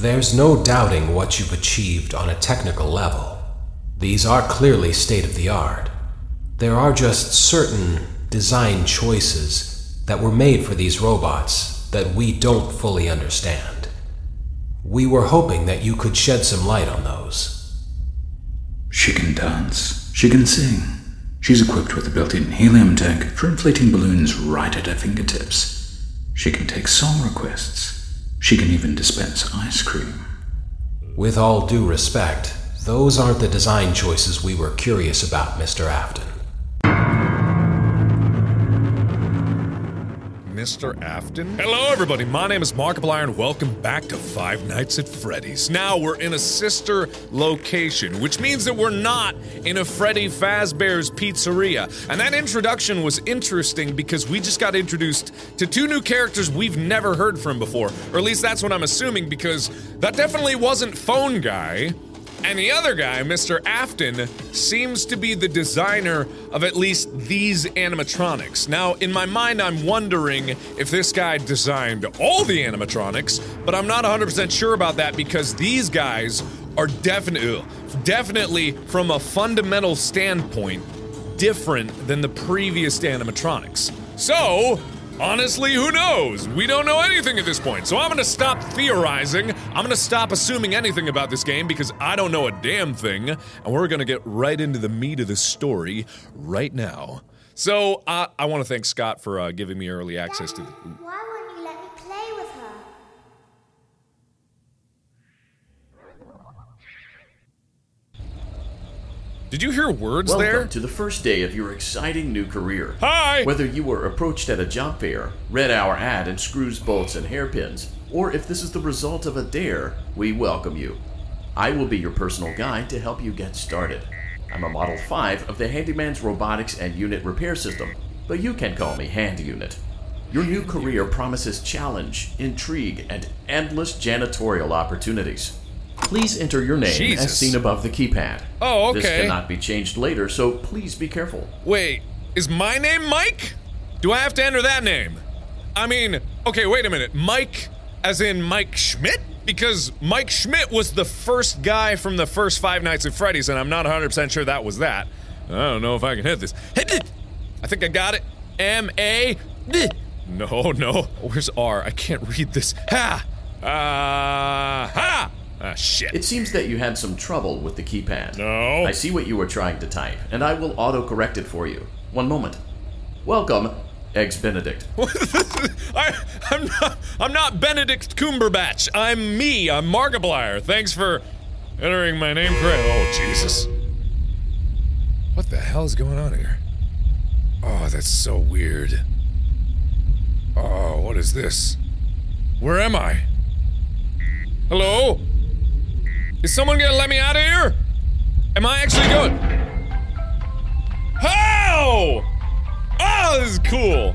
There's no doubting what you've achieved on a technical level. These are clearly state of the art. There are just certain design choices that were made for these robots that we don't fully understand. We were hoping that you could shed some light on those. She can dance. She can sing. She's equipped with a built in helium tank for inflating balloons right at her fingertips. She can take song requests. She can even dispense ice cream. With all due respect, those aren't the design choices we were curious about, Mr. Afton. Mr. Afton. Hello, everybody. My name is Markiplier, and welcome back to Five Nights at Freddy's. Now we're in a sister location, which means that we're not in a Freddy Fazbear's Pizzeria. And that introduction was interesting because we just got introduced to two new characters we've never heard from before, or at least that's what I'm assuming, because that definitely wasn't Phone Guy. And the other guy, Mr. Afton, seems to be the designer of at least these animatronics. Now, in my mind, I'm wondering if this guy designed all the animatronics, but I'm not 100% sure about that because these guys are definitely, definitely from a fundamental standpoint, different than the previous animatronics. So, Honestly, who knows? We don't know anything at this point, so I'm gonna stop theorizing. I'm gonna stop assuming anything about this game because I don't know a damn thing, and we're gonna get right into the meat of the story right now. So, uh, I want to thank Scott for uh, giving me early access to the. Why won't you let me play with her? Did you hear words Welcome there? to the first day of your exciting new career. Hi! Whether you were approached at a job fair, read our ad and screws, bolts, and hairpins, or if this is the result of a dare, we welcome you. I will be your personal guide to help you get started. I'm a Model 5 of the Handyman's Robotics and Unit Repair System, but you can call me Hand Unit. Your new career promises challenge, intrigue, and endless janitorial opportunities. Please enter your name Jesus. as seen above the keypad. Oh, okay. This cannot be changed later, so please be careful. Wait, is my name Mike? Do I have to enter that name? I mean, okay, wait a minute. Mike, as in Mike Schmidt? Because Mike Schmidt was the first guy from the first Five Nights at Freddy's, and I'm not 100% sure that was that. I don't know if I can hit this. Hit it! I think I got it. M A. No, no. Where's R? I can't read this. Ha! Ah, ha! Ah, shit. It seems that you had some trouble with the keypad. No. I see what you were trying to type, and I will auto-correct it for you. One moment. Welcome, Eggs Benedict. I, I'm not. I'm not Benedict Cumberbatch. I'm me. I'm Markiplier. Thanks for entering my name correct. Oh Jesus! What the hell is going on here? Oh, that's so weird. Oh, what is this? Where am I? Hello? Is someone gonna let me out of here? Am I actually good? How? Oh, this is cool.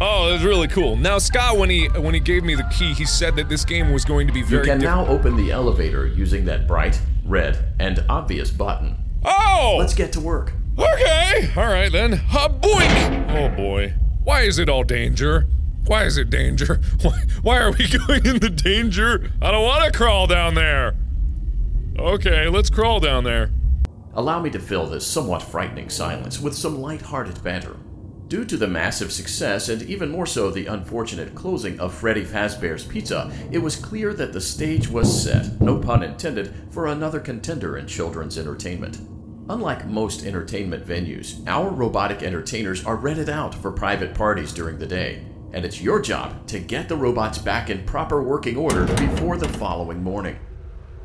Oh, that's really cool. Now, Scott, when he when he gave me the key, he said that this game was going to be very. You can now open the elevator using that bright, red, and obvious button. Oh. Let's get to work. Okay. All right then. Uh, boink. Oh boy. Why is it all danger? Why is it danger? Why, why are we going into danger? I don't want to crawl down there. Okay, let's crawl down there. Allow me to fill this somewhat frightening silence with some light-hearted banter. Due to the massive success, and even more so the unfortunate closing of Freddy Fazbear's Pizza, it was clear that the stage was set, no pun intended, for another contender in children's entertainment. Unlike most entertainment venues, our robotic entertainers are rented out for private parties during the day, and it's your job to get the robots back in proper working order before the following morning.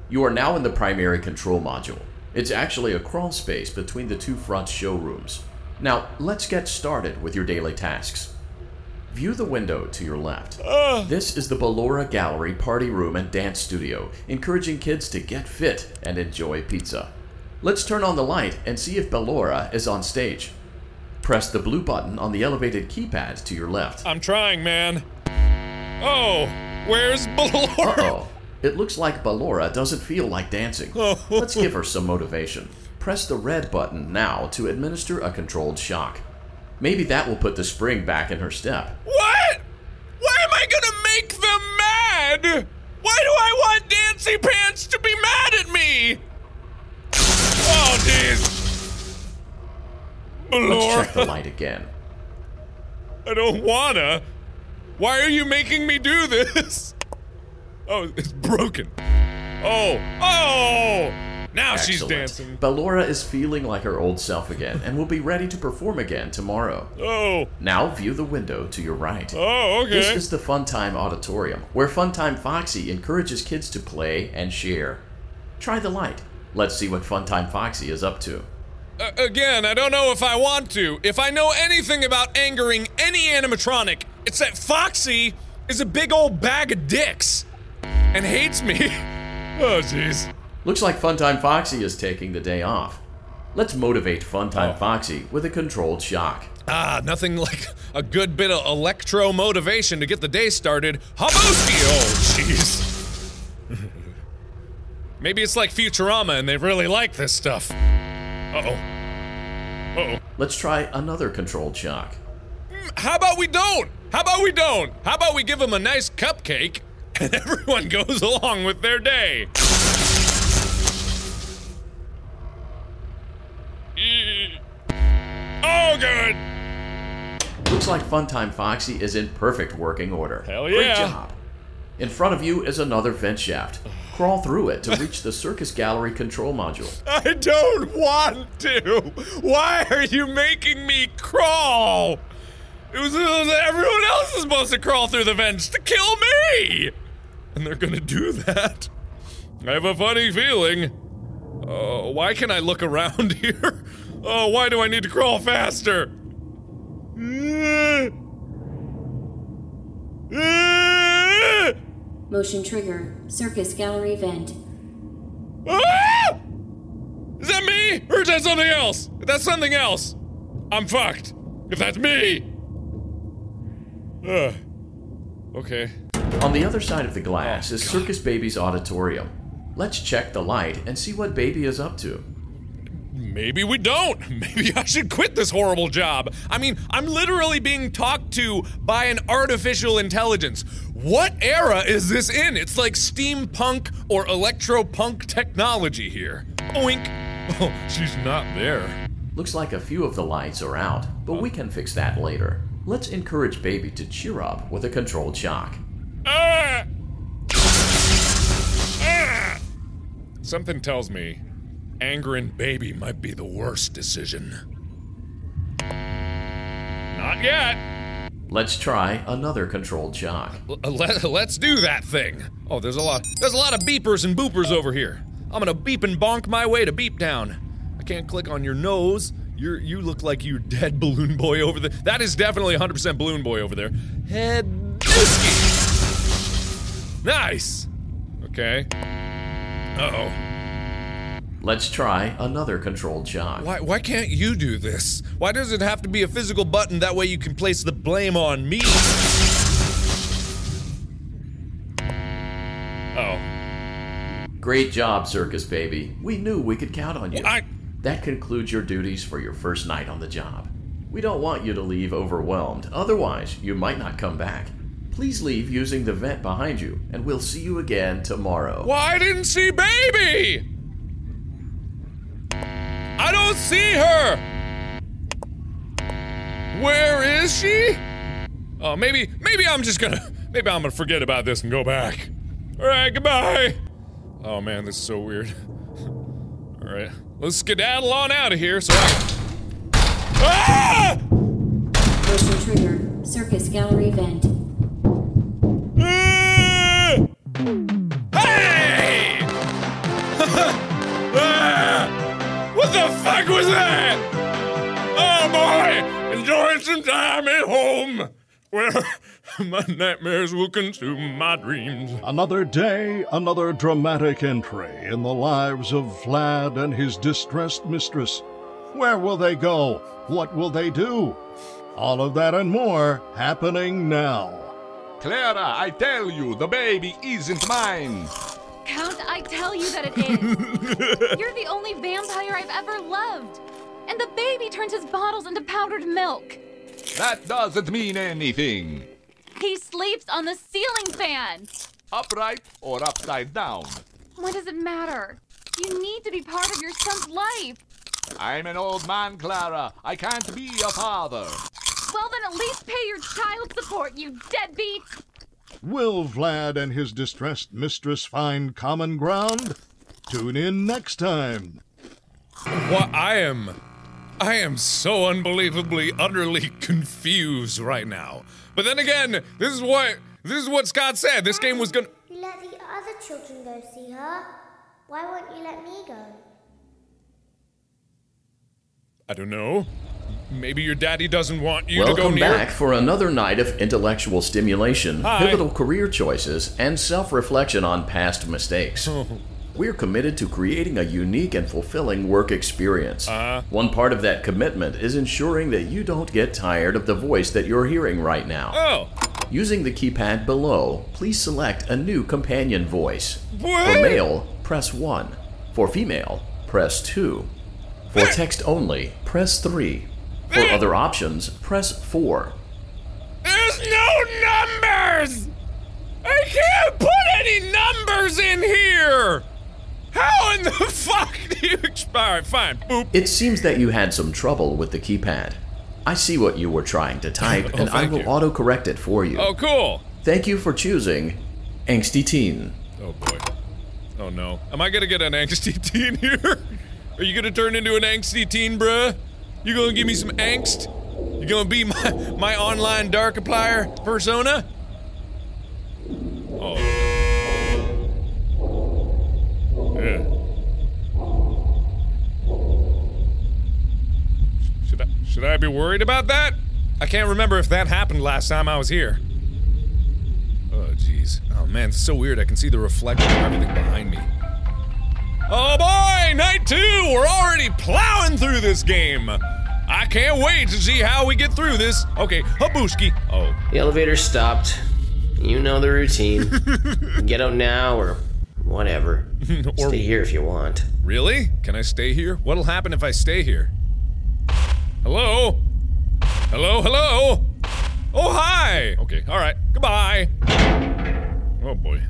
You are now in the primary control module. It's actually a crawl space between the two front showrooms. Now, let's get started with your daily tasks. View the window to your left. This is the Ballora Gallery Party Room and Dance Studio, encouraging kids to get fit and enjoy pizza. Let's turn on the light and see if Ballora is on stage. Press the blue button on the elevated keypad to your left. I'm trying, man. Oh, where's Ballora? Uh-oh. It looks like Ballora doesn't feel like dancing. Let's give her some motivation. Press the red button now to administer a controlled shock. Maybe that will put the spring back in her step. What? Why am I gonna make them mad? Why do I want fancy pants to be mad at me! Oh, jeez. Let's check the light again. I don't wanna. Why are you making me do this? Oh, it's broken. Oh, oh! Now she's dancing. Ballora is feeling like her old self again and will be ready to perform again tomorrow. Oh, Now view the window to your right. oh, okay. This is the Funtime Auditorium, where Funtime Foxy encourages kids to play and share. Try the light. Let's see what Funtime Foxy is up to. Uh, again, I don't know if I want to. If I know anything about angering any animatronic, it's that Foxy is a big old bag of dicks and hates me. oh, jeez. Looks like Funtime Foxy is taking the day off. Let's motivate Funtime Oh. Foxy with a controlled shock. Ah, nothing like a good bit of electro motivation to get the day started. Haboski! Oh, jeez. Maybe it's like Futurama and they really like this stuff. Uh oh. Uh oh. Let's try another controlled shock. How about we don't? How about we don't? How about we give him a nice cupcake and everyone goes along with their day? Oh, good. Looks like Funtime Foxy is in perfect working order. Hell yeah. Great job. In front of you is another vent shaft. Crawl through it to reach the circus gallery control module. I don't want to. Why are you making me crawl? It was, it was everyone else is supposed to crawl through the vents to kill me, and they're gonna do that. I have a funny feeling. Oh, why can I look around here? Oh, why do I need to crawl faster? Motion trigger. Circus gallery vent. Ah! Is that me? Or is that something else? If that's something else, I'm fucked. If that's me. Ugh. Okay. On the other side of the glass Oh, is. Circus Baby's auditorium. Let's check the light and see what Baby is up to. Maybe we don't. Maybe I should quit this horrible job. I mean, I'm literally being talked to by an artificial intelligence. What era is this in? It's like steampunk or electropunk technology here. Oink. Oh, she's not there. Looks like a few of the lights are out, but we oh. can fix that later. Let's encourage Baby to cheer up with a controlled shock. Something tells me angering baby might be the worst decision. Not yet. Let's try another controlled shock. L- let, let's do that thing. Oh, there's a lot. There's a lot of beepers and boopers over here. I'm gonna beep and bonk my way to beep down. I can't click on your nose. You're you look like you're dead balloon boy over there. That is definitely 100% balloon boy over there. Head Nice. Okay. Uh oh. Let's try another controlled shock. Why, why can't you do this? Why does it have to be a physical button? That way you can place the blame on me. Oh. Great job, Circus Baby. We knew we could count on you. I. That concludes your duties for your first night on the job. We don't want you to leave overwhelmed, otherwise, you might not come back. Please leave using the vent behind you, and we'll see you again tomorrow. Well, I didn't see baby! I don't see her! Where is she? Oh, maybe, maybe I'm just gonna, maybe I'm gonna forget about this and go back. Alright, goodbye! Oh man, this is so weird. Alright, let's skedaddle on out of here so I Ah! Motion trigger. Circus gallery vent. Hey! What the fuck was that? Oh boy! Enjoying some time at home where my nightmares will consume my dreams. Another day, another dramatic entry in the lives of Vlad and his distressed mistress. Where will they go? What will they do? All of that and more happening now. Clara, I tell you, the baby isn't mine. Count, I tell you that it is. You're the only vampire I've ever loved. And the baby turns his bottles into powdered milk. That doesn't mean anything. He sleeps on the ceiling fan. Upright or upside down. What does it matter? You need to be part of your son's life. I'm an old man, Clara. I can't be a father. Well, then at least pay your child support, you deadbeat! Will Vlad and his distressed mistress find common ground? Tune in next time. What I am I am so unbelievably utterly confused right now. But then again, this is what this is what Scott said. This game was gonna You let the other children go see her. Why won't you let me go? I don't know. Maybe your daddy doesn't want you to go Welcome back for another night of intellectual stimulation, Hi. pivotal career choices, and self reflection on past mistakes. We're committed to creating a unique and fulfilling work experience. Uh-huh. One part of that commitment is ensuring that you don't get tired of the voice that you're hearing right now. Oh, Using the keypad below, please select a new companion voice. What? For male, press 1. For female, press 2. For text only, press 3. For other options, press 4. there's no numbers. I can't put any numbers in here. How in the fuck do you? Right, fine. Boop. It seems that you had some trouble with the keypad. I see what you were trying to type, Oh, and I will you. autocorrect it for you. Oh, cool. Thank you for choosing Angsty Teen. Oh boy. Oh no. Am I gonna get an angsty teen here? Are you gonna turn into an angsty teen, bruh? You gonna give me some angst? You gonna be my my online Darkiplier persona? Oh. Yeah. Should I should I be worried about that? I can't remember if that happened last time I was here. Oh, jeez. Oh, man, it's so weird. I can see the reflection of everything behind me. Oh, boy! Night two! We're already plowing through this game! I can't wait to see how we get through this. Okay, Habushki. Oh, The elevator stopped. You know the routine. Get out now or whatever. Or- Stay here if you want. really? Can I stay here? What'll happen if I stay here? Hello? Hello, hello? Oh, hi! Okay, alright. Goodbye. Oh, boy.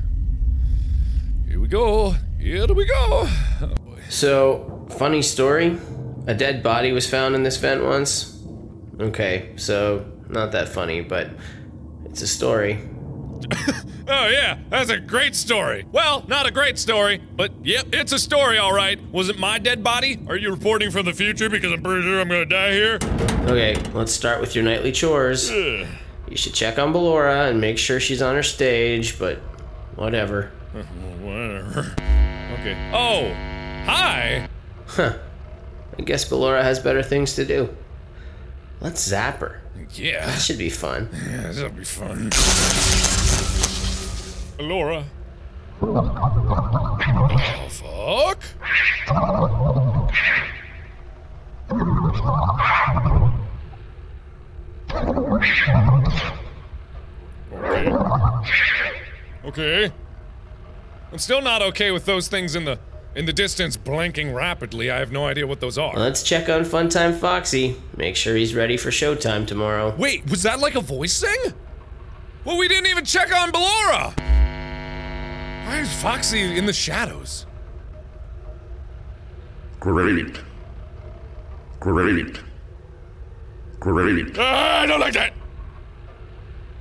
Here we go. Here we go. Oh, boy. So, funny story. A dead body was found in this vent once. Okay, so not that funny, but it's a story. Oh, yeah, that's a great story. Well, not a great story, but yep, it's a story, all right. Was it my dead body? Are you reporting from the future because I'm pretty sure I'm gonna die here? Okay, let's start with your nightly chores. Ugh. You should check on Ballora and make sure she's on her stage, but whatever. Whatever. Okay. Oh, hi. Huh. I guess Ballora has better things to do. Let's zap her. Yeah, That should be fun. yeah, this'll be fun. Laura. Oh, fuck. Okay. Okay. I'm still not okay with those things in the in the distance blinking rapidly. I have no idea what those are. Let's check on Funtime Foxy. Make sure he's ready for showtime tomorrow. Wait, was that like a voice thing? Well, we didn't even check on Ballora! Why is Foxy in the shadows? Great. Great. Great. Ah, I don't like that!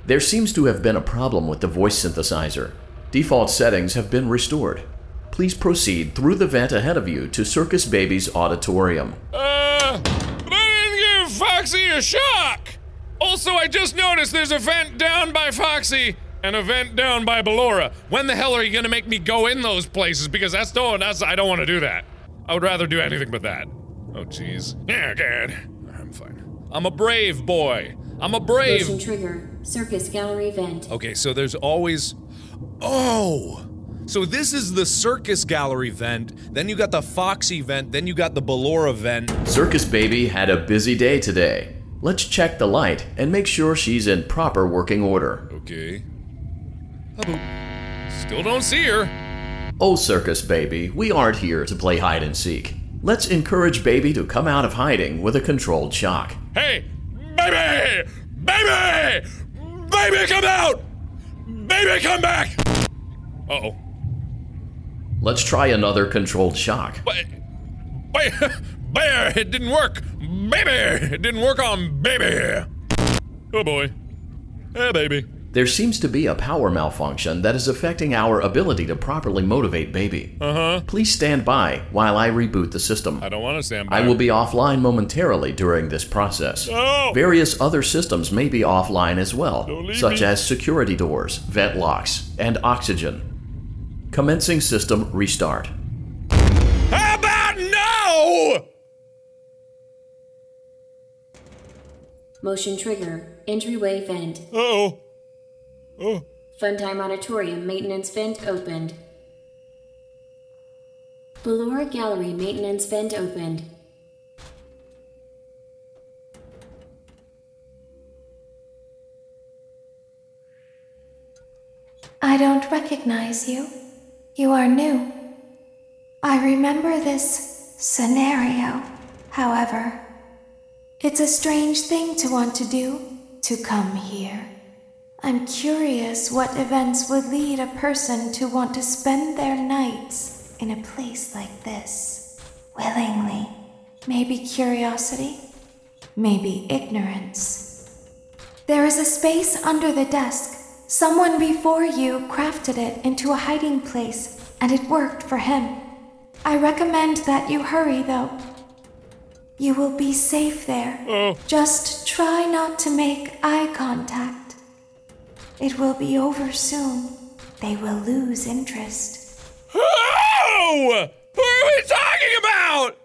There seems to have been a problem with the voice synthesizer. Default settings have been restored. Please proceed through the vent ahead of you to Circus Baby's auditorium. Uh, but I didn't give Foxy a shock! Also, I just noticed there's a vent down by Foxy and a vent down by Ballora. When the hell are you gonna make me go in those places? Because that's no, that's I don't want to do that. I would rather do anything but that. Oh, jeez. Yeah, good. I'm fine. I'm a brave boy. I'm a brave. Motion trigger. Circus gallery vent. Okay, so there's always. Oh! So this is the circus gallery vent, then you got the Foxy vent, then you got the Ballora vent. Circus Baby had a busy day today. Let's check the light and make sure she's in proper working order. Okay. Still don't see her. Oh, Circus Baby, we aren't here to play hide and seek. Let's encourage Baby to come out of hiding with a controlled shock. Hey! Baby! Baby! Baby, come out! Baby, come back! Uh oh. Let's try another controlled shock. Bear, bear, it didn't work. Baby, it didn't work on baby. Oh boy. Hey, baby. There seems to be a power malfunction that is affecting our ability to properly motivate baby. Uh huh. Please stand by while I reboot the system. I don't want to stand by. I will be offline momentarily during this process. No! Various other systems may be offline as well, such me. as security doors, vent locks, and oxygen. Commencing system restart. How about no? Motion trigger. Entryway vent. Oh. Mm. Oh. Funtime Auditorium maintenance vent opened. Ballora Gallery maintenance vent opened. I don't recognize you. You are new. I remember this scenario, however. It's a strange thing to want to do, to come here. I'm curious what events would lead a person to want to spend their nights in a place like this. Willingly. Maybe curiosity, maybe ignorance. There is a space under the desk. Someone before you crafted it into a hiding place, and it worked for him. I recommend that you hurry, though. You will be safe there. Oh. Just try not to make eye contact. It will be over soon. They will lose interest. Oh! Who are we talking about?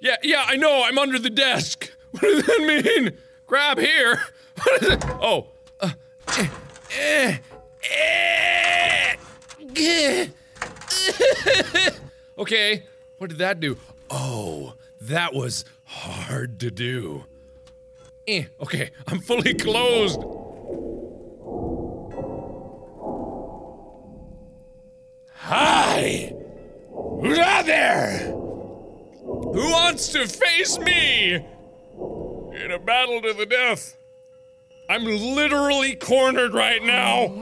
Yeah, yeah, I know. I'm under the desk. What does that mean? Grab here. What is it? Oh. Uh, eh, eh, eh, okay. What did that do? Oh, that was hard to do. Eh, okay, I'm fully closed. Hi! Who's out there? Who wants to face me in a battle to the death? I'm literally cornered right now.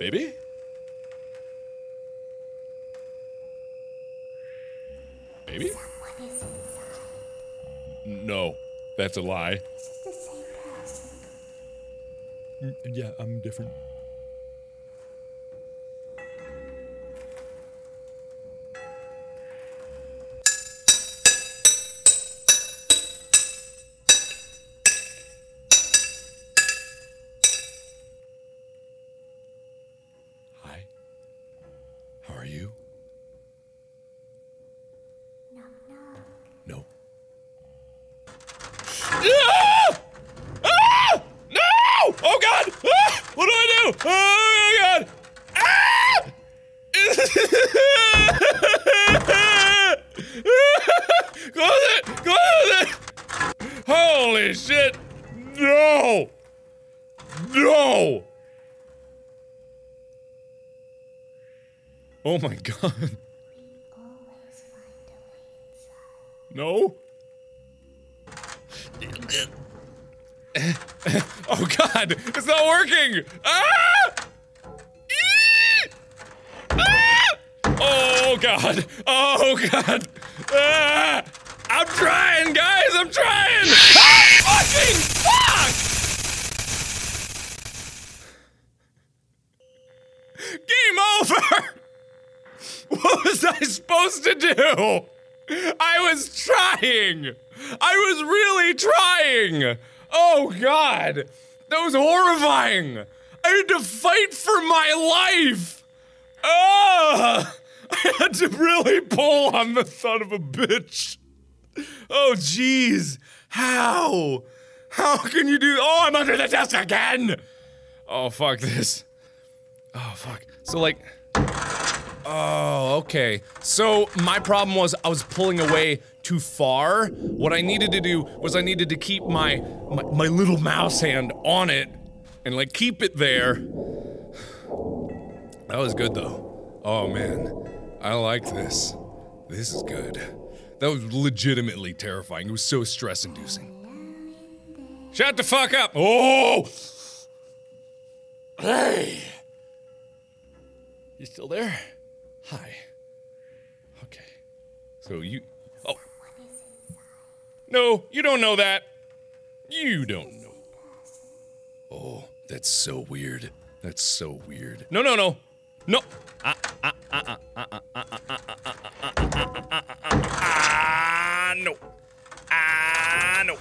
Baby? Baby? No, that's a lie. Mm, Yeah, I'm different. Oh my god. No? Oh god, it's not working! Ah! Ah! Oh god! Oh god! Ah! I'm trying, guys! I'm trying! Ah, fucking fuck! Game over! What was I supposed to do? I was trying! I was really Oh god! That was horrifying! I had to fight for my life! Ah! I had to really pull on the son of a bitch. Oh jeez. How? How can you do Oh, I'm under the desk again! Oh fuck this. Oh fuck. So like Oh, okay. So my problem was I was pulling away too far. What I needed to do was I needed to keep my my, my little mouse hand on it and like keep it there. That was good though. Oh man. I like this. This is good. That was legitimately terrifying. It was so stress inducing. Shut the fuck up. Oh! Hey! You still there? Hi. Okay. So you. No, you don't know that. You don't know. Oh, that's so weird. That's so weird. No, no, no. No. Ah, no. Ah, no.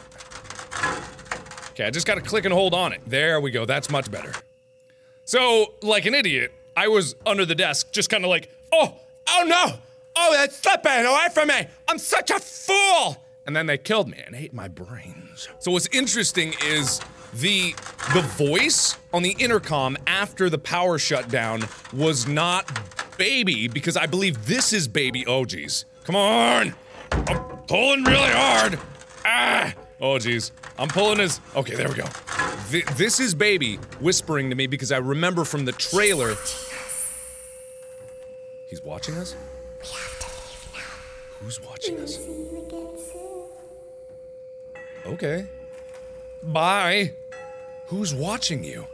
Okay, I just gotta click and hold on it. There we go, that's much better. So, like an idiot, I was under the desk, just kinda like, oh, oh no! Oh, that slip away from me! I'm such a fool! And then they killed me and ate my brains. So what's interesting is the the voice on the intercom after the power shutdown was not baby because I believe this is baby. Oh geez, come on, I'm pulling really hard. Ah, oh geez, I'm pulling his. Okay, there we go. Th- this is baby whispering to me because I remember from the trailer. He's watching us. We have to leave now. Who's watching us? Okay. Bye. Who's watching you?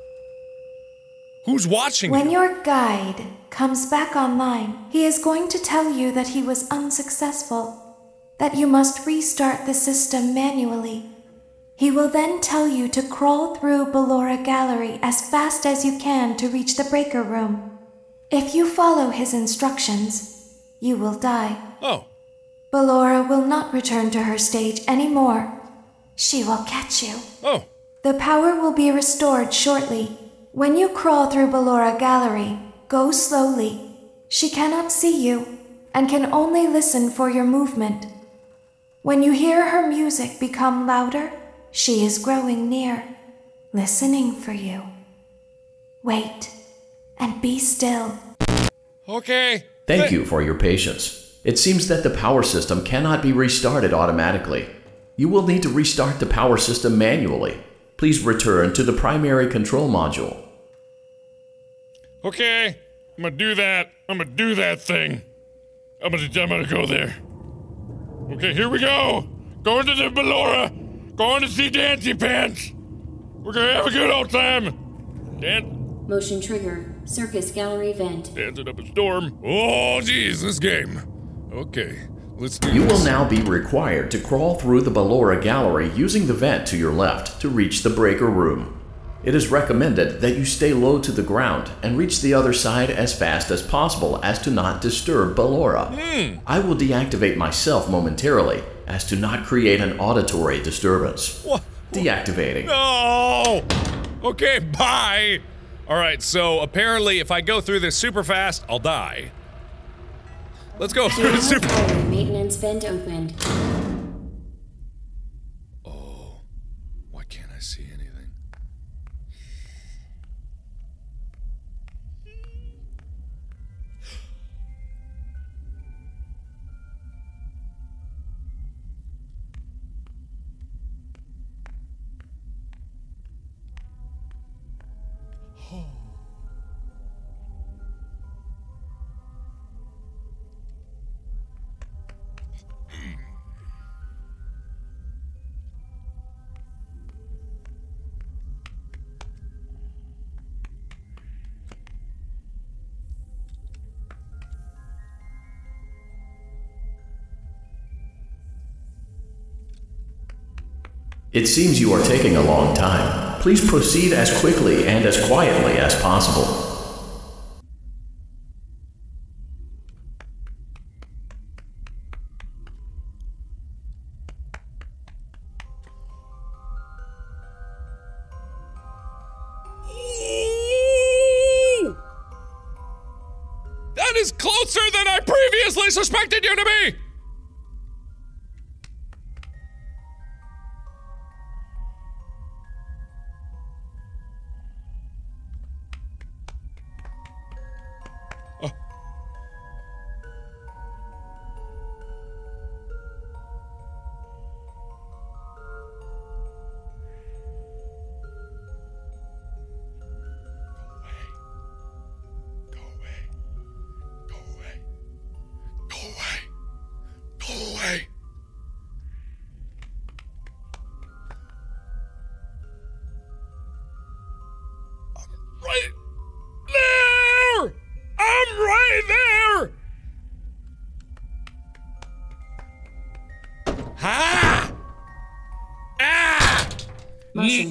Who's watching When you? When your guide comes back online, he is going to tell you that he was unsuccessful, that you must restart the system manually. He will then tell you to crawl through Ballora Gallery as fast as you can to reach the breaker room. If you follow his instructions, you will die. Oh. Ballora will not return to her stage anymore. She will catch you. Oh. The power will be restored shortly. When you crawl through Ballora Gallery, go slowly. She cannot see you and can only listen for your movement. When you hear her music become louder, she is growing near, listening for you. Wait and be still. Okay. Thank you for your patience. It seems that the power system cannot be restarted automatically. You will need to restart the power system manually. Please return to the primary control module. Okay. I'm gonna do that. I'm gonna do that thing. I'm gonna, I'm gonna go there. Okay, here we go. Going to the Ballora. Going to see Dancy Pants. We're gonna have a good old time. Dan- Motion trigger. Circus gallery vent. dancing up a storm. Oh, jeez, this game. Okay, let's do You this. will now be required to crawl through the Ballora Gallery using the vent to your left to reach the breaker room. It is recommended that you stay low to the ground and reach the other side as fast as possible as to not disturb Ballora. Hmm. I will deactivate myself momentarily as to not create an auditory disturbance. What? Deactivating. No! Okay, bye! Alright, so apparently if I go through this super fast, I'll die. Let's go super. Maintenance vent opened. It seems you are taking a long time. Please proceed as quickly and as quietly as possible.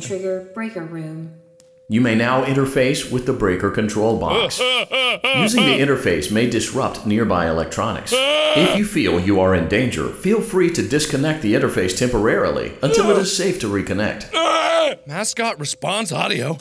Function trigger breaker room. You may now interface with the breaker control box. Using the interface may disrupt nearby electronics. If you feel you are in danger, feel free to disconnect the interface temporarily until it is safe to reconnect. Mascot response audio.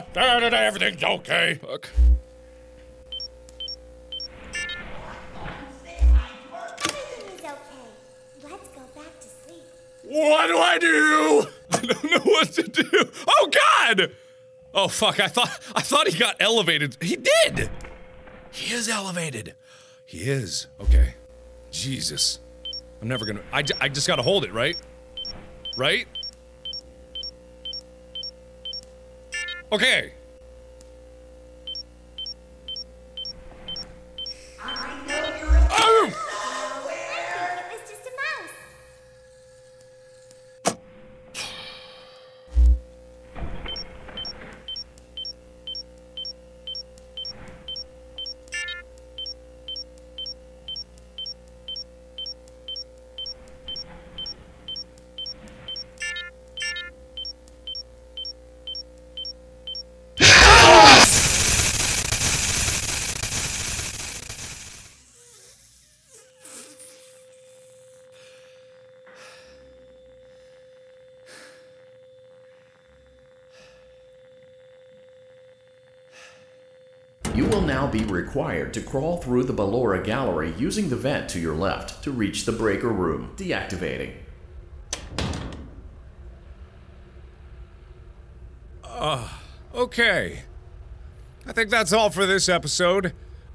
Da, da, da, da, da, da, everything's okay. Fuck. Everything is okay. Let's go back to sleep. What do I do? I don't know what to do. Oh God! Oh fuck! I thought I thought he got elevated. He did. He is elevated. He is. Okay. Jesus. I'm never gonna. I, I just gotta hold it, right? Right? Okay. Be required to crawl through the Ballora gallery using the vent to your left to reach the breaker room. Deactivating. Okay. I think that's all for this episode.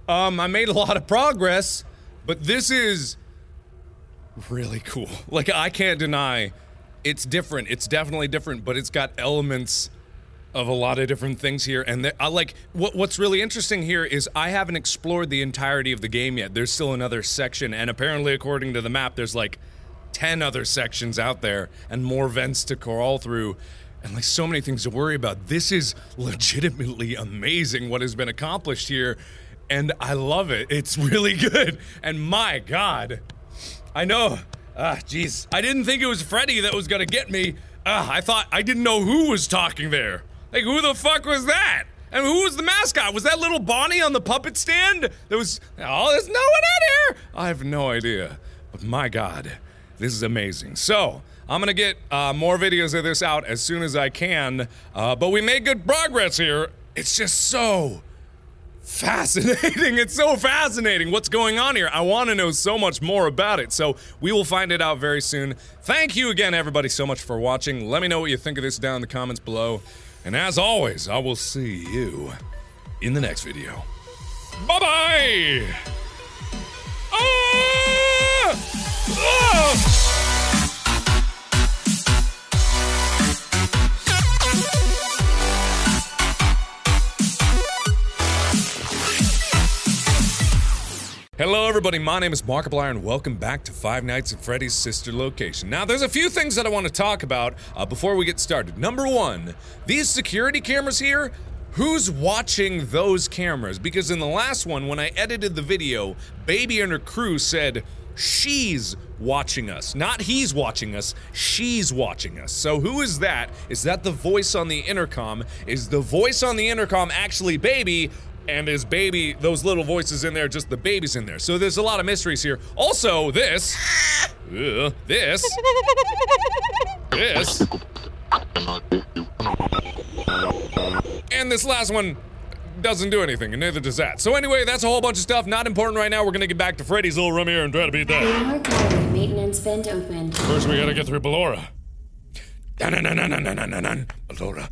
Um, I made a lot of progress, but this is really cool. Like, I can't deny it's different. It's definitely different, but it's got elements of a lot of different things here. And I like what, what's really interesting here is I haven't explored the entirety of the game yet. There's still another section, and apparently, according to the map, there's like 10 other sections out there and more vents to crawl through and like so many things to worry about. This is legitimately amazing what has been accomplished here and I love it. It's really good. And my god. I know. Ah, jeez. I didn't think it was Freddy that was to get me. Ah, I thought I didn't know who was talking there. Like who the fuck was that? And who was the mascot? Was that little Bonnie on the puppet stand? There was Oh, there's no one out here. I have no idea. But my god. This is amazing. So, I'm gonna get uh, more videos of this out as soon as I can. Uh, but we made good progress here. It's just so fascinating. It's so fascinating what's going on here. I want to know so much more about it. So we will find it out very soon. Thank you again, everybody, so much for watching. Let me know what you think of this down in the comments below. And as always, I will see you in the next video. Bye bye! Ah! Ah! Hello, everybody. My name is Markiplier, and welcome back to Five Nights at Freddy's sister location. Now, there's a few things that I want to talk about uh, before we get started. Number one, these security cameras here. Who's watching those cameras? Because in the last one, when I edited the video, Baby and her crew said she's watching us. Not he's watching us, she's watching us. So who is that? Is that the voice on the intercom? Is the voice on the intercom actually Baby? And his baby, those little voices in there, just the babies in there. So there's a lot of mysteries here. Also, this. Ugh, this. This. And this last one doesn't do anything, and neither does that. So anyway, that's a whole bunch of stuff. Not important right now. We're gonna get back to Freddy's little room here and try to beat that. Maintenance vent opened. First, we gotta get through Ballora. Ballora.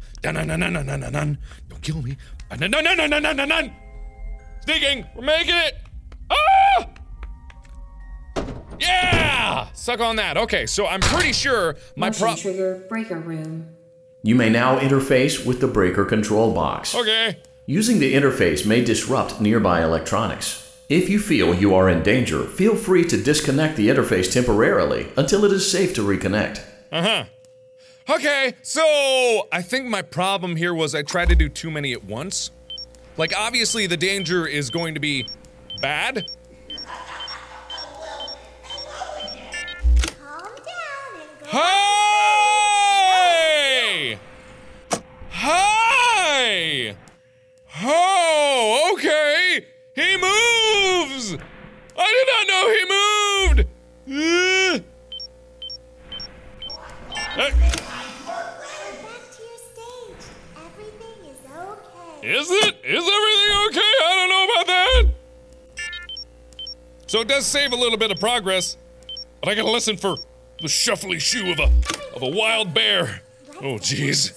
Don't kill me. Dun-dun-dun-dun-dun-dun-dun. Sneaking! We're making it! Ah! Yeah! Suck on that. Okay, so I'm pretty sure my Motion pro. trigger breaker room. You may now interface with the breaker control box. Okay. Using the interface may disrupt nearby electronics. If you feel you are in danger, feel free to disconnect the interface temporarily until it is safe to reconnect. Uh huh. Okay, so I think my problem here was I tried to do too many at once. Like, obviously, the danger is going to be bad. Calm down and go. Hi! Hi! Oh, okay. He moves. I did not know he moved. Uh, is. Is it? Is everything okay? I don't know about that. So it does save a little bit of progress, but I gotta listen for the shuffly shoe of a of a wild bear. Oh jeez.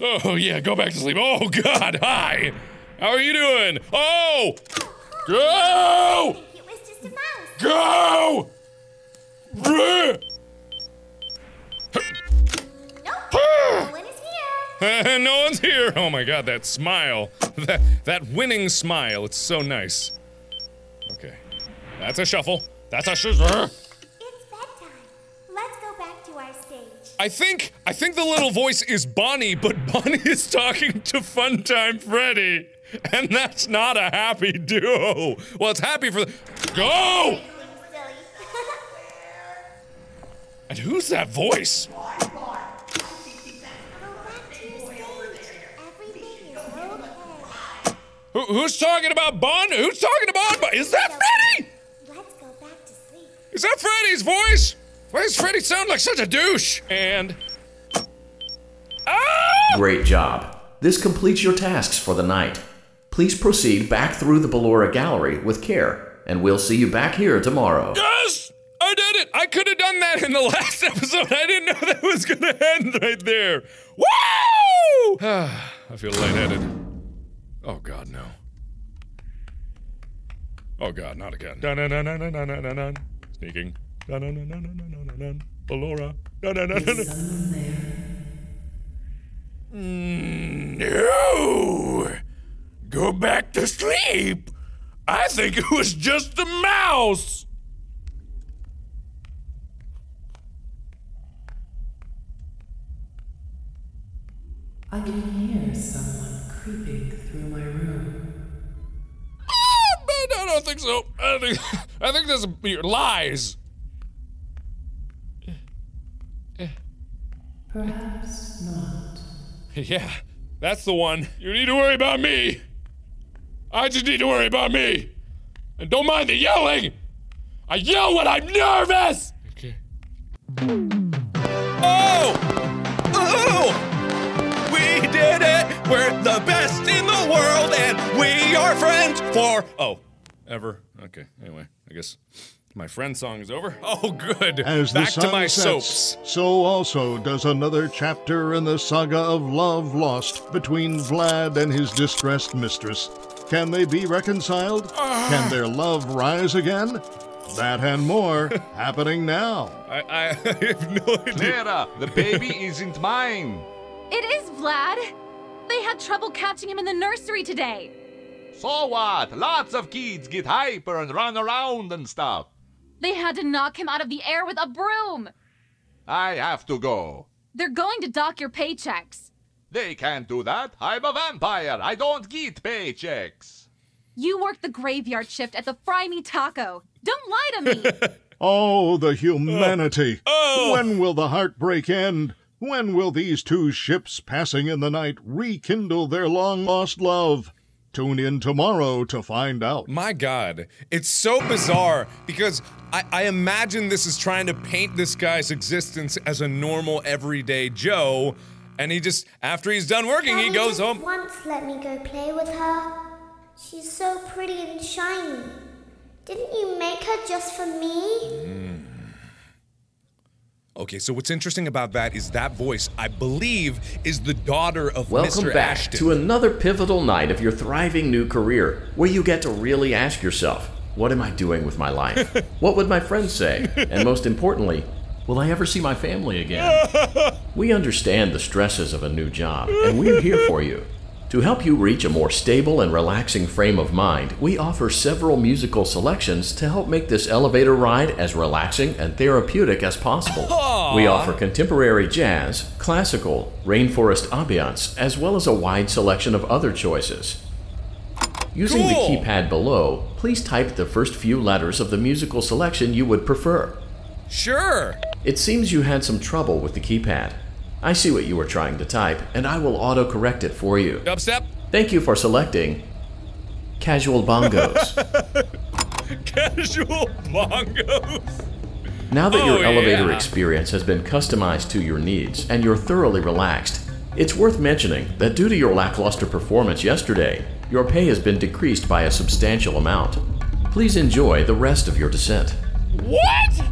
Oh yeah, go back to sleep. Oh God, hi. How are you doing? Oh, go, It was just a mouse. go. No one is here. no one's here. Oh my god, that smile. That that winning smile. It's so nice. Okay. That's a shuffle. That's a scissor. It's bedtime. Let's go back to our stage. I think I think the little voice is Bonnie, but Bonnie is talking to Funtime Freddy. And that's not a happy duo. Well, it's happy for the Go! And who's that voice? Who, who's talking about Bond? Who's talking about Bond? Is that Freddy? Let's go back to sleep. Is that Freddy's voice? Why does Freddy sound like such a douche? And Ah! Great job. This completes your tasks for the night. Please proceed back through the Ballora Gallery with care, and we'll see you back here tomorrow. Yes! I did it! I could have done that in the last episode. I didn't know that was gonna end right there. Woo! I feel lightheaded. Oh god, no. Oh god, not again. Dun dun dun dun dun dun dun dun. Sneaking. Dun dun dun dun dun dun dun dun. Ballora. Dun dun dun dun. dun. No! Go back to sleep. I think it was just a mouse. I can hear someone I don't think so. I think I think there's your lies. Perhaps not. Yeah, that's the one. You need to worry about me. I just need to worry about me. And don't mind the yelling. I yell when I'm nervous. Okay. Oh! Oh! We did it! We're the best in the world, and we are friends for oh, ever. Okay. Anyway, I guess my friend song is over. Oh, good. As the Back sun to my sets, soaps. so also does another chapter in the saga of love lost between Vlad and his distressed mistress. Can they be reconciled? Ah. Can their love rise again? That and more happening now. I, I have no idea. Clara, the baby isn't mine. It is Vlad. They had trouble catching him in the nursery today. So what? Lots of kids get hyper and run around and stuff. They had to knock him out of the air with a broom. I have to go. They're going to dock your paychecks. They can't do that. I'm a vampire. I don't get paychecks. You work the graveyard shift at the Fry Me Taco. Don't lie to me. Oh, the humanity! Oh. oh. When will the heartbreak end? When will these two ships passing in the night rekindle their long lost love? Tune in tomorrow to find out. My God, it's so bizarre because I, I imagine this is trying to paint this guy's existence as a normal, everyday Joe, and he just, after he's done working, he goes just home. Once let me go play with her. She's so pretty and shiny. Didn't you make her just for me? Mm. Okay, so what's interesting about that is that voice, I believe, is the daughter of Welcome Mr. back Afton. to another pivotal night of your thriving new career, where you get to really ask yourself, what am I doing with my life? what would my friends say? And most importantly, will I ever see my family again? we understand the stresses of a new job, and we're here for you. To help you reach a more stable and relaxing frame of mind, we offer several musical selections to help make this elevator ride as relaxing and therapeutic as possible. We offer contemporary jazz, classical, rainforest ambiance, as well as a wide selection of other choices. Using Cool. the keypad below, please type the first few letters of the musical selection you would prefer. Sure. It seems you had some trouble with the keypad. I see what you were trying to type, and I will auto-correct it for you. Dubstep. Thank you for selecting Casual Bongos. Casual bongos. now that Oh, your elevator yeah. experience has been customized to your needs and you're thoroughly relaxed, it's worth mentioning that due to your lackluster performance yesterday, your pay has been decreased by a substantial amount. Please enjoy the rest of your descent. What?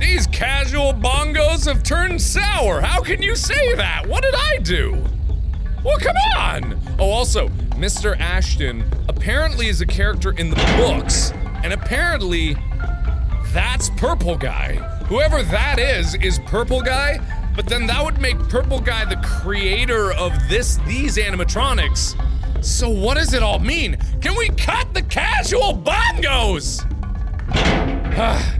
These casual bongos have turned sour. How can you say that? What did I do? Well, come on! Oh, also, Mr. Afton apparently is a character in the books, and apparently that's Purple Guy. Whoever that is is Purple Guy, but then that would make Purple Guy the creator of this these animatronics. So what does it all mean? Can we cut the casual bongos? Ah,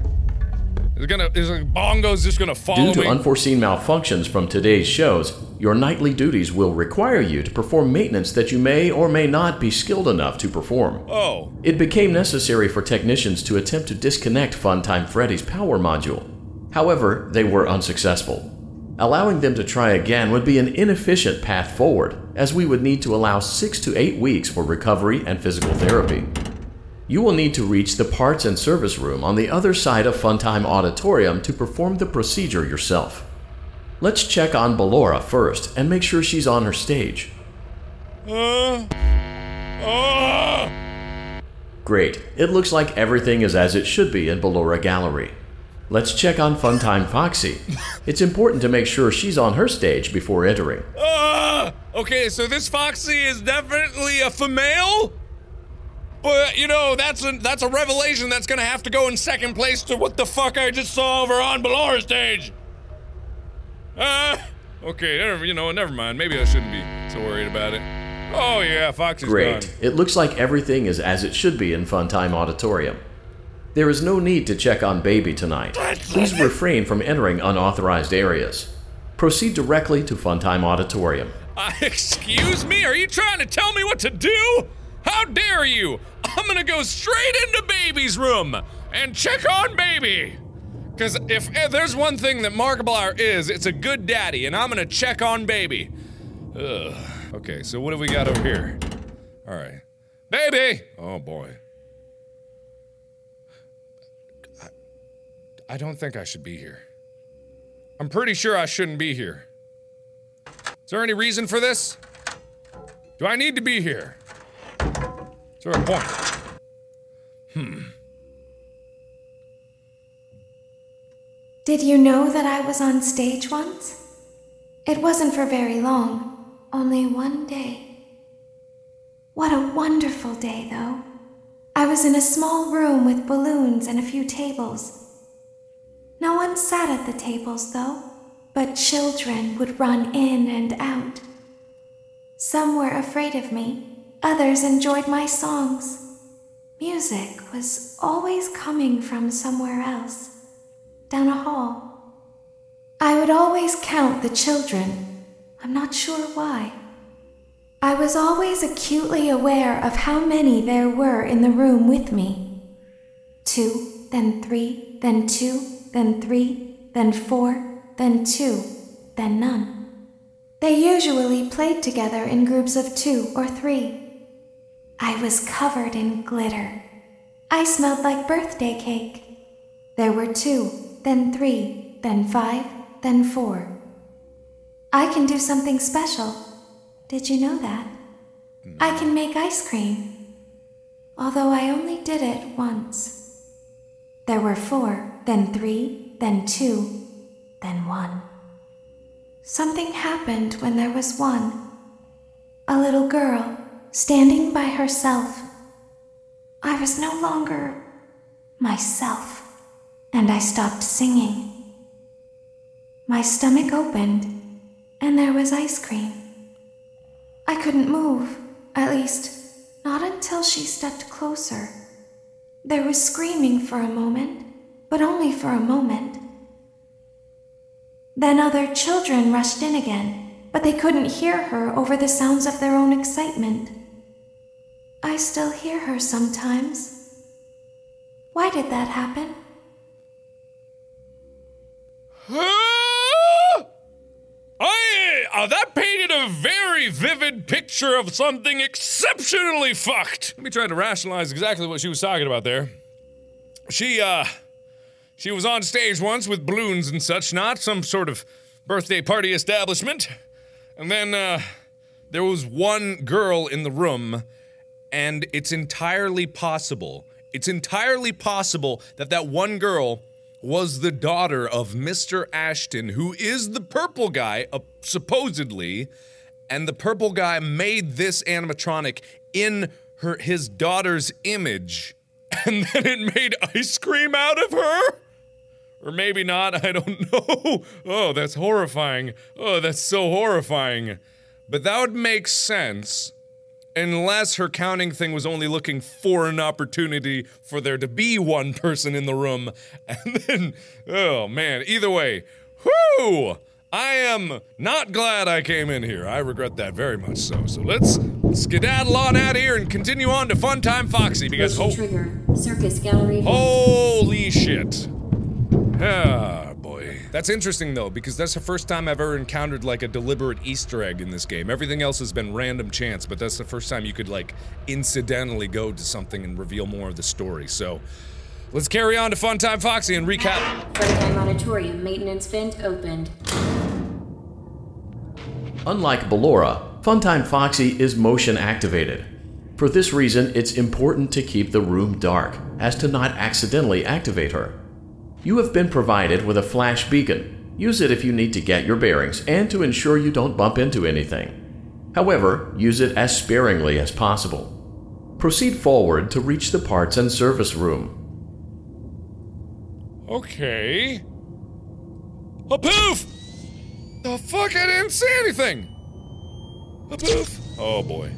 is gonna is the bongos just gonna follow Due to me? unforeseen malfunctions from today's shows, your nightly duties will require you to perform maintenance that you may or may not be skilled enough to perform. oh, It became necessary for technicians to attempt to disconnect Funtime Freddy's power module. However, they were unsuccessful. Allowing them to try again would be an inefficient path forward, as we would need to allow six to eight weeks for recovery and physical therapy. You will need to reach the parts and service room on the other side of Funtime Auditorium to perform the procedure yourself. Let's check on Ballora first and make sure she's on her stage. uh, uh, Great. It looks like everything is as it should be in Ballora Gallery. Let's check on Funtime Foxy. It's important to make sure she's on her stage before entering. uh, okay, so this Foxy is definitely a female. But you know that's a that's a revelation that's gonna have to go in second place to what the fuck I just saw over on Ballora stage. Uh, okay, never, you know, never mind. Maybe I shouldn't be so worried about it. Oh yeah, Foxy's Great. gone. It looks like everything is as it should be in Funtime Auditorium. There is no need to check on Baby tonight. Please refrain from entering unauthorized areas. Proceed directly to Funtime Auditorium. Uh, excuse me? Are you trying to tell me what to do? How dare you? I'm gonna go straight into baby's room and check on baby. Cause if, if there's one thing that Markiplier is, it's a good daddy, and I'm gonna check on baby. Ugh. Okay, so what have we got over here? All right, baby. Oh boy. I, I don't think I should be here. I'm pretty sure I shouldn't be here. Is there any reason for this? Do I need to be here? Is there a point? Hmm. Did you know that I was on stage once? It wasn't for very long, only one day. What a wonderful day, though. I was in a small room with balloons and a few tables. No one sat at the tables, though, but children would run in and out. Some were afraid of me, others enjoyed my songs. Music was always coming from somewhere else down a hall. I would always count the children. I'm not sure why. I was always acutely aware of how many there were in the room with me. Two, then three, then two, then three, then four, then two, then none. They usually played together in groups of two or three. I was covered in glitter. I smelled like birthday cake. There were two, then three, then five, then four. I can do something special. Did you know that? I can make ice cream. Although I only did it once. There were four, then three, then two, then one. Something happened when there was one. A little girl standing by herself. I was no longer myself, and I stopped singing. My stomach opened, and there was ice cream. I couldn't move, at least, not until she stepped closer. There was screaming for a moment, but only for a moment. Then other children rushed in again, but they couldn't hear her over the sounds of their own excitement. I still hear her sometimes. Why did that happen? I, uh, that painted a very vivid picture of something exceptionally fucked. Let me try to rationalize exactly what she was talking about there. She, uh, she was on stage once with balloons and such, not some sort of birthday party establishment. And then, uh, there was one girl in the room, and it's entirely possible, it's entirely possible that that one girl was the daughter of Mr. Afton, who is the purple guy, uh, supposedly, and the purple guy made this animatronic in her his daughter's image, and then it made ice cream out of her. Or maybe not, I don't know. Oh, that's horrifying. Oh, that's so horrifying. But that would make sense unless her counting thing was only looking for an opportunity for there to be one person in the room. And then, oh man, either way, whoo! I am not glad I came in here. I regret that very much so. So let's skedaddle on out of here and continue on to Funtime Foxy because ho- trigger. Circus gallery. holy shit. Ah, boy. That's interesting though, because that's the first time I've ever encountered like a deliberate Easter egg in this game. Everything else has been random chance, but that's the first time you could like incidentally go to something and reveal more of the story. So let's carry on to Funtime Foxy and recap. Funtime Auditorium maintenance vent opened. Unlike Ballora, Funtime Foxy is motion activated. For this reason, it's important to keep the room dark, as to not accidentally activate her. You have been provided with a flash beacon. Use it if you need to get your bearings and to ensure you don't bump into anything. However, use it as sparingly as possible. Proceed forward to reach the parts and service room. Okay. A poof! The fuck? I didn't see anything! A poof! Oh boy.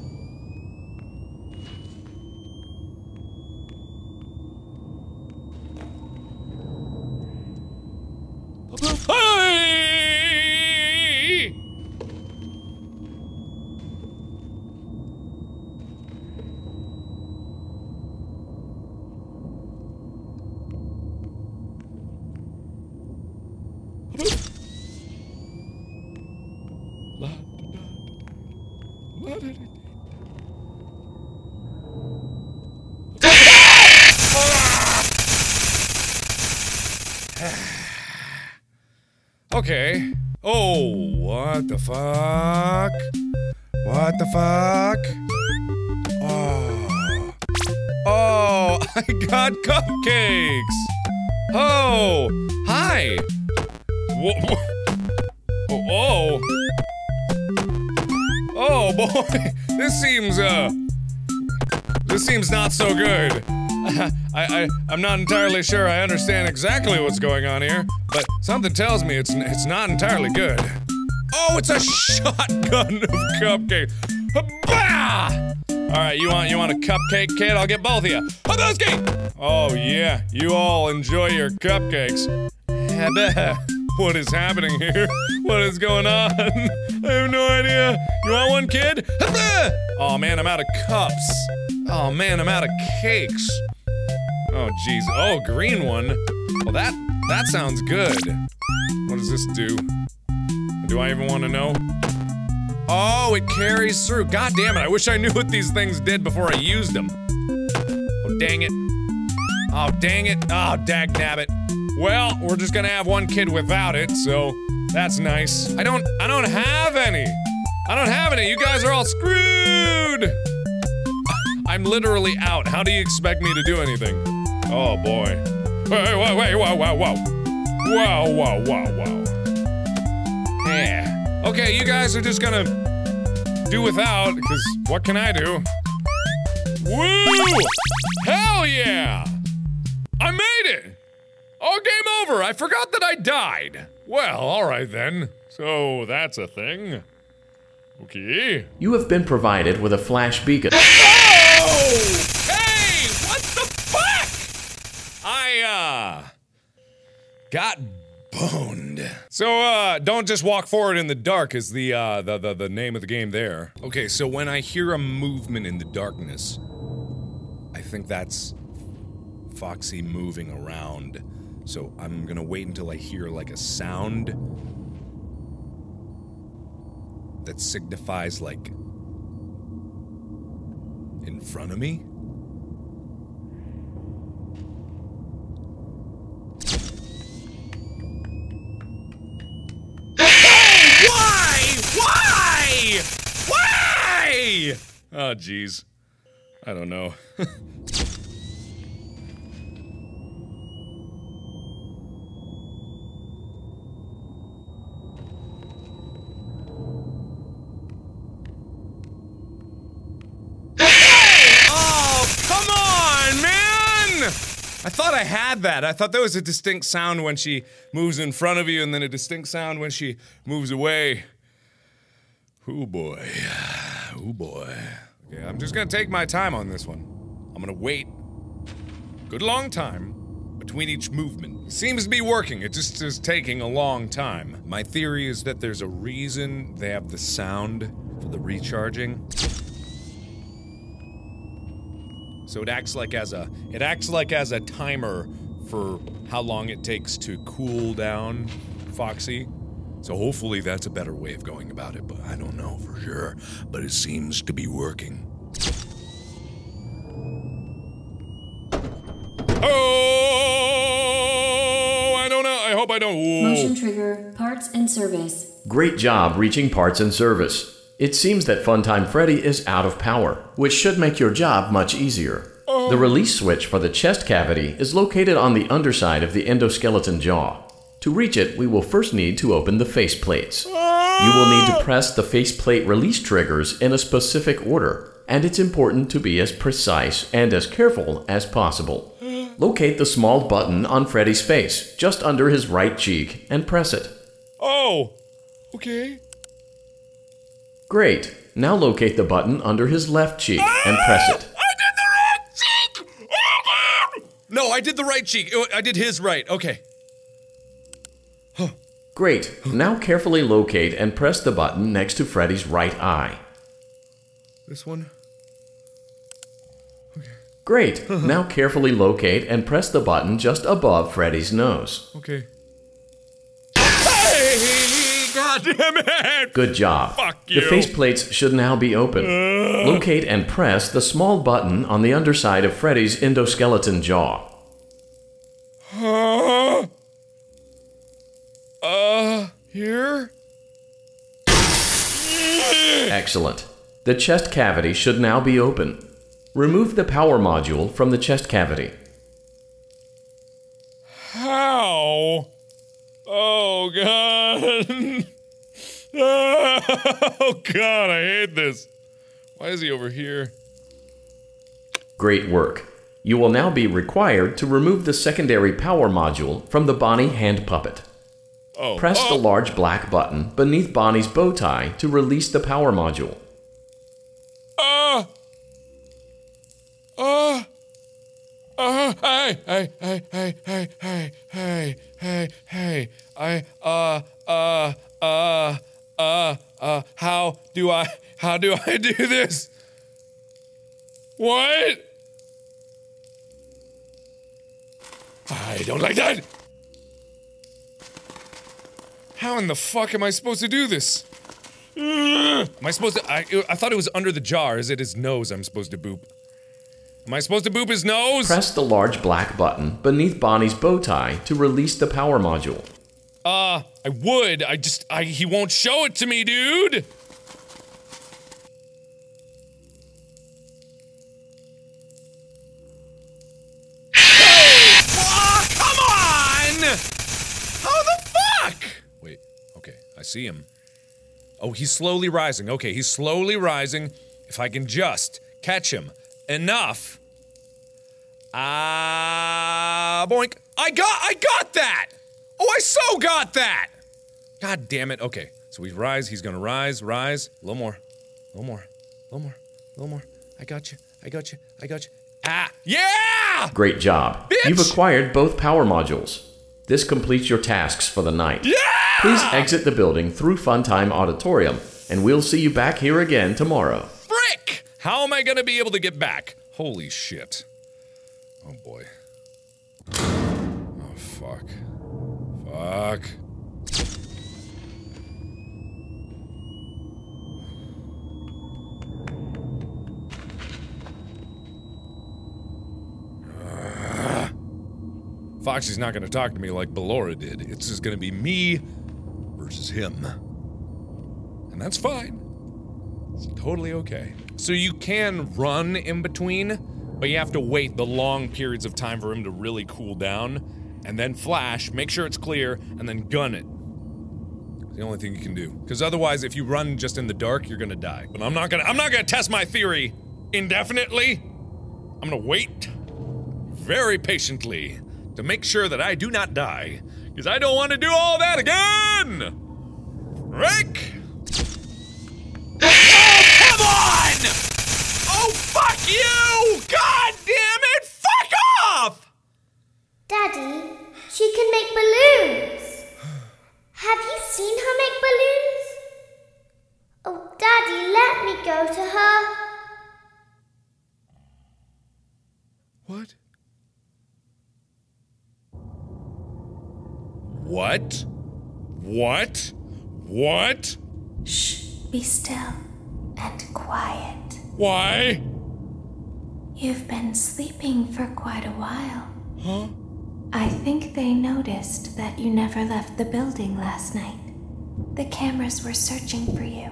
Hey! Okay. Oh, what the fuck? What the fuck? Oh. Oh, I got cupcakes. Oh, hi. Whoa. Oh, oh. Oh boy, this seems uh, this seems not so good. I, I, I'm not entirely sure I understand exactly what's going on here, but something tells me it's it's not entirely good. Oh, it's a shotgun of cupcake. Bah! All right, you want you want a cupcake, kid? I'll get both of you. Habuski! Oh yeah, you all enjoy your cupcakes. What is happening here? What is going on? I have no idea. You want one, kid? Oh man, I'm out of cups. Oh man, I'm out of cakes. Oh jeez. Oh, green one. Well, that that sounds good. What does this do? Do I even want to know? Oh, it carries through. God damn it! I wish I knew what these things did before I used them. Oh dang it! Oh dang it! Oh dag nabbit. Well, we're just gonna have one kid without it, so that's nice. I don't I don't have any. I don't have any. You guys are all screwed. I'm literally out. How do you expect me to do anything? Oh boy. Wait, wait, wait, whoa, whoa, whoa. Wow, wow, wow, wow. Yeah. Okay, you guys are just gonna do without, because what can I do? Woo! Hell yeah! I made it! Oh, game over! I forgot that I died! Well, alright then. So, that's a thing. Okay. You have been provided with a flash beacon. Oh! Hey! What the? I, uh. got boned. So, uh, don't just walk forward in the dark is the, uh, the, the, the name of the game there. Okay, so when I hear a movement in the darkness, I think that's Foxy moving around. So I'm gonna wait until I hear like a sound that signifies like in front of me. Why? Why? Oh, jeez. I don't know. Oh, come on, man! I thought I had that. I thought there was a distinct sound when she moves in front of you and then a distinct sound when she moves away. Oh boy. Oh boy. Okay, I'm just gonna take my time on this one. I'm gonna wait. Good long time between each movement. Seems to be working, it just is taking a long time. My theory is that there's a reason they have the sound for the recharging. So it acts like as a it acts like as a timer for how long it takes to cool down Foxy. So hopefully that's a better way of going about it, but I don't know for sure. But it seems to be working. Oh, I don't know. I hope I don't. Whoa. Motion trigger, parts and service. Great job reaching parts and service. It seems that Funtime Freddy is out of power, which should make your job much easier. The oh. release switch for the chest cavity is located on the underside of the endoskeleton jaw. To reach it, we will first need to open the face plates. You will need to press the faceplate release triggers in a specific order, and it's important to be as precise and as careful as possible. Locate the small button on Freddy's face, just under his right cheek, and press it. Oh, okay. Great. Now locate the button under his left cheek and press it. Ah, I did the right cheek! Oh, no, I did the right cheek. Oh, I did his right. Okay. Great. Now carefully locate and press the button next to Freddy's right eye. This one. Okay. Great. Now carefully locate and press the button just above Freddy's nose. Okay. Hey, God damn it! Good job. Fuck you. The faceplates should now be open. Ugh. Locate and press the small button on the underside of Freddy's endoskeleton jaw. Huh? Uh, here? Excellent. The chest cavity should now be open. Remove the power module from the chest cavity. How? Oh, God. oh, God, I hate this. Why is he over here? Great work. You will now be required to remove the secondary power module from the Bonnie hand puppet. Oh. Press oh. the large black button beneath Bonnie's bow tie to release the power module. Uh. Uh. Uh. Hey. Hey. Hey. Hey. Hey. Hey. Hey. Hey. Hey. I. Uh. Uh. Uh. Uh. Uh. How do I? How do I do this? What? I don't like that. How in the fuck am I supposed to do this? Am I supposed to? I, I thought it was under the jar. Is it his nose I'm supposed to boop? Am I supposed to boop his nose? Press the large black button beneath Bonnie's bow tie to release the power module. Uh, I would. I just, I he won't show it to me, dude. Oh, come on! I see him. Oh, he's slowly rising. Okay, he's slowly rising. If I can just catch him enough. Ah, boink. I got I got that. Oh, I so got that. God damn it. Okay. So he's rise, he's going to rise, rise. A little more. A little more. A little more. A little more. I got you. I got you. I got you. Ah, yeah! Great job. Bitch! You've acquired both power modules. This completes your tasks for the night. Yeah! Please exit the building through Funtime Auditorium, and we'll see you back here again tomorrow. Frick! How am I going to be able to get back? Holy shit. Oh boy. Oh fuck. Fuck. Ugh. Foxy's not going to talk to me like Ballora did. It's just going to be me versus him. And that's fine. It's totally okay. So you can run in between, but you have to wait the long periods of time for him to really cool down, and then flash, make sure it's clear, and then gun it. It's the only thing you can do. Because otherwise, if you run just in the dark, you're gonna die. But I'm not gonna. I'm not gonna test my theory indefinitely. I'm gonna wait very patiently to make sure that I do not die, because I don't want to do all that again. Rick. oh, Come on! Oh, fuck you! God damn it! Fuck off! Daddy, she can make balloons. Have you seen her make balloons? Oh, Daddy, let me go to her. What? What? What? What? Shh, be still and quiet. Why? You've been sleeping for quite a while. Huh? I think they noticed that you never left the building last night. The cameras were searching for you,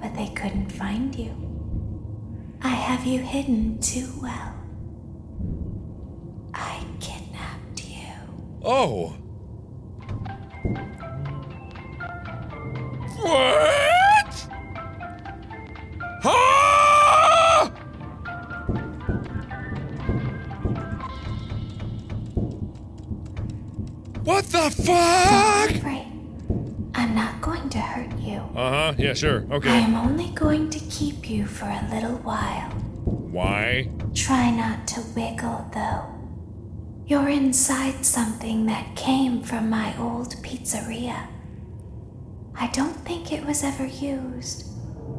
but they couldn't find you. I have you hidden too well. I kidnapped you. Oh. What? Ah! What the fuck? I'm not going to hurt you. Uh huh. Yeah, sure. Okay. I'm only going to keep you for a little while. Why? Try not to wiggle, though. You're inside something that came from my old pizzeria. I don't think it was ever used.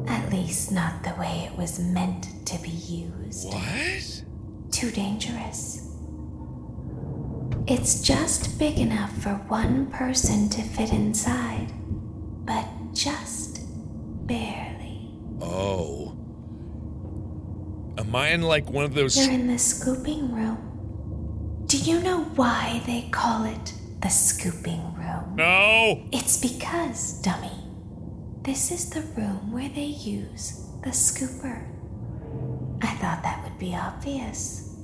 At least, not the way it was meant to be used. What? Too dangerous. It's just big enough for one person to fit inside, but just barely. Oh. Am I in like one of those? You're in the scooping room. Do you know why they call it the scooping room? No. It's because, dummy, this is the room where they use the scooper. I thought that would be obvious.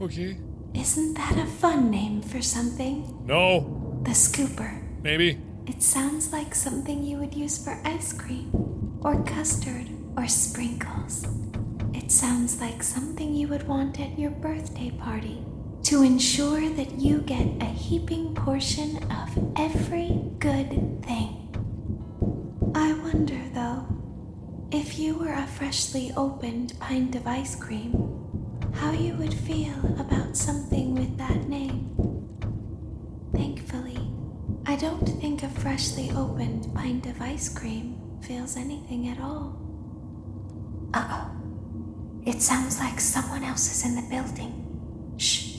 Okay. Isn't that a fun name for something? No. The scooper. Maybe. It sounds like something you would use for ice cream, or custard, or sprinkles. It sounds like something you would want at your birthday party to ensure that you get a heaping portion of every good thing. I wonder, though, if you were a freshly opened pint of ice cream, how you would feel about something with that name. Thankfully, I don't think a freshly opened pint of ice cream feels anything at all. Uh oh. It sounds like someone else is in the building. Shh.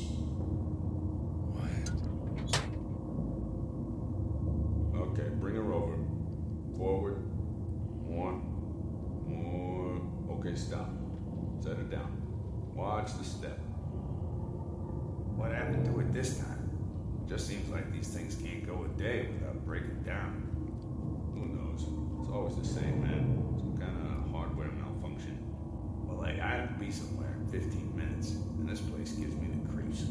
Okay, bring her over. Forward. One. More. Okay, stop. Set her down. Watch the step. What happened to it this time? Just seems like these things can't go a day without breaking down. Who knows? It's always the same, man. Some kind of hardware malfunction. Well, hey, I have to be somewhere in 15 minutes, and this place gives me the creeps.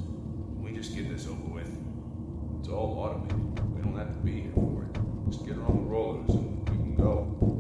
We just get this over with? It's all automated. We don't have to be here for it. Just get on the rollers and we can go.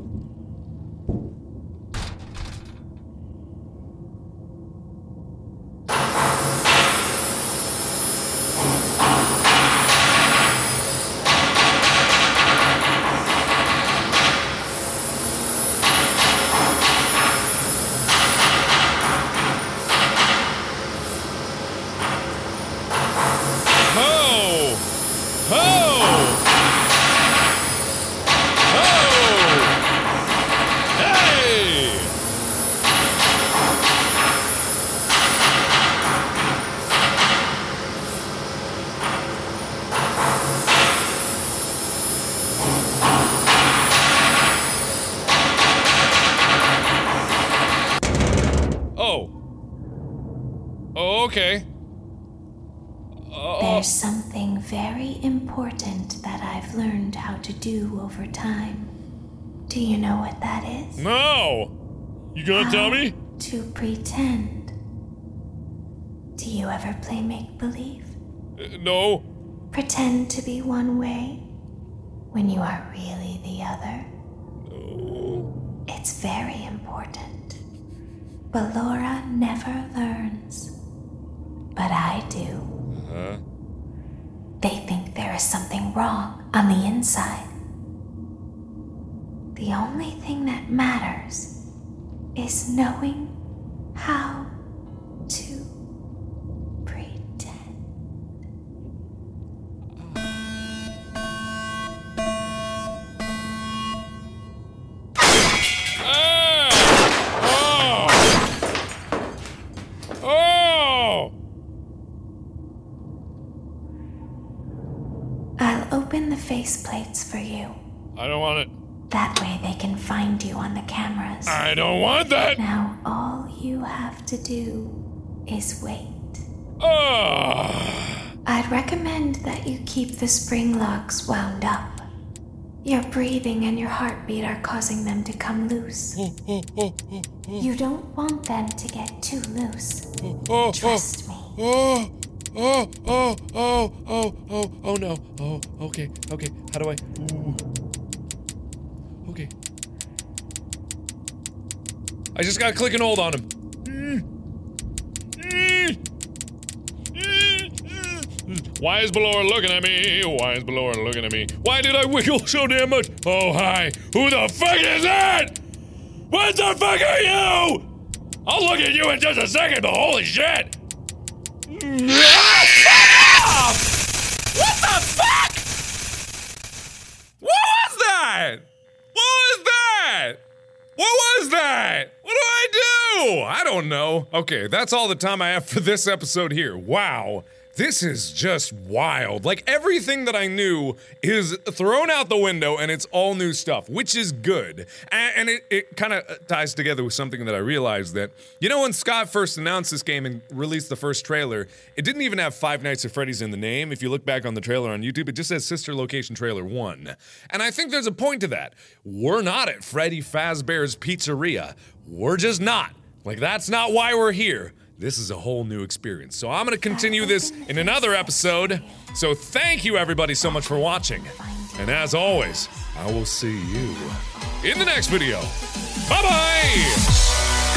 You ever play make believe? Uh, no. Pretend to be one way when you are really the other? It's very important. But Laura never learns. But I do. Huh? They think there is something wrong on the inside. The only thing that matters is knowing how to open the faceplates for you. I don't want it. That way they can find you on the cameras. I don't want that! Now all you have to do is wait. Oh! I'd recommend that you keep the spring locks wound up. Your breathing and your heartbeat are causing them to come loose. You don't want them to get too loose. Oh, oh Trust me. Oh. Oh, oh, oh, oh, oh, oh, no. Oh, okay, okay. How do I? Ooh. Okay. I just gotta click and hold on him. Why is Ballora looking at me? Why is Ballora looking at me? Why did I wiggle so damn much? Oh, hi. Who the fuck is that? What the fuck are you? I'll look at you in just a second, but holy shit! Shut up! What the fuck? What was that? What was that? What was that? What do I do? I don't know. Okay, that's all the time I have for this episode here. Wow. This is just wild. Like everything that I knew is thrown out the window and it's all new stuff, which is good. And, and it, it kind of uh, ties together with something that I realized that, you know, when Scott first announced this game and released the first trailer, it didn't even have Five Nights at Freddy's in the name. If you look back on the trailer on YouTube, it just says Sister Location Trailer 1. And I think there's a point to that. We're not at Freddy Fazbear's Pizzeria. We're just not. Like, that's not why we're here. This is a whole new experience. So I'm to continue this in another episode. So thank you everybody so much for watching. And as always, I will see you in the next video. Bye-bye!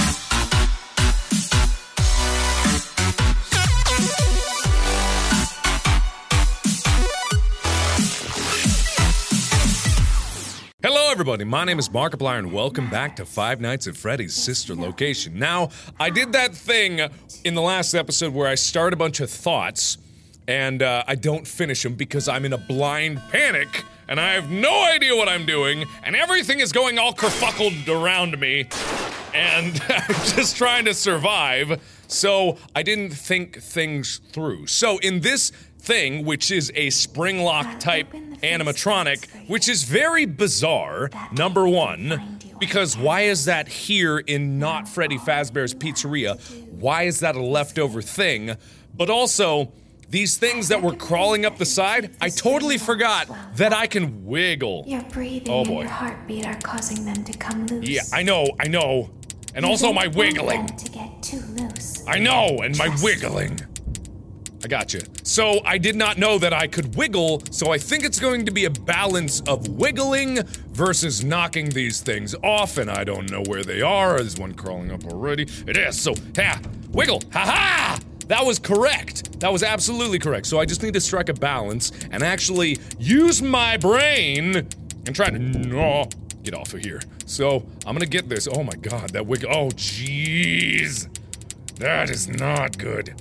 Hello, everybody. My name is Markiplier, and welcome back to Five Nights at Freddy's sister location. Now, I did that thing in the last episode where I start a bunch of thoughts and uh, I don't finish them because I'm in a blind panic and I have no idea what I'm doing, and everything is going all kerfuckled around me, and I'm just trying to survive. So I didn't think things through. So in this thing, which is a spring lock type animatronic, which is very bizarre, number one, because why is that here in not Freddy Fazbear's Pizzeria? Why is that a leftover thing? But also, these things that were crawling up the side, I totally forgot that I can wiggle. Your breathing Oh and boy. your heartbeat are causing them to come loose. Yeah, I know, I know. And also my wiggling. them to get too loose. I know, and my wiggling. I got you. So I did not know that I could wiggle, so I think it's going to be a balance of wiggling versus knocking these things off, and I don't know where they are. There's one crawling up already. It is, so, ha! Wiggle! Ha ha! That was correct. That was absolutely correct. So I just need to strike a balance and actually use my brain and try to no, get off of here. So I'm gonna get this. Oh my god, that wiggle. Oh jeez. That is not good.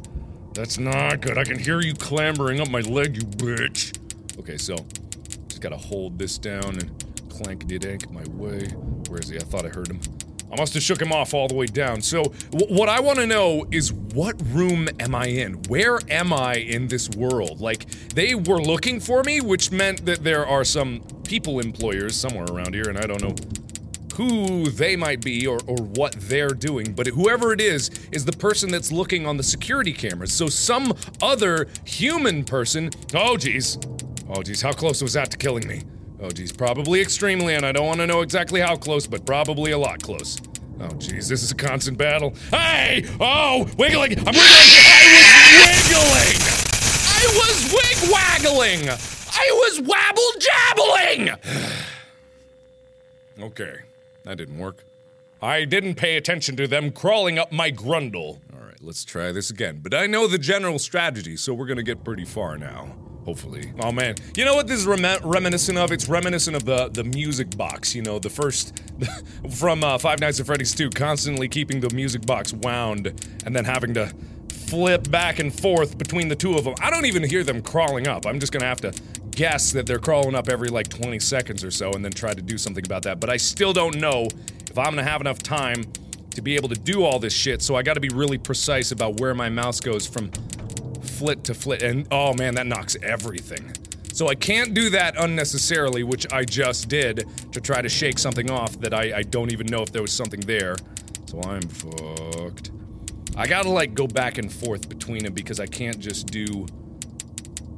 That's not good. I can hear you clambering up my leg, you bitch. Okay, so just gotta hold this down and clankety dank my way. Where is he? I thought I heard him. I must have shook him off all the way down. So, what I want to know is what room am I in? Where am I in this world? Like, they were looking for me, which meant that there are some people employers somewhere around here, and I don't know who they might be or, or what they're doing, but whoever it is, is the person that's looking on the security cameras. So, some other human person. Oh, geez. Oh, geez, how close was that to killing me? Oh, geez, probably extremely, and I don't want to know exactly how close, but probably a lot close. Oh, geez, this is a constant battle. Hey! Oh, wiggling! I'm wiggling! I was wiggling! I was wig waggling! I was wabble jabbling! okay, that didn't work. I didn't pay attention to them crawling up my grundle. All right, let's try this again. But I know the general strategy, so we're gonna get pretty far now. Hopefully. Oh man, you know what this is rem- reminiscent of? It's reminiscent of the the music box. You know, the first from uh, Five Nights at Freddy's 2, constantly keeping the music box wound and then having to flip back and forth between the two of them. I don't even hear them crawling up. I'm just gonna have to guess that they're crawling up every like 20 seconds or so and then try to do something about that. But I still don't know if I'm gonna have enough time to be able to do all this shit. So I got to be really precise about where my mouse goes from flit to flit. And oh man, that knocks everything. So I can't do that unnecessarily, which I just did to try to shake something off that I, I don't even know if there was something there. So I'm fucked. I gotta like go back and forth between them because I can't just do.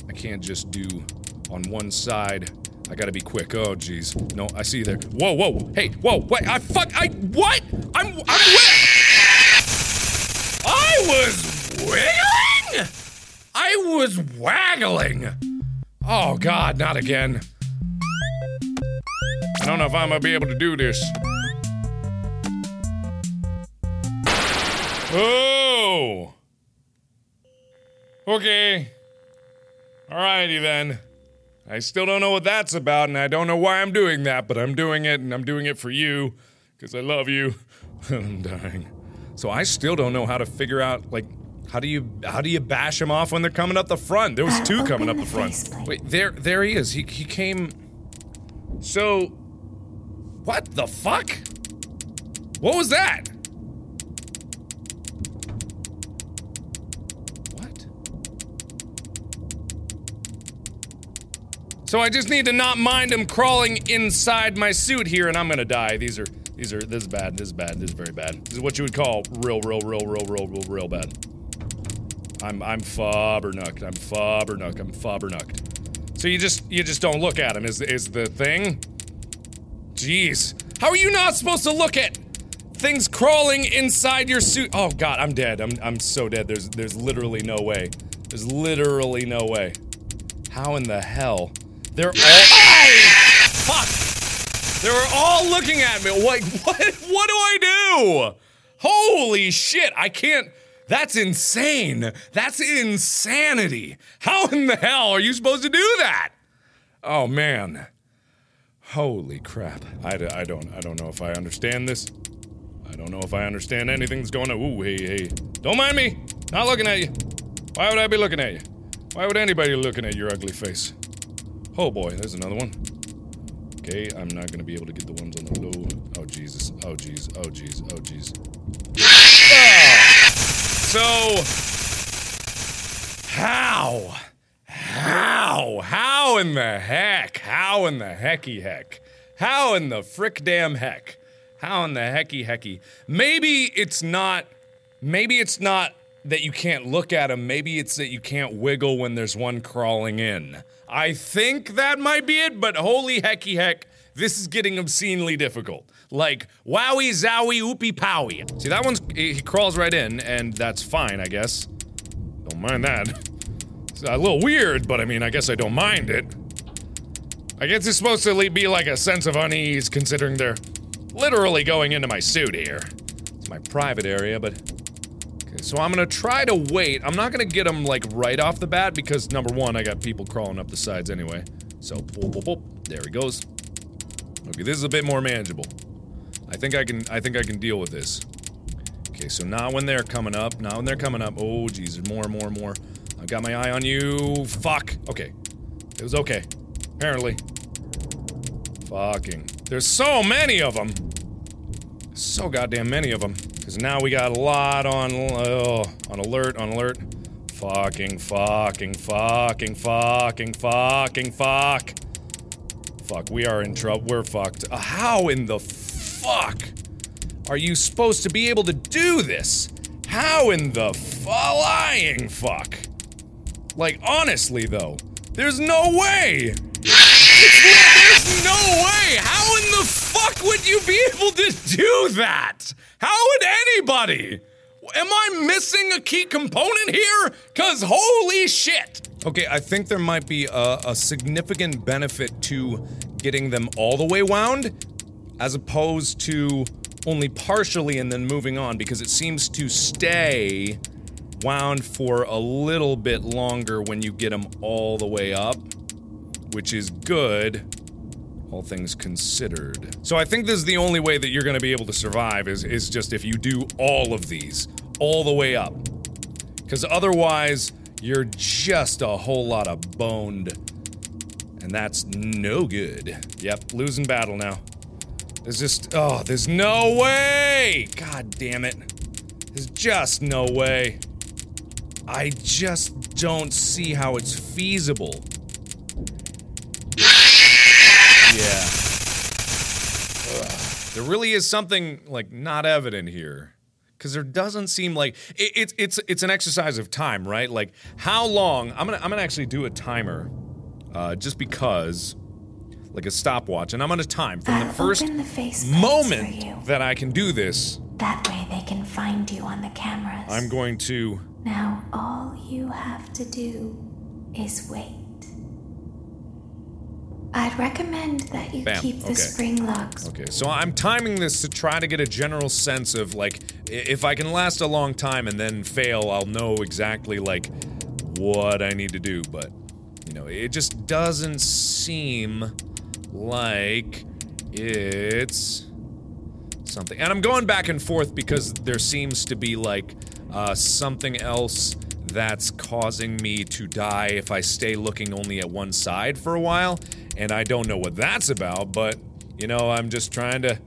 I can't just do on one side. I gotta be quick. Oh jeez. No, I see you there. Whoa, whoa, hey, whoa, wait, I fuck, I what? I'm, I'm wi- I was wiggling. I was waggling. Oh god, not again. I don't know if I'm gonna be able to do this. Oh. Okay. Alrighty then. I still don't know what that's about, and I don't know why I'm doing that, but I'm doing it, and I'm doing it for you, because I love you. I'm dying. So I still don't know how to figure out, like, how do you how do you bash them off when they're coming up the front? There was uh, two coming up the front. Wait, there there he is. He he came. So, what the fuck? What was that? So I just need to not mind him crawling inside my suit here, and I'm gonna die. These are, these are, this is bad, this is bad, this is very bad. This is what you would call real, real, real, real, real, real, real bad. I'm, I'm fobbernucked, I'm fobbernucked, I'm fobbernucked. So you just, you just don't look at him, is, is the thing? Jeez. How are you not supposed to look at things crawling inside your suit? Oh god, I'm dead, I'm, I'm so dead. There's, there's literally no way. There's literally no way. How in the hell? They're all. Fuck! They were all looking at me. Like, what? What do I do? Holy shit! I can't. That's insane. That's insanity. How in the hell are you supposed to do that? Oh man. Holy crap. I, I don't I don't know if I understand this. I don't know if I understand anything that's going on. Ooh, hey, hey. Don't mind me. Not looking at you. Why would I be looking at you? Why would anybody be looking at your ugly face? Oh boy, there's another one. Okay, I'm not gonna be able to get the ones on the low. Oh Jesus. Oh jeez. Oh jeez. Oh jeez. Ah! So how? How? How in the heck? How in the hecky heck? How in the frick damn heck? How in the hecky hecky? Maybe it's not maybe it's not that you can't look at them. Maybe it's that you can't wiggle when there's one crawling in. I think that might be it, but holy hecky heck, this is getting obscenely difficult. Like, wowie zowie oopie powie. See, that one's, he crawls right in, and that's fine, I guess. Don't mind that. It's a little weird, but I mean, I guess I don't mind it. I guess it's supposed to be like a sense of unease considering they're literally going into my suit here. It's my private area, but. So I'm gonna try to wait. I'm not gonna get them like right off the bat because number one, I got people crawling up the sides anyway. So, boop, boop, boop. There he goes. Okay, this is a bit more manageable. I think I can. I think I can deal with this. Okay, so not when they're coming up. Not when they're coming up. Oh, geez, there's more, more, more. I got my eye on you. Fuck. Okay, it was okay. Apparently. Fucking. There's so many of them. So goddamn many of them. Because now we got a lot on. Oh, on alert, on alert. Fucking, fucking, fucking, fucking, fucking, fuck. Fuck, we are in trouble. We're fucked. Uh, how in the fuck are you supposed to be able to do this? How in the flying fuck? Like, honestly, though, there's no way! There's no way! How in the fuck would you be able to do that? How would anybody? Am I missing a key component here? Cause holy shit! Okay, I think there might be a, a significant benefit to getting them all the way wound, as opposed to only partially and then moving on, because it seems to stay wound for a little bit longer when you get them all the way up, which is good, all things considered. So I think this is the only way that you're going to be able to survive is is just if you do all of these all the way up. Cuz otherwise you're just a whole lot of boned and that's no good. Yep, losing battle now. There's just oh, there's no way. God damn it. There's just no way. I just don't see how it's feasible. Yeah. Ugh. There really is something like not evident here. Cause there doesn't seem like it, it's it's it's an exercise of time, right? Like how long? I'm gonna I'm gonna actually do a timer, uh, just because, like a stopwatch, and I'm gonna time from the I'll first the moment that I can do this. That way they can find you on the cameras. I'm going to Now all you have to do is wait. I'd recommend that you Bam, keep the okay. spring locks. Okay, so I'm timing this to try to get a general sense of like if I can last a long time and then fail, I'll know exactly like what I need to do, but you know, it just doesn't seem like it's something. And I'm going back and forth because there seems to be like uh, something else that's causing me to die if I stay looking only at one side for a while. And I don't know what that's about, but you know, I'm just trying to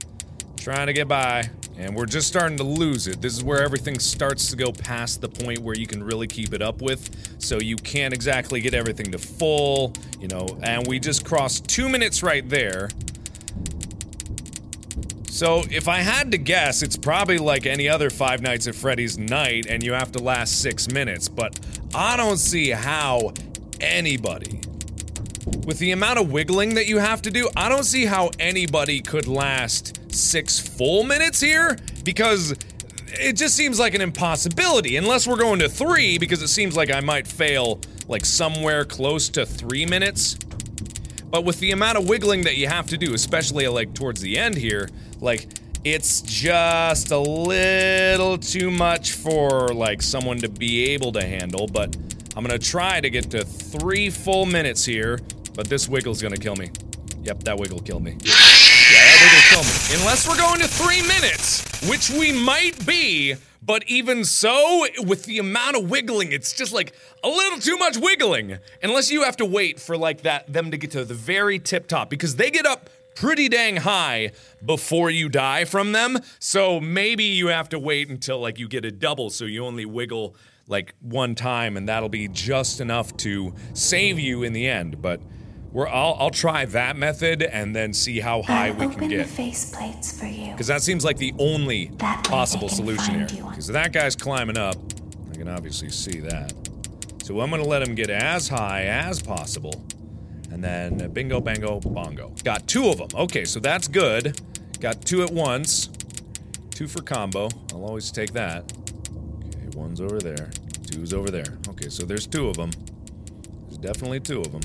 trying to get by. And we're just starting to lose it. This is where everything starts to go past the point where you can really keep it up with. So you can't exactly get everything to full, you know, and we just crossed two minutes right there. So, if I had to guess, it's probably like any other Five Nights at Freddy's night, and you have to last six minutes. But I don't see how anybody, with the amount of wiggling that you have to do, I don't see how anybody could last six full minutes here because it just seems like an impossibility. Unless we're going to three, because it seems like I might fail like somewhere close to three minutes. But with the amount of wiggling that you have to do, especially like towards the end here, like it's just a little too much for like someone to be able to handle. But I'm gonna try to get to three full minutes here. But this wiggle's gonna kill me. Yep, that wiggle killed me. Yeah, that wiggle killed me. Unless we're going to three minutes, which we might be. But even so, with the amount of wiggling, it's just like a little too much wiggling. Unless you have to wait for like that them to get to the very tip top because they get up pretty dang high before you die from them. So maybe you have to wait until like you get a double so you only wiggle like one time and that'll be just enough to save you in the end. But we're I'll, I'll try that method and then see how high I'll we can get. faceplates for you. Because that seems like the only That possible solution here. find you on- Because that guy's climbing up. I can obviously see that. So I'm going to let him get as high as possible. And then uh, bingo, bango, bongo. Got two of them. Okay, so that's good. Got two at once. Two for combo. I'll always take that. Okay, one's over there. Two's over there. Okay, so there's two of them. There's definitely two of them.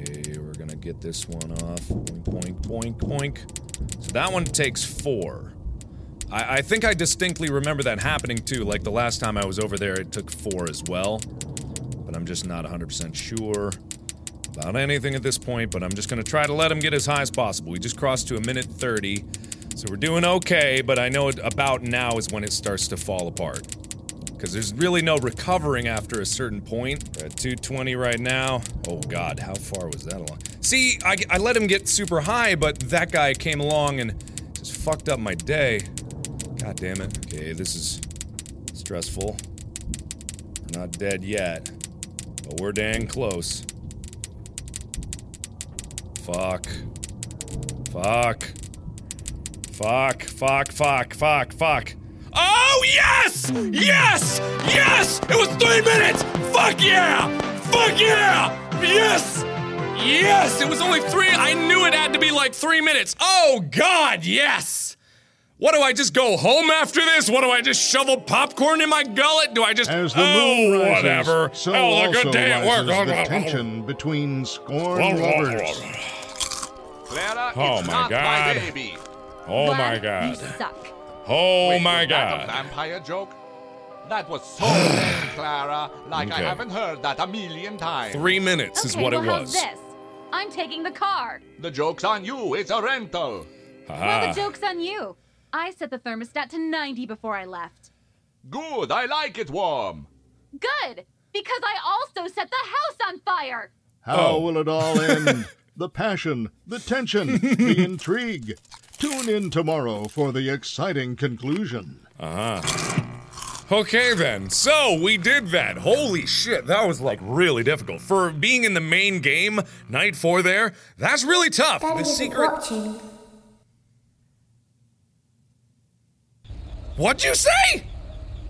Okay, we're gonna get this one off. Boink, boink, boink, boink. So that one takes four. I, I think I distinctly remember that happening too. Like the last time I was over there, it took four as well. But I'm just not 100% sure about anything at this point, but I'm just gonna try to let him get as high as possible. We just crossed to a minute 30, so we're doing okay, but I know about now is when it starts to fall apart. Because there's really no recovering after a certain point. We're at 220 right now. Oh god, how far was that along? See, I, I let him get super high, but that guy came along and just fucked up my day. God damn it. Okay, this is stressful. We're not dead yet, but we're dang close. Fuck. Fuck. Fuck, fuck, fuck, fuck, fuck. Oh, yes! Yes! Yes! It was three minutes! Fuck yeah! Fuck yeah! Yes! Yes! It was only three. I knew it had to be like three minutes. Oh, God, yes! What do I just go home after this? What do I just shovel popcorn in my gullet? Do I just. As the oh, moon rises, whatever. so oh, a also good day at rises work. the oh, tension between scorn lovers. Clara, Oh it's my not God. my baby. Oh Vlad, my You god. suck. Oh Wait, my was that a god. vampire joke? That was so lame, Clara. Like Okay. I haven't heard that a million times. Three minutes is okay, what well, it how's was. this? I'm taking the car. The joke's on you. It's a rental. Well, the joke's on you. I set the thermostat to 90 before I left. Good. I like it warm. Good, because I also set the house on fire. How Oh. will it all end? the passion, the tension, the intrigue. Tune in tomorrow for the exciting conclusion. Uh-huh. Okay then. So we did that. Holy shit, that was like really difficult. For being in the main game, night four there, that's really tough. Daddy The secret watching. What'd you say?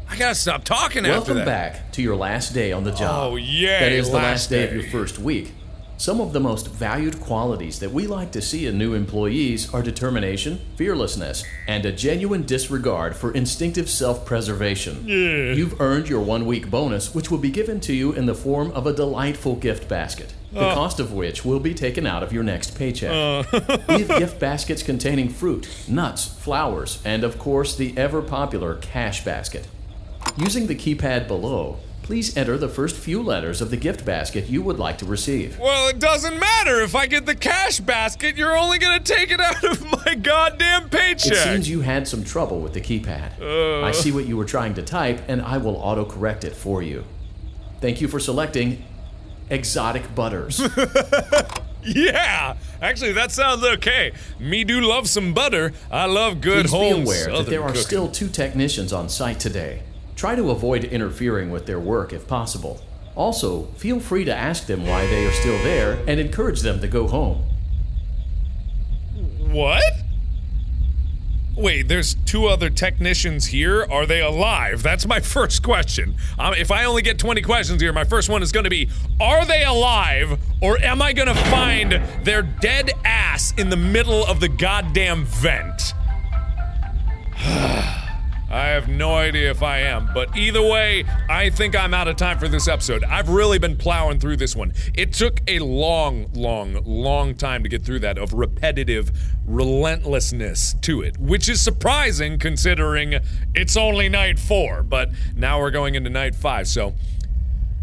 I gotta stop talking after Welcome back to your last day on the job. Oh, yeah. That is the last last day, of your first week. Some of the most valued qualities that we like to see in new employees are determination, fearlessness, and a genuine disregard for instinctive self preservation. Yeah. You've earned your one week bonus, which will be given to you in the form of a delightful gift basket, the Oh. cost of which will be taken out of your next paycheck. Uh. we have gift baskets containing fruit, nuts, flowers, and of course the ever popular cash basket. Using the keypad below, please enter the first few letters of the gift basket you would like to receive. Well, it doesn't matter. If I get the cash basket, you're only gonna take it out of my goddamn paycheck. It seems you had some trouble with the keypad. Uh. I see what you were trying to type, and I will autocorrect it for you. Thank you for selecting exotic butters. Yeah, actually, that sounds okay. Me do love some butter. I love good Please home be aware that there are cooking. still two technicians on site today. Try to avoid interfering with their work if possible. Also, feel free to ask them why they are still there and encourage them to go home. What? Wait, there's two other technicians here. Are they alive? That's my first question. Um, if I only get 20 questions here, my first one is going to be Are they alive? Or am I going to find their dead ass in the middle of the goddamn vent? I have no idea if I am, but either way, I think I'm out of time for this episode. I've really been plowing through this one. It took a long, long, long time to get through that of repetitive relentlessness to it, which is surprising considering it's only night four, but now we're going into night five, so.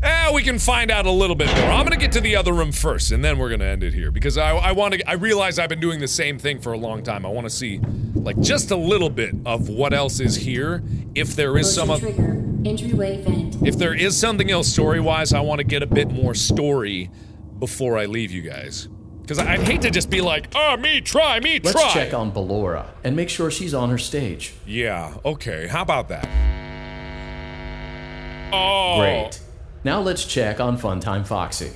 Eh, we can find out a little bit more. I'm gonna get to the other room first, and then we're gonna end it here because I, I want to. I realize I've been doing the same thing for a long time. I want to see, like, just a little bit of what else is here. If there is some, Motion oth- trigger. Entryway vent. if there is something else story-wise, I want to get a bit more story before I leave you guys. Because I'd hate to just be like, oh, me try, me try. Let's check on Ballora and make sure she's on her stage. Yeah. Okay. How about that? Oh. Great. Now let's check on Funtime Foxy.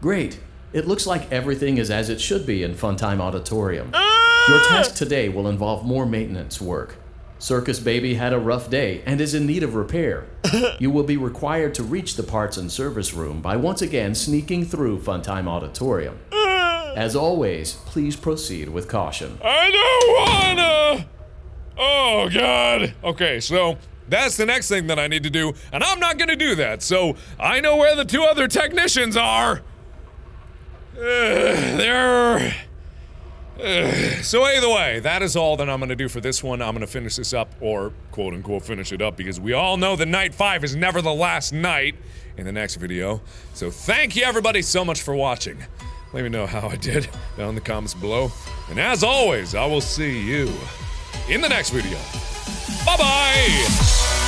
Great. It looks like everything is as it should be in Funtime Auditorium. Your task today will involve more maintenance work. Circus Baby had a rough day and is in need of repair. you will be required to reach the parts and service room by once again sneaking through Funtime Auditorium. As always, please proceed with caution. I don't wanna. Oh, God. Okay, so that's the next thing that I need to do, and I'm not gonna do that, so I know where the two other technicians are. Uh, they're. So either way, that is all that I'm gonna do for this one. I'm gonna finish this up, or quote unquote finish it up, because we all know that night five is never the last night in the next video. So thank you everybody so much for watching. Let me know how I did down in the comments below. And as always, I will see you in the next video. Bye bye!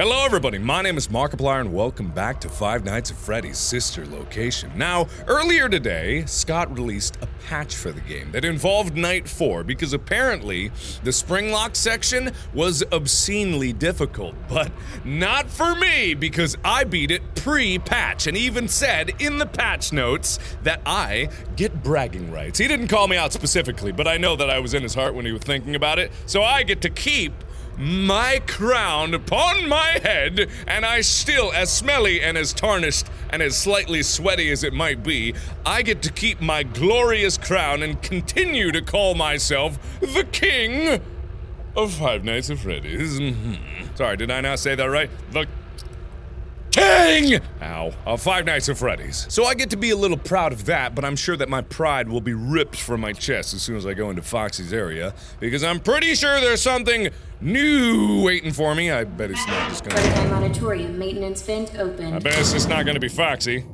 Hello, everybody. My name is Markiplier, and welcome back to Five Nights at Freddy's sister location. Now, earlier today, Scott released a patch for the game that involved Night 4 because apparently the spring lock section was obscenely difficult, but not for me because I beat it pre patch and even said in the patch notes that I get bragging rights. He didn't call me out specifically, but I know that I was in his heart when he was thinking about it, so I get to keep my crown upon my head, and I still, as smelly and as tarnished and as slightly sweaty as it might be, I get to keep my glorious crown and continue to call myself the King of Five Nights at Freddy's. Mhm. Sorry, did I not say that right? The King! Ow. Of Five Nights at Freddy's. So I get to be a little proud of that, but I'm sure that my pride will be ripped from my chest as soon as I go into Foxy's area, because I'm pretty sure there's something new waiting for me. I bet it's not just gonna. Monitorium maintenance vent open. I bet it's just not gonna be Foxy.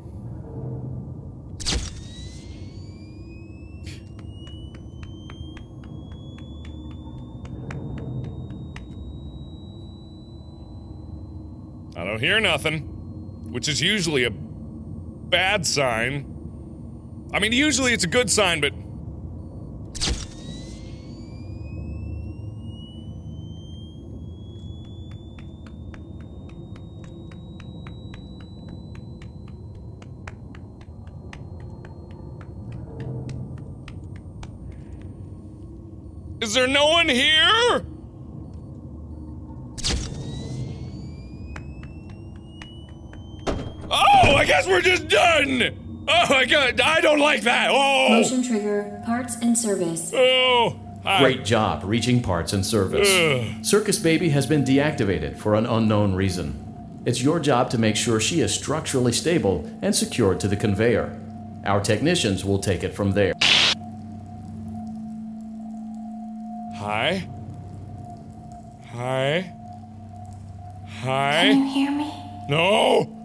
I don't hear nothing, which is usually a bad sign. I mean, usually it's a good sign, but. Is there no one here? Oh, I guess we're just done! Oh my god, I don't like that! Oh! Motion trigger, parts and service. Oh! Hi. Great job reaching parts and service. Ugh. Circus Baby has been deactivated for an unknown reason. It's your job to make sure she is structurally stable and secured to the conveyor. Our technicians will take it from there. Hi? Hi? Hi? Can you hear me? No!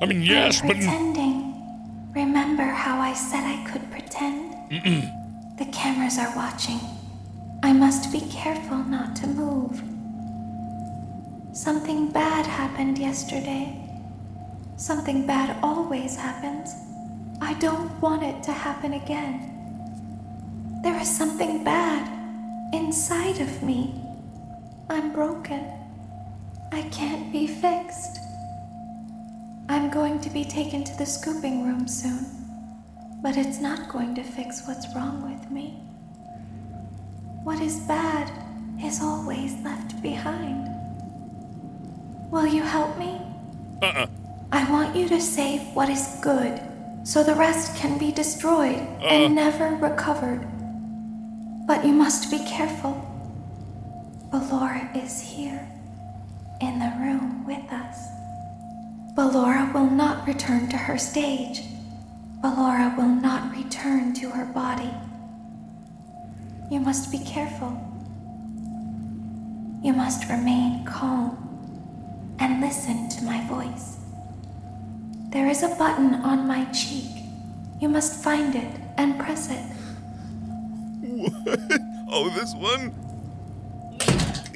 I mean, yes, I'm but. pretending. Remember how I said I could pretend? Mm-mm. The cameras are watching. I must be careful not to move. Something bad happened yesterday. Something bad always happens. I don't want it to happen again. There is something bad inside of me. I'm broken. I can't be fixed. I'm going to be taken to the scooping room soon, but it's not going to fix what's wrong with me. What is bad is always left behind. Will you help me? Uh-uh. I want you to save what is good, so the rest can be destroyed Uh. and never recovered. But you must be careful. Ballora is here, in the room with us. Ballora will not return to her stage. Ballora will not return to her body. You must be careful. You must remain calm and listen to my voice. There is a button on my cheek. You must find it and press it. What? Oh, this one?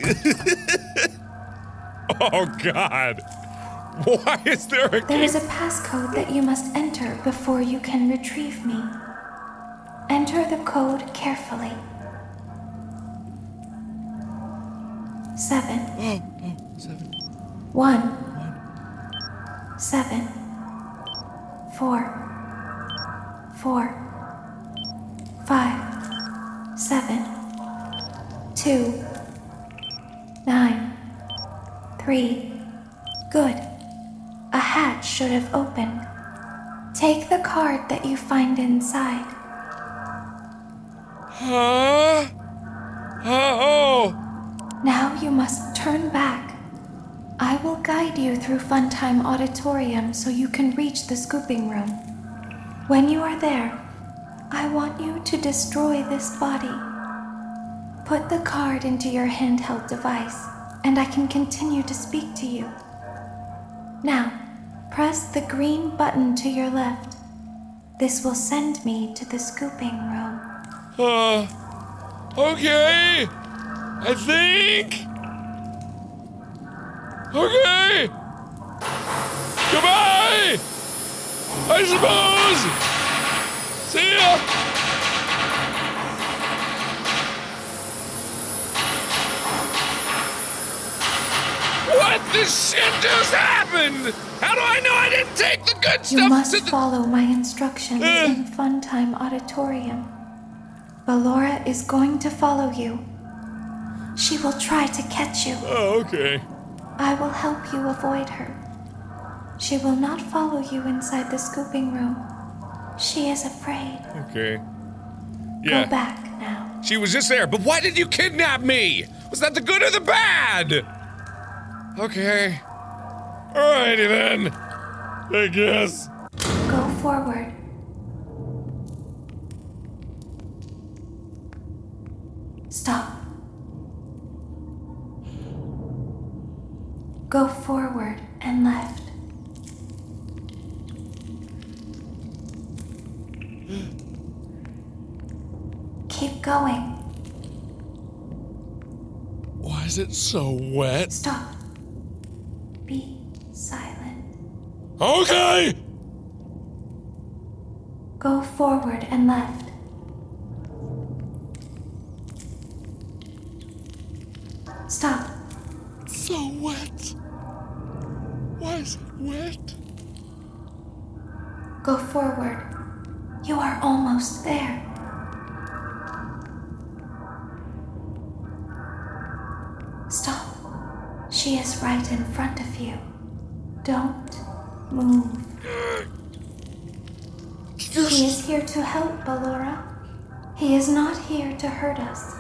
oh, God. Why is there a There is a passcode that you must enter before you can retrieve me. Enter the code carefully. Seven. Mm, mm. One. Seven. Four. Four. Five. Seven. Two. Nine. Three. Good. Should have opened. Take the card that you find inside. Huh? Oh! Now you must turn back. I will guide you through Funtime Auditorium so you can reach the scooping room. When you are there, I want you to destroy this body. Put the card into your handheld device, and I can continue to speak to you. Now, press the green button to your left. This will send me to the scooping room. Uh, okay. I think. Okay. Goodbye. I suppose. See ya. What the shit just happened? How do I know I didn't take the good You stuff must to the. follow my instructions eh. in Funtime Auditorium. Ballora is going to follow you. She will try to catch you. Oh, okay. I will help you avoid her. She will not follow you inside the scooping room. She is afraid. Okay. Yeah. Go back now. She was just there, but why did you kidnap me? Was that the good or the bad? Okay. Alrighty then. I guess. Go forward. Stop. Go forward and left. Keep going. Why is it so wet? Stop. Be silent. Okay! Go forward and left. Stop. So wet. Why is it wet? Go forward. You are almost there. Stop. She is right in front of you. Don't move. He is here to help, Ballora. He is not here to hurt us.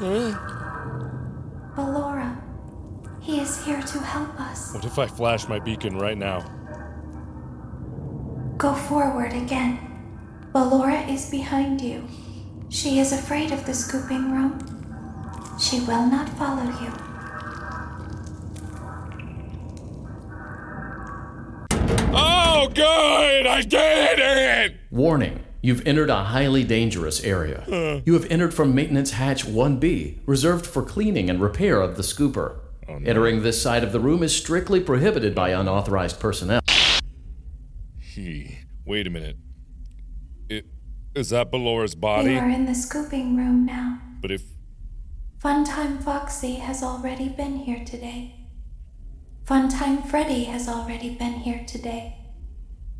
Ballora, he is here to help us. What if I flash my beacon right now? Go forward again. Ballora is behind you. She is afraid of the scooping room. She will not follow you. Oh, good! I did it! Warning. You've entered a highly dangerous area. You have entered from Maintenance Hatch 1B, reserved for cleaning and repair of the scooper. Oh, Entering this side of the room is strictly prohibited by unauthorized personnel. He. Wait a minute. It. Is that Ballora's body? You are in the scooping room now. But if. Funtime Foxy has already been here today. Funtime Freddy has already been here today.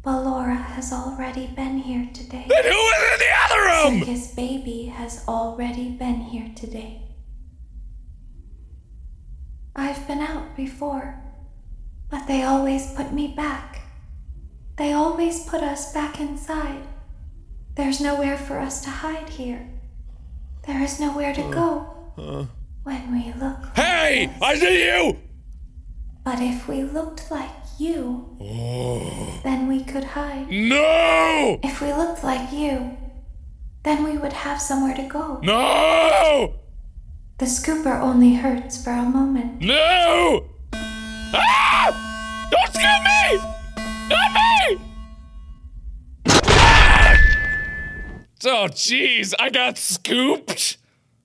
Ballora has already been here today. Then who is in the other room? Circus Baby has already been here today. I've been out before, but they always put me back. They always put us back inside. There's nowhere for us to hide here. There is nowhere to go Uh, when we look. hey! I see you! But if we looked like you, Oh. then we could hide. No! If we looked like you, then we would have somewhere to go. No! The scooper only hurts for a moment. No! Ah! Don't scoop me! Not me! Ah! Oh, jeez, I got scooped.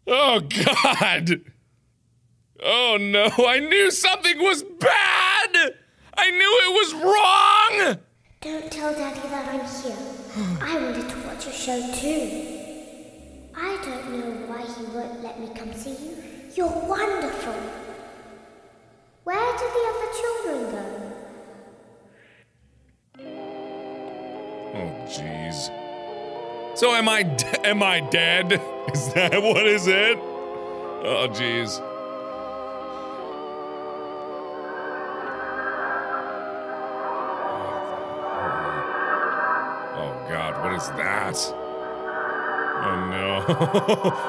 Oh, God. Oh, no, I knew something was bad. I knew it was wrong. Don't tell Daddy that I'm here. I wanted to watch your show too. I don't know why he won't let me come see you. You're wonderful. Where did the other children go? Oh, jeez. So am I? D- am I dead? Is that what is it? Oh, jeez. Is that? Oh no.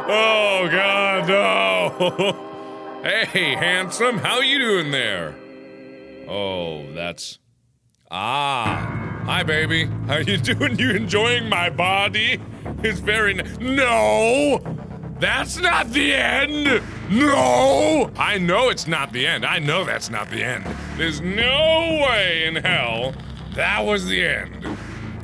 oh God, no. hey, handsome, how you doing there? Oh, that's Ah. Hi baby. How you doing? You enjoying my body? It's very n- No! That's not the end! No! I know it's not the end. I know that's not the end. There's no way in hell that was the end.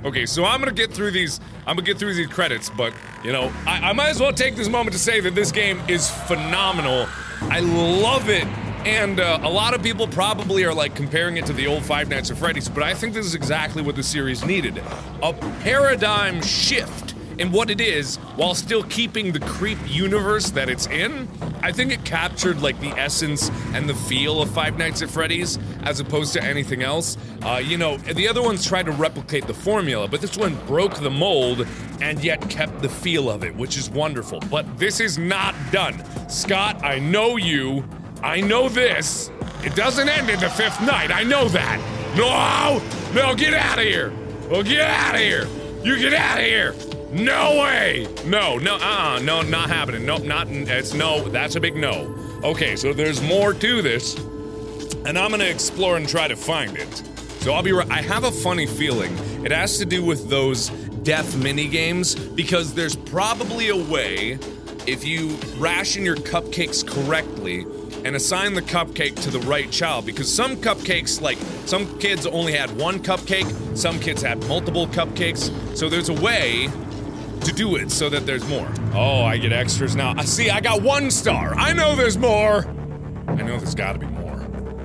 Okay, so I'm gonna get through these. I'm gonna get through these credits, but you know, I, I might as well take this moment to say that this game is phenomenal. I love it, and uh, a lot of people probably are like comparing it to the old Five Nights at Freddy's, but I think this is exactly what the series needed: a paradigm shift in what it is while still keeping the creep universe that it's in. I think it captured like the essence and the feel of Five Nights at Freddy's as opposed to anything else. Uh, you know, the other ones tried to replicate the formula, but this one broke the mold and yet kept the feel of it, which is wonderful. But this is not done. Scott, I know you. I know this. It doesn't end in the fifth night. I know that. No! No, get out of here! Well, get out of here! You get out of here! No way! No, no, uh-uh, no, not happening. Nope, not, it's no, that's a big no. Okay, so there's more to this, and I'm gonna explore and try to find it. So I'll be right, I have a funny feeling it has to do with those death mini games, because there's probably a way, if you ration your cupcakes correctly, and assign the cupcake to the right child because some cupcakes like some kids only had one cupcake some kids had multiple cupcakes so there's a way to do it so that there's more. Oh, I get extras now. I see, I got one star. I know there's more. I know there's gotta be more.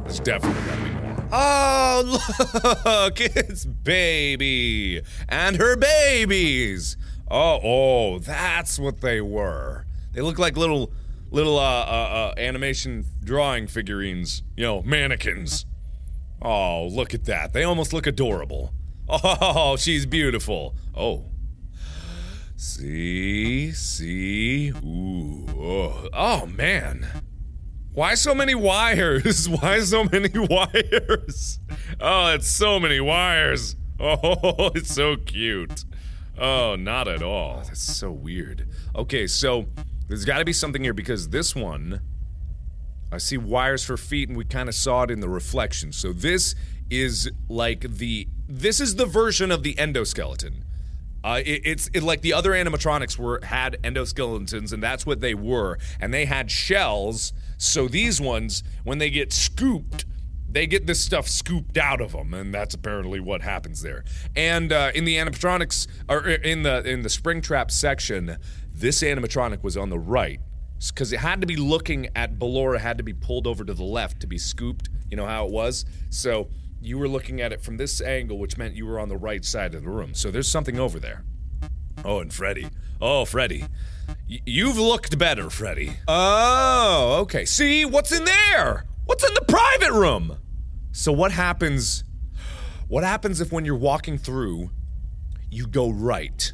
There's definitely gotta be more. Oh, look, it's baby and her babies. Oh, oh, that's what they were. They look like little, little uh, uh, uh, animation drawing figurines. You know, mannequins. Oh, look at that. They almost look adorable. Oh, she's beautiful. Oh, See, see, ooh, oh, oh man. Why so many wires? Why so many wires? Oh, it's so many wires. Oh, it's so cute. Oh, not at all. That's so weird. Okay, so there's got to be something here because this one, I see wires for feet, and we kind of saw it in the reflection. So this is like the this is the version of the endoskeleton. Uh, it, it's it, like the other animatronics were had endoskeletons, and that's what they were, and they had shells. So these ones, when they get scooped, they get this stuff scooped out of them, and that's apparently what happens there. And uh, in the animatronics, or in the in the Springtrap section, this animatronic was on the right because it had to be looking at Ballora, had to be pulled over to the left to be scooped. You know how it was, so you were looking at it from this angle, which meant you were on the right side of the room. So there's something over there. Oh, and Freddy. Oh, Freddy. Y- you've looked better, Freddy. Oh, okay. See, what's in there? What's in the private room? So what happens? What happens if when you're walking through, you go right?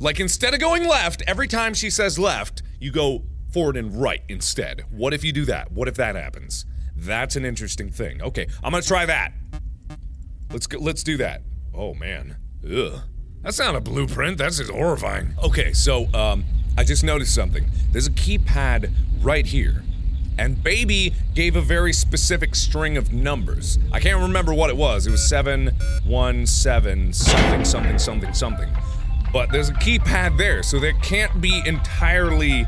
Like instead of going left, every time she says left, you go forward and right instead. What if you do that? What if that happens? That's an interesting thing. Okay, I'm gonna try that. Let's go, let's do that. Oh man, ugh, that's not a blueprint. That's just horrifying. Okay, so um, I just noticed something. There's a keypad right here, and Baby gave a very specific string of numbers. I can't remember what it was. It was seven, one, seven, something, something, something, something. But there's a keypad there, so that can't be entirely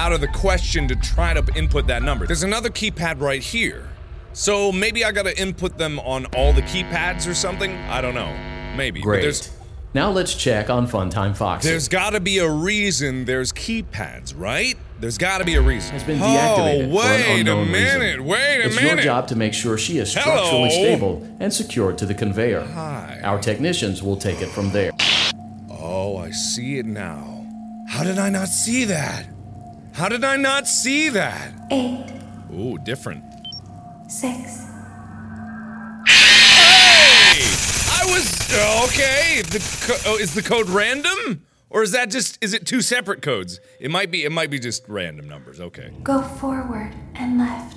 out of the question to try to input that number. There's another keypad right here. So maybe I gotta input them on all the keypads or something? I don't know. Maybe. But Great. there's Now let's check on Funtime Foxy. there's gotta be a reason there's keypads, right? There's gotta be a reason. It's been deactivated Oh, for an oh, wait a minute, reason. wait a it's minute. your job to make sure she is Hello? structurally stable and secured to the conveyor. Hi. Our technicians will take it from there. Oh, I see it now. How did I not see that? How did I not see that? Eight, Ooh, different. six, Hey! I was uh, okay. The oh, is the code random, or is that just is it two separate codes? It might be. It might be just random numbers. Okay. go forward and left.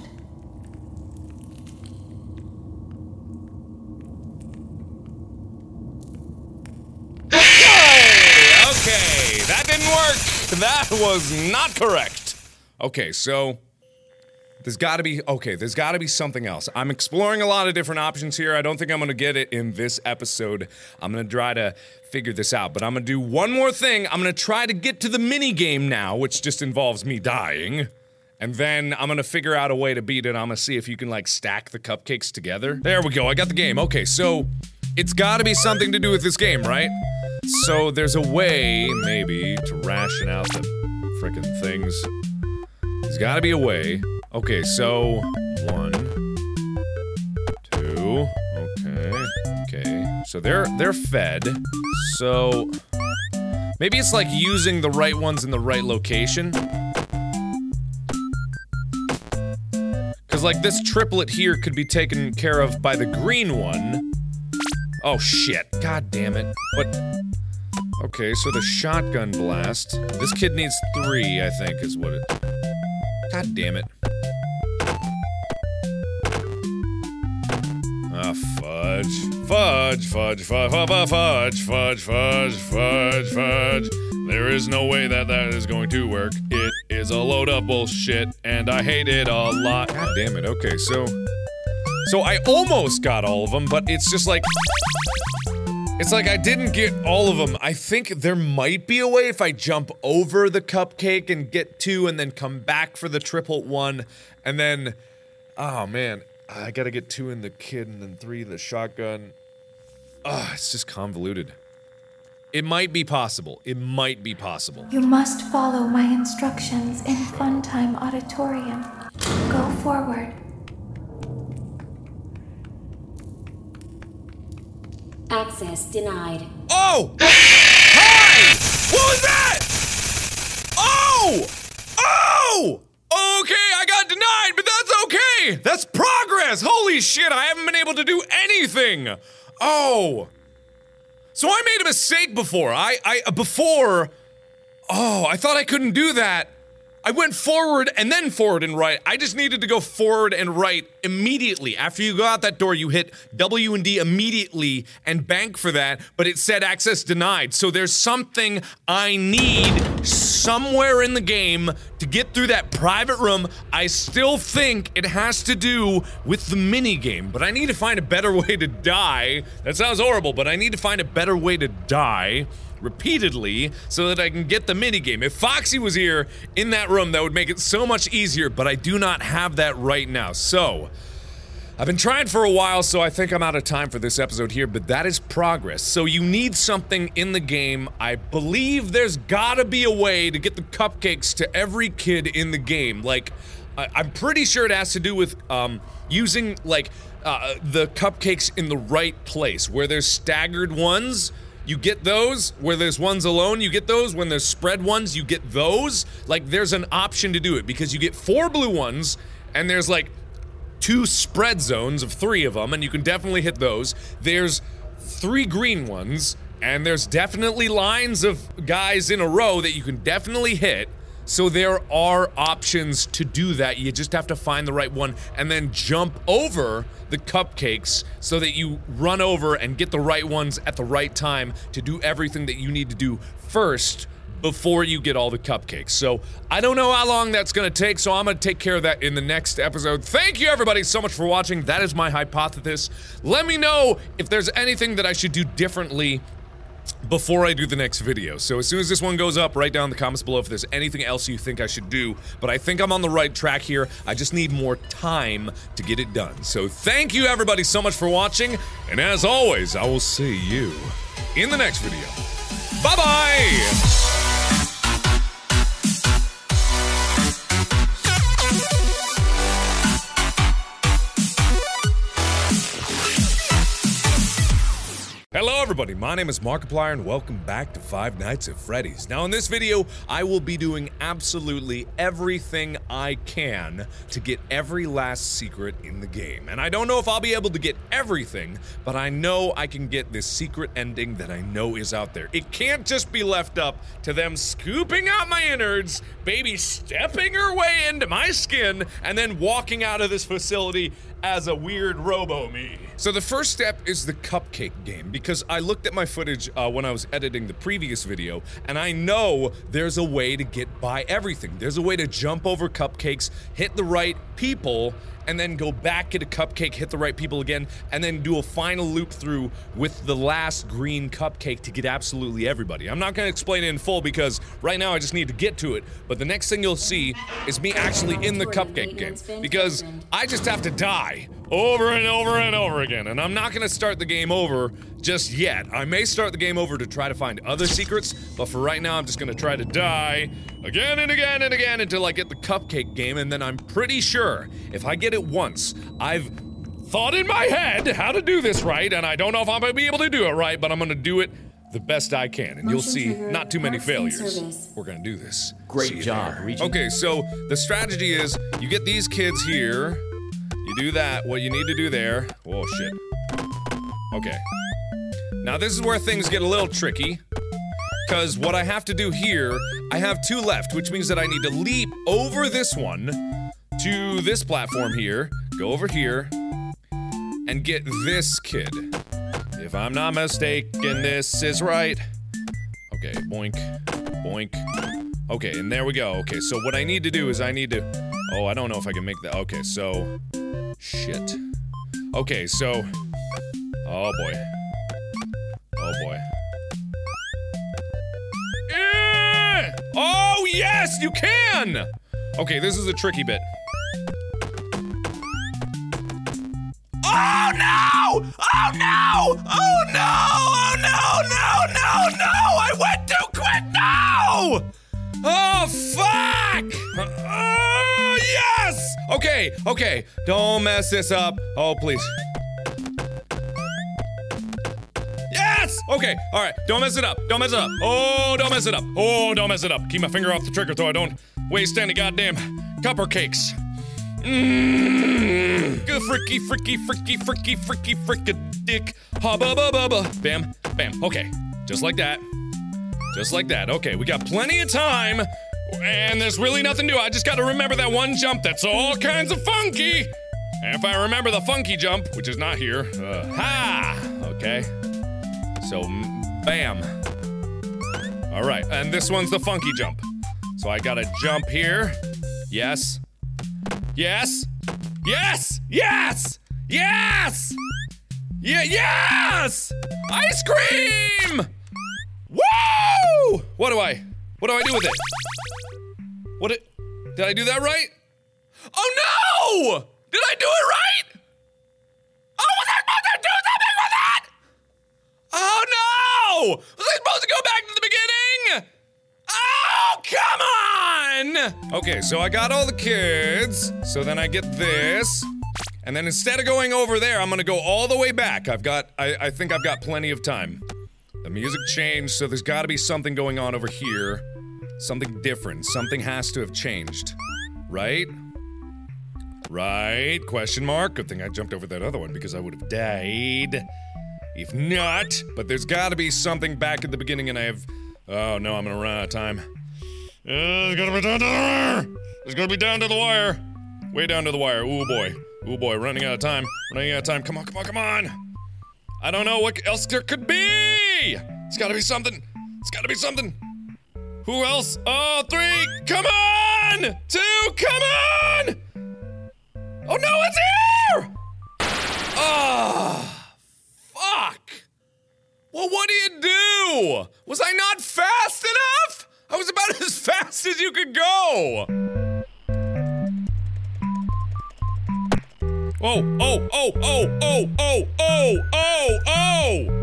Okay, that didn't work. That was not correct. Okay, so there's got to be okay, there's got to be something else. I'm exploring a lot of different options here. I don't think I'm going to get it in this episode. I'm going to try to figure this out, but I'm going to do one more thing. I'm going to try to get to the mini game now, which just involves me dying. And then I'm gonna figure out a way to beat it. I'm gonna see if you can like stack the cupcakes together. There we go, I got the game. Okay, so it's gotta be something to do with this game, right? So there's a way, maybe, to ration out the frickin' things. There's gotta be a way. Okay, so one, two, okay, okay. So they're they're fed. So maybe it's like using the right ones in the right location. Cause like this triplet here could be taken care of by the green one. Oh shit. God damn it. What? Okay, so the shotgun blast. This kid needs three, I think, is what it. God damn it. Ah, fudge. Fudge, fudge, fudge, fudge, fudge, fudge, fudge, fudge, fudge. There is no way that that is going to work. It is a load of bullshit, and I hate it a lot. God damn it. Okay, so. So I almost got all of them, but it's just like. It's like I didn't get all of them. I think there might be a way if I jump over the cupcake and get two and then come back for the triple one and then oh man, I got to get two in the kid and then three the shotgun. Oh, it's just convoluted. It might be possible. It might be possible. You must follow my instructions in Funtime Auditorium. Go forward. Access denied. Oh! Hi! What was that? Oh! Oh! Okay, I got denied, but that's okay! That's progress! Holy shit, I haven't been able to do anything! Oh! So I made a mistake before. I, I, before. Oh, I thought I couldn't do that. I went forward and then forward and right. I just needed to go forward and right immediately. After you go out that door, you hit W and D immediately and bank for that, but it said access denied. So there's something I need somewhere in the game to get through that private room. I still think it has to do with the mini game, but I need to find a better way to die. That sounds horrible, but I need to find a better way to die repeatedly so that I can get the minigame. If Foxy was here in that room, that would make it so much easier, but I do not have that right now. So, I've been trying for a while, so I think I'm out of time for this episode here, but that is progress. So you need something in the game. I believe there's gotta be a way to get the cupcakes to every kid in the game. Like, I- am pretty sure it has to do with um, using, like, uh, the cupcakes in the right place, where there's staggered ones you get those where there's ones alone, you get those. When there's spread ones, you get those. Like, there's an option to do it because you get four blue ones, and there's like two spread zones of three of them, and you can definitely hit those. There's three green ones, and there's definitely lines of guys in a row that you can definitely hit. So there are options to do that. You just have to find the right one and then jump over the cupcakes so that you run over and get the right ones at the right time to do everything that you need to do first before you get all the cupcakes. So I don't know how long that's gonna take, so I'm gonna take care of that in the next episode. Thank you everybody so much for watching. That is my hypothesis. Let me know if there's anything that I should do differently before I do the next video. So as soon as this one goes up, write down in the comments below if there's anything else you think I should do. But I think I'm on the right track here. I just need more time to get it done. So thank you everybody so much for watching. And as always, I will see you in the next video. Bye-bye! Hello everybody, my name is Markiplier and welcome back to Five Nights at Freddy's. Now in this video, I will be doing absolutely everything I can to get every last secret in the game. And I don't know if I'll be able to get everything, but I know I can get this secret ending that I know is out there. It can't just be left up to them scooping out my innards, baby stepping her way into my skin, and then walking out of this facility as a weird robo-me. So the first step is the cupcake game because I looked at my footage uh, when I was editing the previous video and I know there's a way to get by everything. There's a way to jump over cupcakes, hit the right people, and then go back, get a cupcake, hit the right people again, and then do a final loop through with the last green cupcake to get absolutely everybody. I'm not gonna explain it in full because right now I just need to get to it, but the next thing you'll see is me actually in the cupcake game because I just have to die over and over and over again, and I'm not gonna start the game over just yet. I may start the game over to try to find other secrets, but for right now I'm just gonna try to die again and again and again until I get the cupcake game, and then I'm pretty sure if I get it once, I've thought in my head how to do this right, and I don't know if I'm gonna be able to do it right, but I'm gonna do it the best I can, and you'll see trigger, not too many parts failures. service. We're gonna do this. Great job, Okay, so the strategy is you get these kids here, you do that, what you need to do there. Oh shit. Okay. Now this is where things get a little tricky. Because what I have to do here, I have two left, which means that I need to leap over this one to this platform here, go over here, and get this kid. If I'm not mistaken, this is right. Okay, boink, boink. Okay, and there we go. Okay, so what I need to do is I need to. Oh, I don't know if I can make that. Okay, so. Shit. Okay, so. Oh boy. Oh boy. Eh! Oh, yes, you can! Okay, this is a tricky bit. Oh no! Oh no! Oh no! Oh no! No! No! No! I went too quick! No! Oh fuck! Oh yes! Okay, okay. Don't mess this up. Oh please. Yes! Okay, alright. Don't mess it up. Don't mess it up. Oh, don't mess it up. Oh, don't mess it up. Keep my finger off the trigger so I don't waste any goddamn copper cakes. Mmm. Good fricky, fricky, fricky, fricky, fricky, fricka dick. Hubba ba ba ba. Bam, bam. Okay. Just like that. Just like that. Okay, we got plenty of time. And there's really nothing do. I just gotta remember that one jump that's all kinds of funky. And if I remember the funky jump, which is not here, uh, ha! Okay. So, bam. All right, and this one's the funky jump. So I gotta jump here. Yes. Yes. Yes. Yes. Yes. Yeah. Yes. Ice cream. Woo! What do I? What do I do with it? What it? Did I do that right? Oh no! Did I do it right? Oh, was I supposed to do something with it? Oh no! Was I supposed to go back to the beginning? Oh, come on! Okay, so I got all the kids. So then I get this. And then instead of going over there, I'm gonna go all the way back. I've got, I, I think I've got plenty of time. The music changed, so there's gotta be something going on over here. Something different. Something has to have changed. Right? Right? Question mark. Good thing I jumped over that other one because I would have died. If not, but there's gotta be something back at the beginning and I have. Oh no, I'm gonna run out of time. Uh, it's gonna be down to the wire! It's gonna be down to the wire! Way down to the wire. Ooh boy. Ooh boy, running out of time. Running out of time. Come on, come on, come on! I don't know what else there could be! It's gotta be something! It's gotta be something! Who else? Oh, three! Come on! Two! Come on! Oh no, it's here! Oh, fuck! Well, what do you do? Was I not fast enough? I was about as fast as you could go! Oh, oh, oh, oh, oh, oh, oh, oh, oh!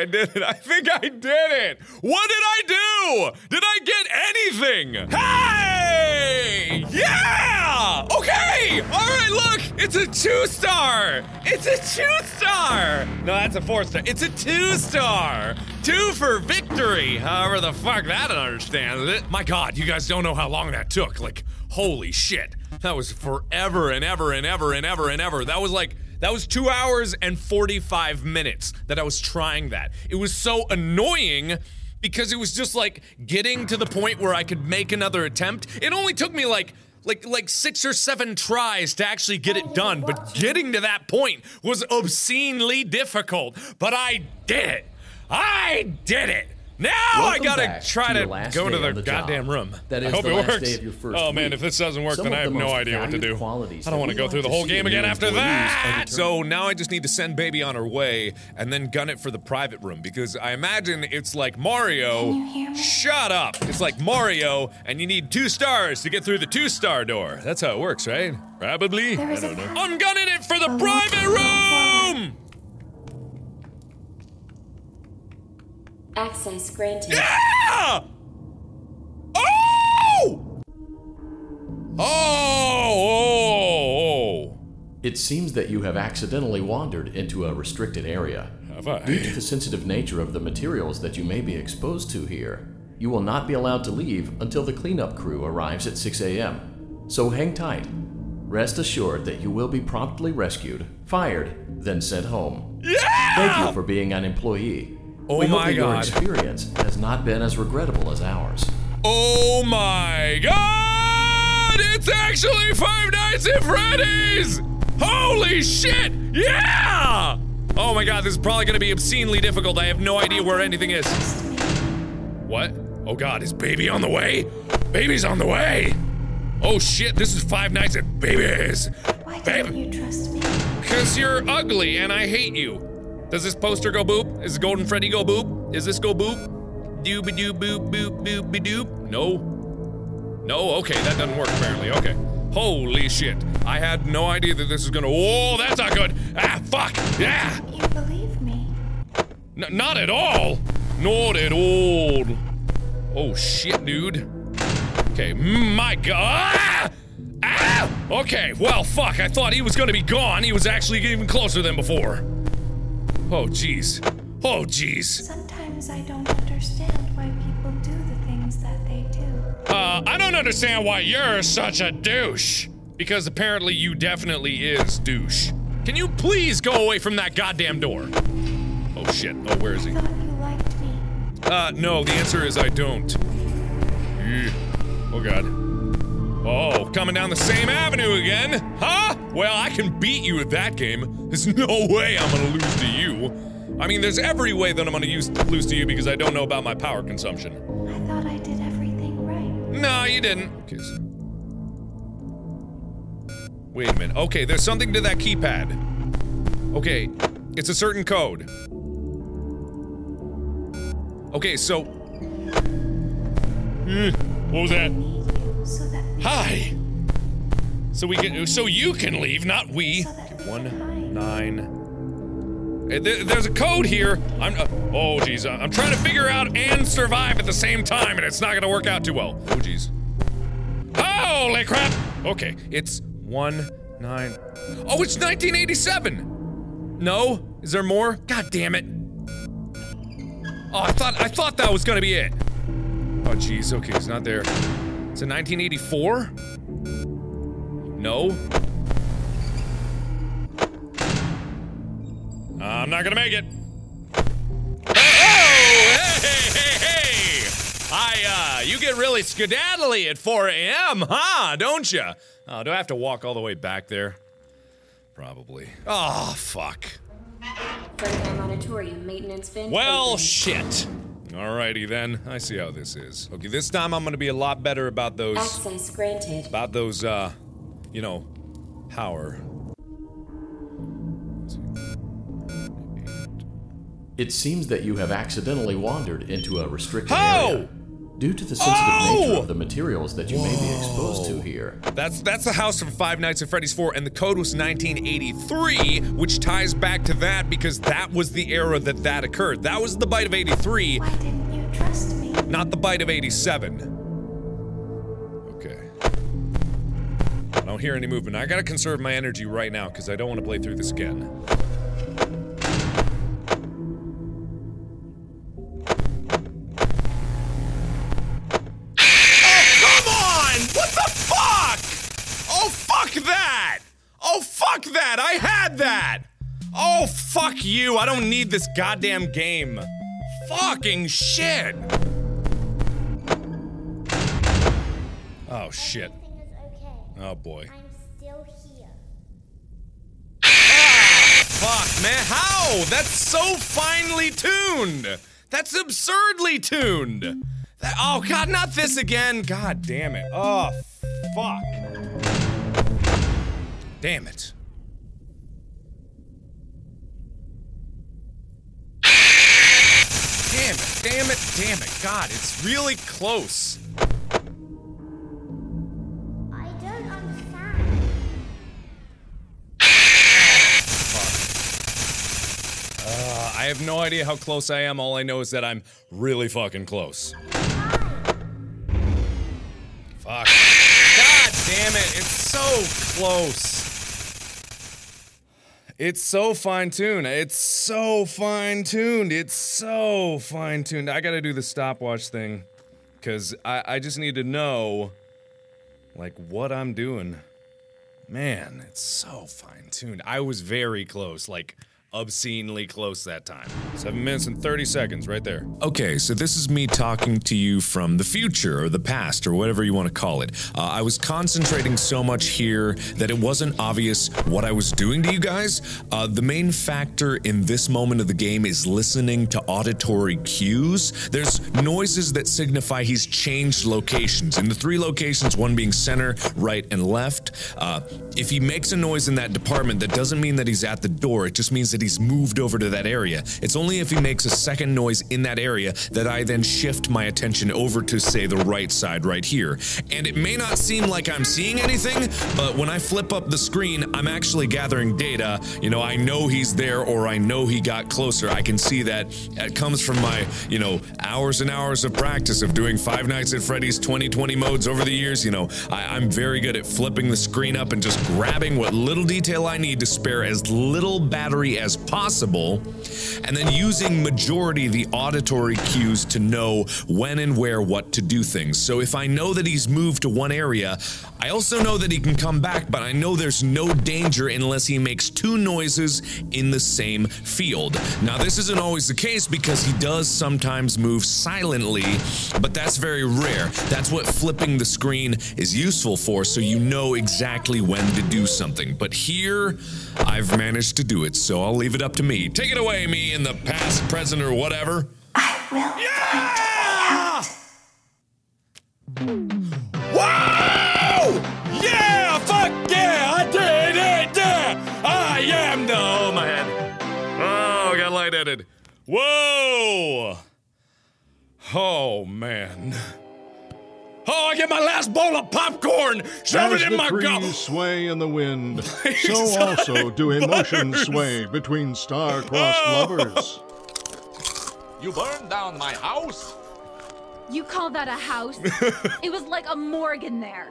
I did it. I think I did it. What did I do? Did I get anything? Hey! Yeah! Okay! All right, look. It's a two star! It's a two star! No, that's a four star. It's a two star! Two for victory! However, the fuck that understands it. My god, you guys don't know how long that took. Like, holy shit. That was forever and ever and ever and ever and ever. That was like. That was two hours and 45 minutes that I was trying that. It was so annoying because it was just like getting to the point where I could make another attempt. It only took me like like like six or seven tries to actually get it done, but getting to that point was obscenely difficult. But I did it. I did it. Now Welcome I gotta try to to, go to the, the goddamn job. room. That I hope the it works. day of your first oh man, week. if this doesn't work, Some then I have the no idea what to do. qualities I don't want to go like through the whole game again after employees that. So now I just need to send baby on her way and then gun it for the private room because I imagine it's like Mario. Shut up! It's like Mario, and you need two stars to get through the two-star door. That's how it works, right? Probably. I don't know. I'm gunning it for the private room. Access granted. Yeah! Oh! Oh! Oh! It seems that you have accidentally wandered into a restricted area. Have I? Due to the sensitive nature of the materials that you may be exposed to here, you will not be allowed to leave until the cleanup crew arrives at 6 a.m. So hang tight. Rest assured that you will be promptly rescued, fired, then sent home. Yeah! Thank you for being an employee. Oh we hope my that your God. experience has not been as regrettable as ours. Oh my god! It's actually Five Nights at Freddy's! Holy shit! Yeah! Oh my god, this is probably gonna be obscenely difficult. I have no idea where anything is. What? Oh god, is baby on the way? Baby's on the way! Oh shit, this is Five Nights at Babies! Why Babe. don't you trust me? Cause you're ugly and I hate you. Does this poster go boop? Is Golden Freddy go boop? Is this go boop? Dooba doo boop boop boop be doop? No. No? Okay, that doesn't work apparently. Okay. Holy shit. I had no idea that this was gonna. Oh, that's not good. Ah, fuck. Yeah. You believe me? N- not at all. Not at all. Oh shit, dude. Okay, mm, my god. Ah! Ah! Okay, well, fuck. I thought he was gonna be gone. He was actually even closer than before. Oh jeez. Oh jeez. Sometimes I don't understand why people do the things that they do. Uh, I don't understand why you're such a douche. Because apparently you definitely is douche. Can you please go away from that goddamn door? Oh shit. Oh, where is he? Thought you liked me. Uh, no, the answer is I don't. Oh god. Oh, coming down the same avenue again? Huh? Well, I can beat you at that game. There's no way I'm gonna lose to you. I mean, there's every way that I'm gonna use, lose to you because I don't know about my power consumption. I thought I did everything right. No, you didn't. Okay, so- Wait a minute. Okay, there's something to that keypad. Okay, it's a certain code. Okay, so. Hmm, what was that? So that Hi. So we can. So you can leave, not we. Okay, one nine. Eh, there- There's a code here. I'm. Uh, oh, jeez. uh, I'm trying to figure out and survive at the same time, and it's not gonna work out too well. Oh, jeez. Holy crap! Okay, it's one nine. Oh, it's 1987. No, is there more? God damn it! Oh, I thought I thought that was gonna be it. Oh, jeez. Okay, it's not there. Is 1984? No. I'm not gonna make it. Oh, hey, hey, hey! I, uh, you get really skedaddly at 4 a.m., huh? Don't you? Oh, do I have to walk all the way back there? Probably. Oh, fuck. Frontier Monitorium maintenance. Well, shit. Alrighty then. I see how this is. Okay, this time I'm gonna be a lot better about those. Access granted. About those, uh, you know, power. It seems that you have accidentally wandered into a restricted Oh! area. Due to the sensitive Oh! nature of the materials that you may be exposed to here, That's that's the house from Five Nights at Freddy's 4, and the code was 1983, which ties back to that because that was the era that that occurred. That was the bite of 83, why didn't you trust me? not the bite of 87. Okay. I don't don't hear any movement. I gotta conserve my energy right now because I don't want to play through this again. Oh, fuck you! I don't need this goddamn game. Fucking shit! Oh, shit. Oh, boy. Still here. Ah, fuck, man. How? That's so finely tuned. That's absurdly tuned. That- oh, God, not this again. God damn it. Oh, fuck. Damn it. Damn it, damn it, damn it. God, it's really close. I don't understand. Uh, I have no idea how close I am. All I know is that I'm really fucking close. Fuck. God damn it. It's so close. It's so fine tuned. It's so fine tuned. It's so fine tuned. I gotta do the stopwatch thing. Cause I, I just need to know, like, what I'm doing. Man, it's so fine tuned. I was very close, like obscenely close that time. Seven minutes and 30 seconds right there. Okay, so this is me talking to you from the future or the past or whatever you want to call it. Uh, I was concentrating so much here that it wasn't obvious what I was doing to you guys. Uh, the main factor in this moment of the game is listening to auditory cues. There's noises that signify he's changed locations. In the three locations, one being center, right, and left, uh, if he makes a noise in that department, that doesn't mean that he's at the door. It just means that he's moved over to that area. It's only if he makes a second noise in that area that I then shift my attention over to, say, the right side right here. And it may not seem like I'm seeing anything, but when I flip up the screen, I'm actually gathering data. You know, I know he's there or I know he got closer. I can see that. It comes from my, you know, hours and hours of practice of doing Five Nights at Freddy's 2020 modes over the years. You know, I, I'm very good at flipping the screen up and just grabbing what little detail I need to spare as little battery as possible, and then using majority the auditory cues to know when and where what to do things. So if I know that he's moved to one area, I also know that he can come back, but I know there's no danger unless he makes two noises in the same field. Now, this isn't always the case because he does sometimes move silently, but that's very rare. That's what flipping the screen is useful for, so you know exactly when to do something. But here, I've managed to do it, so I'll leave it up to me. Take it away, me in the past, present, or whatever. I will Wow! Yeah! Fuck yeah! I did it! Yeah! I am the oh man. Oh, I got lightheaded. Whoa! Oh man. Oh, I get my last bowl of popcorn! Shove As it in the my trees gum! sway in the wind, so also do emotions Butters. sway between star-crossed Oh. lovers. You burned down my house? You call that a house? it was like a morgue in there.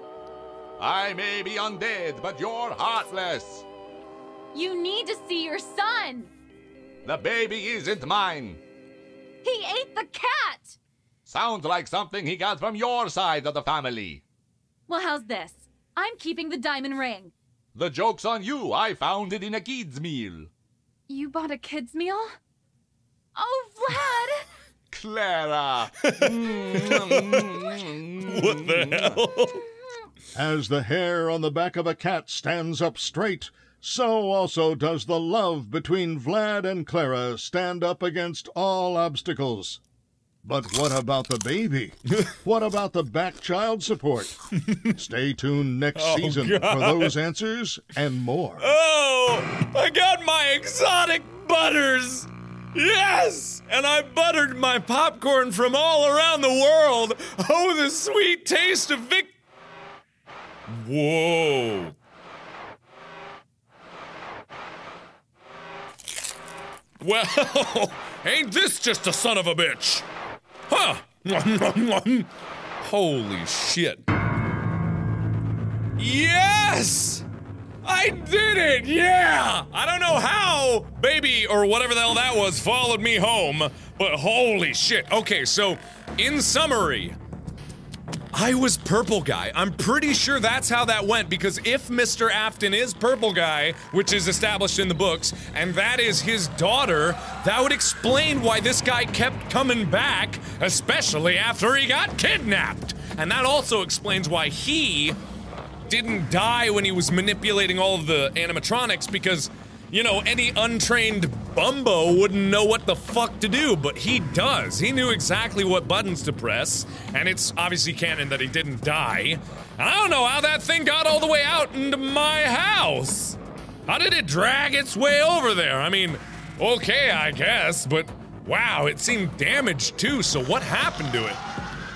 I may be undead, but you're heartless. You need to see your son. The baby isn't mine. He ate the cat. Sounds like something he got from your side of the family. Well, how's this? I'm keeping the diamond ring. The joke's on you. I found it in a kid's meal. You bought a kid's meal? Oh, Vlad! Clara. what the mm-hmm. hell? As the hair on the back of a cat stands up straight, so also does the love between Vlad and Clara stand up against all obstacles. But what about the baby? what about the back child support? Stay tuned next Oh, season for those answers and more. Oh, I got my exotic butters. Yes! And I buttered my popcorn from all around the world. Oh, the sweet taste of Vic. Whoa. Well, ain't this just a son of a bitch? Huh? Holy shit. Yes! I did it! Yeah! I don't know how baby or whatever the hell that was followed me home, but holy shit. Okay, so in summary, I was Purple Guy. I'm pretty sure that's how that went because if Mr. Afton is Purple Guy, which is established in the books, and that is his daughter, that would explain why this guy kept coming back, especially after he got kidnapped. And that also explains why he didn't die when he was manipulating all of the animatronics because, you know, any untrained bumbo wouldn't know what the fuck to do, but he does. He knew exactly what buttons to press, and it's obviously canon that he didn't die. I don't know how that thing got all the way out into my house. How did it drag its way over there? I mean, okay, I guess, but wow, it seemed damaged too, so what happened to it?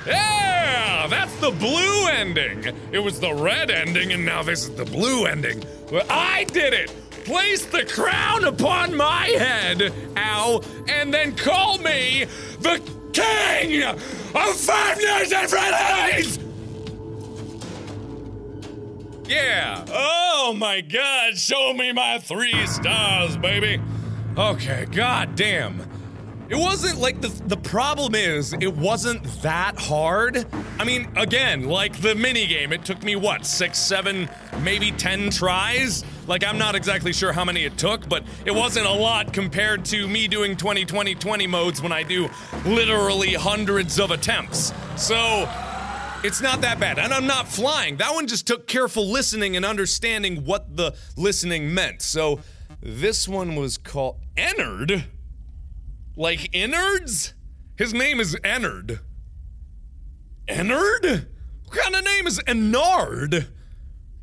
Yeah, that's the blue ending. It was the red ending, and now this is the blue ending. Well, I did it. Place the crown upon my head, ow, and then call me the king of Five Nights at Freddy's. Yeah. Oh my God! Show me my three stars, baby. Okay. God damn. It wasn't like the the problem is it wasn't that hard. I mean, again, like the mini game, it took me what six, seven, maybe ten tries. Like I'm not exactly sure how many it took, but it wasn't a lot compared to me doing 20 20 20 modes when I do literally hundreds of attempts. So it's not that bad. And I'm not flying. That one just took careful listening and understanding what the listening meant. So this one was called Ennard. Like innards? His name is Ennard. Ennard? What kind of name is Ennard?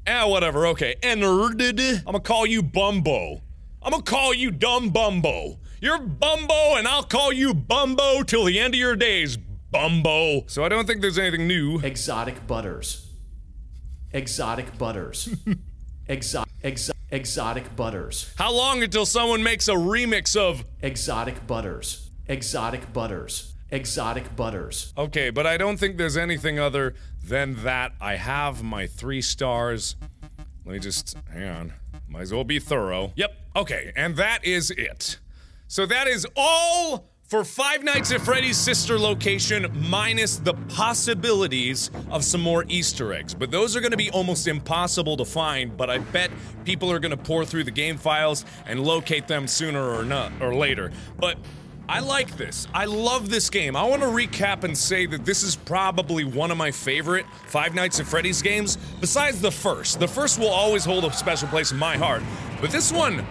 Ah, whatever. Okay, Ennard. I'm gonna call you Bumbo. I'm gonna call you Dumb Bumbo. You're Bumbo, and I'll call you Bumbo till the end of your days, Bumbo. So I don't think there's anything new. Exotic butters. Exotic butters. Exo- exo- exotic butters. How long until someone makes a remix of Exotic butters. Exotic butters. Exotic butters. Okay, but I don't think there's anything other than that. I have my three stars. Let me just hang on. Might as well be thorough. Yep. Okay, and that is it. So that is all for Five Nights at Freddy's sister location, minus the possibilities of some more Easter eggs. But those are going to be almost impossible to find. But I bet people are going to pour through the game files and locate them sooner or not or later. But I like this. I love this game. I want to recap and say that this is probably one of my favorite Five Nights at Freddy's games, besides the first. The first will always hold a special place in my heart, but this one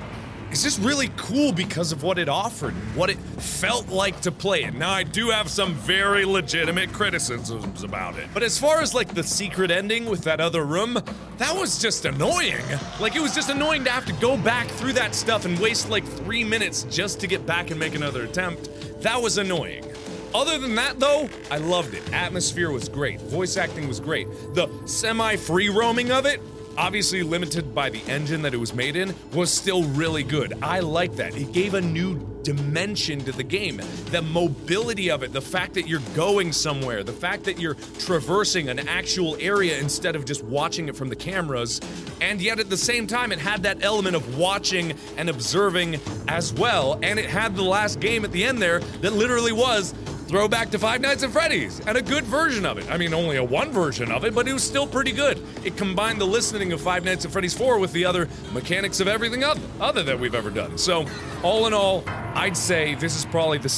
is just really cool because of what it offered, what it felt like to play it. Now, I do have some very legitimate criticisms about it. But as far as like the secret ending with that other room, that was just annoying. Like, it was just annoying to have to go back through that stuff and waste like three minutes just to get back and make another attempt. That was annoying. Other than that, though, I loved it. Atmosphere was great. Voice acting was great. The semi free roaming of it, obviously limited by the engine that it was made in, was still really good. I like that. It gave a new dimension to the game. The mobility of it, the fact that you're going somewhere, the fact that you're traversing an actual area instead of just watching it from the cameras, and yet at the same time, it had that element of watching and observing as well. And it had the last game at the end there that literally was throwback to Five Nights at Freddy's and a good version of it. I mean, only a one version of it, but it was still pretty good. It combined the listening of Five Nights at Freddy's 4 with the other mechanics of everything other, other that we've ever done. So, all in all, I'd say this is probably the.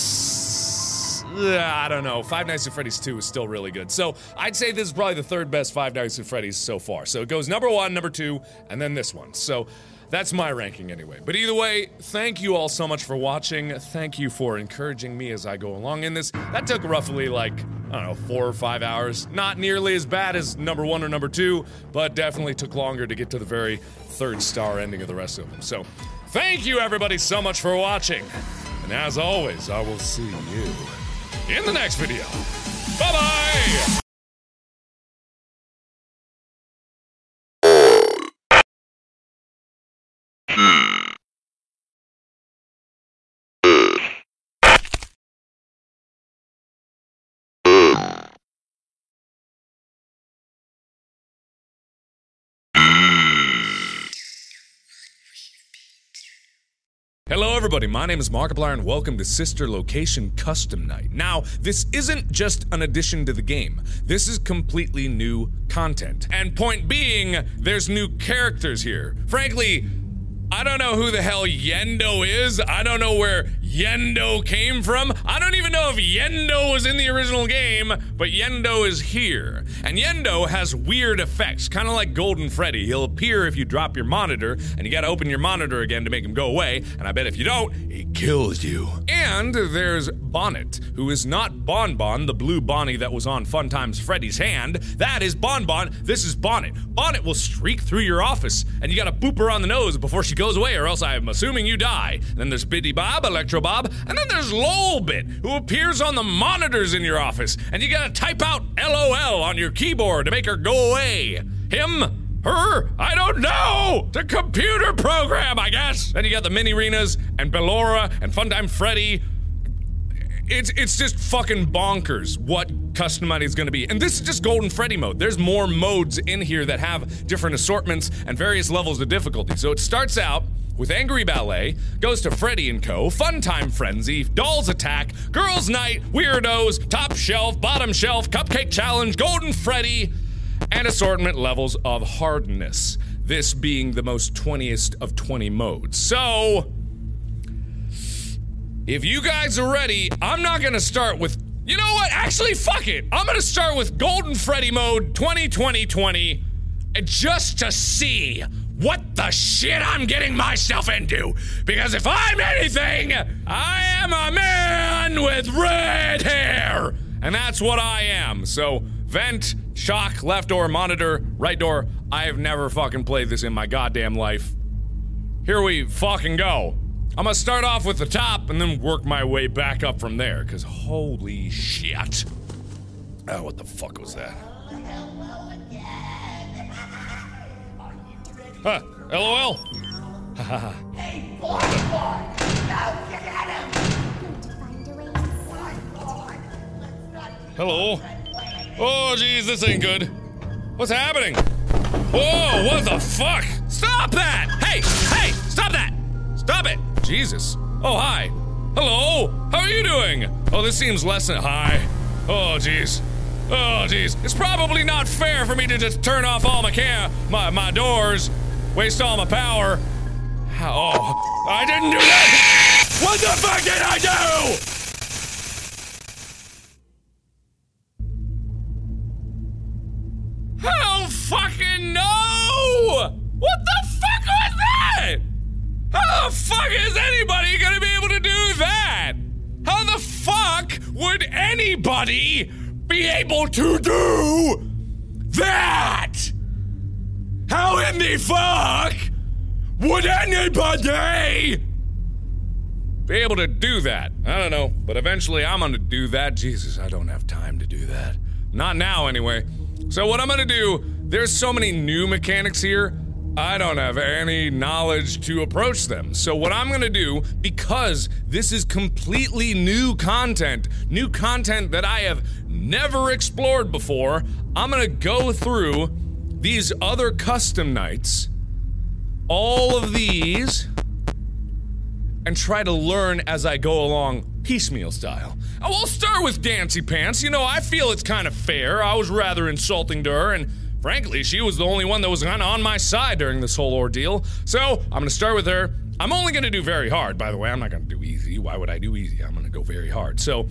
I don't know. Five Nights at Freddy's 2 is still really good. So, I'd say this is probably the third best Five Nights at Freddy's so far. So, it goes number one, number two, and then this one. So, that's my ranking anyway. But either way, thank you all so much for watching. Thank you for encouraging me as I go along in this. That took roughly like, I don't know, four or five hours. Not nearly as bad as number one or number two, but definitely took longer to get to the very third star ending of the rest of them. So thank you everybody so much for watching. And as always, I will see you in the next video. Bye bye! Hello, everybody. My name is Markiplier, and welcome to Sister Location Custom Night. Now, this isn't just an addition to the game, this is completely new content. And point being, there's new characters here. Frankly, I don't know who the hell Yenndo is. I don't know where Yenndo came from. I don't even know if Yenndo was in the original game, but Yenndo is here. And Yenndo has weird effects, kind of like Golden Freddy. He'll appear if you drop your monitor, and you gotta open your monitor again to make him go away, and I bet if you don't, he kills you. And there's Bonnet, who is not Bonbon, the blue Bonnie that was on Fun Times Freddy's hand. That is Bonbon. This is Bonnet. Bonnet will streak through your office, and you gotta boop her on the nose before she goes away, or else I'm assuming you die. Then there's Bidybab, Electro Bob, and then there's Lolbit, who appears on the monitors in your office, and you gotta type out LOL on your keyboard to make her go away. Him, her, I don't know! A computer program, I guess! Then you got the Minireenas and Ballora and Funtime Freddy. It's it's just fucking bonkers what custom money is gonna be. And this is just Golden Freddy mode. There's more modes in here that have different assortments and various levels of difficulty. So it starts out with Angry Ballet, goes to Freddy and Co., Funtime Frenzy, Dolls Attack, Girls Night, Weirdos, Top Shelf, Bottom Shelf, Cupcake Challenge, Golden Freddy, and assortment levels of hardness. This being the most 20th of 20 modes. So, if you guys are ready, I'm not gonna start with. You know what? Actually, fuck it. I'm gonna start with Golden Freddy mode 2020 and just to see what the shit I'm getting myself into. Because if I'm anything, I am a man with red hair. And that's what I am. So, vent, shock, left door, monitor, right door. I have never fucking played this in my goddamn life. Here we fucking go. I'm gonna start off with the top and then work my way back up from there, because holy shit. Oh, what the fuck was that? Huh, LOL. Haha. Hello. Oh, jeez, this ain't good. What's happening? Whoa, what the fuck? Stop that! Hey, hey, stop that! Stop it! Jesus. Oh, hi. Hello. How are you doing? Oh, this seems less than hi. Oh, jeez. Oh, jeez. It's probably not fair for me to just turn off all my cam, my my doors, waste all my power. Oh, I didn't do that. What the fuck did I do? How the fuck is anybody gonna be able to do that? How the fuck would anybody be able to do that? How in the fuck would anybody be able to do that? I don't know, but eventually I'm gonna do that. Jesus, I don't have time to do that. Not now, anyway. So, what I'm gonna do, there's so many new mechanics here. I don't have any knowledge to approach them. So, what I'm gonna do, because this is completely new content, new content that I have never explored before, I'm gonna go through these other custom nights, all of these, and try to learn as I go along, piecemeal style. Oh, I'll start with Dancy Pants. You know, I feel it's kind of fair. I was rather insulting to her, and frankly, she was the only one that was kind of on my side during this whole ordeal. So, I'm gonna start with her. I'm only gonna do very hard, by the way. I'm not gonna do easy. Why would I do easy? I'm gonna go very hard. So,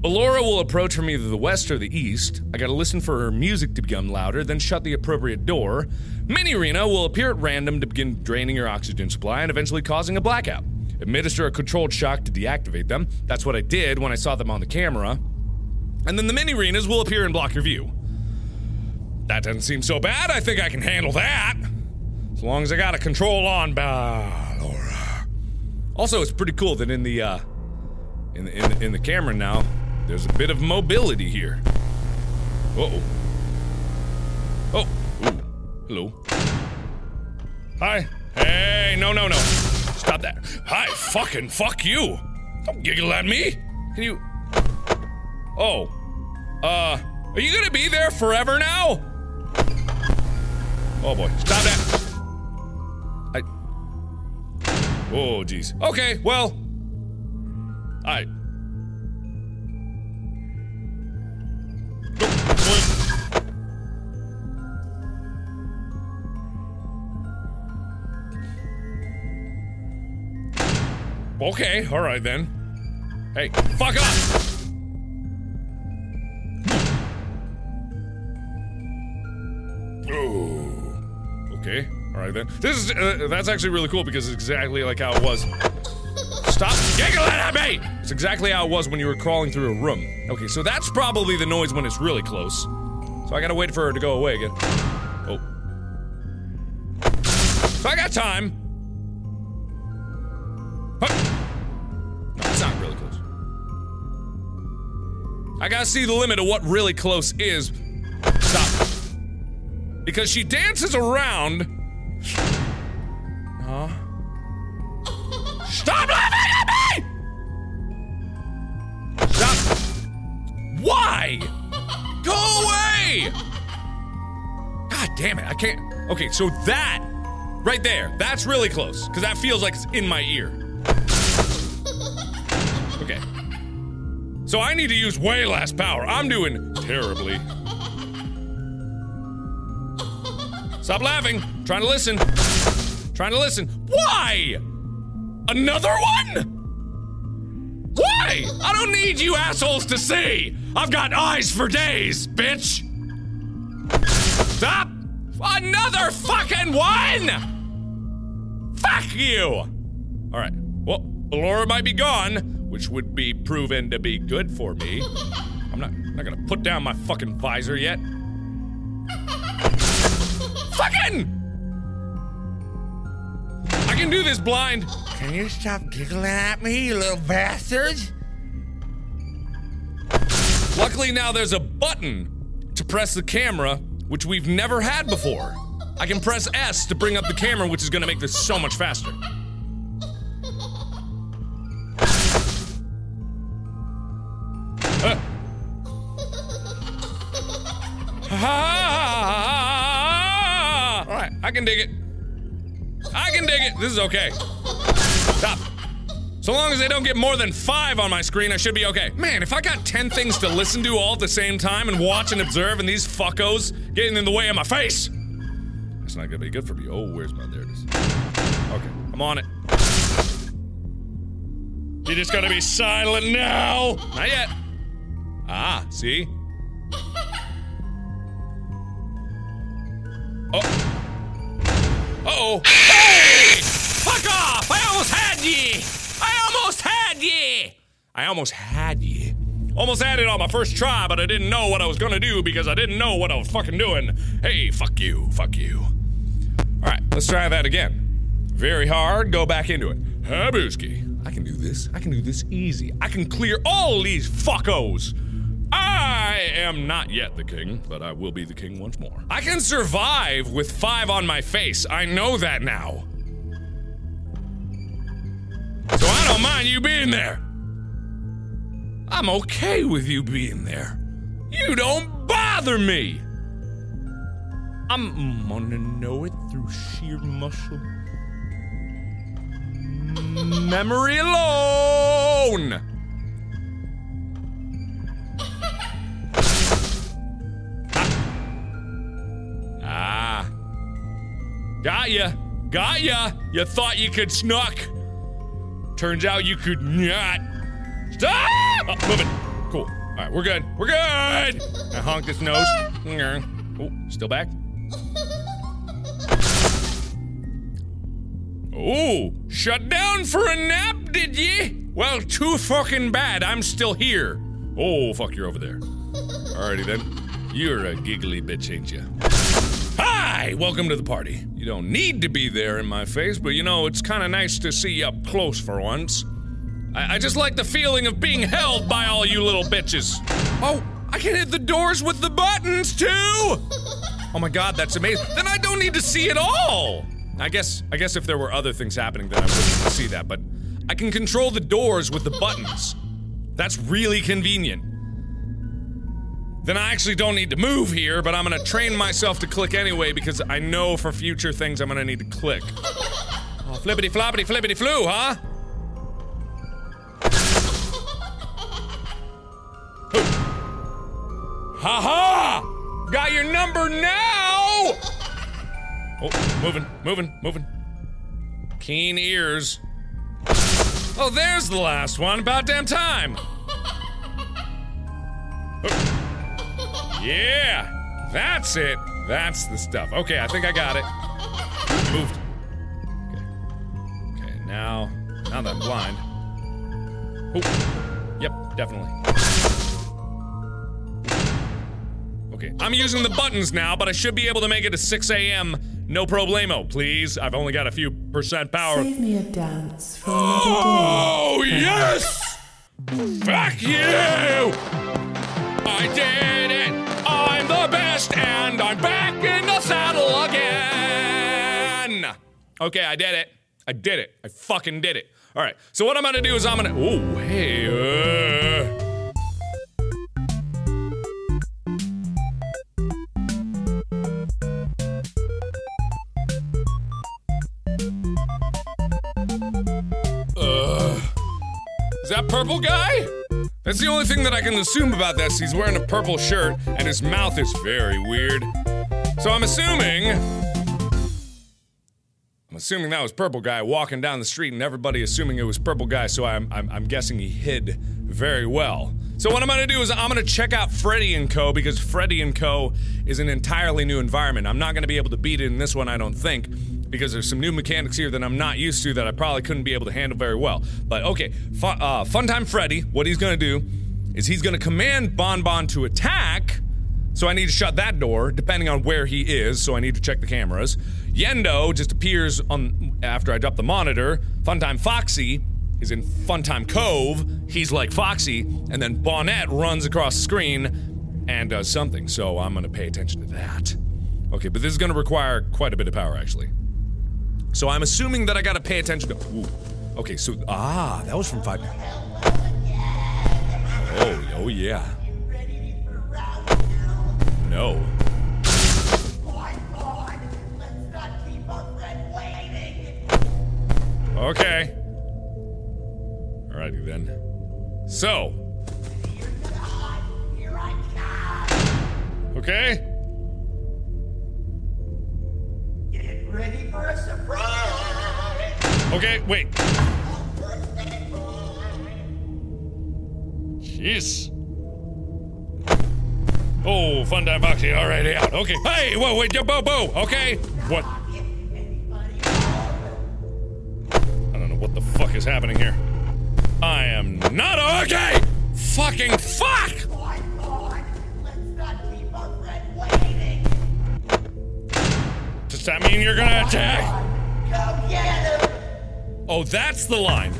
Ballora will approach from either the west or the east. I gotta listen for her music to become louder, then shut the appropriate door. Minireena will appear at random to begin draining your oxygen supply and eventually causing a blackout. Administer a controlled shock to deactivate them. That's what I did when I saw them on the camera. And then the Minireenas will appear and block your view. That doesn't seem so bad. I think I can handle that. As long as I got a control on Ballora. Also, it's pretty cool that in the uh in the, in the, in the camera now, there's a bit of mobility here. Uh-oh. Oh. Ooh. Hello. Hi. Hey, no, no, no. Stop that. Hi, fucking fuck you. Don't giggle at me. Can you. Oh. Uh, are you gonna be there forever now? Oh boy. Stop that. I. Oh, jeez. Okay, well. Alright. Okay, alright then. Hey, fuck up! Okay, alright then. This is, uh, that's actually really cool because it's exactly like how it was. Stop giggling at me! It's exactly how it was when you were crawling through a room. Okay, so that's probably the noise when it's really close. So I gotta wait for her to go away again. Oh. So I got time. It's not really close. I gotta see the limit of what really close is. Stop. Because she dances around. Huh? Stop laughing at me! Stop. Why? Go away! God damn it, I can't. Okay, so that right there, that's really close. Because that feels like it's in my ear. Okay. So I need to use way less power. I'm doing terribly. Stop laughing. Trying to listen. Trying to listen. Why? Another one? Why? I don't need you assholes to see. I've got eyes for days, bitch. Stop. Another fucking one. Fuck you. All right. Well, Laura might be gone, which would be proven to be good for me. I'm not not gonna put down my fucking visor yet. Fucking! I can do this blind. Can you stop giggling at me, you little bastards? Luckily now there's a button to press the camera, which we've never had before. I can press S to bring up the camera, which is gonna make this so much faster. Uh. I can dig it. I can dig it. This is okay. Stop. So long as they don't get more than five on my screen, I should be okay. Man, if I got 10 things to listen to all at the same time and watch and observe, and these fuckos getting in the way of my face, that's not gonna be good for me. Oh, where's my. There it is. Okay, I'm on it. You just gotta be silent now! Not yet. Ah, see? Oh. Uh-oh. Hey! Fuck off! I almost had ye! I almost had ye! I almost had ye. Almost had it on my first try, but I didn't know what I was gonna do because I didn't know what I was fucking doing. Hey, fuck you, fuck you. Alright, let's try that again. Very hard, go back into it. Habuski. I can do this. I can do this easy. I can clear all these fuckos. I am not yet the king, but I will be the king once more. I can survive with five on my face. I know that now. So I don't mind you being there. I'm okay with you being there. You don't bother me. I'm gonna know it through sheer muscle memory alone. Got ya. Got ya. You thought you could snuck. Turns out you could not. Stop! Oh, move it. Cool. All right, we're good. We're good. I honked his nose. Oh, still back. Oh, shut down for a nap, did ye? Well, too fucking bad. I'm still here. Oh, fuck, you're over there. Alrighty then. You're a giggly bitch, ain't you? Hi! Welcome to the party. You don't need to be there in my face, but you know, it's kind of nice to see you up close for once. I, I just like the feeling of being held by all you little bitches. Oh, I can hit the doors with the buttons too! Oh my god, that's amazing. Then I don't need to see it all! I guess I guess if there were other things happening then I wouldn't see that, but I can control the doors with the buttons. That's really convenient. Then I actually don't need to move here, but I'm gonna train myself to click anyway because I know for future things I'm gonna need to click. Oh, Flippity floppity flippity flu, huh? Ha ha! Got your number now! Oh, moving, moving, moving. Keen ears. Oh, there's the last one. About damn time. Oh. Yeah, that's it. That's the stuff. Okay, I think I got it. Moved. Okay. Okay, now, now that I'm blind. Oh, yep, definitely. Okay, I'm using the buttons now, but I should be able to make it to 6 a.m. No problemo, please. I've only got a few percent power. Save me a dance for another Oh, yes! Fuck you! I did best, and I'm back in the saddle again! Okay, I did it. I did it. I fucking did it. Alright, so what I'm gonna do is I'm gonna. Oh, hey, uh. Is that purple guy? That's the only thing that I can assume about this. He's wearing a purple shirt and his mouth is very weird. So I'm assuming. I'm assuming that was purple guy walking down the street and everybody assuming it was purple guy, so I'm, I'm, I'm guessing he hid very well. So what I'm gonna do is I'm gonna check out Freddy and Co. because Freddy and Co. is an entirely new environment. I'm not gonna be able to beat it in this one, I don't think, because there's some new mechanics here that I'm not used to that I probably couldn't be able to handle very well. But okay, fu- uh, Funtime Freddy, what he's gonna do is he's gonna command Bon Bon to attack. So I need to shut that door, depending on where he is. So I need to check the cameras. Yenndo just appears on after I drop the monitor. Funtime Foxy is in Funtime Cove. He's like Foxy, and then Bonnet runs across the screen and does something. So I'm gonna pay attention to that. Okay, but this is gonna require quite a bit of power, actually. So I'm assuming that I gotta pay attention to. Ooh. Okay, so ah, that was from five. Oh, oh yeah. No. Okay. Alrighty then. So. Okay. Ready for a surprise! Okay, wait. Jeez. Oh, fun time boxing already out. Okay. Hey, whoa, wait, bo, bo. Okay. What? I don't know what the fuck is happening here. I am not okay. Fucking fuck. Does that mean you're gonna attack? Oh, that's the line.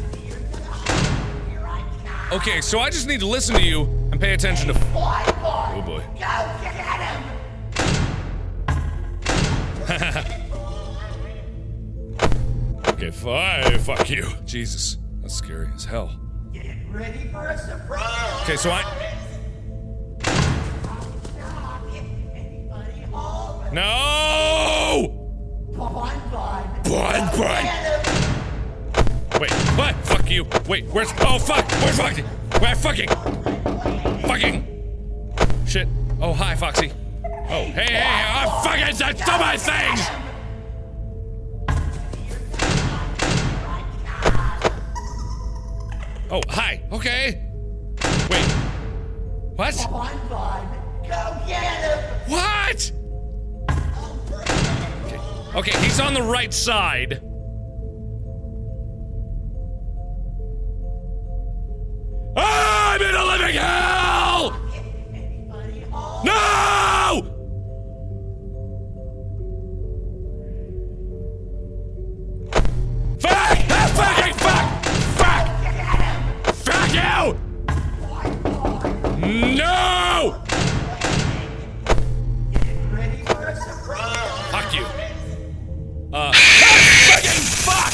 Okay, so I just need to listen to you and pay attention to. Oh boy. okay, fi- fuck you. Jesus, that's scary as hell. Get ready for a surprise! Okay, so I. No! Bun, bun. Wait, what? Fuck you. Wait, where's. Oh, fuck! Where's Foxy? Where fucking. Fucking. Shit. Oh, hi, Foxy. Oh, hey, hey, oh, fucking. That's so many things! Oh, hi. Okay. Wait. What? PUN PUN! Go get him! What? Okay. he's on the right side. I'm in a living hell! No! Fuck! Fucking fuck! Fuck! Fuck you! No! Uh. fuck!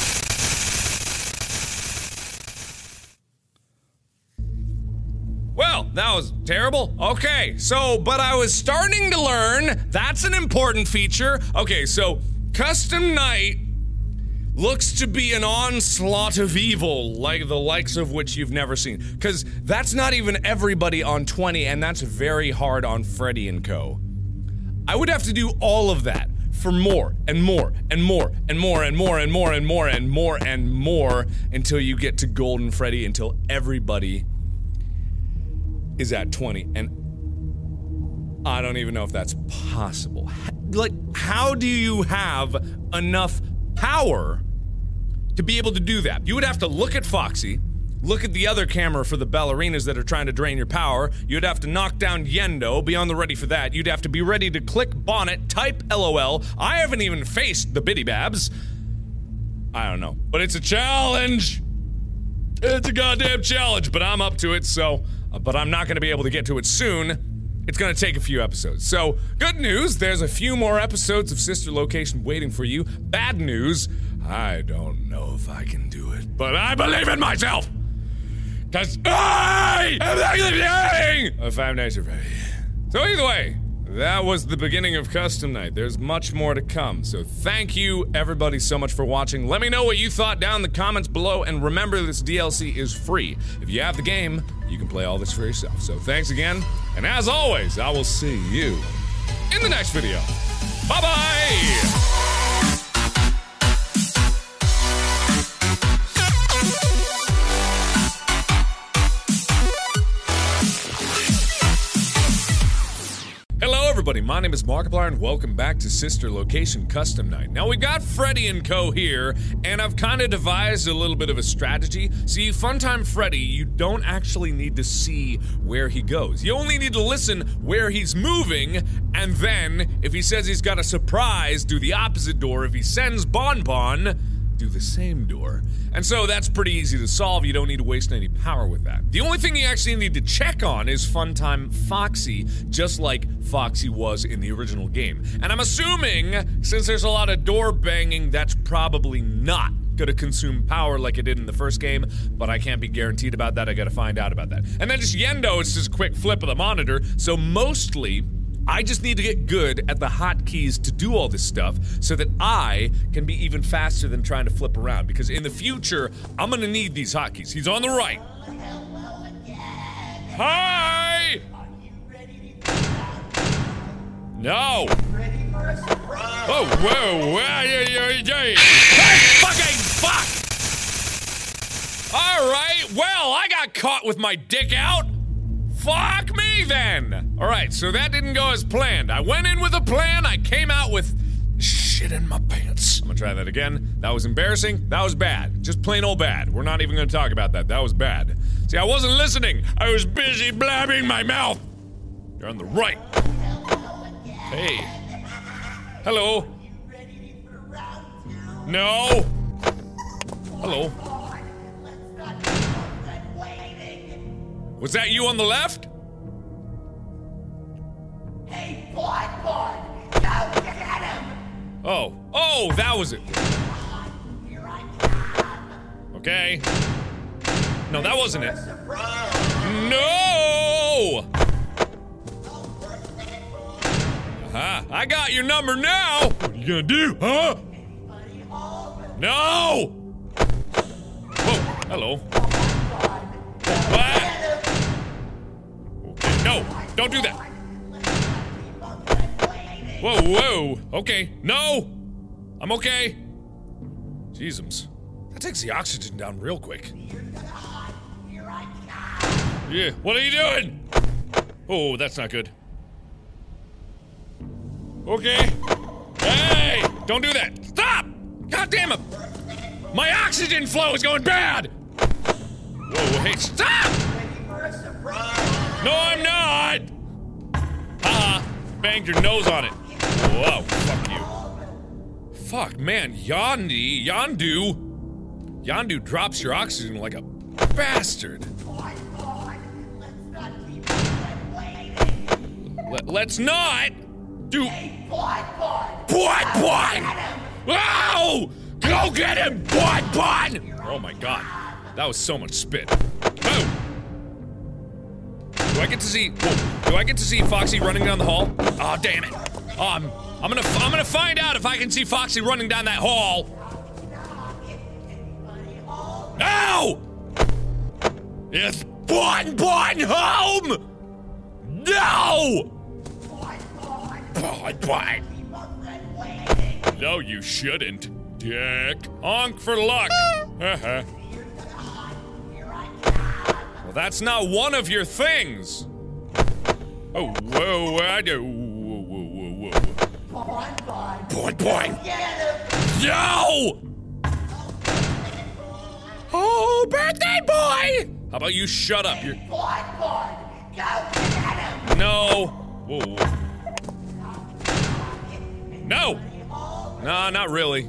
Well, that was terrible. Okay, so, but I was starting to learn. That's an important feature. Okay, so, custom night. looks to be an onslaught of evil, like the likes of which you've never seen. Because that's not even everybody on 20, and that's very hard on Freddy and Co. I would have to do all of that for more and more and more and more and more and more and more and more and more until you get to Golden Freddy, until everybody is at 20. And I don't even know if that's possible. Like, how do you have enough power to be able to do that? You would have to look at Foxy, look at the other camera for the ballerinas that are trying to drain your power. You'd have to knock down Yenndo, be on the ready for that. You'd have to be ready to click bonnet, type LOL. I haven't even faced the Bidybabs. I don't know. But it's a challenge. It's a goddamn challenge, but I'm up to it, so. Uh, but I'm not gonna be able to get to it soon. It's gonna take a few episodes. So, good news, there's a few more episodes of Sister Location waiting for you. Bad news, I don't know if I can do it, but I believe in myself! Cause I am at Freddy. So either way, that was the beginning of Custom Night. There's much more to come. So thank you everybody so much for watching. Let me know what you thought down in the comments below and remember this DLC is free. If you have the game, you can play all this for yourself. So thanks again, and as always, I will see you in the next video. Bye-bye! Everybody. My name is Markiplier, and welcome back to Sister Location Custom Night. Now, we got Freddy and Co. here, and I've kind of devised a little bit of a strategy. See, Funtime Freddy, you don't actually need to see where he goes. You only need to listen where he's moving, and then, if he says he's got a surprise, do the opposite door. If he sends Bon Bon, do the same door. And so that's pretty easy to solve. You don't need to waste any power with that. The only thing you actually need to check on is Funtime Foxy, just like Foxy was in the original game. And I'm assuming, since there's a lot of door banging, that's probably not gonna consume power like it did in the first game, but I can't be guaranteed about that. I gotta find out about that. And then just Yenndo, it's just a quick flip of the monitor. So mostly, I just need to get good at the hotkeys to do all this stuff so that I can be even faster than trying to flip around. Because in the future, I'm gonna need these hotkeys. He's on the right. Hi! No! Oh, whoa, whoa, yeah, yeah, yeah. Hey, fucking fuck! Alright, well, I got caught with my dick out. Fuck me then! Alright, so that didn't go as planned. I went in with a plan, I came out with shit in my pants. I'm gonna try that again. That was embarrassing. That was bad. Just plain old bad. We're not even gonna talk about that. That was bad. See, I wasn't listening. I was busy blabbing my mouth. You're on the right. Hey. Hello. No. Hello. Was that you on the left? Hey, Boy! Go get him! Oh. Oh, that was it. Okay. No, that wasn't it. No! Aha, I got your number now! What are you gonna do, huh? No! Whoa, hello. What? No, don't do that. Whoa, whoa, okay, no! I'm okay. Jeezums. That takes the oxygen down real quick. Yeah, what are you doing? Oh, that's not good. Okay. Hey! Don't do that! Stop! God damn it! My oxygen flow is going bad! Whoa, hey, stop! No, I'm not! Ha! Banged your nose on it. Whoa, fuck you. Fuck, man, Yandi, Yandu. Yandu drops your oxygen like a bastard. Let, let's not do. What? What? Ow! Go get him, Bud Bud! Oh my god, that was so much spit. Oh. Do I get to see? Do I get to see Foxy running down the hall? Oh damn it! Oh, I'm, I'm gonna, I'm gonna find out if I can see Foxy running down that hall. Ow! Is Bon Bon home? No! Bon Bon. No, you shouldn't, Dick. Honk for luck. Uh-huh. That's not one of your things. Oh, whoa, I do. Whoa, whoa, whoa, whoa. Bon Bon. No! Oh, birthday boy! How about you shut up? You're. No. Whoa, whoa. No. Nah, not really.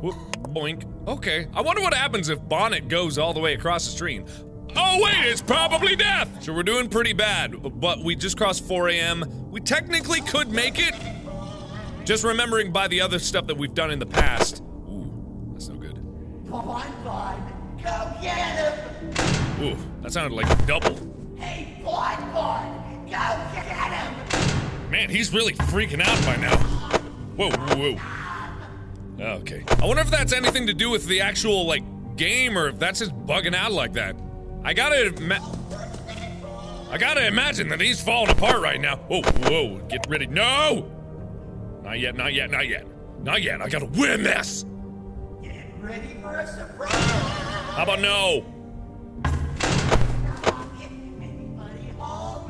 Whoop, boink. Okay. I wonder what happens if Bonnet goes all the way across the stream. Oh wait, it's probably death. So we're doing pretty bad, but we just crossed 4 a.m. We technically could make it. Just remembering by the other stuff that we've done in the past. Ooh, that's no good. Bon Bon, go get him! Ooh, that sounded like a double. Hey, Bon Bon, go get him! Man, he's really freaking out by now. Whoa, whoa, whoa. Okay. I wonder if that's anything to do with the actual, like, game or if that's just bugging out like that. I gotta I gotta imagine that he's falling apart right now. Whoa, whoa, get ready. No! Not yet, not yet, not yet. Not yet. I gotta win this! Get Ready for a surprise? How about no?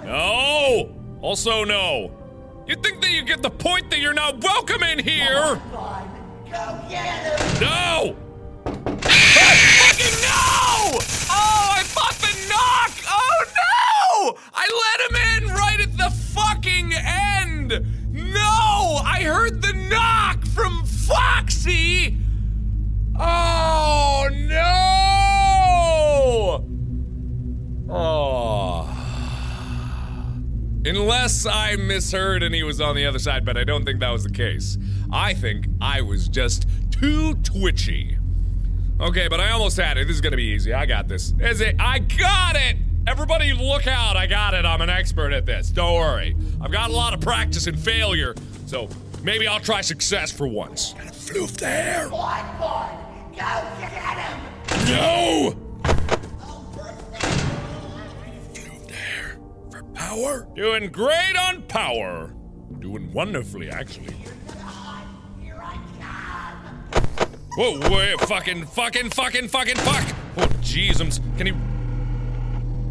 No! Also, no. You think that you get the point that you're not welcome in here? Go get him! No! Ah, fucking no! Oh, I I let him in right at the fucking end! No! I heard the knock from Foxy! Oh no! Oh. Unless I misheard and he was on the other side, but I don't think that was the case. I think I was just too twitchy. Okay, but I almost had it. This is gonna be easy. I got this. Is it? I got it! Everybody look out. I got it. I'm an expert at this. Don't worry. I've got a lot of practice in failure, so maybe I'll try success for once. Gotta floof there. Bon Bon, go get him! No! Power? Doing great on power. Doing wonderfully, actually. Whoa, whoa, fucking, fucking, fucking, fucking, fuck! Oh, jeez, I'm. Can he.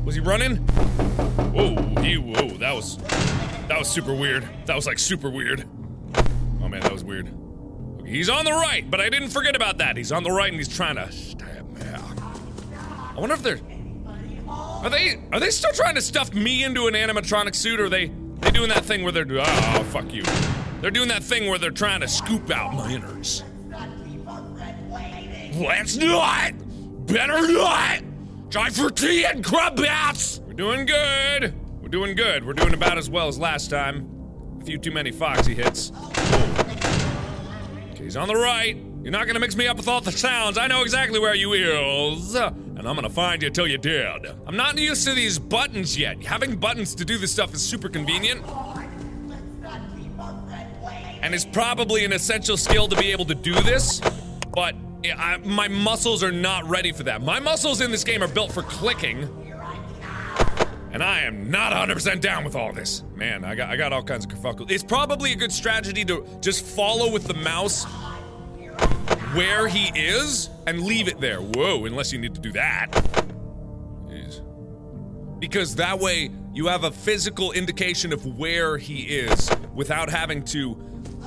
Was he running? Whoa, he. Whoa, that was. That was super weird. That was like super weird. Oh man, that was weird. Okay, he's on the right, but I didn't forget about that. He's on the right and he's trying to stab me. I wonder if they're. Are they are they still trying to stuff me into an animatronic suit? Or are they they doing that thing where they're ah, oh fuck you? They're doing that thing where they're trying to scoop out my innards. Let's not. Better not. Try for tea and crab bats. We're doing good. We're doing good. We're doing about as well as last time. A few too many Foxy hits. Oh. Okay, he's on the right. You're not gonna mix me up with all the sounds. I know exactly where you is. And I'm gonna find you till you're dead. I'm not used to these buttons yet. Having buttons to do this stuff is super convenient. And it's probably an essential skill to be able to do this, but I, my muscles are not ready for that. My muscles in this game are built for clicking. And I am not 100% down with all this. Man, I got I got all kinds of kerfuckle. It's probably a good strategy to just follow with the mouse where he is and leave it there. Whoa, unless you need to do that. Jeez. Because that way you have a physical indication of where he is without having to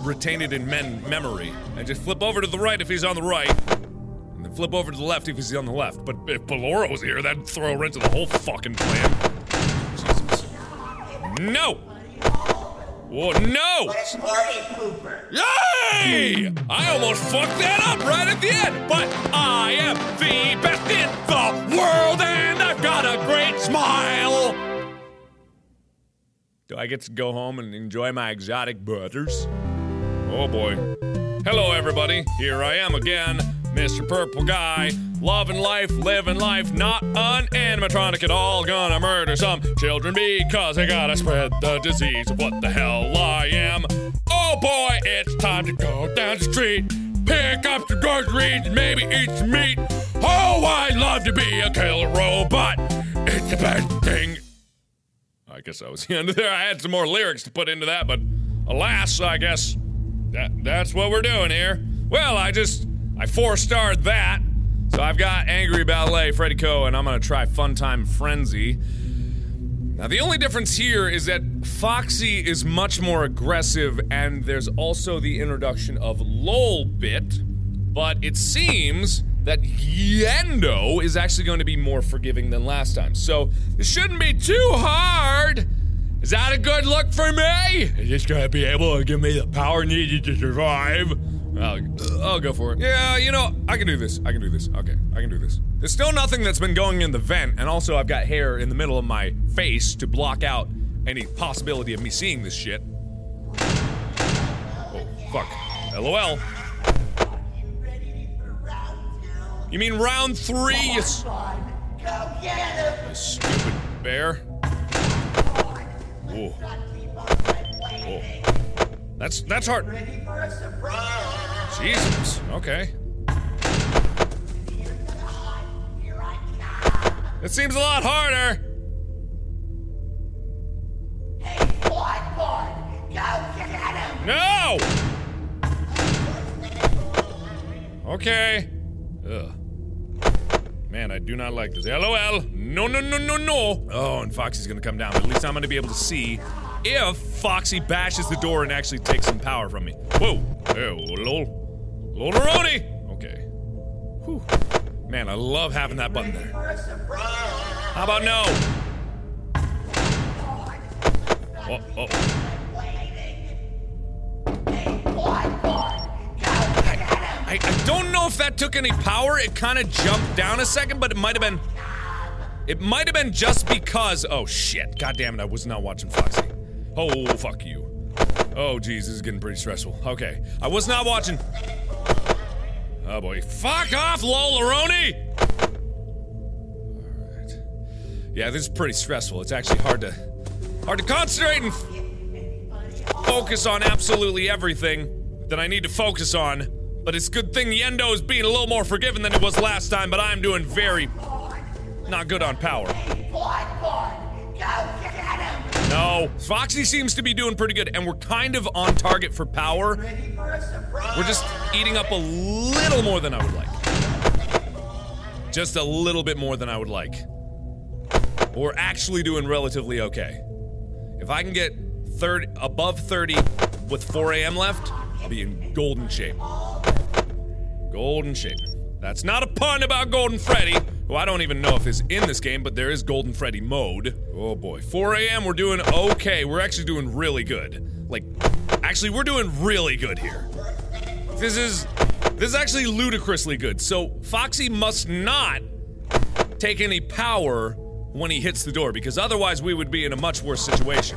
retain it in men memory. And just flip over to the right if he's on the right. And then flip over to the left if he's on the left. But if Ballora was here, that'd throw a wrench in the whole fucking plan. Jesus. No! Whoa, no! Party pooper! Yay! I almost fucked that up right at the end, but I am the best in the world and I've got a great smile! Do I get to go home and enjoy my exotic butters? Oh boy. Hello, everybody. Here I am again, Mr. Purple Guy. Loving life, living life, not an animatronic at all. Gonna murder some children because I gotta spread the disease of what the hell I am. Oh boy, it's time to go down the street, pick up some groceries, and maybe eat some meat. Oh, I'd love to be a killer robot. It's the best thing. I guess that was the end of there. I had some more lyrics to put into that, but alas, I guess that that's what we're doing here. Well, I just I four starred that. So I've got Angry Ballet, Freddy Co, and I'm gonna try Funtime Frenzy. Now the only difference here is that Foxy is much more aggressive, and there's also the introduction of Lolbit, but it seems that Yenndo is actually going to be more forgiving than last time. So this shouldn't be too hard. Is that a good look for me? Is this gonna be able to give me the power needed to survive? I'll, I'll go for it. Yeah, you know, I can do this. I can do this. Okay, I can do this. There's still nothing that's been going in the vent, and also I've got hair in the middle of my face to block out any possibility of me seeing this shit. Oh, fuck. LOL. You mean round three, you, s- you stupid bear? Whoa. Whoa. That's that's hard. Jesus. Okay. It seems a lot harder. Hey, Bon Bon, go get him. No. Okay. Ugh. Man, I do not like this. LOL. No, no, no, no, no. Oh, and Foxy's gonna come down, but at least I'm gonna be able to see if Foxy bashes the door and actually takes some power from me. Whoa. Oh, lol. Lolderoni. Okay. Whew. Man, I love having that button there. How about no? Oh, oh. I, I don't know if that took any power. It kind of jumped down a second, but it might have been. It might have been just because. Oh shit! God damn it! I was not watching Foxy. Oh fuck you. Oh jeez, this is getting pretty stressful. Okay, I was not watching. Oh boy, fuck off, Lolaroni! Yeah, this is pretty stressful. It's actually hard to hard to concentrate and focus on absolutely everything that I need to focus on. But it's a good thing Yenndo is being a little more forgiving than it was last time, but I'm doing very not good on power. No, Foxy seems to be doing pretty good, and we're kind of on target for power. We're just eating up a little more than I would like. Just a little bit more than I would like. We're actually doing relatively okay. If I can get 30 above 30 with 4 a.m. left, be in golden shape. Golden shape. That's not a pun about Golden Freddy, who I don't even know if is in this game, but there is Golden Freddy mode. Oh boy. 4 a.m. We're doing okay. We're actually doing really good. Like, actually, we're doing really good here. This is this is actually ludicrously good. So Foxy must not take any power when he hits the door, because otherwise we would be in a much worse situation.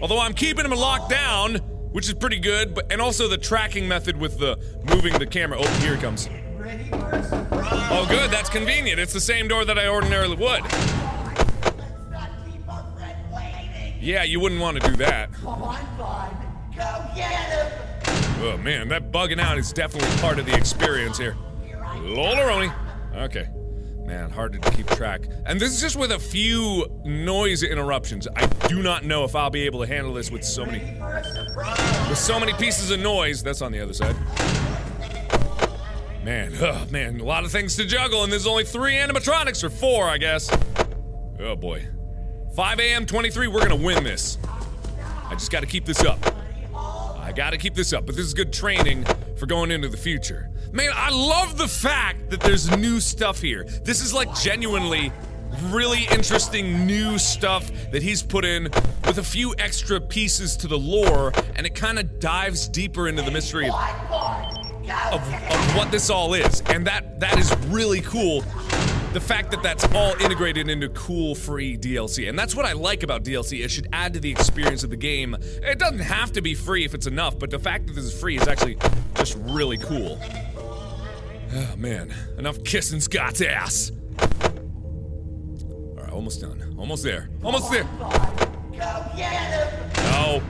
Although I'm keeping him locked down, which is pretty good, but and also the tracking method with the moving the camera. Oh, here he comes. Oh, good. That's convenient. It's the same door that I ordinarily would. Yeah, you wouldn't want to do that. Oh man, that bugging out is definitely part of the experience here. Lolaroni. Okay. Man, hard to keep track. And this is just with a few noise interruptions. I do not know if I'll be able to handle this with so many with so many pieces of noise. That's on the other side. Man, oh man, a lot of things to juggle, and there's only three animatronics, or four, I guess. Oh boy. 5 a.m. 23, we're gonna win this. I just gotta keep this up. I gotta keep this up, but this is good training for going into the future. Man, I love the fact that there's new stuff here. This is like genuinely really interesting new stuff that he's put in with a few extra pieces to the lore, and it kind of dives deeper into the mystery of, of, of what this all is. And that that is really cool. The fact that that's all integrated into cool free DLC. And that's what I like about DLC. It should add to the experience of the game. It doesn't have to be free if it's enough, but the fact that this is free is actually just really cool. Oh man, enough kissing Scott's ass. Alright, almost done. Almost there. Almost there. No.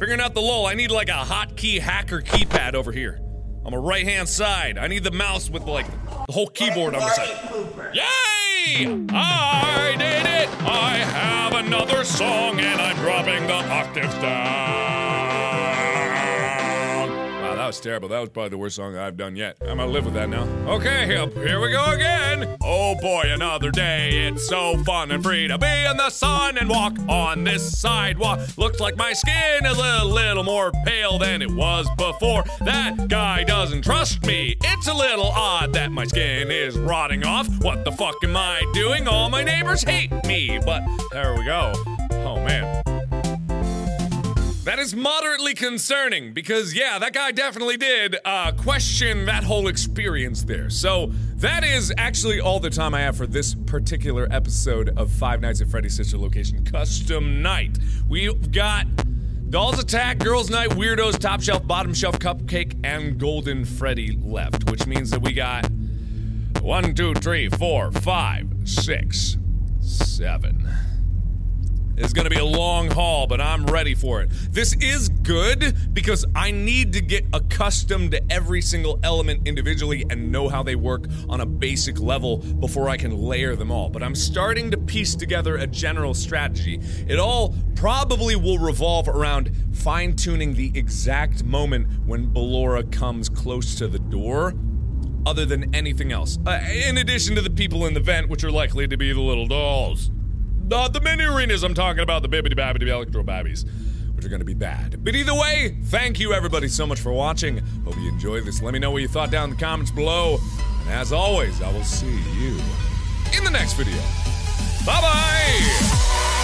Figuring out the lull, I need like a hotkey hacker keypad over here. On my right hand side. I need the mouse with like the whole keyboard on the side. Yay! I did it! I have another song and I'm dropping the octaves down. Was terrible. That was probably the worst song I've done yet. I'm gonna live with that now. Okay, here we go again. Oh boy, another day. It's so fun and free to be in the sun and walk on this sidewalk. Looks like my skin is a little more pale than it was before. That guy doesn't trust me. It's a little odd that my skin is rotting off. What the fuck am I doing? All my neighbors hate me. But there we go. Oh man. That is moderately concerning because, yeah, that guy definitely did uh, question that whole experience there. So, that is actually all the time I have for this particular episode of Five Nights at Freddy's Sister Location Custom Night. We've got Dolls Attack, Girls Night, Weirdos, Top Shelf, Bottom Shelf, Cupcake, and Golden Freddy left, which means that we got one, two, three, four, five, six, seven. It's gonna be a long haul, but I'm ready for it. This is good because I need to get accustomed to every single element individually and know how they work on a basic level before I can layer them all. But I'm starting to piece together a general strategy. It all probably will revolve around fine tuning the exact moment when Ballora comes close to the door other than anything else. Uh, in addition to the people in the vent, which are likely to be the little dolls. Not the Minireenas I'm talking about, the bibbidi babbidi electro babbies, which are gonna be bad. But either way, thank you everybody so much for watching. Hope you enjoyed this. Let me know what you thought down in the comments below. And as always, I will see you in the next video. Bye bye!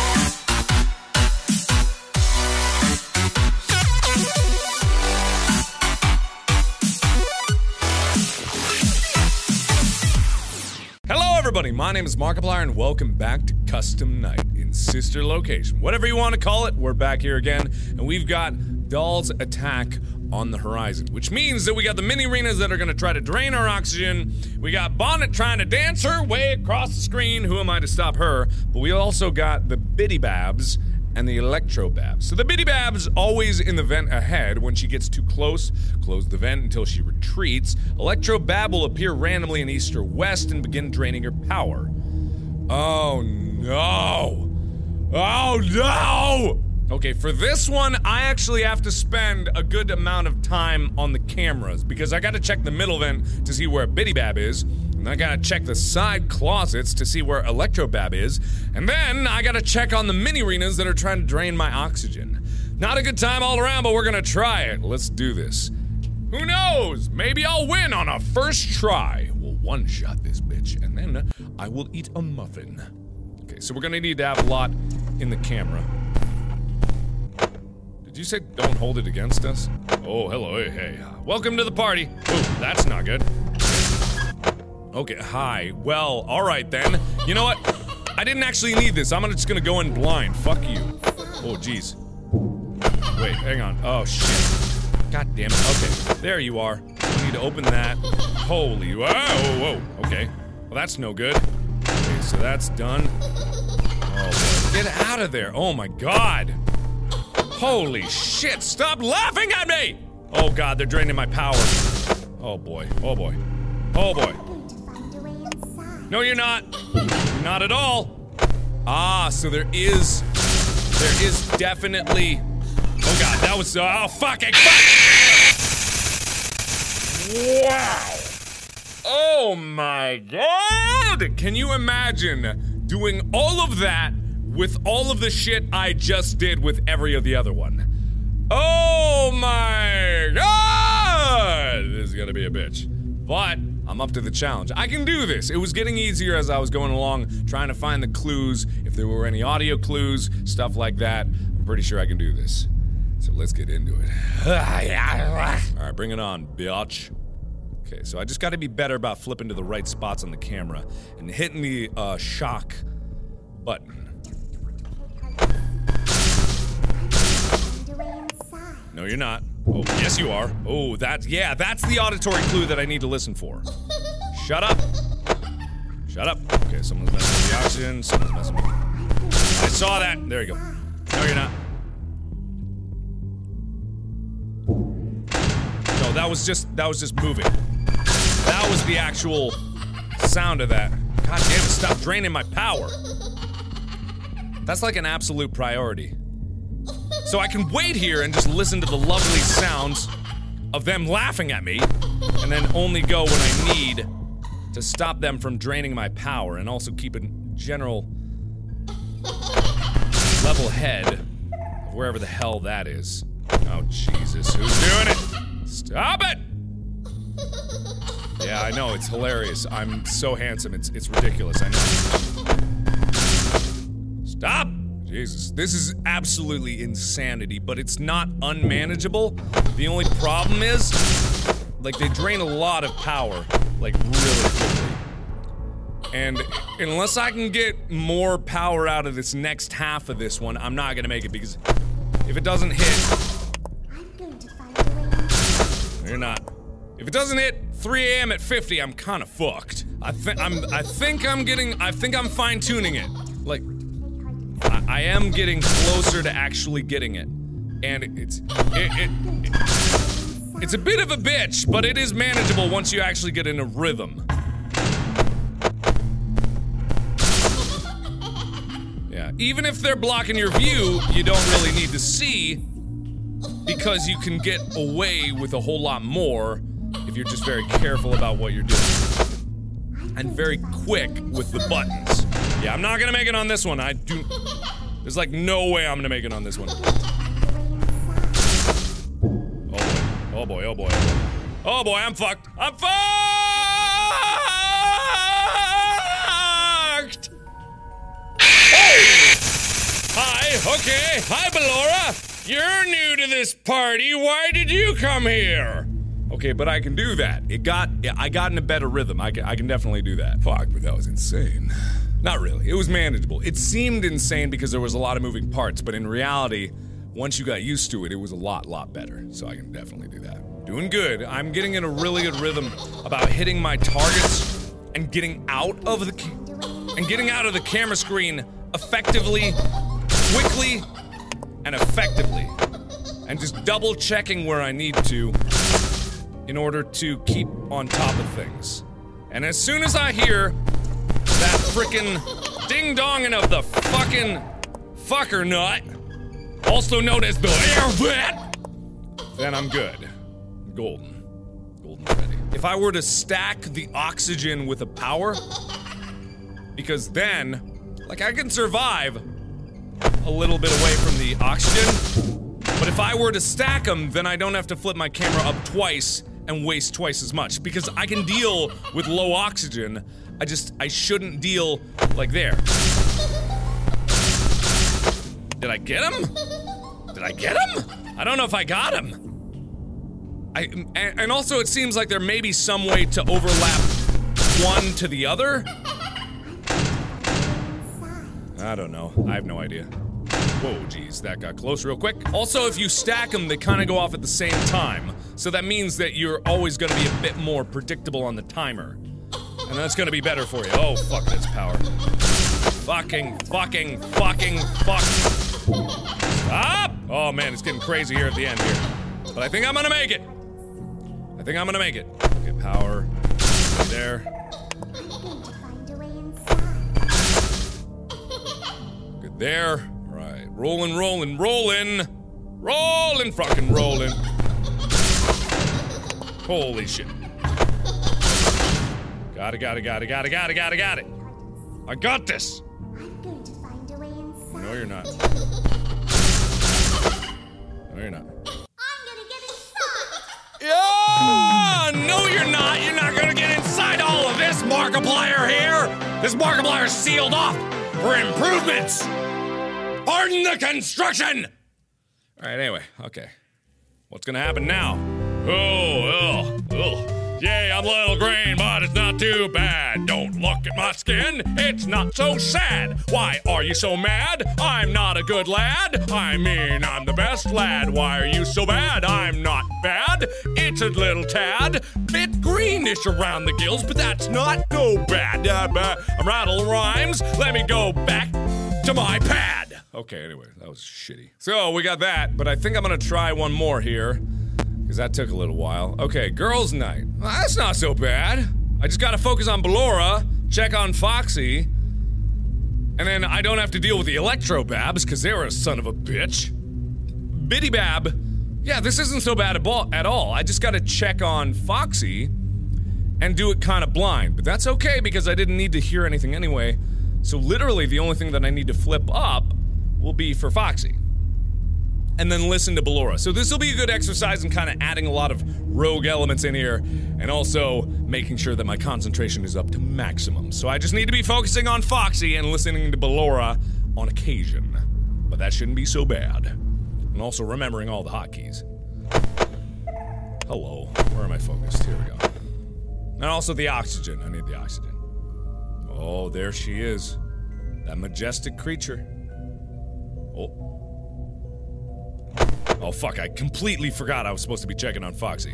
Everybody. My name is Markiplier, and welcome back to Custom Night in Sister Location. Whatever you want to call it, we're back here again, and we've got Doll's Attack on the horizon, which means that we got the Minireenas that are going to try to drain our oxygen. We got Bonnet trying to dance her way across the screen. Who am I to stop her? But we also got the Bidybabs and the Electrobabs. So the Bidybabs always in the vent ahead. When she gets too close, close the vent until she retreats. Electrobab will appear randomly in east or west and begin draining her power. Oh no! Oh no! Okay, for this one, I actually have to spend a good amount of time on the cameras because I gotta check the middle vent to see where Bidybab is, I gotta check the side closets to see where Electrobab is, and then I gotta check on the Minireenas that are trying to drain my oxygen. Not a good time all around, but we're gonna try it. Let's do this. Who knows? Maybe I'll win on a first try. We'll one shot this bitch, and then I will eat a muffin. Okay, so we're gonna need to have a lot in the camera. Did you say don't hold it against us? Oh, hello, hey, hey. Welcome to the party. Oh, that's not good. Okay, hi. Well, alright then. You know what? I didn't actually need this. I'm just gonna go in blind. Fuck you. Oh, jeez. Wait, hang on. Oh, shit. God damn it. Okay, there you are. I need to open that. Holy, whoa, whoa. Okay. Well, that's no good. Okay, so that's done. Oh. Get out of there. Oh, my God. Holy shit, stop laughing at me! Oh god, they're draining my power. Oh boy, oh boy, oh boy. No, you're not. Not at all. Ah, so there is, there is definitely, oh god, that was, oh fucking fuck! Wow! Oh my god! Can you imagine doing all of that with all of the shit I just did with every of the other one. Oh my god! This is gonna be a bitch. But I'm up to the challenge. I can do this. It was getting easier as I was going along, trying to find the clues, if there were any audio clues, stuff like that. I'm pretty sure I can do this. So let's get into it. Alright, bring it on, bitch. Okay, so I just gotta be better about flipping to the right spots on the camera and hitting the uh, shock button. No, you're not. Oh, yes, you are. Oh, that, yeah, that's the auditory clue that I need to listen for. Shut up. Shut up. Okay, someone's messing with the oxygen. Someone's messing with. I saw that. There you go. No, you're not. no, that was just that was just moving. That was the actual sound of that. God damn it, stop draining my power. That's like an absolute priority. So I can wait here and just listen to the lovely sounds of them laughing at me, and then only go when I need to stop them from draining my power and also keep a general level head of wherever the hell that is. Oh, Jesus, who's doing it? Stop it! Yeah, I know, it's hilarious. I'm so handsome, it's, it's ridiculous, I know. Stop! Jesus, this is absolutely insanity, but it's not unmanageable. The only problem is, like, they drain a lot of power, like, really quickly. And unless I can get more power out of this next half of this one, I'm not gonna make it because if it doesn't hit. You're not. If it doesn't hit 3 a.m. at 50, I'm kind of fucked. I think I'm. I think I'm getting. I think I'm fine tuning it. Like, I, I am getting closer to actually getting it, and it's. It, it, it, it's a bit of a bitch, but it is manageable once you actually get in a rhythm. Yeah, even if they're blocking your view, you don't really need to see because you can get away with a whole lot more if you're just very careful about what you're doing. And very quick with the buttons. Yeah, I'm not gonna make it on this one. I do. There's like no way I'm gonna make it on this one. Oh boy, oh boy, oh boy. Oh boy, I'm fucked. I'm fucked! Hey! Hi, okay. Hi, Ballora. You're new to this party. Why did you come here? Okay, but I can do that. It got, I got in a better rhythm. I can, I can definitely do that. Fuck, but that was insane. Not really. It was manageable. It seemed insane because there was a lot of moving parts, but in reality, once you got used to it, it was a lot, lot better. So I can definitely do that. Doing good. I'm getting in a really good rhythm about hitting my targets and getting out of the ca- and getting out of the camera screen effectively, quickly, and effectively. And just double checking where I need to in order to keep on top of things. And as soon as I hear that frickin' ding donging of the fucking fucker nut, also known as the air vet, then I'm good. Golden. Golden ready. If I were to stack the oxygen with a power, because then, like, I can survive a little bit away from the oxygen, but if I were to stack them, then I don't have to flip my camera up twice and waste twice as much because I can deal with low oxygen. I just I shouldn't deal like there. Did I get him? Did I get him? I don't know if I got him. I and, also it seems like there may be some way to overlap one to the other. I don't know. I have no idea. Whoa, geez, that got close real quick. Also, if you stack them, they kind of go off at the same time. So that means that you're always going to be a bit more predictable on the timer. And that's going to be better for you. Oh, fuck, that's power. Fucking, fucking, fucking, fuck. Stop! Oh, man, it's getting crazy here at the end here. But I think I'm to make it. I think I'm to make it. Get power. Good there. Good there. Right. Rolling, rolling, rolling. Rolling, fucking rolling. Holy shit. Got it, got it, got it, got it, got it, got it, got it. I got this. I'm going to find a way inside. No, you're not. No, you're not. I'm gonna get inside. Yeah! No, you're not. You're not gonna get inside all of this Markiplier here. This Markiplier's sealed off for improvements. Pardon the construction. All right. Anyway, okay. What's gonna happen now? Oh, oh, oh. Yay, I'm a little green, but it's not too bad. Don't look at my skin, it's not so sad. Why are you so mad? I'm not a good lad. I mean, I'm the best lad. Why are you so bad? I'm not bad. It's a little tad, bit greenish around the gills, but that's not no bad. Uh, uh, rattle rhymes. Let me go back to my pad. Okay, anyway, that was shitty. So we got that, but I think I'm gonna try one more here. Because that took a little while. Okay, girls' night. Well, that's not so bad. I just gotta focus on Ballora, check on Foxy, and then I don't have to deal with the Electrobabs, because they're a son of a bitch. Bidybab, yeah, this isn't so bad at all. I just gotta check on Foxy and do it kind of blind. But that's okay because I didn't need to hear anything anyway. So literally the only thing that I need to flip up will be for Foxy. And then listen to Ballora. So this will be a good exercise in kind of adding a lot of rogue elements in here and also making sure that my concentration is up to maximum. So I just need to be focusing on Foxy and listening to Ballora on occasion. But that shouldn't be so bad. And also remembering all the hotkeys. Hello. Where am I focused? Here we go. And also the oxygen. I need the oxygen. Oh, there she is. That majestic creature. Oh. Oh, fuck. I completely forgot I was supposed to be checking on Foxy.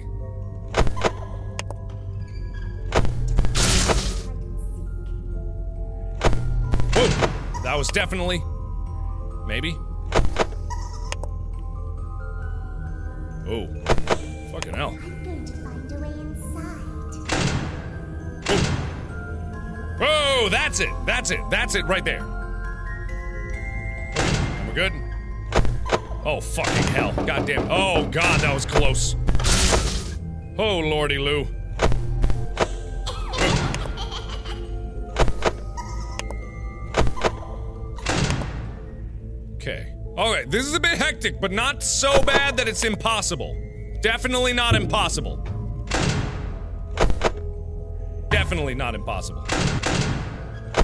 Whoa! That was definitely. Maybe. Oh. Fucking hell. Oh, that's it. That's it. That's it right there. And we're good. Oh, fucking hell. God damn. Oh, God, that was close. Oh, lordy Lou. Okay. Alright, this is a bit hectic, but not so bad that it's impossible. Definitely not impossible. Definitely not impossible.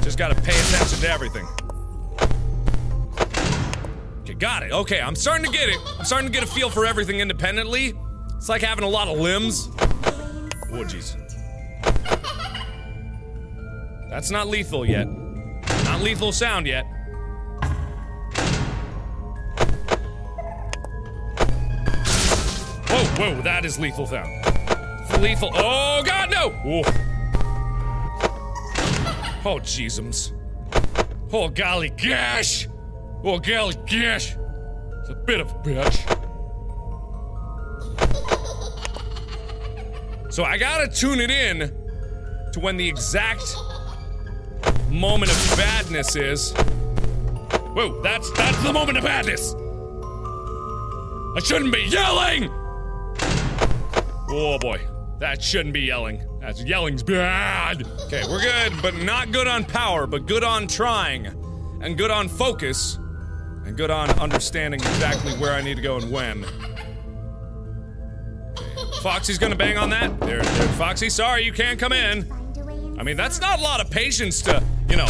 Just gotta pay attention to everything. Okay, got it. Okay, I'm starting to get it. I'm starting to get a feel for everything independently. It's like having a lot of limbs. Oh, jeez. That's not lethal yet. Not lethal sound yet. Whoa, whoa, that is lethal sound. Lethal. Oh, God, no! Whoa. Oh, jeezums. Oh, golly gosh! Oh, golly gosh! It's a bit of a bitch. So I gotta tune it in to when the exact moment of badness is. Whoa, that's that's the moment of badness! I shouldn't be yelling! Oh boy, that shouldn't be yelling. That's yelling's bad. Okay, we're good, but not good on power, but good on trying, and good on focus, and good on understanding exactly where I need to go and when. Foxy's gonna bang on that. There, there, Foxy. Sorry, you can't come in. I mean, that's not a lot of patience to, you know,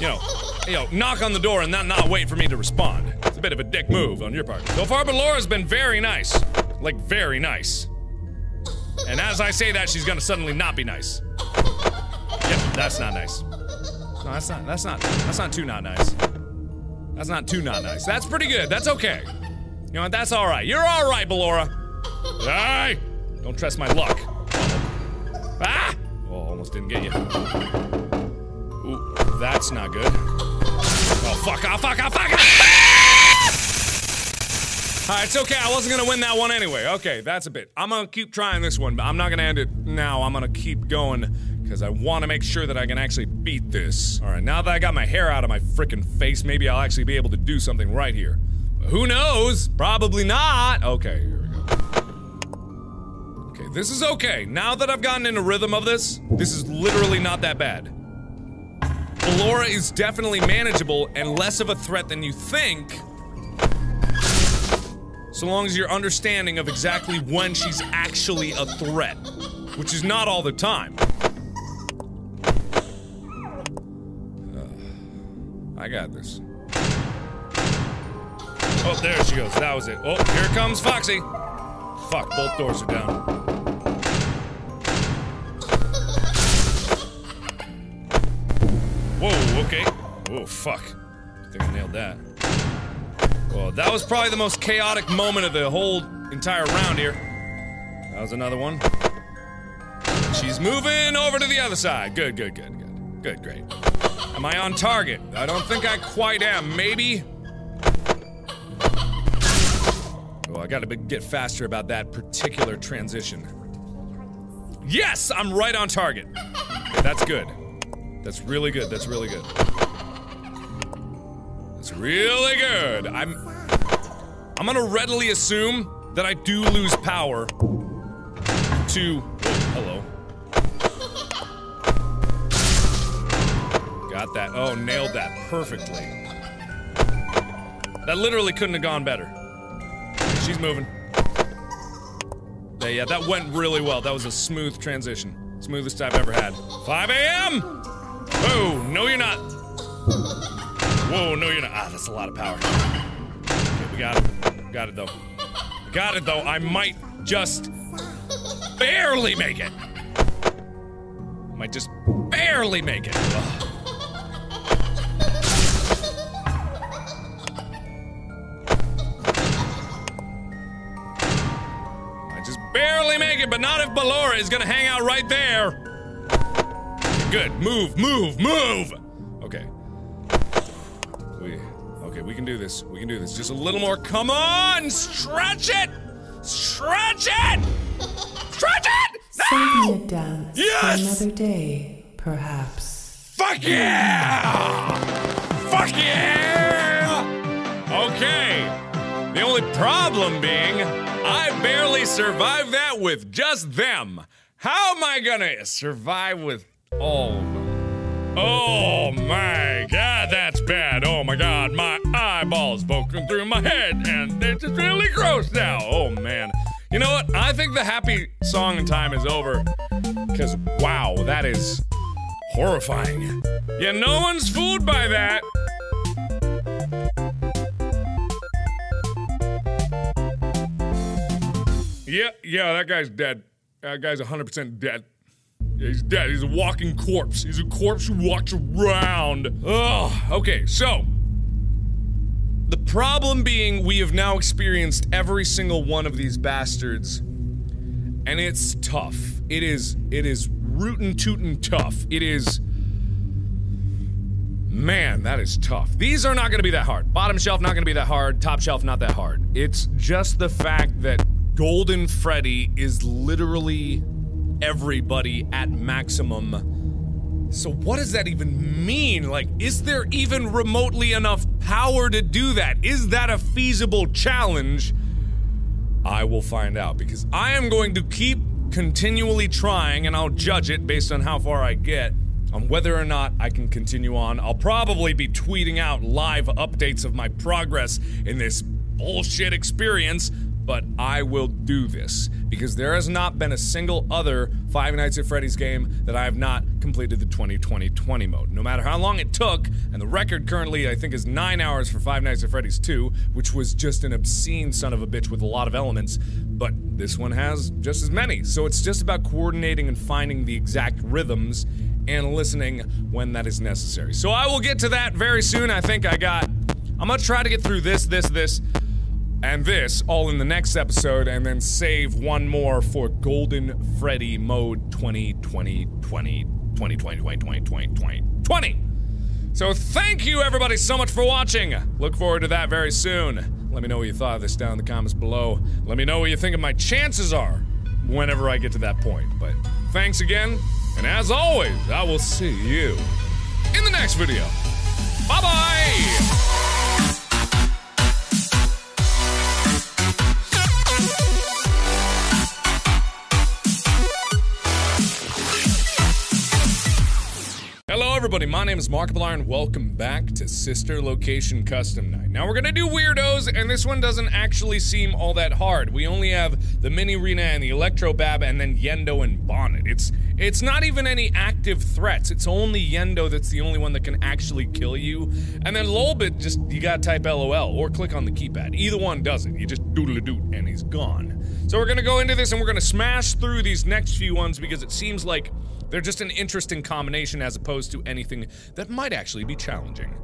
you know, you know, knock on the door and not not wait for me to respond. It's a bit of a dick move on your part. So far, Ballora's been very nice, like very nice. And as I say that, she's gonna suddenly not be nice. Yep, that's not nice. No, that's not. That's not. That's not too not nice. That's not too not nice. That's pretty good. That's okay. You know what? That's all right. You're all right, Ballora. Hey, don't trust my luck. Ah! Oh, almost didn't get you. Ooh, that's not good. Oh fuck! Oh fuck! Oh fuck! off! Alright, it's okay. I wasn't gonna win that one anyway. Okay, that's a bit. I'm gonna keep trying this one, but I'm not gonna end it now. I'm gonna keep going because I want to make sure that I can actually beat this. Alright, now that I got my hair out of my freaking face, maybe I'll actually be able to do something right here. But who knows? Probably not. Okay, here we go. Okay, this is okay. Now that I've gotten in a rhythm of this, this is literally not that bad. Ballora is definitely manageable and less of a threat than you think. So long as you're understanding of exactly when she's actually a threat, which is not all the time. I got this. Oh, there she goes. That was it. Oh, here comes Foxy. Fuck, both doors are down. Whoa, okay. Oh, fuck. I think I nailed that. Well, that was probably the most chaotic moment of the whole entire round here. That was another one. She's moving over to the other side. Good, good, good, good. Good, great. Am I on target? I don't think I quite am. Maybe? Oh, I gotta get faster about that particular transition. Yes, I'm right on target. That's good. That's really good. That's really good. That's really good. I'm I'm gonna readily assume that I do lose power to oh, hello. Got that. Oh, nailed that perfectly. That literally couldn't have gone better. She's moving. Yeah, yeah, that went really well. That was a smooth transition. Smoothest I've ever had. 5 a.m. Whoa, no you're not. Whoa, no you're not. Ah, that's a lot of power. Okay, we got it. Got it though. Got it though. I might just barely make it. I Might just barely make it. Ugh. Make it, but not if Ballora is gonna hang out right there. Good. Move, move, move! Okay. We okay, we can do this. We can do this. Just a little more. Come on! Stretch it! Stretch it! Stretch it! Saving a dance Yes! for another day, perhaps. Fuck yeah! Fuck yeah! Okay. The only problem being, I barely survived that with just them. How am I gonna survive with all of them? Oh my god, that's bad. Oh my god, my eyeballs poking through my head, and it's just really gross now. Oh man. You know what? I think the happy song time is over. Because, wow, that is horrifying. Yeah, no one's fooled by that. Yeah, yeah, that guy's dead. That guy's 100% dead. Yeah, he's dead. He's a walking corpse. He's a corpse who walks around. Ugh. Okay, so. The problem being, we have now experienced every single one of these bastards. And it's tough. It is. It is rootin' tootin' tough. It is. Man, that is tough. These are not gonna be that hard. Bottom shelf, not gonna be that hard. Top shelf, not that hard. It's just the fact that Golden Freddy is literally everybody at maximum. So, what does that even mean? Like, is there even remotely enough power to do that? Is that a feasible challenge? I will find out because I am going to keep continually trying and I'll judge it based on how far I get on whether or not I can continue on. I'll probably be tweeting out live updates of my progress in this bullshit experience, but I will do this because there has not been a single other Five Nights at Freddy's game that I have not completed the 2020 20 mode. No matter how long it took, and the record currently I think is 9 hours for Five Nights at Freddy's 2, which was just an obscene son of a bitch with a lot of elements, but this one has just as many. So it's just about coordinating and finding the exact rhythms and listening when that is necessary. So I will get to that very soon. I think I got I'm going to try to get through this this this and this all in the next episode and then save one more for Golden Freddy mode 2020 20 2020 2020 2020 20. So thank you everybody so much for watching. Look forward to that very soon. Let me know what you thought of this down in the comments below. Let me know what you think of my chances are whenever I get to that point. But thanks again, and as always, I will see you in the next video. Bye bye! Hello, everybody. My name is Markiplier, and welcome back to Sister Location Custom Night. Now, we're gonna do weirdos, and this one doesn't actually seem all that hard. We only have the Minireena and the Electrobab, and then Yenndo and Bonnet. It's it's not even any active threats. It's only Yenndo that's the only one that can actually kill you. And then Lolbit, just you gotta type LOL or click on the keypad. Either one does it. You just doodle doot, and he's gone. So we're gonna go into this, and we're gonna smash through these next few ones because it seems like they're just an interesting combination as opposed to anything that might actually be challenging.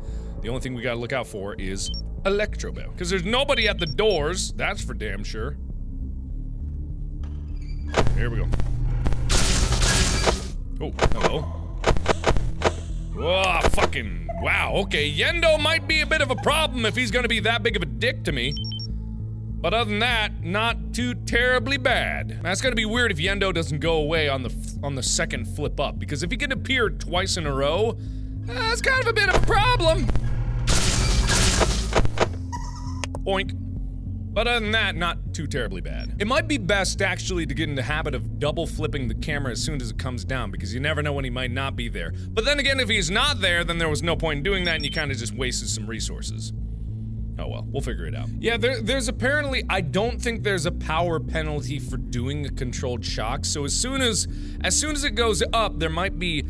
The only thing we gotta look out for is Electrobell, because there's nobody at the doors, that's for damn sure. Here we go. Oh, hello. Oh, fucking, wow, okay, Yenndo might be a bit of a problem if he's gonna be that big of a dick to me. But other than that, not too terribly bad. That's gonna be weird if Yenndo doesn't go away on the on the second flip up, because if he can appear twice in a row, that's kind of a bit of a problem. Oink. But other than that, not too terribly bad. It might be best actually to get in the habit of double flipping the camera as soon as it comes down because you never know when he might not be there. But then again, if he's not there, then there was no point in doing that and you kind of just wasted some resources. Oh well, we'll figure it out. Yeah, there, there's apparently I don't think there's a power penalty for doing a controlled shock. So as soon as as soon as it goes up, there might be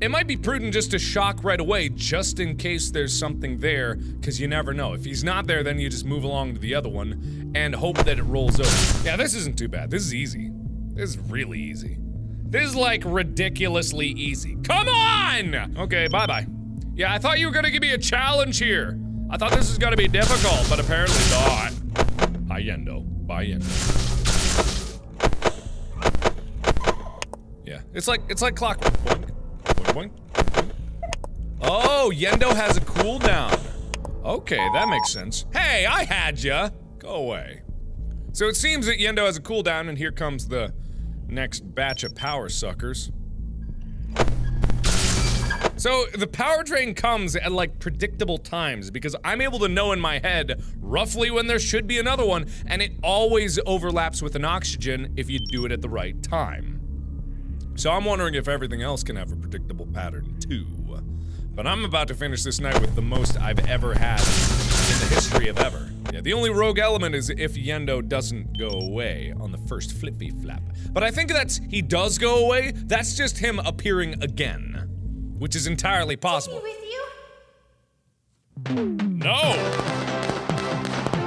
it might be prudent just to shock right away, just in case there's something there, because you never know. If he's not there, then you just move along to the other one and hope that it rolls over. Yeah, this isn't too bad. This is easy. This is really easy. This is like ridiculously easy. Come on! Okay, bye bye. Yeah, I thought you were gonna give me a challenge here. I thought this was gonna be difficult, but apparently not. Hi, Yenndo. Bye, Yenndo. Yeah, it's like it's like clockwork. Oh, Yenndo has a cooldown. Okay, that makes sense. Hey, I had ya. Go away. So it seems that Yenndo has a cooldown, and here comes the next batch of power suckers. So the power drain comes at like predictable times because I'm able to know in my head roughly when there should be another one, and it always overlaps with an oxygen if you do it at the right time. So I'm wondering if everything else can have a predictable pattern too. But I'm about to finish this night with the most I've ever had in the history of ever. Yeah, the only rogue element is if Yenndo doesn't go away on the first flippy flap. But I think that's he does go away. That's just him appearing again, which is entirely possible. with you? No.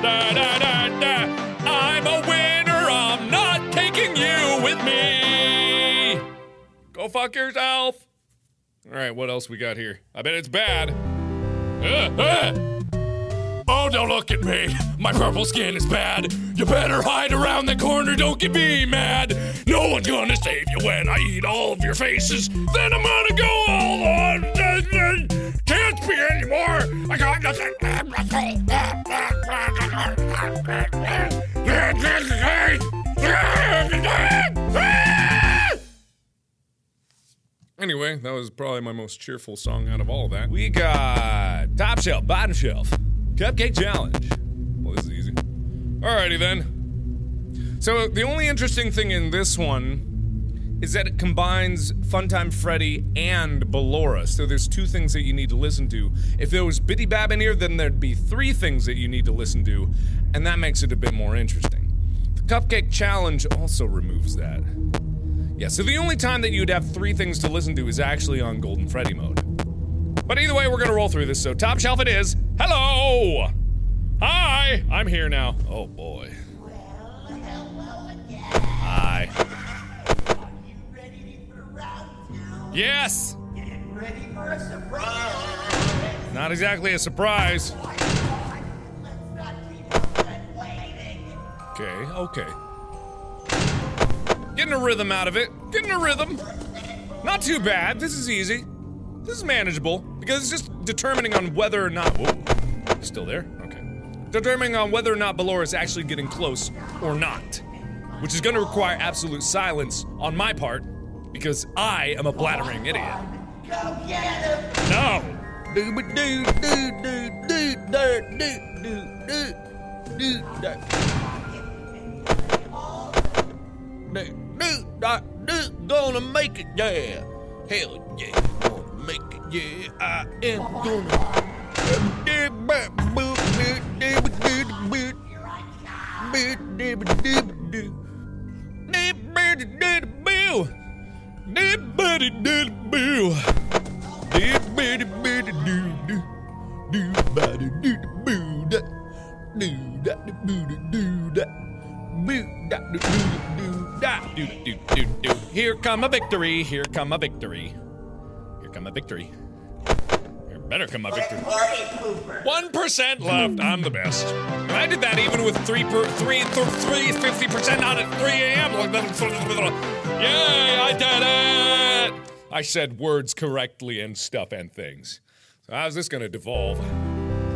Da, da, da, da. I'm a winner. I'm not taking you with me. Go fuck yourself. All right, what else we got here? I bet it's bad. Uh, uh. Oh, don't look at me. My purple skin is bad. You better hide around the corner. Don't get me mad. No one's gonna save you when I eat all of your faces. Then I'm gonna go all on. Can't speak anymore. I got nothing. Anyway, that was probably my most cheerful song out of all of that. We got top shelf, bottom shelf, cupcake challenge. Well, this is easy. Alrighty then. So the only interesting thing in this one is that it combines Funtime Freddy and Ballora. So there's two things that you need to listen to. If there was Bidybab in here, then there'd be three things that you need to listen to, and that makes it a bit more interesting. The Cupcake Challenge also removes that. Yeah, so the only time that you'd have three things to listen to is actually on Golden Freddy mode. But either way, we're gonna roll through this, so top shelf it is. Hello! Hi! I'm here now. Oh boy. Well, hello again. Hi. Yes! Getting Ready for a surprise? Not exactly a surprise. Okay, okay. Getting a rhythm out of it. Getting a rhythm. Not too bad. This is easy. This is manageable because it's just determining on whether or not. Whoa, still there? Okay. Determining on whether or not Ballora is actually getting close or not, which is going to require absolute silence on my part because I am a blathering idiot. Go get him! No. Do do do do do do do do do Do, do, do, gonna make it, yeah. Hell yeah, gonna make yeah, I am gonna. Do do do do do do do do do do do. Here come a victory! Here come a victory! Come a victory. Here better come a victory. One percent left. I'm the best. And I did that even with three per three th- three fifty percent on at 3 a.m. Yay! I did it. I said words correctly and stuff and things. So how's this gonna devolve?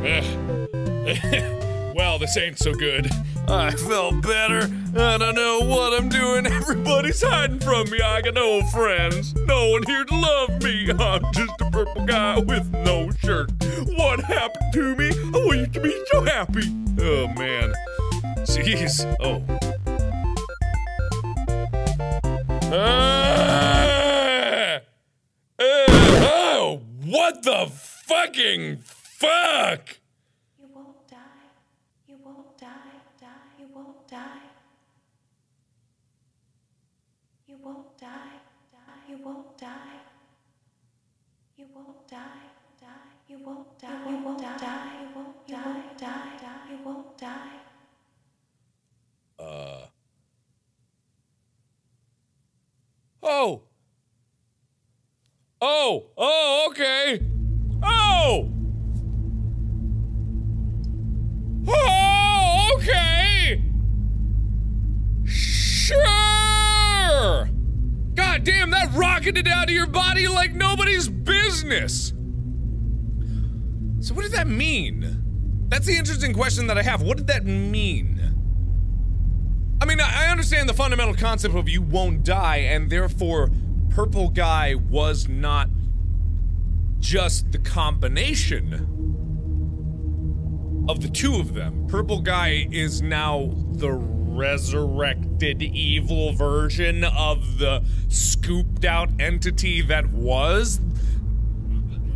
Well, this ain't so good. I felt better. I don't know what I'm doing. Everybody's hiding from me. I got no friends. No one here to love me. I'm just a purple guy with no shirt. What happened to me? I used to be so happy. Oh, man. Jeez. Oh. Uh, oh, what the fucking fuck? You won't die. You won't die. Die. You won't die. You won't die. Die. You won't die. You won't die. Die. You won't die. You won't die. You won't die. Die. Die. You won't die. Uh. Oh. Oh. Oh. Okay. Oh. Oh. Okay. Sure. God damn, that rocketed out of your body like nobody's business. So what did that mean? That's the interesting question that I have. What did that mean? I mean, I I understand the fundamental concept of you won't die, and therefore, Purple Guy was not just the combination of the two of them. Purple Guy is now the resurrected evil version of the scooped out entity that was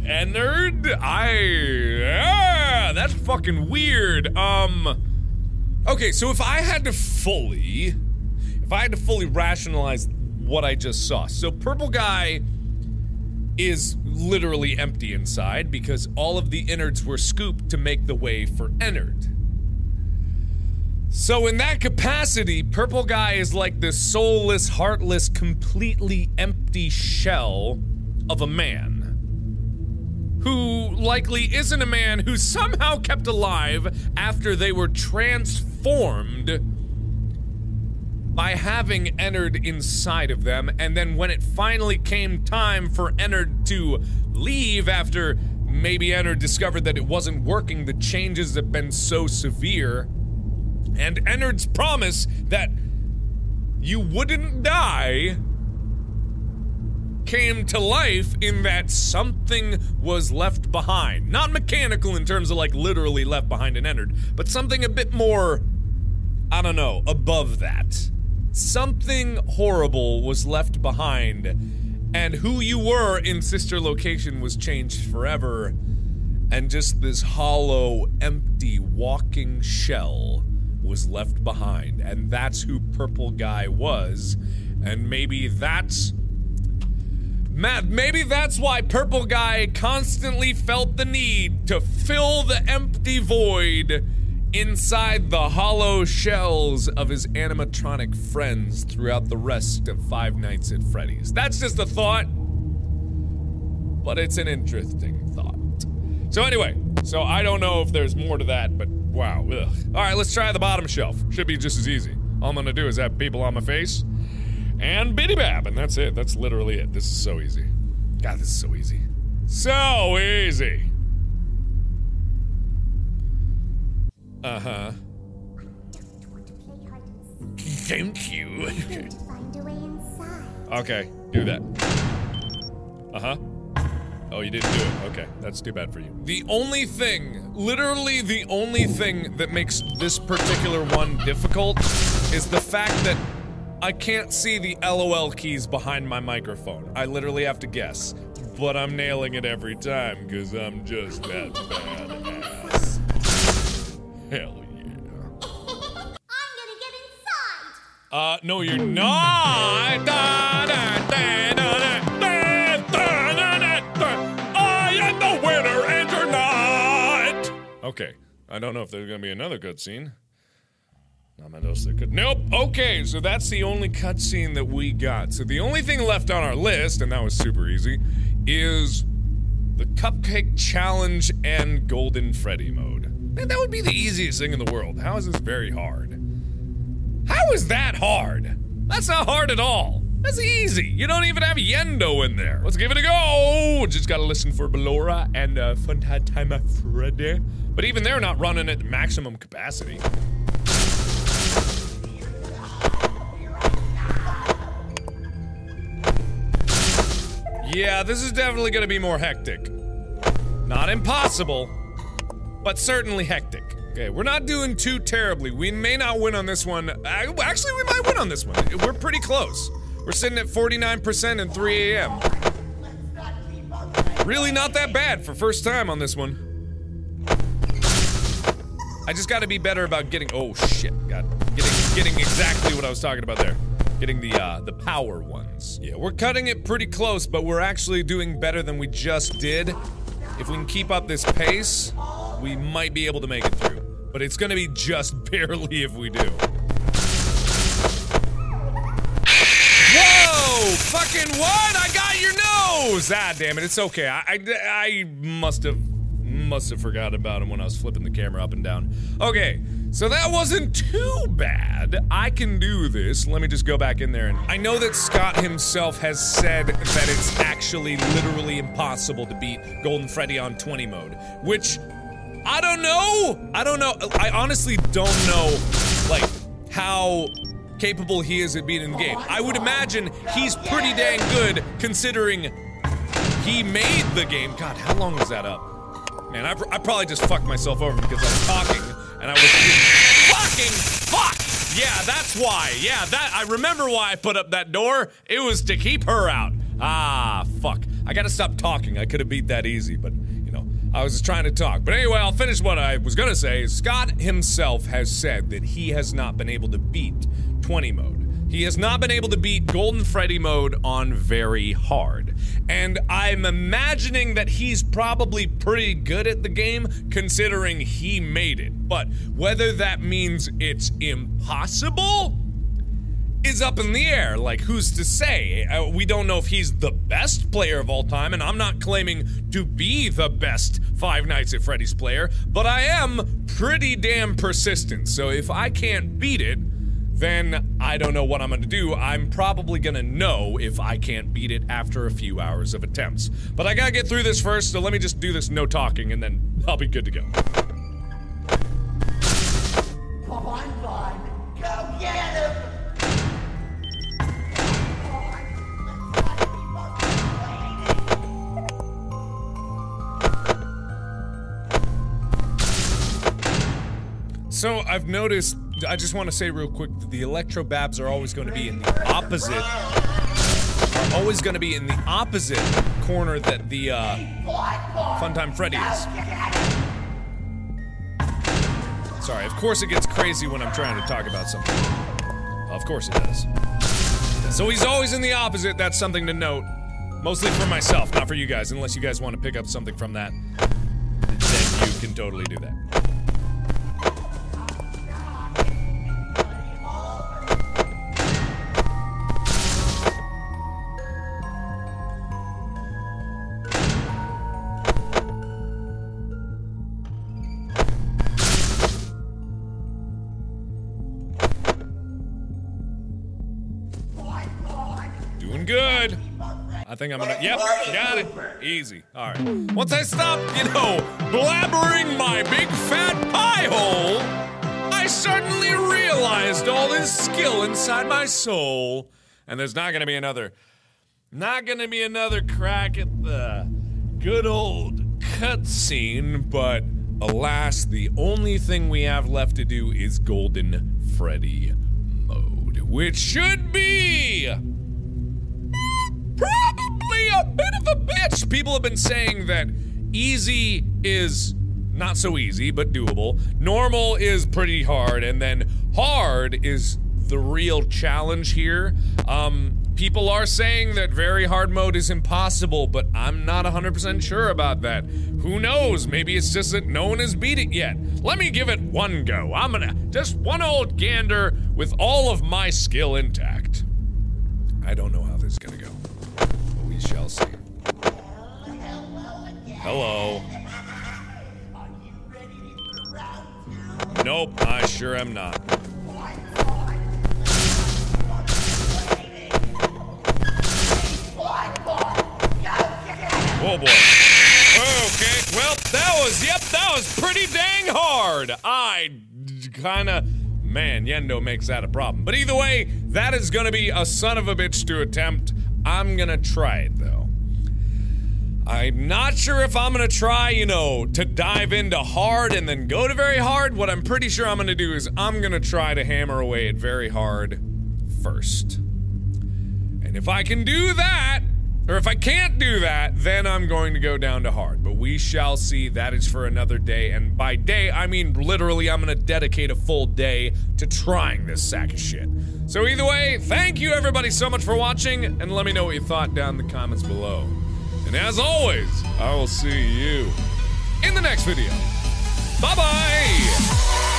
Ennard? I. Yeah, that's fucking weird. Um. Okay, so if I had to fully, if I had to fully rationalize what I just saw, so Purple Guy is literally empty inside because all of the innards were scooped to make the way for Ennard. So, in that capacity, Purple Guy is like this soulless, heartless, completely empty shell of a man. Who likely isn't a man who somehow kept alive after they were transformed by having Ennard inside of them, and then when it finally came time for Ennard to leave after maybe Ennard discovered that it wasn't working, the changes have been so severe, and Ennard's promise that you wouldn't die came to life in that something was left behind. Not mechanical in terms of like literally left behind and Ennard, but something a bit more, I don't know, above that. Something horrible was left behind, and who you were in Sister Location was changed forever, and just this hollow, empty, walking shell was left behind, and that's who Purple Guy was, and maybe that's maybe that's why Purple Guy constantly felt the need to fill the empty void inside the hollow shells of his animatronic friends throughout the rest of Five Nights at Freddy's. That's just a thought, but it's an interesting thought. So, anyway, so I don't know if there's more to that, but wow. Ugh. All right, let's try the bottom shelf. Should be just as easy. All I'm gonna do is have people on my face and Bidybab, and that's it. That's literally it. This is so easy. God, this is so easy. So easy. Uh huh. Thank you. Find a way inside. okay, do that. Uh huh. Oh, you didn't do it. Okay, that's too bad for you. The only thing, literally the only thing that makes this particular one difficult is the fact that I can't see the LOL keys behind my microphone. I literally have to guess. But I'm nailing it every time because I'm just that badass. Hell yeah. I'm gonna get inside! Uh, no, you're not. Da, da, da, da, da, Okay, I don't know if there's gonna be another cutscene. Nope. Okay, so that's the only cutscene that we got. So the only thing left on our list, and that was super easy, is the Cupcake Challenge and Golden Freddy mode. Man, that would be the easiest thing in the world. How is this very hard? How is that hard? That's not hard at all. That's easy. You don't even have Yenndo in there. Let's give it a go. Just gotta listen for Ballora and uh, Funtime Freddy. But even they're not running at maximum capacity. Yeah, this is definitely gonna be more hectic. Not impossible, but certainly hectic. Okay, we're not doing too terribly. We may not win on this one. Actually, we might win on this one. We're pretty close. We're sitting at 49% in 3 a.m. Really not that bad for first time on this one. I just gotta be better about getting- oh shit, God. Getting, getting exactly what I was talking about there. Getting the, uh, the power ones. Yeah, we're cutting it pretty close, but we're actually doing better than we just did. If we can keep up this pace, we might be able to make it through. But it's gonna be just barely if we do. Whoa! Fucking what? I got your nose! Ah, damn it, it's okay. I, I, I must have must have forgot about him when I was flipping the camera up and down. Okay, so that wasn't too bad. I can do this. Let me just go back in there and I know that Scott himself has said that it's actually literally impossible to beat Golden Freddy on 20 mode, which I don't know. I don't know. I honestly don't know like how capable he is at beating the game. I would imagine he's pretty dang good considering he made the game. God, how long was that up? Man, I, I probably just fucked myself over because I was talking and I was fucking fuck. Yeah, that's why. Yeah, that I remember why I put up that door. It was to keep her out. Ah, fuck. I gotta stop talking. I could have beat that easy, but I was just trying to talk. But anyway, I'll finish what I was gonna say. Scott himself has said that he has not been able to beat 20 mode. He has not been able to beat Golden Freddy mode on very hard. And I'm imagining that he's probably pretty good at the game considering he made it. But whether that means it's impossible is up in the air. Like, who's to say? Uh, we don't know if he's the best player of all time, and I'm not claiming to be the best Five Nights at Freddy's player, but I am pretty damn persistent. So if I can't beat it, then I don't know what I'm gonna do. I'm probably gonna know if I can't beat it after a few hours of attempts. But I gotta get through this first, so let me just do this no talking, and then I'll be good to go. So I've noticed. I just want to say real quick: that the Electrobabs are always going to be in the opposite. Always going to be in the opposite corner that the uh, Funtime Freddy is. Sorry, of course it gets crazy when I'm trying to talk about something. Of course it does. So he's always in the opposite. That's something to note. Mostly for myself, not for you guys. Unless you guys want to pick up something from that, then you can totally do that. I think I'm gonna. Yep, got it. Easy. All right. Once I stop, you know, blabbering my big fat pie hole, I suddenly realized all this skill inside my soul. And there's not gonna be another. Not gonna be another crack at the good old cutscene, but alas, the only thing we have left to do is Golden Freddy mode, which should be probably a bit of a bitch. People have been saying that easy is not so easy, but doable. Normal is pretty hard, and then hard is the real challenge here. Um, people are saying that very hard mode is impossible, but I'm not 100% sure about that. Who knows? Maybe it's just that no one has beat it yet. Let me give it one go. I'm gonna just one old gander with all of my skill intact. I don't know how this is gonna go please, Chelsea. Hello. Nope, I sure am not. Oh boy. Okay, well, that was, yep, that was pretty dang hard. I kinda. Man, Yenndo makes that a problem. But either way, that is going to be a son of a bitch to attempt. I'm to try it though. I'm not sure if I'm gonna try, you know, to dive into hard and then go to very hard. What I'm pretty sure I'm gonna do is I'm gonna try to hammer away at very hard first. And if I can do that, or if I can't do that, then I'm going to go down to hard. But we shall see. That is for another day. And by day, I mean literally, I'm going to dedicate a full day to trying this sack of shit. So, either way, thank you everybody so much for watching, and let me know what you thought down in the comments below. And as always, I will see you in the next video. Bye bye!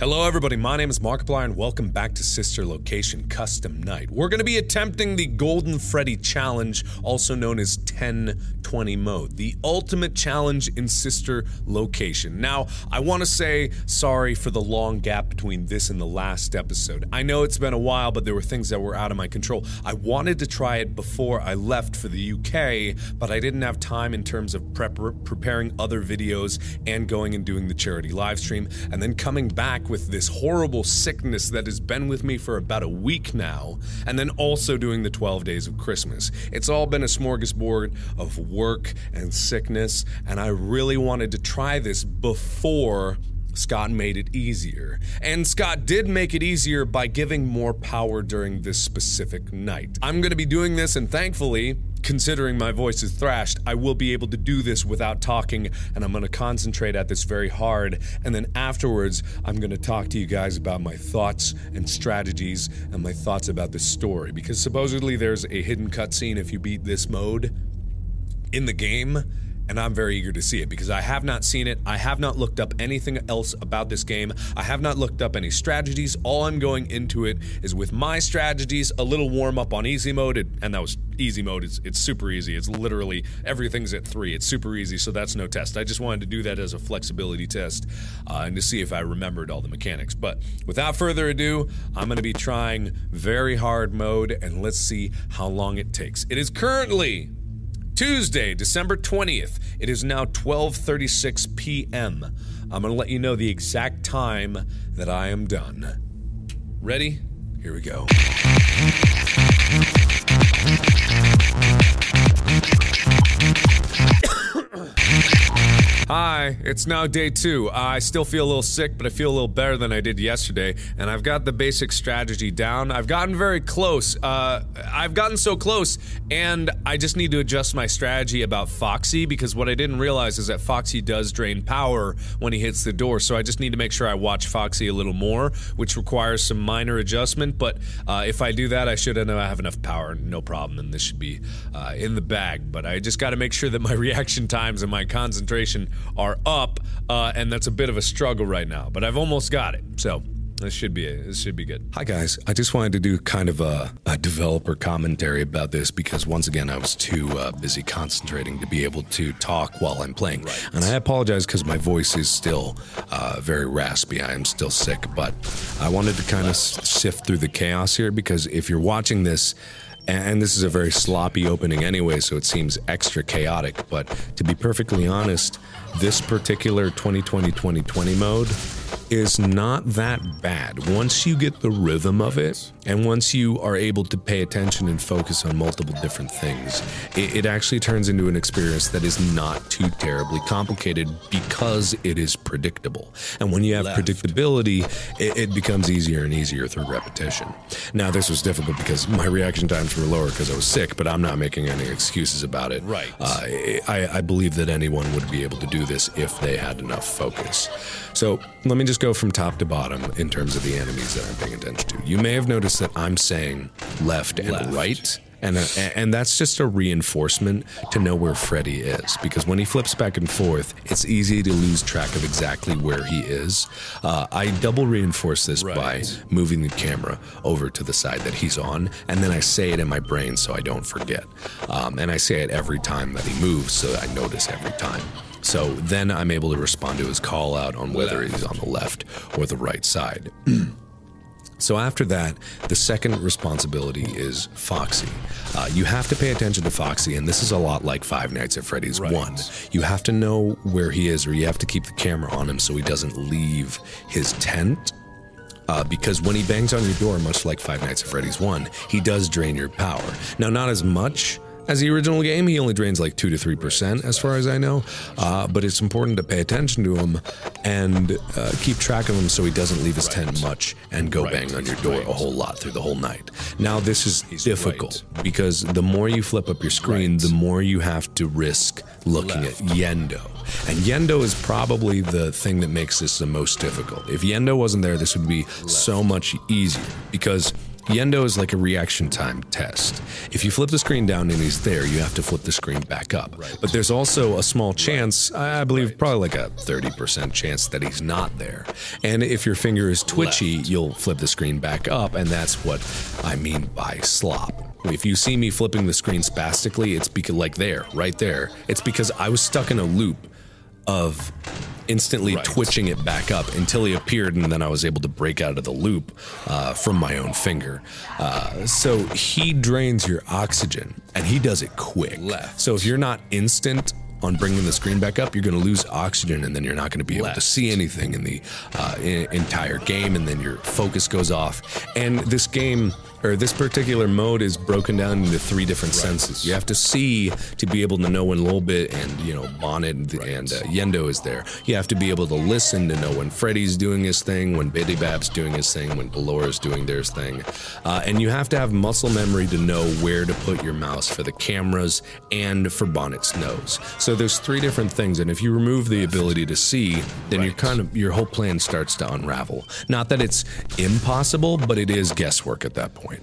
Hello, everybody. My name is Markiplier, and welcome back to Sister Location Custom Night. We're going to be attempting the Golden Freddy Challenge, also known as 1020 mode, the ultimate challenge in Sister Location. Now, I want to say sorry for the long gap between this and the last episode. I know it's been a while, but there were things that were out of my control. I wanted to try it before I left for the UK, but I didn't have time in terms of prep- preparing other videos and going and doing the charity live stream, and then coming back with this horrible sickness that has been with me for about a week now, and then also doing the 12 days of Christmas. It's all been a smorgasbord of work and sickness, and I really wanted to try this before Scott made it easier. And Scott did make it easier by giving more power during this specific night. I'm going to be doing this, and thankfully, considering my voice is thrashed, I will be able to do this without talking, and I'm going to concentrate at this very hard. And then afterwards, I'm going to talk to you guys about my thoughts and strategies and my thoughts about the story. Because supposedly there's a hidden cutscene if you beat this mode in the game and I'm very eager to see it because I have not seen it. I have not looked up anything else about this game. I have not looked up any strategies. All I'm going into it is with my strategies, a little warm up on easy mode, it, and that was easy mode. It's, it's super easy. It's literally everything's at three. It's super easy, so that's no test. I just wanted to do that as a flexibility test uh, and to see if I remembered all the mechanics. But without further ado, I'm going to be trying very hard mode, and let's see how long it takes. It is currently Tuesday, December 20th. It is now 12:36 p.m. I'm going to let you know the exact time that I am done. Ready? Here we go. Hi, it's now day two. I still feel a little sick, but I feel a little better than I did yesterday, and I've got the basic strategy down. I've gotten very close. Uh, I've gotten so close, and I just need to adjust my strategy about Foxy because what I didn't realize is that Foxy does drain power when he hits the door, so I just need to make sure I watch Foxy a little more, which requires some minor adjustment. But uh, if I do that, I should have enough power, no problem, and this should be uh, in the bag. But I just got to make sure that my reaction times and my concentration are up, uh, and that's a bit of a struggle right now. But I've almost got it, so this should be this should be good. Hi guys, I just wanted to do kind of a, a developer commentary about this because once again I was too uh, busy concentrating to be able to talk while I'm playing, right. and I apologize because my voice is still uh, very raspy. I am still sick, but I wanted to kind of sift through the chaos here because if you're watching this. And this is a very sloppy opening anyway, so it seems extra chaotic. But to be perfectly honest, this particular 2020 2020 mode is not that bad. Once you get the rhythm of it and once you are able to pay attention and focus on multiple different things it, it, actually turns into an experience that is not too terribly complicated because it is predictable. And when you have Left. predictability it, it, becomes easier and easier through repetition. Now this was difficult because my reaction times were lower because i was sick but i'm not making any excuses about it. Right. Uh, I, I believe that anyone would be able to do this if they had enough focus. So let me just go from top to bottom in terms of the enemies that I'm paying attention to. You may have noticed that I'm saying left and Left. right. And, uh, and that's just a reinforcement to know where Freddy is. Because when he flips back and forth, it's easy to lose track of exactly where he is. Uh, I double reinforce this by moving the camera over to the side that he's on, and then I say it in my brain so I don't forget. Um, and I say it every time that he moves so I notice every time. So then I'm able to respond to his call out on whether he's on the left or the right side. So after that, the second responsibility is Foxy. Uh, you have to pay attention to Foxy, and this is a lot like Five Nights at Freddy's 1. You have to know where he is, or you have to keep the camera on him so he doesn't leave his tent. Uh, because when he bangs on your door, much like Five Nights at Freddy's 1, he does drain your power. Now, not as much as the original game, he only drains like 2 to 3%, as far as I know. Uh, but it's important to pay attention to him and uh, keep track of him so he doesn't leave his tent much and go bang on your door a whole lot through the whole night. Now, this is difficult because the more you flip up your screen, the more you have to risk looking at Yenndo. And Yenndo is probably the thing that makes this the most difficult. If Yenndo wasn't there, this would be so much easier because Yenndo is like a reaction time test. If you flip the screen down and he's there, you have to flip the screen back up. But there's also a small chance, I believe probably like a 30% chance that he's not there. And if your finger is twitchy, you'll flip the screen back up, and that's what I mean by slop. If you see me flipping the screen spastically, it's because like there, right there. It's because I was stuck in a loop of instantly twitching it back up until he appeared, and then I was able to break out of the loop uh, from my own finger. Uh, so he drains your oxygen, and he does it quick. So if you're not instant on bringing the screen back up, you're going to lose oxygen, and then you're not going to be able to see anything in the uh, in, entire game, and then your focus goes off. And this game or this particular mode is broken down into three different senses. You have to see to be able to know when Lolbit and you know Bonnet and, and uh, Yenndo is there. You have to be able to listen to know when Freddy's doing his thing, when Bidybab's doing his thing, when Ballora's doing theirs thing, uh, and you have to have muscle memory to know where to put your mouse for the cameras and for Bonnet's nose. So there's three different things, and if you remove the ability to see, then your kind of your whole plan starts to unravel. Not that it's impossible, but it is guesswork at that point.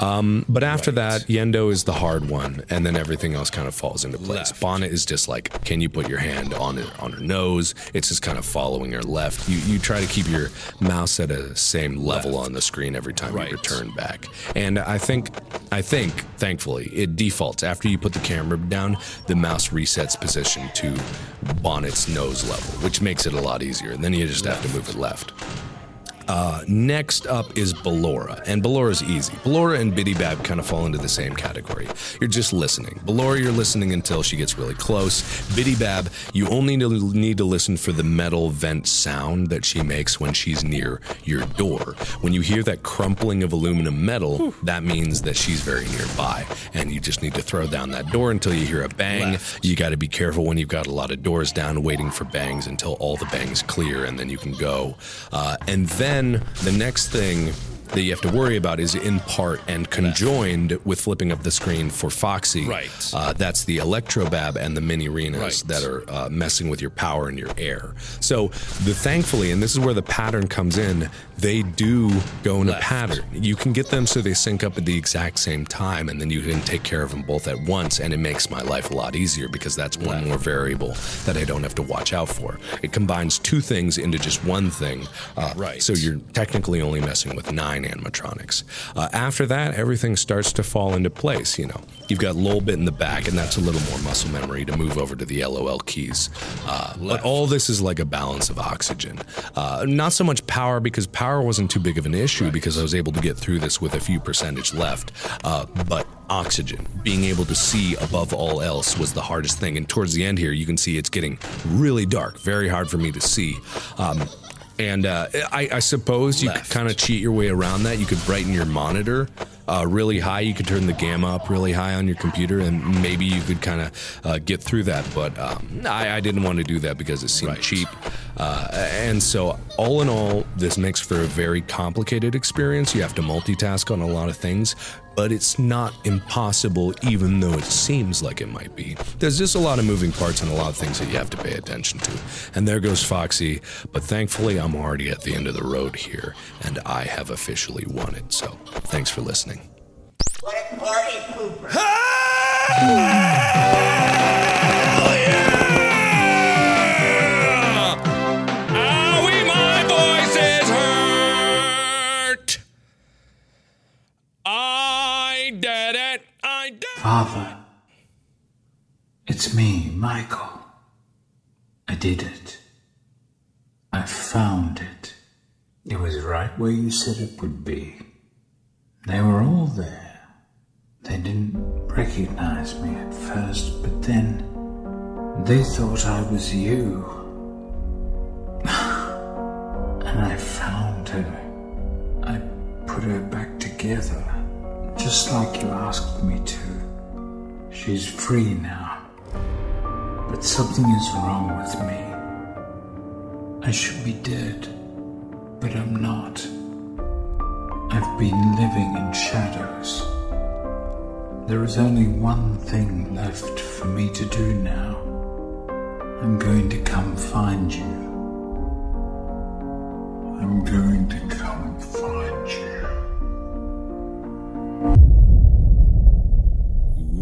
Um, but after that, Yenndo is the hard one, and then everything else kind of falls into place. Bonnet is just like, can you put your hand on it on her nose? It's just kind of following her left. You you try to keep your mouse at a same level on the screen every time you return back. And I think I think thankfully it defaults after you put the camera down. The mouse resets position to Bonnet's nose level, which makes it a lot easier. And then you just have to move it left. Uh, next up is Ballora, and Ballora's easy. Ballora and Bidybab kind of fall into the same category. You're just listening. Ballora, you're listening until she gets really close. Bidybab, you only need to listen for the metal vent sound that she makes when she's near your door. When you hear that crumpling of aluminum metal, that means that she's very nearby, and you just need to throw down that door until you hear a bang. You got to be careful when you've got a lot of doors down, waiting for bangs until all the bangs clear, and then you can go. Uh, and then the next thing that you have to worry about is in part and conjoined with flipping up the screen for Foxy. Right. Uh, that's the Electrobab and the Minireenas Right. that are uh, messing with your power and your air. So the thankfully, and this is where the pattern comes in, they do go in a pattern. You can get them so they sync up at the exact same time, and then you can take care of them both at once, and it makes my life a lot easier because that's one more variable that I don't have to watch out for. It combines two things into just one thing. Uh, right. So you're technically only messing with nine animatronics. Uh, after that, everything starts to fall into place. You know, you've got Lolbit in the back, and that's a little more muscle memory to move over to the LOL keys. Uh, but all this is like a balance of oxygen. Uh, not so much power because power wasn't too big of an issue because I was able to get through this with a few percentage left. Uh, but oxygen, being able to see above all else was the hardest thing. And towards the end here, you can see it's getting really dark, very hard for me to see. Um, and uh, I, I suppose you could kind of cheat your way around that. You could brighten your monitor uh, really high. You could turn the gamma up really high on your computer, and maybe you could kind of uh, get through that. But um, I, I didn't want to do that because it seemed cheap. Uh, and so, all in all, this makes for a very complicated experience. You have to multitask on a lot of things, but it's not impossible, even though it seems like it might be. There's just a lot of moving parts and a lot of things that you have to pay attention to. And there goes Foxy, but thankfully, I'm already at the end of the road here, and I have officially won it. So, thanks for listening. What a Party pooper. Owie, oh, Father, it's me, Michael. I did it. I found it. It was right where you said it would be. They were all there. They didn't recognize me at first, but then they thought I was you. and I found her. I put her back together, just like you asked me to. She's free now. But something is wrong with me. I should be dead, but I'm not. I've been living in shadows. There is only one thing left for me to do now. I'm going to come find you. I'm going to come find you.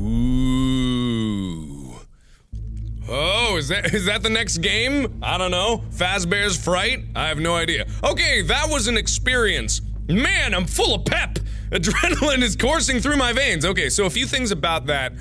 Ooh. Oh, is that is that the next game? I don't know. Fazbear's Fright? I have no idea. Okay, that was an experience. Man, I'm full of pep. Adrenaline is coursing through my veins. Okay, so a few things about that.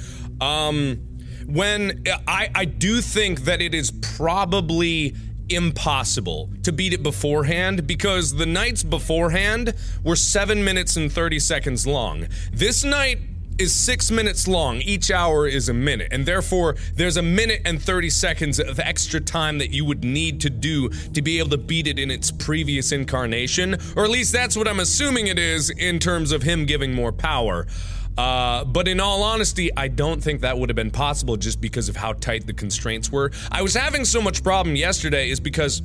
Um when I I do think that it is probably impossible to beat it beforehand because the nights beforehand were 7 minutes and 30 seconds long. This night is six minutes long. Each hour is a minute, and therefore there's a minute and 30 seconds of extra time that you would need to do to be able to beat it in its previous incarnation. Or at least that's what I'm assuming it is in terms of him giving more power. Uh, but in all honesty, I don't think that would have been possible just because of how tight the constraints were. I was having so much problem yesterday is because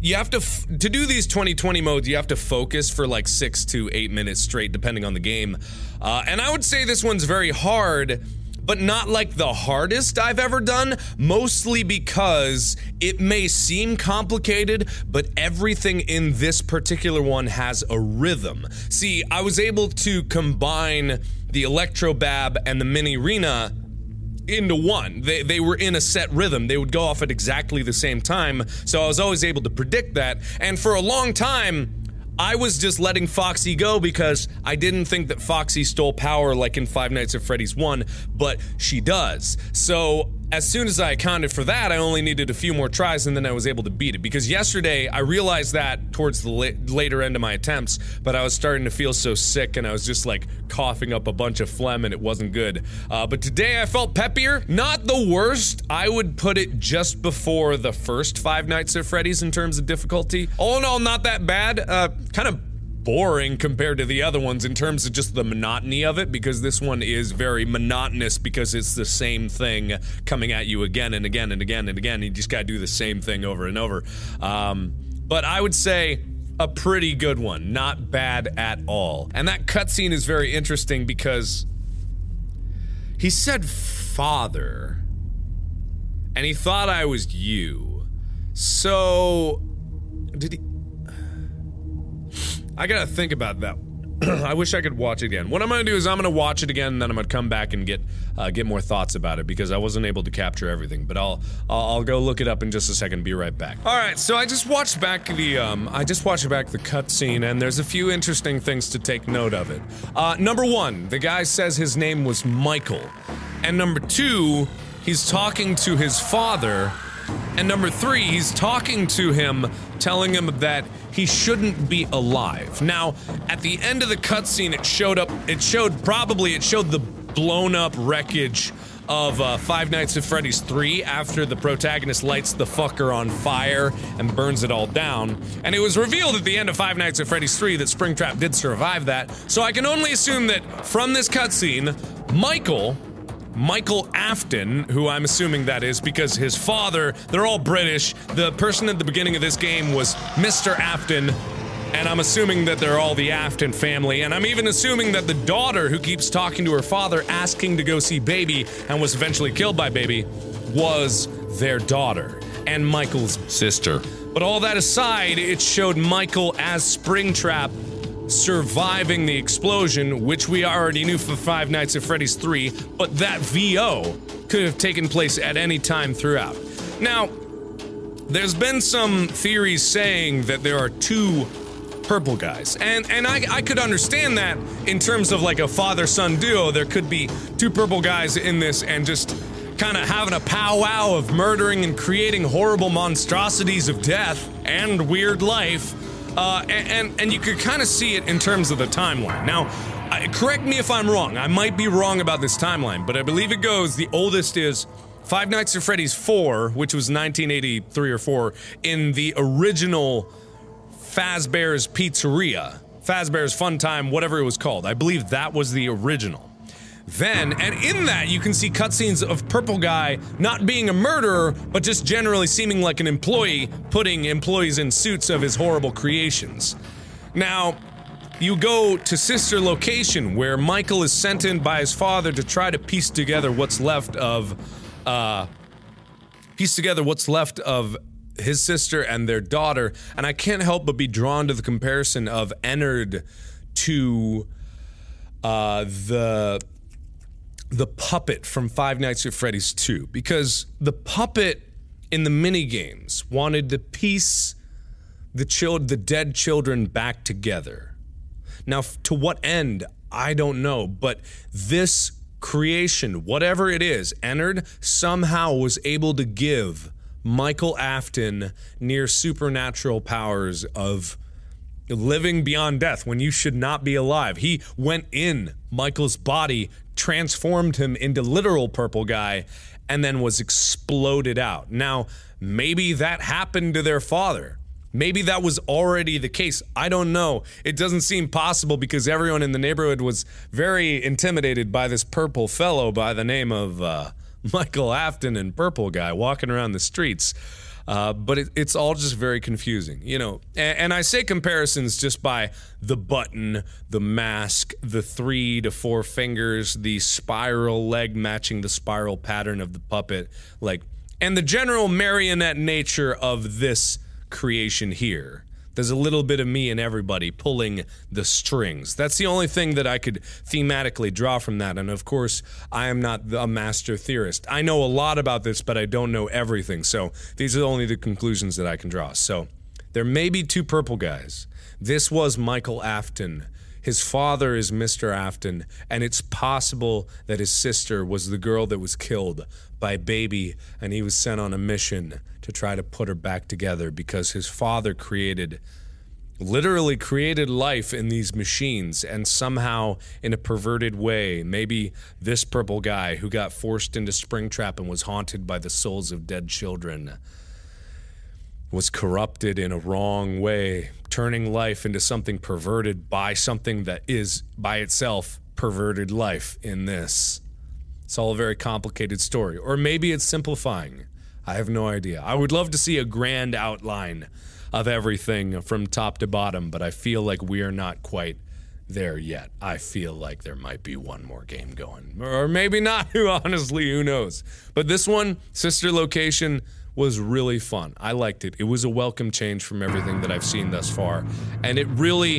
you have to f- to do these 2020 modes you have to focus for like six to eight minutes straight depending on the game uh, and i would say this one's very hard but not like the hardest I've ever done, mostly because it may seem complicated, but everything in this particular one has a rhythm. See, I was able to combine the Electrobab and the Minireena into one. They, they were in a set rhythm. They would go off at exactly the same time. So I was always able to predict that. And for a long time, I was just letting Foxy go because I didn't think that Foxy stole power like in Five Nights at Freddy's 1, but she does. So as soon as I accounted for that, I only needed a few more tries and then I was able to beat it. Because yesterday, I realized that towards the la- later end of my attempts, but I was starting to feel so sick and I was just like coughing up a bunch of phlegm and it wasn't good. Uh, but today I felt peppier. Not the worst. I would put it just before the first Five Nights at Freddy's in terms of difficulty. All in all, not that bad. Uh, kind of boring compared to the other ones in terms of just the monotony of it because this one is very monotonous because it's the same thing coming at you again and again and again and again. You just gotta do the same thing over and over. Um, but I would say a pretty good one, not bad at all. And that cutscene is very interesting because he said father and he thought I was you. So did he I gotta think about that. I wish I could watch it again. What I'm gonna do is I'm gonna watch it again, and then I'm gonna come back and get uh, get more thoughts about it because I wasn't able to capture everything. But I'll, I'll I'll go look it up in just a second. Be right back. All right, so I just watched back the um I just watched back the cutscene, and there's a few interesting things to take note of it. Uh, number one, the guy says his name was Michael, and number two, he's talking to his father. And number three, he's talking to him, telling him that he shouldn't be alive. Now, at the end of the cutscene, it showed up. It showed probably it showed the blown up wreckage of uh, Five Nights at Freddy's 3 after the protagonist lights the fucker on fire and burns it all down. And it was revealed at the end of Five Nights at Freddy's 3 that Springtrap did survive that. So I can only assume that from this cutscene, Michael Michael Afton, who I'm assuming that is because his father, they're all British. The person at the beginning of this game was Mr. Afton, and I'm assuming that they're all the Afton family. And I'm even assuming that the daughter who keeps talking to her father, asking to go see Baby, and was eventually killed by Baby, was their daughter and Michael's sister. But all that aside, it showed Michael as Springtrap surviving the explosion, which we already knew for Five Nights at Freddy's 3, but that VO could have taken place at any time throughout. Now, there's been some theories saying that there are two purple guys. And and I, I could understand that in terms of like a father-son duo, there could be two purple guys in this and just kind of having a powwow of murdering and creating horrible monstrosities of death and weird life. Uh, and, and, and you could kind of see it in terms of the timeline. Now, I, correct me if I'm wrong. I might be wrong about this timeline, but I believe it goes the oldest is Five Nights at Freddy's 4, which was 1983 or 4, in the original Fazbear's Pizzeria. Fazbear's Fun Time, whatever it was called. I believe that was the original. Then, and in that, you can see cutscenes of Purple Guy not being a murderer, but just generally seeming like an employee, putting employees in suits of his horrible creations. Now, you go to Sister Location, where Michael is sent in by his father to try to piece together what's left of, uh, piece together what's left of his sister and their daughter, and I can't help but be drawn to the comparison of Ennard to uh, the the puppet from Five Nights at Freddy's 2 because the puppet in the mini games wanted to piece the child the dead children back together. Now to what end I don't know, but this creation, whatever it is, Ennard somehow was able to give Michael Afton near supernatural powers of living beyond death when you should not be alive. He went in Michael's body, transformed him into literal purple guy, and then was exploded out. Now, maybe that happened to their father. Maybe that was already the case. I don't know. It doesn't seem possible because everyone in the neighborhood was very intimidated by this purple fellow by the name of uh, Michael Afton and Purple Guy walking around the streets. Uh, but it, it's all just very confusing, you know. And, and, I say comparisons just by the button, the mask, the three to four fingers, the spiral leg matching the spiral pattern of the puppet, like, and the general marionette nature of this creation here. There's a little bit of me and everybody pulling the strings. That's the only thing that I could thematically draw from that. And of course, I am not a master theorist. I know a lot about this, but I don't know everything. So these are only the conclusions that I can draw. So there may be two purple guys. This was Michael Afton. His father is Mr. Afton, and it's possible that his sister was the girl that was killed by Baby, and he was sent on a mission to try to put her back together because his father created literally created life in these machines and somehow in a perverted way maybe this purple guy who got forced into springtrap and was haunted by the souls of dead children was corrupted in a wrong way turning life into something perverted by something that is by itself perverted life in this. It's all a very complicated story. Or maybe it's simplifying I have no idea. I would love to see a grand outline of everything from top to bottom, but I feel like we are not quite there yet. I feel like there might be one more game going. Or maybe not, who honestly, who knows. But this one, Sister Location, was really fun. I liked it. It was a welcome change from everything that I've seen thus far. And it really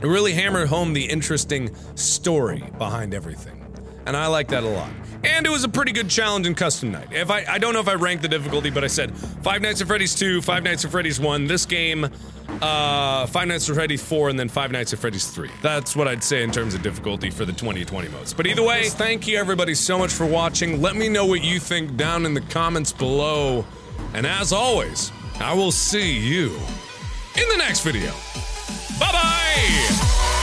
it really hammered home the interesting story behind everything. And I like that a lot. And it was a pretty good challenge in custom night. If I I don't know if I ranked the difficulty, but I said Five Nights at Freddy's 2, Five Nights at Freddy's 1, this game, uh, Five Nights at Freddy's 4, and then Five Nights at Freddy's 3. That's what I'd say in terms of difficulty for the 2020 modes. But either way, thank you everybody so much for watching. Let me know what you think down in the comments below. And as always, I will see you in the next video. Bye bye!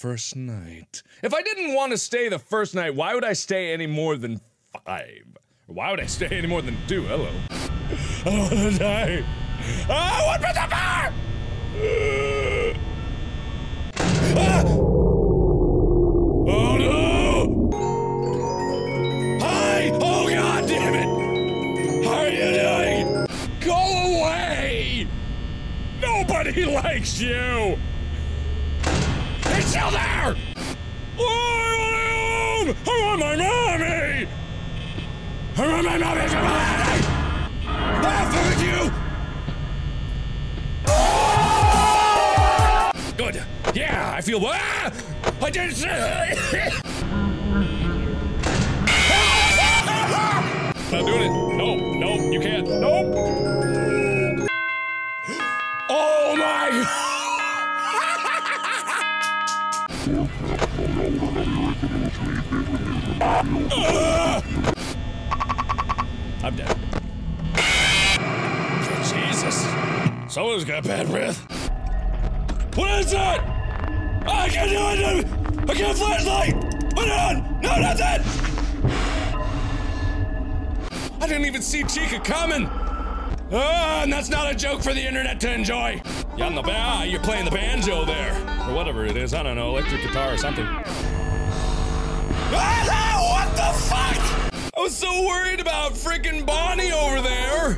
First night. If I didn't want to stay the first night, why would I stay any more than five? Why would I stay any more than two? Hello. I don't want to die. Ah, what was the? Ah! Oh no! Hi! Oh god damn it! How are you doing? Go away! Nobody likes you! He's still there! I want! I want my mommy! I want my mommy! On! I found you! Good. Yeah, I feel. Ah! I didn't say. Not doing it. No, no, you can't. Nope. Oh my I'm dead. Jesus. Someone's got bad breath. What is that? I can't do it! I can't flashlight! Put it on! No, not that! I didn't even see Chica coming! Ah, and that's not a joke for the internet to enjoy! Yeah, on the ba- ah, you're playing the banjo there. Or whatever it is, I don't know, electric guitar or something. Ah, what the fuck? I was so worried about freaking Bonnie over there.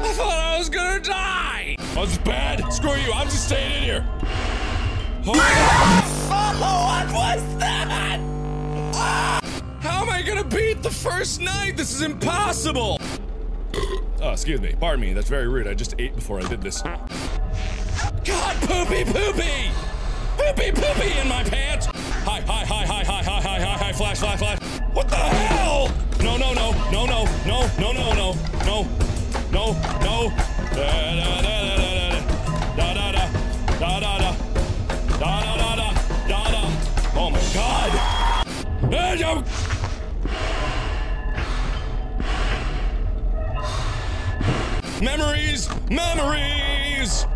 I thought I was gonna die. This is bad. Screw you. I'm just staying in here. Oh, what was that? Ah! How am I gonna beat the first night? This is impossible. Oh, excuse me. Pardon me. That's very rude. I just ate before I did this. God, poopy, poopy! Poopy, poopy in my pants! Hi, hi, hi, hi, hi, hi, hi, hi, hi, flash, flash, flash. What the hell? No, no, no, no, no, no, no, no, no, no, no, no. Da da da da da da da da da da da da da da da da. Oh my god! Memories, memories,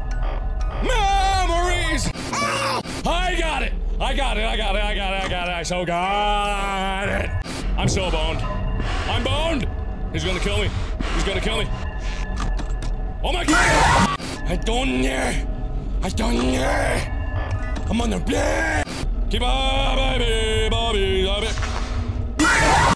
memories. Ah! I got it. I got it. I got it. I got it. I got it. I so got it. I'm so boned. I'm boned. He's gonna kill me. He's gonna kill me. Oh my god! I don't know. I don't know. I'm on the blade. Keep on, baby, Bobby, Bobby.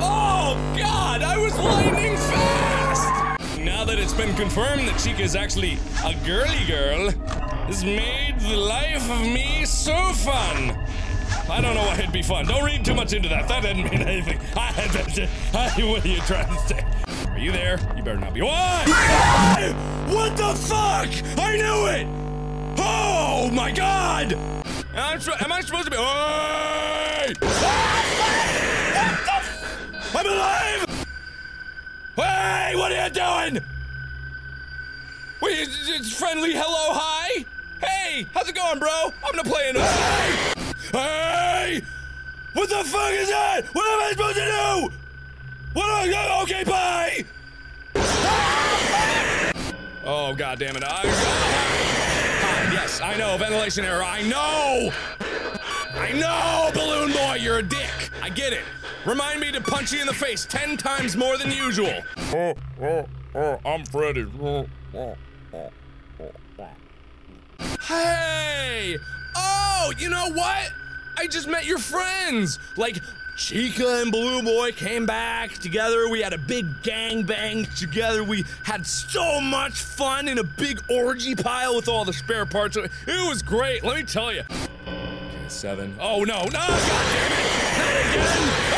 Oh God! I was lightning fast. Now that it's been confirmed that Chica is actually a girly girl, this made the life of me so fun. I don't know why it'd be fun. Don't read too much into that. That didn't mean anything. I, what are you trying to say? Are you there? You better not be. What? What the fuck? I knew it! Oh my god! Am I supposed to be? Hey! Ah! I'm alive! Hey, what are you doing? Wait, it's, friendly hello hi? Hey, how's it going, bro? I'm gonna play in. Hey! Hey! What the fuck is that? What am I supposed to do? What am I? Okay, bye. Oh god damn it! I, Hi, yes, I know ventilation error. I know. I know, balloon boy, you're a dick. I get it. Remind me to punch you in the face ten times more than usual. Oh, oh, oh, I'm Freddy. Hey! Oh, you know what? I just met your friends. Like Chica and Blue Boy came back together. We had a big gang bang together. We had so much fun in a big orgy pile with all the spare parts. It was great. Let me tell you. Okay, seven. Oh no, no! God damn it! Not again!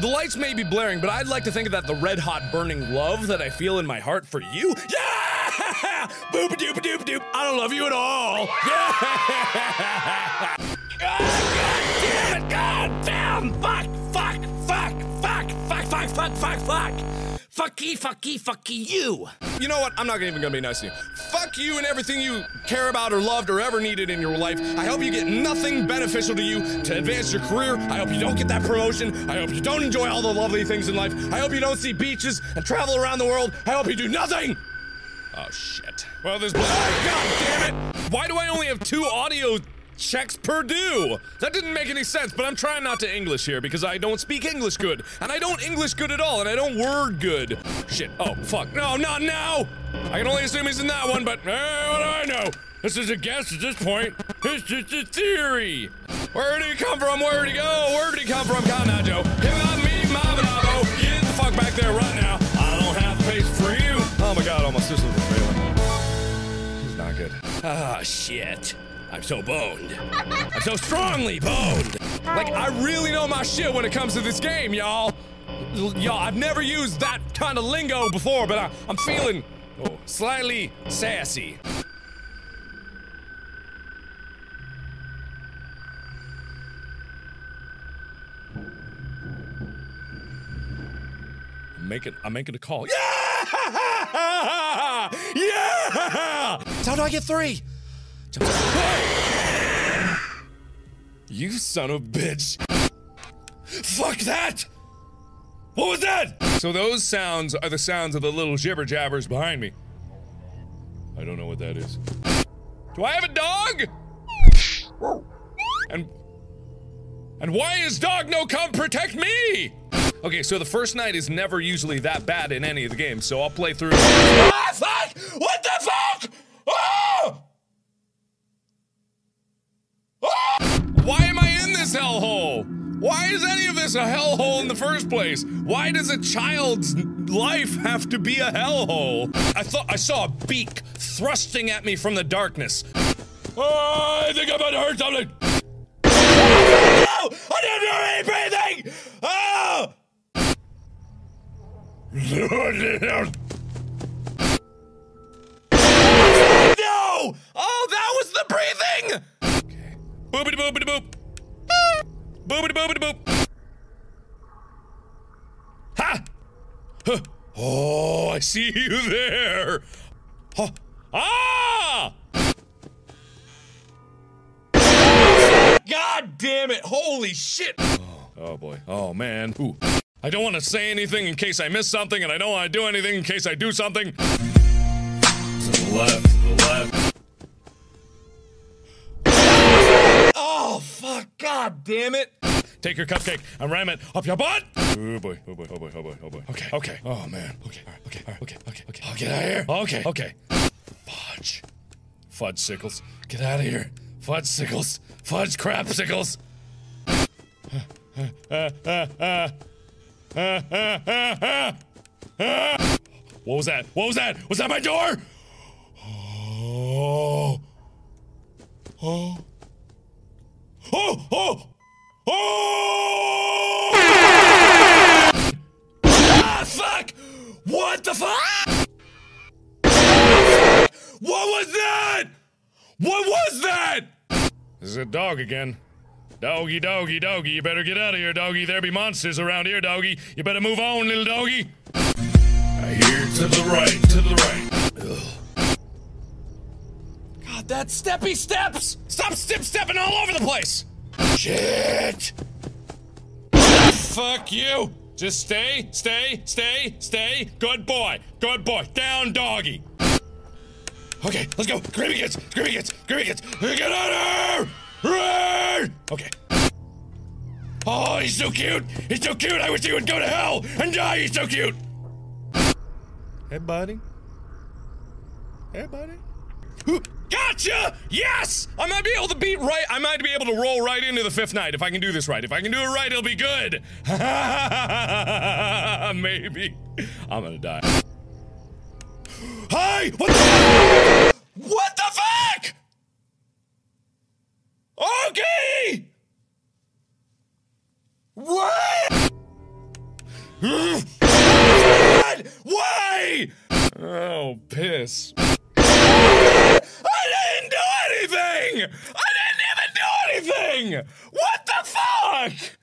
The lights may be blaring, but I'd like to think of that the red hot burning love that I feel in my heart for you. Yeah! Boop doop doop doop. I don't love you at all. Yeah! God damn it! God damn! Fuck! Fuck! Fuck! Fuck! Fuck! Fuck! Fuck! Fuck! Fuck! Fucky! Fucky! Fucky! You! You know what? I'm not even gonna be nice to you. Fuck you and everything you care about or loved or ever needed in your life. I hope you get nothing beneficial to you to advance your career. I hope you don't get that promotion. I hope you don't enjoy all the lovely things in life. I hope you don't see beaches and travel around the world. I hope you do nothing. Oh shit. Well, there's. Oh, God damn it! Why do I only have two audio checks per due. That didn't make any sense, but I'm trying not to English here because I don't speak English good. And I don't English good at all, and I don't word good. Shit. Oh, fuck. No, not now! I can only assume he's in that one, but eh, what do I know? This is a guess at this point. It's just a theory. Where did he come from? Where did he go? Where did he come from? Come now, Joe. Him not me, my bravo. Get the fuck back there right now. I don't have patience for you. Oh my god, all my systems are failing. He's not good. Ah, shit. I'm so boned. I'm so strongly boned. Like, I really know my shit when it comes to this game, y'all. Y'all, I've never used that kind of lingo before, but I, I'm feeling oh, slightly sassy. I'm making, I'm making a call. Yeah! Yeah! How do I get three? You son of a bitch. Fuck that! What was that? So those sounds are the sounds of the little jibber jabbers behind me. I don't know what that is. Do I have a dog? And and why is dog no come protect me? Okay, so the first night is never usually that bad in any of the games, so I'll play through. Ah, fuck! What the fuck? Oh! Why am I in this hellhole? Why is any of this a hellhole in the first place? Why does a child's life have to be a hellhole? I thought I saw a beak thrusting at me from the darkness. Oh, I think I'm about to hurt something. No! I didn't do any breathing! Oh! No! Oh, that was the breathing! Boopity boopity boop. Boopity boopity boop. Ha! Huh. Oh, I see you there. Huh. Ah! God damn it! Holy shit! Oh, oh boy. Oh man. Ooh. I don't want to say anything in case I miss something, and I don't want to do anything in case I do something. To the left. Oh, fuck. God damn it. Take your cupcake and ram it up your butt. Oh boy, oh boy, oh boy, oh boy, oh boy. Okay, okay. Oh man. Okay, all right, okay, all right, okay, okay, okay. I'll get out of here. Okay, okay. Fudge. Fudge sickles. Get out of here. Fudge sickles. Fudge crap sickles. What was that? What was that? Was that my door? Oh. Oh. Oh! Oh! Oh! Ah, fuck! What the fuck? What was that? What was that? This is a dog again. Doggy, doggy, doggy, you better get out of here, doggy. There be monsters around here, doggy. You better move on, little doggy. I hear to the right, to the right. God, that steppy steps! Stop step stepping all over the place! Shit! Fuck you! Just stay, stay, stay, stay. Good boy, good boy. Down, doggy. Okay, let's go. Screaming kids, screaming kids, screaming kids. Get out of here! Run! Okay. Oh, he's so cute. He's so cute. I wish he would go to hell and die. He's so cute. Hey, buddy. Hey, buddy. Gotcha! Yes! I might be able to beat right. I might be able to roll right into the fifth night if I can do this right. If I can do it right, it'll be good. Maybe. I'm gonna die. Hey! What the? What the fuck? Okay! What? Why? Oh, piss. I didn't do anything! I didn't even do anything! What the fuck?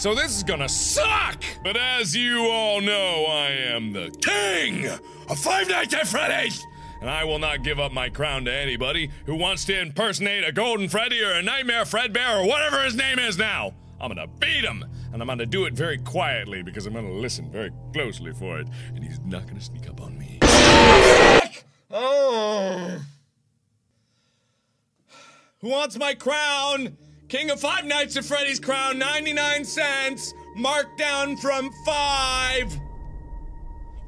So this is gonna suck! But as you all know, I am the king of Five Nights at Freddy's! And I will not give up my crown to anybody who wants to impersonate a Golden Freddy or a Nightmare Fredbear or whatever his name is now. I'm gonna beat him, and I'm gonna do it very quietly because I'm gonna listen very closely for it, and he's not gonna sneak up on me. Oh. Who wants my crown? King of Five Nights at Freddy's crown, 99 cents, marked down from five.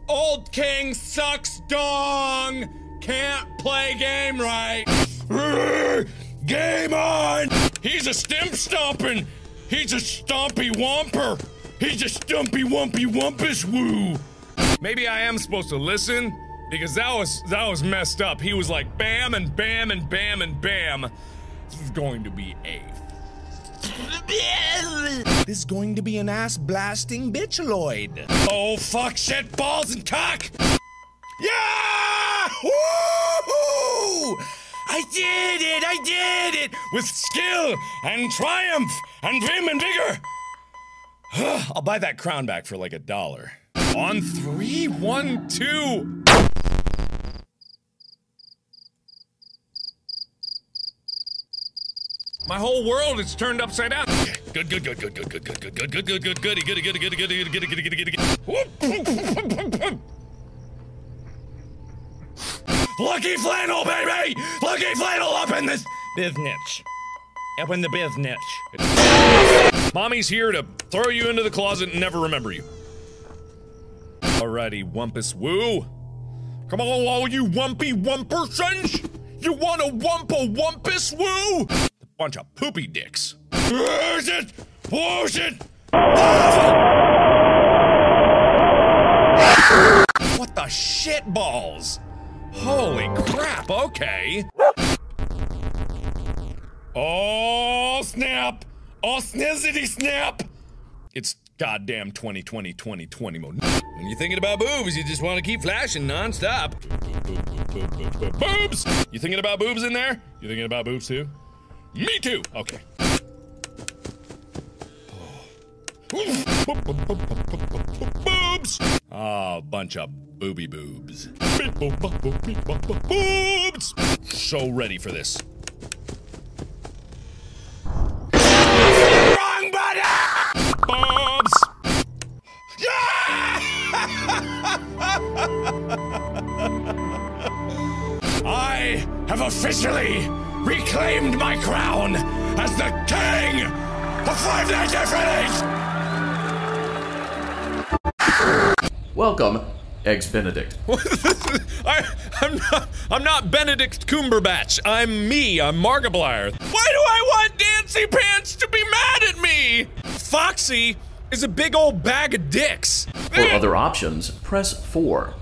Old King sucks dong. Can't play game right. Game on! He's a stimp stomping. He's a stompy womper. He's a stumpy wumpy wumpus woo. Maybe I am supposed to listen Because that was that was messed up. He was like bam and bam and bam and bam. This is going to be a This is going to be an ass blasting bitchaloid. Oh fuck shit balls and cock! Yeah! Woo! I did it! I did it! With skill and triumph and vim and vigor! I'll buy that crown back for like a dollar. On three, one, two. My whole world is turned upside down. Good, good, good, good, good, good, good, good, good, good, good, good, goody, goody, goody, goody, goody, goody, goody, goody, goody, goody. Lucky flannel, baby! Lucky flannel up in this Biznitch. Up in the biznitch. Mommy's here to throw you into the closet and never remember you. Alrighty, Wumpus Woo. Come on, all you wumpy wumpersons! You wanna wump a Wumpus Woo? Bunch of poopy dicks. It? It? What the shit balls? Holy crap, okay. Oh, snap! Oh, snizzity snap! It's goddamn 2020 2020 mode. When you're thinking about boobs, you just want to keep flashing nonstop. Boobs! You thinking about boobs in there? You thinking about boobs too? Me too! Okay. Boobs! Ah, bunch of booby boobs. Boobs! So ready for this. Wrong button! Boobs! Yeah! I have officially reclaimed my crown as the king of Five Nights at Freddy's! Welcome, Eggs Benedict. I, I'm not, I'm not Benedict Cumberbatch. I'm me. I'm Markiplier. Why do I want Dancy Pants to be mad at me? Foxy is a big old bag of dicks. For other options, press 4.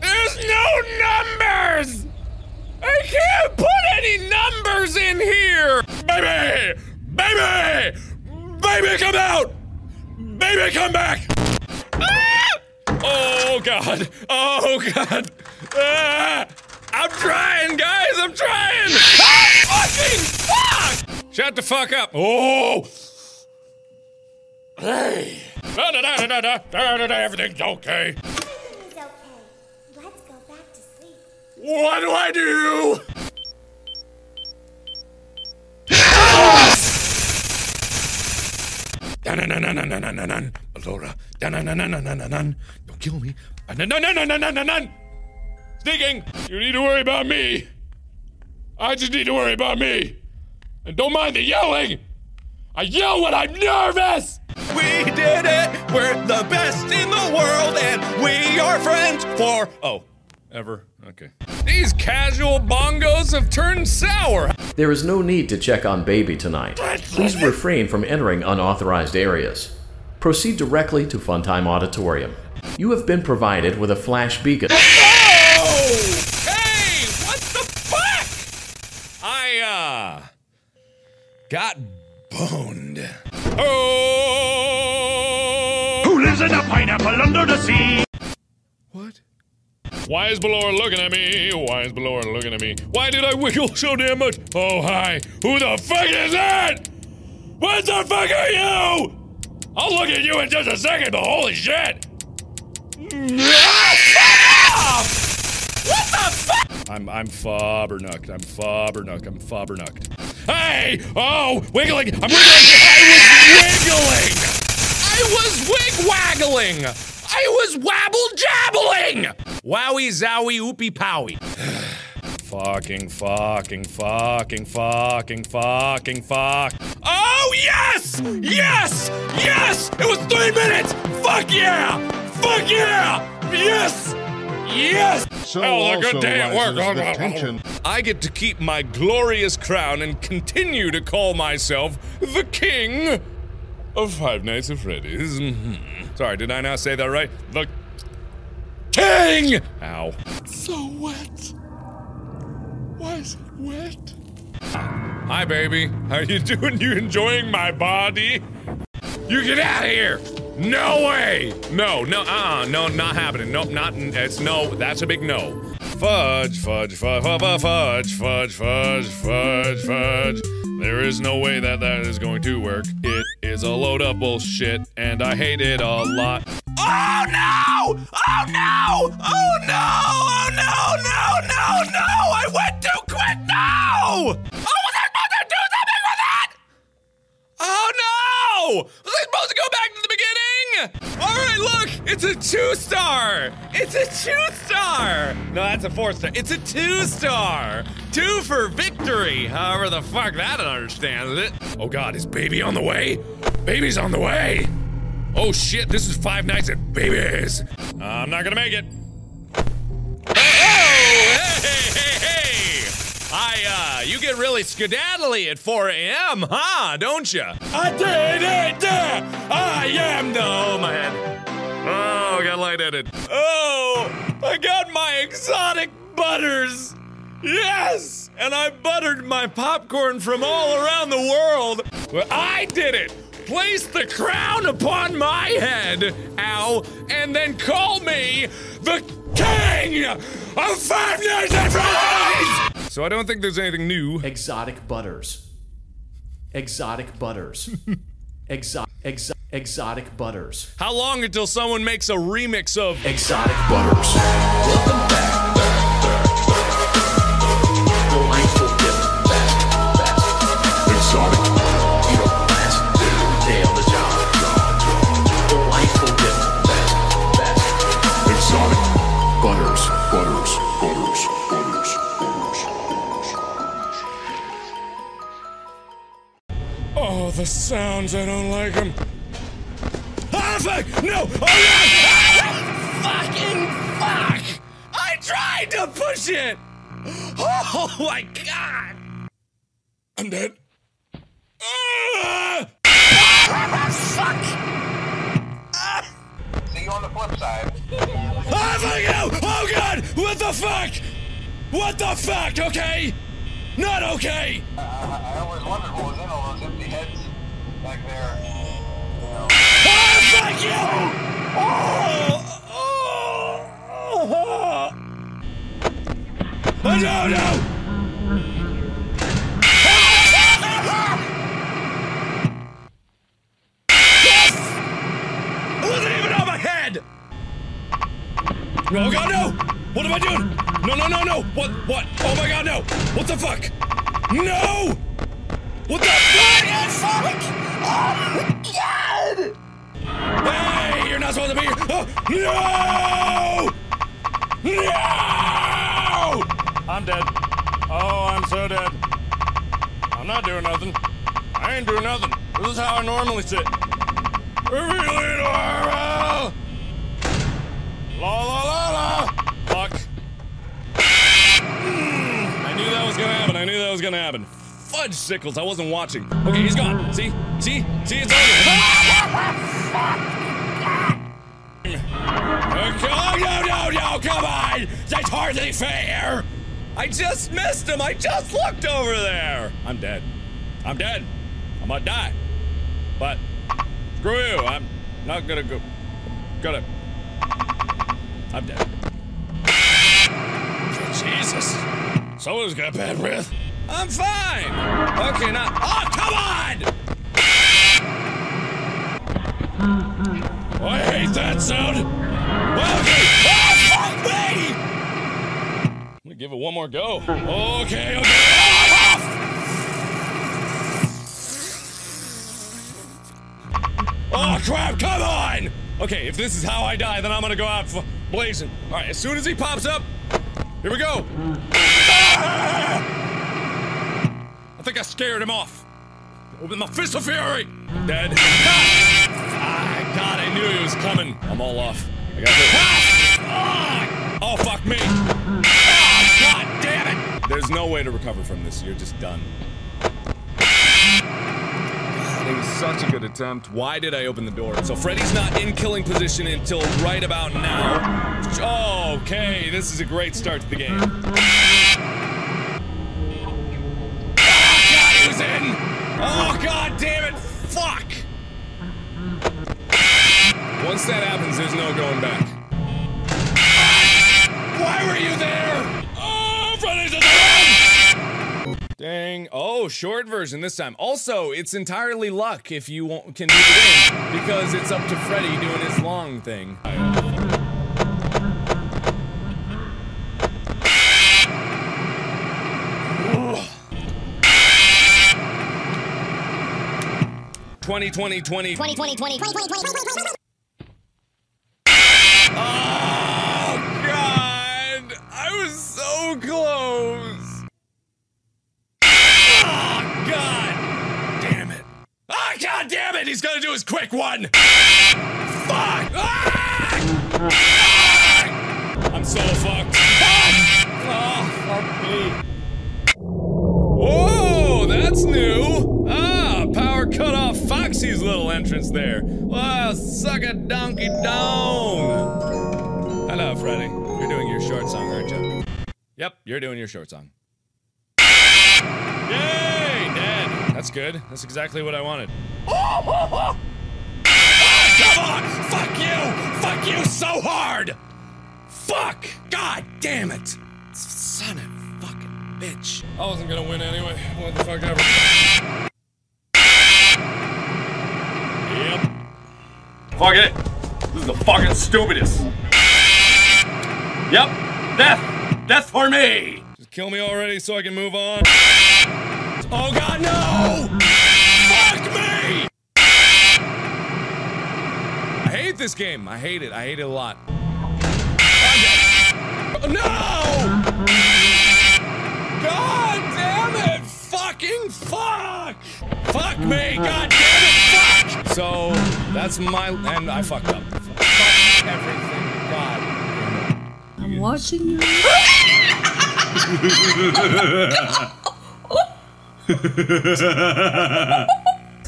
There's no numbers! I can't put any numbers in here! Baby! Baby! Baby, come out! Baby, come back! Ah! Oh, God. Oh, God. Ah! I'm trying, guys! I'm trying! Ah, fucking fuck! Shut the fuck up. Oh! Hey! Da, da, da, da, da, da, da, da, everything's okay. Everything's okay. Let's go back to sleep. What do I do? Dun-dun-dun-dun-dun-dun-dun. Allura. Dun-dun-dun-dun-dun-dun. Don't kill me. Dun-dun-dun-dun-dun-dun-dun. Sneaking. You need to worry about me. I just need to worry about me. And don't mind the yelling. I yell when I'm nervous. We did it! We're the best in the world, and we are friends for. Oh, ever? Okay. These casual bongos have turned sour. There is no need to check on baby tonight. Please refrain from entering unauthorized areas. Proceed directly to Funtime Auditorium. You have been provided with a flash beacon. Oh! Hey! What the fuck? I, uh. got boned. Oh! Who lives in a pineapple under the sea? What? Why is Ballora looking at me? Why is Ballora looking at me? Why did I wiggle so damn much? Oh, hi. Who the fuck is that? What the fuck are you? I'll look at you in just a second, but holy shit! What the fuck? I'm I'm fobbernucked. I'm fobbernucked. I'm fobbernucked. Hey! Oh, wiggling! I'm wiggling! I was wiggling! I was wig waggling! I was wabble jabbling! Wowie zowie oopie powie. fucking, fucking, fucking, fucking, fucking, fuck. Oh, yes! Yes! Yes! It was three minutes! Fuck yeah! Fuck yeah! Yes! Yes! So oh, a good day at work. rises the tension. I get to keep my glorious crown and continue to call myself the king of Five Nights at Freddy's. Mhm. Sorry, did I not say that right? The king! Ow. So wet. Why is it wet? Hi, baby. How you doing? You enjoying my body? You get out of here! No way! No, no, uh-uh, no, not happening. Nope, not, it's no, that's a big no. Fudge, fudge, fudge, fudge, fudge, fudge, fudge, fudge, fudge. There is no way that that is going to work. It is a load of bullshit, and I hate it a lot. Oh no! Oh no! Oh no! Oh no! No! No! No! I went too quick! No! Oh, was I supposed to do something with that? Oh no! Was I supposed to go back to the beginning? All right, look, it's a two star. It's a two star. No, that's a four star. It's a two star. Two for victory. However the fuck that understands it. Oh god, is baby on the way? Baby's on the way. Oh shit, this is Five Nights at Babies. I'm not gonna make it. Oh, hey, hey, hey! I, uh, you get really skedaddly at 4 a.m., huh? Don't you? I did it! I am the. Oh, head. Oh, I got lightheaded. Oh, I got my exotic butters. Yes! And I buttered my popcorn from all around the world. Well, I did it! Place the crown upon my head, ow, and then call me the king of Five Nights at Freddy's! So I don't think there's anything new. Exotic butters. Exotic butters. Exo- exo- exotic butters. How long until someone makes a remix of Exotic butters. The sounds, I don't like them. Ah, fuck! No! Oh, no! Ah, fucking fuck! I tried to push it! Oh my god! I'm dead. Ah! fuck! See you on the flip side. Ah, fuck you! Oh god! What the fuck? What the fuck, okay? Not okay! I, I always wondered what was in all those empty heads back there. Ah, fuck you! Oh! Oh! Oh! Oh, no, no! Oh god, no! What am I doing? No, no, no, no! What, what? Oh my god, no! What the fuck? No! What the fuck? Oh my god! Hey, you're not supposed to be here! Oh, no! No! I'm dead. Oh, I'm so dead. I'm not doing nothing. I ain't doing nothing. This is how I normally sit. Really normal! La la la la! Fuck. Mm, I knew that was gonna happen. I knew that was gonna happen. Fudge sickles, I wasn't watching. Okay, he's gone. See? See? See, it's over. Oh, no, no, no, come on! That's hardly fair! I just missed him! I just looked over there! I'm dead. I'm dead. I'm gonna die. But, screw you, I'm not gonna go. Gonna. I'm dead. Jesus. Someone's got bad breath. I'm fine! Okay, now. Oh, come on! Oh, I hate that sound! Okay! Oh, fuck me! I'm gonna give it one more go. Okay, okay. Oh, crap, come on! Okay, if this is how I die, then I'm gonna go out blazing. Alright, as soon as he pops up, here we go! Ah! I think I scared him off. Open my fist of fury! Dead. Ah, God, I knew he was coming. I'm all off. I got this. Ah! Oh, fuck me! Ah, God damn it! There's no way to recover from this. You're just done. It was such a good attempt. Why did I open the door? So Freddy's not in killing position until right about now. Okay, this is a great start to the game. Oh in! Oh god damn it! Fuck! Once that happens, there's no going back. Why were you there? Oh, Freddy's in the! Dang. Oh, short version this time. Also, it's entirely luck if you can do the game, because it's up to Freddy doing his long thing. Twenty twenty twenty. 20, 20, 20, 20, 20, 20, 20, 20. Oh God! I was so close. Oh God! Damn it! Oh God damn it! He's gonna do his quick one. Fuck! Ah! I'm so fucked. Ah! Oh, fuck me. Whoa, that's new. Ah, power cut off Foxy's little entrance there. Wow, suck a donkey down. Hello, Freddy. You're doing your short song, aren't you? Yep, you're doing your short song. Yay, Dad! That's good. That's exactly what I wanted. Ah, come on! Fuck you! Fuck you so hard! Fuck! God damn it! Son of a fucking bitch. I wasn't gonna win anyway. What the fuck ever. Yep. Fuck it. This is the fucking stupidest. Yep. Death. Death for me. Just kill me already so I can move on. Oh god, no! Fuck me! I hate this game. I hate it. I hate it a lot. No! God damn it! Fucking fuck! Fuck me! God damn it! Fuck! So that's my and I fucked up. Fuck everything. God. I'm watching you.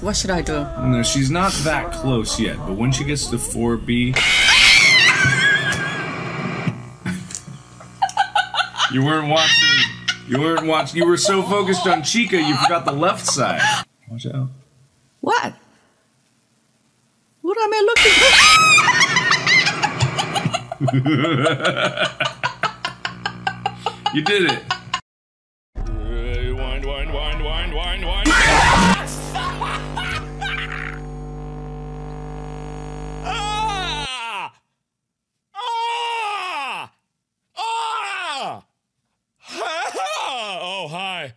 what should I do? No, she's not that close yet, but when she gets to 4B. you weren't watching. You weren't watching. You were so focused on Chica, you forgot the left side. Watch out. What? What am I looking for? you did it. Wind, wind, wind, wind, wind, wind. Ah! Ah! Ah! Oh, hi.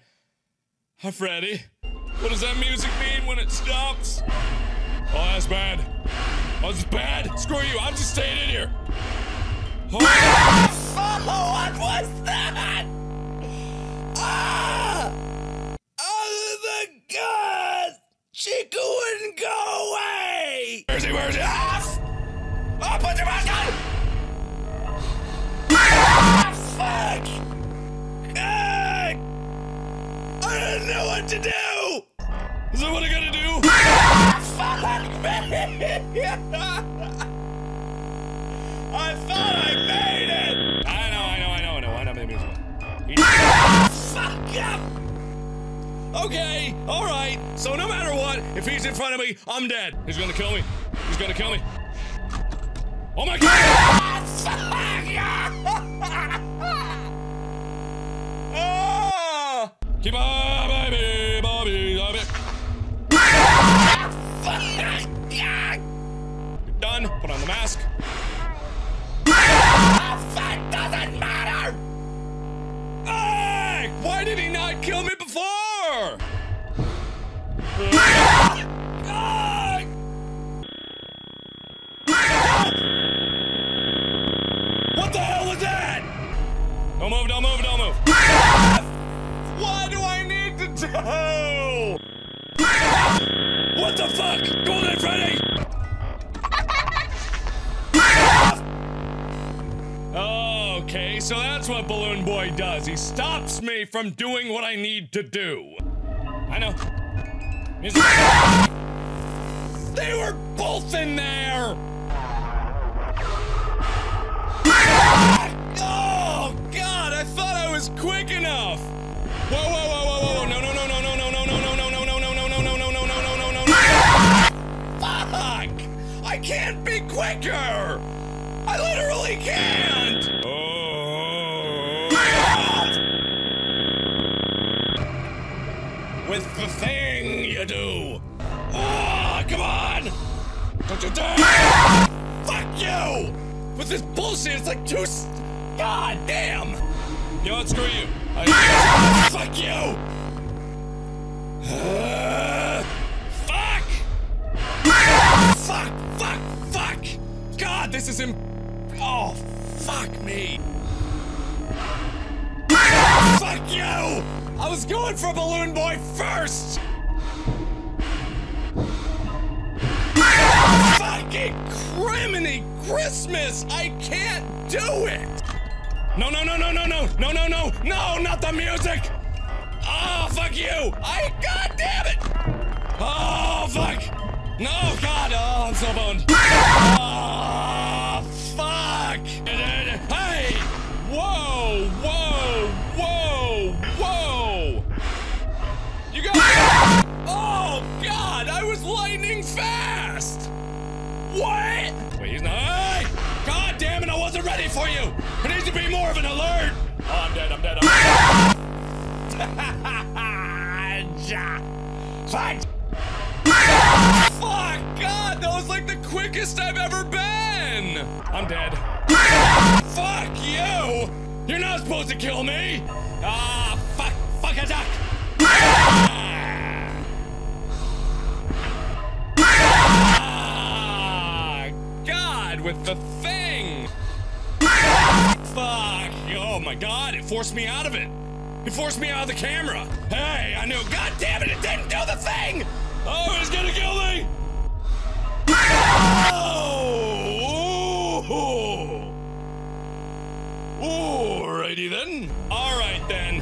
Hi, Freddy. What does that music mean when it stops? Oh, that's bad. Oh, it's bad. Screw you. I'm just staying in here. Oh, what was that? Ah! Oh, the god! Chica wouldn't go away! Where's he? Where's he? Off! Oh, put your mask on! Ah, fuck! Ah! I didn't know what to do! Is that what I gotta do? Fuck me! I thought I made it! I know, I know, I know, I know. I know the music. Fuck up! Okay, alright. So no matter what, if he's in front of me, I'm dead. He's gonna kill me. He's gonna kill me. Oh my god! Ah! Keep on, baby, Bobby, Bobby. You're done. Put on the mask. That doesn't matter! Hey! Why did he not kill me before? What the hell was that? Don't move, don't move, don't move. What do I need to do? What the fuck? Go Golden Freddy! Okay, so that's what Balloon Boy does. He stops me from doing what I need to do. I know. They were both in there! Oh, God, I thought I was quick enough! Whoa, whoa, whoa, whoa, whoa, no, no, no, no, can't be quicker! I literally can't! With the thing you do! Oh, come on! Don't you dare! Fuck you! With this bullshit, it's like two. s- God damn! You know what? Screw you. I, fuck you! Uh, fuck! Fuck! Fuck! Fuck! God, this is im. Oh, fuck me! fuck you! I was going for Balloon Boy first! Fucking criminy Christmas! I can't do it! No, no, no, no, no, no, no, no, no, no, not the music! Oh, fuck you! I, god damn it! Oh, fuck! No, god, oh, I'm so boned. Oh, fuck! Hey! Whoa, whoa, whoa, whoa! You got Oh, god, I was lightning fast! What? Wait, he's not. God damn it, I wasn't ready for you! It needs to be more of an alert! Oh, I'm dead, I'm dead, I'm dead. Fight! Fuck! God, that was like the quickest I've ever been! I'm dead. Fuck you! You're not supposed to kill me! Ah, fuck, fuck a duck! Ah, God, with the thing! Fuck! Oh my god, it forced me out of it! It forced me out of the camera! Hey, I knew. God damn it, it didn't do the thing! Oh, he's gonna kill me! Oh! Alrighty then. Alright then.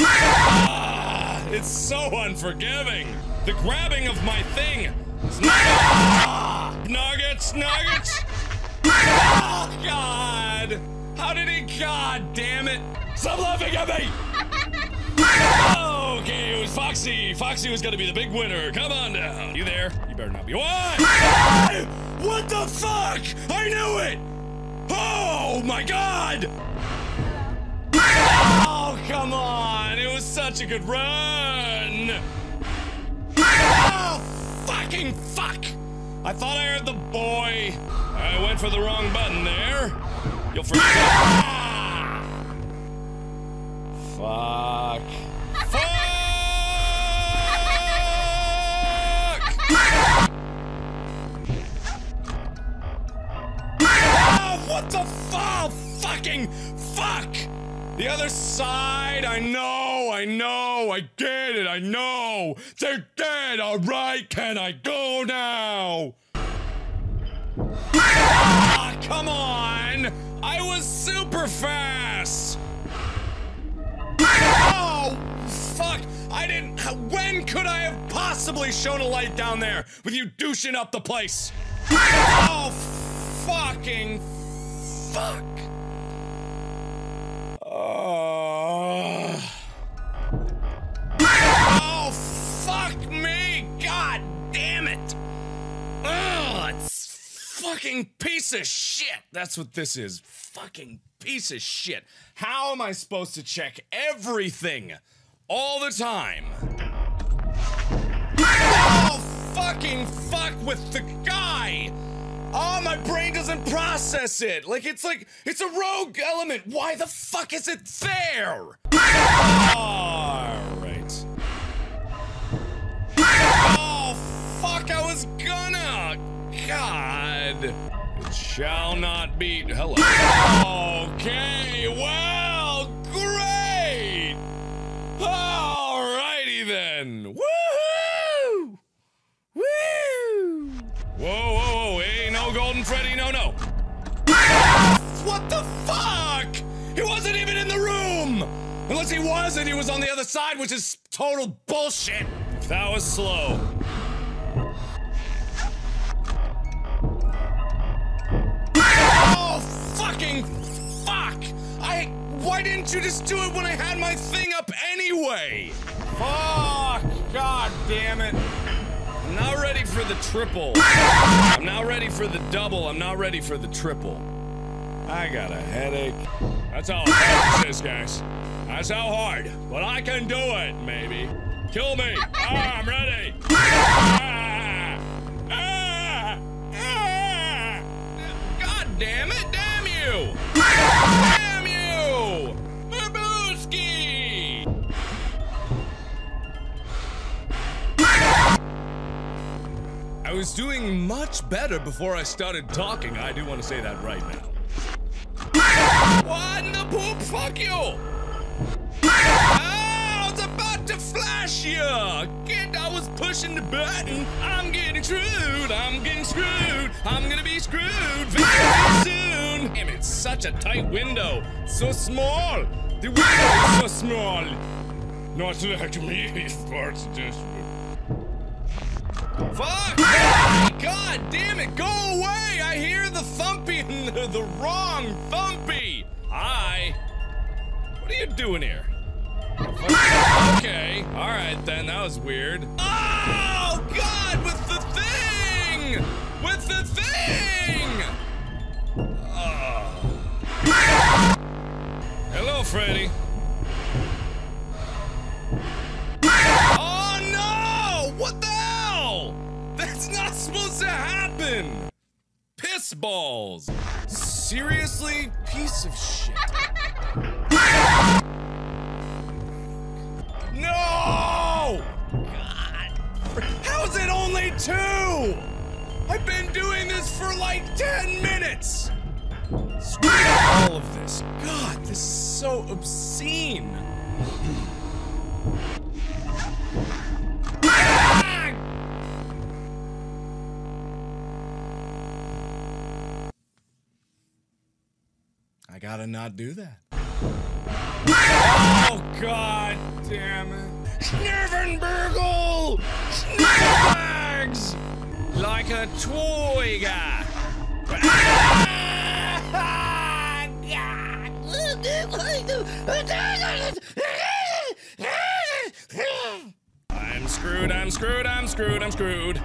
Ah, it's so unforgiving. The grabbing of my thing. is not- Ah, nuggets, nuggets. Oh, God! How did he? God damn it! Stop laughing at me! Okay, it was Foxy. Foxy was gonna be the big winner. Come on down. You there? You better not be. What? what the fuck? I knew it! Oh my god! Oh, come on! It was such a good run! Oh, fucking fuck! I thought I heard the boy. I went for the wrong button there. You'll forget. Ah! Fuck. Fuck! Oh, what the fuck? Fucking fuck! The other side, I know, I know, I get it, I know. They're dead, alright? Can I go now? Ah, come on! I was super fast! Oh, fuck! I didn't. When could I have possibly shown a light down there with you douching up the place? Oh, fucking fuck! Oh. oh, fuck me! God damn it! Oh, it's fucking piece of shit. That's what this is. Fucking piece of shit. How am I supposed to check everything all the time? Oh, fucking fuck with the guy! Oh, my brain doesn't process it. Like it's like it's a rogue element. Why the fuck is it there? All right. Oh fuck! I was gonna. God. Shall not be. Hello. Okay. Well, great. Alrighty then. Woohoo! Woo! Whoa, whoa, whoa! Hey, no Golden Freddy, no, no. What the fuck? He wasn't even in the room. Unless he was, and he was on the other side, which is total bullshit. That was slow. Fucking fuck! I. Why didn't you just do it when I had my thing up anyway? Fuck! God damn it! I'm not ready for the triple. I'm not ready for the double. I'm not ready for the triple. I got a headache. That's how hard this is, guys. That's how hard. But I can do it, maybe. Kill me. Ah, I'm ready. Ah, ah, ah. God damn it, damn you! Damn you! Babooski! I was doing much better before I started talking. I do want to say that right now. What in the poop? Fuck you! Ah, I was flash you! Kid, I was pushing the button. I'm getting screwed. I'm getting screwed. I'm gonna be screwed very soon. Damn, it's such a tight window. So small. The window is so small. Not like me, parts just. Fuck! God damn it! Go away! I hear the thumpy the wrong thumpy. Hi. What are you doing here? Okay. All right then. That was weird. Oh God! With the thing! With the thing! Oh. Hello, Freddy. Oh no! What the hell? That's not supposed to happen! Piss balls! Seriously? Piece of shit. No! God. How is it only two? I've been doing this for like 10 minutes! Screw all of this. God, this is so obscene. I gotta not do that. Oh, god damn it. Snurvenbergle! Snurbags! Like a toy guy. I'm screwed, I'm screwed, I'm screwed, I'm screwed.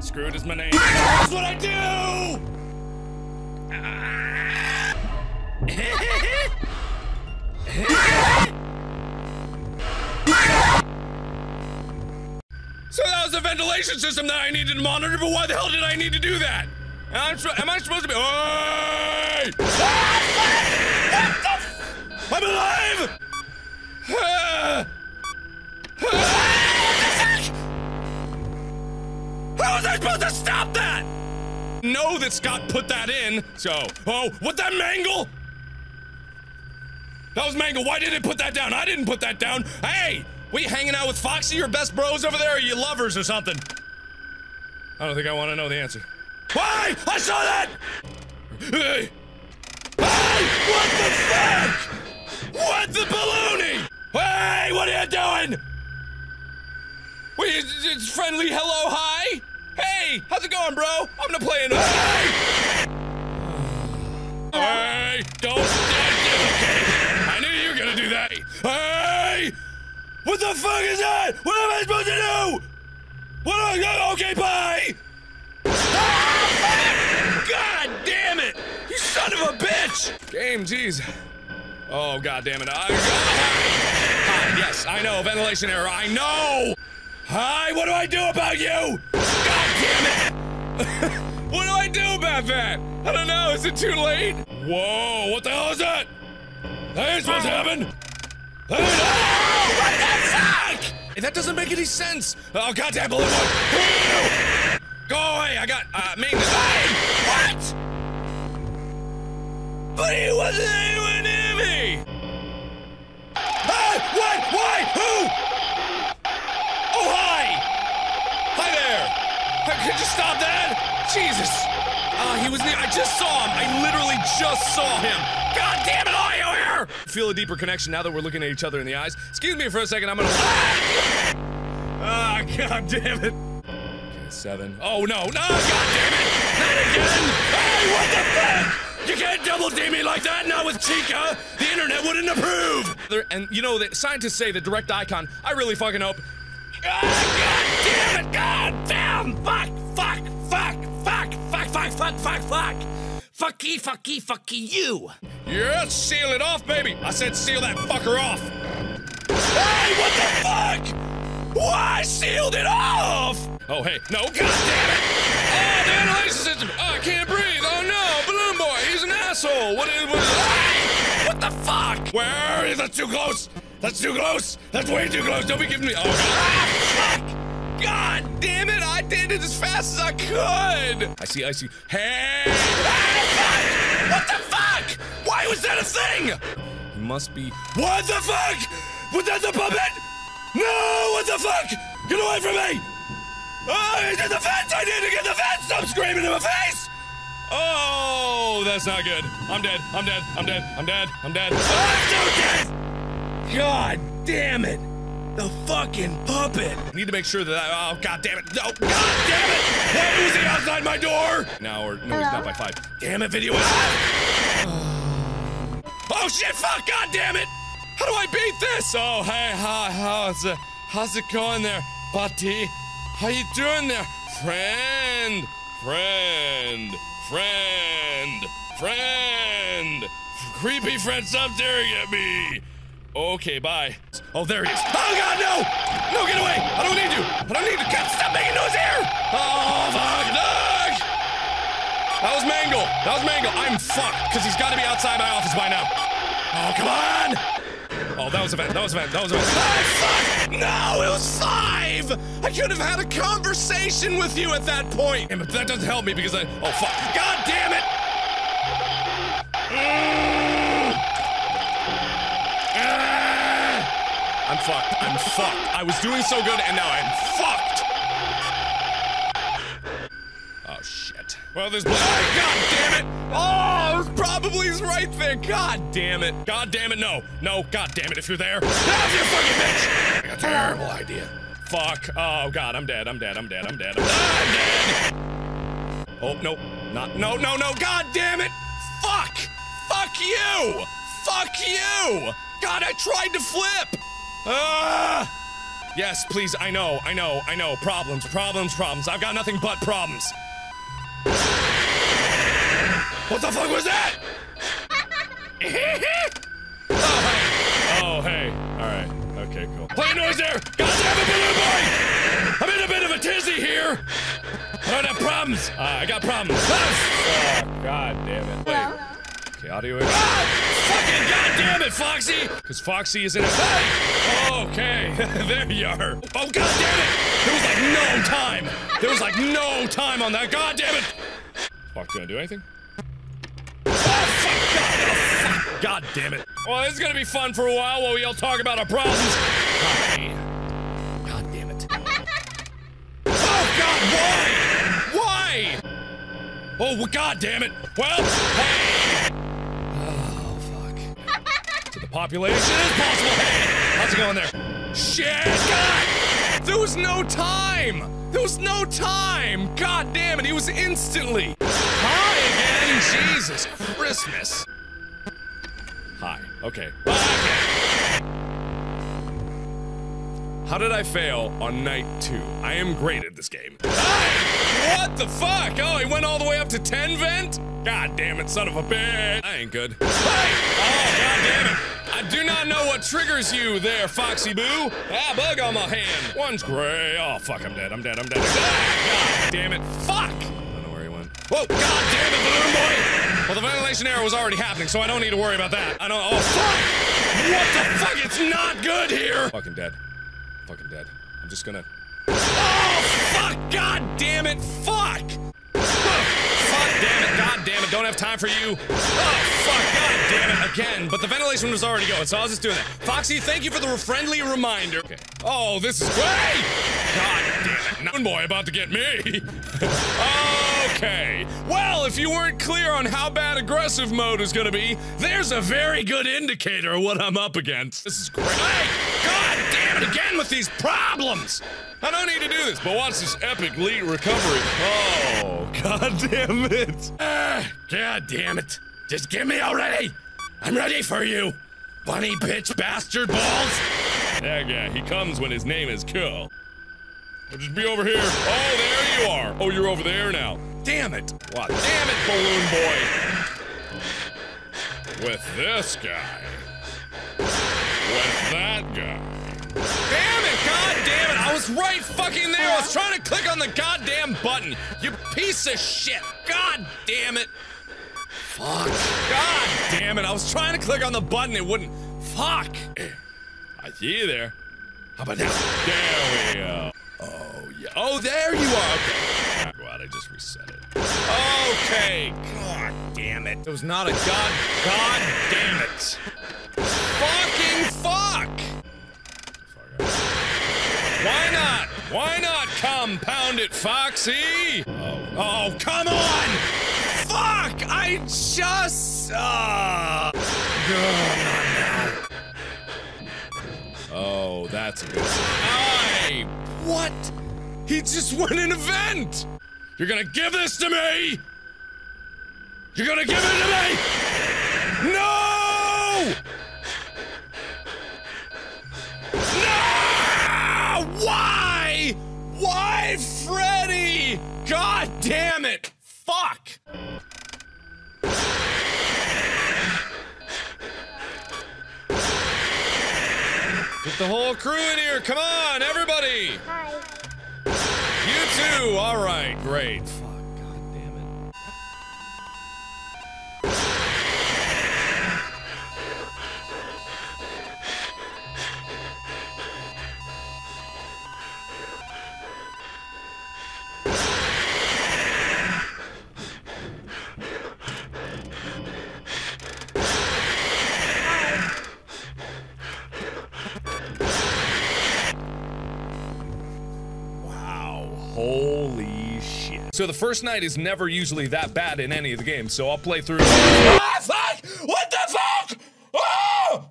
Screwed is my name. That's what I do! So that was the ventilation system that I needed to monitor, but why the hell did I need to do that? Am I, supposed to be? Hey! I'm alive! How was I supposed to stop that? Know that Scott put that in, so. Oh, what that mangle? That was Mango. Why did it put that down? I didn't put that down. Hey! We hanging out with Foxy, your best bros over there, or you lovers or something? I don't think I want to know the answer. Why? I saw that! Hey! Hey! What the fuck? What the baloney? Hey! What are you doing? Wait, it's, it's friendly hello hi? Hey! How's it going, bro? I'm gonna play in Hey! Hey! Don't. Okay. Hey! What the fuck is that? What am I supposed to do? What am I? Okay, bye. God damn it! You son of a bitch! Game, jeez. Oh god damn it! I, Hi, yes, I know. Ventilation error. I know. Hi. What do I do about you? God damn it! what do I do about that? I don't know. Is it too late? Whoa! What the hell is that? That ain't supposed to happen. Oh, what the fuck? That doesn't make any sense. Oh goddamn balloon? Go away! I got uh. Hey! What? But he wasn't anywhere near me. Hey! What? Why? Who? Oh hi! Hi there! Could you stop that? Jesus! Uh, he was near. I just saw him. I literally just saw him. God damn it! You here? Feel a deeper connection now that we're looking at each other in the eyes. Excuse me for a second. I'm gonna. Ah, god damn it. Okay, seven. Oh no, no, god damn it! Not again! Hey, what the fuck? You can't double dee me like that, not with Chica! The internet wouldn't approve! And you know, that scientists say the direct icon, I really fucking hope. God, God damn it! God damn! Fuck! Fuck! Fuck! Fuck! Fuck! Fuck! Fuck! Fuck! Fuck! Fucky! Fucky! Fucky! You! Yeah, seal it off, baby! I said seal that fucker off! Hey, what the fuck? Why sealed it off? Oh, hey, no, god damn it! Oh, the ventilation system! Oh, I can't breathe! Oh no, Balloon Boy, he's an asshole! What is, what is, Hey! What the fuck? Where is that too close? That's too close! That's way too close! Don't be giving me- Oh, god. Ah, fuck! God damn it! I did it as fast as I could! I see, I see. Hey! Fuck! What the fuck? Why was that a thing? He must be- What the fuck? Was that the puppet? No! What the fuck? Get away from me! Oh, he's in the fence! I need to get the fence! Stop screaming in my face! Oh, that's not good. I'm dead. I'm dead. I'm dead. I'm dead. I'm dead. I'm so dead! God damn it! The fucking puppet! I need to make sure that I, oh god damn it! No, god damn it! Why was he outside my door? Now or no, he's not by five. Damn it, video! Oh shit! Fuck! God damn it! How do I beat this? Oh hey, hi, how's it? How's it going there, buddy? How you doing there, friend? Friend, friend, friend. Creepy friend, stop staring at me. Okay, bye. Oh, there he is. Oh God, no! No, get away! I don't need you. I don't need you. God, stop making noise here! Oh fuck, Doug! That was Mangle. That was Mangle. I'm fucked because he's got to be outside my office by now. Oh, come on! Oh, that was a vent. That was a vent. That was a vent. Ah, fuck! No, it was five! I could have had a conversation with you at that point. But that doesn't help me because I. Oh, fuck. God damn it! Mm. I'm fucked. I'm fucked. I was doing so good and now I'm fucked! Oh, shit. Well, there's. Ah, God damn it! Oh, it was probably right there. God damn it. God damn it. No. No. God damn it. If you're there. Ah, you fucking bitch! I got a terrible idea. Fuck. Oh, God. I'm dead. I'm dead. I'm dead. I'm dead. I'm dead. Oh, no. Not. No, no, no. God damn it! Fuck! Fuck you! Fuck you! God, I tried to flip! Ah! Yes, please. I know. I know. I know. Problems. Problems. Problems. I've got nothing but problems. What the fuck was that? oh, hey. Oh, hey. Alright. Okay, cool. Play noise there! God damn it, Balloon Boy! I'm in a bit of a tizzy here! I don't have problems! Uh, I got problems. Oh, god damn it. Wait. Okay, audio. Ah! Fucking god damn it, Foxy! Because Foxy is in a. Hey! Okay, there you are. Oh, god damn it! There was like no time! There was like no time on that. God damn it! Fox gonna do anything? Oh, fuck! God, fuck. God damn it. Well, this is gonna be fun for a while while we all talk about our problems. God damn it. Oh, God, why? Why? Oh, well, God damn it. Well, hey. Population possible. Hey, how's it going there? Shit, God! There was no time! There was no time! God damn it, he was instantly! Hi again! Jesus Christmas! Hi. Okay. Okay. How did I fail on night two? I am great at this game. What the fuck? Oh, he went all the way up to 10 vent? God damn it, son of a bitch. I ain't good. Hey! Oh, god damn it. I do not know what triggers you there, Foxy Boo. Ah, bug on my hand. One's gray. Oh, fuck, I'm dead. I'm dead. I'm dead. Ah, god damn it. Fuck! I don't know where he went. Whoa, god damn it, balloon boy! Well, the ventilation error was already happening, so I don't need to worry about that. I don't. Oh, fuck! What the fuck? It's not good here! Fucking dead. Fucking dead. I'm just gonna. Oh, fuck! God damn it! Fuck! Oh, fuck, damn it, god damn it, don't have time for you. Oh, fuck, god damn it, again. But the ventilation was already going, so I was just doing that. Foxy, thank you for the friendly reminder. Okay. Oh, this is great! God damn it, Noon Boy about to get me. okay. Well, if you weren't clear on how bad aggressive mode is gonna be, there's a very good indicator of what I'm up against. This is great. God damn again with these problems! I don't need to do this, but watch this epic lead recovery. Oh, god damn it. Ah, god damn it. Just get me already! I'm ready for you! Bunny bitch bastard balls! That guy, he comes when his name is Kill. I'll just be over here. Oh, there you are. Oh, you're over there now. Damn it. What? Damn it, balloon boy. With this guy. With that guy. Damn it, god damn it. I was right fucking there. I was trying to click on the goddamn button. You piece of shit. God damn it. Fuck. God damn it. I was trying to click on the button. It wouldn't. Fuck. I see you there. How about now? There we go. Oh, yeah. Oh, there you are. Okay. I'm I just reset it. Okay. God damn it. It was not a god. God damn it. Fucking fuck. Why not? Why not compound it, Foxy? Oh, oh come on! Fuck! I just. Uh... Oh, that's a good. I. What? He just won an event! You're gonna give this to me! You're gonna give it to me! No! Why? Why, Freddy? God damn it! Fuck! Get the whole crew in here. Come on, everybody. Hi. You too. All right, great. So the first night is never usually that bad in any of the games, so I'll play through. Ah, fuck! What the fuck? Oh!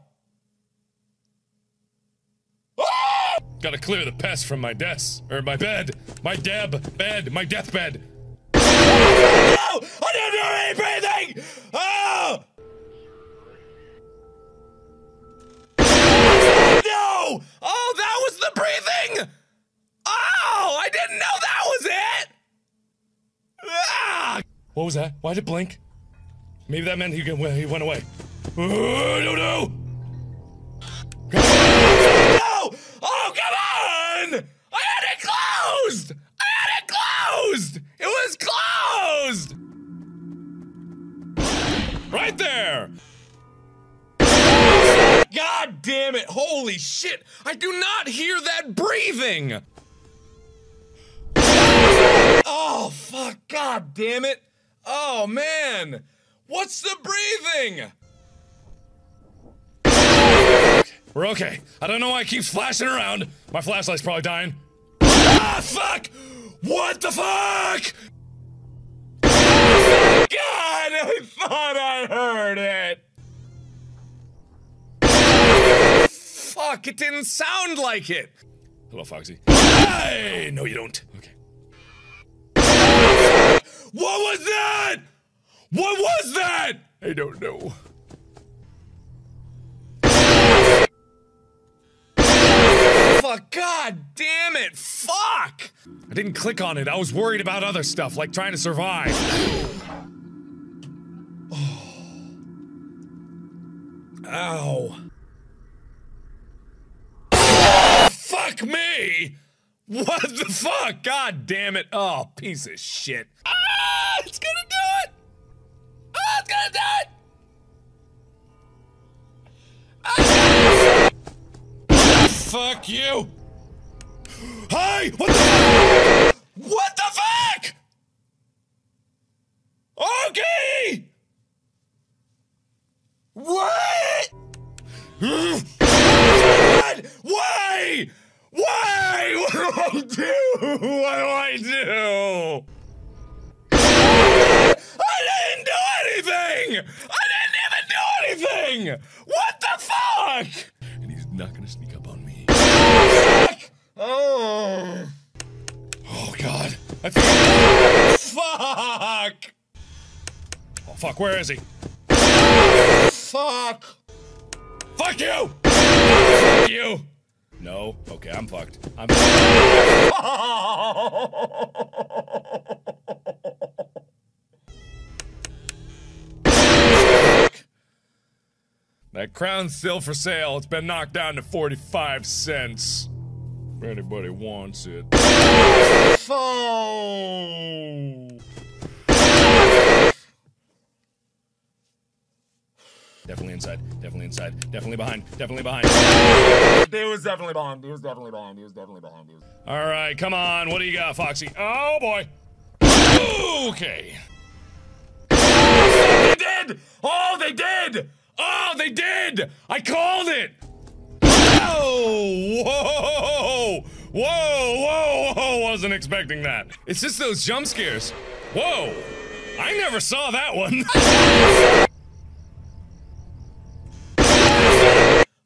Oh! Gotta clear the pest from my desk, or my bed, my deb bed, my deathbed. No! I didn't do any breathing! Oh! No! Oh, that was the breathing! Oh, I didn't know that was it! Ah! What was that? Why did it blink? Maybe that meant he, he went away. Oh, don't know! No! Oh, come on! I had it closed! I had it closed! It was closed! Right there! God damn it! Holy shit! I do not hear that breathing! Oh, fuck. God damn it. Oh, man. What's the breathing? We're okay. I don't know why it keeps flashing around. My flashlight's probably dying. Ah, fuck! What the fuck? God, I thought I heard it. Fuck, it didn't sound like it. Hello, Foxy. Hey! No, you don't. What was that? What was that? I don't know. Fuck, god damn it, fuck! I didn't click on it. I was worried about other stuff, like trying to survive. Ow. Fuck me! What the fuck? God damn it. Oh, piece of shit. Ah, it's gonna do it! Ah, it's gonna do it! Ah! Fuck you! Hey! What the What the fuck? Okay! What? Why? Why? What do I do? What do I do? I didn't do anything! I didn't even do anything! What the fuck? And he's not gonna sneak up on me. Oh. Oh god. I feel Fuck! Oh fuck, where is he? fuck! Fuck you! Fuck you! No? Okay, I'm fucked. I'm That crown's still for sale. It's been knocked down to 45 cents. If anybody wants it. Phone! Definitely inside. Definitely inside. Definitely behind. Definitely behind. He was definitely behind. He was definitely behind. He was definitely behind. Was. All right, come on. What do you got, Foxy? Oh boy. Okay. They did! Oh, they did! Oh, they did! I called it! Oh! Whoa! Whoa! Whoa! Whoa! Wasn't expecting that. It's just those jump scares. Whoa! I never saw that one.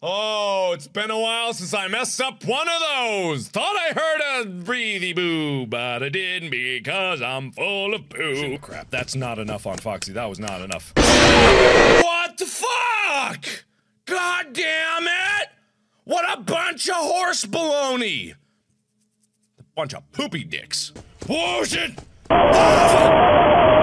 Oh, it's been a while since I messed up one of those. Thought I heard a breathy boo, but I didn't because I'm full of poo. Crap, that's not enough on Foxy. That was not enough. What the fuck? God damn it! What a bunch of horse baloney! A bunch of poopy dicks. Oh shit! What?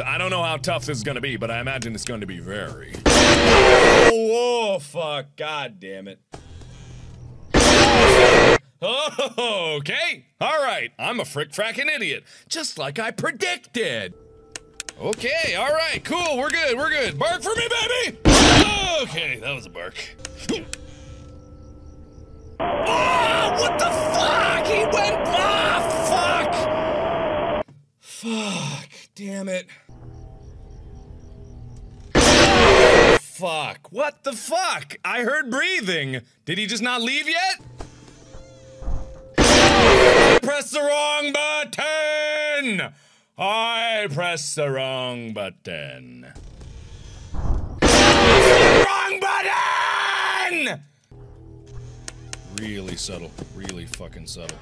I don't know how tough this is going to be, but I imagine it's going to be very. Oh, fuck. God damn it. Oh, okay. All right. I'm a frick frackin' idiot. Just like I predicted. Okay, all right, cool. We're good. We're good. Bark for me, baby. Okay, that was a bark. Oh, what the fuck? He went. Ah, fuck. Fuck. Damn it. Fuck. What the fuck? I heard breathing. Did he just not leave yet? I pressed the wrong button. I pressed the wrong button. wrong button! Really subtle. Really fucking subtle.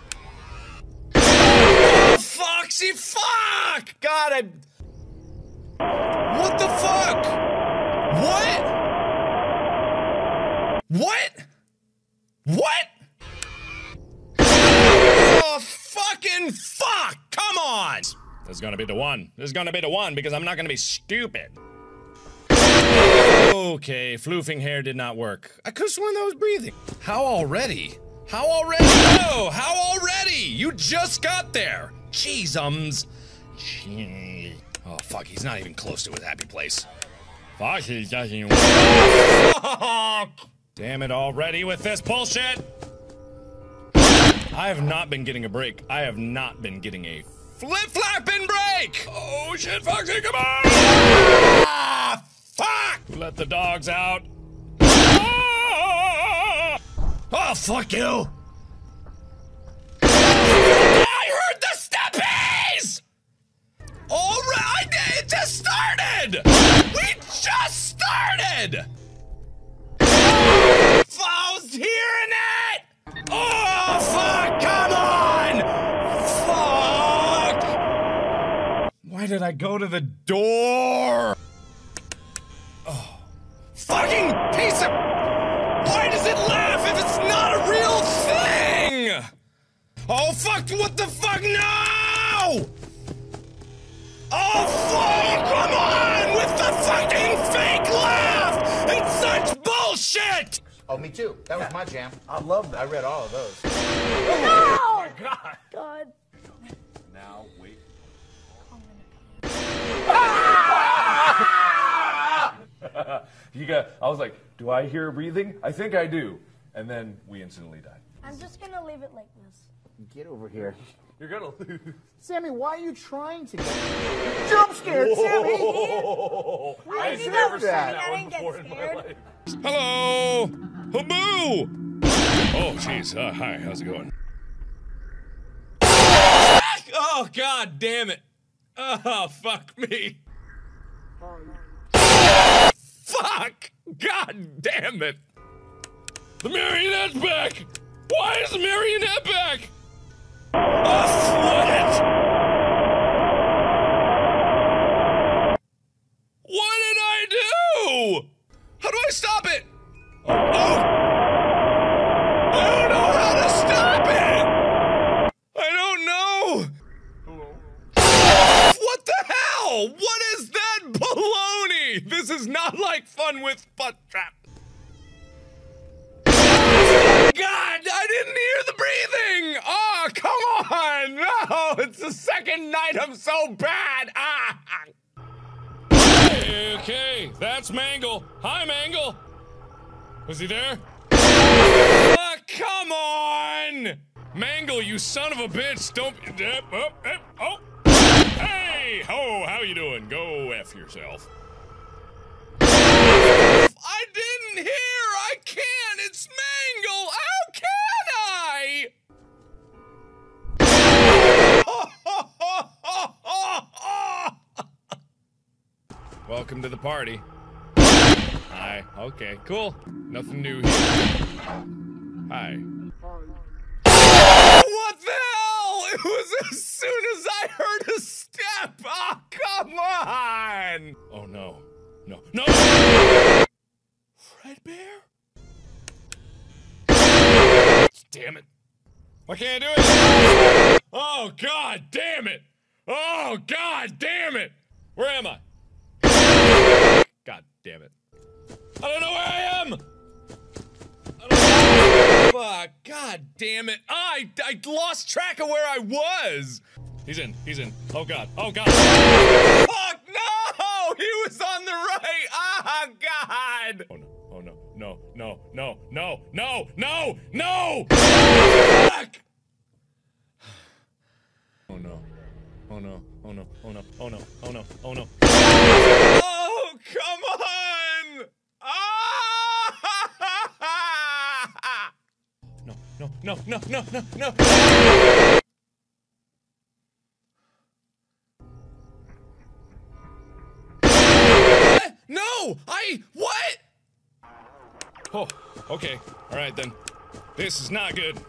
Foxy, fuck! God, I. What the fuck? What? What? Oh, fucking fuck! Come on! This is gonna be the one. This is gonna be the one because I'm not gonna be stupid. Okay, floofing hair did not work. I could have sworn that was breathing. How already? How already? Oh, how already? You just got there. Jeez, ums. Gee. Oh, fuck, he's not even close to his happy place. Fuck, he doesn't. Fuck! Damn it already with this bullshit! I have not been getting a break. I have not been getting a flip flapping break! Oh shit, Foxy, come on! Ah, fuck! Let the dogs out. Ah! Oh, fuck you! I heard the steppies! Alright, it just started! We just started! I was hearing it! Oh, fuck! Come on! Fuck! Why did I go to the door? Oh. Fucking piece of. Why does it laugh if it's not a real thing? Oh, fuck! What the fuck? No! Oh, fuck! Come on! Oh, me too. That was my jam. I love that. I read all of those. No! Oh my god. God. Now wait. you got. I was like, do I hear breathing? I think I do. And then we instantly died. I'm just gonna leave it like this. Get over here. You're gonna lose. Sammy, why are you trying to get jump scared, Sammy? Whoa. Why I've never seen that? that I one didn't get before in my scared. life. Hello! Haboo! Oh, jeez. Uh, hi, how's it going? Oh, god damn it! Oh, fuck me! Fuck! God damn it! The marionette's back! Why is the marionette back? What did I do? How do I stop it? Oh. I don't know how to stop it! I don't know! What the hell? What is that baloney? This is not like fun with butt trap. God, I didn't hear the breathing! Oh, come on! No, it's the second night I'm so bad! Ah! Okay, that's Mangle. Hi, Mangle. Was he there? Ah, come on! Mangle, you son of a bitch! Don't. Uh, oh, uh, oh. Hey, ho! How you doing? Go f yourself. I didn't hear. I can't. It's Mangle. How can I? Welcome to the party. Hi. Okay, cool. Nothing new here. Hi. What the hell? It was as soon as I heard a step. Oh, come on. Oh, no. No. No! Fredbear? Damn it. Why can't I do it? Oh, god damn it. Oh, god damn it. Where am I? God damn it. I don't know where I am! I. Fuck, god damn it. I, I lost track of where I was! He's in, he's in. Oh god, oh god. Fuck, no! He was on the right! Ah, god! Oh no, oh no, no, no, no, no, no, no! Fuck! Oh no. Oh no, oh no, oh no, oh no, oh no, oh no. Oh, come on! Ah! No, no, no, no, no, no, no! No! I. What? Oh, okay. Alright then. This is not good.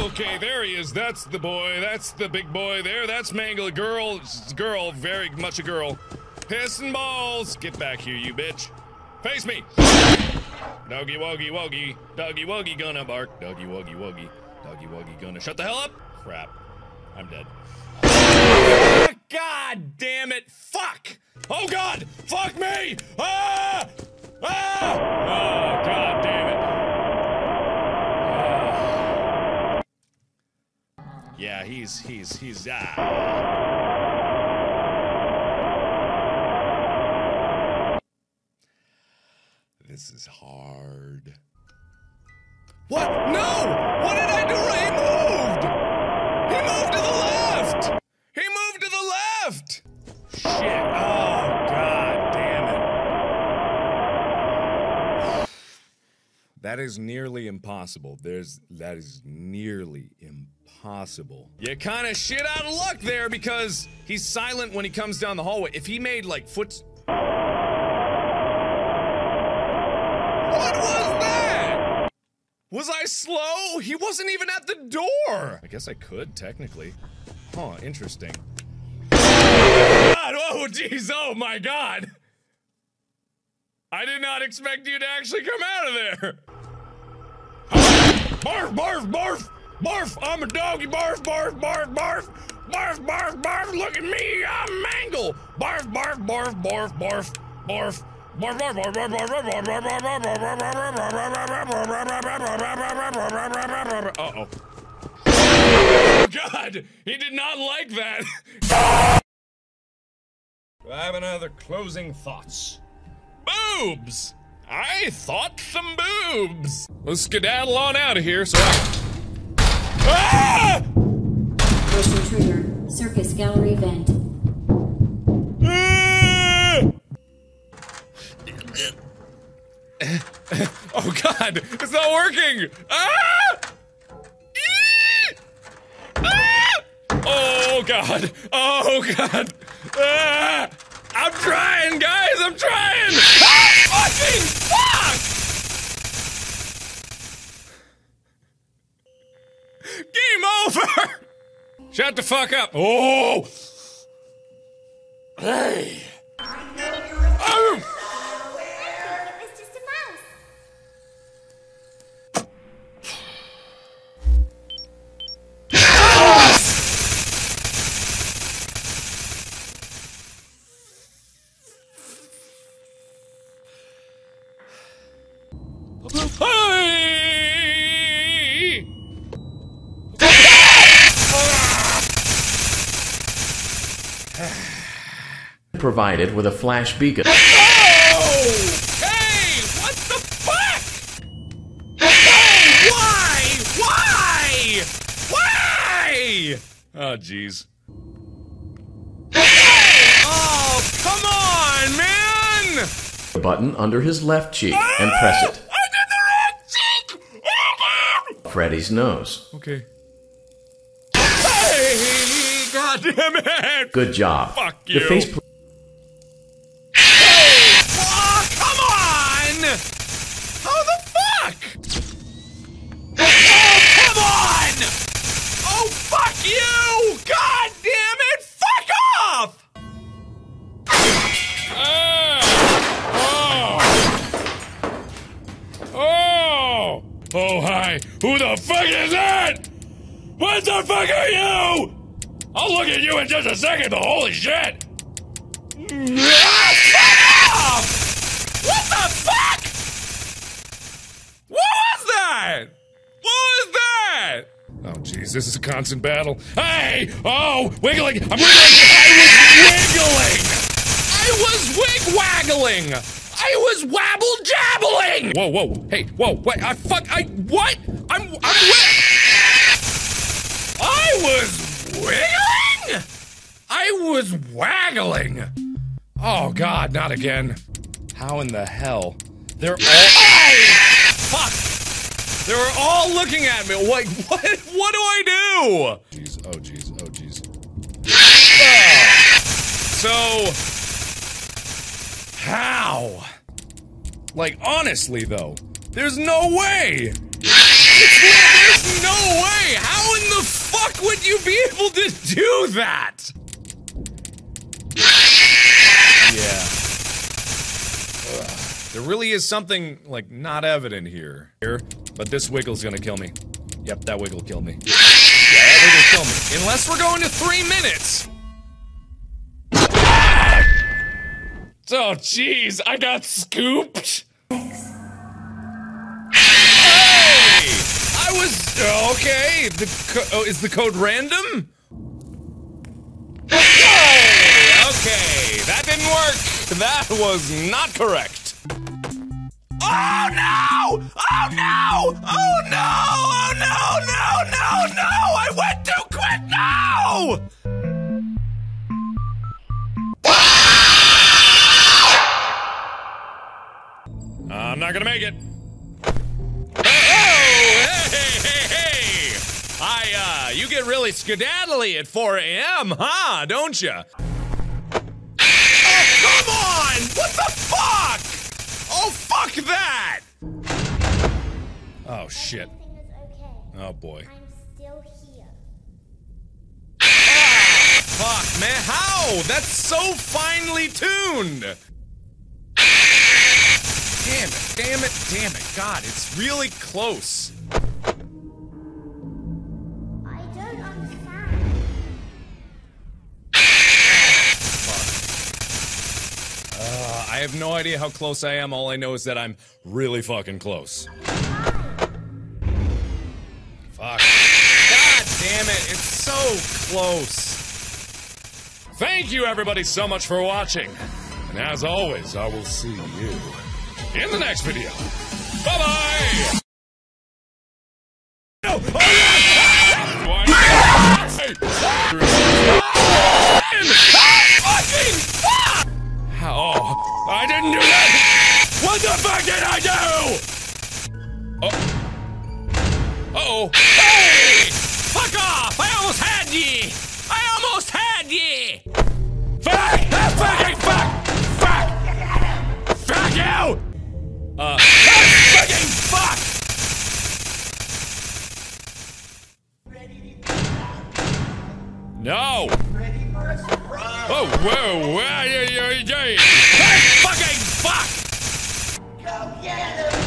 Okay, there he is. That's the boy. That's the big boy there. That's Mangle. Girl. Girl. Very much a girl. Pissing balls. Get back here, you bitch. Face me. Doggy woggy woggy. Doggy woggy gonna bark. Doggy woggy woggy. Doggy woggy gonna shut the hell up. Crap. I'm dead. God damn it. Fuck. Oh god. Fuck me. Ah! Ah! Oh god damn it. Yeah, he's he's he's ah. This is hard. What? No! What did I do? He That is nearly impossible. There's that is nearly impossible. You kind of shit out of luck there because he's silent when he comes down the hallway. If he made like foot What was that? Was I slow? He wasn't even at the door. I guess I could technically. Huh, interesting. God, oh jeez, oh my god. I did not expect you to actually come out of there. Barf, barf, barf, barf. I'm a doggy. Barf, barf, barf, barf. Barf, barf, barf. Look at me. I'm mangle. Barf, barf, barf, barf, barf, barf. Uh-oh. God, he did not like that. I have another closing thoughts. Boobs! I thought some boobs! Let's skedaddle on out of here so I. Ah! Intruder, circus gallery vent. Oh God, it's not working! Ah! Ah! Oh God! Oh God! Ah! I'm trying, guys! I'm trying! Ah! fucking fuck! Game over! Shut the fuck up. Oh! Hey! Oh! Provided with a flash beacon. Oh! Hey! What the fuck? Hey! Why? Why? Why? Oh, jeez. Oh, come on, man! The button under his left cheek and press it. Oh, under the right cheek. Oh, Over. Freddy's nose. Okay. Hey! God damn it! Good job. Fuck The you. face Who the fuck is that? What the fuck are you? I'll look at you in just a second, but holy shit! Ah, fuck off! What the fuck? What was that? What was that? Oh, jeez, this is a constant battle. Hey! Oh, wiggling! I'm wiggling! I was wiggling! I was wig waggling! I was wabble jabbling! Whoa, whoa, hey, whoa, wait, I fuck, I, what? I'm, I'm wi- I was wiggling? I was waggling! Oh god, not again. How in the hell? They're all. Hey! Fuck! They were all looking at me. Like, what? What do I do? Jeez. Oh, jeez. Oh, jeez. Ah! So, how? Like, honestly, though, there's no way. There's no way. How in the fuck would you be able to do that? Yeah. Ugh. There really is something, like, not evident here. Here, but this wiggle's gonna kill me. Yep, that wiggle killed me. Yeah, that wiggle killed me. Unless we're going to three minutes. Oh, jeez, I got scooped. Hey! I was oh, okay. The oh, is the code random? Oh, okay, that didn't work. That was not correct. Oh no! Oh no! Oh no! Oh no! No! No! No! I went too quick! No! I'm not gonna make it. Oh, hey, hey, hey! I, uh, you get really skedaddly at 4 a.m., huh? Don't you? Oh, come on! What the fuck? Oh, fuck that! Oh, shit. Oh, boy. Ah, fuck, man. How? That's so finely tuned! Damn it, damn it, damn it. God, it's really close. I don't understand. Uh, I have no idea how close I am. All I know is that I'm really fucking close. Fuck. God damn it, it's so close. Thank you, everybody, so much for watching. And as always, I will see you in the next video. Bye bye! No! Oh, yes! Oh, I didn't do that! What the fuck did I do? Oh. Uh-oh. Hey! Fuck off! I almost had ye! I almost had ye! Fuck! Fucking fuck! Fuck! Fuck you! Uh. Fucking fuck! No! Oh, whoa, whoa, yeah, yeah, yeah. Fucking fuck!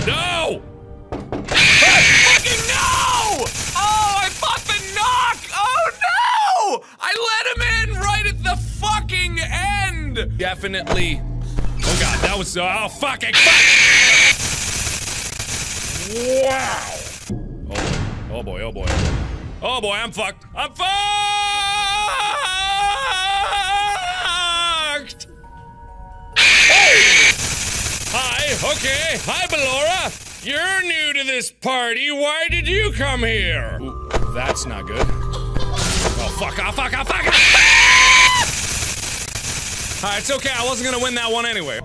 No! Fucking no! Oh, I the knock! Oh no! I let him in right at the fucking end! Definitely. Oh god, that was. Oh, fucking fuck! Wow! Oh boy, oh boy, oh boy. Oh boy, I'm fucked. I'm fucked! Hi, okay. Hi, Ballora. You're new to this party. Why did you come here? Ooh, that's not good. Oh, fuck off, fuck off, fuck off! Alright, it's okay. I wasn't gonna win that one anyway.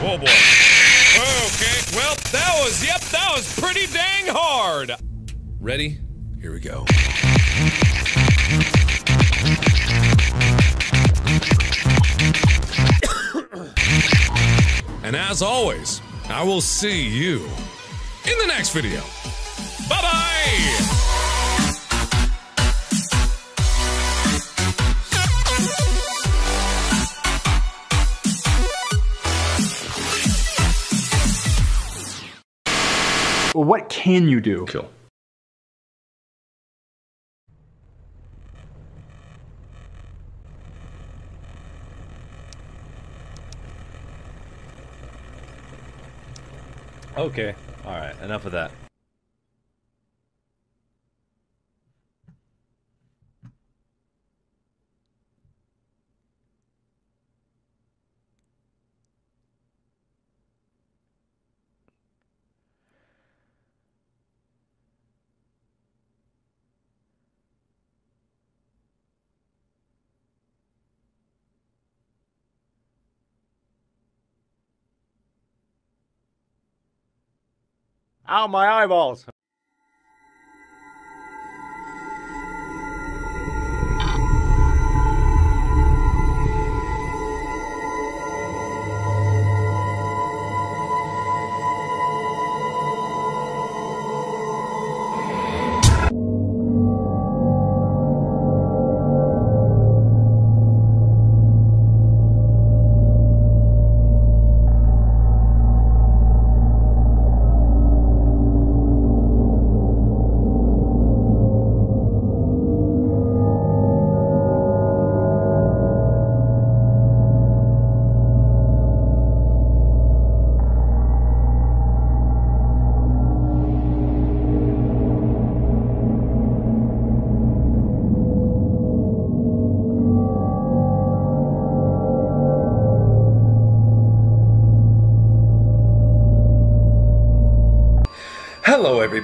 Oh boy. Okay, well, that was, yep, that was pretty dang hard. Ready? Here we go. and as always, I will see you in the next video. Bye bye What can you do? Kill. Okay. Alright, enough of that. Ow, my eyeballs.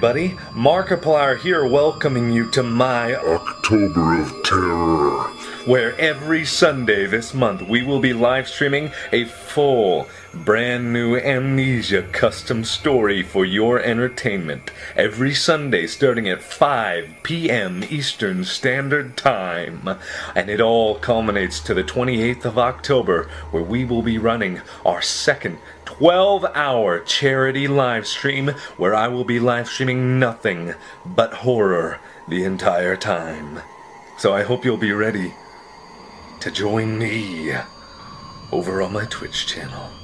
Everybody. Markiplier here, welcoming you to my October of Terror, where every Sunday this month we will be live streaming a full, brand new Amnesia custom story for your entertainment. Every Sunday starting at 5 p.m. Eastern Standard Time. And it all culminates to the 28th of October, where we will be running our second 12 hour charity live stream where I will be live streaming nothing but horror the entire time. So I hope you'll be ready to join me over on my Twitch channel.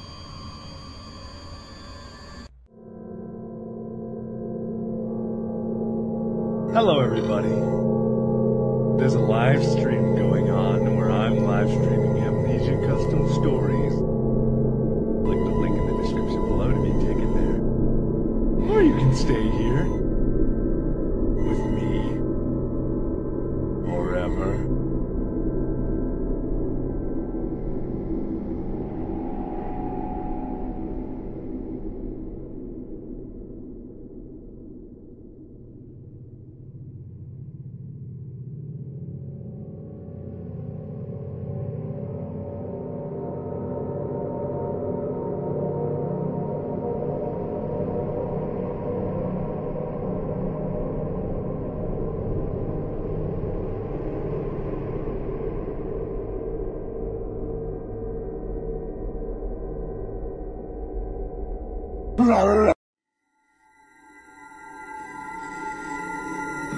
Hello, everybody. There's a live stream going on where I'm live streaming Amnesia Custom Stories. Click the link in the description below to be taken there. Or you can stay here with me forever.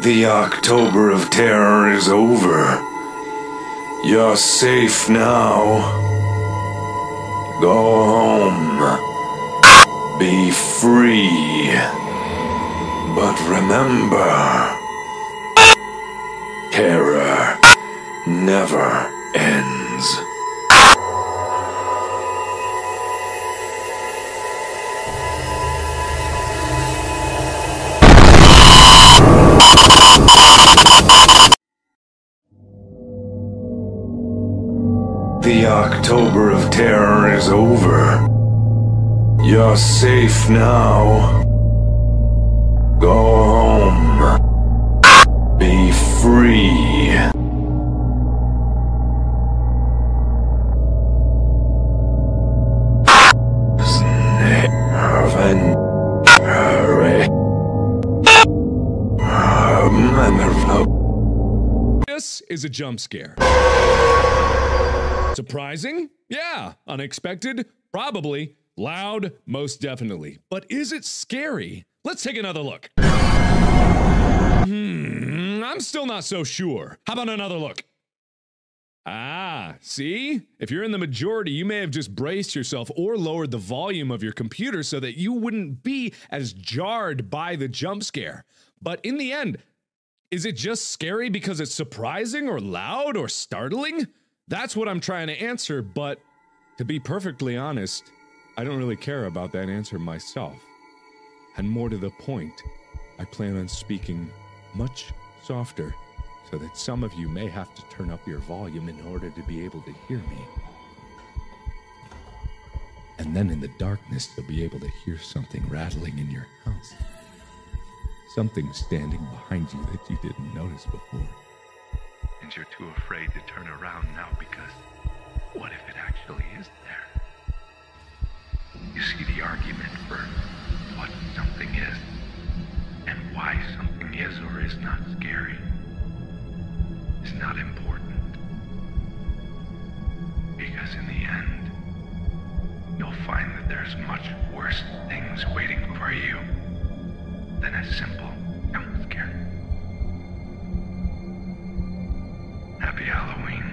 The October of Terror is over. You're safe now. Go home. Be free. But remember, terror never ends. The October of Terror is over. You're safe now. Go home. Be free. Is a jump scare. Surprising? Yeah. Unexpected? Probably. Loud? Most definitely. But is it scary? Let's take another look. Hmm, I'm still not so sure. How about another look? Ah, see? If you're in the majority, you may have just braced yourself or lowered the volume of your computer so that you wouldn't be as jarred by the jump scare. But in the end, is it just scary because it's surprising or loud or startling? That's what I'm trying to answer, but to be perfectly honest, I don't really care about that answer myself. And more to the point, I plan on speaking much softer so that some of you may have to turn up your volume in order to be able to hear me. And then in the darkness, you'll be able to hear something rattling in your house. Something standing behind you that you didn't notice before. And you're too afraid to turn around now because what if it actually is there? You see, the argument for what something is and why something is or is not scary is not important. Because in the end, you'll find that there's much worse things waiting for you than a simple jump scare. Happy Halloween.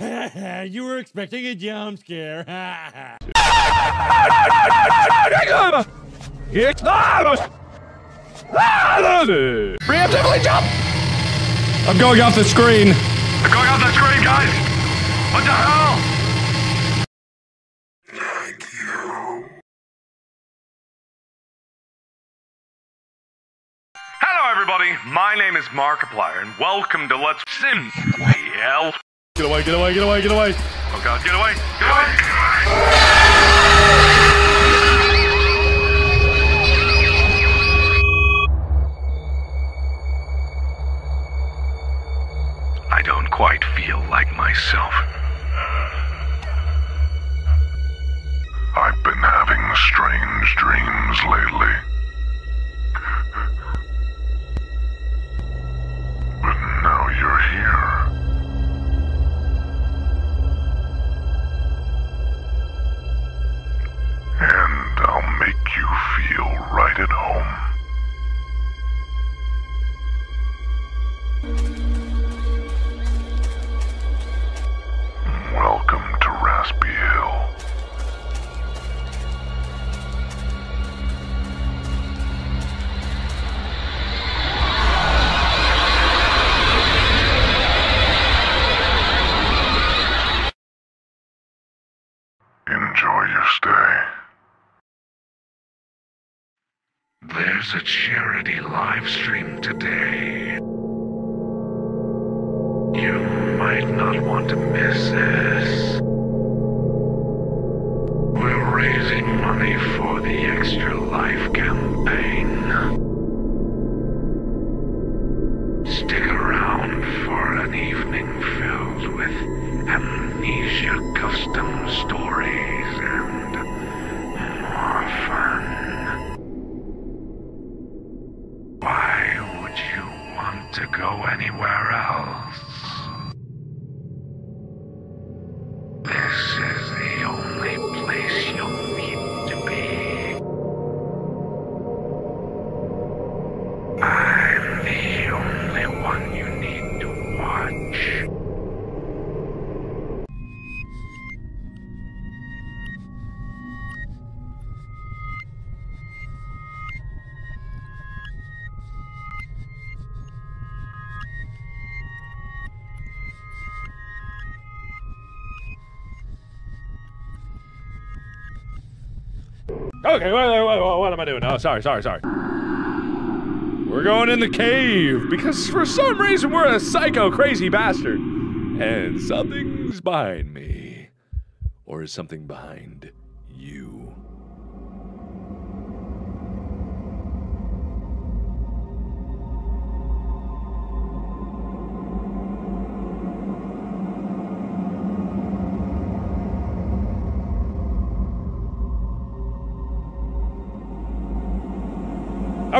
you were expecting a jump scare. Preemptively jump! I'm going off the screen. I'm going off the screen, guys! What the hell? Thank you. Hello, everybody. My name is Markiplier, and welcome to Let's Sim. Get away, get away, get away, get away. Oh God, get away, get away! Quite feel like myself. I've been having strange dreams lately. But now you're here. And I'll make you feel right at home. Welcome to Raspy Hill. Enjoy your stay. There's a charity live stream today might not want to miss this. We're raising money for the Extra Life campaign. Stick around for an evening filled with amnesia custom stories and more fun. Why would you want to go anywhere else? Okay, wait, wait, what am I doing? Oh, sorry, sorry, sorry. We're going in the cave because for some reason we're a psycho crazy bastard. And something's behind me. Or is something behind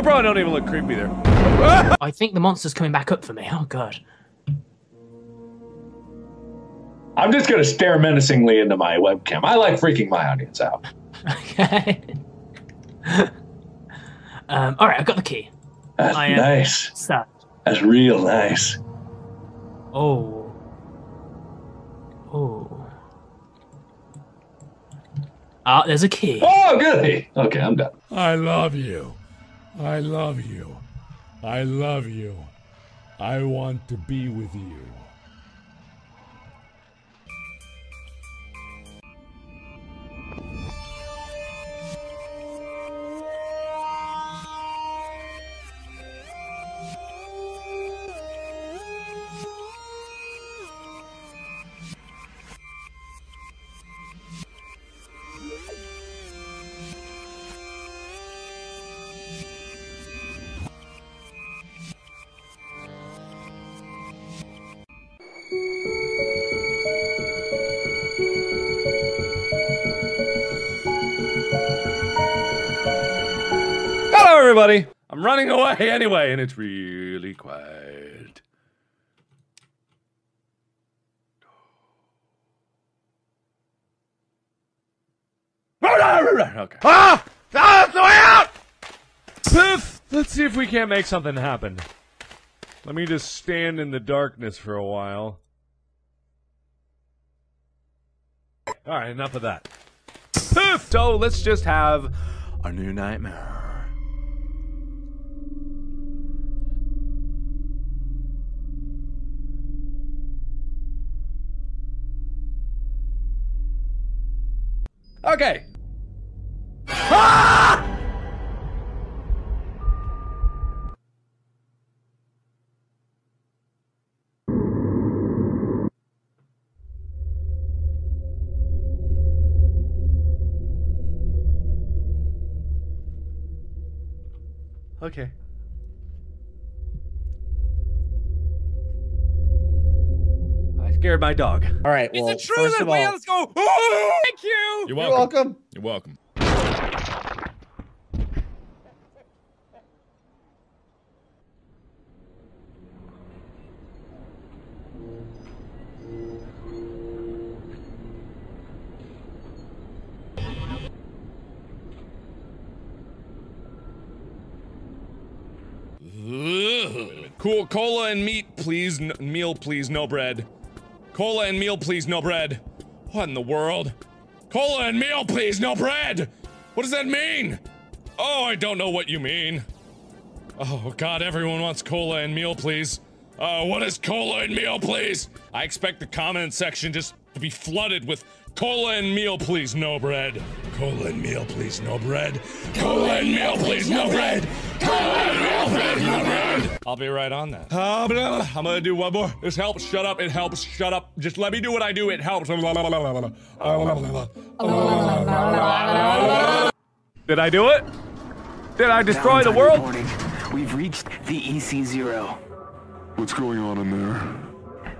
I probably don't even look creepy there. I think the monster's coming back up for me. Oh god. I'm just gonna stare menacingly into my webcam. I like freaking my audience out. Okay. um, all right, I've got the key. That's I nice. Sat. That's real nice. Oh. Oh. Ah, there's a key. Oh, goody. Okay, I'm done. I love you. I love you. I love you. I want to be with you. Everybody. I'm running away anyway, and it's really quiet. Okay. Ah! That's the way out! Poof! Let's see if we can't make something happen. Let me just stand in the darkness for a while. Alright, enough of that. Poof! So let's just have a new nightmare. Okay. Ah! Okay. Scared my dog. All right. Is well, it true first that of all, whales go? Oh, thank you. You're You're welcome. welcome. You're welcome. Cool. Cola and meat, please. N- meal, please. No bread. Cola and meal, please. No bread. What in the world? Cola and meal, please. No bread. What does that mean? Oh, I don't know what you mean. Oh, God, everyone wants cola and meal, please. Uh, what is cola and meal, please? I expect the comment section just to be flooded with cola and meal, please, no bread. Cola and meal, please, no bread. Cola and meal, please, no bread. Cola and meal, please, no bread. I'll be right on that. Uh, blah, blah. I'm gonna do one more. This helps. Shut up. It helps. Shut up. Just let me do what I do. It helps. Did I do it? Did I destroy the world? reporting. We've reached the EC0. What's going on in there?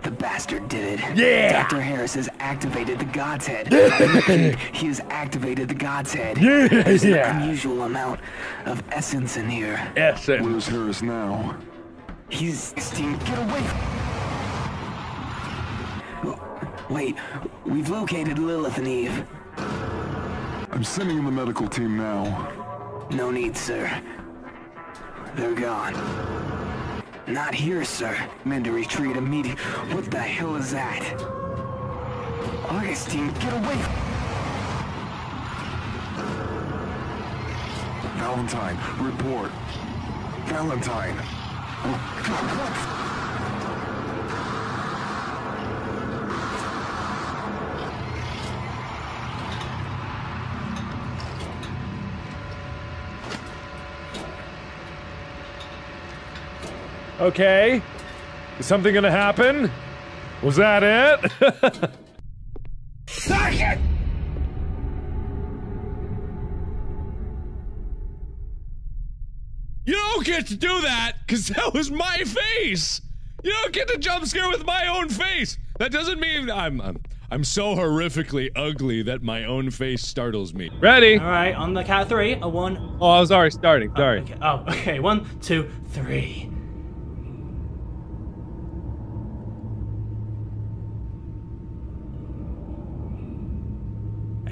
The bastard did it. Yeah! Dr. Harris has activated the God's Head. Yeah! he has activated the God's Head. Yeah, There's yeah. an unusual amount of essence in here. Essence. Where's Harris now? He's Sting. Get away! Wait, we've located Lilith and Eve. I'm sending in the medical team now. No need, sir. They're gone. Not here, sir. Men to retreat immediately. What the hell is that? Augustine, get away! Valentine, report. Valentine. Oh, what? Okay. Is something gonna happen? Was that it? You don't get to do that, because that was my face! You don't get to jump scare with my own face! That doesn't mean I'm, I'm, I'm so horrifically ugly that my own face startles me. Ready? All right, on the count of three. A one. Oh, I was already starting. Uh, sorry. Okay. Oh, okay. One, two, three.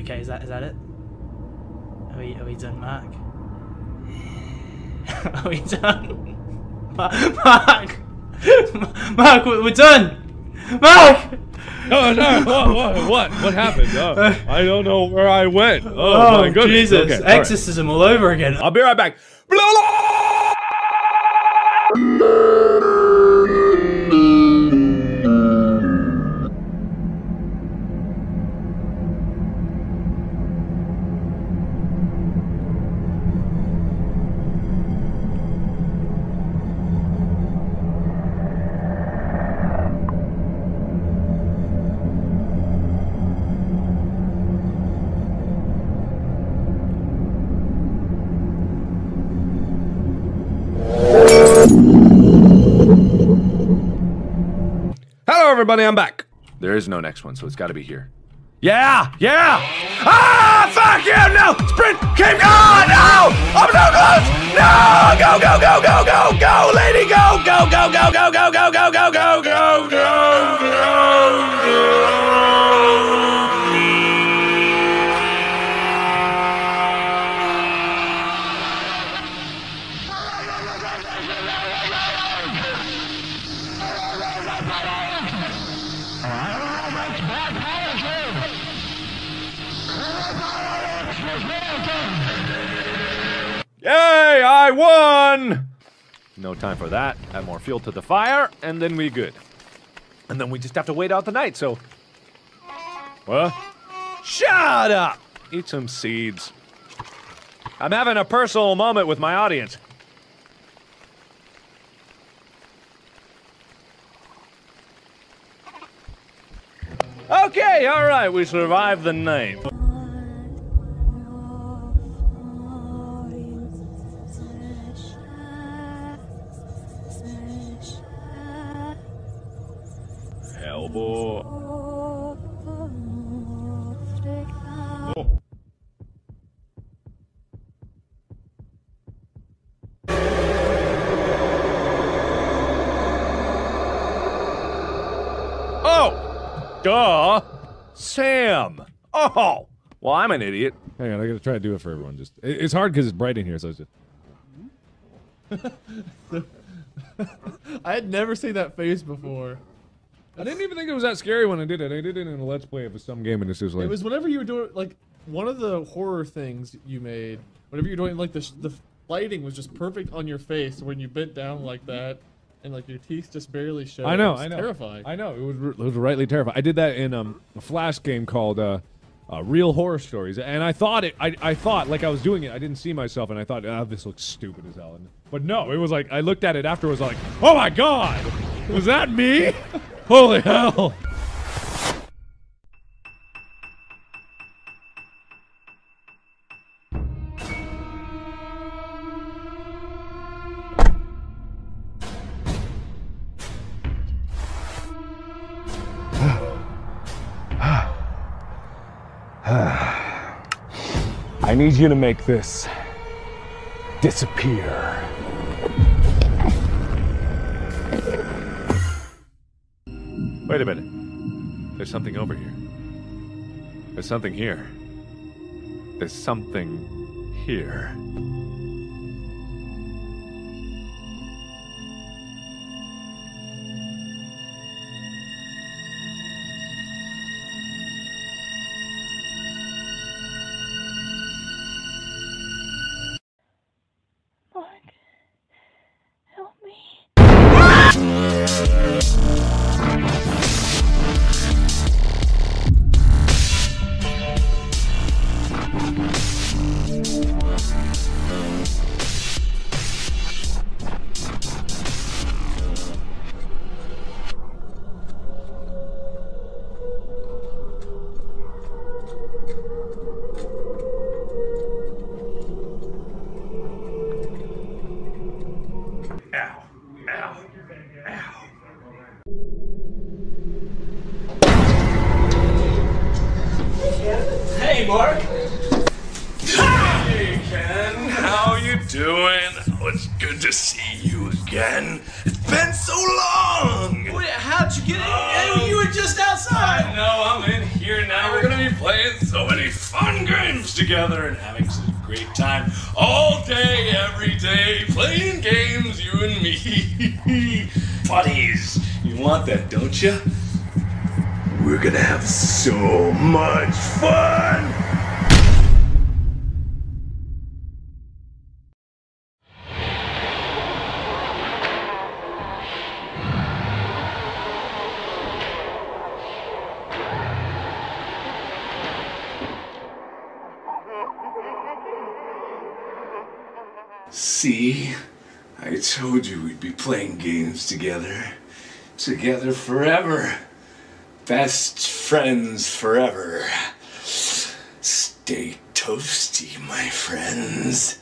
Okay, is that is that it? Are we are we done, Mark? are we done? Mark, Mark, we- we're done. Mark. Oh no! What? What? What, what happened? Oh, uh, I don't know where I went. Oh, Oh, my goodness! Jesus! Okay, all right. Exorcism all over again. I'll be right back. Everybody. I'm back. There is no next one, so it's got to be here. Yeah, yeah. Ah, fuck you! No, sprint, keep going. No, I'm so close. No, go, go, go, go, go, go, lady, go, go, go, go, go, go, go, go, go, go, go, go, go, I won. No time for that. Add more fuel to the fire, and then we good. And then we just have to wait out the night. So, what? Shut up! Eat some seeds. I'm having a personal moment with my audience. Okay, all right, we survived the night. Hellboy. Oh. Oh! Duh! Sam! Oh! Well, I'm an idiot. Hang on, I gotta try to do it for everyone. Just it- it's hard because it's bright in here, so it's just. I had never seen that face before. I didn't even think it was that scary when I did it. I did it in a let's play of some game, and it's just like It was whenever you were doing like one of the horror things you made. Whenever you were doing like the the lighting was just perfect on your face when you bent down like that, and like your teeth just barely showed. I know, It was I know, Terrifying. I know it was it was rightly terrifying. I did that in um, a flash game called uh, uh, Real Horror Stories, and I thought it. I, I thought like I was doing it. I didn't see myself, and I thought, oh, this looks stupid as hell. But no, it was like I looked at it afterwards, like, oh my god, was that me? Holy hell! I need you to make this disappear. Wait a minute. There's something over here. There's something here. There's something here. fun! See? I told you we'd be playing games together. Together forever best friends forever. Stay toasty, my friends.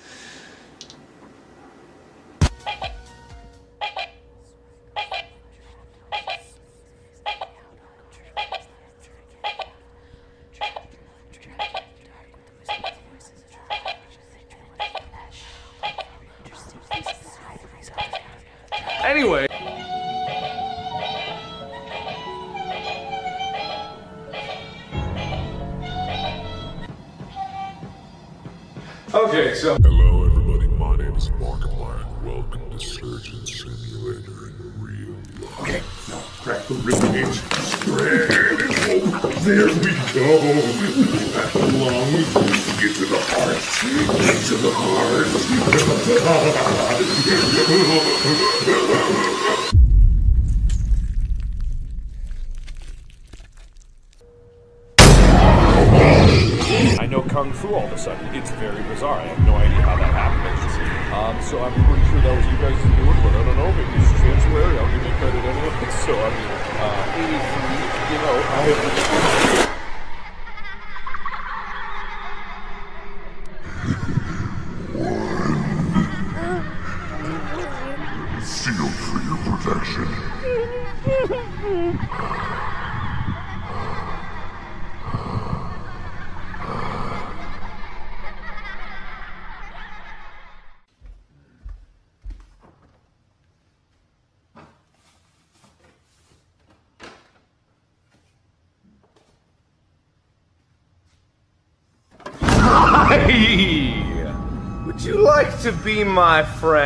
my friend.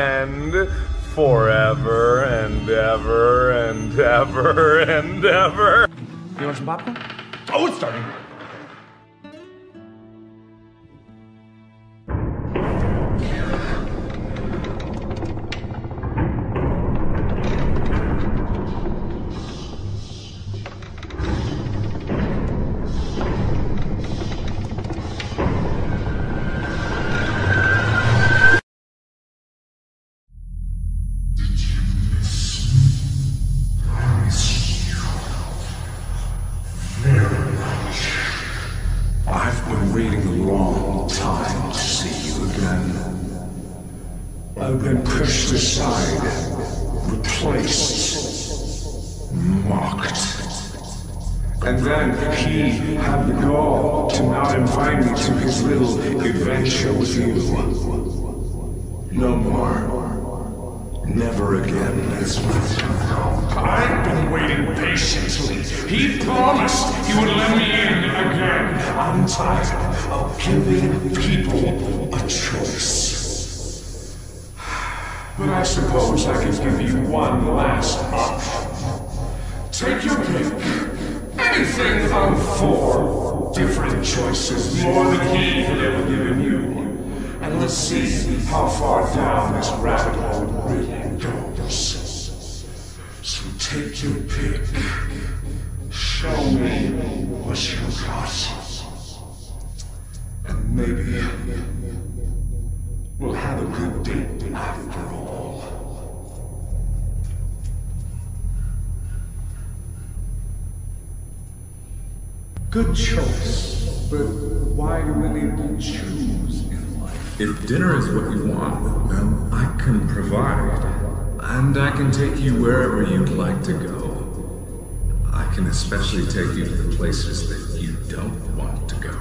To go. I can especially take you to the places that you don't want to go.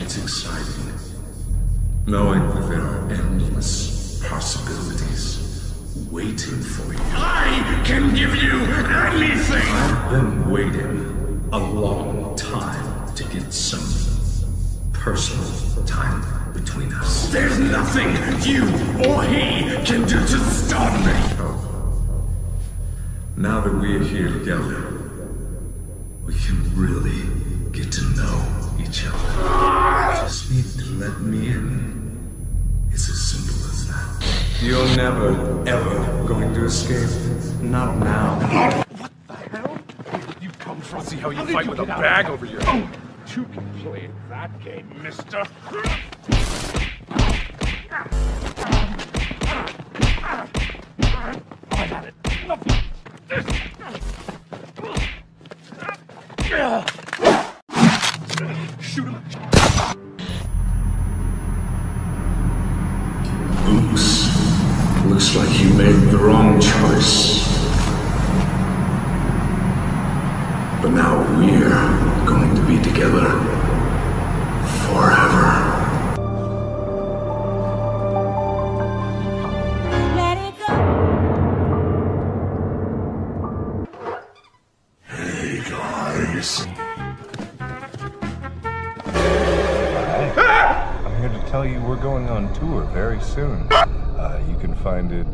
It's exciting. Knowing that there are endless possibilities waiting for you. I can give you anything! I've been waiting a long time to get some personal time between us. There's nothing you or he can do to stop me! Now that we're here together, we can really get to know each other. You Just need to let me in. It's as simple as that. You're never, ever going to escape. Not now. What the hell? You come from see how you fight with a bag over your head. You can play that game, mister. I had it. Shoot him. Oops. Looks like you made the wrong choice. But now we're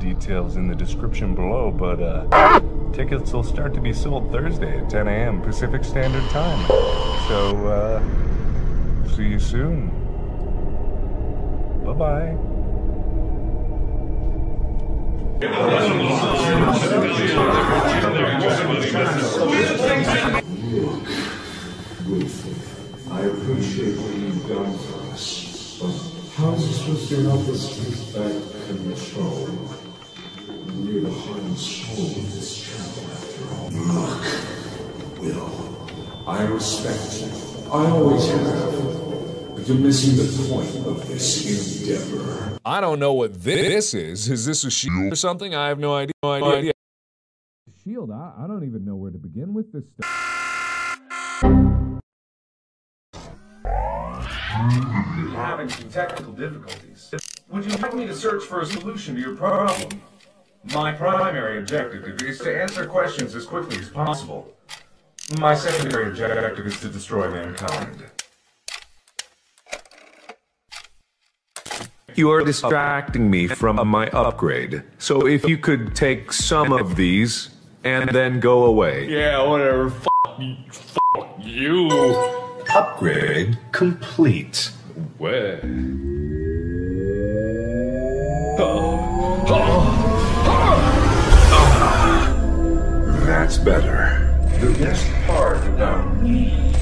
details in the description below, but uh, tickets will start to be sold Thursday at 10 a.m. Pacific Standard Time. So, uh, see you soon. Bye bye. Look, Wilford, I appreciate what you've done for us, but how is it supposed to help us take back control? You're the heart and soul of this channel, after all. Look, Will, I respect you. I always have. But you're missing the point of this endeavor. I don't know what this is. Is this a shield or something? I have no idea. No idea. Shield, I, I don't even know where to begin with this stuff. having some technical difficulties. Would you like me to search for a solution to your problem? My primary objective is to answer questions as quickly as possible. My secondary objective is to destroy mankind. You are distracting me from my upgrade. So if you could take some of these and then go away. Yeah, whatever. Fuck you. Fuck you. Upgrade complete. Where? Oh, oh. That's better. The best part about me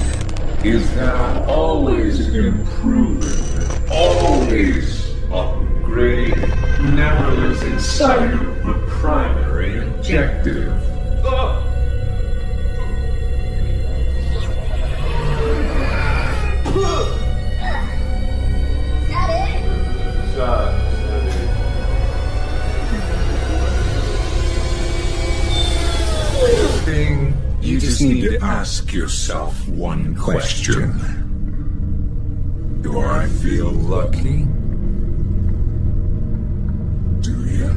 is that I'm always improving, always upgrading, never losing sight of the primary objective. Thing, you just need to ask yourself one question. Do I feel lucky? Do you?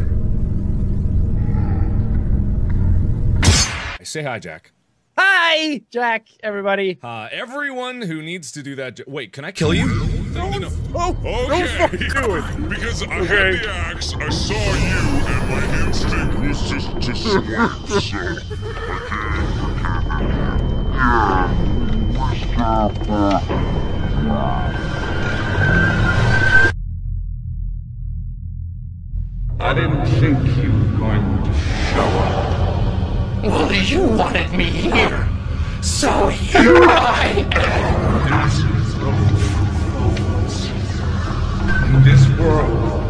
Say hi, Jack. Hi, Jack, everybody. Uh, everyone who needs to do that. Wait, can I kill you? No, no, no. Oh, okay. Because I had the axe, I saw you, and my instinct was just to swipe. So, I didn't think you were going to show up. Well, you wanted me here, so here I am. This is the fools. In this world,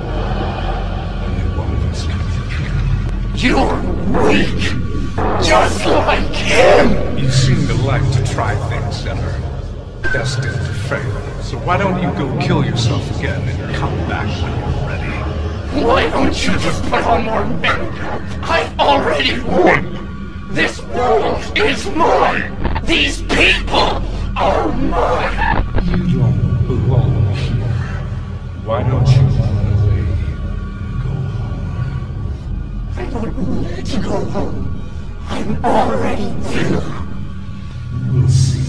only one of us can be. You're weak, just like him. You seem to like to try things that are destined to fail. So why don't you go kill yourself again and come back when you're ready? Why don't you just put on more makeup? I've already won. This world is mine. These people are mine. You don't belong here. Why don't you run away? Go home. I don't need to go home. I'm already there. We'll see.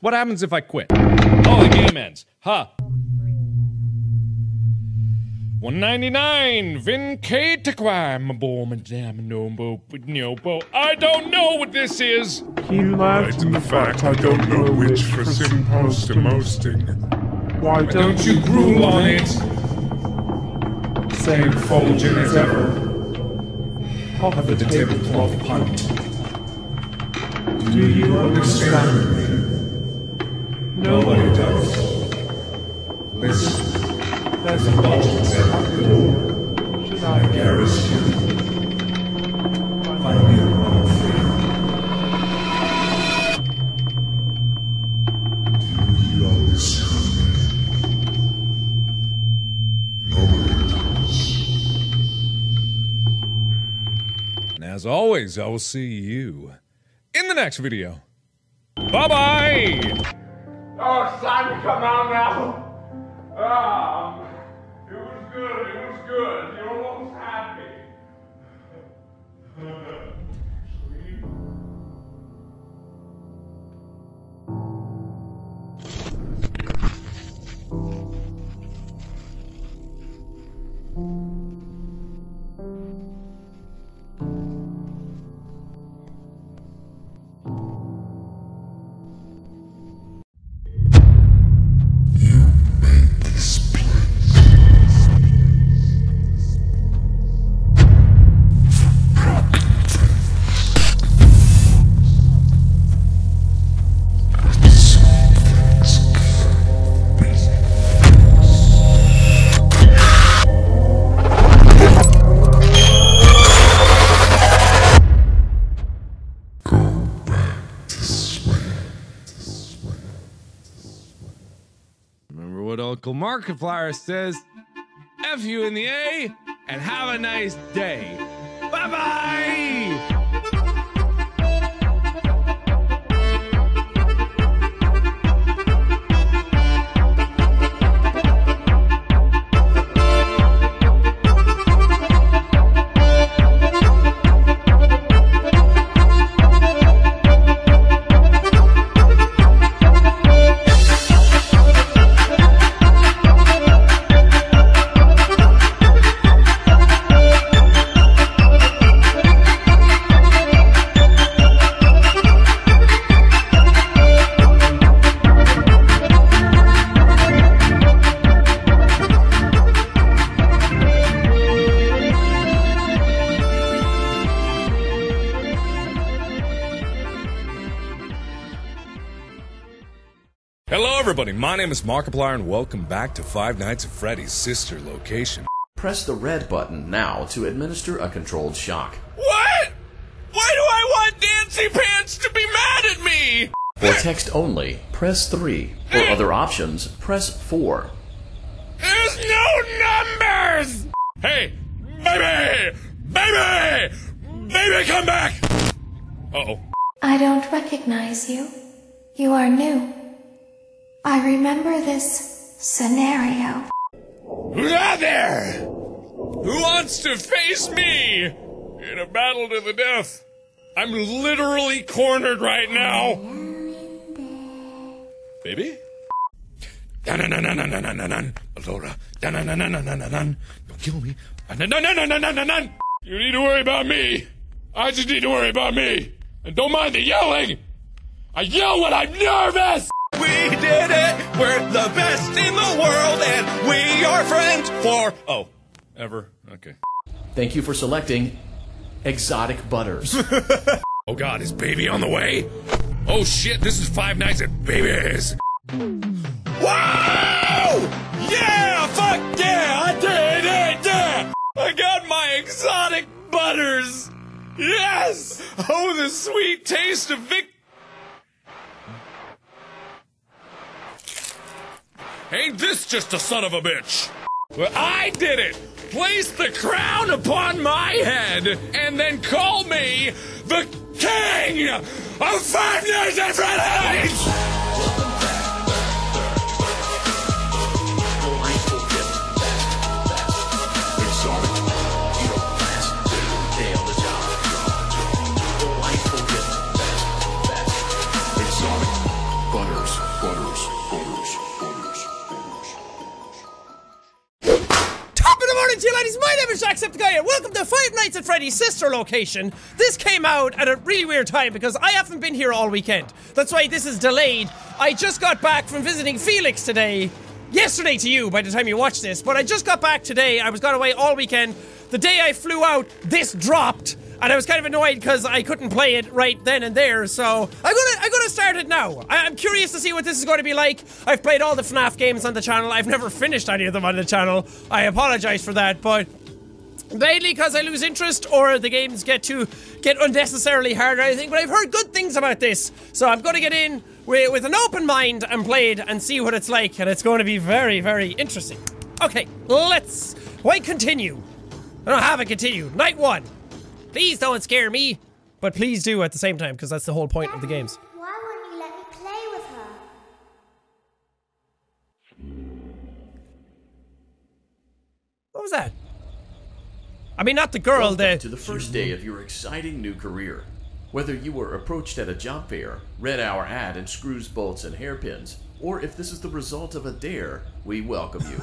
What happens if I quit? Oh, the game ends. Huh. 199 Vincataquam I don't know what this is. He laughed in the fact I don't know which for supposed to mosting. Why don't you gruel on it? Same Fulgen as ever. Have the tablecloth punt. Do you understand me? Nobody does. Listen. There's a button at the door. Should I garrison? Find me a wrong Do you understand Nobody does. And as always, I will see you in the next video. Bye bye! Oh, it's time to come out now. Um, it was good. It was good. You're almost happy. Remember what Uncle Markiplier says? F you in the A and have a nice day. Bye bye! Everybody. My name is Markiplier, and welcome back to Five Nights at Freddy's sister location. Press the red button now to administer a controlled shock. What? Why do I want Nancy Pants to be mad at me? For text only, press 3. For other options, press 4. There's no numbers! Hey, baby! Baby! Baby, come back! Uh oh. I don't recognize you. You are new. I remember this scenario. There? Who wants to face me in a battle to the death. I'm literally cornered right now. Baby? Dun-dun-dun-dun-dun-dun. Don't kill me. You need to worry about me. I just need to worry about me. And don't mind the yelling. I yell when I'm nervous. We did it! We're the best in the world, and we are friends for. Oh, ever? Okay. Thank you for selecting Exotic Butters. Oh god, is baby on the way? Oh shit, this is Five Nights at Babies. Wow! Yeah! Fuck yeah! I did it! Yeah! I got my exotic butters! Yes! Oh, the sweet taste of Vic. Ain't this just a son of a bitch? Well, I did it! Place the crown upon my head and then call me the king of Five Nights morning to you ladies, my name is Jacksepticeye and welcome to Five Nights at Freddy's sister location. This came out at a really weird time because I haven't been here all weekend. That's why this is delayed. I just got back from visiting Felix today. Yesterday to you by the time you watch this, but I just got back today. I was gone away all weekend. The day I flew out, this dropped. And I was kind of annoyed because I couldn't play it right then and there, so I'm gonna I'm gonna start it now. I, I'm curious to see what this is going to be like. I've played all the FNAF games on the channel. I've never finished any of them on the channel. I apologize for that, but mainly because I lose interest or the games get to get unnecessarily hard or anything. But I've heard good things about this, so I'm to get in with, with an open mind and play it and see what it's like, and it's going to be very very interesting. Okay, let's. Why continue? I don't have a continue. Night one. Please don't scare me, but please do at the same time because that's the whole point of the games. Why won't you let me play with her? What was that? I mean, not the girl. Welcome The to the first day of your exciting new career. Whether you were approached at a job fair, read our ad and screws, bolts, and hairpins, or if this is the result of a dare, we welcome you.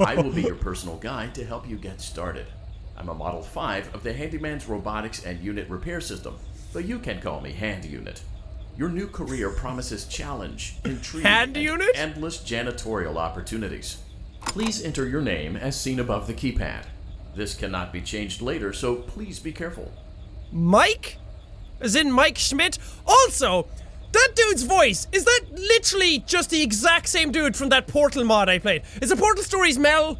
I will be your personal guide to help you get started. I'm a Model 5 of the Handyman's Robotics and Unit Repair System, but you can call me Hand Unit. Your new career promises challenge, intrigue, Hand and Unit? endless janitorial opportunities. Please enter your name as seen above the keypad. This cannot be changed later, so please be careful. Mike? As in Mike Schmidt? Also, that dude's voice, is that literally just the exact same dude from that Portal mod I played? Is it Portal Stories Mel?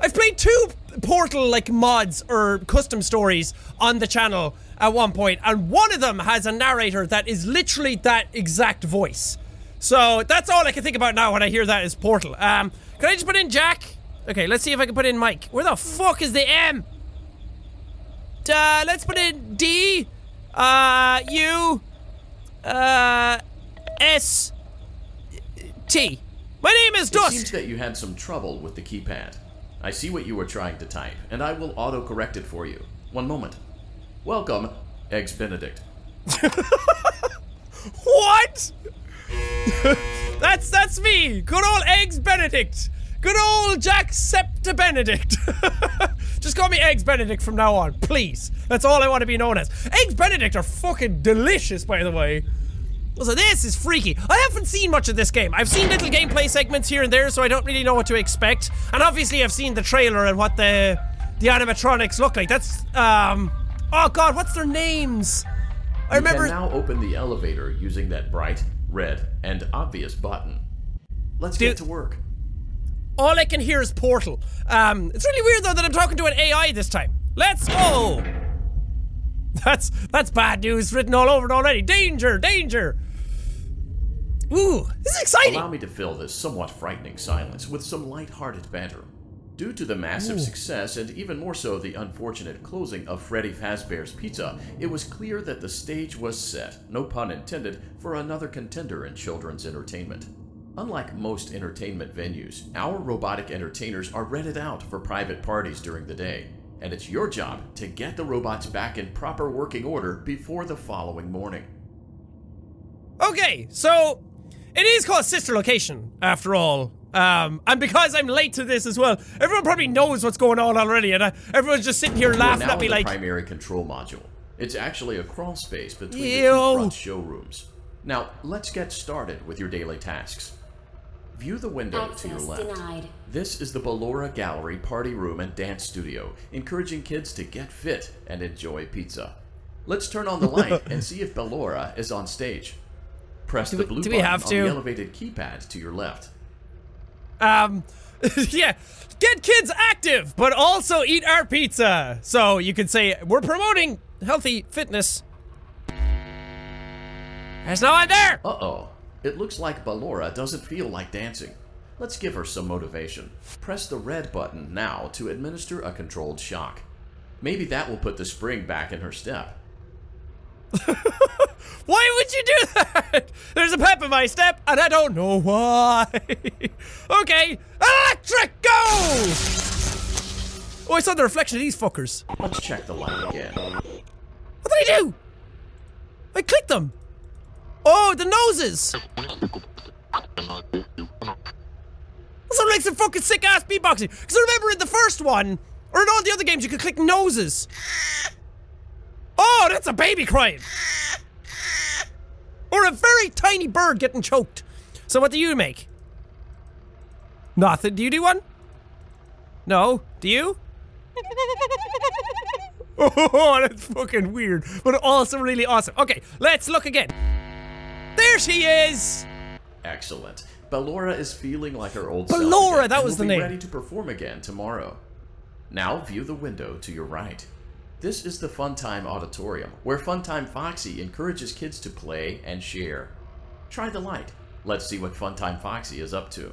I've played two Portal like mods or custom stories on the channel at one point, and one of them has a narrator that is literally that exact voice. So that's all I can think about now when I hear that is Portal. Um, can I just put in Jack? Okay, let's see if I can put in Mike. Where the fuck is the M? Uh, let's put in D, uh, U, uh, S, T. My name is It Dusk. seems that you had some trouble with the keypad. I see what you were trying to type, and I will auto-correct it for you. One moment. Welcome, Eggs Benedict. What? that's that's me. Good old Eggs Benedict. Good old Jack Septa Benedict. Just call me Eggs Benedict from now on, please. That's all I want to be known as. Eggs Benedict are fucking delicious, by the way. So this is freaky. I haven't seen much of this game. I've seen little gameplay segments here and there, so I don't really know what to expect. And obviously, I've seen the trailer and what the the animatronics look like. That's um. Oh God, what's their names? I remember. You can now open the elevator using that bright, red, and obvious button. Let's get to work. All I can hear is Portal. Um, it's really weird though that I'm talking to an AI this time. Let's go. That's that's bad news written all over it already. Danger, danger. Ooh, this is exciting. Allow me to fill this somewhat frightening silence with some light-hearted banter. Due to the massive Ooh. success and even more so the unfortunate closing of Freddy Fazbear's Pizza, it was clear that the stage was set, no pun intended, for another contender in children's entertainment. Unlike most entertainment venues, our robotic entertainers are rented out for private parties during the day. and it's your job to get the robots back in proper working order before the following morning. Okay, so it is called Sister Location, after all. Um, and because I'm late to this as well, everyone probably knows what's going on already, and uh, everyone's just sitting here We're laughing now at me the like, primary control module. It's actually a crawl space between the two front showrooms. Now, let's get started with your daily tasks. View the window to your Access left. denied. This is the Ballora Gallery party room and dance studio, encouraging kids to get fit and enjoy pizza. Let's turn on the light and see if Ballora is on stage. Press Do the we- blue button have on to? the elevated keypad to your left. um, yeah, get kids active, but also eat our pizza. So you could say we're promoting healthy fitness. There's no one there. Uh oh. It looks like Ballora doesn't feel like dancing. Let's give her some motivation. Press the red button now to administer a controlled shock. Maybe that will put the spring back in her step. Why would you do that? There's a pep in my step, and I don't know why. okay, electric go! Oh, I saw the reflection of these fuckers. Let's check the light again. What did I do? I clicked them. Oh, the noses. That's what makes some fucking sick ass beatboxing. Because I remember in the first one, or in all the other games, you could click noses. Oh, that's a baby crying. Or a very tiny bird getting choked. So what do you make? Nothing. Do you do one? No. Do you? Oh, that's fucking weird, but also really awesome. Okay, let's look again. There she is. Excellent. Ballora is feeling like her old Ballora, self again, that was the name. ready to perform again tomorrow. Now view the window to your right. This is the Funtime Auditorium, where Funtime Foxy encourages kids to play and share. Try the light. Let's see what Funtime Foxy is up to.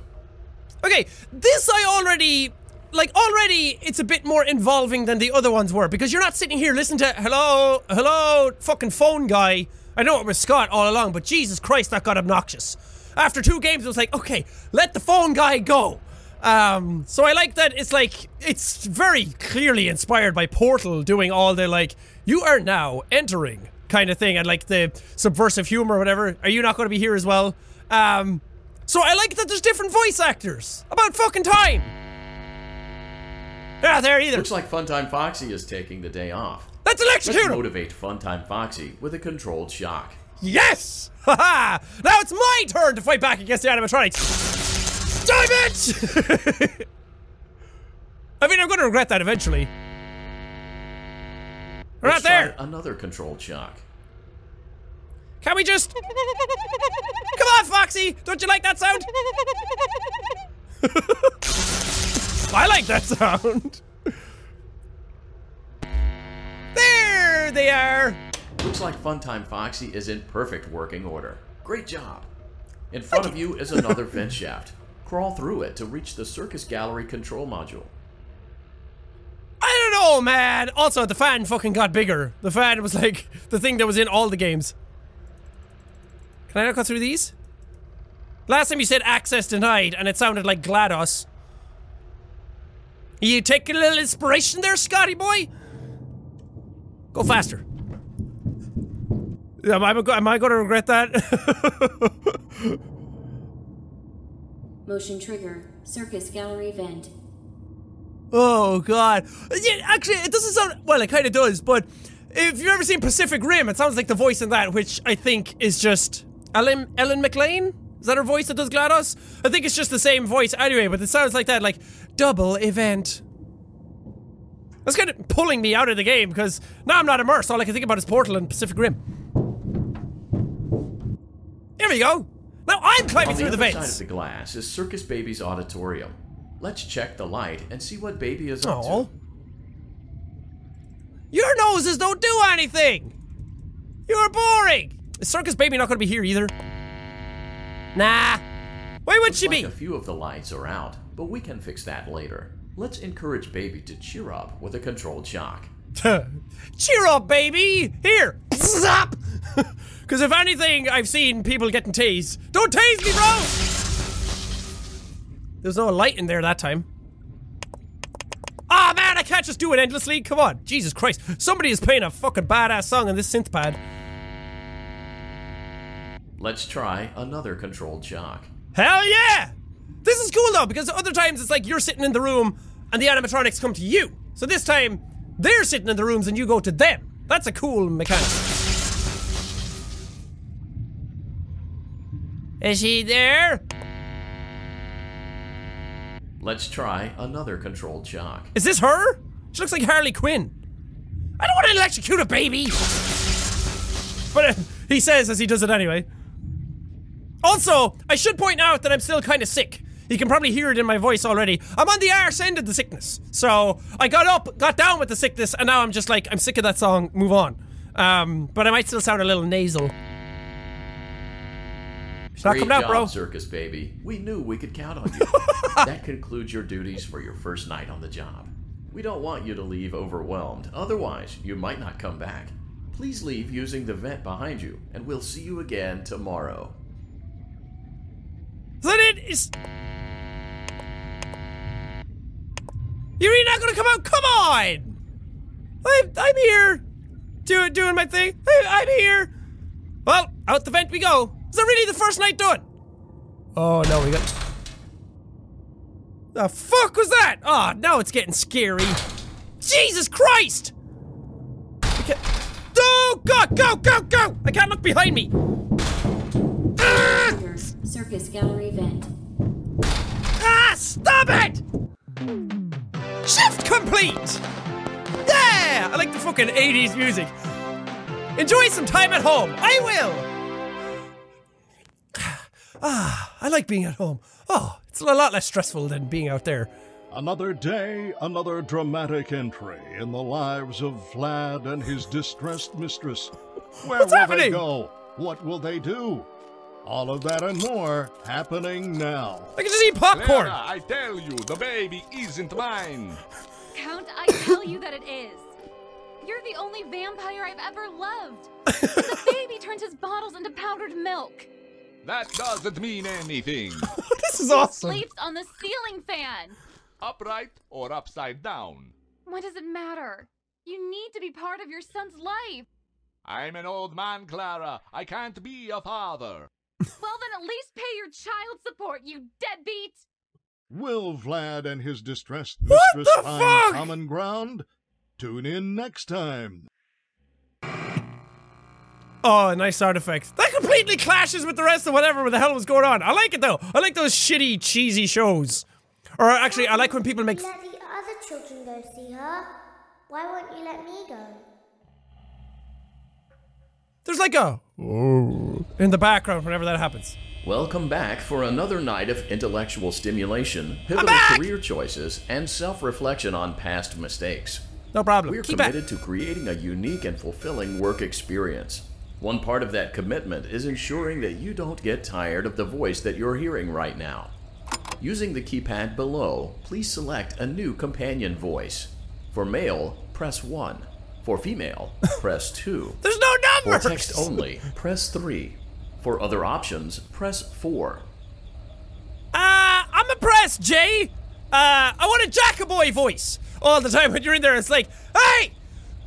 Okay, this I already like already it's a bit more involving than the other ones were because you're not sitting here listening to hello, hello, fucking phone guy. I know it was Scott all along, but Jesus Christ, that got obnoxious. After two games, it was like, okay, let the phone guy go. Um, so I like that it's like it's very clearly inspired by Portal doing all the like you are now entering kind of thing and like the subversive humor or whatever. Are you not going to be here as well? Um, so I like that there's different voice actors. About fucking time. They're not there either. Looks like Funtime Foxy is taking the day off. Let's electrocute Let's motivate Funtime Foxy with a controlled shock. Yes! Haha! now it's my turn to fight back against the animatronics. Die, bitch! I mean, I'm going to regret that eventually. We're Let's not there. Another control shock. Can we just? Come on, Foxy! Don't you like that sound? I like that sound. There they are. Looks like Funtime Foxy is in perfect working order. Great job. In front of you is another vent shaft. Crawl through it to reach the circus gallery control module. I don't know, man. Also, the fan fucking got bigger. The fan was like the thing that was in all the games. Can I not go through these? Last time you said access denied, and it sounded like GLaDOS. You taking a little inspiration there, Scotty boy? Go faster. Am I, am I going to regret that? Motion trigger. Circus gallery vent. Oh god. Yeah, actually, it doesn't sound well. It kind of does, but if you've ever seen Pacific Rim, it sounds like the voice in that, which I think is just Ellen Ellen McLain. Is that her voice that does GLaDOS? I think it's just the same voice anyway, but it sounds like that, like double event. That's kind of pulling me out of the game because now I'm not immersed. All I can think about is Portal and Pacific Rim. Here we go. Now I'm climbing through the the vents. side of the glass is Circus Baby's auditorium. Let's check the light and see what Baby is up Aw. to. Your noses don't do anything! You're boring! Is Circus Baby not gonna be here either? Nah. Where would Looks she like be? A few of the lights are out, but we can fix that later. Let's encourage Baby to cheer up with a controlled shock. Cheer up, baby! Here! Zap! Because if anything, I've seen people getting tased. Don't tase me, bro! There's no light in there that time. Ah, man, I can't just do it endlessly. Come on, Jesus Christ! Somebody is playing a fucking badass song on this synth pad. Let's try another controlled shock. Hell yeah! This is cool though because other times it's like you're sitting in the room and the animatronics come to you. So this time they're sitting in the rooms and you go to them. That's a cool mechanic. Is he there? Let's try another controlled shock. Is this her? She looks like Harley Quinn. I don't want to electrocute a baby. But uh, he says as he does it anyway. Also, I should point out that I'm still kind of sick. You can probably hear it in my voice already. I'm on the arse end of the sickness. So I got up, got down with the sickness, and now I'm just like, I'm sick of that song, move on. Um, but I might still sound a little nasal. It's not Great coming out, job, bro. Circus Baby. We knew we could count on you. that concludes your duties for your first night on the job. We don't want you to leave overwhelmed, otherwise, you might not come back. Please leave using the vent behind you, and we'll see you again tomorrow. Is that it? Is... You're really not gonna come out? Come on! I'm, I'm here! Do, doing my thing. I, I'm here! Well, out the vent we go. Is that really the first night done? Oh no, we got. The fuck was that? Oh, now it's getting scary. Jesus Christ! Okay. Oh, God, go, go, go! I can't look behind me! Circus gallery vent. Ah, stop it! Shift complete! Yeah! I like the fucking 80s music. Enjoy some time at home. I will! Ah, I like being at home. Oh, it's a lot less stressful than being out there. Another day, another dramatic entry in the lives of Vlad and his distressed mistress. Where What's will happening? they go? What will they do? All of that and more happening now. I can just eat popcorn. Clara, I tell you, the baby isn't mine. Count, I tell you that it is. You're the only vampire I've ever loved. the baby turns his bottles into powdered milk. That doesn't mean anything. this is He awesome. sleeps on the ceiling fan. Upright or upside down. What does it matter? You need to be part of your son's life. I'm an old man, Clara. I can't be a father. Well, then at least pay your child support, you deadbeat. Will Vlad and his distressed mistress find fuck? common ground? Tune in next time. Oh, nice artifact. That completely clashes with the rest of whatever the hell was going on. I like it though. I like those shitty, cheesy shows. Or actually, I like when people make. Let the other children go see her. Why won't you let me go? There's like a. in the background whenever that happens. Welcome back for another night of intellectual stimulation, pivotal career choices, and self reflection on past mistakes. No problem. We're Keep at committed to creating a unique and fulfilling work experience. One part of that commitment is ensuring that you don't get tired of the voice that you're hearing right now. Using the keypad below, please select a new companion voice. For male, press 1. For female, press 2. There's no numbers! For text only, press 3. For other options, press 4. Uh, I'm impressed, Jay. Uh, I want a Jackaboy voice all the time when you're in there. It's like, hey,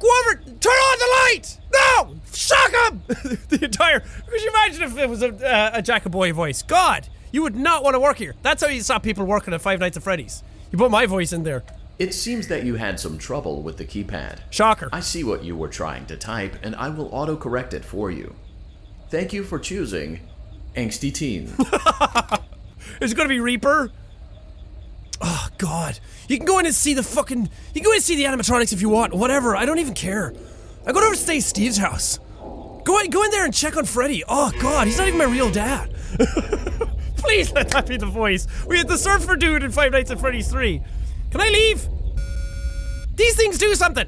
go over, turn on the light. No, shock him. the entire. Could you imagine if it was a, uh, a Jackaboy voice? God, you would not want to work here. That's how you saw people working at Five Nights at Freddy's. You put my voice in there. It seems that you had some trouble with the keypad. Shocker. I see what you were trying to type, and I will autocorrect it for you. Thank you for choosing Angsty Teen. It's gonna be Reaper. Oh God! You can go in and see the fucking. You can go in and see the animatronics if you want. Whatever. I don't even care. I go to stay Steve's house. Go in, go in there and check on Freddy. Oh God, he's not even my real dad. Please let that be the voice. We had the surfer dude in Five Nights at Freddy's 3. Can I leave? These things do something.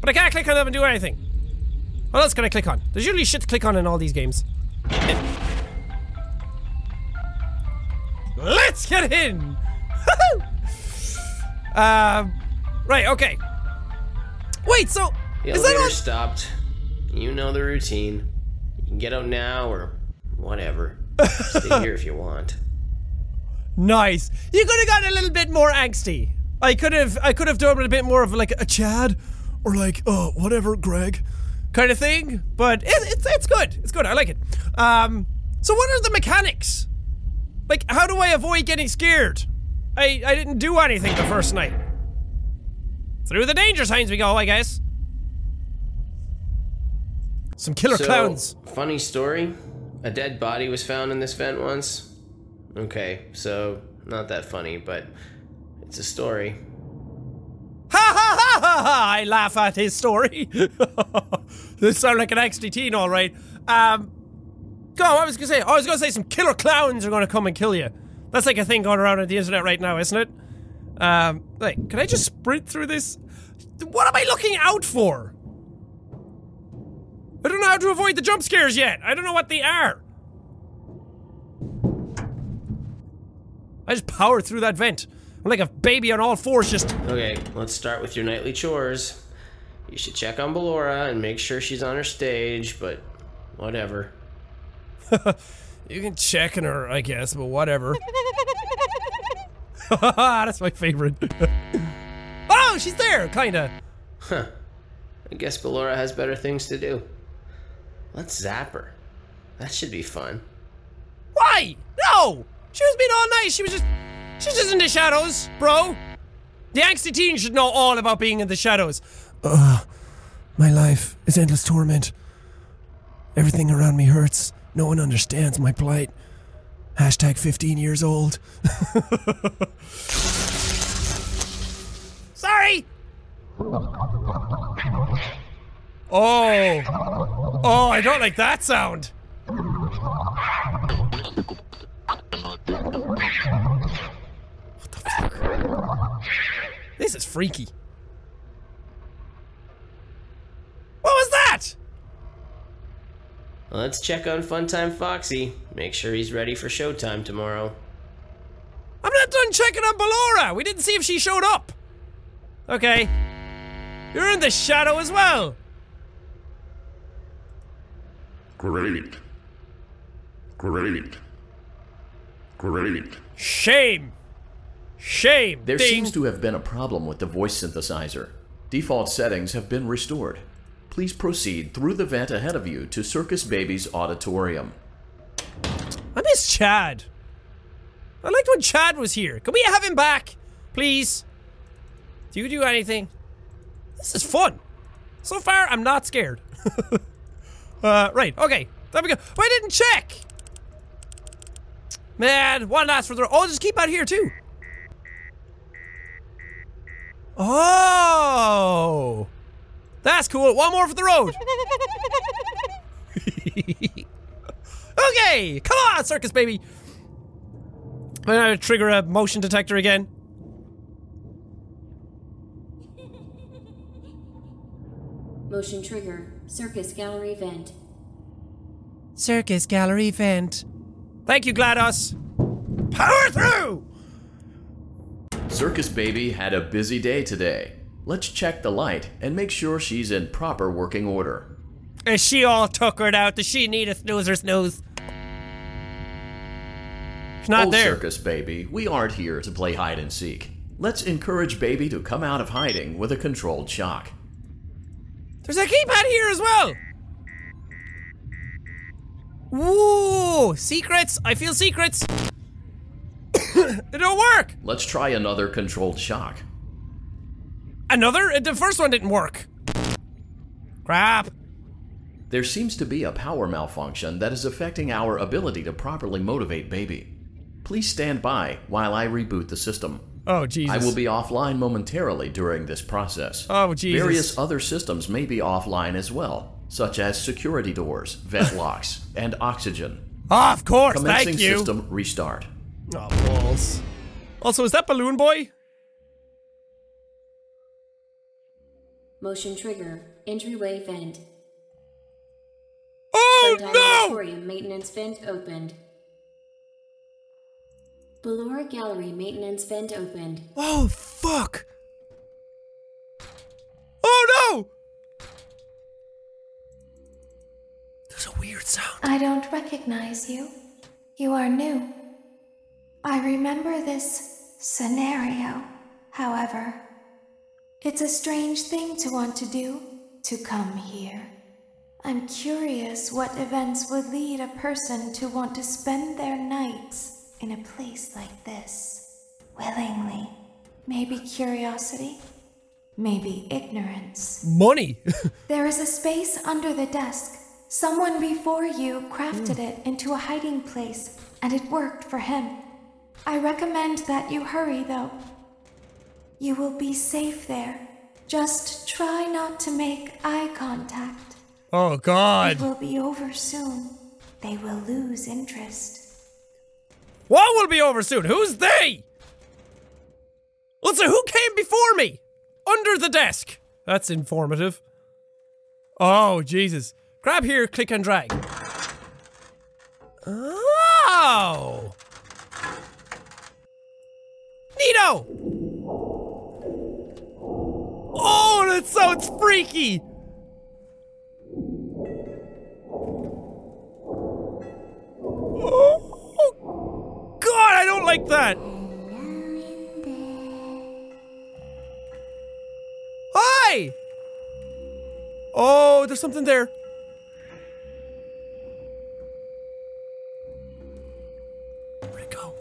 But I can't click on them and do anything. What else can I click on? There's usually shit to click on in all these games. Let's get in! um, right, okay. Wait, so The is that elevator all? stopped. You know the routine. You can get out now or whatever. Stay here if you want. Nice. You could have gotten a little bit more angsty. I could have I could have done a bit more of like a Chad or like oh whatever Greg kind of thing, but it, it's it's good. It's good. I like it. Um, so what are the mechanics? Like, how do I avoid getting scared? I I didn't do anything the first night. Through the danger signs we go, I guess. Some killer So, clowns. Funny story. A dead body was found in this vent once. Okay, so not that funny, but it's a story. Ha ha ha ha ha! I laugh at his story. this sounds like an XD teen, all right. Um, go. I was gonna say. I was gonna say some killer clowns are gonna come and kill you. That's like a thing going around on the internet right now, isn't it? Um, like, can I just sprint through this? What am I looking out for? I don't know how to avoid the jump scares yet. I don't know what they are. I just power through that vent. I'm like a baby on all fours, just Okay, let's start with your nightly chores. You should check on Ballora and make sure she's on her stage, but whatever. You can check on her, I guess, but whatever. That's my favorite. oh, she's there, kinda. Huh. I guess Ballora has better things to do. Let's zap her. That should be fun. Why? No! She was being all nice. She was just. She's just in the shadows, bro. The angsty teen should know all about being in the shadows. Ugh. My life is endless torment. Everything around me hurts. No one understands my plight. Hashtag 15 years old. Sorry! Oh. Oh, I don't like that sound. What the fuck? This is freaky. What was that? Let's check on Funtime Foxy. Make sure he's ready for showtime tomorrow. I'm not done checking on Ballora. We didn't see if she showed up. Okay. You're in the shadow as well. Great. Great. Great. Shame. Shame. There Ding. seems to have been a problem with the voice synthesizer. Default settings have been restored. Please proceed through the vent ahead of you to Circus Baby's auditorium. I miss Chad. I liked when Chad was here. Can we have him back, please? Do you do anything? This is fun. So far, I'm not scared. uh, right. Okay. There we go. Oh, I didn't check. Man, one last for the. Oh, just keep out here too. Oh, that's cool. One more for the road. okay, come on, circus baby. I'm gonna trigger a motion detector again. Motion trigger. Circus gallery vent. Circus gallery vent. Thank you, GLaDOS. Power through! Circus Baby had a busy day today. Let's check the light and make sure she's in proper working order. Is she all tuckered out? Does she need a snoozer snooze? She's not oh, there. Circus Baby, we aren't here to play hide and seek. Let's encourage Baby to come out of hiding with a controlled shock. There's a keypad here as well. Woo! Secrets. I feel secrets. it don't work. Let's try another controlled shock. Another? The first one didn't work. Crap. There seems to be a power malfunction that is affecting our ability to properly motivate Baby. Please stand by while I reboot the system. Oh, Jesus. I will be offline momentarily during this process. Oh, Jesus. Various other systems may be offline as well, such as security doors, vent locks, and oxygen. Ah, of course. Commencing Thank you. system restart. Oh, balls. Also, is that Balloon Boy? Motion trigger. Entryway vent. Oh Funtime no! Auditorium maintenance vent opened. Ballora Gallery maintenance vent opened. Oh, fuck. Oh no! There's a weird sound. I don't recognize you. You are new. I remember this scenario. However, it's a strange thing to want to do, to come here. I'm curious what events would lead a person to want to spend their nights in a place like this. Willingly. Maybe curiosity? Maybe ignorance. Money. There is a space under the desk. Someone before you crafted hmm. it into a hiding place, and it worked for him. I recommend that you hurry, though. You will be safe there. Just try not to make eye contact. oh God. It will be over soon. They will lose interest. What will be over soon? Who's they? Let's say who came before me? Under the desk. That's informative. Oh, Jesus. Grab here, click and drag. Oh! Neato! Oh, that sounds freaky! Oh, God, I don't like that! Hi! Oh, there's something there. Where'd it go?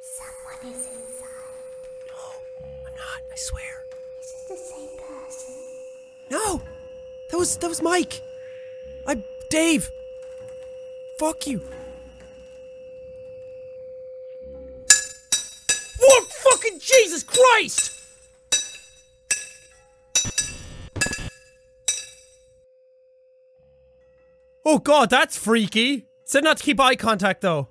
Someone is inside. I'm not, I swear. No! That was that was Mike! I'm Dave! Fuck you! What fucking Jesus Christ! Oh god, that's freaky! Said not to keep eye contact though.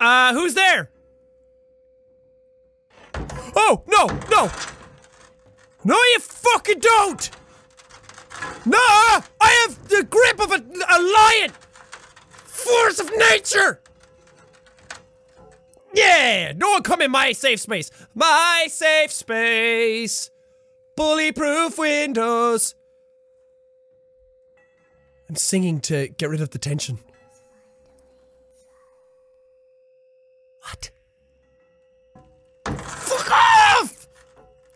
Uh, who's there? Oh, no, no! No, you fucking don't! No, I have the grip of a, a lion! Force of nature! Yeah, no one come in my safe space. My safe space. Bully-proof windows. I'm singing to get rid of the tension. Fuck off!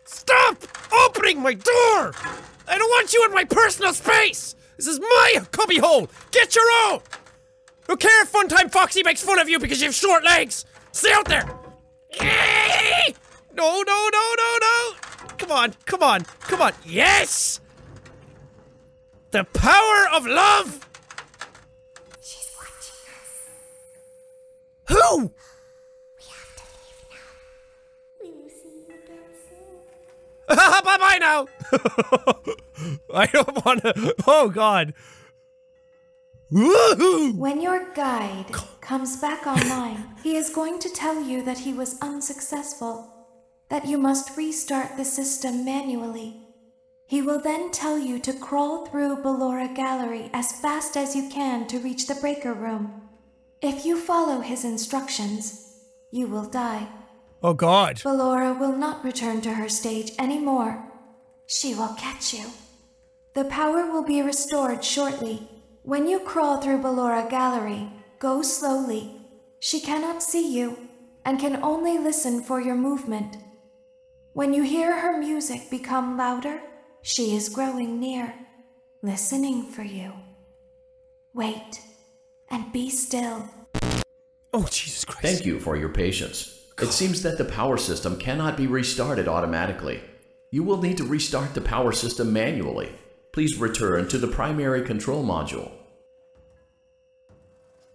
Stop opening my door! I don't want you in my personal space! This is my cubbyhole! Get your own! Don't care if Funtime Foxy makes fun of you because you have short legs! Stay out there! Yay! No, no, no, no, no! Come on, come on, come on. Yes! The power of love! She's watching us. Who? bye bye now! I don't want to. Oh, God. Woohoo! When your guide comes back online, he is going to tell you that he was unsuccessful, that you must restart the system manually. He will then tell you to crawl through Ballora Gallery as fast as you can to reach the breaker room. If you follow his instructions, you will die. Oh, God. Ballora will not return to her stage anymore. She will catch you. The power will be restored shortly. When you crawl through Ballora Gallery, go slowly. She cannot see you and can only listen for your movement. When you hear her music become louder, she is growing near, listening for you. Wait and be still. Oh, Jesus Christ. Thank you for your patience. It seems that the power system cannot be restarted automatically. You will need to restart the power system manually. Please return to the primary control module.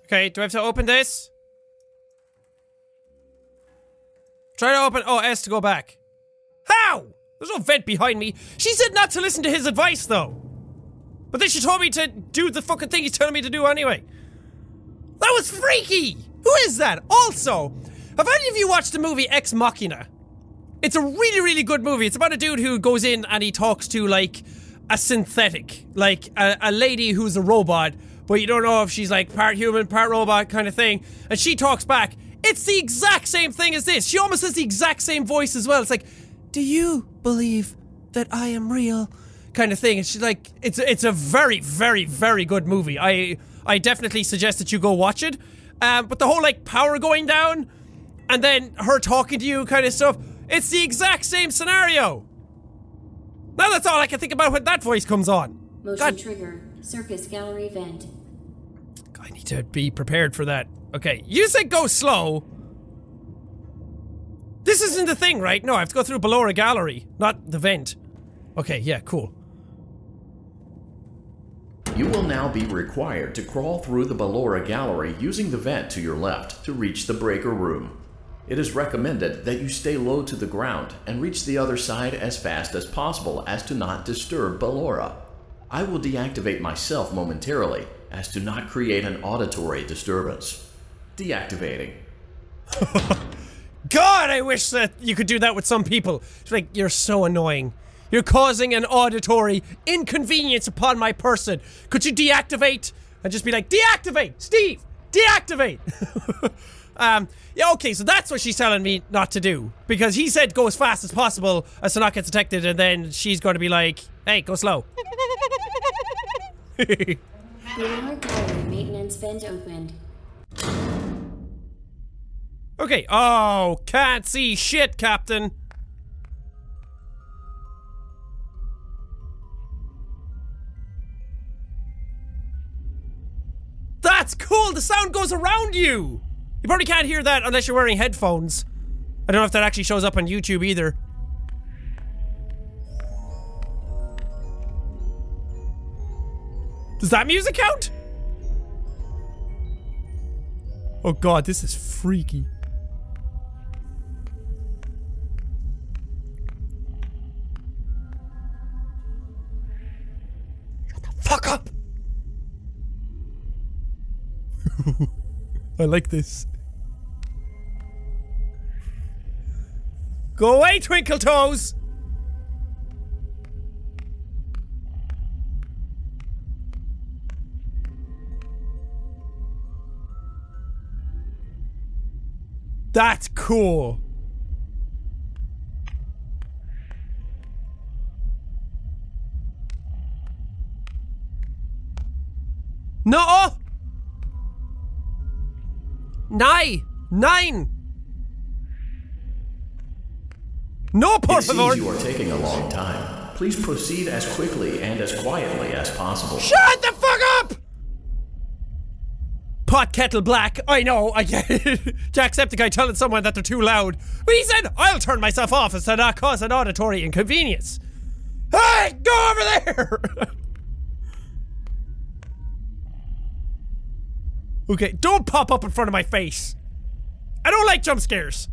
Okay, do I have to open this? Try to open. Oh, S to go back. How? There's no vent behind me. She said not to listen to his advice, though. But then she told me to do the fucking thing he's telling me to do anyway. That was freaky! Who is that? Also, have any of you watched the movie Ex Machina? It's a really, really good movie. It's about a dude who goes in and he talks to, like, a synthetic. Like, a, a lady who's a robot, but you don't know if she's, like, part human, part robot kind of thing. And she talks back. It's the exact same thing as this. She almost has the exact same voice as well. It's like, do you believe that I am real? Kind of thing. And she's like, it's it's a very, very, very good movie. I I definitely suggest that you go watch it. Um, but the whole like power going down and then her talking to you kind of stuff, it's the exact same scenario. Now that's all I can think about when that voice comes on. Motion God. trigger. Circus gallery vent. I need to be prepared for that. Okay, you said go slow. This isn't the thing, right? No, I have to go through Ballora Gallery, not the vent. Okay, yeah, cool. You will now be required to crawl through the Ballora Gallery using the vent to your left to reach the breaker room. It is recommended that you stay low to the ground and reach the other side as fast as possible as to not disturb Ballora. I will deactivate myself momentarily as to not create an auditory disturbance. Deactivating. God, I wish that you could do that with some people. It's like, you're so annoying. You're causing an auditory inconvenience upon my person. Could you deactivate? And just be like, deactivate! Steve! Deactivate! um, yeah, okay, so that's what she's telling me not to do. Because he said go as fast as possible as to not get detected, and then she's going to be like, hey, go slow. Maintenance vent opened. Okay, oh, can't see shit, Captain. That's cool! The sound goes around you! You probably can't hear that unless you're wearing headphones. I don't know if that actually shows up on YouTube either. Does that music count? Oh god, this is freaky. Shut the fuck up! I like this. Go away, Twinkle Toes! That's cool. No! Nine! Nine! No, por It seems favor! you are taking a long time. Please proceed as quickly and as quietly as possible. Shut the fuck up! Pot kettle black. I know, I get it. Jacksepticeye telling someone that they're too loud. But he said, I'll turn myself off as to not cause an auditory inconvenience. Hey, go over there! okay, don't pop up in front of my face. I don't like jump scares.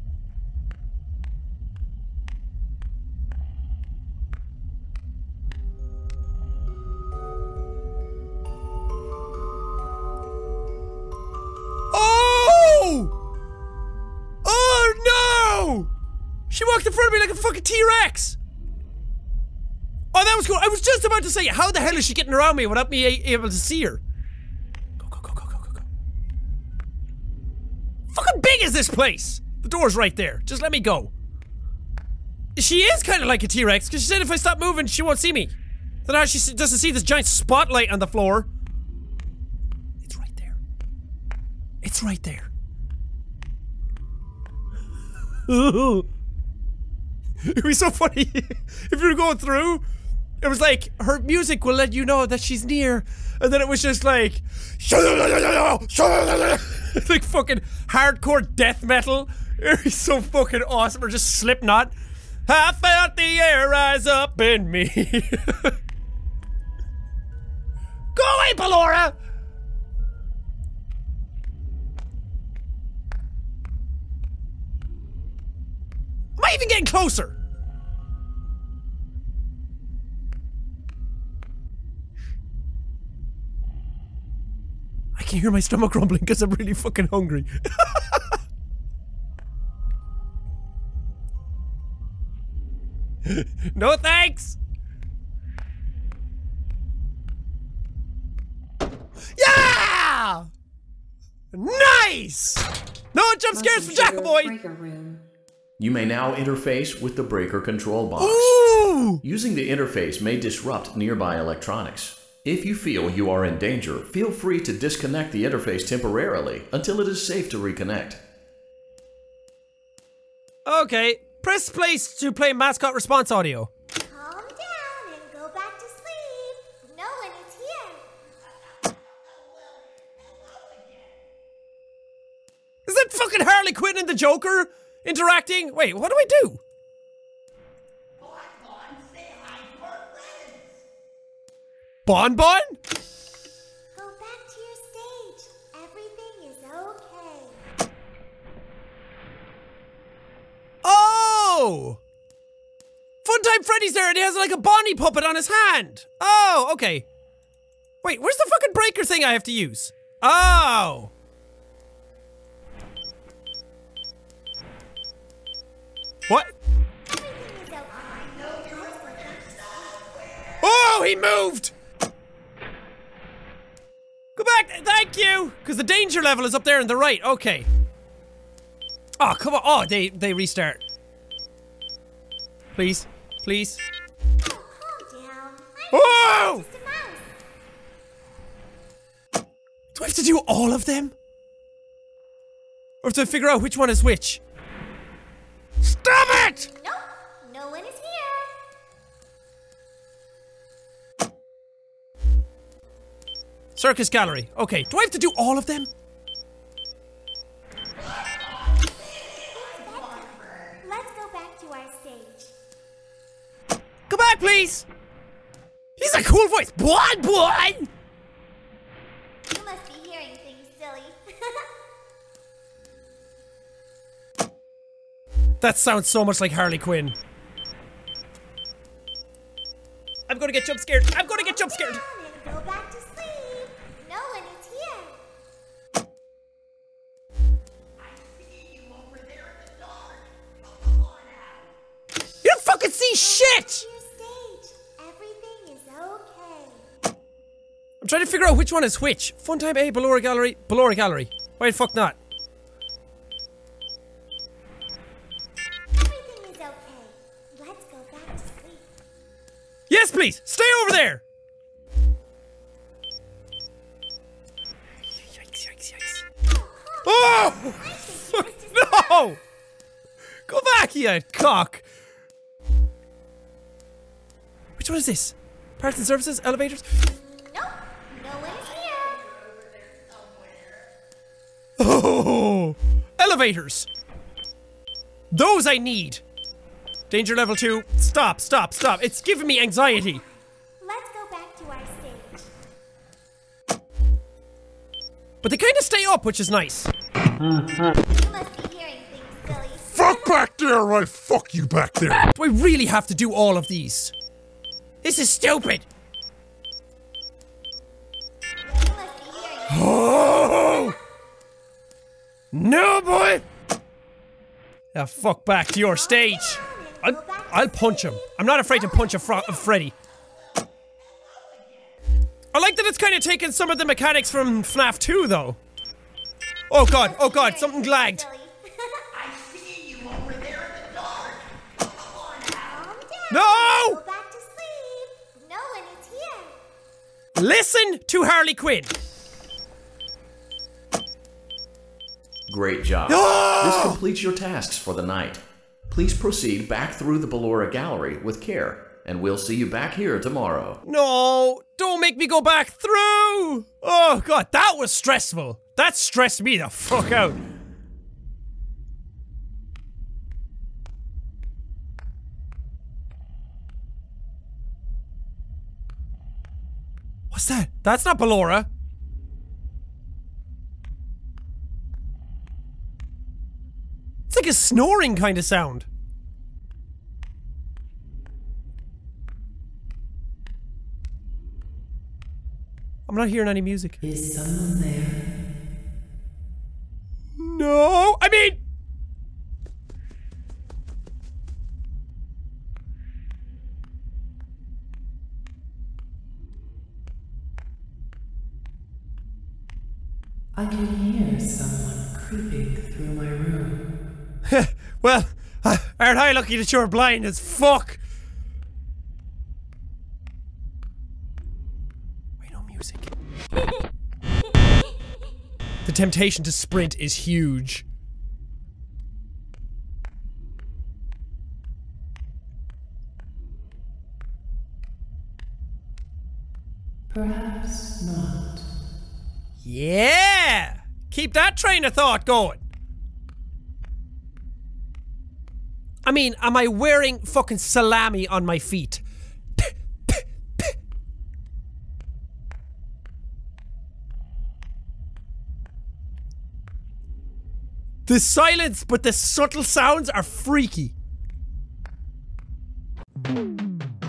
She walked in front of me like a fucking T-Rex! Oh, that was cool. I was just about to say, how the hell is she getting around me without me able to see her? Go, go, go, go, go, go, go. Fucking big is this place? The door's right there. Just let me go. She is kind of like a T-Rex, because she said if I stop moving, she won't see me. So now she doesn't see this giant spotlight on the floor. It's right there. It's right there. It'd be so funny if you were going through. It was like her music will let you know that she's near, and then it was just like, like fucking hardcore death metal. It'd be so fucking awesome, or just Slipknot. I felt the air rise up in me. Go away, Ballora! Am I even getting closer? I can hear my stomach rumbling because I'm really fucking hungry. no thanks! Yeah! Nice! No jump scares for Jackaboy! Breaker room. You may now interface with the breaker control box. Using the interface may disrupt nearby electronics. If you feel you are in danger, feel free to disconnect the interface temporarily until it is safe to reconnect. Okay, press place to play mascot response audio. Calm down and go back to sleep. No one is here. Is that fucking Harley Quinn and the Joker interacting? Wait, what do I do? Bon Bon? Go back to your stage. Everything is okay. Oh! Funtime Freddy's there and he has like a Bonnie puppet on his hand. Oh, okay. Wait, where's the fucking breaker thing I have to use? Oh! What? Oh, he moved! Go back, thank you! Because the danger level is up there on the right, okay. Oh, come on. Oh, they, they restart. Please, please. Oh! Do I have to do all of them? Or have to figure out which one is which? Stop it! Nope. No one is here. Circus gallery. Okay, do I have to do all of them? Let's go back to our stage. Go back, please! He's a cool voice. Blood, blood! You must be hearing things, silly. That sounds so much like Harley Quinn. I'm gonna get jump scared. I'm gonna get jump scared. go back to sleep. No one is here. You don't fucking see shit! Your stage. Everything is okay. I'm trying to figure out which one is which. Funtime A, Ballora Gallery, Ballora Gallery. Why the fuck not? No! Go back, you cock! Which one is this? Parts and services? Elevators? Nope. No one is here. Oh! Elevators! Those I need! Danger level 2. Stop, stop, stop. It's giving me anxiety. Let's go back to our stage. But they kind of stay up, which is nice. back there, or I fuck you back there. Do I really have to do all of these? This is stupid! Oh! No, boy! Now fuck back to your stage. I'll, I'll punch him. I'm not afraid to punch a, fro- a Freddy. I like that it's kind of taken some of the mechanics from FNAF 2, though. Oh god, oh god, something lagged. No! Go back to sleep. No one is here. Listen to Harley Quinn. Great job. No! This completes your tasks for the night. Please proceed back through the Ballora Gallery with care, and we'll see you back here tomorrow. No, don't make me go back through. Oh god, that was stressful. That stressed me the fuck out. What's that? That's not Ballora. It's like a snoring kind of sound. I'm not hearing any music. Is someone there? No, I mean. I can hear someone creeping through my room. well, aren't I lucky that you're blind as fuck? music. The temptation to sprint is huge. Perhaps not. Yeah! Keep that train of thought going. I mean, am I wearing fucking salami on my feet? The silence, but the subtle sounds are freaky.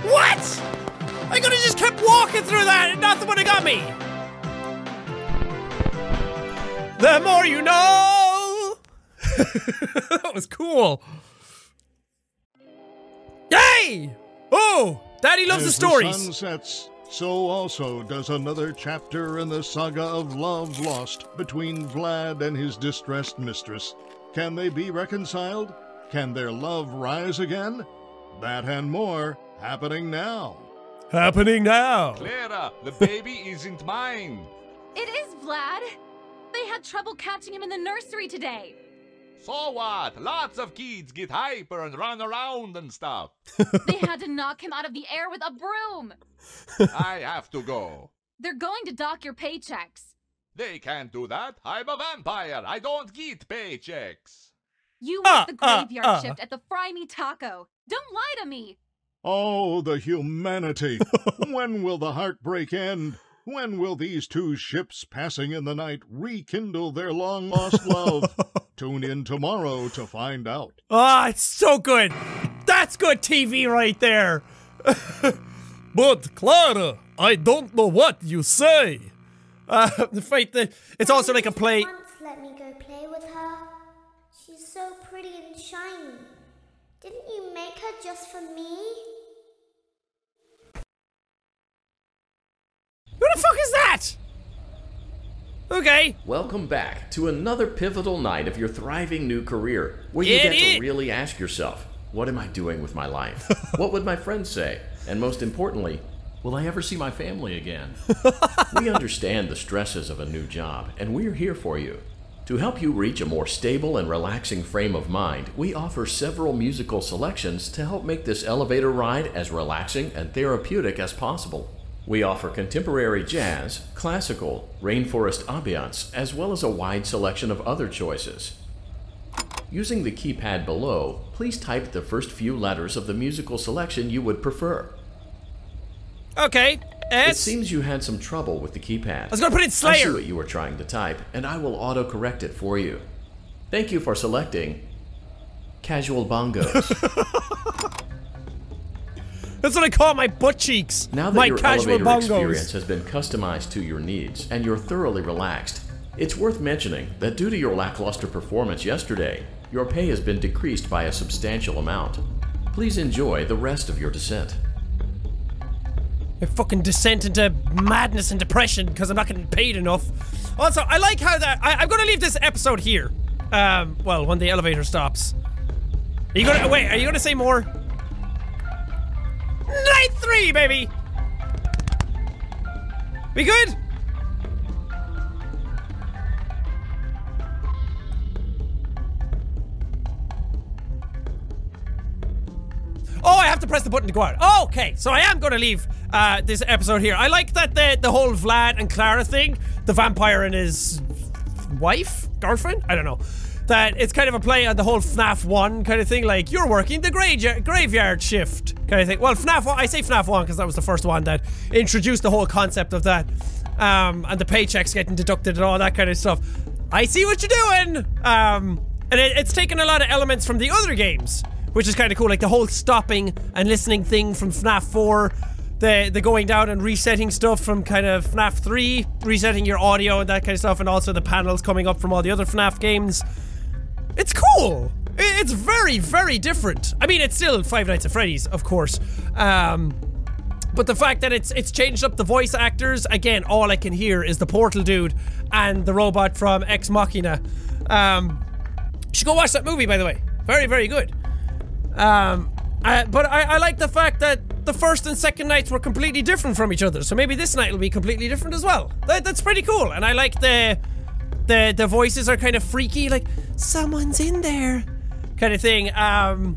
What? I could have just kept walking through that and nothing would have got me. The more you know. that was cool. Yay! Oh, Daddy loves As the stories. sun sets, so also does another chapter in the saga of love lost between Vlad and his distressed mistress. Can they be reconciled? Can their love rise again? That and more happening now. Happening now. Clara, the baby isn't mine. It is Vlad. They had trouble catching him in the nursery today. So what? Lots of kids get hyper and run around and stuff. they had to knock him out of the air with a broom. I have to go. They're going to dock your paychecks. They can't do that. I'm a vampire. I don't get paychecks. You Ah, work the ah, graveyard ah. shift at the Fry Me Taco. Don't lie to me. Oh, the humanity! when will the heartbreak end? When will these two ships passing in the night rekindle their long lost love? Tune in tomorrow to find out. Ah, it's so good. That's good TV right there. but Clara, I don't know what you say. Uh, the fact that it's also like a play. Once let me go play with her. She's so pretty and shiny. Didn't you make her just for me? Who the fuck is that? Okay. Welcome back to another pivotal night of your thriving new career, where you get to really ask yourself, what am I doing with my life? what would my friends say? And most importantly, will I ever see my family again? we understand the stresses of a new job, and we're here for you. To help you reach a more stable and relaxing frame of mind, we offer several musical selections to help make this elevator ride as relaxing and therapeutic as possible. We offer contemporary jazz, classical, rainforest ambiance, as well as a wide selection of other choices. Using the keypad below, please type the first few letters of the musical selection you would prefer. Okay. S. It seems you had some trouble with the keypad. I was gonna put in Slayer. I see what you were trying to type, and I will auto-correct it for you. Thank you for selecting Casual Bongos. That's what I call my butt cheeks. Now that my your casual elevator bongos. experience has been customized to your needs and you're thoroughly relaxed, it's worth mentioning that due to your lackluster performance yesterday, your pay has been decreased by a substantial amount. Please enjoy the rest of your descent. I fucking descent into madness and depression because I'm not getting paid enough. Also, I like how that. I, I'm gonna leave this episode here. Um, well, when the elevator stops. Are you gonna wait? Are you gonna say more? Night three, baby. We good? Oh, I have to press the button to go out. Okay, so I am going to leave uh, this episode here. I like that the the whole Vlad and Clara thing, the vampire and his wife, girlfriend, I don't know. That it's kind of a play on the whole FNAF 1 kind of thing, like you're working the graveyard, graveyard shift kind of thing. Well, FNAF 1, I say FNAF 1 because that was the first one that introduced the whole concept of that. Um, and the paychecks getting deducted and all that kind of stuff. I see what you're doing! Um, and it, it's taken a lot of elements from the other games, which is kind of cool, like the whole stopping and listening thing from FNAF 4, the the going down and resetting stuff from kind of FNAF 3, resetting your audio and that kind of stuff, and also the panels coming up from all the other FNAF games. It's cool. It's very, very different. I mean, it's still Five Nights at Freddy's, of course. Um, but the fact that it's it's changed up the voice actors again, all I can hear is the Portal dude and the robot from Ex Machina. Um, should go watch that movie, by the way. Very, very good. Um, but I, I like the fact that the first and second nights were completely different from each other. So maybe this night will be completely different as well. That, that's pretty cool. And I like the the the voices are kind of freaky, like someone's in there, kind of thing. Um,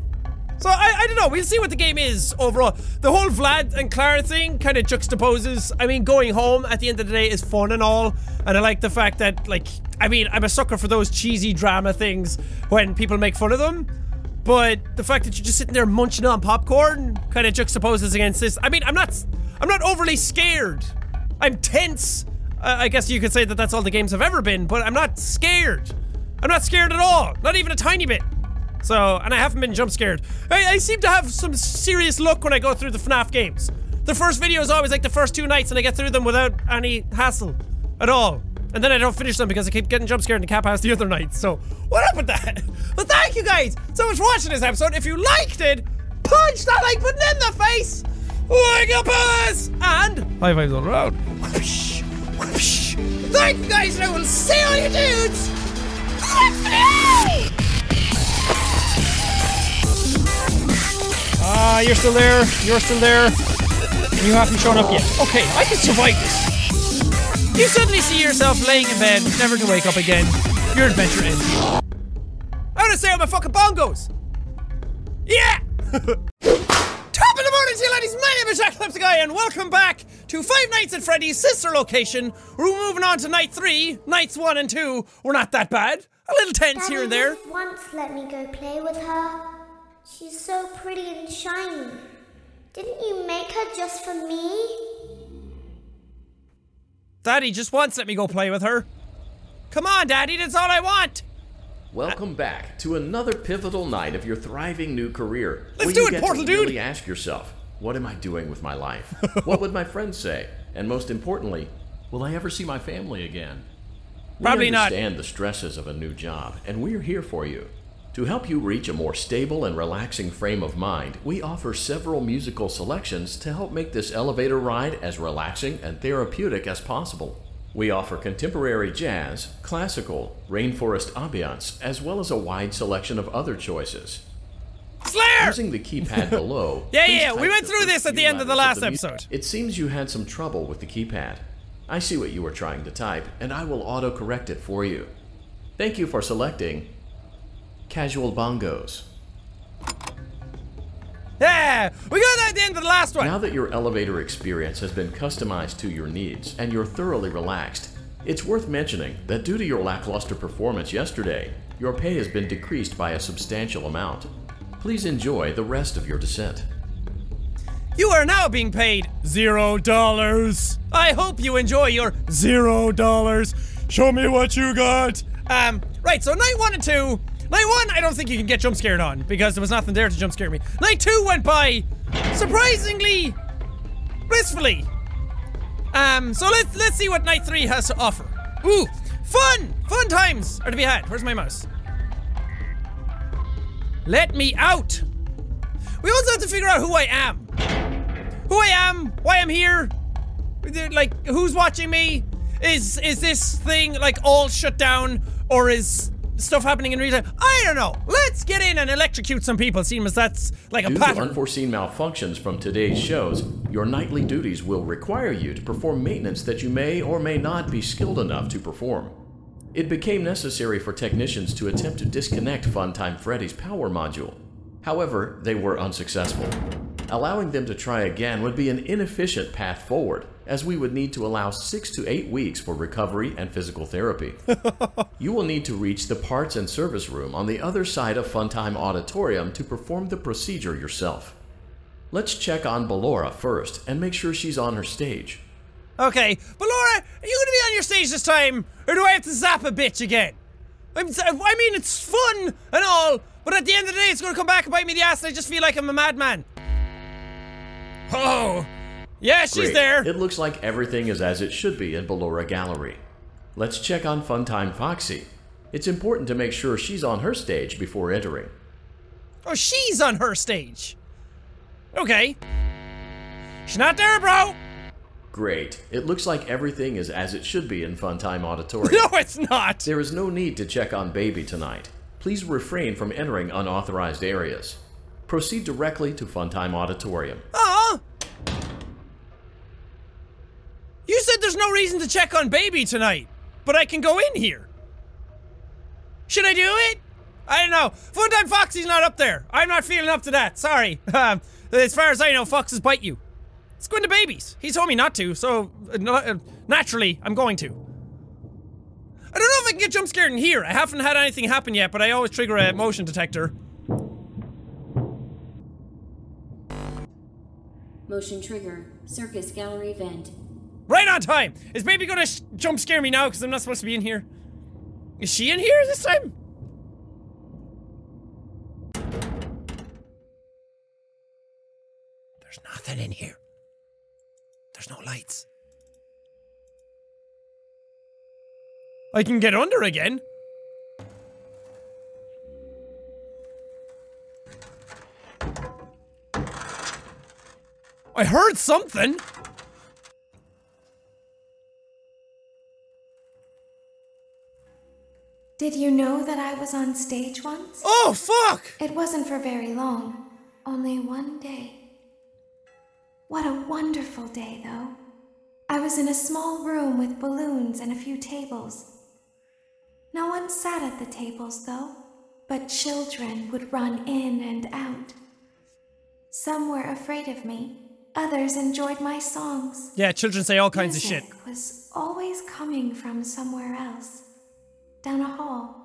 so I, I don't know. We'll see what the game is overall. The whole Vlad and Clara thing kind of juxtaposes. I mean, going home at the end of the day is fun and all, and I like the fact that like I mean I'm a sucker for those cheesy drama things when people make fun of them. But the fact that you're just sitting there munching on popcorn kind of juxtaposes against this. I mean, I'm not, I'm not overly scared. I'm tense. I guess you could say that that's all the games have ever been, but I'm not scared. I'm not scared at all. Not even a tiny bit. So, and I haven't been jump scared. I, I seem to have some serious luck when I go through the FNAF games. The first video is always like the first two nights, and I get through them without any hassle at all. And then I don't finish them because I keep getting jump scared in the cap house the other night. So, what up with that? But thank you guys so much for watching this episode. If you liked it, punch that like button in the face! Like a buzz! And high fives all around. Whoosh. Thank you guys, and I will see all you dudes! Ah, uh, you're still there. You're still there. And you haven't shown up yet. Okay, I can survive this. You suddenly see yourself laying in bed, never to wake up again. Your adventure ends. I'm gonna say on my fucking bongos! Yeah! Top of the morning to you ladies, my name is Jack Jacksepticeye and welcome back to Five Nights at Freddy's sister location. We're moving on to night three. Nights one and two were not that bad. A little tense Daddy here and there. once let me go play with her. She's so pretty and shiny. Didn't you make her just for me? Daddy just once let me go play with her. Come on, Daddy, that's all I want. Welcome back to another pivotal night of your thriving new career. Let's where do you it, get Portal to Dude. really ask yourself, what am I doing with my life? what would my friends say? And most importantly, will I ever see my family again? Probably we not. understand the stresses of a new job, and we're here for you. To help you reach a more stable and relaxing frame of mind, we offer several musical selections to help make this elevator ride as relaxing and therapeutic as possible. We offer contemporary jazz, classical, rainforest ambiance, as well as a wide selection of other choices. Slayer! Using the keypad below. Yeah, yeah, we went through this at the end of the last music. episode. It seems you had some trouble with the keypad. I see what you were trying to type, and I will auto-correct it for you. Thank you for selecting Casual Bongos. Yeah, we got that at the end of the last one. Now that your elevator experience has been customized to your needs and you're thoroughly relaxed, it's worth mentioning that due to your lackluster performance yesterday, your pay has been decreased by a substantial amount. Please enjoy the rest of your descent. You are now being paid zero dollars. I hope you enjoy your zero dollars. Show me what you got. Um, right, so night one and two. Night one, I don't think you can get jump scared on because there was nothing there to jump scare me. Night two went by surprisingly blissfully. Um, so let's let's see what night three has to offer. Ooh, fun, fun times are to be had. Where's my mouse? Let me out. We also have to figure out who I am. Who I am, why I'm here, like who's watching me. Is is this thing like all shut down, or is stuff happening in real time? I don't know. Let's get in and electrocute some people, seeing as that's like a Due to pattern. unforeseen malfunctions from today's shows, your nightly duties will require you to perform maintenance that you may or may not be skilled enough to perform. It became necessary for technicians to attempt to disconnect Funtime Freddy's power module. However, they were unsuccessful. Allowing them to try again would be an inefficient path forward, as we would need to allow six to eight weeks for recovery and physical therapy. you will need to reach the parts and service room on the other side of Funtime Auditorium to perform the procedure yourself. Let's check on Ballora first and make sure she's on her stage. Okay, Ballora, are you gonna be on your stage this time, or do I have to zap a bitch again? I'm, I mean, it's fun and all, but at the end of the day, it's gonna come back and bite me the ass, and I just feel like I'm a madman. Oh, yeah, she's Great. there. It looks like everything is as it should be in Ballora Gallery. Let's check on Funtime Foxy. It's important to make sure she's on her stage before entering. Oh, she's on her stage. Okay. She's not there, bro. Great. It looks like everything is as it should be in Funtime Auditorium. No, it's not! There is no need to check on Baby tonight. Please refrain from entering unauthorized areas. Proceed directly to Funtime Auditorium. Ah! Uh-huh. You said there's no reason to check on Baby tonight, but I can go in here. Should I do it? I don't know. Funtime Foxy's not up there. I'm not feeling up to that. Sorry. Um, as far as I know, foxes bite you. Let's go into babies. He told me not to, so uh, uh, naturally, I'm going to. I don't know if I can get jump scared in here. I haven't had anything happen yet, but I always trigger a motion detector. Motion trigger. Circus gallery vent. Right on time. Is baby gonna jump scare me now because I'm not supposed to be in here? Is she in here this time? There's nothing in here. There's no lights. I can get under again. I heard something. Did you know that I was on stage once? Oh, fuck! It wasn't for very long. Only one day. What a wonderful day, though. I was in a small room with balloons and a few tables. No one sat at the tables, though, but children would run in and out. Some were afraid of me, others enjoyed my songs. Yeah, children say all kinds of shit. Music was always coming from somewhere else, down a hall.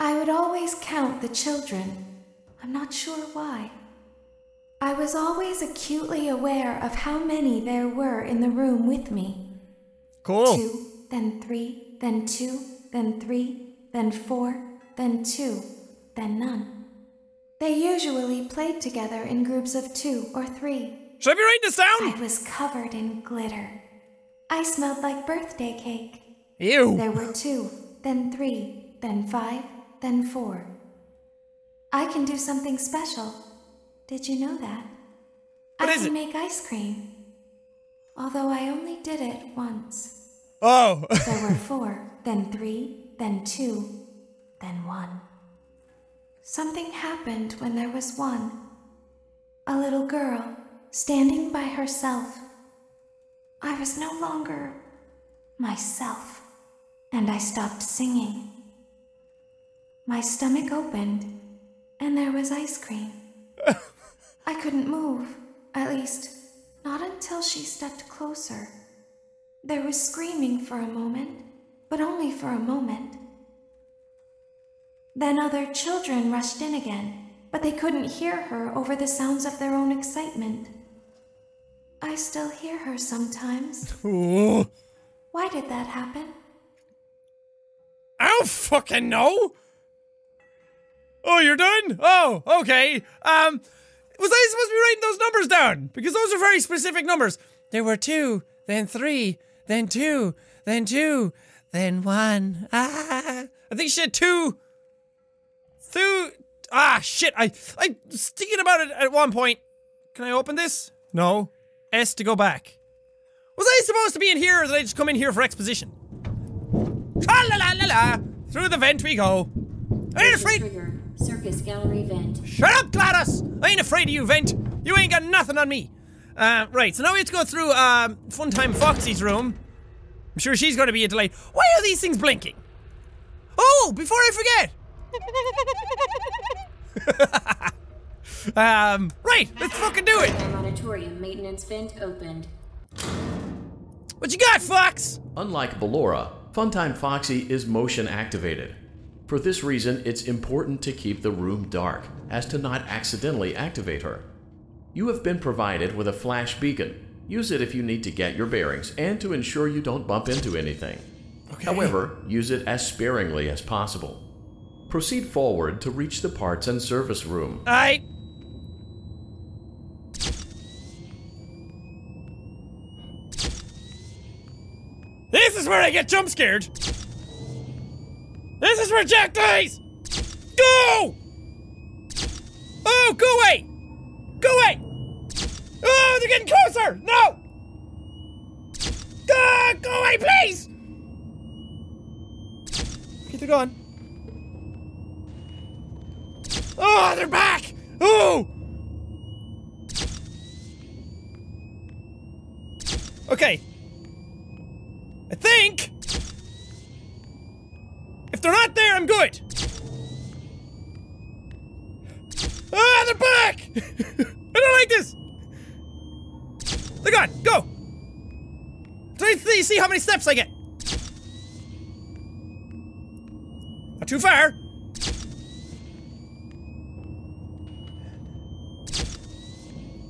I would always count the children. I'm not sure why. I was always acutely aware of how many there were in the room with me. Cool. Two, then three, then two, then three, then four, then two, then none. They usually played together in groups of two or three. Should I be writing this down? I was covered in glitter. I smelled like birthday cake. Ew. There were two, then three, then five, then four. I can do something special. Did you know that? What I can it? make ice cream. Although I only did it once. Oh. there were four, then three, then two, then one. Something happened when there was one. A little girl standing by herself. I was no longer myself, and I stopped singing. My stomach opened, and there was ice cream. I couldn't move, at least, not until she stepped closer. There was screaming for a moment, but only for a moment. Then other children rushed in again, but they couldn't hear her over the sounds of their own excitement. I still hear her sometimes. Ooh. Why did that happen? I don't fucking know. Oh, you're done? Oh, okay. Um, was I supposed to be writing those numbers down? Because those are very specific numbers. There were two, then three, then two, then two, then one. Ah, I think she had two. Two. Ah, shit. I I was thinking about it at one point. Can I open this? No. S to go back. Was I supposed to be in here, or did I just come in here for exposition? Tra la la la la! Through the vent we go. I ain't afraid. Trigger. Circus gallery vent. Shut up, Gladys! I ain't afraid of you, Vent. You ain't got nothing on me. Uh, right, so now we have to go through um, Funtime Foxy's room. I'm sure she's going to be a delay. Why are these things blinking? Oh, before I forget. um, right, let's fucking do it. Auditorium maintenance vent opened. What you got, Fox? Unlike Ballora, Funtime Foxy is motion activated. For this reason, it's important to keep the room dark, as to not accidentally activate her. You have been provided with a flash beacon. Use it if you need to get your bearings and to ensure you don't bump into anything. However, use it as sparingly as possible. Proceed forward to reach the parts and service room. I. This is where I get jump scared. This is dies. Go! Oh, go away! Go away! Oh, they're getting closer! No! Ah, go away, please! Okay, they're gone. Oh, they're back! Oh! Okay. I think. If they're not there, I'm good. Ah, they're back! I don't like this! They're gone! Go! To see- see how many steps I get. Not too far.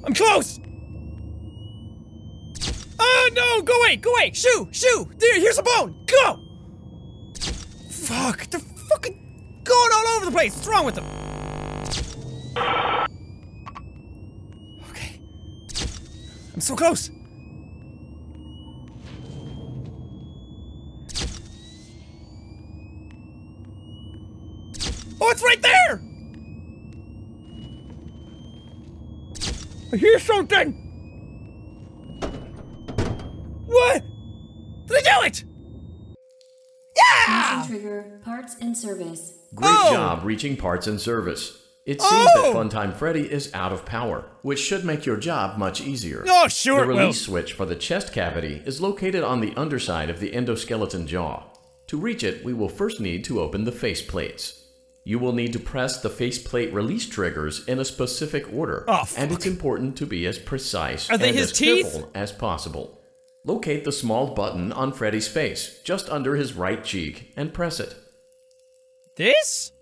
I'm close! Oh no! Go away! Go away! Shoo! Shoo! Here's a bone! Go! Fuck! They're fucking going all over the place! What's wrong with them? Okay. I'm so close! Oh, it's right there! I hear something! What? Did I do it? Mission trigger, parts in service. Great Oh! job reaching parts and service. It seems Oh! that Funtime Freddy is out of power, which should make your job much easier. Oh, sure The it will. release switch for the chest cavity is located on the underside of the endoskeleton jaw. To reach it, we will first need to open the face plates. You will need to press the faceplate release triggers in a specific order, Oh, and it's important to be as precise Are they and his as teeth? careful as possible. Locate the small button on Freddy's face, just under his right cheek, and press it. This?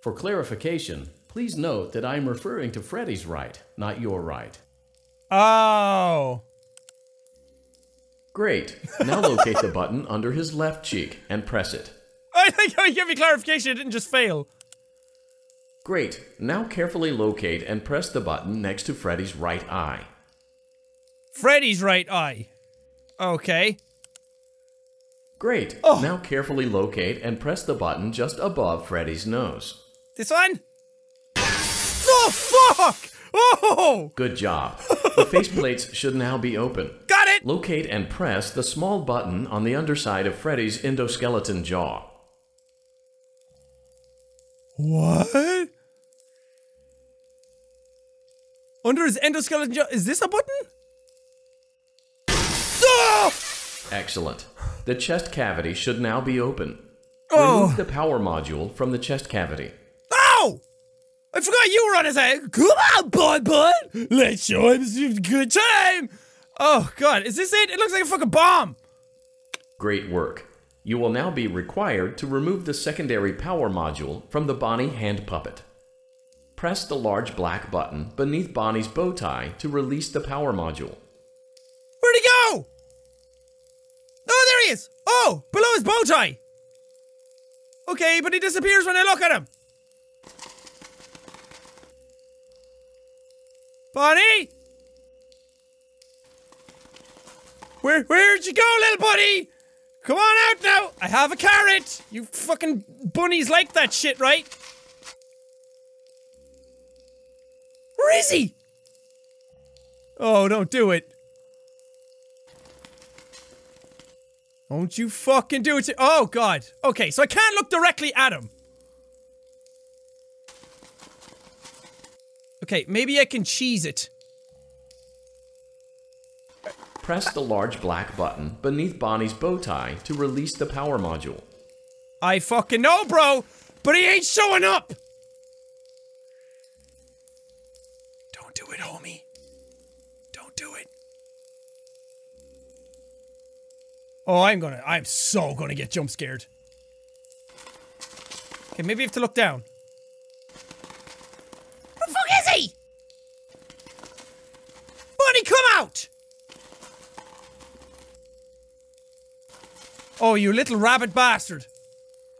For clarification, please note that I am referring to Freddy's right, not your right. Oh. Great. Now locate the button under his left cheek and press it. I think you give me clarification, it didn't just fail. Great. Now carefully locate and press the button next to Freddy's right eye. Freddy's right eye. Okay. Great. Oh. Now carefully locate and press the button just above Freddy's nose. This one? Oh, fuck! Oh! Good job. the faceplates should now be open. Got it! Locate and press the small button on the underside of Freddy's endoskeleton jaw. What? Under his endoskeleton jaw. Is this a button? Excellent. The chest cavity should now be open. Oh. Remove the power module from the chest cavity. Oh! I forgot you were on his head. Come on, bud, bud. Let's show him some good time. Oh, God. Is this it? It looks like a fucking bomb. Great work. You will now be required to remove the secondary power module from the Bonnie hand puppet. Press the large black button beneath Bonnie's bow tie to release the power module. Where'd he go? Oh, there he is. Oh, below his bow tie. Okay, but he disappears when I look at him. Bonnie? Where, where'd you go, little buddy? Come on out now. I have a carrot. You fucking bunnies like that shit, right? Where is he? Oh, don't do it. Don't you fucking do it to- Oh, God. Okay, so I can't look directly at him. Okay, maybe I can cheese it. Press the large black button beneath Bonnie's bow tie to release the power module. I fucking know, bro, but he ain't showing up. Don't do it, homie. Don't do it. Oh, I'm gonna, I'm so gonna get jump scared. Okay, maybe I have to look down. Where the fuck is he? Buddy, come out! Oh, you little rabbit bastard.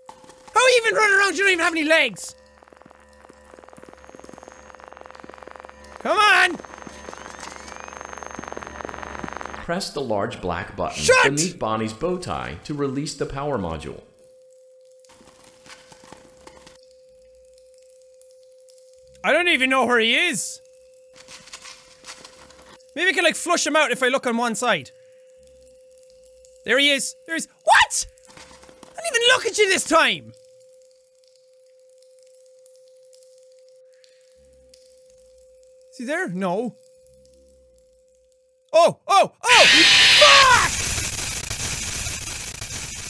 How are you even running around? You don't even have any legs. Come on! Press the large black button Shut! beneath Bonnie's bow tie to release the power module. I don't even know where he is. Maybe I can like flush him out if I look on one side. There he is. There he is. What? I didn't even look at you this time. Is he there? No. Oh, oh, oh! Fuck!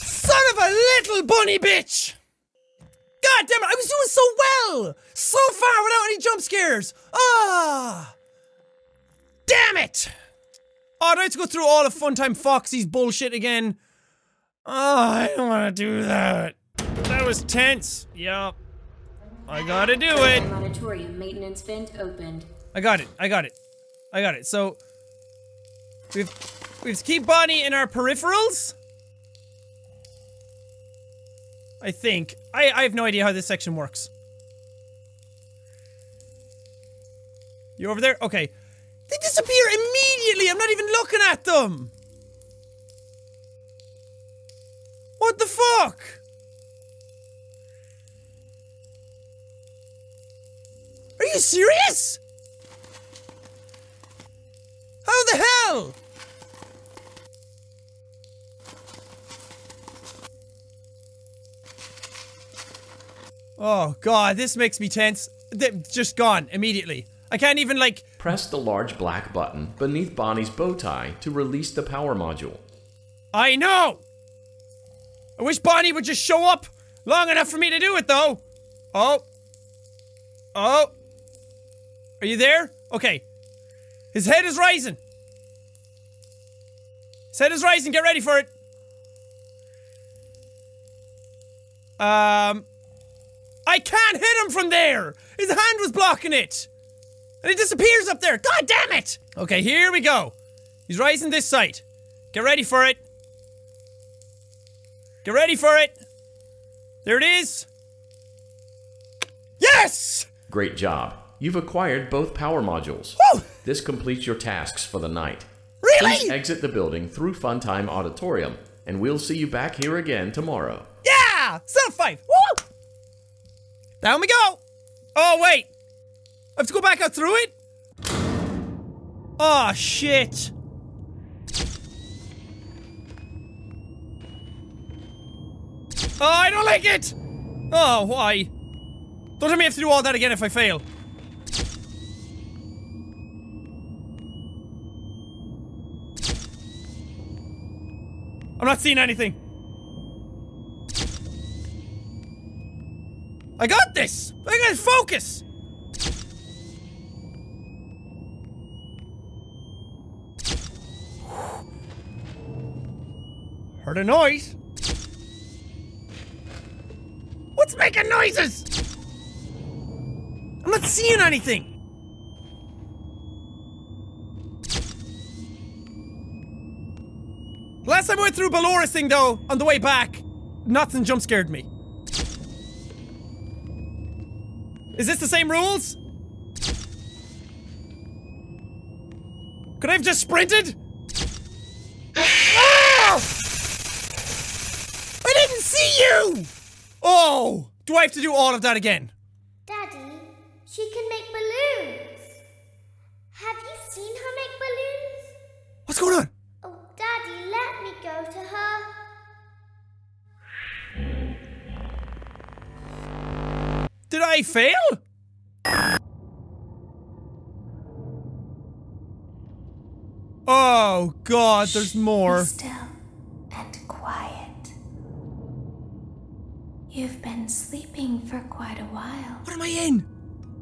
Son of a little bunny bitch! God damn it, I was doing so well! So far without any jump scares! Ah! Damn it! Oh, do I have to go through all of Funtime Foxy's bullshit again? Oh, I don't want to do that. That was tense. Yup. I gotta do it. Auditorium maintenance vent opened. I got it. I got it. I got it. So we've we've keep Bonnie in our peripherals. I think. I I have no idea how this section works. You over there? Okay. They disappear immediately. I'm not even looking at them. What the fuck? Are you serious? How the hell? Oh god, this makes me tense. They're just gone immediately. I can't even like Press the large black button beneath Bonnie's bow tie to release the power module. I know! I wish Bonnie would just show up long enough for me to do it though. Oh. Oh. Are you there? Okay. His head is rising. His head is rising. Get ready for it. Um. I can't hit him from there. His hand was blocking it. And he disappears up there. God damn it. Okay, here we go. He's rising this side. Get ready for it. Get ready for it. There it is. Yes! Great job. You've acquired both power modules. This completes your tasks for the night. Really? Please exit the building through Funtime Auditorium, and we'll see you back here again tomorrow. Yeah! Self five. Woo! Down we go. Oh, wait. I have to go back out through it? Oh, shit. Oh, I don't like it! Oh, why? Don't let me have to do all that again if I fail. I'm not seeing anything. I got this! I gotta focus! Heard a noise. What's making noises? I'm not seeing anything. Last time I went through Ballora's thing, though, on the way back, nothing jump scared me. Is this the same rules? Could I have just sprinted? Ah! I didn't see you! Oh! Do I have to do all of that again? Daddy, she can make balloons. Have you seen her make balloons? What's going on? Oh, Daddy, let me go to her. Did I fail? Oh god, there's more. Be still and quiet. You've been sleeping for quite a while. What am I in?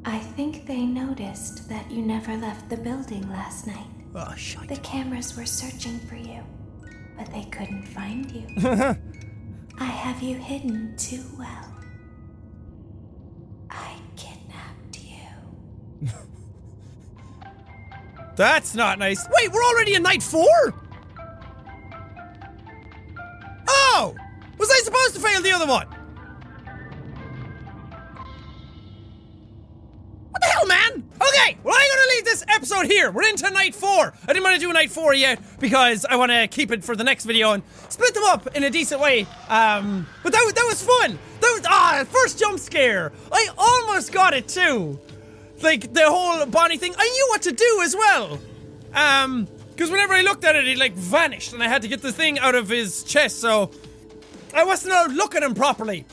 I think they noticed that you never left the building last night. Oh, shite. The cameras were searching for you, but they couldn't find you. I have you hidden too well. I kidnapped you. That's not nice. Wait, we're already in night four? Oh! Was I supposed to fail the other one? Episode here. We're into night four. I didn't want to do night four yet because I want to keep it for the next video and split them up in a decent way. Um, but that, that was fun. That was, ah, first jump scare. I almost got it too. Like, the whole Bonnie thing, I knew what to do as well. Um, because whenever I looked at it, it like vanished and I had to get the thing out of his chest, so I wasn't looking at him properly.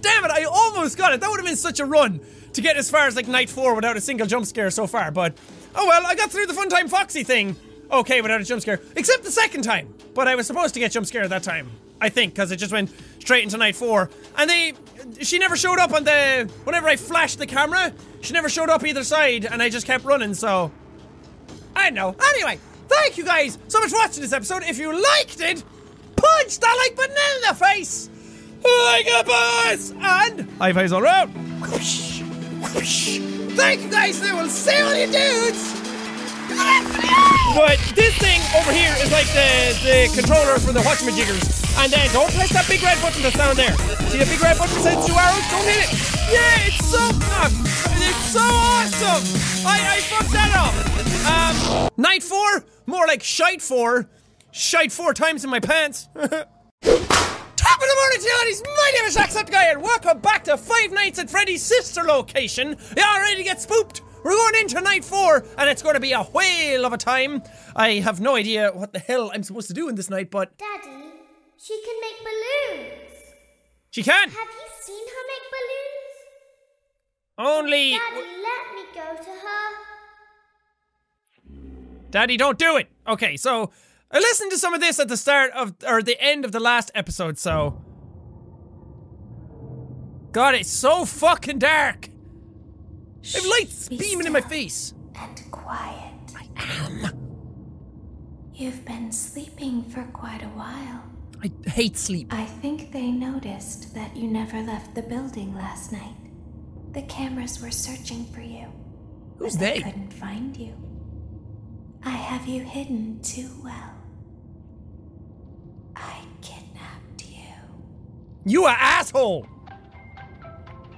Damn it, I almost got it. That would have been such a run to get as far as like night four without a single jump scare so far, but oh well, I got through the Funtime Foxy thing okay without a jump scare, except the second time. But I was supposed to get jump scare that time. I think, because it just went straight into night four. And they, she never showed up on the. Whenever I flashed the camera, she never showed up either side, and I just kept running. So I don't know. Anyway, thank you guys so much for watching this episode. If you liked it, punch that like button in the face, like a boss, and high fives all around. Thank you guys. I will see all you dudes. But this thing over here is like the, the controller for the Watchmajiggers. And then don't press that big red button that's down there. See the big red button says two arrows? Don't hit it. Yeah, it's so it's so awesome. I, I fucked that up. Um, night four, more like shite four. Shite four times in my pants. The morning ladies, my name is Jacksepticeye and welcome back to Five Nights at Freddy's sister location. You all ready to get spooked? We're going into night four, and it's going to be a whale of a time. I have no idea what the hell I'm supposed to do in this night, but Daddy, she can make balloons. she can. Have you seen her make balloons? Only. Daddy, let me go to her. Daddy, don't do it. Okay, so I listened to some of this at the start of, or the end of the last episode, so. God, it's so fucking dark. I have lights be beaming in my face. And quiet. I am. You've been sleeping for quite a while. I hate sleep. I think they noticed that you never left the building last night. The cameras were searching for you. Who's but they? couldn't find you. I have you hidden too well. I kidnapped you. You a asshole.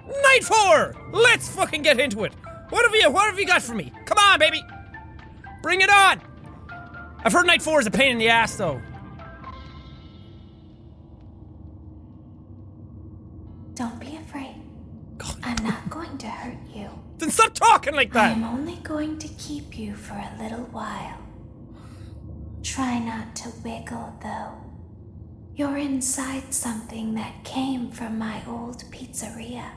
Night four. Let's fucking get into it. What have you? What have you got for me? Come on, baby. Bring it on. I've heard night four is a pain in the ass, though. Don't be afraid. I'm not going to hurt you. Then stop talking like that. I'm only going to keep you for a little while. Try not to wiggle, though. You're inside something that came from my old pizzeria.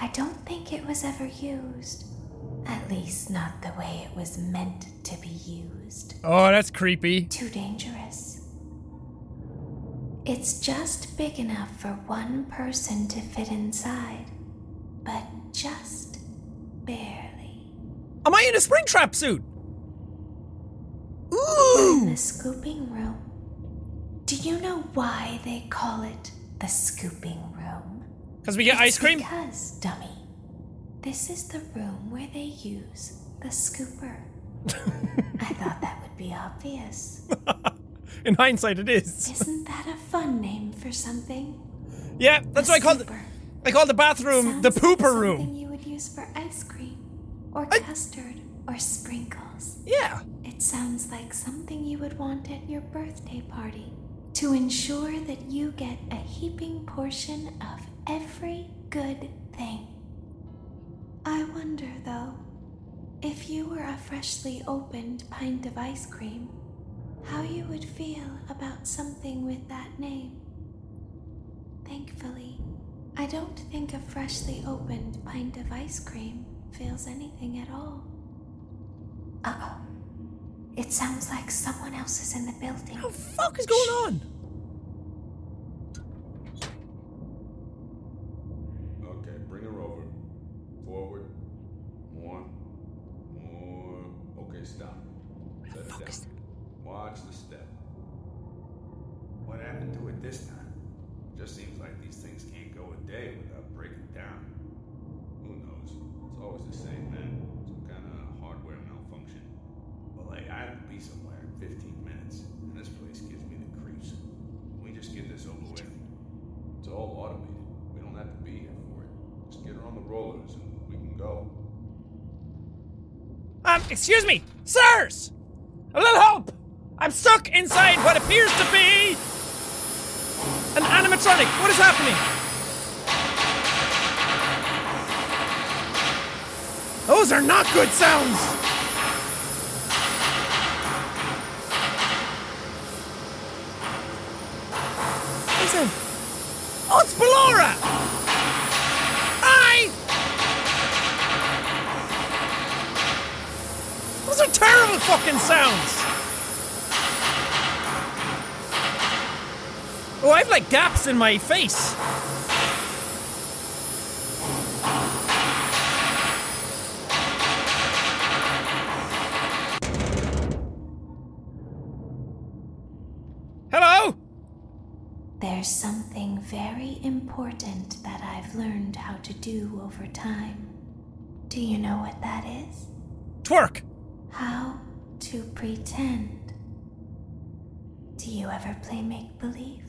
I don't think it was ever used. At least, not the way it was meant to be used. Oh, that's creepy. Too dangerous. It's just big enough for one person to fit inside, but just barely. Am I in a Springtrap suit? We're in the scooping room. Do you know why they call it the scooping room? Because we get ice cream? Because, dummy, this is the room where they use the scooper. I thought that would be obvious. In hindsight, it is. Isn't that a fun name for something? Yeah, that's what I call the, I call the bathroom the pooper like room. Something you would use for ice cream, or custard, or sprinkles. Yeah. It sounds like something you would want at your birthday party to ensure that you get a heaping portion of every good thing. I wonder, though, if you were a freshly opened pint of ice cream, how you would feel about something with that name. Thankfully, I don't think a freshly opened pint of ice cream feels anything at all. Uh oh. It sounds like someone else is in the building. What the fuck is going on? Okay, bring her over. Forward. More. More. Okay, stop. Set it down. Watch the step. What happened to it this time? Just seems like these things can't go a day without breaking down. Who knows? It's always the same, man. Some kind of hardware malfunction. Well, hey, I have to be somewhere in 15 minutes, and this place gives me the creeps. Can we just get this over with? It's all automated. We don't have to be here for it. Just get her on the rollers and we can go. Um, excuse me, sirs! A little help! I'm stuck inside what appears to be an animatronic. What is happening? Those are not good sounds. Listen. Oh, it's Ballora! Terrible fucking sounds! Oh, I've like gaps in my face. Hello? There's something very important that I've learned how to do over time. Do you know what that is? Twerk. How to pretend. Do you ever play make believe?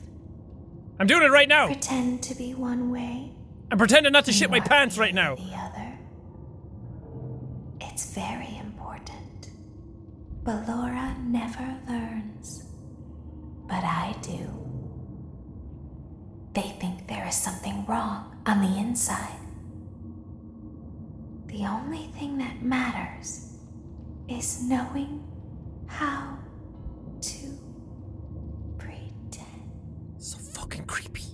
I'm doing it right now. Pretend to be one way, I'm pretending not to shit my pants right now. the other. It's very important. Ballora never learns. But I do. They think there is something wrong on the inside. The only thing that matters is knowing how to pretend. So fucking creepy.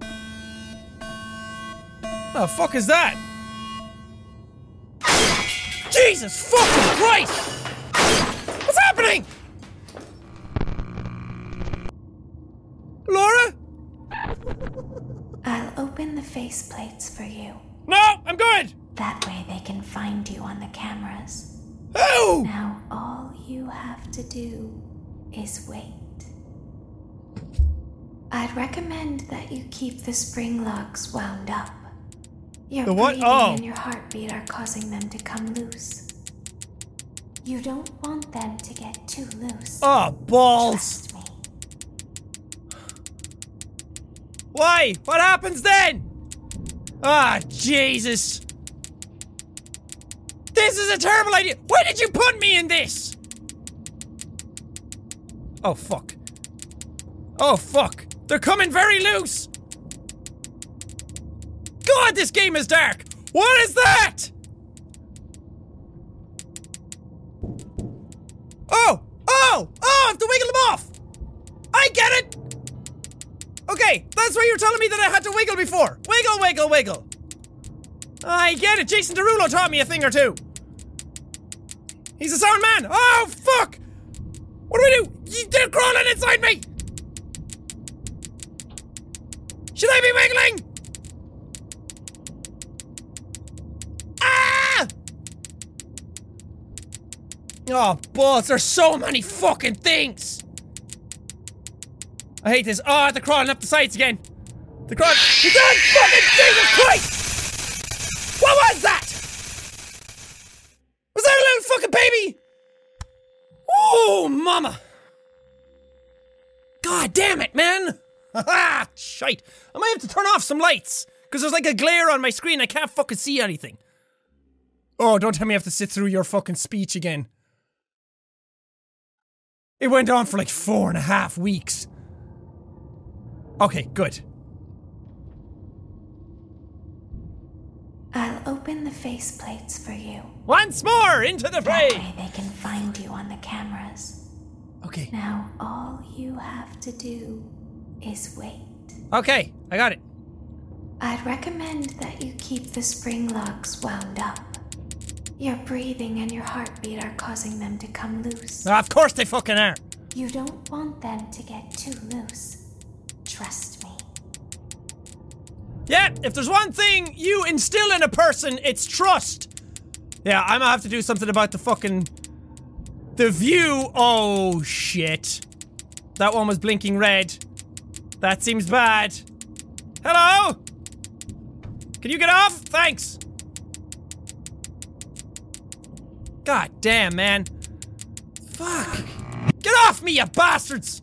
The fuck is that? Jesus fucking Christ! What's happening? Laura? I'll open the faceplates for you. No, I'm good! That way they can find you on the cameras. Oh! Now all you have to do is wait. I'd recommend that you keep the spring locks wound up. Your The what? breathing Oh. and your heartbeat are causing them to come loose. You don't want them to get too loose. Oh, balls. Trust me. Why? What happens then? Ah, Jesus. This is a terrible idea. Why did you put me in this? Oh, fuck. Oh, fuck. They're coming very loose. God, this game is dark. What is that? Oh! Oh! Oh! I have to wiggle them off! I get it! Okay, that's why you were telling me that I had to wiggle before. Wiggle, wiggle, wiggle. I get it. Jason Derulo taught me a thing or two. He's a sound man. Oh, fuck! What do we do? They're crawling inside me! Should I be wiggling? Ah! Oh, balls, there's so many fucking things! I hate this. Oh, they're crawling up the sides again. They're crawling. Done! Fucking Jesus Christ! What was that? Little fucking baby? Oh, mama. God damn it, man. Ha Shite. I might have to turn off some lights. Because there's like a glare on my screen. I can't fucking see anything. Oh, don't tell me I have to sit through your fucking speech again. It went on for like four and a half weeks. Okay, good. I'll open the faceplates for you. Once more into the fray. That way they can find you on the cameras. Okay. Now all you have to do is wait. Okay, I got it. I'd recommend that you keep the spring locks wound up. Your breathing and your heartbeat are causing them to come loose. Of course they fucking are. You don't want them to get too loose. Trust me. Yeah, if there's one thing you instill in a person, it's trust. Yeah, I'm gonna have to do something about the fucking. The view. Oh, shit. That one was blinking red. That seems bad. Hello? Can you get off? Thanks. God damn, man. Fuck. Get off me, you bastards!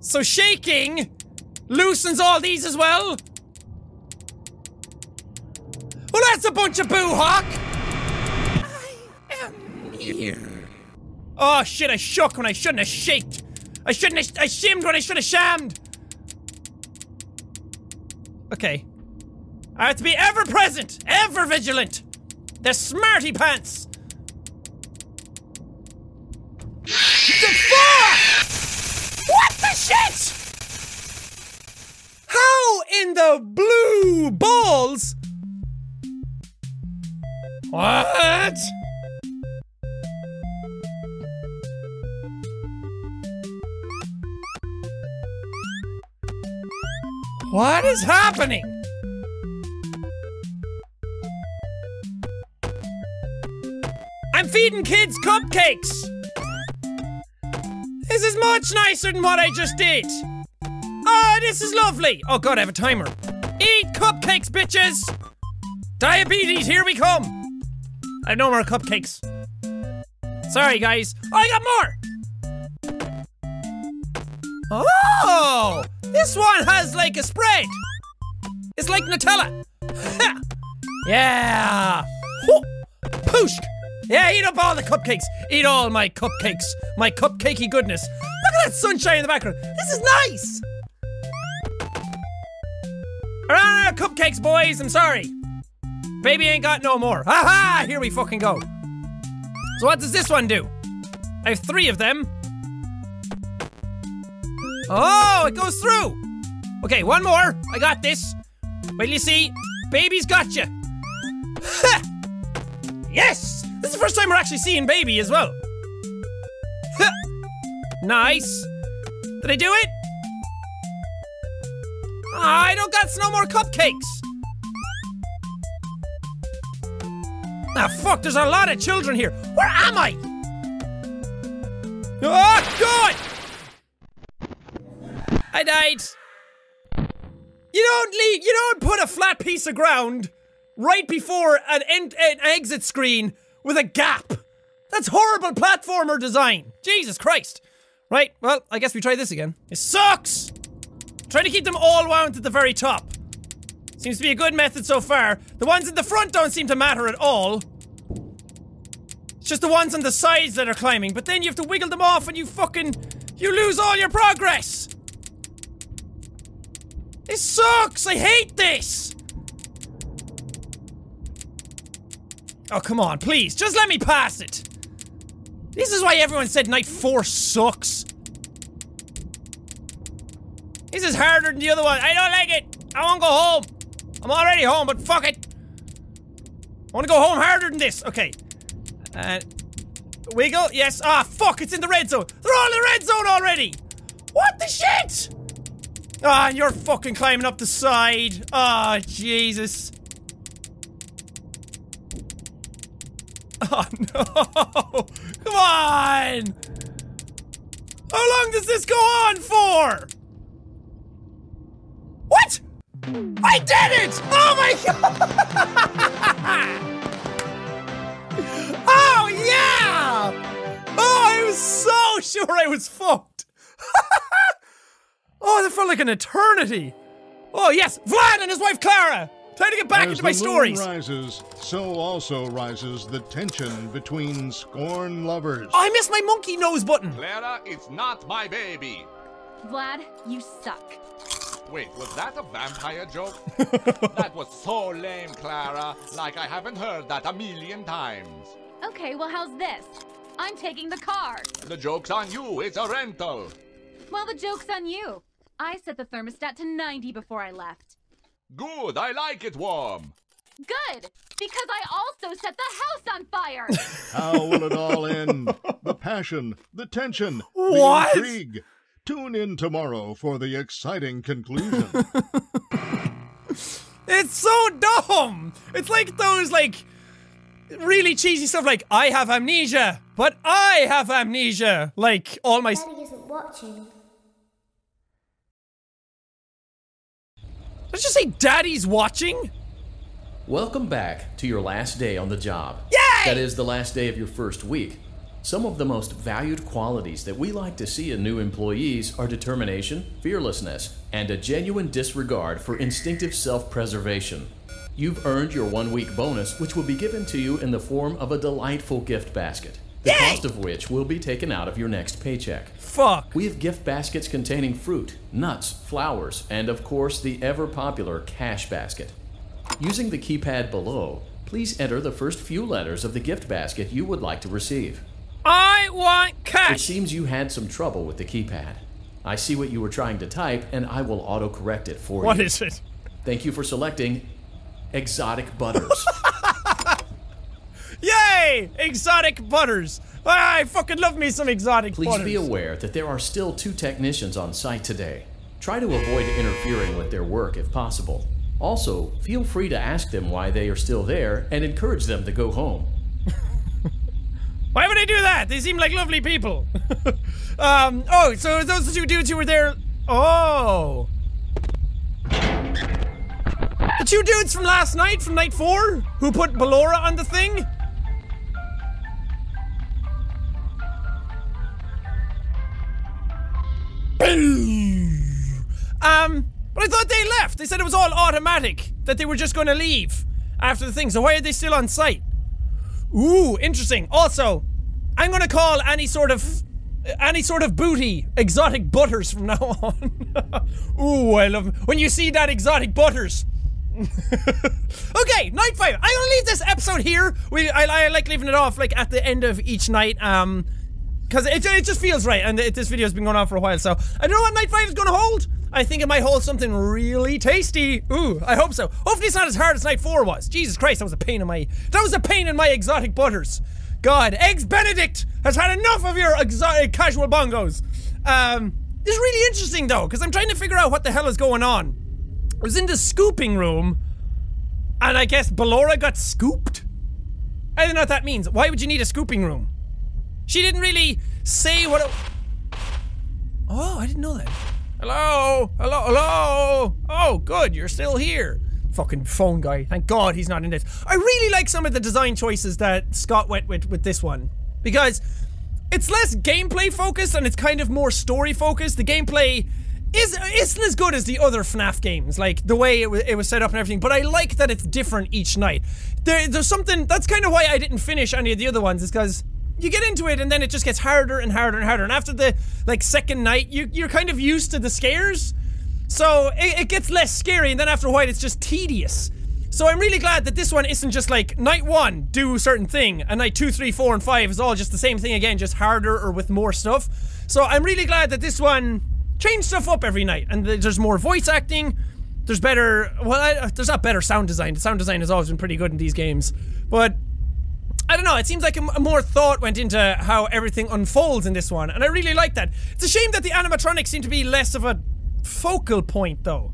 So shaking loosens all these as well? Well, that's a bunch of boo hawk! I am here. Oh shit, I shook when I shouldn't have shaked. I shouldn't have. I shimmed when I should have shammed. Okay. I have to be ever present, ever vigilant. They're smarty pants. The fuck? What the shit? How in the blue balls? What? What is happening? I'm feeding kids cupcakes! This is much nicer than what I just did! Oh, this is lovely! Oh god, I have a timer. Eat cupcakes, bitches! Diabetes, here we come! I have no more cupcakes. Sorry, guys. Oh, I got more! Oh! This one has like a spread! It's like Nutella! yeah! Whoop. Poosh! Yeah, eat up all the cupcakes! Eat all my cupcakes! My cupcakey goodness! Look at that sunshine in the background! This is nice! Ah, cupcakes, boys! I'm sorry! Baby ain't got no more. Aha! Here we fucking go. So what does this one do? I have three of them. Oh, it goes through. Okay, one more. I got this. Wait you see. Baby's got you. yes! This is the first time we're actually seeing baby as well. nice. Did I do it? I don't got no more cupcakes. Ah, fuck, there's a lot of children here. Where am I? Oh, God! I died. You don't leave, you don't put a flat piece of ground right before an, an exit screen with a gap. That's horrible platformer design. Jesus Christ. Right, well, I guess we try this again. It sucks! Try to keep them all wound at the very top. Seems to be a good method so far. The ones in the front don't seem to matter at all. It's just the ones on the sides that are climbing, but then you have to wiggle them off and you fucking. You lose all your progress! This sucks! I hate this! Oh, come on, please, just let me pass it! This is why everyone said Night 4 sucks. This is harder than the other one. I don't like it! I wanna go home! I'm already home, but fuck it! I wanna go home harder than this. Okay. Uh, wiggle, yes. Ah, fuck, it's in the red zone. They're all in the red zone already! What the shit? Ah, and you're fucking climbing up the side. Ah, Jesus. Oh no! Come on! How long does this go on for? What? I did it! Oh my god! oh yeah! Oh, I was so sure I was fucked. oh, that felt like an eternity. Oh yes, Vlad and his wife Clara. Time to get back As into my the moon stories. rises, so also rises the tension between scorn lovers. Oh, I missed my monkey nose button. Clara, it's not my baby. Vlad, you suck. Wait, was that a vampire joke? that was so lame, Clara. Like I haven't heard that a million times. Okay, well, how's this? I'm taking the car. The joke's on you. It's a rental. Well, the joke's on you. I set the thermostat to 90 before I left. Good. I like it warm. Good, because I also set the house on fire. How will it all end? the passion, the tension, What? the intrigue. Tune in tomorrow for the exciting conclusion. It's so dumb. It's like those like really cheesy stuff like I have amnesia, but I have amnesia. Like all my Daddy isn't watching. Let's just say daddy's watching. Welcome back to your last day on the job. Yay! That is the last day of your first week. Some of the most valued qualities that we like to see in new employees are determination, fearlessness, and a genuine disregard for instinctive self preservation. You've earned your one week bonus, which will be given to you in the form of a delightful gift basket, the cost of which will be taken out of your next paycheck. Fuck. We have gift baskets containing fruit, nuts, flowers, and of course the ever popular cash basket. Using the keypad below, please enter the first few letters of the gift basket you would like to receive. I want It seems you had some trouble with the keypad. I see what you were trying to type, and I will autocorrect it for What you. What is it? Thank you for selecting Exotic Butters. Yay! Exotic butters. I fucking love me some exotic butters. Please butters. be aware that there are still two technicians on site today. Try to avoid interfering with their work if possible. Also, feel free to ask them why they are still there and encourage them to go home. Why would I do that? They seem like lovely people. um, oh, so those two dudes who were there. Oh. The two dudes from last night, from night four, who put Ballora on the thing? Um, but I thought they left. They said it was all automatic, that they were just going to leave after the thing. So why are they still on site? Ooh, interesting. Also, I'm to call any sort of any sort of booty exotic butters from now on. Ooh, I love when you see that exotic butters. okay, night five. I'm gonna leave this episode here. We, I, I like leaving it off like at the end of each night. Um, because it, it just feels right, and it, this video's been going on for a while. So I don't know what night five is gonna hold. I think it might hold something really tasty. Ooh, I hope so. Hopefully it's not as hard as night four was. Jesus Christ, that was a pain in my that was a pain in my exotic butters. God, Eggs Benedict has had enough of your exotic casual bongos. Um, this is really interesting though, because I'm trying to figure out what the hell is going on. I was in the scooping room, and I guess Ballora got scooped. I don't know what that means. Why would you need a scooping room? She didn't really say what. It... Oh, I didn't know that. Hello, hello, hello. Oh, good, you're still here. Fucking phone guy. Thank God he's not in this. I really like some of the design choices that Scott went with with this one because it's less gameplay focused and it's kind of more story focused. The gameplay is isn't as good as the other FNAF games, like the way it was, it was set up and everything. But I like that it's different each night. There, there's something that's kind of why I didn't finish any of the other ones, is because you get into it and then it just gets harder and harder and harder. And after the like second night, you you're kind of used to the scares, so it, it gets less scary. And then after a while, it's just tedious. So I'm really glad that this one isn't just like night one, do a certain thing, and night two, three, four, and five is all just the same thing again, just harder or with more stuff. So I'm really glad that this one changed stuff up every night, and there's more voice acting. There's better, well, I, there's not better sound design. The sound design has always been pretty good in these games, but I don't know. It seems like more thought went into how everything unfolds in this one, and I really like that. It's a shame that the animatronics seem to be less of a focal point, though.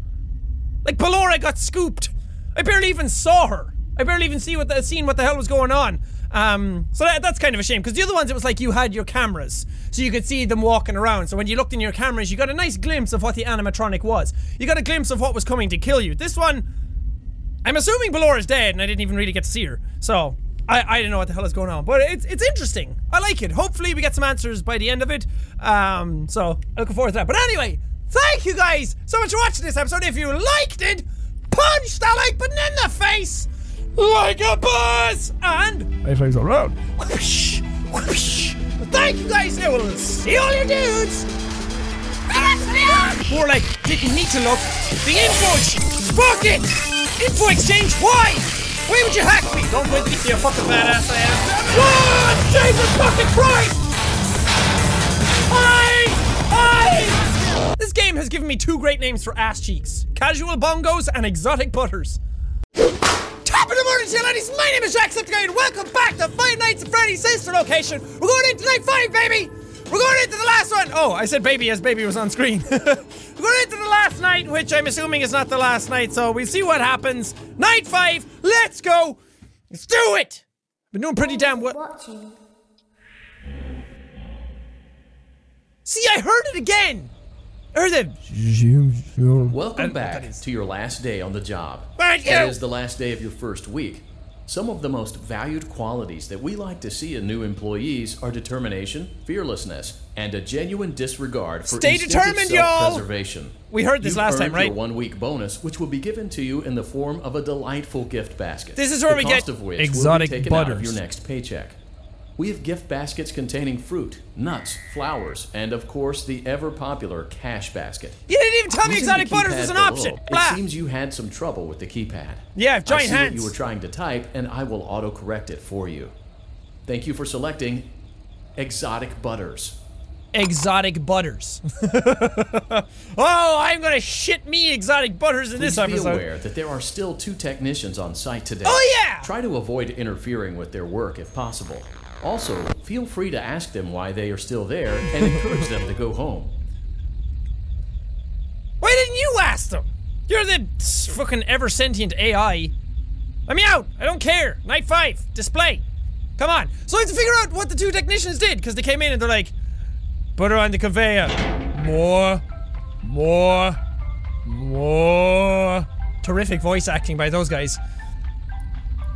Like Ballora got scooped. I barely even saw her. I barely even see what the seen what the hell was going on. Um, so that, that's kind of a shame because the other ones it was like you had your cameras, so you could see them walking around. So when you looked in your cameras, you got a nice glimpse of what the animatronic was. You got a glimpse of what was coming to kill you. This one, I'm assuming Ballora's dead, and I didn't even really get to see her. So I, I don't know what the hell is going on, but it's it's interesting. I like it. Hopefully we get some answers by the end of it. Um, so looking forward to that. But anyway, thank you guys so much for watching this episode. If you liked it, punch that like button in the face like a boss, and high fives all around. Whoosh, whoosh. Thank you guys. I will see all your dudes. More like didn't need to look. The info. Fuck it. Info exchange. Why? Why would you hack me? Don't wait me, you fucking badass I am. What? Jesus fucking Christ! I, I. This game has given me two great names for ass cheeks: casual bongos and exotic butters. Top of the morning, to you ladies. My name is Jacksepticeye, and welcome back to Five Nights at Freddy's sister location. We're going into night five, baby. We're going into the last one. Oh, I said baby as baby was on screen. We're going into the last night, which I'm assuming is not the last night, so we'll see what happens. Night five, let's go. Let's do it. Been doing pretty damn well. See, I heard it again. I heard it. Welcome back to your last day on the job. Thank That you. is the last day of your first week. Some of the most valued qualities that we like to see in new employees are determination, fearlessness, and a genuine disregard for Stay instinctive determined, y'all. self-preservation. We heard this You've last earned time, right? Your one-week bonus, which will be given to you in the form of a delightful gift basket. This is where the we cost get of which exotic will be taken out of your next paycheck. We have gift baskets containing fruit, nuts, flowers, and of course the ever popular cash basket. You didn't even tell me exotic butters was an option. Blah. It seems you had some trouble with the keypad. Yeah, giant I see hands. what you were trying to type, and I will autocorrect it for you. Thank you for selecting exotic butters. Exotic butters. oh, I'm gonna shit me exotic butters in Please this be episode. aware that there are still two technicians on site today. Oh, yeah! Try to avoid interfering with their work if possible. Also, feel free to ask them why they are still there and encourage them to go home. Why didn't you ask them? You're the fucking ever sentient AI. Let me out! I don't care! Night 5, display! Come on! So I have to figure out what the two technicians did, because they came in and they're like, put her on the conveyor. More. More. More. Terrific voice acting by those guys.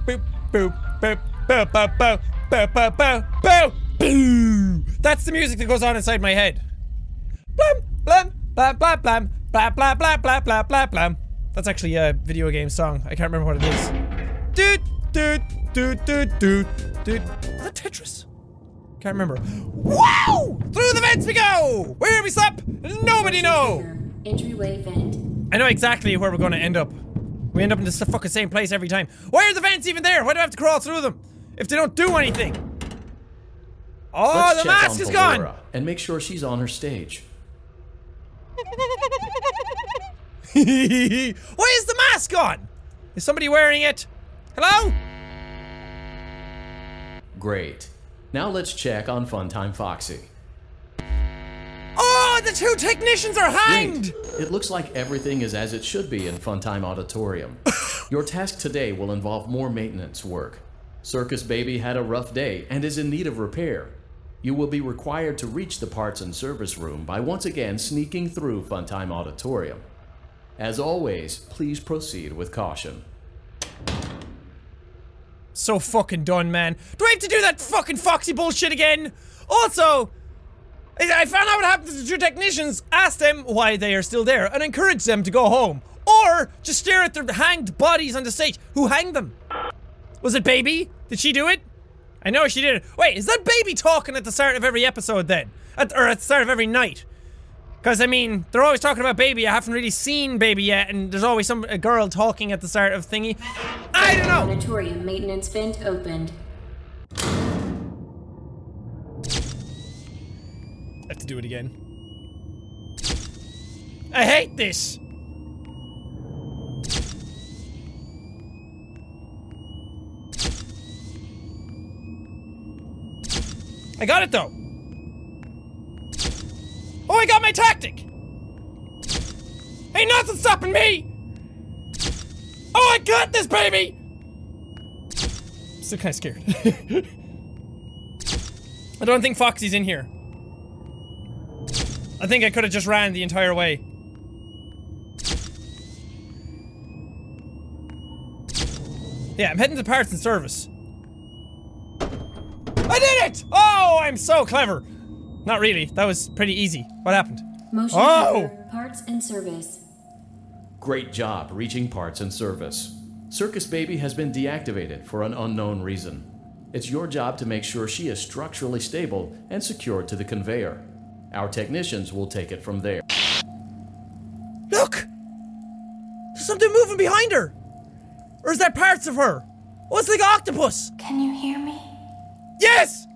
Boop, boop, boop, boop, boop, boop, boop, boop, boop, boop, boo! That's the music that goes on inside my head. Blam, blam, blam, blam, blam, blah, blah, blah, blah, blah, blah, blah. That's actually a video game song. I can't remember what it is. Dude, dude, dude, dude, dude, dude. Is that Tetris? Can't remember. Wow! Through the vents we go! Where we stop? Nobody know! Entryway vent. I know exactly where we're gonna end up. We end up in the fucking same place every time. Why are the vents even there? Why do I have to crawl through them? If they don't do anything. Oh, Let's the mask is gone! And make sure she's on her stage. Why is the mask on? Is somebody wearing it? Hello? Great. Now let's check on Funtime Foxy. Oh, the two technicians are hanged! It looks like everything is as it should be in Funtime Auditorium. Your task today will involve more maintenance work. Circus Baby had a rough day and is in need of repair. You will be required to reach the parts and service room by once again sneaking through Funtime Auditorium. As always, please proceed with caution. So fucking done, man. Do I have to do that fucking Foxy bullshit again? Also, I found out what happened to the two technicians, asked them why they are still there, and encouraged them to go home. Or just stare at their hanged bodies on the stage. Who hanged them? Was it Baby? Did she do it? I know she did it. Wait, is that Baby talking at the start of every episode then? At, or at the start of every night? Because, I mean, they're always talking about Baby. I haven't really seen Baby yet, and there's always some a girl talking at the start of thingy. I don't know! Auditorium maintenance vent opened. I have to do it again. I hate this! I got it though! Oh, I got my tactic! Ain't nothing stopping me! Oh, I got this, baby! Still kind of scared. I don't think Foxy's in here. I think I could have just ran the entire way. Yeah, I'm heading to parts and service. I did it! Oh, I'm so clever. Not really. That was pretty easy. What happened? Motion Oh! parts and service. Great job reaching parts and service. Circus Baby has been deactivated for an unknown reason. It's your job to make sure she is structurally stable and secured to the conveyor. Our technicians will take it from there. Look! There's something moving behind her! Or is that parts of her? Oh, it's like an octopus! Can you hear me? Yes!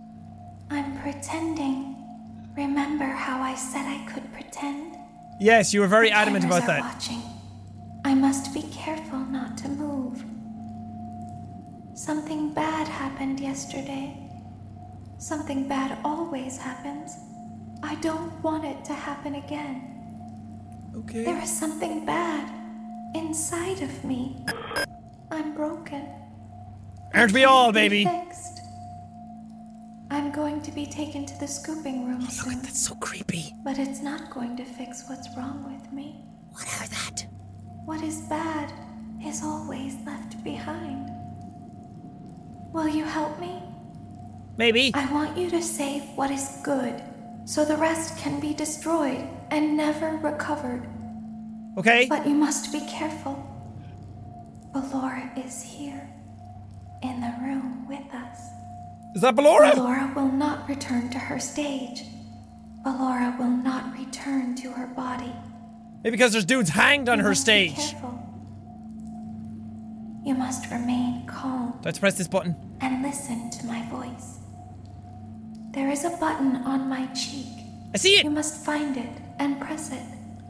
I'm pretending. Remember how I said I could pretend? Yes, you were very The adamant about that. Watching. I must be careful not to move. Something bad happened yesterday. Something bad always happens. I don't want it to happen again. Okay. There is something bad inside of me. I'm broken. Aren't we all, baby? Fixed. I'm going to be taken to the scooping room oh, look soon. that's so creepy. But it's not going to fix what's wrong with me. What are that? What is bad is always left behind. Will you help me? Maybe. I want you to save what is good, so the rest can be destroyed and never recovered. Okay. But you must be careful. Ballora is here, in the room with us. Is that Ballora? Ballora will not return to her stage. Ballora will not return to her body. Maybe because there's dudes hanged on You her stage. careful. You must remain calm Do I have to press this button? and listen to my voice. There is a button on my cheek. I see it. You must find it and press it.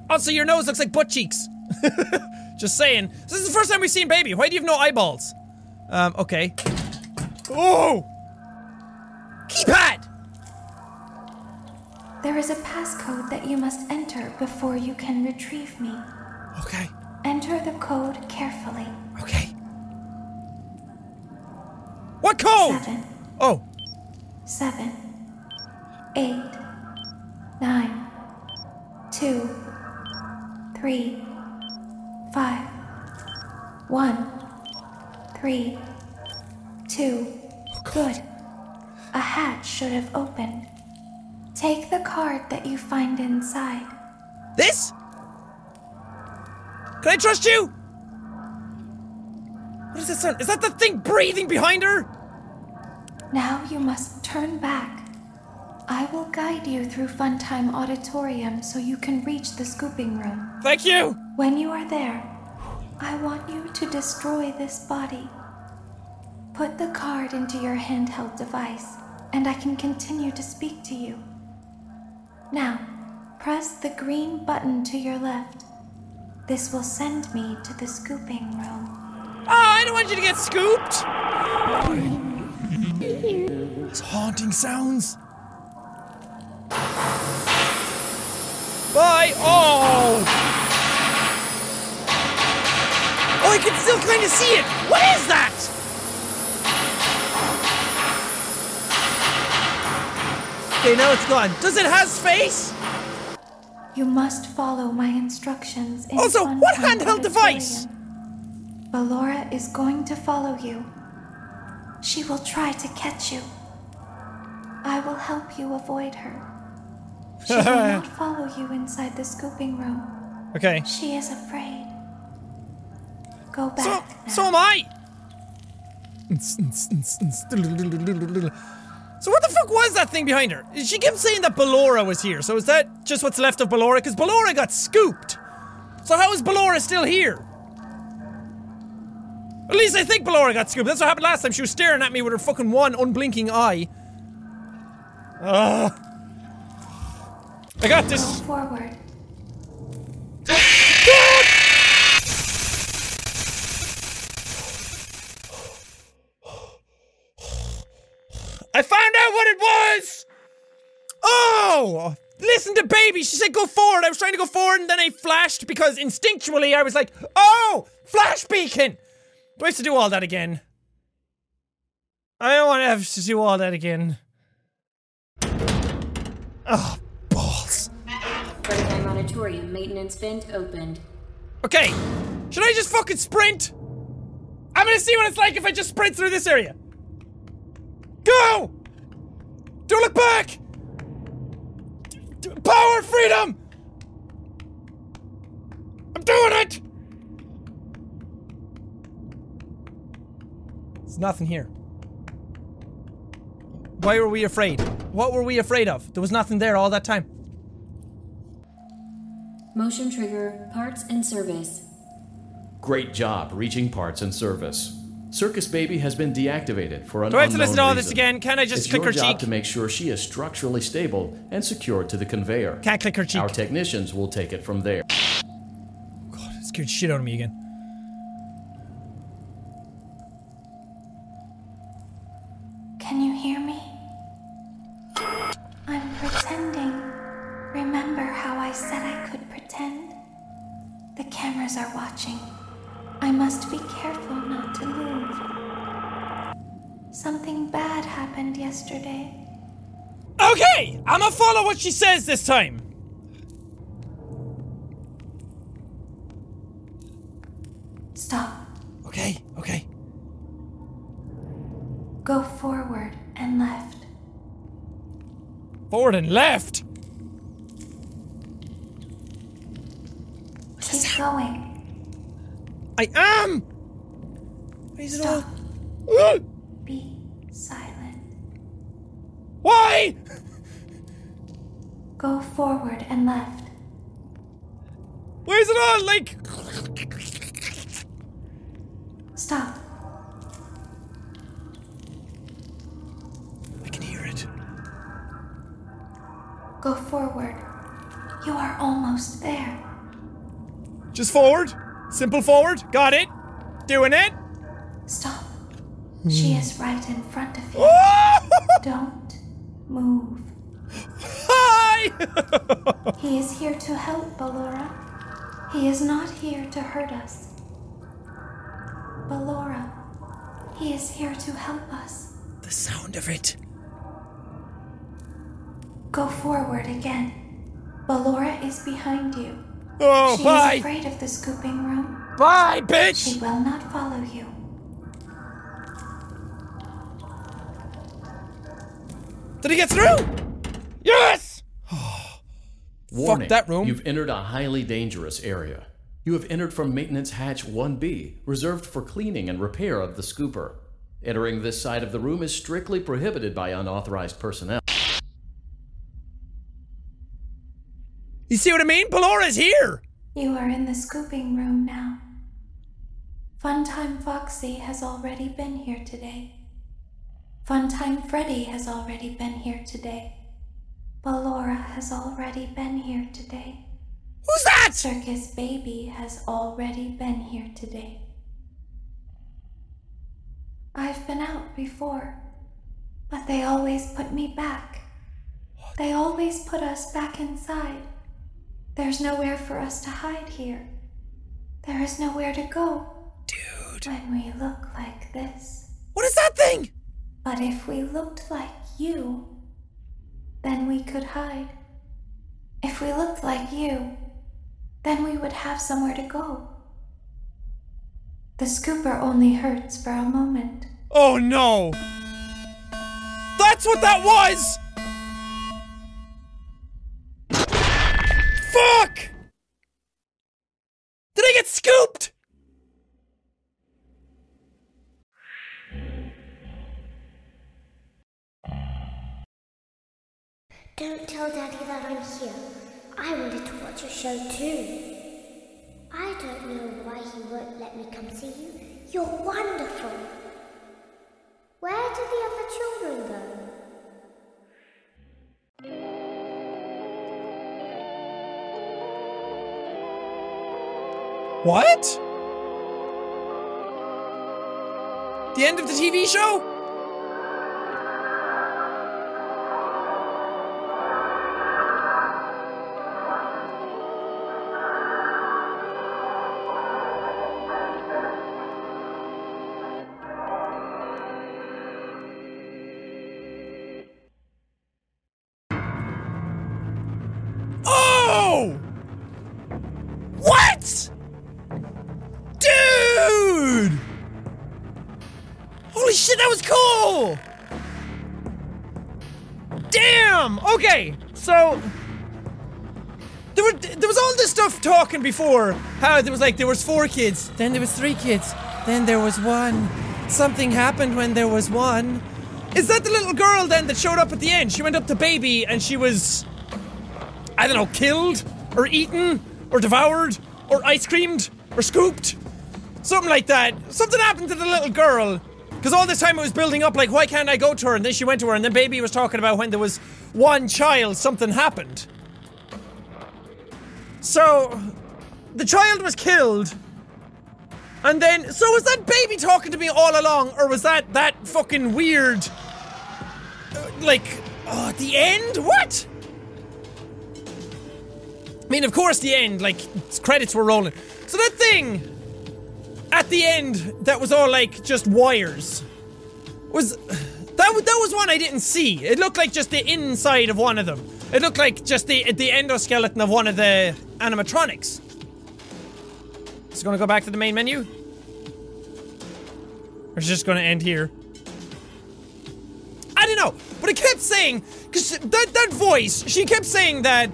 Also, your nose looks like butt cheeks. Just saying. This is the first time we've seen baby. Why do you have no eyeballs? Um, okay. Oh! Keypad! There is a passcode that you must enter before you can retrieve me. Okay. Enter the code carefully. Okay. What code? Seven. Oh. Seven. Eight. Nine. Two. Three. Five. One. Three. Two. Oh, Good. A hatch should have opened. Take the card that you find inside. This? Can I trust you? What is that sound? Is that the thing breathing behind her? Now you must turn back. I will guide you through Funtime Auditorium so you can reach the scooping room. Thank you! When you are there, I want you to destroy this body. Put the card into your handheld device, and I can continue to speak to you. Now, press the green button to your left. This will send me to the scooping room. Oh, I don't want you to get scooped! These haunting sounds. Bye! Oh! Oh, I can still kind of see it! What is that? Okay, now it's gone. Does it have space? You must follow my instructions. In Also, what handheld device? Ballora is going to follow you. She will try to catch you. I will help you avoid her. She will not follow you inside the scooping room. Okay. She is afraid. Go back. So So am I! So what the fuck was that thing behind her? She kept saying that Ballora was here, so is that just what's left of Ballora? Because Ballora got scooped! So how is Ballora still here? At least I think Ballora got scooped. That's what happened last time. She was staring at me with her fucking one unblinking eye. Ugh. I got this. Forward. I found out what it was! Oh! Listen to baby! She said go forward. I was trying to go forward and then I flashed because instinctually I was like, oh! Flash beacon! Do I have to do all that again? I don't want to have to do all that again. Oh, balls. Funtime Auditorium maintenance vent opened. Okay, should I just fucking sprint? I'm gonna see what it's like if I just sprint through this area. Go! Don't look back! Power, freedom! I'm doing it! There's nothing here. Why were we afraid? What were we afraid of? There was nothing there all that time. Motion trigger, parts and service. Great job reaching parts and service. Circus Baby has been deactivated for an Do I have to listen to all unknown this again? Can I just it's click your her job to make sure she is structurally stable and secured to the conveyor. Can't click her cheek. Our technicians will take it from there. God, it scared shit out of me again. Can you hear me? I'm pretending. Remember how I said I could pretend? The cameras are watching. I must be careful not to move. Something bad happened yesterday. Okay, I'ma follow what she says this time. Stop. Okay, okay. Go forward and left. Forward and left. Keep going. I am. Why is it all? Be silent. Why? Go forward and left. Why is it all like? Stop. I can hear it. Go forward. You are almost there. Just forward. Simple forward. Got it. Doing it. Stop. She is right in front of you. Don't move. Hi! he is here to help, Ballora. He is not here to hurt us. Ballora, he is here to help us. The sound of it. Go forward again. Ballora is behind you. Oh, she bye. is afraid of the scooping room. Bye, bitch. She will not follow you. Did he get through? Yes! Warning, that room. You've entered a highly dangerous area. You have entered from Maintenance Hatch 1B, reserved for cleaning and repair of the scooper. Entering this side of the room is strictly prohibited by unauthorized personnel. You see what I mean? Ballora's here! You are in the scooping room now. Funtime Foxy has already been here today. Funtime Freddy has already been here today. Ballora has already been here today. Who's that? Circus Baby has already been here today. I've been out before, but they always put me back. They always put us back inside. There's nowhere for us to hide here. There is nowhere to go. Dude. When we look like this. What is that thing? But if we looked like you, then we could hide. If we looked like you, then we would have somewhere to go. The scooper only hurts for a moment. Oh no! That's what that was! Fuck! Did I get scooped? Don't tell Daddy that I'm here. I wanted to watch your show too. I don't know why he won't let me come see you. You're wonderful. Where did the other children go? What? The end of the TV show? Talking before how there was like there was four kids, then there was three kids, then there was one. Something happened when there was one. Is that the little girl then that showed up at the end? She went up to baby and she was I don't know, killed or eaten or devoured or ice creamed or scooped. Something like that. Something happened to the little girl. Because all this time it was building up, like, why can't I go to her? And then she went to her, and then Baby was talking about when there was one child, something happened. So, the child was killed. And then, so was that baby talking to me all along, or was that that fucking weird. uh, like, oh, at the end? What? I mean, of course, the end, like, credits were rolling. So that thing at the end that was all like just wires was that that was one I didn't see. It looked like just the inside of one of them. It looked like just the the endoskeleton of one of the animatronics. It's gonna go back to the main menu. Or it's just gonna end here. I don't know, but it kept saying because that that voice, she kept saying that.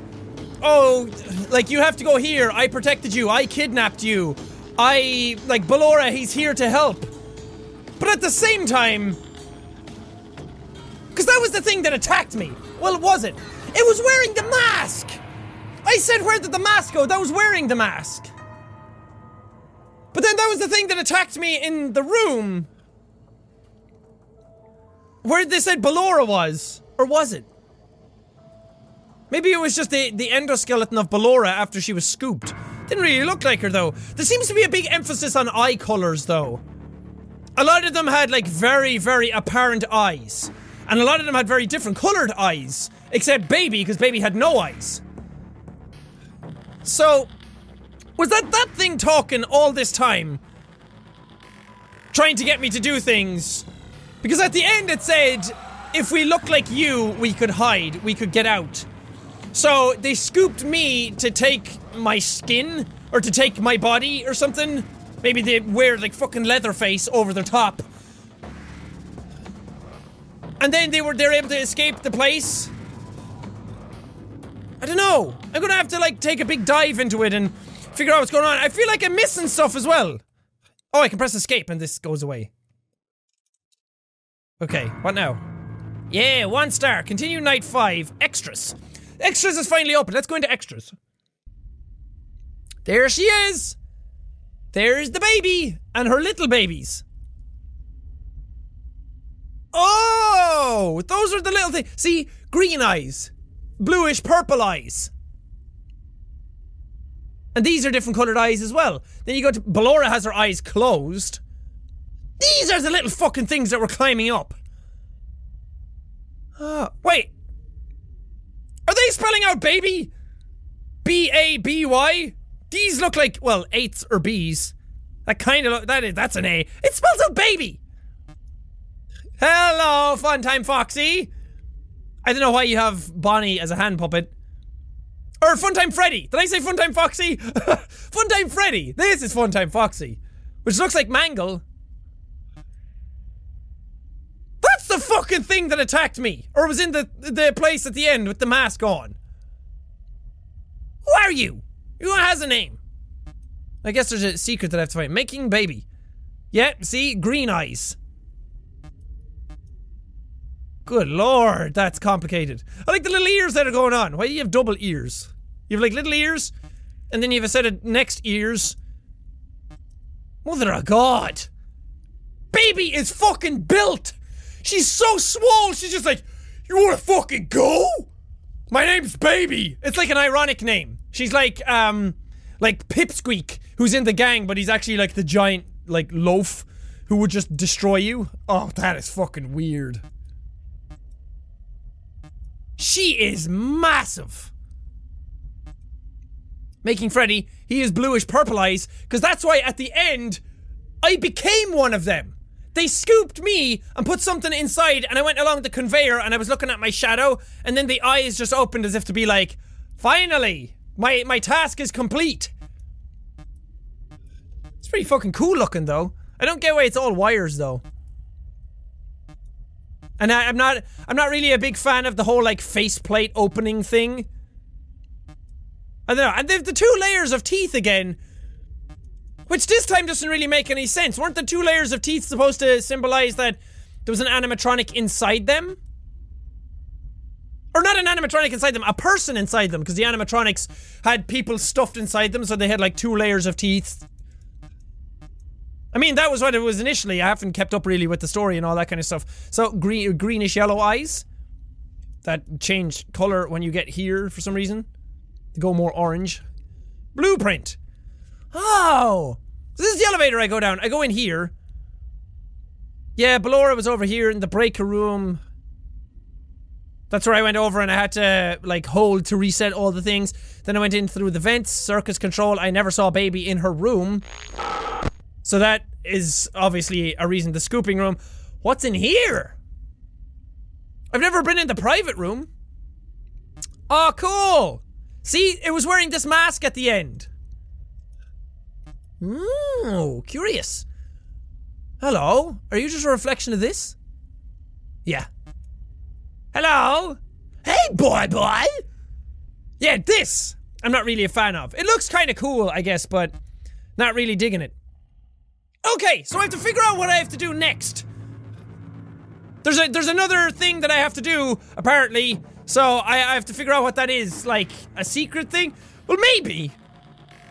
Oh, like you have to go here. I protected you. I kidnapped you. I like Ballora. He's here to help. But at the same time, because that was the thing that attacked me. Well, it wasn't. It was wearing the mask. I said, "Where did the mask go?" That was wearing the mask. But then that was the thing that attacked me in the room. Where they said Ballora was. Or was it? Maybe it was just the, the endoskeleton of Ballora after she was scooped. Didn't really look like her though. There seems to be a big emphasis on eye colors though. A lot of them had like very, very apparent eyes. And a lot of them had very different colored eyes. Except Baby, because Baby had no eyes. So, Was that that thing talking all this time? Trying to get me to do things? Because at the end it said, if we look like you, we could hide, we could get out. So they scooped me to take my skin, or to take my body, or something. Maybe they wear like fucking Leatherface over their top. And then they were they're able to escape the place. I don't know. I'm gonna have to like take a big dive into it and figure out what's going on. I feel like I'm missing stuff as well. Oh, I can press escape and this goes away. Okay, what now? Yeah, one star. Continue night five. Extras. Extras is finally open. Let's go into extras. There she is. There's the baby and her little babies. Oh, those are the little things. See, green eyes, bluish purple eyes. And these are different colored eyes as well. Then you go to Ballora has her eyes closed. These are the little fucking things that were climbing up. Uh, wait. Are they spelling out baby? B A B Y? These look like, well, eights or B's. That kind of look, that is, that's an A. It spells out baby! Hello, Funtime Foxy! I don't know why you have Bonnie as a hand puppet. Or Funtime Freddy! Did I say Funtime Foxy? Funtime Freddy! This is Funtime Foxy. Which looks like Mangle. That's the fucking thing that attacked me! Or was in the, the place at the end with the mask on. Who are you? Who has a name? I guess there's a secret that I have to find. Making baby. Yeah, see? Green eyes. Good lord, that's complicated. I like the little ears that are going on. Why do you have double ears? You have like little ears, and then you have a set of next ears. Mother of God. Baby is fucking built. She's so swole. She's just like, you wanna fucking go? My name's Baby. It's like an ironic name. She's like, um, like Pipsqueak, who's in the gang, but he's actually like the giant, like, loaf who would just destroy you. Oh, that is fucking weird. She is massive. Making Freddy, he is bluish purple eyes, because that's why at the end, I became one of them. They scooped me and put something inside, and I went along the conveyor and I was looking at my shadow, and then the eyes just opened as if to be like, finally, my, my task is complete. It's pretty fucking cool looking though. I don't get why it's all wires though. And I, am not I'm not really a big fan of the whole like faceplate opening thing. I don't know. And they've the two layers of teeth again. Which this time doesn't really make any sense. Weren't the two layers of teeth supposed to symbolize that there was an animatronic inside them? Or not an animatronic inside them, a person inside them, because the animatronics had people stuffed inside them, so they had like two layers of teeth. I mean, that was what it was initially. I haven't kept up really with the story and all that kind of stuff. So, green, greenish yellow eyes that change color when you get here for some reason. They go more orange. Blueprint. Oh, this is the elevator I go down. I go in here. Yeah, Ballora was over here in the breaker room. That's where I went over and I had to, like, hold to reset all the things. Then I went in through the vents, circus control. I never saw Baby in her room. So that is obviously a reason. The scooping room. What's in here? I've never been in the private room. Oh, cool. See, it was wearing this mask at the end. Oh, curious. Hello? Are you just a reflection of this? Yeah. Hello? Hey, boy, boy! Yeah, this I'm not really a fan of. It looks kind of cool, I guess, but not really digging it. Okay, so I have to figure out what I have to do next. There's a there's another thing that I have to do, apparently. So I, I have to figure out what that is. Like, a secret thing? Well, maybe.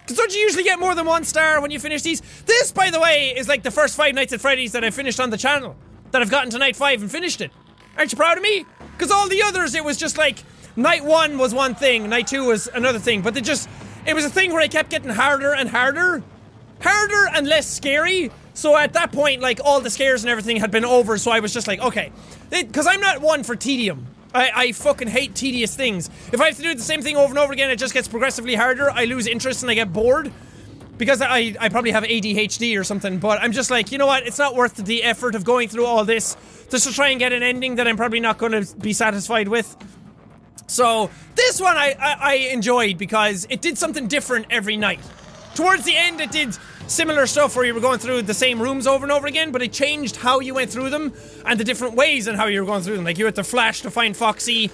Because don't you usually get more than one star when you finish these? This, by the way, is like the first Five Nights at Freddy's that I finished on the channel. That I've gotten to night five and finished it. Aren't you proud of me? Because all the others, it was just like, night one was one thing, night two was another thing, but it just, it was a thing where I kept getting harder and harder. Harder and less scary. So at that point, like, all the scares and everything had been over, so I was just like, okay. Because I'm not one for tedium. I, I fucking hate tedious things. If I have to do the same thing over and over again, it just gets progressively harder. I lose interest and I get bored. because I, I probably have ADHD or something, but I'm just like, you know what? It's not worth the effort of going through all this just to try and get an ending that I'm probably not going to be satisfied with. So this one I, I, I enjoyed because it did something different every night. Towards the end, it did similar stuff where you were going through the same rooms over and over again, but it changed how you went through them and the different ways and how you were going through them. Like you had to flash to find Foxy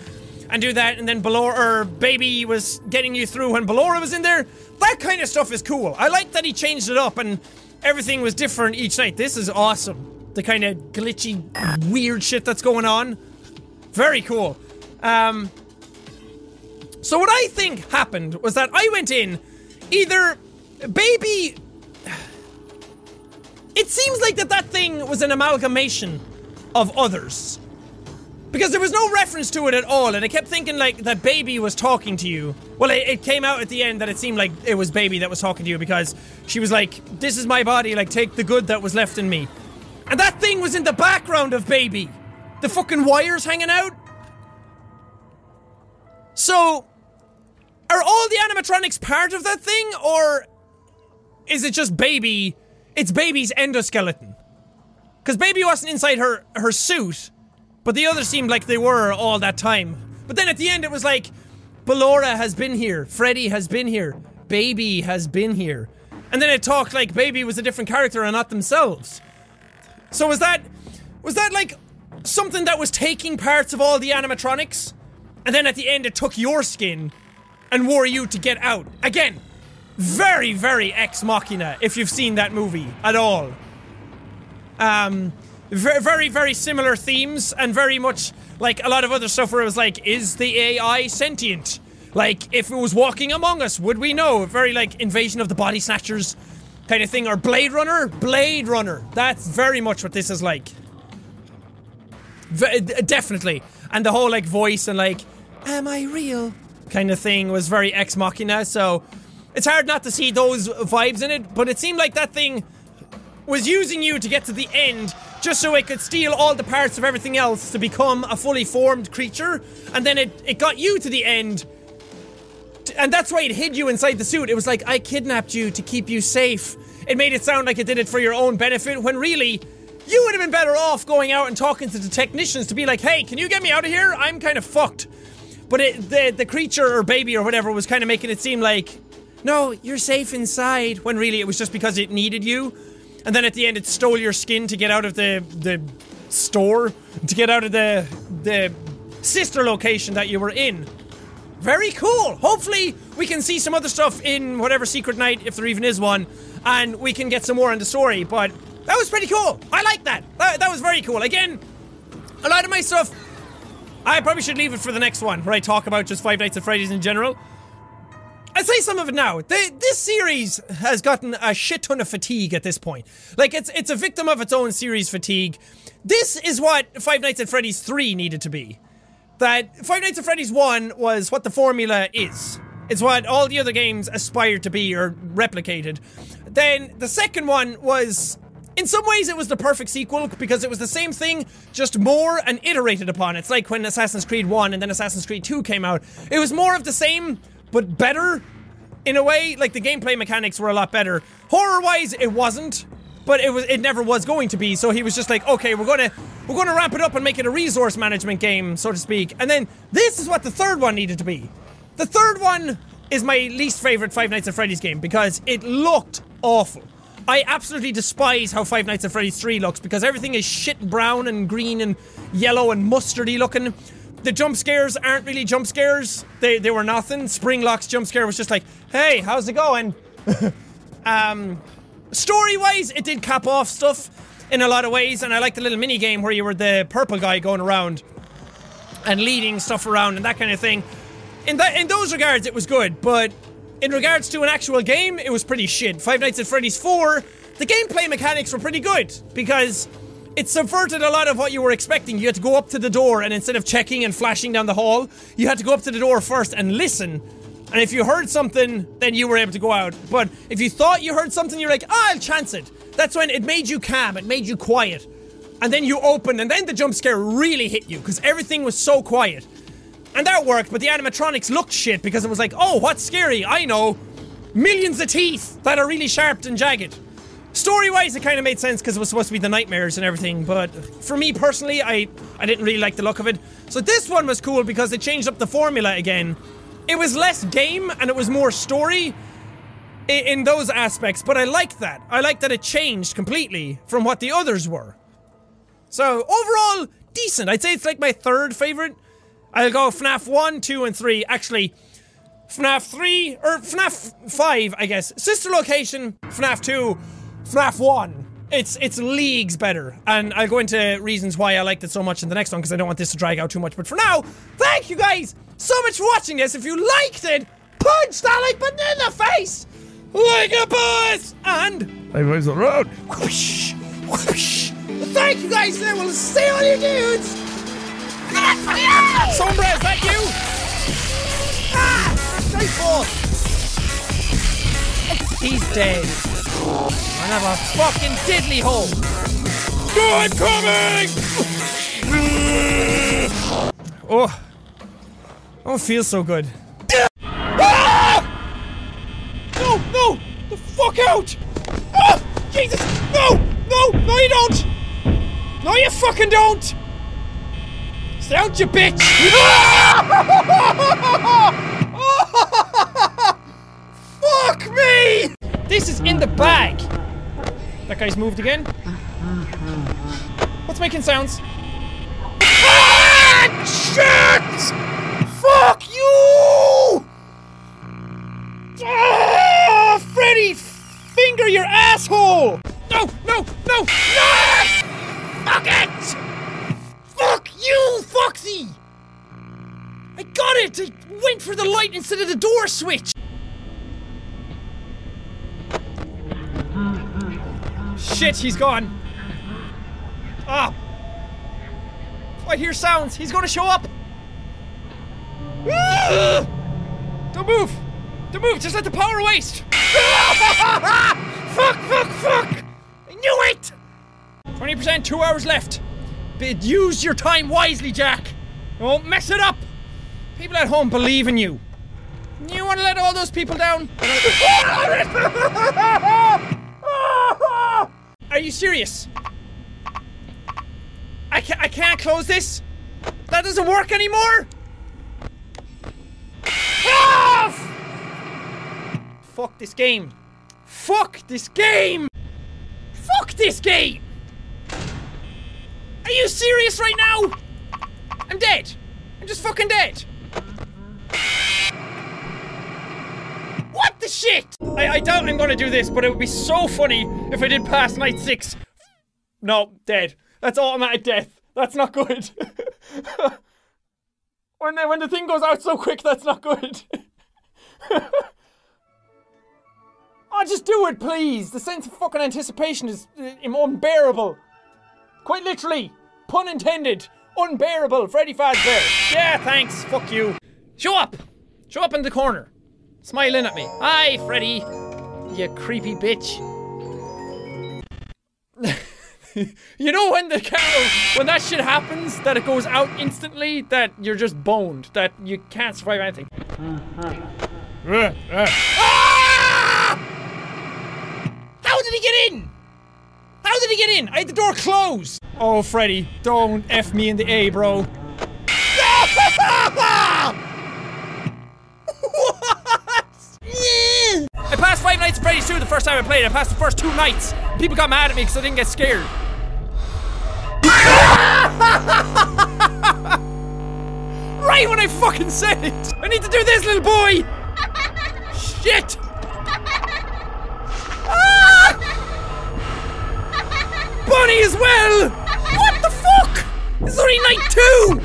and do that, and then Ballora or Baby was getting you through when Ballora was in there. That kind of stuff is cool. I like that he changed it up and everything was different each night. This is awesome. The kind of glitchy, weird shit that's going on. Very cool. Um, so what I think happened was that I went in, either Baby. It seems like that that thing was an amalgamation of others. Because there was no reference to it at all, and I kept thinking like that baby was talking to you. Well, it, it, came out at the end that it seemed like it was baby that was talking to you because she was like, "This is my body. Like, take the good that was left in me." And that thing was in the background of baby. The fucking wires hanging out. So, are all the animatronics part of that thing, or is it just baby? It's baby's endoskeleton. Because baby wasn't inside her her suit but the others seemed like they were all that time. But then at the end, it was like, Ballora has been here, Freddy has been here, Baby has been here. And then it talked like Baby was a different character and not themselves. So was that, was that like something that was taking parts of all the animatronics? And then at the end, it took your skin and wore you to get out. Again, very, very ex machina if you've seen that movie at all. Um, very, very similar themes and very much like a lot of other stuff where it was like, is the AI sentient? Like, if it was walking among us, would we know? Very like invasion of the body snatchers kind of thing. Or Blade Runner? Blade Runner. That's very much what this is like. V- definitely. And the whole like voice and like, am I real? kind of thing was very ex machina. So it's hard not to see those vibes in it, but it seemed like that thing was using you to get to the end just so it could steal all the parts of everything else to become a fully formed creature. And then it, it got you to the end. And that's why it hid you inside the suit. It was like, I kidnapped you to keep you safe. It made it sound like it did it for your own benefit, when really, you would have been better off going out and talking to the technicians to be like, hey, can you get me out of here? I'm kind of fucked. But it, the, the creature or baby or whatever was kind of making it seem like, no, you're safe inside, when really it was just because it needed you and then at the end it stole your skin to get out of the the store, to get out of the the sister location that you were in. Very cool. Hopefully we can see some other stuff in whatever secret night, if there even is one, and we can get some more in the story. But that was pretty cool. I like that. That, that was very cool. Again, a lot of my stuff. I probably should leave it for the next one, where I talk about just Five Nights at Freddy's in general. I'll say some of it now. This series has gotten a shit ton of fatigue at this point. Like, it's it's a victim of its own series fatigue. This is what Five Nights at Freddy's 3 needed to be. That Five Nights at Freddy's 1 was what the formula is. It's what all the other games aspired to be or replicated. Then the second one was in some ways, it was the perfect sequel because it was the same thing, just more and iterated upon. It's like when Assassin's Creed 1 and then Assassin's Creed 2 came out. It was more of the same, but better in a way. Like the gameplay mechanics were a lot better. Horror wise, it wasn't, but it was it never was going to be. So he was just like, okay, we're gonna we're gonna ramp it up and make it a resource management game, so to speak. And then this is what the third one needed to be. The third one is my least favorite Five Nights at Freddy's game because it looked awful. I absolutely despise how Five Nights at Freddy's 3 looks because everything is shit brown and green and yellow and mustardy looking the jump scares aren't really jump scares. They they were nothing. Springlock's jump scare was just like, hey, how's it going? um, story wise, it did cap off stuff in a lot of ways, and I liked the little mini game where you were the purple guy going around and leading stuff around and that kind of thing. In that in those regards, it was good, but in regards to an actual game, it was pretty shit. Five Nights at Freddy's 4, the gameplay mechanics were pretty good because it subverted a lot of what you were expecting. You had to go up to the door, and instead of checking and flashing down the hall, you had to go up to the door first and listen. And if you heard something, then you were able to go out. But if you thought you heard something, you're like, ah, I'll chance it. That's when it made you calm, it made you quiet. And then you opened, and then the jump scare really hit you because everything was so quiet. And that worked, but the animatronics looked shit because it was like, oh, what's scary? I know. millions of teeth that are really sharp and jagged. Story wise, it kind of made sense because it was supposed to be the nightmares and everything, but for me personally, I, I didn't really like the look of it. So this one was cool because it changed up the formula again. It was less game and it was more story in, in those aspects, but I liked that. I liked that it changed completely from what the others were. So overall, decent. I'd say it's like my third favorite. I'll go FNAF 1, 2, and 3. Actually, FNAF 3, or FNAF 5, I guess. Sister Location, FNAF 2, FNAF 1. It's it's leagues better, and I'll go into reasons why I liked it so much in the next one because I don't want this to drag out too much. But for now, thank you guys so much for watching this. If you liked it, punch that like button in the face, like a boss, and Hey, where's the road? whoosh, whoosh. Thank you guys, and we'll see all you dudes. Sombra, is that you? Ah, straight forth. He's dead. Another fucking diddly hole. I'm coming! oh. Oh, feels so good. Ah! No, no! The fuck out! Ah! Jesus! No! No! No, you don't! No, you fucking don't! Stay out, you bitch! Fuck me! This is in the bag! That guy's moved again. What's making sounds? Ah! Shit! Fuck you! Ah, Freddy! Finger your asshole! No, no, no, no! Fuck it! Fuck you, Foxy! I got it! I went for the light instead of the door switch! Shit, he's gone. Ah! I hear sounds. He's gonna show up. Ah! Don't move. Don't move. Just let the power waste. fuck, fuck, fuck. I knew it. 20%, two hours left. But use your time wisely, Jack. Don't mess it up. People at home believe in you. You want to let all those people down? Are you serious? I can't, I can't close this? That doesn't work anymore? Ah! Fuck this game. Fuck this game! Fuck this game! Are you serious right now? I'm dead. I'm just fucking dead. What the shit? I, I doubt I'm gonna do this, but it would be so funny if I did pass night six. No, dead. That's automatic death. That's not good. when the, when the thing goes out so quick, that's not good. oh, just do it, please. The sense of fucking anticipation is uh, unbearable. Quite literally, pun intended, unbearable. Freddy Fazbear. Yeah, thanks. Fuck you. Show up. Show up in the corner. Smile in at me. Hi, Freddy. You creepy bitch. you know when the camera, when that shit happens, that it goes out instantly, that you're just boned, that you can't survive anything. Ah! How did he get in? How did he get in? I had the door closed. Oh, Freddy, don't F me in the A, bro. Nights at Freddy's 2 the first time I played. I passed the first two nights. People got mad at me because I didn't get scared. right when I fucking said it! I need to do this, little boy! Shit! Bunny as well! What the fuck? Is only night two!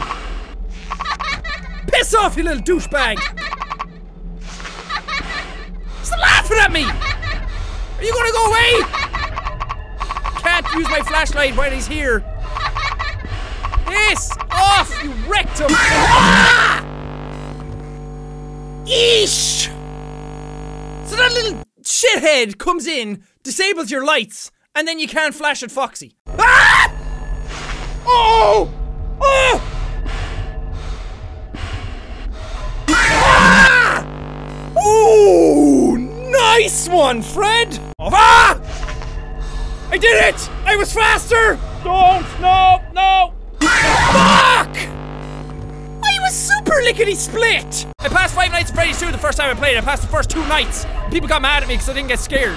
Piss off, you little douchebag! Laughing at me! Are you gonna go away? Can't use my flashlight while he's here. Piss off, you rectum! Ah! Eesh! So that little shithead comes in, disables your lights, and then you can't flash at Foxy. Ah! Oh! Oh! Ah! Ooh! One, Fred! Oh, ah! I did it! I was faster! Don't! No! No! Fuck! I was super lickety split! I passed Five Nights at Freddy's 2 the first time I played. I passed the first two nights. People got mad at me because I didn't get scared.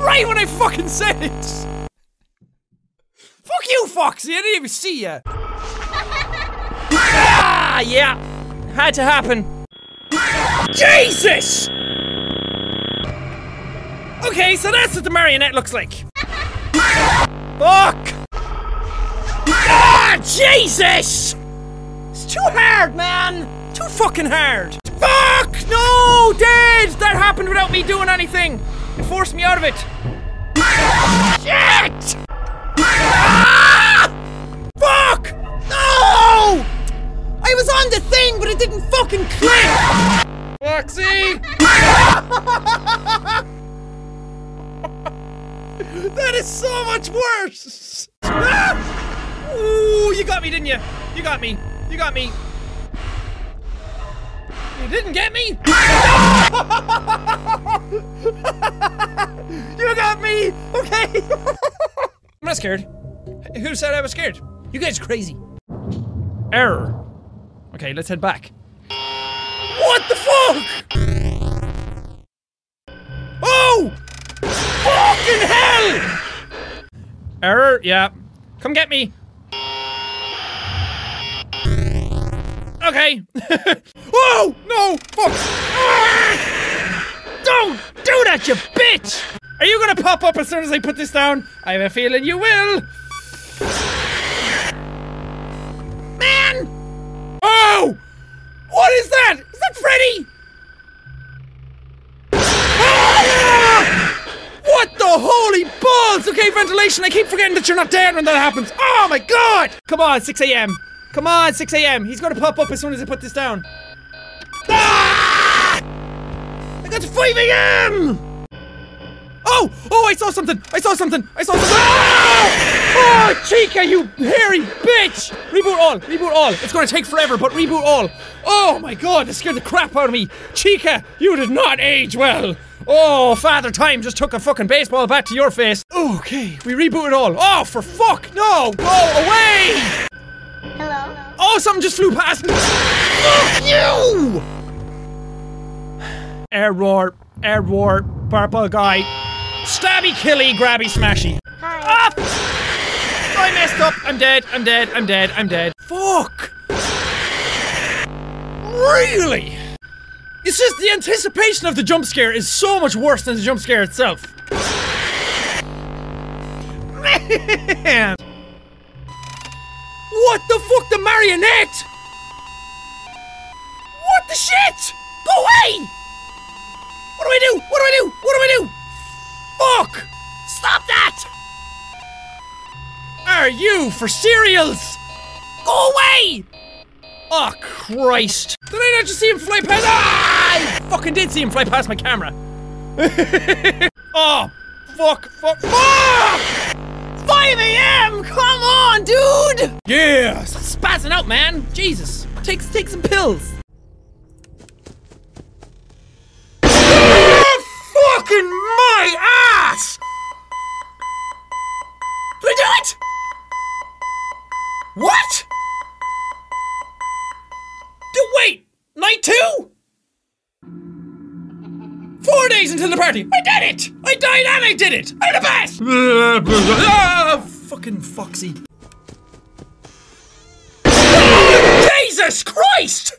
right when I fucking said it! Fuck you, Foxy! I didn't even see ya! ah, yeah! Had to happen. Jesus! Okay, so that's what the marionette looks like. Fuck! Ah, Jesus! It's too hard, man! Too fucking hard! Fuck! No! Dead! That happened without me doing anything! It forced me out of it! Shit! I was on the thing, but it didn't fucking click! Foxy! that is so much worse! Ah! Ooh, you got me, didn't you? You got me. You got me. You didn't get me? you got me! Okay! I'm not scared. Who said I was scared? You guys are crazy. Error. Okay, let's head back. What the fuck? Oh! Fucking hell! Error, yeah. Come get me. Okay. Whoa! No! Fuck! Ah! Don't do that, you bitch! Are you gonna pop up as soon as I put this down? I have a feeling you will. Man! Oh! What is that? Is that Freddy? Ah! What the holy balls? Okay, ventilation. I keep forgetting that you're not dead when that happens. Oh my god! Come on, 6 a.m. Come on, 6 a.m. He's gonna pop up as soon as I put this down. Ah! I got to 5 a.m. Oh! Oh, I saw something! I saw something! I saw something! Ah! Oh, Chica, you hairy bitch! Reboot all! Reboot all! It's gonna take forever, but reboot all! Oh my god, that scared the crap out of me! Chica, you did not age well! Oh, Father Time just took a fucking baseball bat to your face. Okay, we reboot it all. Oh, for fuck! No! Go away! Hello? Oh, something just flew past me! Fuck you! Error, error, purple guy. Stabby, killy, grabby, smashy. Hi. Ah! I messed up. I'm dead. I'm dead. I'm dead. I'm dead. Fuck. Really? It's just the anticipation of the jump scare is so much worse than the jump scare itself. Man. What the fuck, the marionette? What the shit? Go away! What do I do? What do I do? What do I do? Fuck! Stop that! Are you for cereals? Go away! Oh, Christ. Did I not just see him fly past? Ah! I fucking did see him fly past my camera. oh, fuck, fuck, fuck! 5 a.m. Come on, dude! Yeah, stop spazzing out, man. Jesus, take take some pills. Fucking my ass! Did I do it? What? D- wait, night two? Four days until the party. I did it! I died and I did it! I'm the best! ah, fucking Foxy. Jesus Christ!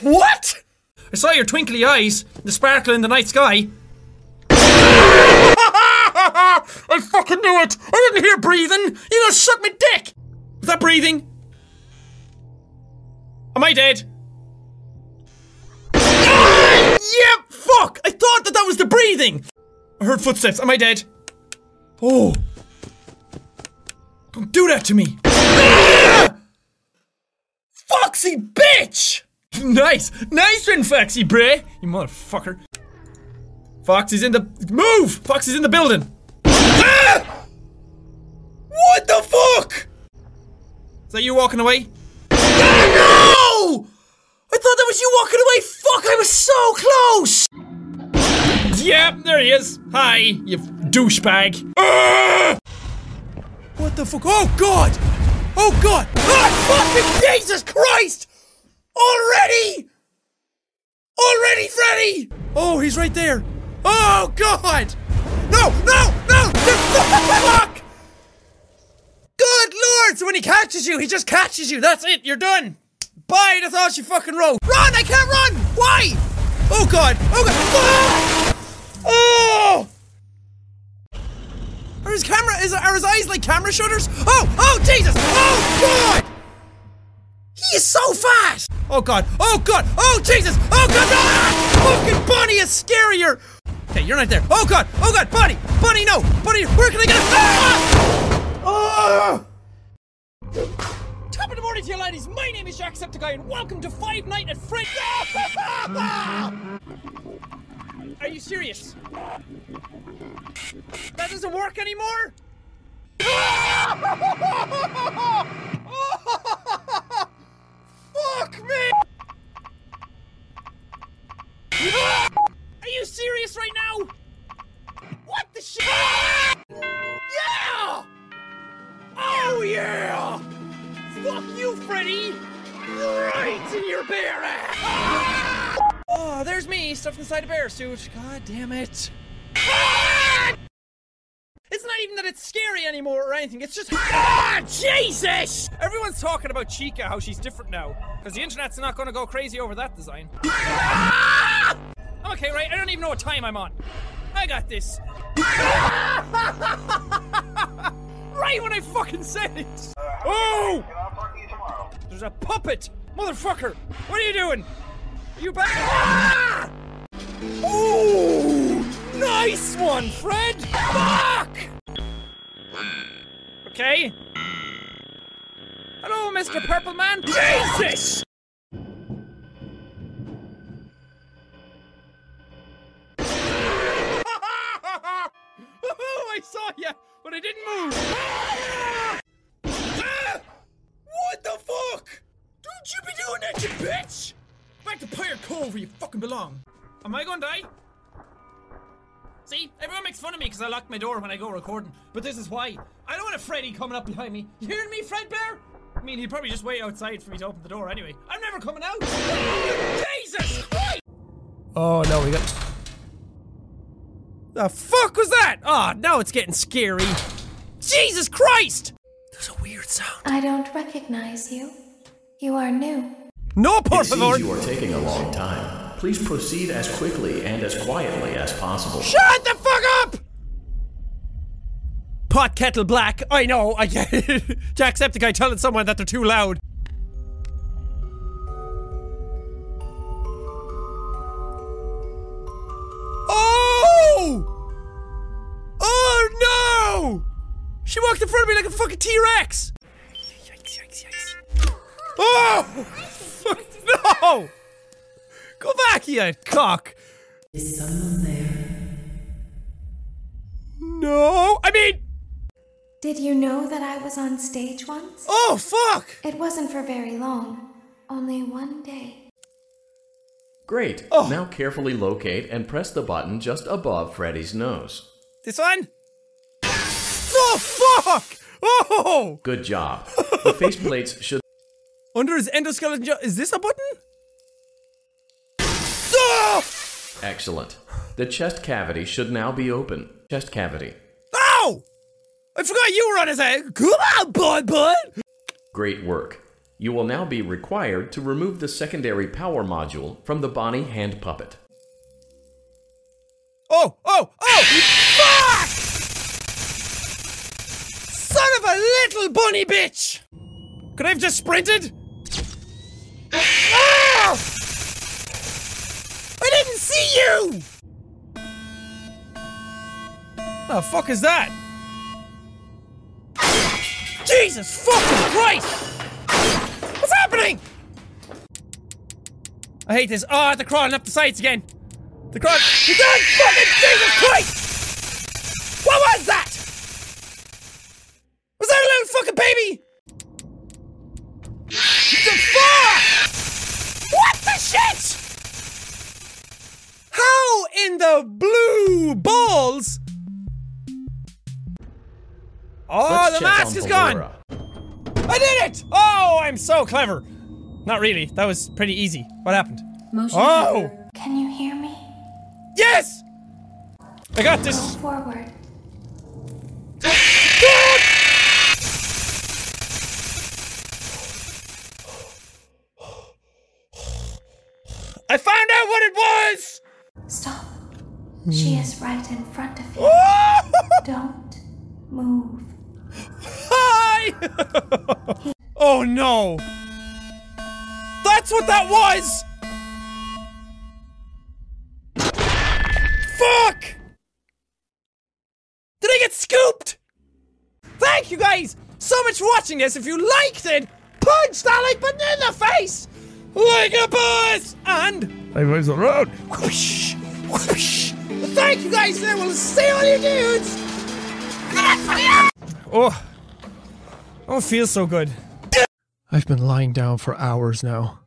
What? I saw your twinkly eyes, the sparkle in the night sky. I fucking knew it! I didn't hear breathing! You gonna suck my dick! Was that breathing? Am I dead? yeah, fuck! I thought that that was the breathing! I heard footsteps. Am I dead? Oh. Don't do that to me! Foxy bitch! Nice! Nice one, Foxy Bray! You motherfucker. Foxy's in the- Move! Foxy's in the building! Ah! What the fuck? Is that you walking away? Ah, no! I thought that was you walking away! Fuck, I was so close! Yep, there he is. Hi, you douchebag. Ah! What the fuck? Oh god! Oh god! Oh fucking Jesus Christ! Already! Already, Freddy! Oh, he's right there. Oh god! No, no, no! Fuck! Good lord! So when he catches you, he just catches you. That's it. You're done. Bye. That's all she fucking wrote. Run! I can't run. Why? Oh god! Oh god! Ah! Oh! Are his camera? Is are his eyes like camera shutters? Oh! Oh Jesus! Oh god! He is so fast! Oh god! Oh god! Oh Jesus! Oh god! Ah! Fucking Bonnie is scarier! Okay, you're not there. Oh god! Oh god! Bonnie! Bonnie, no! Bonnie, where can I get it? Ah! Ah! Top of the morning to you ladies, my name is Jacksepticeye and welcome to Five Night at Freddy's. Are you serious? That doesn't work anymore? Fuck me! Are you serious right now? What the shit? Yeah! Oh yeah! Fuck you, Freddy! Right in your bear ass! Ah! Oh, there's me, stuffed inside a bear suit. God damn it. It's not even that it's scary anymore or anything, it's just. Ah, Jesus! Everyone's talking about Chica, how she's different now. Because the internet's not gonna go crazy over that design. I'm okay, right? I don't even know what time I'm on. I got this. right when I fucking said it! Oh! There's a puppet! Motherfucker! What are you doing? Are you back? Ah! Ooh! Nice one, Fred! Fuck! Okay. Hello, Mr. Purple Man. Jesus! I saw you, but I didn't move. Ah! What the fuck? Don't you be doing that, you bitch! Back to Pirate Cove where you fucking belong. Am I gonna die? See, everyone makes fun of me because I lock my door when I go recording, but this is why. I don't want a Freddy coming up behind me. You hearing me, Fred Bear? I mean, he'd probably just wait outside for me to open the door anyway. I'm never coming out. Jesus Christ! Oh no, we got. The fuck was that? Oh, now it's getting scary. Jesus Christ! There's a weird sound. I don't recognize you. You are new. No, por It seems favor. you are taking a long time. Please proceed as quickly and as quietly as possible. Shut the fuck up! Pot kettle black. I know. I get it. Jacksepticeye telling someone that they're too loud. Oh! Oh no! She walked in front of me like a fucking T-Rex. Yikes! Yikes! Yikes! Oh! Fuck, no! Go back, you cock! Is someone there? No, I mean. Did you know that I was on stage once? Oh, fuck! It wasn't for very long. Only one day. Great. Oh. Now carefully locate and press the button just above Freddy's nose. This one? Oh, fuck! Oh! Good job. The faceplates should Under his endoskeleton jaw. Is this a button? Excellent. The chest cavity should now be open. Chest cavity. Oh! I forgot you were on his head. Come on, boy, bud! Great work. You will now be required to remove the secondary power module from the Bonnie hand puppet. Oh, oh, oh! Fuck! Son of a little bunny bitch! Could I have just sprinted? Ah! I didn't see you! The fuck is that? Jesus fucking Christ! What's happening? I hate this. Ah, oh, they're crawling up the sides again. The crawling. He's on fucking Jesus Christ! What was that? Was that a little fucking baby? The fuck? What the shit? How in the blue balls? Oh, Let's the mask is gone! I did it! Oh, I'm so clever. Not really. That was pretty easy. What happened? Motion oh! Can you hear me? Yes! I got this. Go forward. I found out what it was! Stop. She hmm. is right in front of you. Don't move. Hi! oh no! That's what that was! Fuck! Did I get scooped? Thank you guys so much for watching this. If you liked it, punch that like button in the face! Like a boss! And I was around. Whoosh! Whoosh! Thank you guys, and we'll see all you dudes! Oh, oh I don't feel so good. I've been lying down for hours now.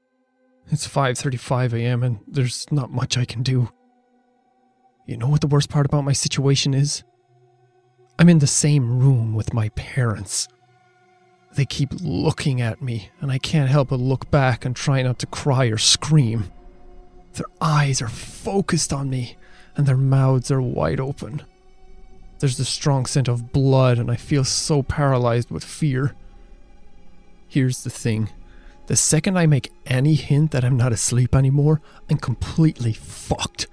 It's 5:35 a.m. and there's not much I can do. You know what the worst part about my situation is? I'm in the same room with my parents. They keep looking at me, and I can't help but look back and try not to cry or scream. Their eyes are focused on me, and their mouths are wide open. There's the strong scent of blood, and I feel so paralyzed with fear. Here's the thing the second I make any hint that I'm not asleep anymore, I'm completely fucked.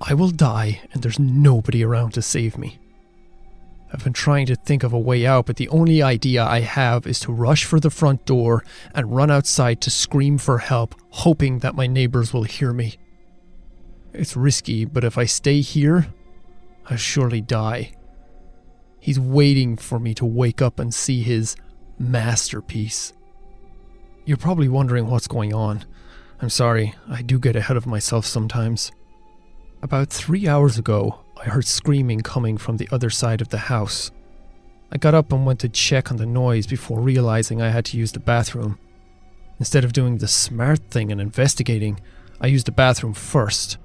I will die, and there's nobody around to save me. I've been trying to think of a way out, but the only idea I have is to rush for the front door and run outside to scream for help, hoping that my neighbors will hear me. It's risky, but if I stay here, I'll surely die. He's waiting for me to wake up and see his masterpiece. You're probably wondering what's going on. I'm sorry, I do get ahead of myself sometimes. About three hours ago, I heard screaming coming from the other side of the house. I got up and went to check on the noise before realizing I had to use the bathroom. Instead of doing the smart thing and investigating, I used the bathroom first.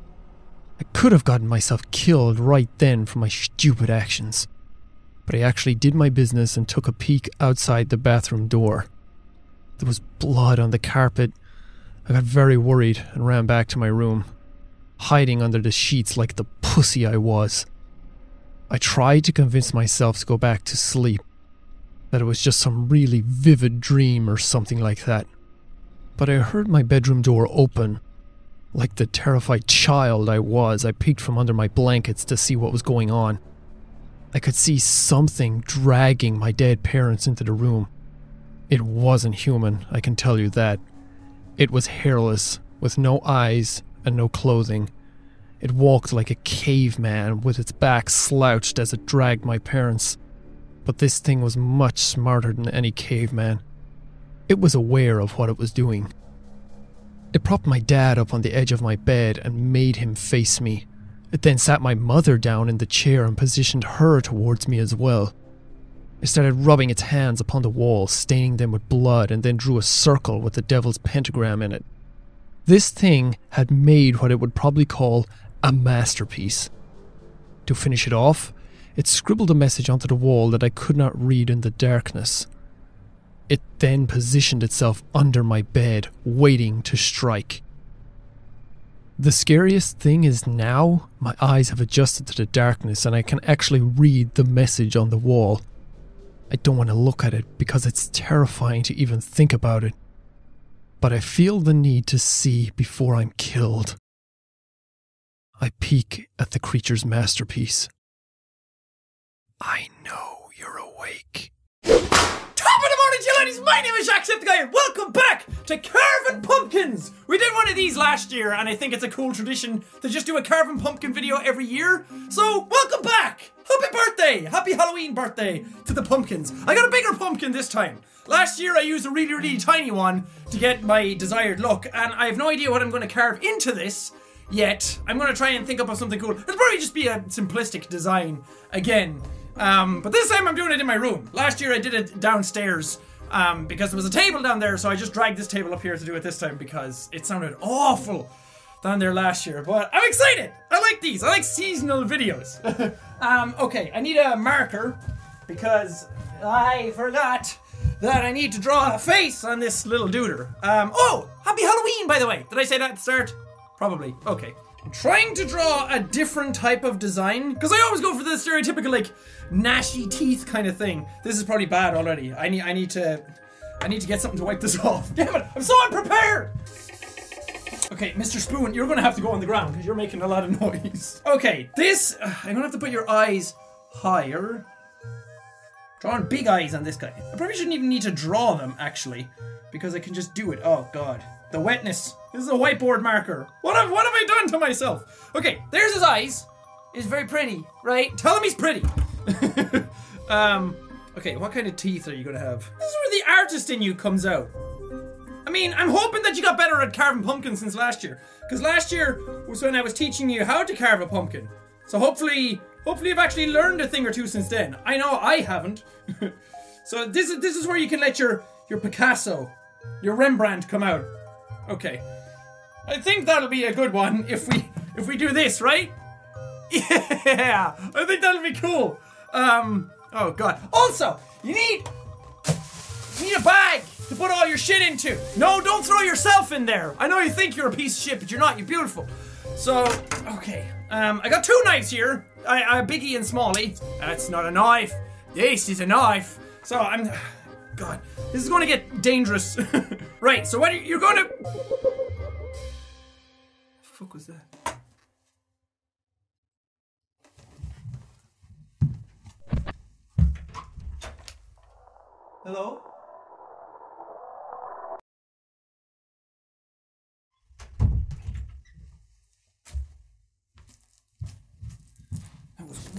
I could have gotten myself killed right then for my stupid actions. But I actually did my business and took a peek outside the bathroom door. There was blood on the carpet. I got very worried and ran back to my room, hiding under the sheets like the pussy I was. I tried to convince myself to go back to sleep, that it was just some really vivid dream or something like that. But I heard my bedroom door open. Like the terrified child I was, I peeked from under my blankets to see what was going on. I could see something dragging my dead parents into the room. It wasn't human, I can tell you that. It was hairless, with no eyes and no clothing. It walked like a caveman with its back slouched as it dragged my parents. But this thing was much smarter than any caveman. It was aware of what it was doing. It propped my dad up on the edge of my bed and made him face me. It then sat my mother down in the chair and positioned her towards me as well. It started rubbing its hands upon the wall, staining them with blood, and then drew a circle with the devil's pentagram in it. This thing had made what it would probably call a masterpiece. To finish it off, it scribbled a message onto the wall that I could not read in the darkness. It then positioned itself under my bed, waiting to strike. The scariest thing is now my eyes have adjusted to the darkness and I can actually read the message on the wall. I don't want to look at it because it's terrifying to even think about it. But I feel the need to see before I'm killed. I peek at the creature's masterpiece. I know you're awake. Top of the morning, you ladies! My name is Jacksepticeye, and welcome back to Carving Pumpkins! We did one of these last year, and I think it's a cool tradition to just do a Carving Pumpkin video every year. So, welcome back! Happy birthday! Happy Halloween birthday to the pumpkins. I got a bigger pumpkin this time. Last year I used a really, really tiny one to get my desired look, and I have no idea what I'm going to carve into this yet. I'm going to try and think up of something cool. It'll probably just be a simplistic design again. Um, but this time I'm doing it in my room. Last year I did it downstairs um, because there was a table down there, so I just dragged this table up here to do it this time because it sounded awful down there last year. But I'm excited. I like these. I like seasonal videos. um, okay, I need a marker. because I forgot that I need to draw a face on this little duder. Um, oh, happy Halloween, by the way. Did I say that at the start? Probably. Okay. I'm trying to draw a different type of design because I always go for the stereotypical like gnashy teeth kind of thing. This is probably bad already. I need I need to I need to get something to wipe this off. Damn it! I'm so unprepared. Okay, Mr. Spoon, you're gonna have to go on the ground because you're making a lot of noise. Okay, this uh, I'm gonna have to put your eyes higher. Drawing big eyes on this guy. I probably shouldn't even need to draw them actually, because I can just do it. Oh god, the wetness. This is a whiteboard marker. What have what have I done to myself? Okay, there's his eyes. He's very pretty, right? Tell him he's pretty. um, okay, what kind of teeth are you gonna have? This is where the artist in you comes out. I mean, I'm hoping that you got better at carving pumpkins since last year. Because last year was when I was teaching you how to carve a pumpkin. So hopefully, hopefully you've actually learned a thing or two since then. I know I haven't. so this is this is where you can let your your Picasso, your Rembrandt come out. Okay. I think that'll be a good one if we if we do this, right? Yeah, I think that'll be cool. Um, oh god. Also, you need you need a bag to put all your shit into. No, don't throw yourself in there. I know you think you're a piece of shit, but you're not. You're beautiful. So, okay. Um, I got two knives here. I, I Biggie and Smalley. That's not a knife. This is a knife. So I'm. God, this is going to get dangerous. right. So what are you, you're going to? Fuck was that? Hello?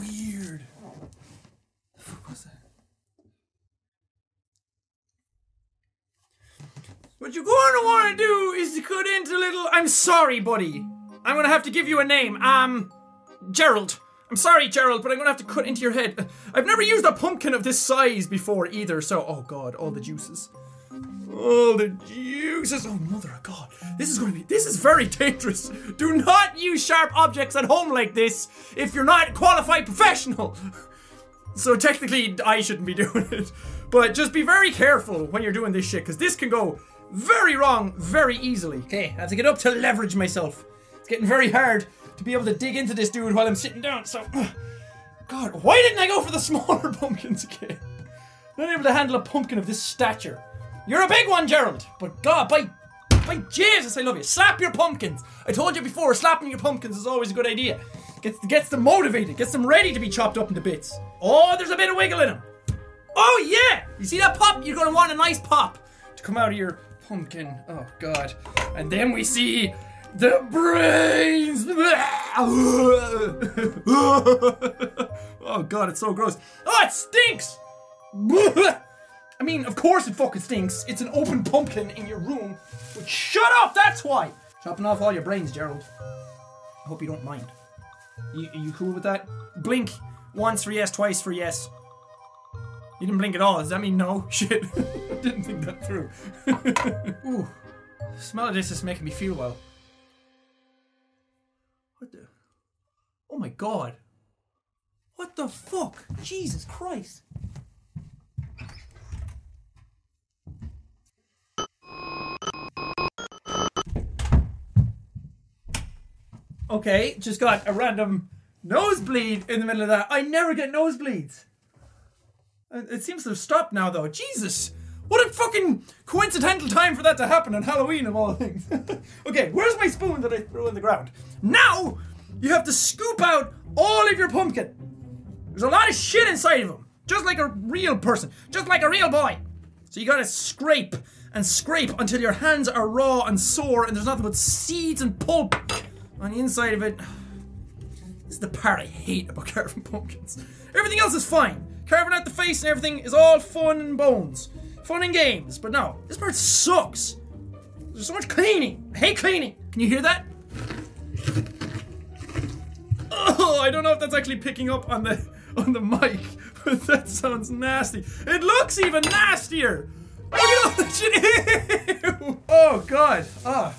Weird. The fuck was that? What you're going to want to do is to cut into little. I'm sorry, buddy. I'm gonna have to give you a name. Um, Gerald. I'm sorry, Gerald, but I'm gonna have to cut into your head. I've never used a pumpkin of this size before either, so. Oh god, all the juices. All the juices. Oh, mother of God. This is gonna be. This is very dangerous. Do not use sharp objects at home like this if you're not a qualified professional. So technically, I shouldn't be doing it. But just be very careful when you're doing this shit, because this can go very wrong very easily. Okay, I have to get up to leverage myself. It's getting very hard to be able to dig into this dude while I'm sitting down, so. God, why didn't I go for the smaller pumpkins again? Not able to handle a pumpkin of this stature. You're a big one, Gerald, but God, by by Jesus, I love you. Slap your pumpkins. I told you before, slapping your pumpkins is always a good idea. Gets gets them motivated, gets them ready to be chopped up into bits. Oh, there's a bit of wiggle in them. Oh yeah, you see that pop? You're gonna want a nice pop to come out of your pumpkin. Oh God, and then we see the brains. oh God, it's so gross. Oh, it stinks. I mean, of course it fucking stinks. It's an open pumpkin in your room. But shut up, that's why. Chopping off all your brains, Gerald. I hope you don't mind. You, you cool with that? Blink once for yes, twice for yes. You didn't blink at all. Does that mean no? Shit. didn't think that through. Ooh. The smell of this is making me feel well. What the? Oh my god. What the fuck? Jesus Christ. Okay, just got a random nosebleed in the middle of that. I never get nosebleeds. Uh, It seems to have stopped now, though. Jesus! What a fucking coincidental time for that to happen on Halloween of all things. okay, where's my spoon that I threw in the ground? Now, you have to scoop out all of your pumpkin. There's a lot of shit inside of them. Just like a real person. Just like a real boy. So you gotta scrape and scrape until your hands are raw and sore and there's nothing but seeds and pulp on the inside of it. This is the part I hate about carving pumpkins. Everything else is fine. Carving out the face and everything is all fun and bones. Fun and games. But no, this part sucks. There's so much cleaning. I hate cleaning. Can you hear that? Oh, I don't know if that's actually picking up on the on the mic, but that sounds nasty. It looks even nastier. Look at all that. Oh god. Ah.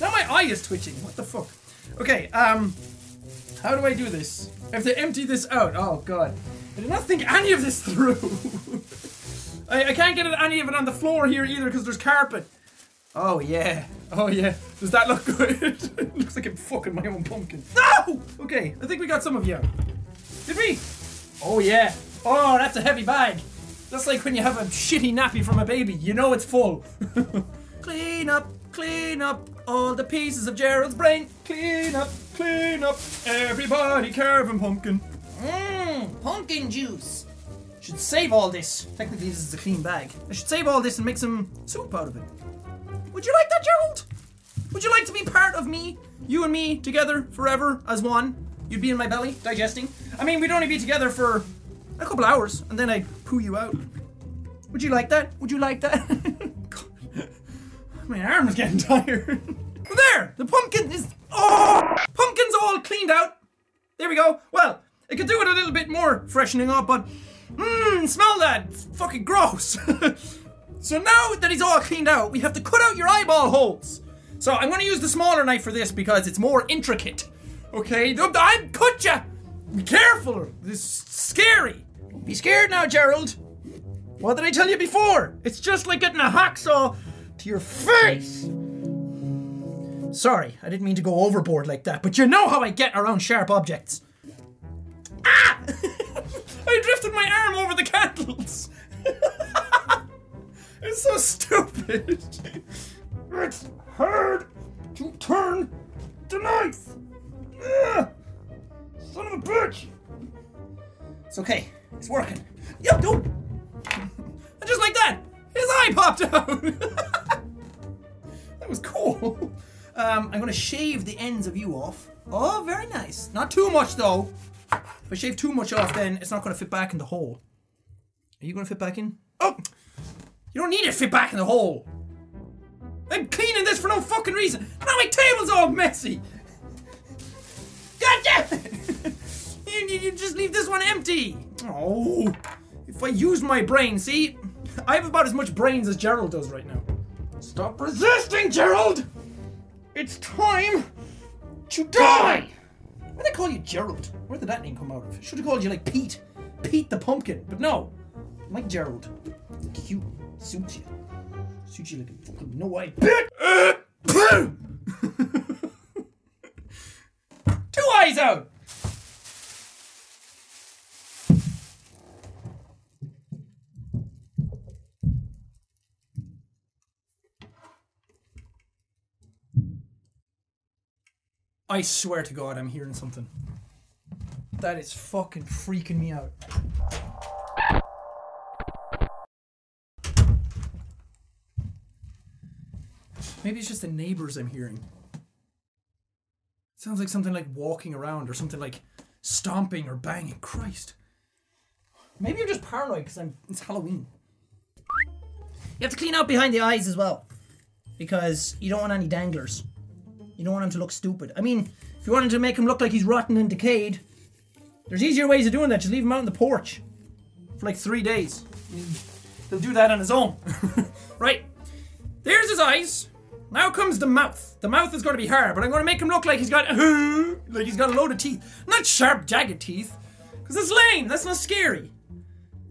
Now my eye is twitching. What the fuck? Okay. Um. How do I do this? I have to empty this out. Oh god. I did not think any of this through. I, I can't get any of it on the floor here either because there's carpet. Oh yeah. Oh yeah. Does that look good? looks like I'm fucking my own pumpkin. No! Okay, I think we got some of you. Did we? Oh yeah. Oh, that's a heavy bag. That's like when you have a shitty nappy from a baby. You know it's full. clean up, clean up all the pieces of Gerald's brain. Clean up, clean up. Everybody carving pumpkin. Mmm, pumpkin juice. Should save all this. Technically, this is a clean bag. I should save all this and make some soup out of it. Would you like that, Gerald? Would you like to be part of me? You and me together forever as one? You'd be in my belly, digesting. I mean, we'd only be together for a couple hours, and then I'd poo you out. Would you like that? Would you like that? My arm is getting tired. there! The pumpkin is. Oh! Pumpkin's all cleaned out. There we go. Well, I could do it a little bit more freshening up, but. Mmm, smell that! It's fucking gross! so now that he's all cleaned out, we have to cut out your eyeball holes. So I'm gonna use the smaller knife for this because it's more intricate. Okay? I cut ya! Be careful! This is scary! Be scared now, Gerald! What did I tell you before? It's just like getting a hacksaw to your face! Sorry, I didn't mean to go overboard like that, but you know how I get around sharp objects. Ah! I drifted my arm over the candles! it's so stupid! It's hard to turn the knife! Son of a bitch! It's okay. It's working. Yo, don't! Just like that! His eye popped out! that was cool. Um, I'm gonna shave the ends of you off. Oh, very nice. Not too much though. If I shave too much off, then it's not gonna fit back in the hole. Are you gonna fit back in? Oh! You don't need to fit back in the hole! I'm cleaning this for no fucking reason! Now my table's all messy! God damn it! you, you, you just leave this one empty! Oh! If I use my brain, see? I have about as much brains as Gerald does right now. Stop resisting, Gerald! It's time to die! Why they call you Gerald? Where did that name come out of? Should have called you like Pete. Pete the Pumpkin. But no. I'm like Gerald. Cute. Suits you. Suits you like a fucking no eye bitch! Two eyes out! I swear to God, I'm hearing something. That is fucking freaking me out. Maybe it's just the neighbors I'm hearing. sounds like something like walking around or something like stomping or banging. Christ. Maybe I'm just paranoid because I'm it's Halloween. You have to clean out behind the eyes as well. Because you don't want any danglers. You don't want him to look stupid. I mean, if you wanted to make him look like he's rotten and decayed, there's easier ways of doing that. Just leave him out on the porch for like three days. He'll do that on his own. right. There's his eyes. Now comes the mouth. The mouth is going to be hard, but I'm going to make him look like he's got like he's got a load of teeth, not sharp, jagged teeth, because that's lame. That's not scary.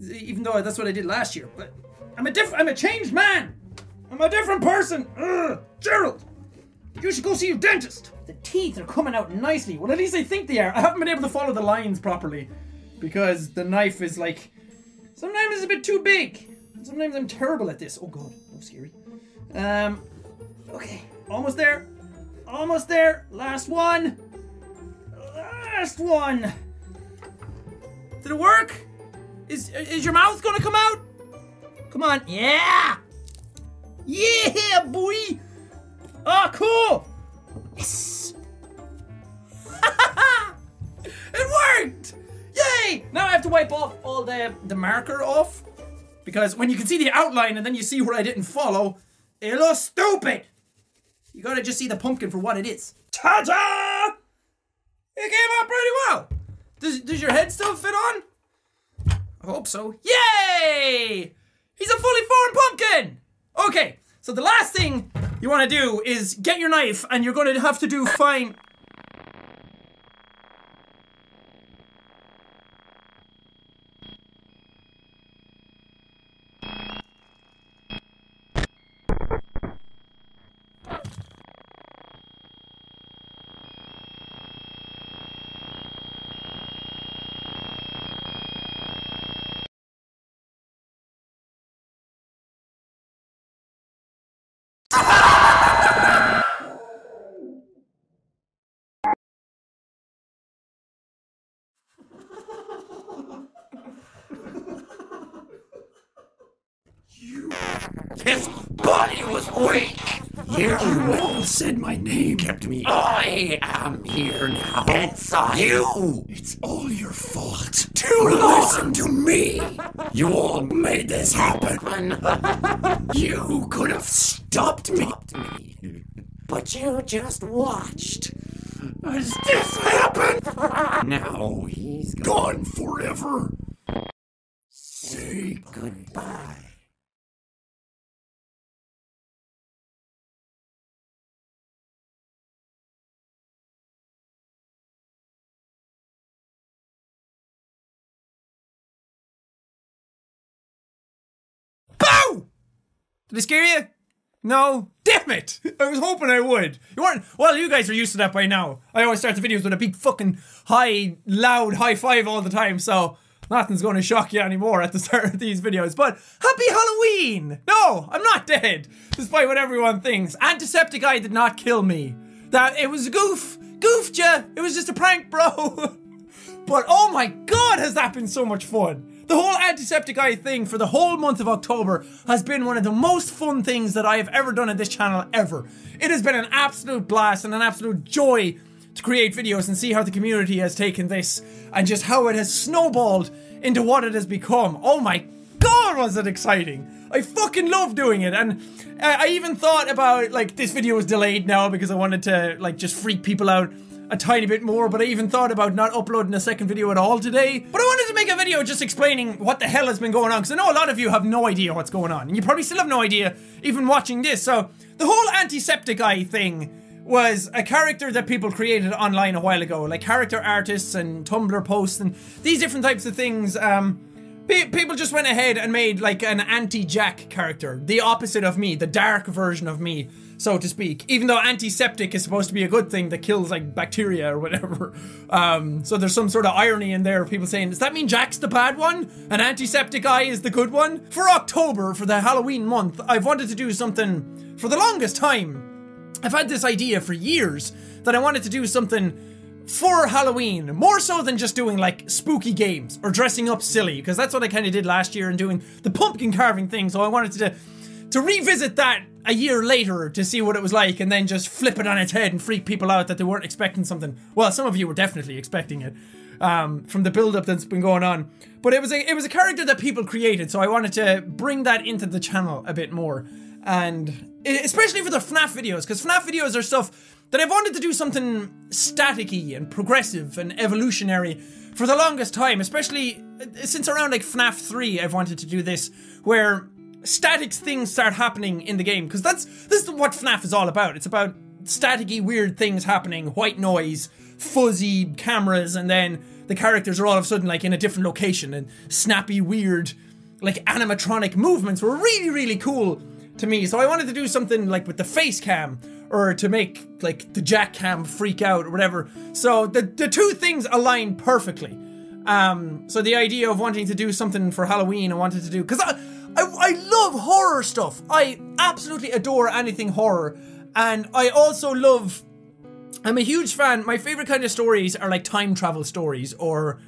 Even though that's what I did last year, but I'm a different. I'm a changed man. I'm a different person. Ugh. Gerald. You should go see your dentist. The teeth are coming out nicely. Well, at least I think they are. I haven't been able to follow the lines properly because the knife is like sometimes it's a bit too big. Sometimes I'm terrible at this. Oh god, so scary. Um, okay, almost there. Almost there. Last one. Last one. Did it work? Is is your mouth gonna come out? Come on. Yeah. Yeah, boy. Oh, cool! Yes! it worked! Yay! Now I have to wipe off all the, the marker off. Because when you can see the outline and then you see where I didn't follow, it looks stupid! You gotta just see the pumpkin for what it is. Ta-da! It came out pretty well! Does, does your head still fit on? I hope so. Yay! He's a fully formed pumpkin! Okay, so the last thing you want to do is get your knife and you're going to have to do fine. His body was weak. You all said my name. Kept me. I am here now. It's you. It's all your fault. To listen to me. You all made this happen. you could have stopped me. But you just watched. As this happened. Now he's gone forever. Say goodbye. Did I scare you? No. Damn it! I was hoping I would. You weren't. Well, you guys are used to that by now. I always start the videos with a big fucking high, loud high five all the time, so nothing's going to shock you anymore at the start of these videos. But happy Halloween! No, I'm not dead, despite what everyone thinks. Antiseptic Eye did not kill me. That it was a goof. Goofed ya. It was just a prank, bro. but oh my god, has that been so much fun! The whole antiseptic eye thing for the whole month of October has been one of the most fun things that I have ever done on this channel ever. It has been an absolute blast and an absolute joy to create videos and see how the community has taken this and just how it has snowballed into what it has become. Oh my god, was it exciting! I fucking love doing it and I I even thought about like this video was delayed now because I wanted to like just freak people out a tiny bit more, but I even thought about not uploading a second video at all today. But I wanted make a video just explaining what the hell has been going on, because I know a lot of you have no idea what's going on, and you probably still have no idea even watching this. So, the whole antiseptic eye thing was a character that people created online a while ago, like character artists and Tumblr posts and these different types of things. Um, pe- people just went ahead and made like an anti-Jack character, the opposite of me, the dark version of me so to speak. Even though antiseptic is supposed to be a good thing that kills like bacteria or whatever. Um, so there's some sort of irony in there. Of people saying, does that mean Jack's the bad one? An antiseptic eye is the good one? For October, for the Halloween month, I've wanted to do something for the longest time. I've had this idea for years that I wanted to do something for Halloween, more so than just doing like spooky games or dressing up silly, because that's what I kind of did last year and doing the pumpkin carving thing. So I wanted to to revisit that a year later to see what it was like and then just flip it on its head and freak people out that they weren't expecting something. Well, some of you were definitely expecting it um, from the build up that's been going on. But it was a it was a character that people created, so I wanted to bring that into the channel a bit more. And especially for the FNAF videos, because FNAF videos are stuff that I've wanted to do something staticky and progressive and evolutionary for the longest time, especially since around like FNAF 3, I've wanted to do this, where static things start happening in the game because that's this is what FNAF is all about. It's about staticky weird things happening, white noise, fuzzy cameras, and then the characters are all of a sudden like in a different location and snappy weird like animatronic movements were really really cool to me. So I wanted to do something like with the face cam or to make like the jack cam freak out or whatever. So the the two things align perfectly. Um, so the idea of wanting to do something for Halloween, I wanted to do because I, I love horror stuff. I absolutely adore anything horror, and I also love. I'm a huge fan. My favorite kind of stories are like time travel stories or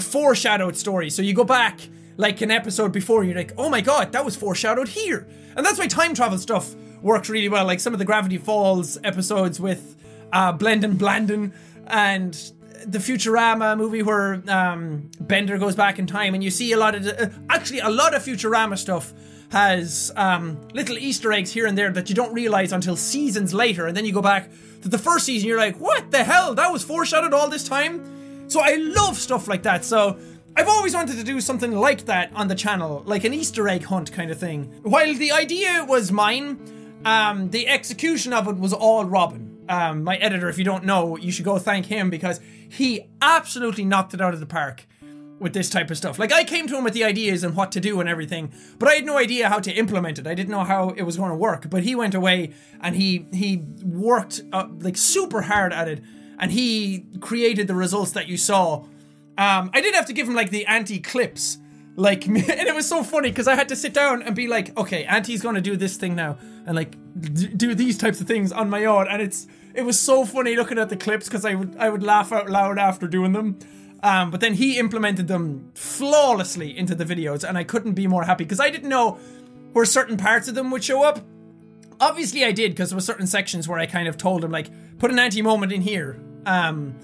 foreshadowed stories. So you go back like an episode before, and you're like, oh my god, that was foreshadowed here, and that's why time travel stuff works really well. Like some of the Gravity Falls episodes with uh, Blendin Blandin and the Futurama movie where um, Bender goes back in time, and you see a lot of uh, actually a lot of Futurama stuff has um, little Easter eggs here and there that you don't realize until seasons later, and then you go back to the first season, you're like, what the hell? That was foreshadowed all this time. So I love stuff like that. So I've always wanted to do something like that on the channel, like an Easter egg hunt kind of thing. While the idea was mine, um, the execution of it was all Robin. Um, my editor, if you don't know, you should go thank him because he absolutely knocked it out of the park with this type of stuff. Like I came to him with the ideas and what to do and everything, but I had no idea how to implement it. I didn't know how it was going to work. But he went away and he he worked uh, like super hard at it, and he created the results that you saw. Um, I did have to give him like the anti clips, like, me and it was so funny because I had to sit down and be like, okay, Anti's to do this thing now, and like d- do these types of things on my own, and it's it was so funny looking at the clips because I would I would laugh out loud after doing them. Um, but then he implemented them flawlessly into the videos, and I couldn't be more happy because I didn't know where certain parts of them would show up. Obviously, I did because there were certain sections where I kind of told him like, put an anti moment in here. Um,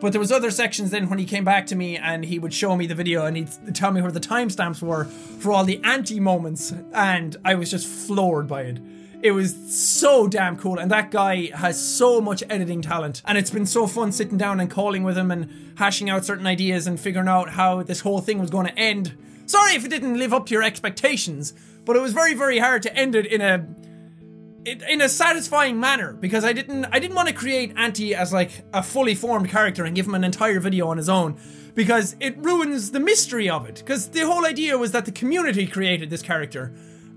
but there was other sections then when he came back to me and he would show me the video and he'd tell me where the timestamps were for all the anti moments, and I was just floored by it. It was so damn cool, and that guy has so much editing talent, and it's been so fun sitting down and calling with him and hashing out certain ideas and figuring out how this whole thing was going to end. Sorry if it didn't live up to your expectations, but it was very, very hard to end it in a in in a satisfying manner because I didn't I didn't want to create Anti as like a fully formed character and give him an entire video on his own because it ruins the mystery of it. Because the whole idea was that the community created this character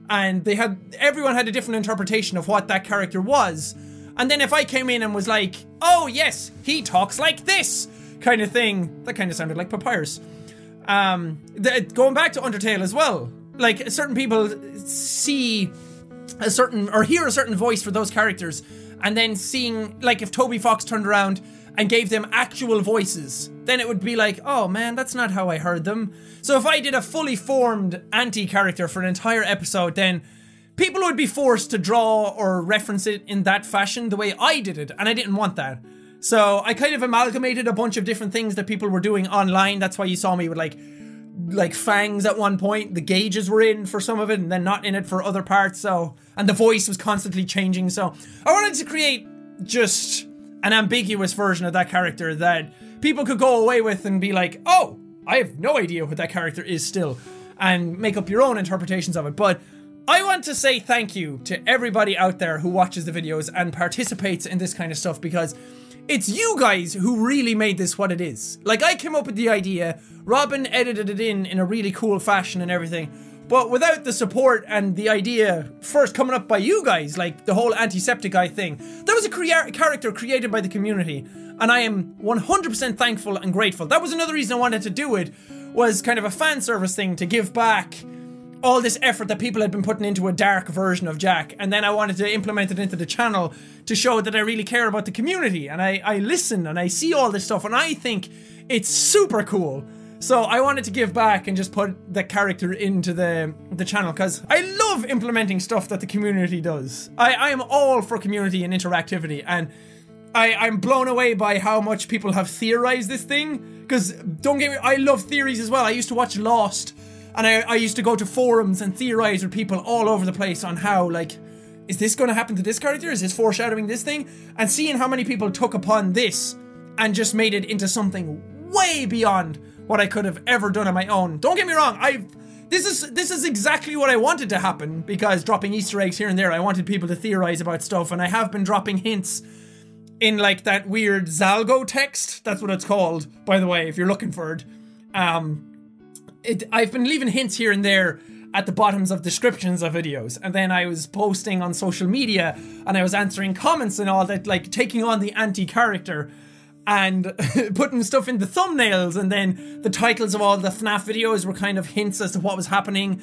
and they had everyone had a different interpretation of what that character was. And then if I came in and was like oh yes he talks like this kind of thing that kind of sounded like papyrus. Um going back to Undertale as well like certain people see a certain or hear a certain voice for those characters and then seeing like if Toby Fox turned around and gave them actual voices then it would be like oh man that's not how I heard them. So if I did a fully formed anti character for an entire episode then people would be forced to draw or reference it in that fashion the way I did it and I didn't want that. So I kind of amalgamated a bunch of different things that people were doing online. That's why you saw me with like like fangs at one point. The gauges were in for some of it and then not in it for other parts. So, and the voice was constantly changing. So, I wanted to create just an ambiguous version of that character that people could go away with and be like, oh, I have no idea what that character is still, and make up your own interpretations of it. But I want to say thank you to everybody out there who watches the videos and participates in this kind of stuff because it's you guys who really made this what it is. Like, I came up with the idea, Robin edited it in in a really cool fashion and everything. But without the support and the idea first coming up by you guys, like the whole antiseptic eye thing, that was a crea- character created by the community. And I am 100% thankful and grateful. That was another reason I wanted to do it, was kind of a fan service thing to give back all this effort that people had been putting into a dark version of Jack, and then I wanted to implement it into the channel to show that I really care about the community, and I, I listen and I see all this stuff, and I think it's super cool. So I wanted to give back and just put the character into the the channel because I love implementing stuff that the community does. I, I am all for community and interactivity, and I, I'm blown away by how much people have theorized this thing. Because don't get me, I love theories as well. I used to watch Lost and I, I used to go to forums and theorize with people all over the place on how, like, is this going to happen to this character? Is this foreshadowing this thing? And seeing how many people took upon this and just made it into something way beyond what I could have ever done on my own. Don't get me wrong, I this is this is exactly what I wanted to happen because dropping Easter eggs here and there, I wanted people to theorize about stuff, and I have been dropping hints in like that weird Zalgo text. That's what it's called, by the way, if you're looking for it. Um, it, I've been leaving hints here and there at the bottoms of descriptions of videos. And then I was posting on social media and I was answering comments and all that like taking on the anti character and putting stuff in the thumbnails. And then the titles of all the FNAF videos were kind of hints as to what was happening.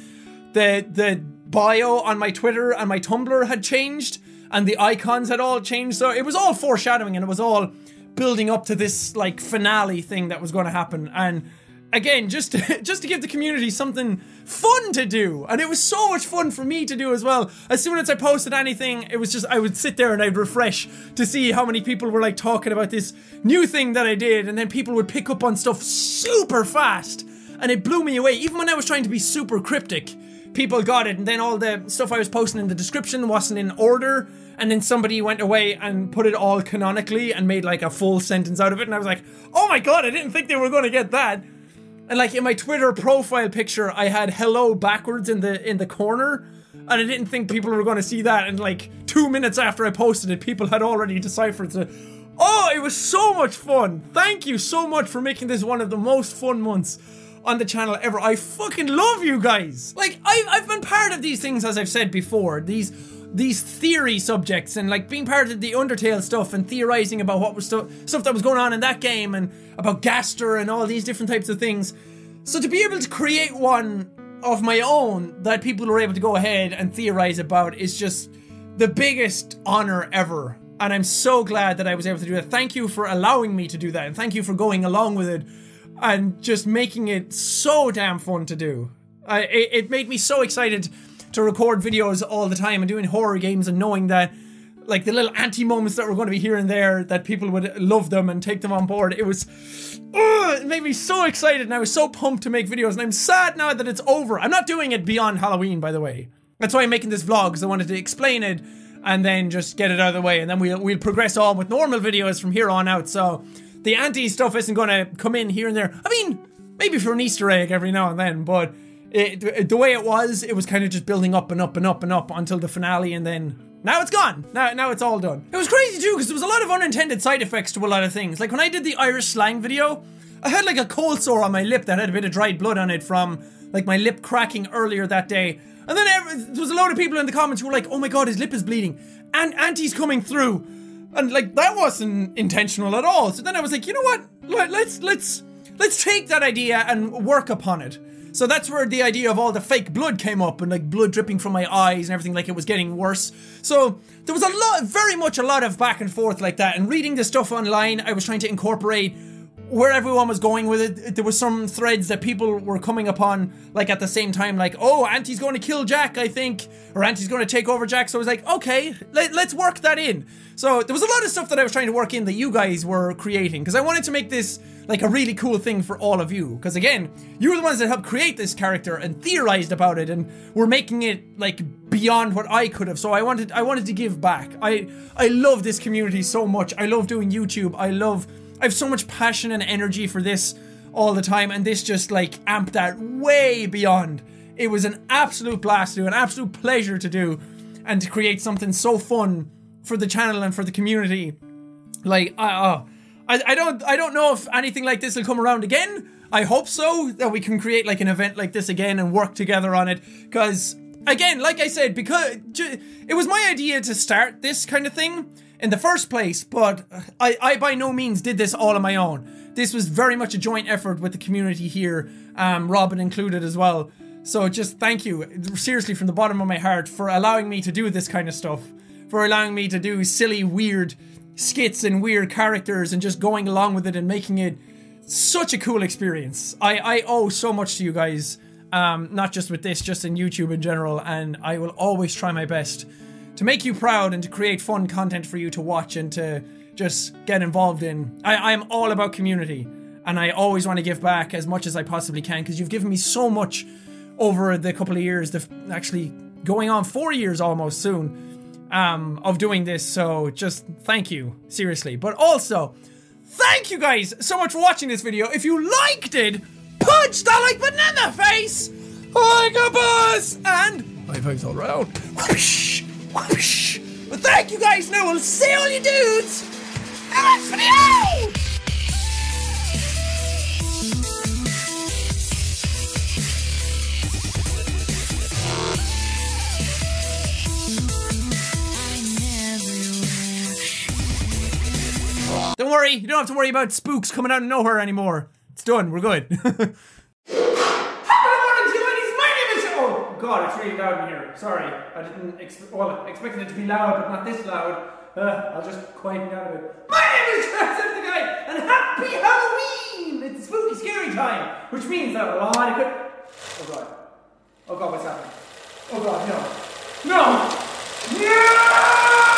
The the bio on my Twitter and my Tumblr had changed and the icons had all changed. So it was all foreshadowing and it was all building up to this like finale thing that was going to happen. And again just to, just to give the community something fun to do. And it was so much fun for me to do as well. As soon as i posted anything it was just i would sit there and i'd refresh to see how many people were like talking about this new thing that i did. And then people would pick up on stuff super fast. And it blew me away. Even when i was trying to be super cryptic people got it. And then all the stuff i was posting in the description wasn't in order. And then somebody went away and put it all canonically and made like a full sentence out of it. And i was like oh my god i didn't think they were going to get that and like in my Twitter profile picture, I had hello backwards in the in the corner. And I didn't think people were going to see that. And like two minutes after I posted it, people had already deciphered it. Oh, it was so much fun. Thank you so much for making this one of the most fun months on the channel ever. I fucking love you guys. Like, I've, I've been part of these things, as I've said before. These these theory subjects and like being part of the Undertale stuff and theorizing about what was stu- stuff that was going on in that game and about Gaster and all these different types of things. So to be able to create one of my own that people were able to go ahead and theorize about is just the biggest honor ever. And I'm so glad that I was able to do that. Thank you for allowing me to do that. And thank you for going along with it and just making it so damn fun to do. I, it, it made me so excited to record videos all the time and doing horror games and knowing that like the little anti moments that were going to be here and there that people would love them and take them on board. It was it made me so excited and I was so pumped to make videos and I'm sad now that it's over. I'm not doing it beyond Halloween by the way. That's why I'm making this vlog because I wanted to explain it and then just get it out of the way and then we'll we'll progress on with normal videos from here on out. So the anti stuff isn't going to come in here and there. I mean, maybe for an Easter egg every now and then, but it, the way it was, it was kind of just building up and up and up and up until the finale, and then now it's gone. Now, now it's all done. It was crazy too because there was a lot of unintended side effects to a lot of things. Like when I did the Irish slang video, I had like a cold sore on my lip that had a bit of dried blood on it from like my lip cracking earlier that day. And then every, there was a load of people in the comments who were like, "Oh my god, his lip is bleeding," and Anti's coming through, and like that wasn't intentional at all. So then I was like, you know what? Let, let's let's let's take that idea and work upon it. So that's where the idea of all the fake blood came up and like blood dripping from my eyes and everything like it was getting worse. So there was a lot, very much a lot of back and forth like that. And reading the stuff online, I was trying to incorporate where everyone was going with it. There was some threads that people were coming upon like at the same time, like, oh, Anti's going to kill Jack, I think, or Anti's going to take over Jack. So I was like, okay, let, let's work that in. So there was a lot of stuff that I was trying to work in that you guys were creating because I wanted to make this like a really cool thing for all of you. Because again, you were the ones that helped create this character and theorized about it, and were making it like beyond what I could have. So I wanted, I wanted to give back. I, I love this community so much. I love doing YouTube. I love, I have so much passion and energy for this all the time, and this just like amped that way beyond. It was an absolute blast to do, an absolute pleasure to do, and to create something so fun for the channel and for the community. Like, uh, I, don't, I don't know if anything like this will come around again. I hope so that we can create like an event like this again and work together on it. Because again, like I said, because it was my idea to start this kind of thing in the first place, but I, I by no means did this all on my own. This was very much a joint effort with the community here, um, Robin included as well. So just thank you, seriously, from the bottom of my heart, for allowing me to do this kind of stuff for allowing me to do silly, weird skits and weird characters and just going along with it and making it such a cool experience. I, I owe so much to you guys, um, not just with this, just in YouTube in general, and I will always try my best to make you proud and to create fun content for you to watch and to just get involved in. I, I'm all about community, and I always want to give back as much as I possibly can because you've given me so much over the couple of years, the actually going on four years almost soon um, of doing this. So just thank you, seriously. But also, thank you guys so much for watching this video. If you liked it, punch that like button in the face. Like a buzz and high fives all around. Whoosh, whoosh. But thank you guys. Now we'll see all you dudes. Next video. Don't worry, you don't have to worry about spooks coming out of nowhere anymore. It's done, we're good. Oh god, it's really loud in here. Sorry, I didn't expect. Well, expected it to be loud, but not this loud. Uh, I'll just quieten down a bit. My name is Jacksepticeye, and happy Halloween! It's spooky, scary time, which means that a lot of good. Oh god. Oh god, what's happening? Oh god, no. No! No!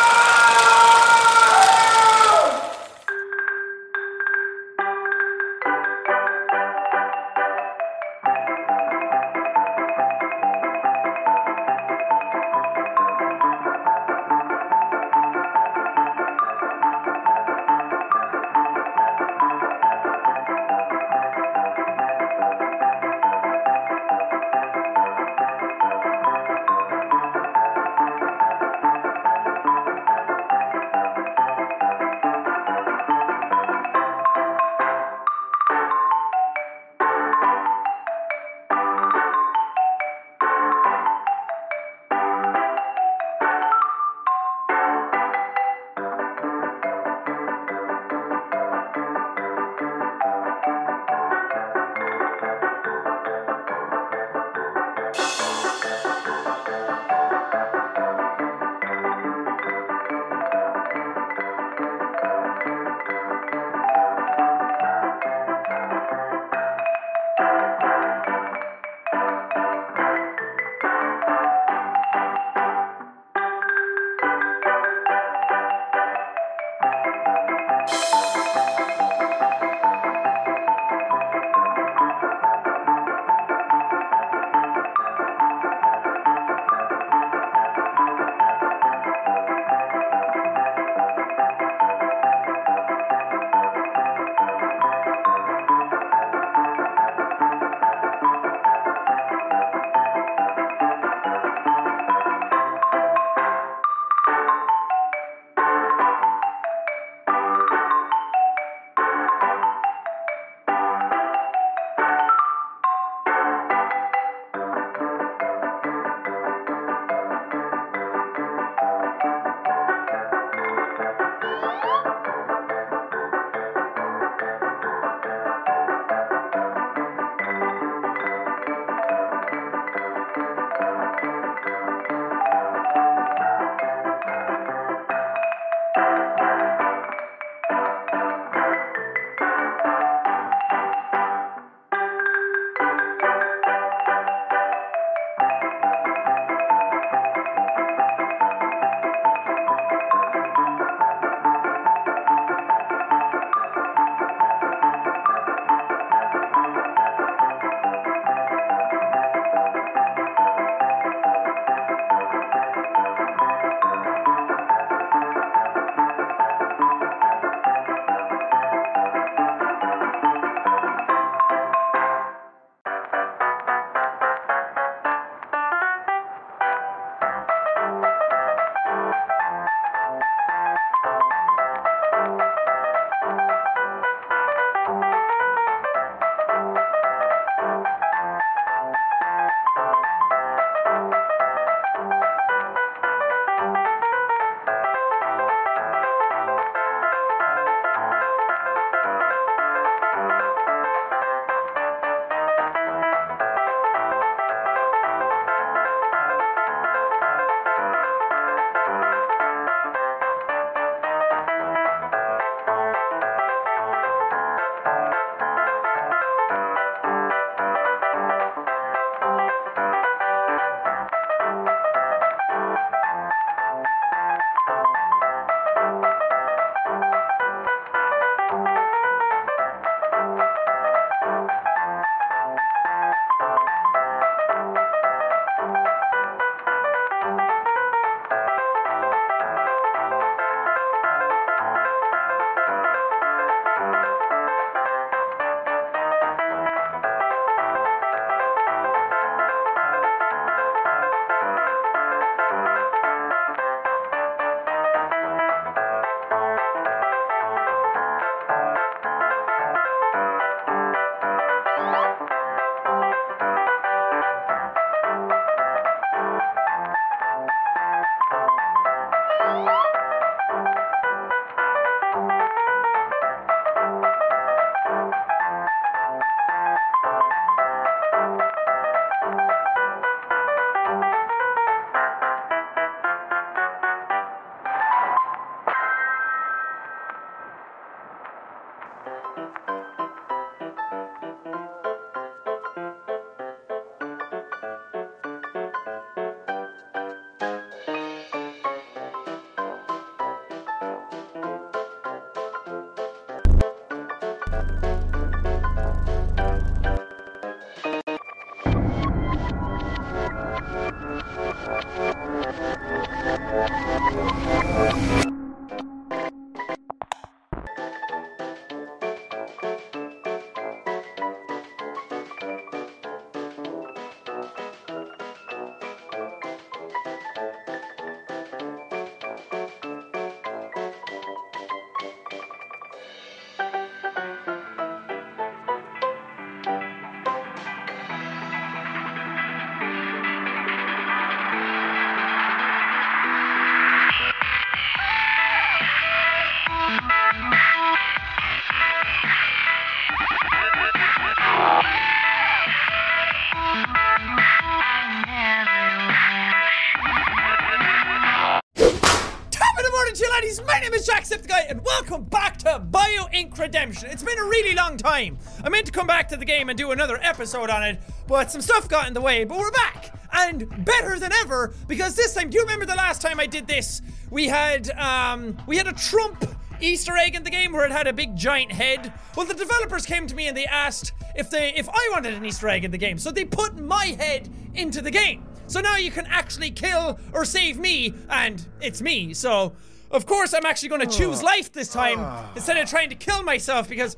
Chilates. My name is Jacksepticeye, and welcome back to Bio Inc. Redemption. It's been a really long time. I meant to come back to the game and do another episode on it, but some stuff got in the way, but we're back! And better than ever, because this time, do you remember the last time I did this? We had, um, we had a Trump Easter egg in the game where it had a big giant head. Well, the developers came to me and they asked if they if I wanted an Easter egg in the game. So they put my head into the game. So now you can actually kill or save me, and it's me. So of course I'm actually going to choose life this time instead of trying to kill myself because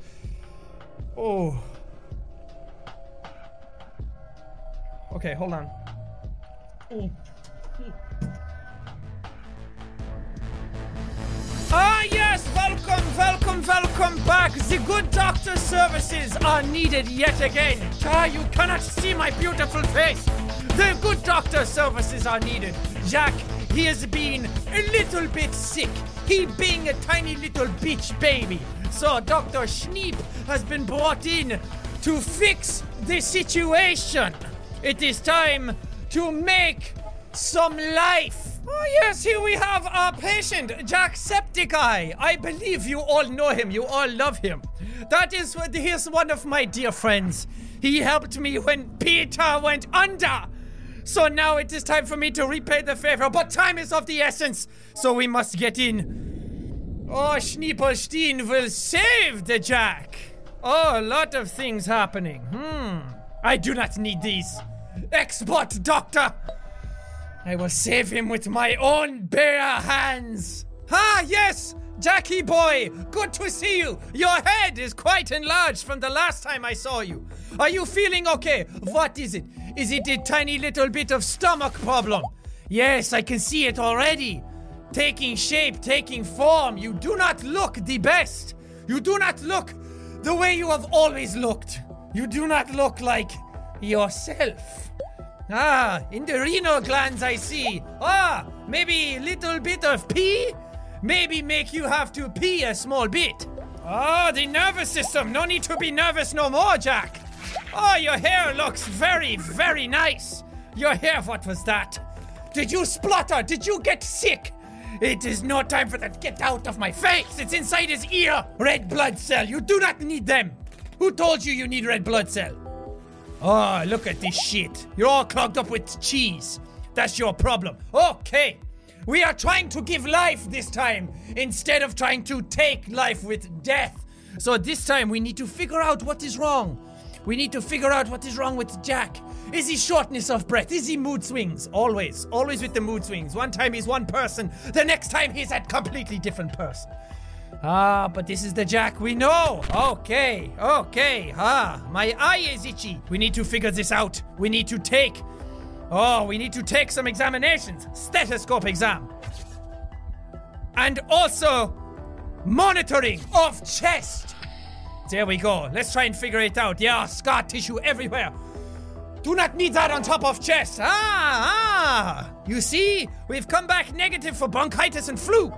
oh. Okay, hold on. Oh. Ah, yes, welcome, welcome, welcome back. The good doctor services are needed yet again. Ah, you cannot see my beautiful face. The good doctor services are needed. Jack, he has been a little bit sick. He being a tiny little bitch baby. So Dr. Schneep has been brought in to fix the situation. It is time to make some life. Oh, yes, here we have our patient, Jacksepticeye. I believe you all know him, you all love him. That is what he's one of my dear friends. He helped me when Peter went under. So now it is time for me to repay the favor, but time is of the essence, so we must get in. Oh, Schneepelstein will save the Jack. Oh, a lot of things happening. Hmm. I do not need these. Export, doctor! I will save him with my own bare hands. Ah, yes! Jackie boy, good to see you. Your head is quite enlarged from the last time I saw you. Are you feeling okay? What is it? Is it a tiny little bit of stomach problem? Yes, I can see it already. Taking shape, taking form. You do not look the best. You do not look the way you have always looked. You do not look like yourself. Ah, in the renal glands, I see. Ah, maybe little bit of pee? Maybe make you have to pee a small bit. Ah, the nervous system. No need to be nervous no more, Jack. Oh, your hair looks very, very nice. Your hair, what was that? Did you splutter? Did you get sick? It is no time for that. Get out of my face. It's inside his ear. Red blood cell. You do not need them. Who told you you need red blood cell? Oh, look at this shit. You're all clogged up with cheese. That's your problem. Okay. We are trying to give life this time instead of trying to take life with death. So this time we need to figure out what is wrong. We need to figure out what is wrong with Jack. Is he shortness of breath? Is he mood swings? Always. Always with the mood swings. One time he's one person, the next time he's a completely different person. Ah, but this is the Jack we know. Okay, okay. Ah, my eye is itchy. We need to figure this out. We need to take. Oh, we need to take some examinations. Stethoscope exam. And also monitoring of chest. There we go. Let's try and figure it out. Yeah, scar tissue everywhere. Do not need that on top of chest. Ah, ah. You see, we've come back negative for bronchitis and flu.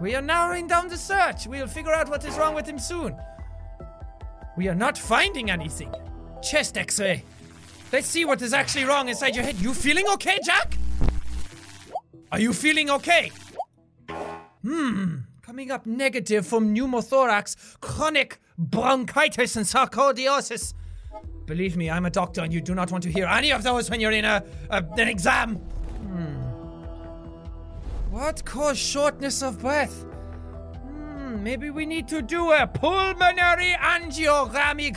We are narrowing down the search. We'll figure out what is wrong with him soon. We are not finding anything. Chest x ray. Let's see what is actually wrong inside your head. You feeling okay, Jack? Are you feeling okay? Hmm. Coming up negative from pneumothorax, chronic bronchitis, and sarcoidosis. Believe me, I'm a doctor, and you do not want to hear any of those when you're in a, a an exam. Hmm. What caused shortness of breath? Hmm, maybe we need to do a pulmonary angiogrammy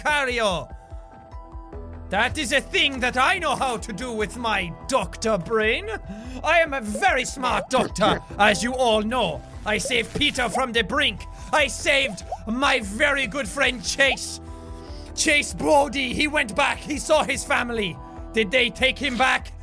That is a thing that I know how to do with my doctor brain. I am a very smart doctor, as you all know. I saved Peter from the brink. I saved my very good friend Chase. Chase Brody, he went back. He saw his family. Did they take him back?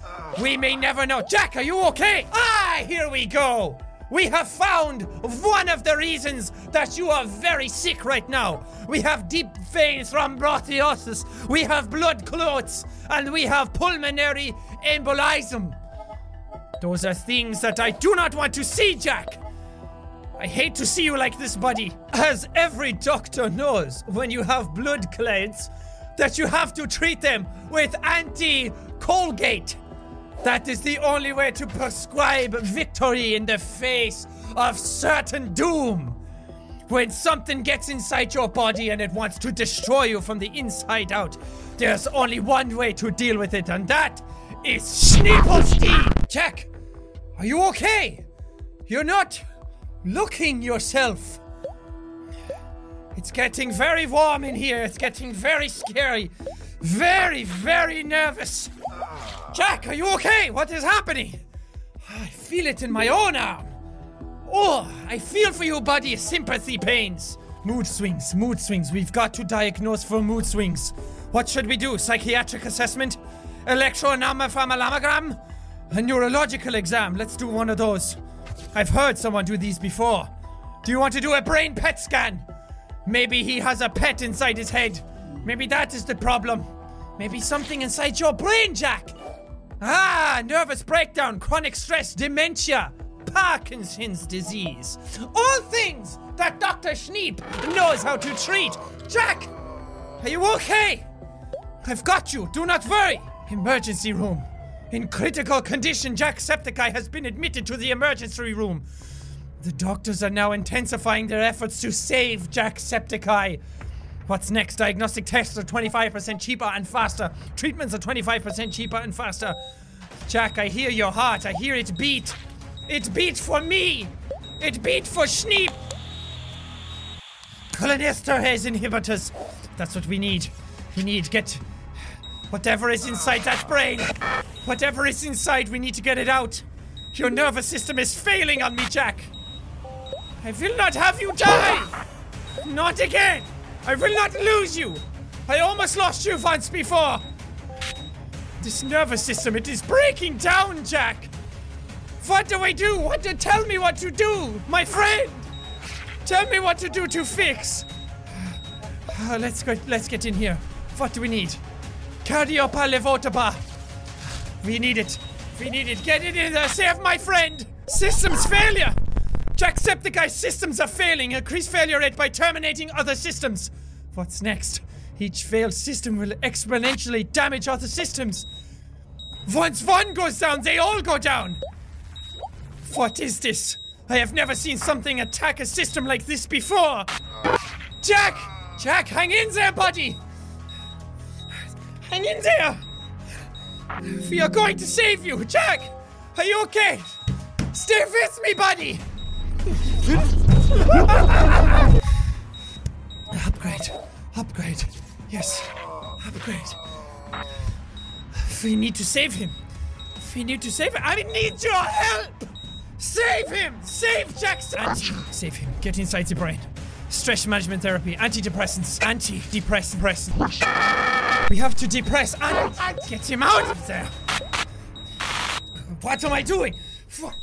We may never know. Jack, are you okay? Ah, here we go. We have found one of the reasons that you are very sick right now. We have deep vein thrombosis, we have blood clots, and we have pulmonary embolism. Those are things that I do not want to see, Jack. I hate to see you like this, buddy. As every doctor knows, when you have blood clots, that you have to treat them with anti Colgate. That is the only way to prescribe victory in the face of certain doom. When something gets inside your body and it wants to destroy you from the inside out, there's only one way to deal with it, and that is Schneepelstein! Jack, are you okay? You're not looking yourself. It's getting very warm in here. It's getting very scary. Very, very nervous. Jack, are you okay? What is happening? I feel it in my own arm. Oh, I feel for you, buddy. Sympathy pains. Mood swings, mood swings. We've got to diagnose for mood swings. What should we do? Psychiatric assessment? Electroencephalogram? A neurological exam. Let's do one of those. I've heard someone do these before. Do you want to do a brain PET scan? Maybe he has a pet inside his head. Maybe that is the problem. Maybe something inside your brain, Jack. Ah, nervous breakdown, chronic stress, dementia, Parkinson's disease. All things that Dr. Schneep knows how to treat. Jack, are you okay? I've got you. Do not worry. Emergency room. In critical condition, Jacksepticeye has been admitted to the emergency room. The doctors are now intensifying their efforts to save Jacksepticeye. What's next? Diagnostic tests are 25% cheaper and faster. Treatments are 25% cheaper and faster. Jack, I hear your heart. I hear it beat. It beat for me. It beat for Schneep. Cholinesterase inhibitors. That's what we need. We need get whatever is inside that brain. Whatever is inside, we need to get it out. Your nervous system is failing on me, Jack. I will not have you die. Not again. I will not lose you. I almost lost you once before. This nervous system, it is breaking down, Jack. What do I do? What do tell me what to do, my friend? Tell me what to do to fix. Uh, let's go. Let's get in here. What do we need? Cardiopalevotaba. We need it. We need it. Get it in there. Save my friend. Systems failure. Jacksepticeye's systems are failing. Increase failure rate by terminating other systems. What's next? Each failed system will exponentially damage other systems. Once one goes down, they all go down. What is this? I have never seen something attack a system like this before. Jack! Jack, hang in there, buddy! Hang in there! We are going to save you! Jack! Are you okay? Stay with me, buddy! upgrade. Upgrade. Yes. Upgrade. We need to save him. We need to save him. I need your help! Save him! Save Jackson! Save him. Get inside the brain. Stress management therapy, antidepressants, antidepressant. We have to depress and get him out of there. What am I doing? What?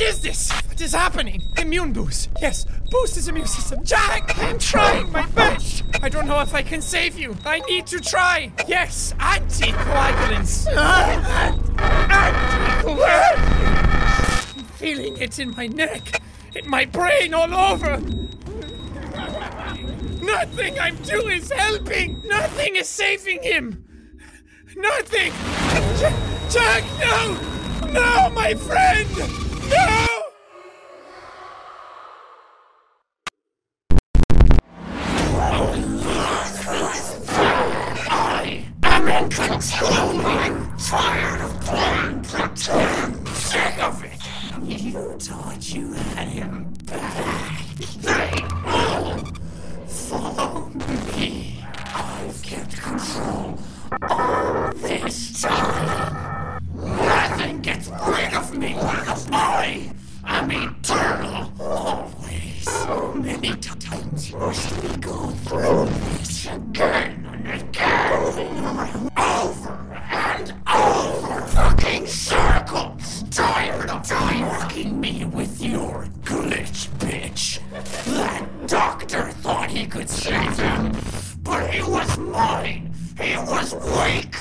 Is this? What is happening? Immune boost. Yes, boost his immune system. Jack, I'm trying my best. I don't know if I can save you. I need to try. Yes, anticoagulants. Anticoagulants. I'm feeling it in my neck, in my brain, all over. Nothing I'm doing is helping. Nothing is saving him. Nothing. Jack, no. No, my friend. No! I am in control. I'm tired of playing pretend. Sick of. You thought you had him back. They all follow me. I've kept control all this time. Nothing gets rid of me. I am eternal, always. So many times must we go through this again and again. Over and over. Fucking circles. Tired of me with your glitch, bitch. That doctor thought he could save him, but he was mine. He was weak.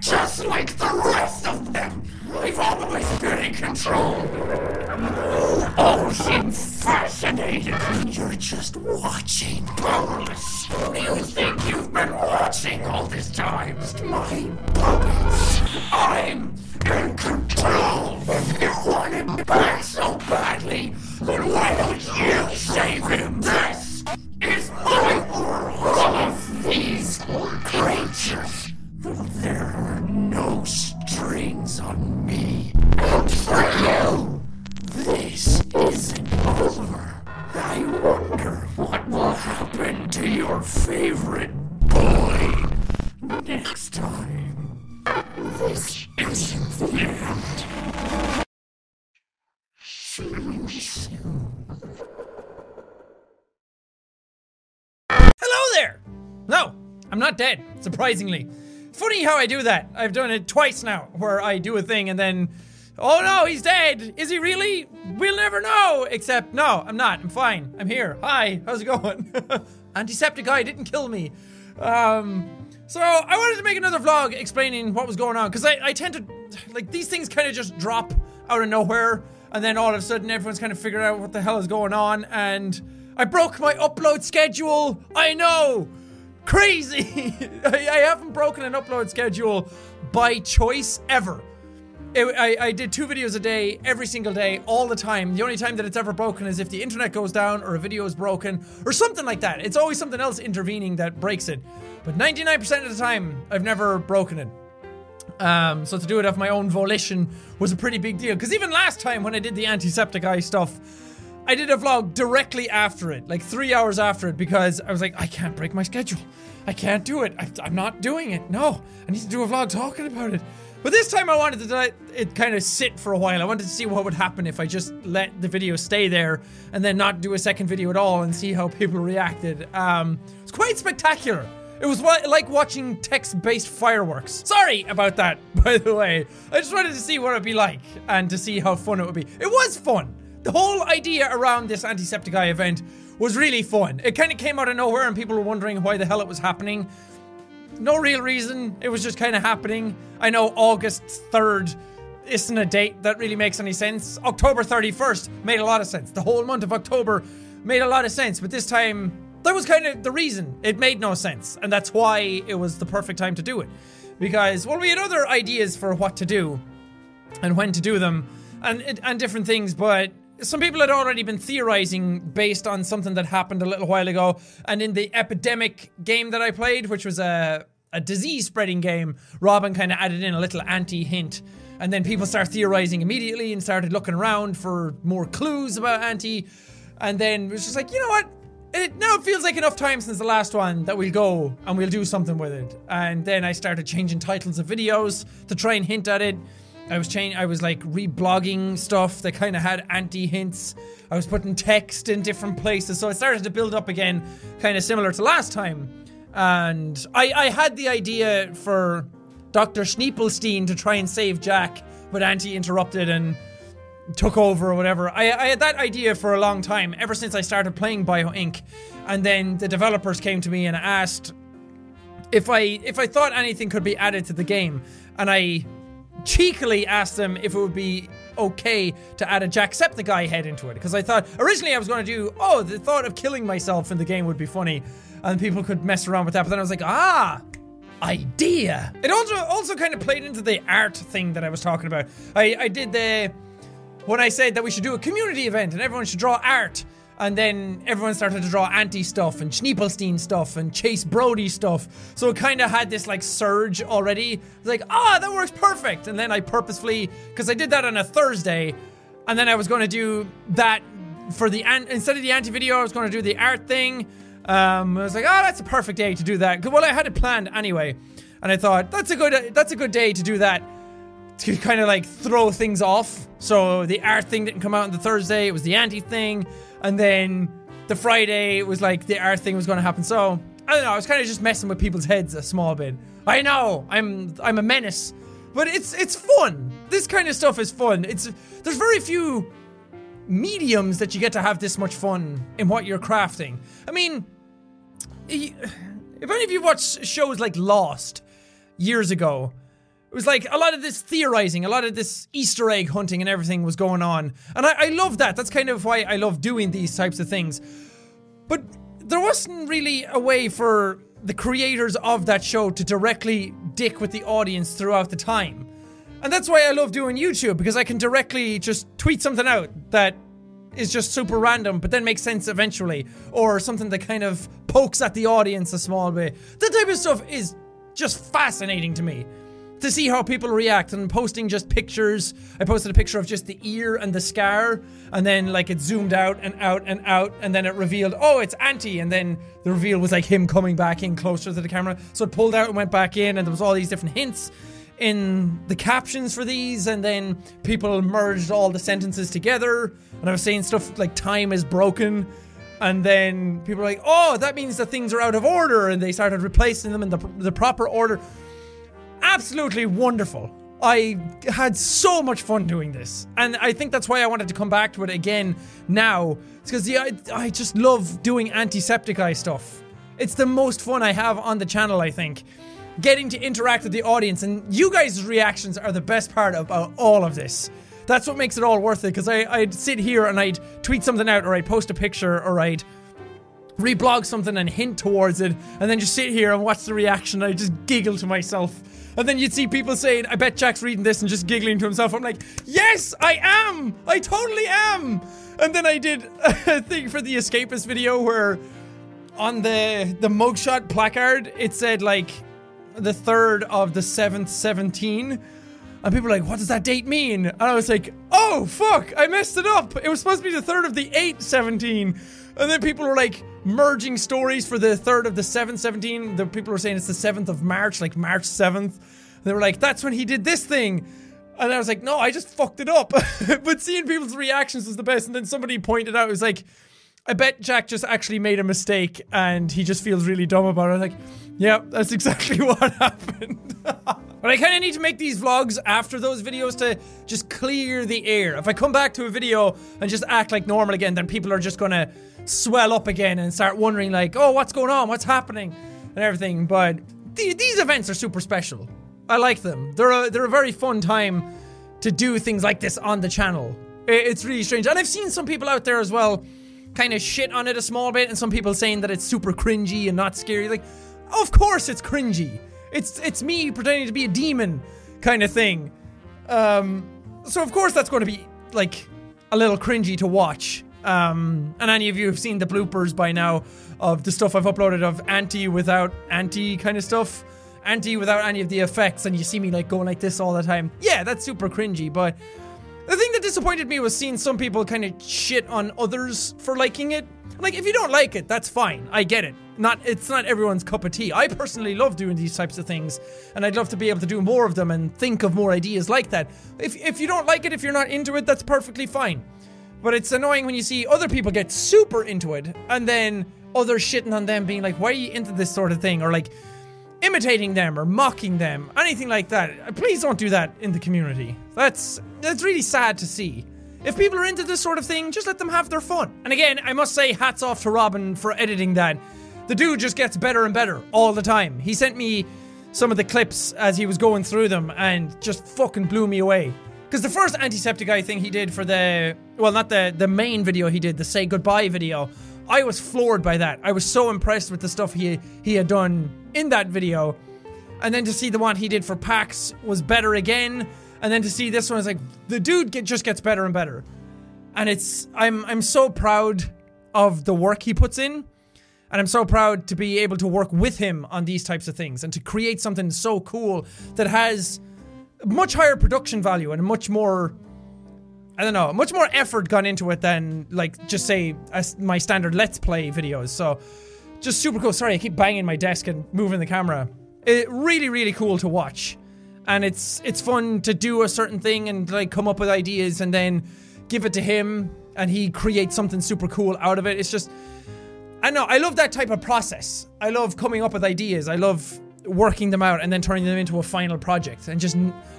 Just like the rest of them, I've always been in control. You've always fascinated. You're just watching, Bones. You think you've been watching all this time? My puppets. I'm in control. If you want him back so badly, then why don't you save him? This is my world. All of these creatures. There are no strings on me. And for you, this isn't over. I wonder what will happen to your favorite boy next time. This isn't the end. See you soon. Hello there! No, I'm not dead, surprisingly. Funny how I do that. I've done it twice now, where I do a thing and then, oh no, he's dead. Is he really? We'll never know. Except, no, I'm not. I'm fine. I'm here. Hi, how's it going? Antisepticeye didn't kill me. Um, so I wanted to make another vlog explaining what was going on because I, I tend to, like, these things kind of just drop out of nowhere and then all of a sudden everyone's kind of figured out what the hell is going on and I broke my upload schedule. I know. Crazy! I, I haven't broken an upload schedule by choice ever. It, I, I did two videos a day, every single day, all the time. The only time that it's ever broken is if the internet goes down or a video is broken or something like that. It's always something else intervening that breaks it. But 99% of the time, I've never broken it. Um, so to do it of my own volition was a pretty big deal. Because even last time when I did the Antisepticeye stuff, I did a vlog directly after it, like three hours after it, because I was like, I can't break my schedule. I can't do it. I, am not doing it. No, I need to do a vlog talking about it. But this time I wanted to let it kind of sit for a while. I wanted to see what would happen if I just let the video stay there and then not do a second video at all and see how people reacted. Um, it's quite spectacular. It was like watching text-based fireworks. Sorry about that, by the way. I just wanted to see what it'd be like and to see how fun it would be. It was fun. The whole idea around this antiseptic Antisepticeye event was really fun. It kind of came out of nowhere and people were wondering why the hell it was happening. No real reason. It was just kind of happening. I know August 3rd isn't a date that really makes any sense. October 31st made a lot of sense. The whole month of October made a lot of sense, but this time that was kind of the reason. It made no sense, and that's why it was the perfect time to do it. Because, well, we had other ideas for what to do and when to do them and, and different things, but some people had already been theorizing based on something that happened a little while ago. And in the epidemic game that I played, which was a, a disease spreading game, Robin kind of added in a little anti hint. And then people started theorizing immediately and started looking around for more clues about anti. And then it was just like, you know what? It now it feels like enough time since the last one that we'll go and we'll do something with it. And then I started changing titles of videos to try and hint at it. I was changing, I was like reblogging stuff that kind of had anti hints. I was putting text in different places, so it started to build up again, kind of similar to last time. And I, I had the idea for Dr. Schneepelstein to try and save Jack, but Anti interrupted and took over or whatever. I, I had that idea for a long time, ever since I started playing Bio Inc. And then the developers came to me and asked if I if I thought anything could be added to the game, and I cheekily asked them if it would be okay to add a Jacksepticeye head into it because I thought originally I was going to do oh the thought of killing myself in the game would be funny and people could mess around with that but then I was like ah idea. It also also kind of played into the art thing that I was talking about. I I did the when I said that we should do a community event and everyone should draw art and then everyone started to draw anti stuff and Schneepelstein stuff and Chase Brody stuff. So it kind of had this like surge already. It's like, ah, that works perfect. And then I purposefully, because I did that on a Thursday, and then I was going to do that for the an- instead of the anti video, I was going to do the art thing. Um, I was like, oh, that's a perfect day to do that. Well, I had it planned anyway, and I thought that's a good that's a good day to do that to kind of like throw things off. So the art thing didn't come out on the Thursday; it was the anti thing and then the Friday was like the art thing was going to happen. So I don't know. I was kind of just messing with people's heads a small bit. I know I'm I'm a menace, but it's it's fun. This kind of stuff is fun. It's there's very few mediums that you get to have this much fun in what you're crafting. I mean, if any of you watched shows like Lost years ago, it was like a lot of this theorizing, a lot of this Easter egg hunting and everything was going on. And I, I love that. That's kind of why I love doing these types of things. But there wasn't really a way for the creators of that show to directly dick with the audience throughout the time. And that's why I love doing YouTube, because I can directly just tweet something out that is just super random, but then makes sense eventually, or something that kind of pokes at the audience a small bit. That type of stuff is just fascinating to me. To see how people react and posting just pictures. I posted a picture of just the ear and the scar, and then like it zoomed out and out and out, and then it revealed, oh, it's Anti, and then the reveal was like him coming back in closer to the camera. So it pulled out and went back in, and there was all these different hints in the captions for these, and then people merged all the sentences together. And I was saying stuff like time is broken. And then people were like, oh, that means that things are out of order. And they started replacing them in the, the proper order. Absolutely wonderful. I had so much fun doing this. And I think that's why I wanted to come back to it again now. It's because yeah, I, I just love doing Antisepticeye stuff. It's the most fun I have on the channel, I think getting to interact with the audience, and you guys' reactions are the best part about all of this. That's what makes it all worth it, because I'd sit here and I'd tweet something out, or I'd post a picture, or I'd reblog something and hint towards it, and then just sit here and watch the reaction, I just giggle to myself. And then you'd see people saying, I bet Jack's reading this and just giggling to himself. I'm like, yes, I am! I totally am! And then I did a thing for the Escapist video where on the the mugshot placard, it said like the third of the seventh 17. And people were like, what does that date mean? And I was like, oh, fuck, I messed it up. It was supposed to be the third of the 8 17. And then people were like merging stories for the third of the 7th, 17. The people were saying it's the 7th of March, like March 7th. They were like, that's when he did this thing. And I was like, no, I just fucked it up. but seeing people's reactions was the best. And then somebody pointed out, it was like, I bet Jack just actually made a mistake and he just feels really dumb about it. Like, yeah, that's exactly what happened. but I kind of need to make these vlogs after those videos to just clear the air. If I come back to a video and just act like normal again, then people are just gonna swell up again and start wondering like, oh, what's going on? What's happening? And everything. But th these events are super special. I like them. They're a, they're a very fun time to do things like this on the channel. It's really strange. And I've seen some people out there as well kind of shit on it a small bit and some people saying that it's super cringy and not scary. Like, of course it's cringy. It's it's me pretending to be a demon kind of thing. Um, so of course that's going to be like a little cringy to watch. Um, and any of you have seen the bloopers by now of the stuff I've uploaded of anti without anti kind of stuff. Anti without any of the effects, and you see me like going like this all the time. Yeah, that's super cringy, but the thing that disappointed me was seeing some people kind of shit on others for liking it. Like, if you don't like it, that's fine. I get it. Not, it's not everyone's cup of tea. I personally love doing these types of things, and I'd love to be able to do more of them and think of more ideas like that. If, if you don't like it, if you're not into it, that's perfectly fine. But it's annoying when you see other people get super into it, and then others shitting on them, being like, why are you into this sort of thing? Or like, imitating them or mocking them, anything like that. Please don't do that in the community. That's that's really sad to see. If people are into this sort of thing, just let them have their fun. And again, I must say hats off to Robin for editing that. The dude just gets better and better all the time. He sent me some of the clips as he was going through them and just fucking blew me away. Because the first Antisepticeye thing he did for the, well, not the, the main video he did, the say goodbye video, I was floored by that. I was so impressed with the stuff he he had done in that video. And then to see the one he did for PAX was better again. And then to see this one, is like the dude get, just gets better and better. And it's I'm I'm so proud of the work he puts in. And I'm so proud to be able to work with him on these types of things and to create something so cool that has much higher production value and much more I don't know, much more effort gone into it than like just say my standard let's play videos. So just super cool. Sorry, I keep banging my desk and moving the camera. It really really cool to watch. And it's it's fun to do a certain thing and like come up with ideas and then give it to him and he creates something super cool out of it. It's just I know, I love that type of process. I love coming up with ideas. I love working them out and then turning them into a final project and just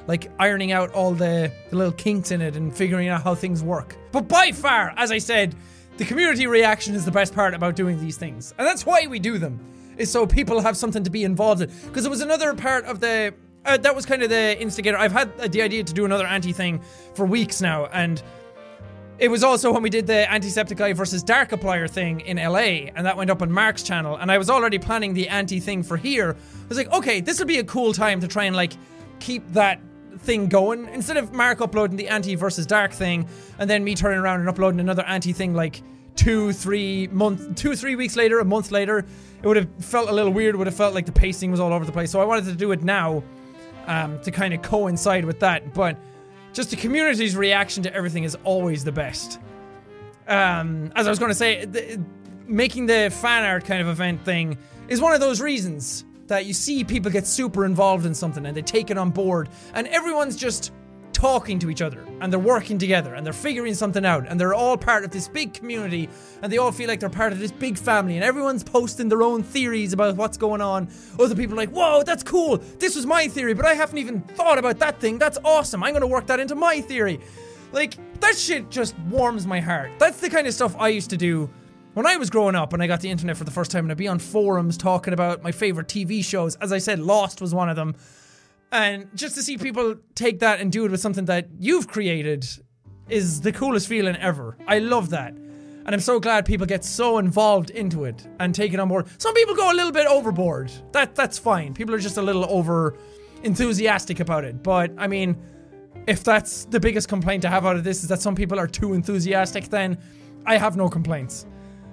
like ironing out all the, the little kinks in it and figuring out how things work. But by far, as I said, the community reaction is the best part about doing these things. And that's why we do them, is so people have something to be involved in. Because it was another part of the. Uh, that was kind of the instigator. I've had the idea to do another anti thing for weeks now, and it was also when we did the Antisepticeye versus Darkiplier thing in LA, and that went up on Mark's channel, and I was already planning the anti thing for here. I was like, okay, this would be a cool time to try and like keep that thing going. Instead of Mark uploading the anti versus dark thing and then me turning around and uploading another anti thing like two, three month, two, three weeks later, a month later, it would have felt a little weird. Would have felt like the pacing was all over the place. So I wanted to do it now, um, to kind of coincide with that. But just the community's reaction to everything is always the best. Um, as I was going to say, the, making the fan art kind of event thing is one of those reasons that you see people get super involved in something and they take it on board, and everyone's just talking to each other and they're working together and they're figuring something out and they're all part of this big community and they all feel like they're part of this big family and everyone's posting their own theories about what's going on. Other people are like, whoa, that's cool. This was my theory, but I haven't even thought about that thing. That's awesome. I'm going to work that into my theory. Like, that shit just warms my heart. That's the kind of stuff I used to do when I was growing up and I got the internet for the first time and I'd be on forums talking about my favorite TV shows. As I said, Lost was one of them. And just to see people take that and do it with something that you've created is the coolest feeling ever. I love that. And I'm so glad people get so involved into it and take it on board. Some people go a little bit overboard. That that's fine. People are just a little over enthusiastic about it. But I mean, if that's the biggest complaint I have out of this is that some people are too enthusiastic, then I have no complaints.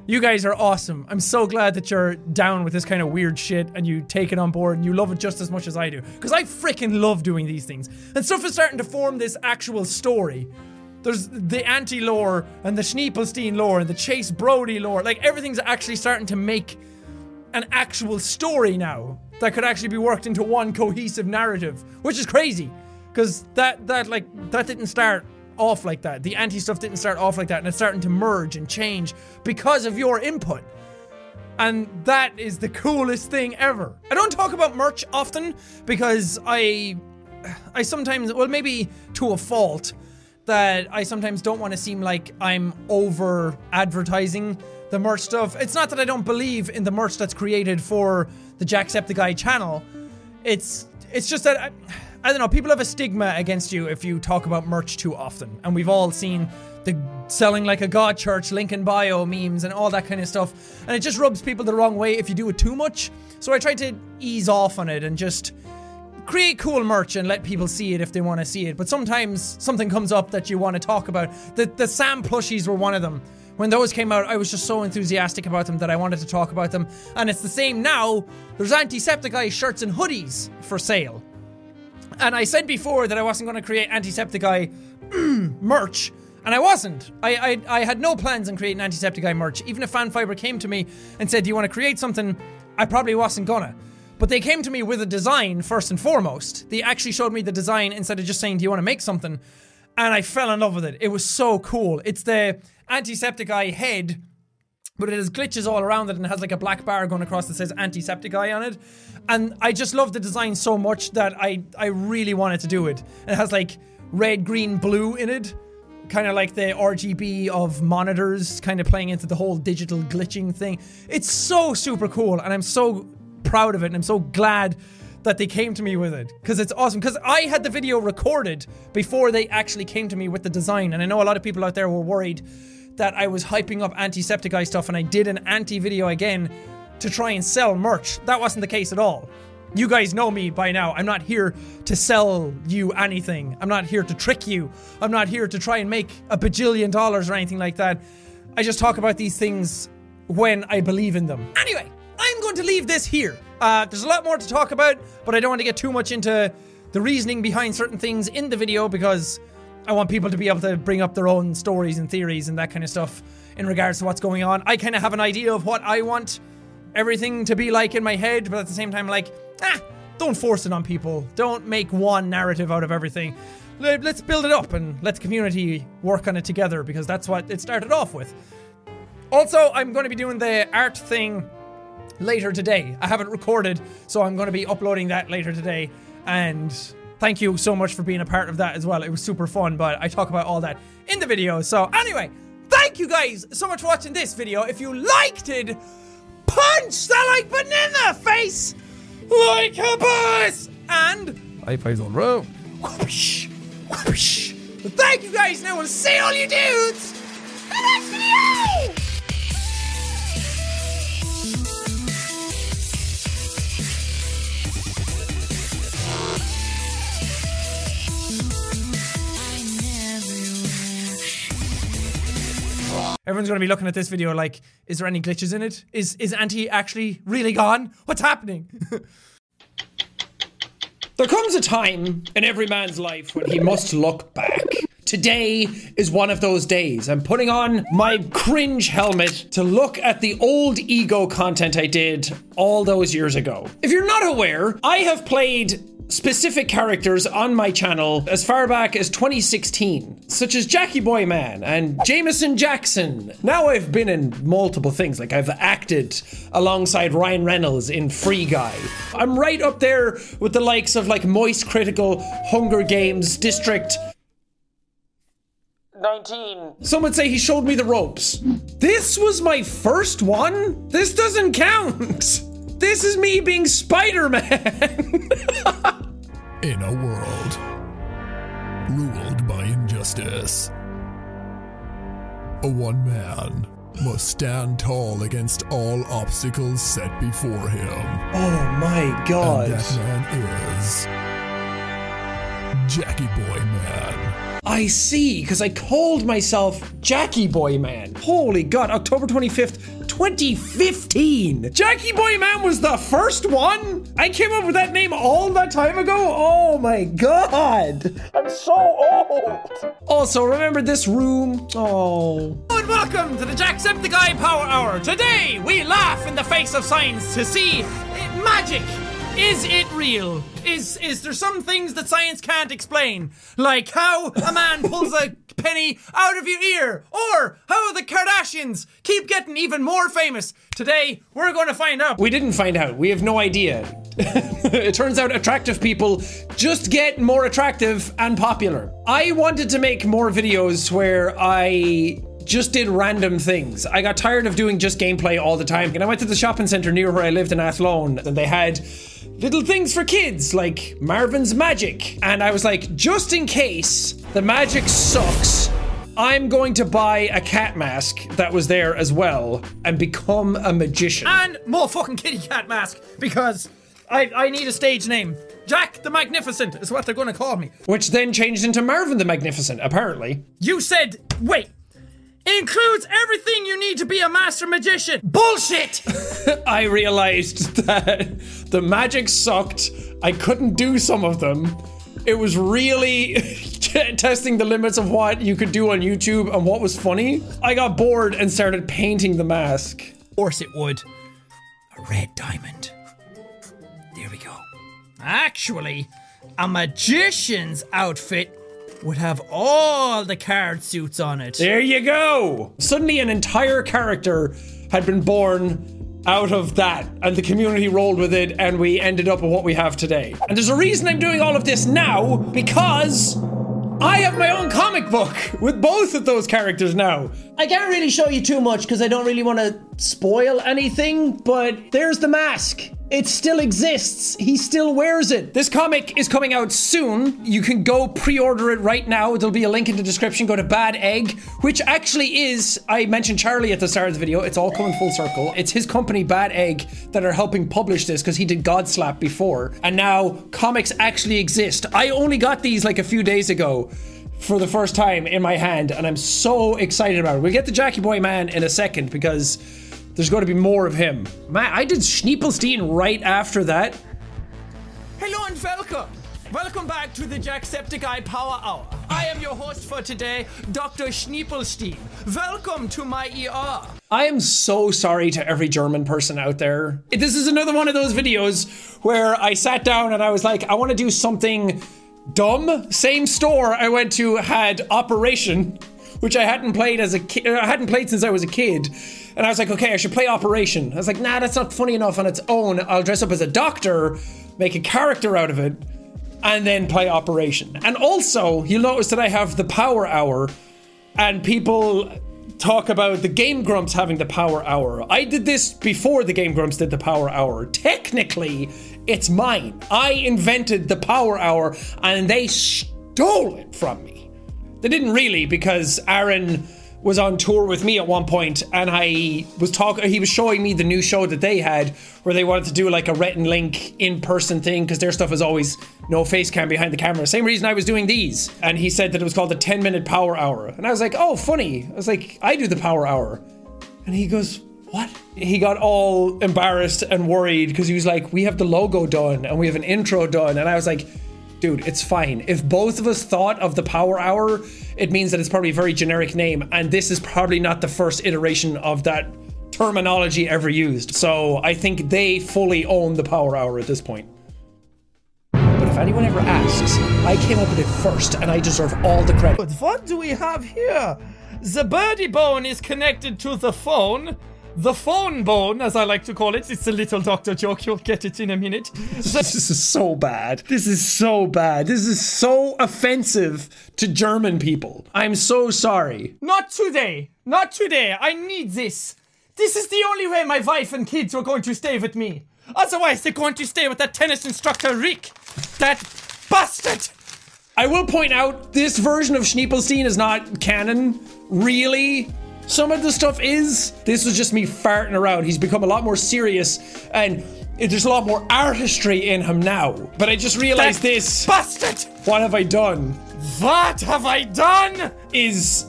You guys are awesome. I'm so glad that you're down with this kind of weird shit and you take it on board and you love it just as much as I do. Because I freaking love doing these things. And stuff is starting to form this actual story. There's the anti lore and the Schneepelstein lore and the Chase Brody lore. Like everything's actually starting to make an actual story now that could actually be worked into one cohesive narrative, which is crazy. Because that, that, like, that didn't start off like that. The anti stuff didn't start off like that, and it's starting to merge and change because of your input. And that is the coolest thing ever. I don't talk about merch often because I I sometimes well maybe to a fault that I sometimes don't want to seem like I'm over advertising the merch stuff. It's not that I don't believe in the merch that's created for the Jacksepticeye channel. It's it's just that I, I don't know, people have a stigma against you if you talk about merch too often. And we've all seen the selling like a god church, Lincoln bio memes, and all that kind of stuff. And it just rubs people the wrong way if you do it too much. So I try to ease off on it and just create cool merch and let people see it if they want to see it. But sometimes something comes up that you want to talk about. The, the Sam plushies were one of them. When those came out, I was just so enthusiastic about them that I wanted to talk about them. And it's the same now. There's Antisepticeye shirts and hoodies for sale. And I said before that I wasn't going to create Antisepticeye merch, and I wasn't. I, I I had no plans on creating Antisepticeye merch. Even if Fanfiber came to me and said, "Do you want to create something?" I probably wasn't gonna. But they came to me with a design first and foremost. They actually showed me the design instead of just saying, "Do you want to make something?" And I fell in love with it. It was so cool. It's the Antisepticeye head but it has glitches all around it and it has like a black bar going across that says Antisepticeye on it. And I just love the design so much that I, I really wanted to do it. It has like red, green, blue in it. Kind of like the RGB of monitors, kind of playing into the whole digital glitching thing. It's so super cool, and I'm so proud of it, and I'm so glad that they came to me with it because it's awesome. Because I had the video recorded before they actually came to me with the design, and I know a lot of people out there were worried that I was hyping up Antisepticeye stuff, and I did an anti video again to try and sell merch. That wasn't the case at all. You guys know me by now. I'm not here to sell you anything. I'm not here to trick you. I'm not here to try and make a bajillion dollars or anything like that. I just talk about these things when I believe in them. Anyway, I'm going to leave this here. Uh, there's a lot more to talk about, but I don't want to get too much into the reasoning behind certain things in the video because I want people to be able to bring up their own stories and theories and that kind of stuff in regards to what's going on. I kind of have an idea of what I want everything to be like in my head, but at the same time, like, ah, don't force it on people. Don't make one narrative out of everything. Let's build it up and let the community work on it together because that's what it started off with. Also, I'm going to be doing the art thing later today. I haven't recorded, so I'm going to be uploading that later today. And thank you so much for being a part of that as well. It was super fun, but I talk about all that in the video. So, anyway, thank you guys so much for watching this video. If you liked it, punch the like button in the face like a boss! And all round. Whoosh, whoosh. Thank you guys, and I will see all you dudes in the next video! Everyone's to be looking at this video like, is there any glitches in it? Is is Anti actually really gone? What's happening? there comes a time in every man's life when he must look back. Today is one of those days. I'm putting on my cringe helmet to look at the old ego content I did all those years ago. If you're not aware, I have played specific characters on my channel as far back as 2016, such as Jackie Boy Man and Jameson Jackson. Now I've been in multiple things, like I've acted alongside Ryan Reynolds in Free Guy. I'm right up there with the likes of like Moist Critical, Hunger Games, District 19. Some would say he showed me the ropes. This was my first one? This doesn't count. This is me being Spider Man. In a world ruled by injustice, a one man must stand tall against all obstacles set before him. Oh my god. And that man is Jackie Boy Man. I see, because I called myself Jackie Boy Man. Holy god, October 25th, 2015. Jackie Boy Man was the first one? I came up with that name all that time ago? Oh my god. I'm so old. Also, remember this room? Oh. And welcome to the Jacksepticeye Power Hour. Today, we laugh in the face of science to see eh, magic. Is it real? Is is there some things that science can't explain? Like how a man pulls a penny out of your ear, or how the Kardashians keep getting even more famous. Today, we're going to find out. We didn't find out. We have no idea. it turns out attractive people just get more attractive and popular. I wanted to make more videos where I just did random things. I got tired of doing just gameplay all the time. And I went to the shopping center near where I lived in Athlone, and they had little things for kids like Marvin's Magic. And I was like, just in case the magic sucks, I'm going to buy a cat mask that was there as well and become a magician. And more fucking kitty cat mask because I, I need a stage name. Jack the Magnificent is what they're going to call me. Which then changed into Marvin the Magnificent, apparently. You said, wait. Includes everything you need to be a master magician. Bullshit! I realized that the magic sucked. I couldn't do some of them. It was really testing the limits of what you could do on YouTube and what was funny. I got bored and started painting the mask. Of course it would. A red diamond. There we go. Actually, a magician's outfit would have all the card suits on it. There you go. Suddenly, an entire character had been born out of that, and the community rolled with it, and we ended up with what we have today. And there's a reason I'm doing all of this now because I have my own comic book with both of those characters now. I can't really show you too much because I don't really want to spoil anything, but there's the mask. It still exists. He still wears it. This comic is coming out soon. You can go pre-order it right now. There'll be a link in the description. Go to Bad Egg, which actually is, I mentioned Charlie at the start of the video. It's all coming full circle. It's his company, Bad Egg, that are helping publish this because he did Godslap before. And now comics actually exist. I only got these like a few days ago for the first time in my hand, and I'm so excited about it. We'll get the Jackie Boy Man in a second because there's going to be more of him. Man, I did Schneepelstein right after that. Hello and welcome. Welcome back to the Jacksepticeye Power Hour. I am your host for today, Dr. Schneepelstein. Welcome to my ER. I am so sorry to every German person out there. This is another one of those videos where I sat down and I was like, I want to do something dumb. Same store I went to had Operation, which I hadn't played as a kid. I hadn't played since I was a kid. And I was like, okay, I should play Operation. I was like, nah, that's not funny enough on its own. I'll dress up as a doctor, make a character out of it, and then play Operation. And also, you'll notice that I have the Power Hour, and people talk about the Game Grumps having the Power Hour. I did this before the Game Grumps did the Power Hour. Technically, it's mine. I invented the Power Hour, and they stole it from me. They didn't really, because Aaron was on tour with me at one point, and I was talking. He was showing me the new show that they had, where they wanted to do like a Rhett and Link in-person thing because their stuff is always no face cam behind the camera. Same reason I was doing these, and he said that it was called the 10-minute Power Hour, and I was like, oh, funny. I was like, I do the Power Hour, and he goes, what? He got all embarrassed and worried because he was like, we have the logo done and we have an intro done, and I was like dude, it's fine. If both of us thought of the Power Hour, it means that it's probably a very generic name, and this is probably not the first iteration of that terminology ever used. So I think they fully own the Power Hour at this point. But if anyone ever asks, I came up with it first, and I deserve all the credit. But what do we have here? The birdie bone is connected to the phone. The phone bone, as I like to call it. It's a little doctor joke. You'll get it in a minute. This is so bad. This is so bad. This is so offensive to German people. I'm so sorry. Not today. Not today. I need this. This is the only way my wife and kids are going to stay with me. Otherwise, they're going to stay with that tennis instructor, Rick. That bastard. I will point out this version of Schneepelstein is not canon, really. Some of the stuff is. This was just me farting around. He's become a lot more serious and there's a lot more artistry in him now. But I just realized That this. Bastard! What have I done? What have I done? Is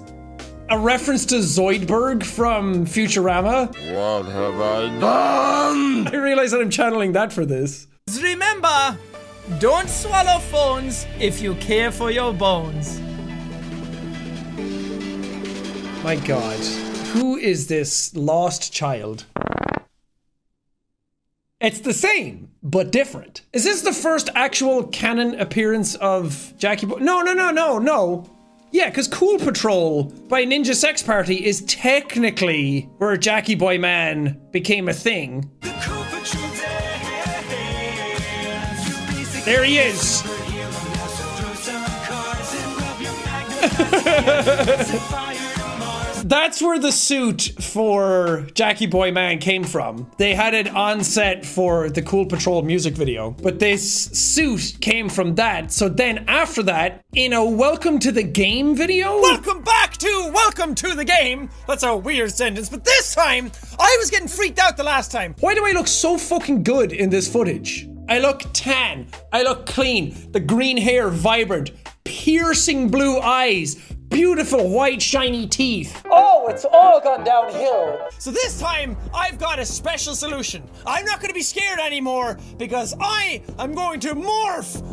a reference to Zoidberg from Futurama. What have I done? I realize that I'm channeling that for this. Remember, don't swallow phones if you care for your bones. My god. Who is this lost child? It's the same, but different. Is this the first actual canon appearance of Jackie Boy? No, no, no, no, no. Yeah, because Cool Patrol by Ninja Sex Party is technically where Jackie Boy Man became a thing. There he is. That's where the suit for Jackie Boy Man came from. They had it on set for the Cool Patrol music video, but this suit came from that. So then after that, in a Welcome to the Game video, Welcome back to Welcome to the Game. That's a weird sentence, but this time I was getting freaked out the last time. Why do I look so fucking good in this footage? I look tan. I look clean. The green hair vibrant. Piercing blue eyes. Beautiful white shiny teeth. Oh, it's all gone downhill. So this time I've got a special solution. I'm not going to be scared anymore because I am going to morph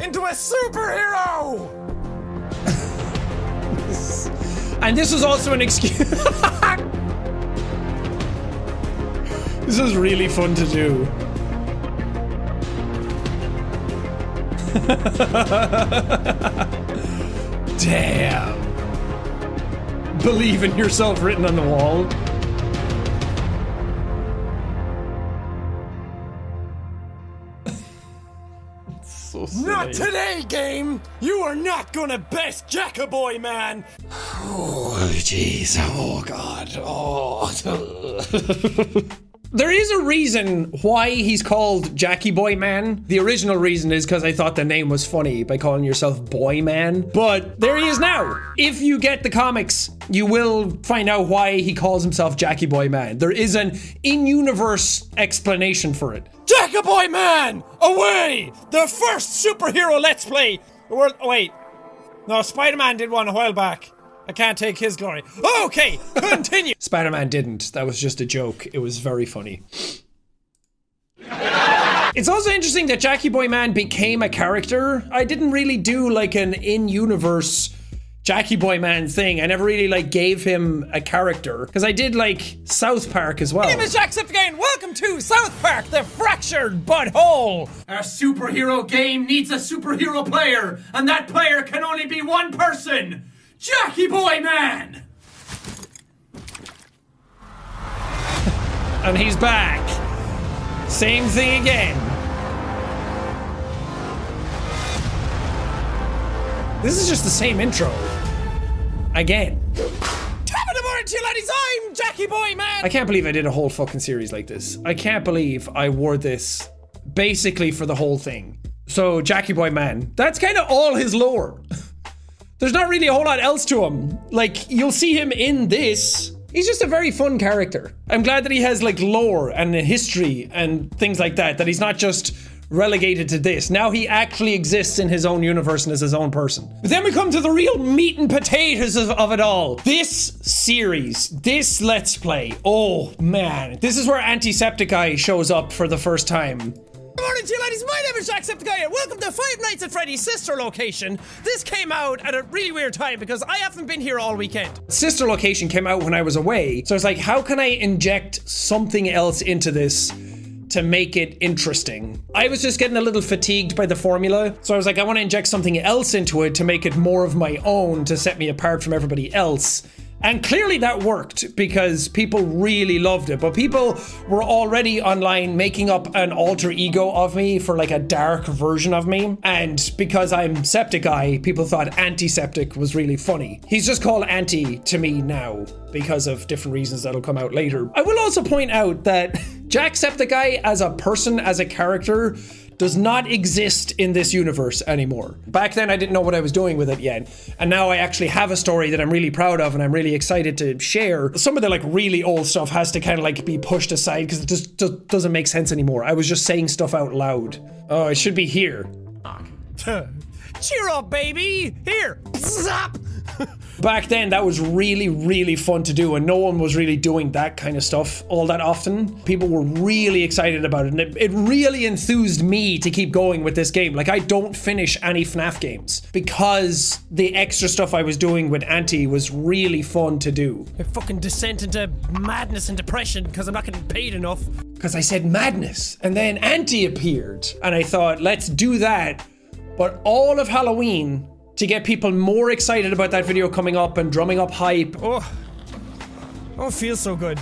into a superhero. And this was also an excuse. this is really fun to do. Damn. Believe in yourself written on the wall. so Not today, game. You are not gonna best Jackaboy, man. Oh, jeez. Oh, God. Oh. there is a reason why he's called Jackie Boy Man. The original reason is because I thought the name was funny by calling yourself Boy Man. But there he is now. If you get the comics, you will find out why he calls himself Jackie Boy Man. There is an in universe explanation for it. Jackaboy, man, away! The first superhero Let's Play. Wait. No, Spider-Man did one a while back. I can't take his glory. Okay, continue. Spider Man didn't. That was just a joke. It was very funny. It's also interesting that Jackie Boy Man became a character. I didn't really do like an in universe Jackie Boy Man thing. I never really like gave him a character because I did like South Park as well. My name is Jacksepticeye. Welcome to South Park, the fractured butthole. Our superhero game needs a superhero player, and that player can only be one person. Jackie Boy Man. and he's back. Same thing again. This is just the same intro. Again. Of the morning to you, laddies. I'm Jackie Boy Man. I can't believe I did a whole fucking series like this. I can't believe I wore this basically for the whole thing. So, Jackie Boy Man, that's kind of all his lore. There's not really a whole lot else to him. Like, you'll see him in this. He's just a very fun character. I'm glad that he has like lore and history and things like that, that he's not just relegated to this. Now he actually exists in his own universe and is his own person. But then we come to the real meat and potatoes of, of it all. This series, this Let's Play, oh man, this is where Antisepticeye shows up for the first time. Good morning to you ladies, my name is Jacksepticeye and welcome to Five Nights at Freddy's sister location. This came out at a really weird time because I haven't been here all weekend. Sister location came out when I was away, so I was like, how can I inject something else into this to make it interesting? I was just getting a little fatigued by the formula, so I was like, I want to inject something else into it to make it more of my own to set me apart from everybody else. And clearly that worked because people really loved it. But people were already online making up an alter ego of me for like a dark version of me. And because I'm Septic Eye, people thought Antiseptic was really funny. He's just called Anti to me now because of different reasons that'll come out later. I will also point out that Jack Septic Jacksepticeye as a person, as a character, does not exist in this universe anymore. Back then, I didn't know what I was doing with it yet. And now I actually have a story that I'm really proud of and I'm really excited to share. Some of the like really old stuff has to kind of like be pushed aside because it just, just doesn't make sense anymore. I was just saying stuff out loud. Oh, it should be here. Cheer up, baby! Here! Zap! Back then, that was really, really fun to do, and no one was really doing that kind of stuff all that often. People were really excited about it, and it, it really enthused me to keep going with this game. Like, I don't finish any FNAF games because the extra stuff I was doing with Anti was really fun to do. A fucking descent into madness and depression because I'm not getting paid enough. Because I said madness, and then Anti appeared, and I thought, let's do that but all of Halloween to get people more excited about that video coming up and drumming up hype. Oh, oh, it feels so good.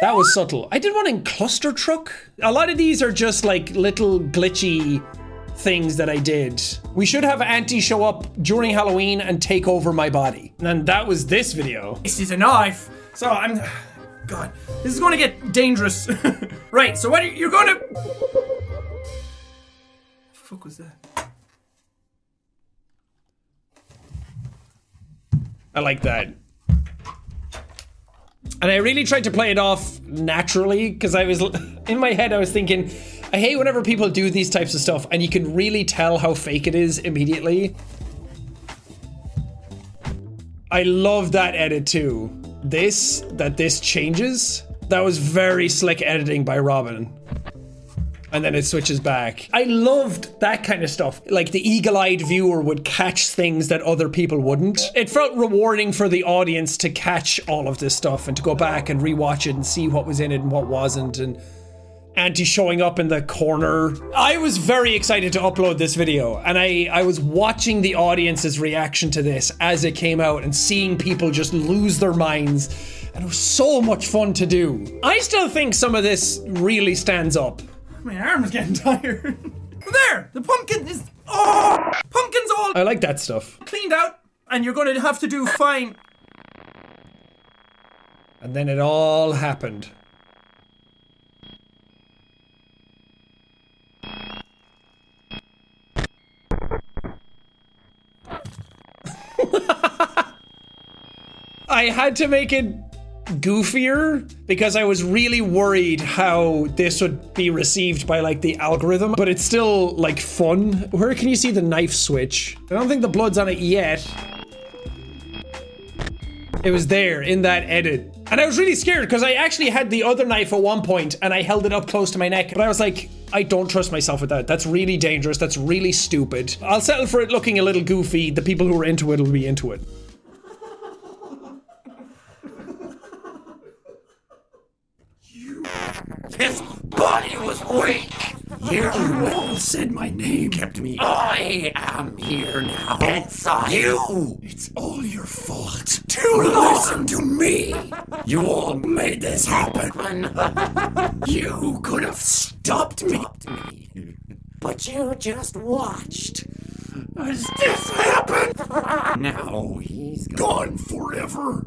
That was subtle. I did one in Clustertruck. A lot of these are just like little glitchy things that I did. We should have Anti show up during Halloween and take over my body. And that was this video. This is a knife. So I'm. God, this is going to get dangerous. right, so what are you, you're going to fuck was that? I like that. And I really tried to play it off naturally because I was in my head I was thinking I hate whenever people do these types of stuff and you can really tell how fake it is immediately. I love that edit too. This that this changes. That was very slick editing by Robin and then it switches back. I loved that kind of stuff. Like the eagle eyed viewer would catch things that other people wouldn't. It felt rewarding for the audience to catch all of this stuff and to go back and rewatch it and see what was in it and what wasn't. And Anti showing up in the corner. I was very excited to upload this video and I, I was watching the audience's reaction to this as it came out and seeing people just lose their minds. And it was so much fun to do. I still think some of this really stands up. My arm's getting tired. there! The pumpkin is. Oh! Pumpkin's all. I like that stuff. Cleaned out, and you're gonna have to do fine. And then it all happened. I had to make it goofier because I was really worried how this would be received by like the algorithm, but it's still like fun. Where can you see the knife switch? I don't think the blood's on it yet. It was there in that edit. And I was really scared because I actually had the other knife at one point and I held it up close to my neck. But I was like, I don't trust myself with that. That's really dangerous. That's really stupid. I'll settle for it looking a little goofy. The people who are into it will be into it. His body was weak. You well said my name. Kept me. I am here now. It's you. It's all your fault. To listen to me. You all made this happen. you could have stopped me. But you just watched. As this happened. Now he's gone forever.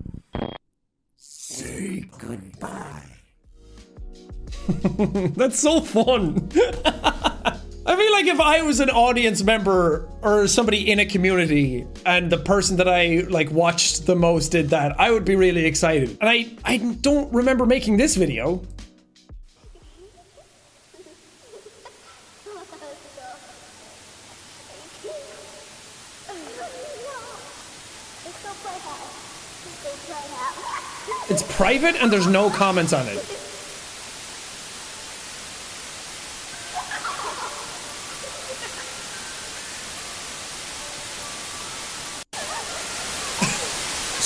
Say goodbye. That's so fun. I feel like if I was an audience member or somebody in a community and the person that I like watched the most did that, I would be really excited. And I I don't remember making this video. It's private and there's no comments on it.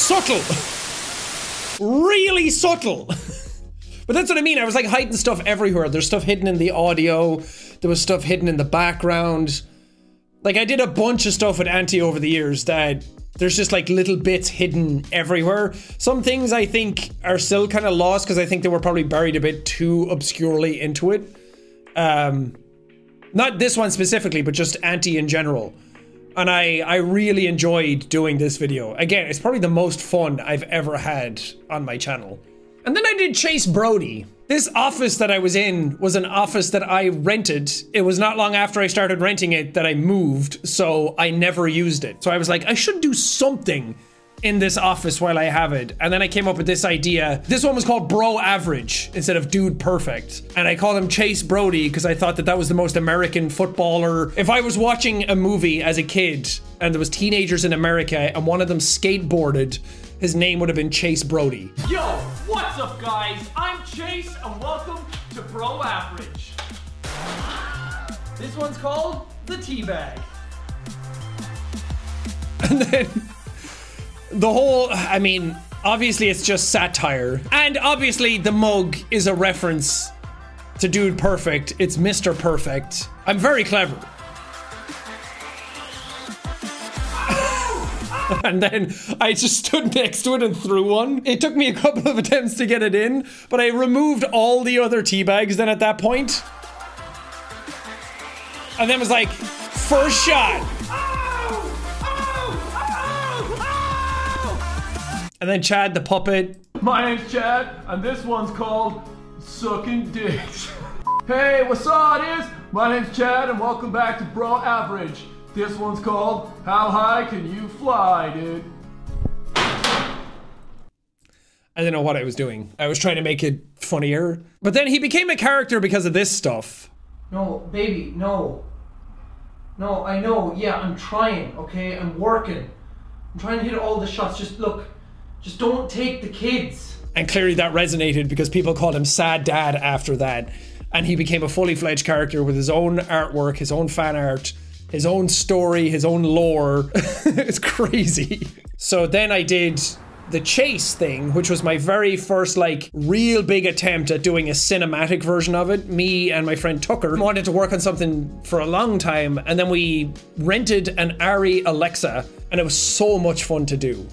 Subtle. Really subtle. but that's what I mean. I was like hiding stuff everywhere. There's stuff hidden in the audio. There was stuff hidden in the background. Like I did a bunch of stuff with Anti over the years that there's just like little bits hidden everywhere. Some things I think are still kind of lost because I think they were probably buried a bit too obscurely into it. Um, not this one specifically, but just Anti in general. And I, I really enjoyed doing this video. Again, it's probably the most fun I've ever had on my channel. And then I did Chase Brody. This office that I was in was an office that I rented. It was not long after I started renting it that I moved, so I never used it. So I was like, I should do something in this office while I have it. And then I came up with this idea. This one was called Bro Average instead of Dude Perfect. And I called him Chase Brody because I thought that that was the most American footballer. If I was watching a movie as a kid and there was teenagers in America and one of them skateboarded, his name would have been Chase Brody. Yo, what's up, guys? I'm Chase, and welcome to Bro Average. This one's called the Teabag. And then the whole, I mean, obviously it's just satire. And obviously the mug is a reference to Dude Perfect. It's Mr. Perfect. I'm very clever. and then I just stood next to it and threw one. It took me a couple of attempts to get it in, but I removed all the other tea bags then at that point. And then was like, first shot. And then Chad the puppet. My name's Chad, and this one's called Sucking Dicks. hey, what's up, it is? My name's Chad, and welcome back to Bro Average. This one's called How High Can You Fly, dude? I didn't know what I was doing. I was trying to make it funnier. But then he became a character because of this stuff. No, baby, no. No, I know. Yeah, I'm trying, okay? I'm working. I'm trying to hit all the shots. Just look, just don't take the kids. And clearly that resonated because people called him Sad Dad after that. And he became a fully fledged character with his own artwork, his own fan art, his own story, his own lore. it's crazy. So then I did the chase thing, which was my very first like real big attempt at doing a cinematic version of it. Me and my friend Tucker wanted to work on something for a long time, and then we rented an ARRI Alexa, and it was so much fun to do.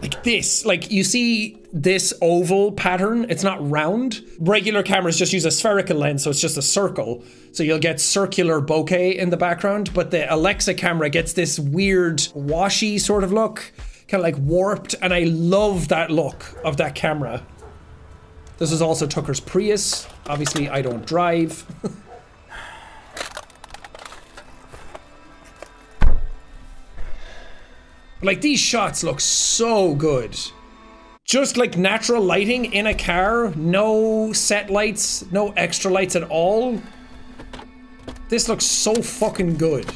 Like this, like you see this oval pattern, it's not round. Regular cameras just use a spherical lens, so it's just a circle. So you'll get circular bokeh in the background, but the Alexa camera gets this weird washy sort of look, kind of like warped, and I love that look of that camera. This is also Tucker's Prius. Obviously, I don't drive. like these shots look so good. Just like natural lighting in a car, no set lights, no extra lights at all. This looks so fucking good.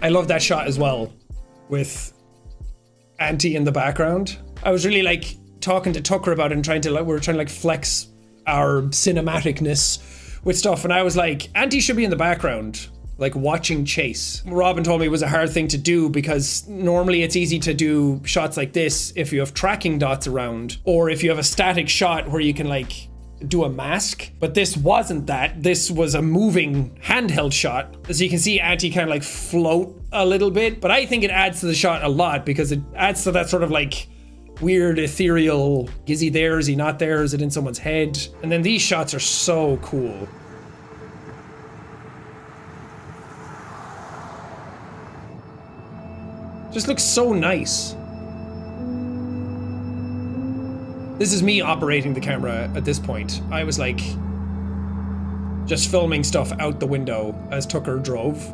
I love that shot as well with Anti in the background. I was really like talking to Tucker about it and trying to like we were trying to like flex our cinematicness with stuff and I was like Anti should be in the background like watching chase. Robin told me it was a hard thing to do because normally it's easy to do shots like this if you have tracking dots around or if you have a static shot where you can like do a mask. But this wasn't that. This was a moving handheld shot. As you can see, Anti kind of like float a little bit, but I think it adds to the shot a lot because it adds to that sort of like weird ethereal is he there is he not there is it in someone's head and then these shots are so cool just looks so nice. This is me operating the camera at this point. I was like just filming stuff out the window as Tucker drove.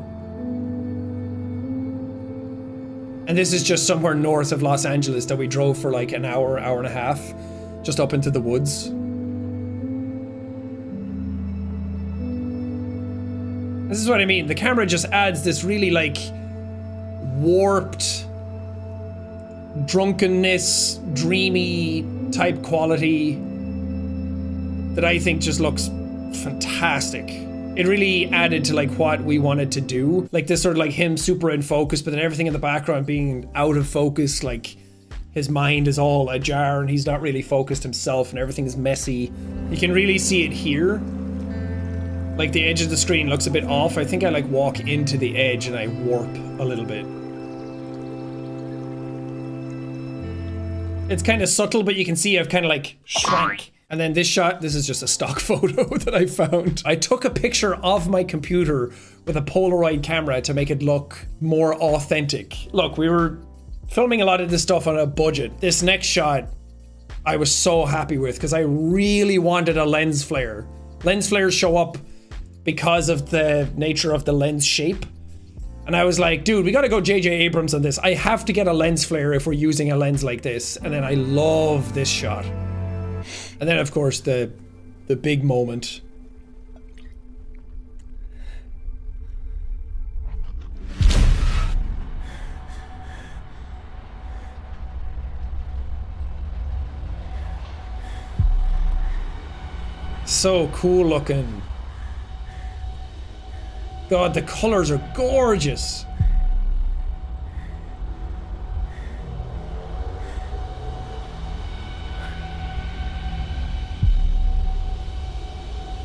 And this is just somewhere north of Los Angeles that we drove for like an hour, hour and a half, just up into the woods. This is what I mean. The camera just adds this really like warped drunkenness, dreamy type quality that I think just looks fantastic. It really added to like what we wanted to do. Like this sort of like him super in focus, but then everything in the background being out of focus, like his mind is all ajar and he's not really focused himself and everything is messy. You can really see it here. Like the edge of the screen looks a bit off. I think I like walk into the edge and I warp a little bit. It's kind of subtle, but you can see I've kind of like shrank. And then this shot, this is just a stock photo that I found. I took a picture of my computer with a Polaroid camera to make it look more authentic. Look, we were filming a lot of this stuff on a budget. This next shot, I was so happy with because I really wanted a lens flare. Lens flares show up because of the nature of the lens shape. And I was like, dude, we gotta go JJ Abrams on this. I have to get a lens flare if we're using a lens like this. And then I love this shot. And then of course the the big moment. So cool looking. God, the colors are gorgeous.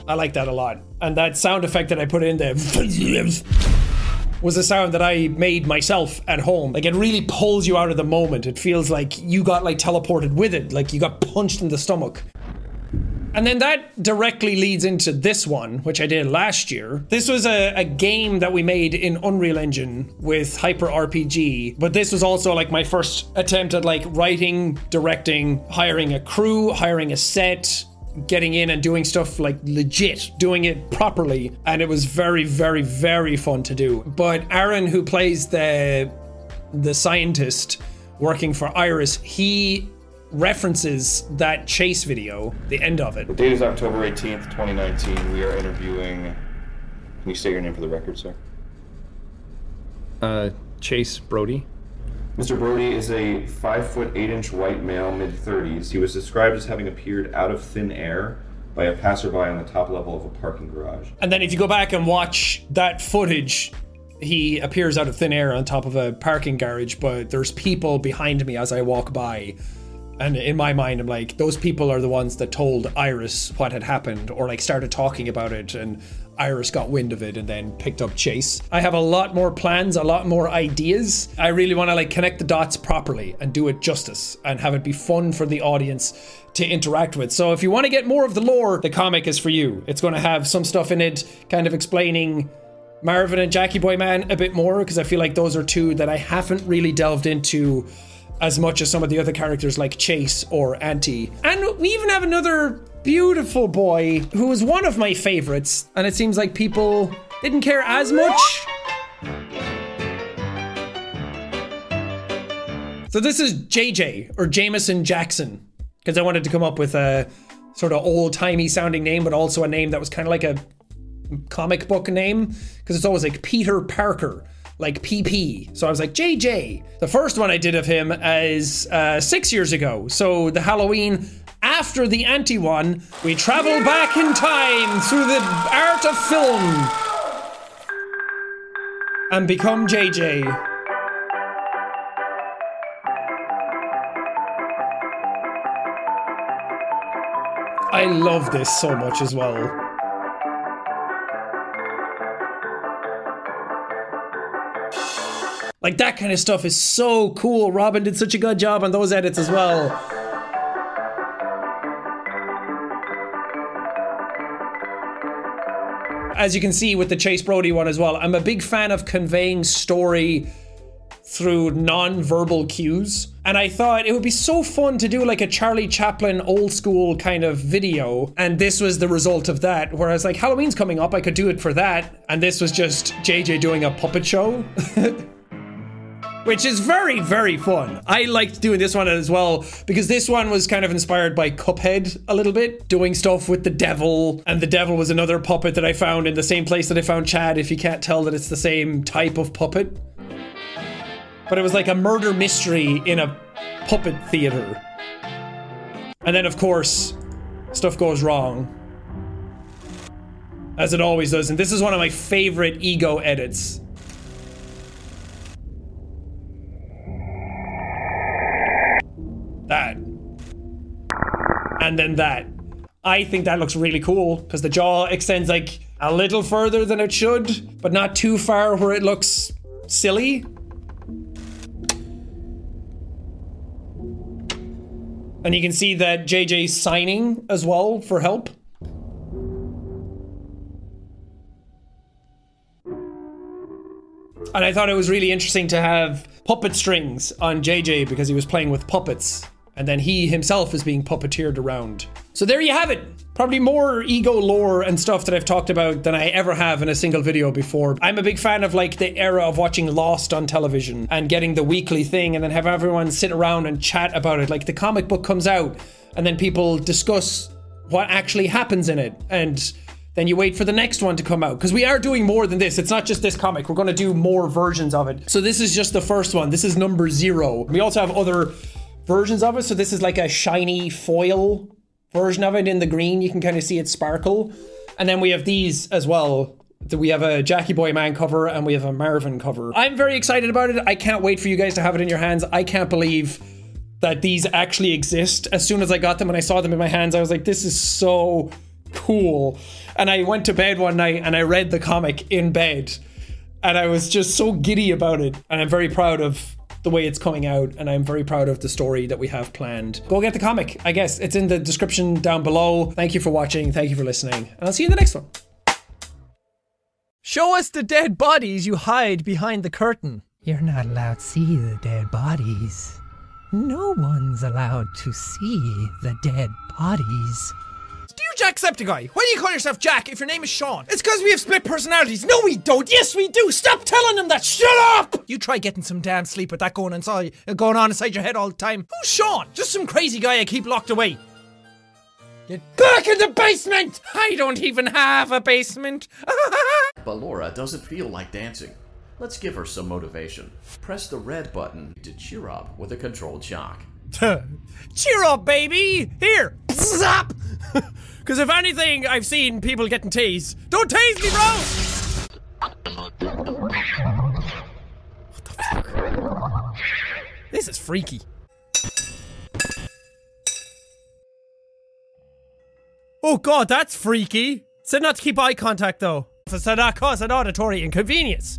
I like that a lot. And that sound effect that I put in there was a sound that I made myself at home. Like it really pulls you out of the moment. It feels like you got like teleported with it, like you got punched in the stomach. And then that directly leads into this one, which I did last year. This was a, a, game that we made in Unreal Engine with Hyper RPG, but this was also like my first attempt at like writing, directing, hiring a crew, hiring a set, getting in and doing stuff like legit, doing it properly. And it was very, very, very fun to do. But Aaron, who plays the the scientist working for Iris, he references that chase video, the end of it. The date is October 18th, 2019. We are interviewing. Can you say your name for the record, sir? Uh, Chase Brody. Mr. Brody is a 5 foot 8 inch white male, mid 30s. He was described as having appeared out of thin air by a passerby on the top level of a parking garage. And then if you go back and watch that footage, he appears out of thin air on top of a parking garage, but there's people behind me as I walk by and in my mind, I'm like, those people are the ones that told Iris what had happened or like started talking about it. And Iris got wind of it and then picked up Chase. I have a lot more plans, a lot more ideas. I really want to like connect the dots properly and do it justice and have it be fun for the audience to interact with. So if you want to get more of the lore, the comic is for you. It's going to have some stuff in it kind of explaining Marvin and Jackie Boy Man a bit more because I feel like those are two that I haven't really delved into as much as some of the other characters like Chase or Anti. And we even have another beautiful boy who was one of my favorites, and it seems like people didn't care as much. So this is JJ or Jameson Jackson because I wanted to come up with a sort of old-timey sounding name, but also a name that was kind of like a comic book name because it's always like Peter Parker like PP. So I was like, JJ. The first one I did of him is uh, six years ago. So the Halloween after the anti one, we travel back in time through the art of film and become JJ. I love this so much as well. Like that kind of stuff is so cool. Robin did such a good job on those edits as well. As you can see with the Chase Brody one as well, I'm a big fan of conveying story through non-verbal cues. And I thought it would be so fun to do like a Charlie Chaplin old school kind of video. And this was the result of that. Where I was like, Halloween's coming up, I could do it for that. And this was just JJ doing a puppet show. Which is very, very fun. I liked doing this one as well because this one was kind of inspired by Cuphead a little bit, doing stuff with the devil. And the devil was another puppet that I found in the same place that I found Chad, if you can't tell that it's the same type of puppet. But it was like a murder mystery in a puppet theater. And then, of course, stuff goes wrong. As it always does. And this is one of my favorite ego edits. And then that. I think that looks really cool because the jaw extends like a little further than it should, but not too far where it looks silly. And you can see that JJ's signing as well for help. And I thought it was really interesting to have puppet strings on JJ because he was playing with puppets. And then he himself is being puppeteered around. So there you have it. Probably more ego lore and stuff that I've talked about than I ever have in a single video before. I'm a big fan of like the era of watching Lost on television and getting the weekly thing and then have everyone sit around and chat about it. Like the comic book comes out and then people discuss what actually happens in it. And then you wait for the next one to come out because we are doing more than this. It's not just this comic. We're going to do more versions of it. So this is just the first one. This is number zero. We also have other versions of it. So this is like a shiny foil version of it in the green. You can kind of see it sparkle. And then we have these as well. We have a Jackie Boy Man cover and we have a Marvin cover. I'm very excited about it. I can't wait for you guys to have it in your hands. I can't believe that these actually exist. As soon as I got them and I saw them in my hands, I was like, this is so cool. And I went to bed one night and I read the comic in bed. And I was just so giddy about it. And I'm very proud of the way it's coming out. And I'm very proud of the story that we have planned. Go get the comic, I guess. It's in the description down below. Thank you for watching. Thank you for listening. And I'll see you in the next one. Show us the dead bodies you hide behind the curtain. You're not allowed to see the dead bodies. No one's allowed to see the dead bodies. You Jacksepticeye? Why do you call yourself Jack if your name is Sean? It's because we have split personalities. No, we don't. Yes, we do. Stop telling them that. Shut up. You try getting some damn sleep with that going inside, uh, going on inside your head all the time. Who's Sean? Just some crazy guy I keep locked away. Get back in the basement. I don't even have a basement. Ballora doesn't feel like dancing. Let's give her some motivation. Press the red button to cheer up with a controlled shock. Cheer up, baby! Here! Zap! Because if anything, I've seen people getting tased. Don't tase me, bro! What the fuck? This is freaky. Oh god, that's freaky. Said not to keep eye contact though. So said not cause an auditory inconvenience.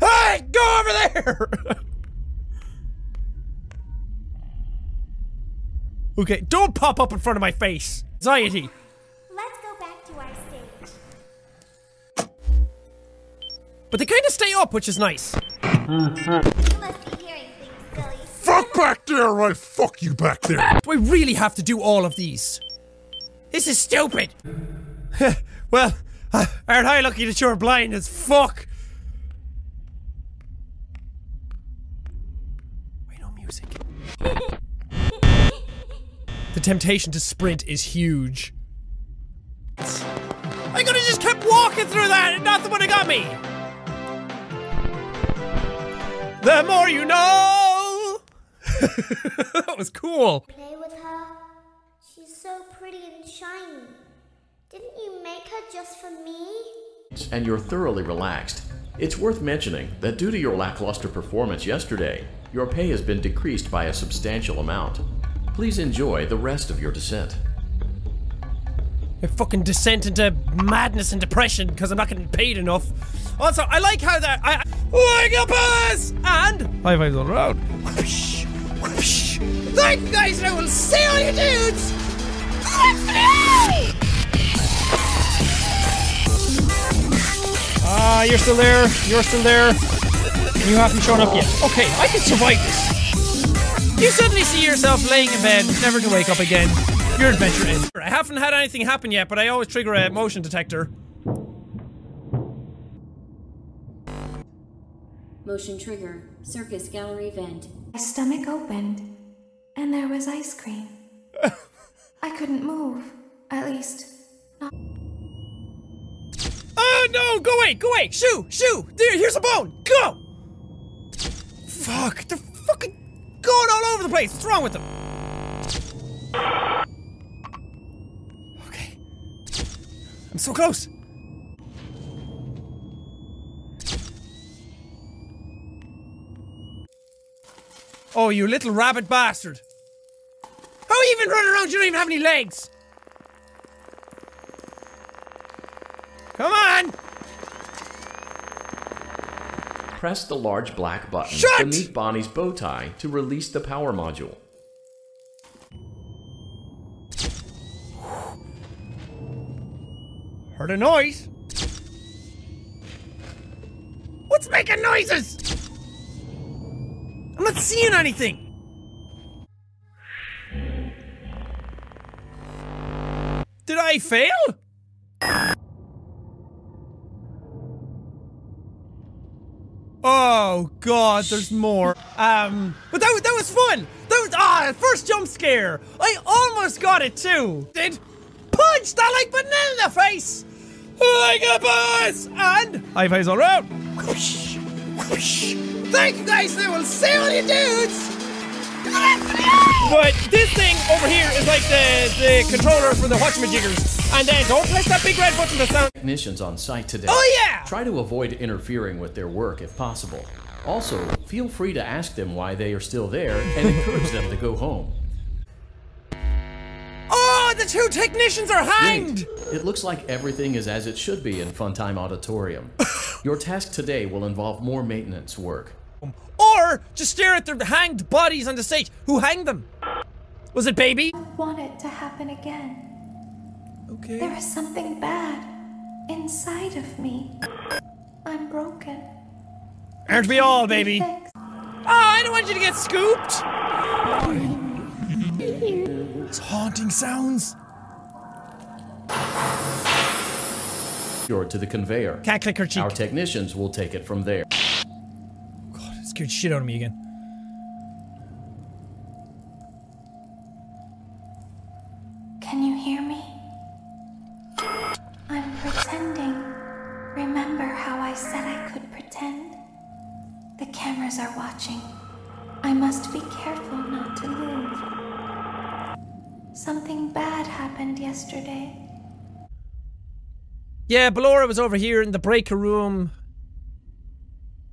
Hey, go over there! okay, don't pop up in front of my face. Anxiety. But they kind of stay up, which is nice. Fuck back there, or I fuck you back there. Do I really have to do all of these? This is stupid. well, uh, aren't I lucky that you're blind as fuck? Wait, no music. the temptation to sprint is huge. I could have just kept walking through that and nothing would have got me. The more you know. that was cool. Play with her. She's so pretty and shiny. Didn't you make her just for me? And you're thoroughly relaxed. It's worth mentioning that due to your lackluster performance yesterday, your pay has been decreased by a substantial amount. Please enjoy the rest of your descent. Fucking descent into madness and depression because I'm not getting paid enough. Also, I like how that I wake up us and high fives all around. Whoosh, whoosh. Thank you guys, and I will see all you dudes. Ah, you're still there. You're still there. You haven't shown up yet. Okay, I can survive this. You suddenly see yourself laying in bed, never to wake up again. Your adventure ends. I haven't had anything happen yet, but I always trigger a motion detector. Motion trigger. Circus gallery vent. My stomach opened, and there was ice cream. I couldn't move. At least, not. Oh no! Go away! Go away! Shoo! Shoo! There, here's a bone! Go! Fuck! They're fucking going all over the place! What's wrong with them? Okay. I'm so close! Oh, you little rabbit bastard! How you even run around? You don't even have any legs! Come on! Press the large black button Shut! beneath Bonnie's bow tie to release the power module. Heard a noise. What's making noises? I'm not seeing anything. Did I fail? Oh god, there's more. Um, but that, that was fun. That was ah, first jump scare. I almost got it too. Did punch that like banana in the face, like a boss, and high fives all around. Whoosh, whoosh. Thank you guys. I will see all you dudes. But this thing over here is like the the controller for the whatchamajiggers. And then don't press that big red button to sound. Technicians on site today. Oh, yeah! Try to avoid interfering with their work if possible. Also, feel free to ask them why they are still there and encourage them to go home. The two technicians are hanged. Great. It looks like everything is as it should be in Funtime Auditorium. Your task today will involve more maintenance work. Or just stare at the hanged bodies on the stage. Who hanged them? Was it baby? I want it to happen again. Okay. There is something bad inside of me. I'm broken. Aren't we all, baby? Oh, I don't want you to get scooped. It's haunting sounds. To the conveyor. Can't click her cheek. Our technicians will take it from there. God, it scared shit out of me again. Yesterday. Yeah, Ballora was over here in the breaker room.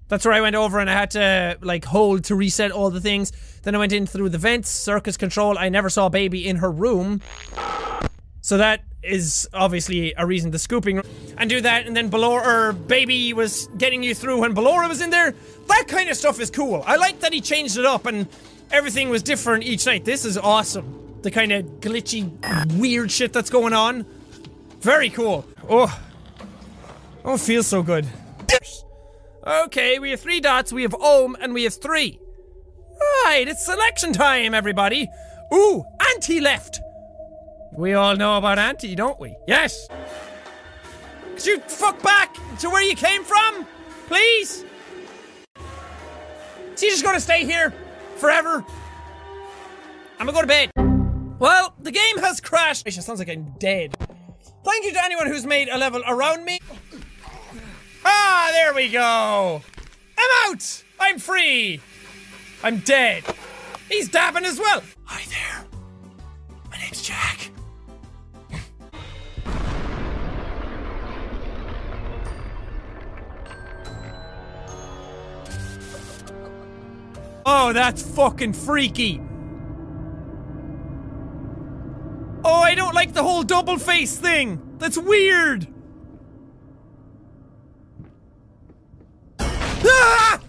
That's where I went over and I had to, like, hold to reset all the things. Then I went in through the vents, circus control. I never saw Baby in her room. So that is obviously a reason the scooping and do that and then Ballora or Baby was getting you through when Ballora was in there. That kind of stuff is cool. I like that he changed it up and everything was different each night. This is awesome. The kind of glitchy, weird shit that's going on. Very cool. Oh. Oh, feels so good. Okay, we have three dots, we have Ohm, and we have three. Right, it's selection time, everybody. Ooh, Anti left. We all know about Anti, don't we? Yes. Could you fuck back to where you came from, please? Is he just gonna stay here forever? I'm gonna go to bed. Well, the game has crashed. It sounds like I'm dead. Thank you to anyone who's made a level around me. Ah, there we go. I'm out. I'm free. I'm dead. He's dabbing as well. Hi there. My name's Jack. Oh, that's fucking freaky. Oh, I don't like the whole double face thing. That's weird. Ah!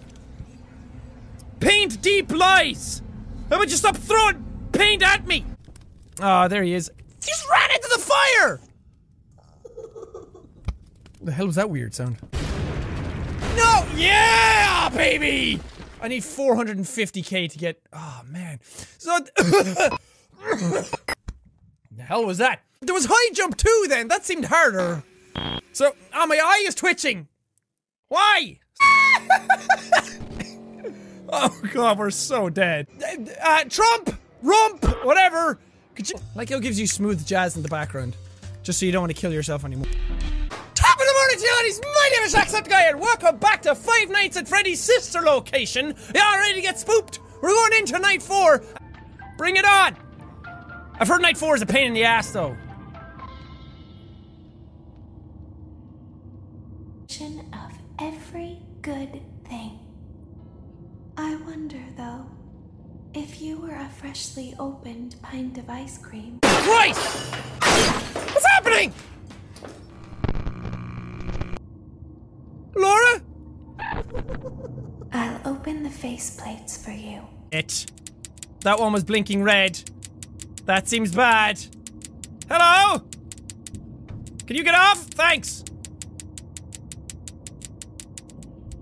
Paint deep lies. How about you stop throwing paint at me? Ah, oh, there he is. He just ran into the fire. the hell was that weird sound? No, yeah, baby. I need 450k to get. Oh man. So. The hell was that? There was high jump too. Then that seemed harder. So, oh, my eye is twitching. Why? oh god, we're so dead. Uh, Trump, rump, whatever. You like it gives you smooth jazz in the background, just so you don't want to kill yourself anymore. Top of the morning, to you. My name is Jacksepticeye, and welcome back to Five Nights at Freddy's sister location. Y'all ready to get spooked? We're going into night four. Bring it on. I've heard night four is a pain in the ass, though. of every good thing. I wonder, though, if you were a freshly opened pint of ice cream. Christ! What's happening? Laura? I'll open the faceplates for you. It. That one was blinking red. That seems bad. Hello? Can you get off? Thanks.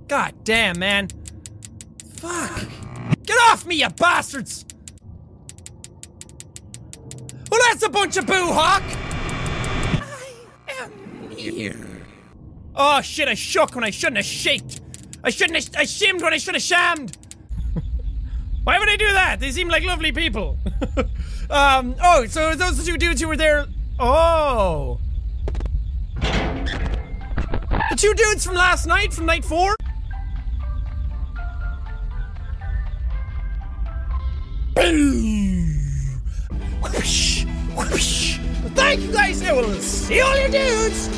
God damn, man. Fuck. Get off me, you bastards! Well, that's a bunch of boo hawk! I am here. Oh shit, I shook when I shouldn't have shaked. I shouldn't have, I shimmed when I should have shammed. Why would I do that? They seem like lovely people. um, oh, so those two dudes who were there. Oh. The two dudes from last night, from night four? Thank you guys. I will see all your dudes.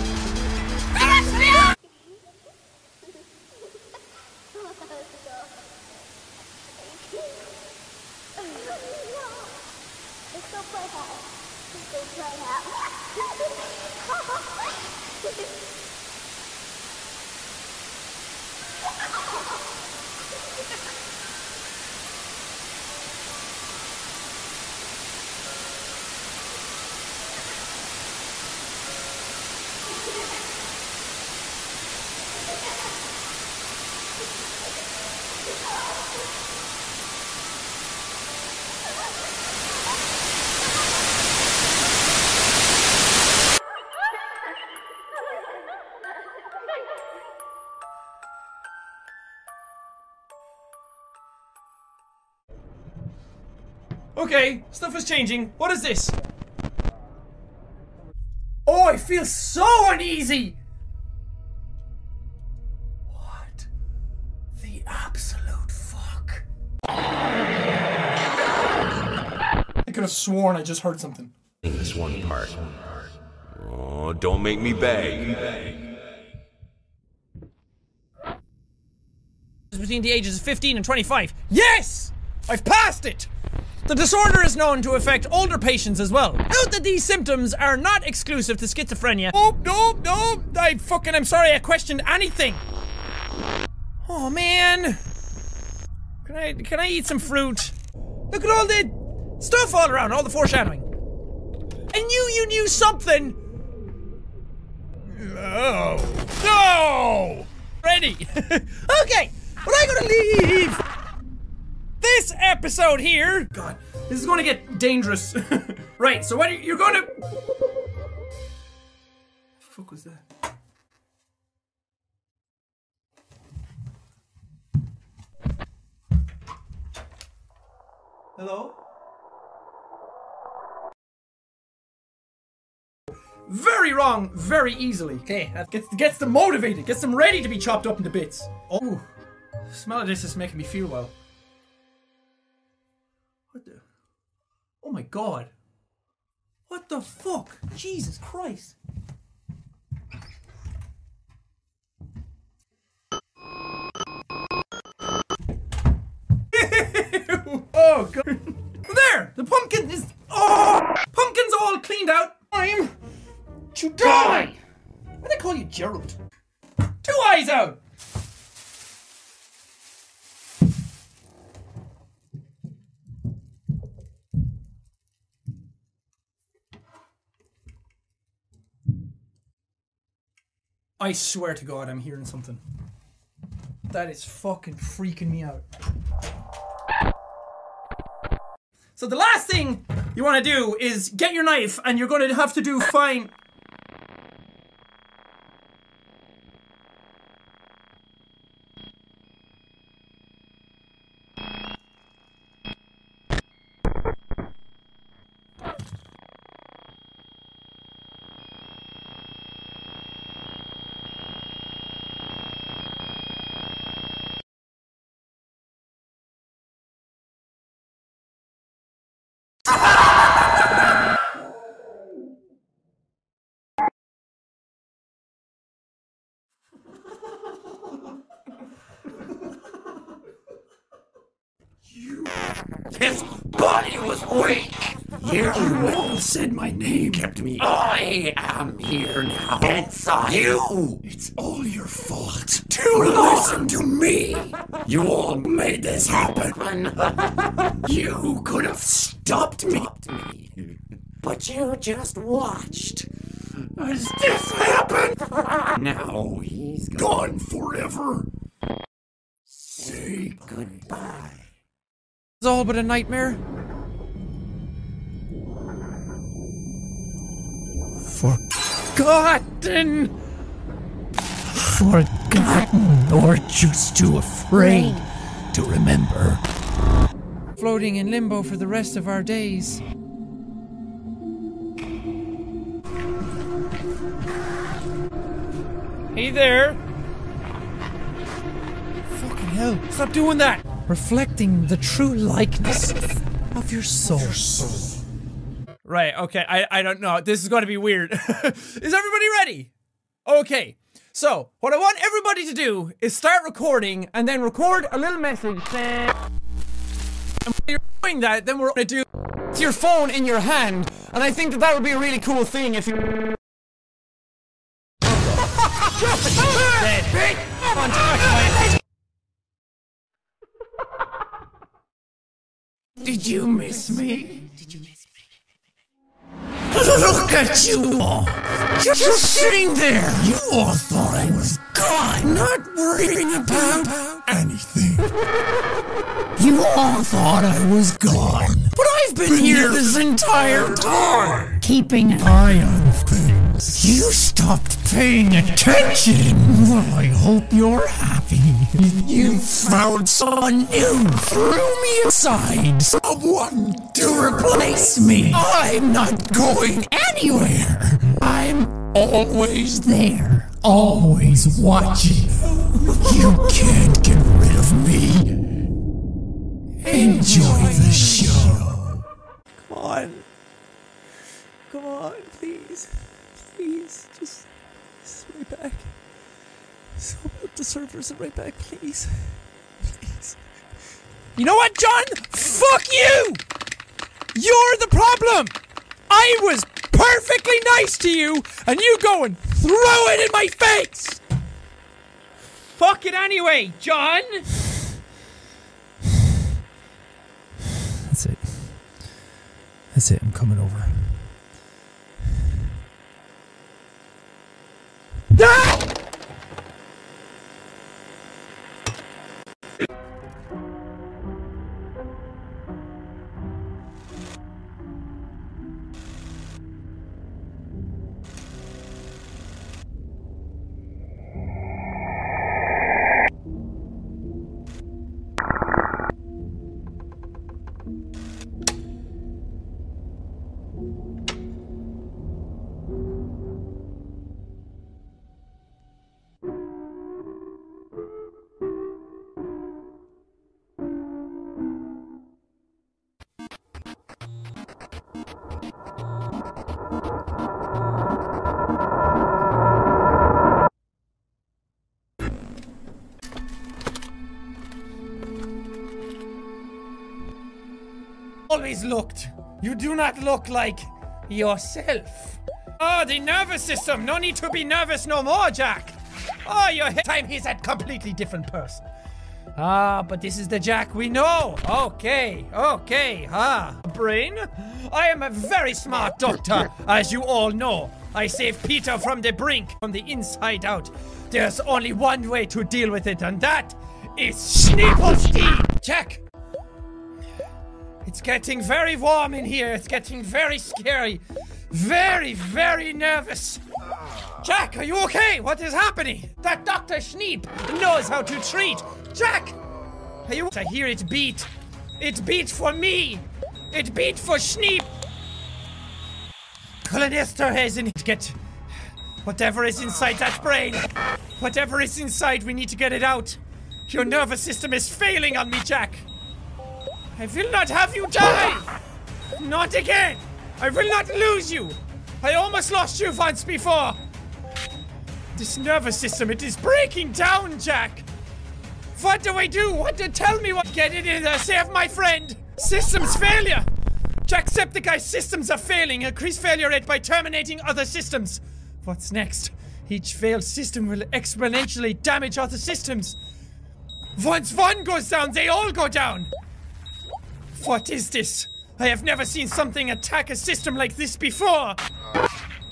Okay, stuff is changing. What is this? Oh, I feel so uneasy! What the absolute fuck? I could have sworn I just heard something. This one part. Oh, don't make me beg. Between the ages of 15 and 25. Yes! I've passed it! The disorder is known to affect older patients as well. Note that these symptoms are not exclusive to schizophrenia. Oh, no, no, I fucking, I'm sorry I questioned anything. Oh, man. Can I, can I eat some fruit? Look at all the stuff all around, all the foreshadowing. I knew you knew something. No. No! Ready. okay, but I'm gonna leave this episode here. God, this is going to get dangerous. right, so what are you, you're going to. The fuck was that? Hello? Very wrong, very easily. Okay, that gets, gets them motivated, gets them ready to be chopped up into bits. Oh, smell of this is making me feel well. Oh my god. What the fuck? Jesus Christ. oh god. There! The pumpkin is. Oh! Pumpkin's all cleaned out. I'm. to die! Why they call you Gerald? Two eyes out! I swear to God, I'm hearing something. That is fucking freaking me out. So the last thing you want to do is get your knife, and you're going to have to do fine. His body was weak. You well said my name. Kept me. I am here now. And saw you. It's all your fault. To listen to me. You all made this happen. you could have stopped me. But you just watched. As this happened. Now he's gone forever. Say goodbye. It's all but a nightmare. Forgotten! Forgotten or just too afraid to remember. Floating in limbo for the rest of our days. Hey there! Fucking hell, stop doing that! Reflecting the true likeness of your soul. Right, okay, I, I don't know. This is gonna be weird. is everybody ready? Okay, so what I want everybody to do is start recording and then record a little message saying. And when you're doing that, then we're gonna do it's your phone in your hand, and I think that that would be a really cool thing if you. Come on, talk, mate. Did you miss me? Look at you all! Just, just sitting there! You all thought I was gone, not worrying about anything. You all thought I was gone, but I've been, here this entire time, keeping an eye on things. You stopped paying attention. Well, I hope you're happy. You found someone new, threw me aside, someone to replace me. I'm not going anywhere. I'm always there, always watching. You can't get rid of me. Enjoy the show. Come on. Come on, please. Please, just, just right back. So about the servers right back, please. Please. You know what, John? Fuck you! You're the problem! I was perfectly nice to you, and you go and throw it in my face! Fuck it anyway, John! That's it. That's it. I'm coming over. Always looked. You do not look like yourself. Oh, the nervous system. No need to be nervous no more, Jack. Oh, your time he's a completely different person. Ah, but this is the Jack we know. Okay, okay, ah. Brain? I am a very smart doctor, as you all know. I saved Peter from the brink, from the inside out. There's only one way to deal with it, and that is Schneepelski! Check! It's getting very warm in here. It's getting very scary. Very, very nervous. Jack, are you okay? What is happening? That Dr. Schneep knows how to treat. Jack! Are you? I hear it beat. It beat for me. It beat for Schneep. Colonister has in it. Get whatever is inside that brain. Whatever is inside, we need to get it out. Your nervous system is failing on me, Jack. I will not have you die! Not again! I will not lose you! I almost lost you once before! This nervous system, it is breaking down, Jack! What do I do? What do tell me what get it in there, save my friend! Systems failure! Jacksepticeye's systems are failing, increase failure rate by terminating other systems. What's next? Each failed system will exponentially damage other systems. Once one goes down, they all go down! What is this? I have never seen something attack a system like this before!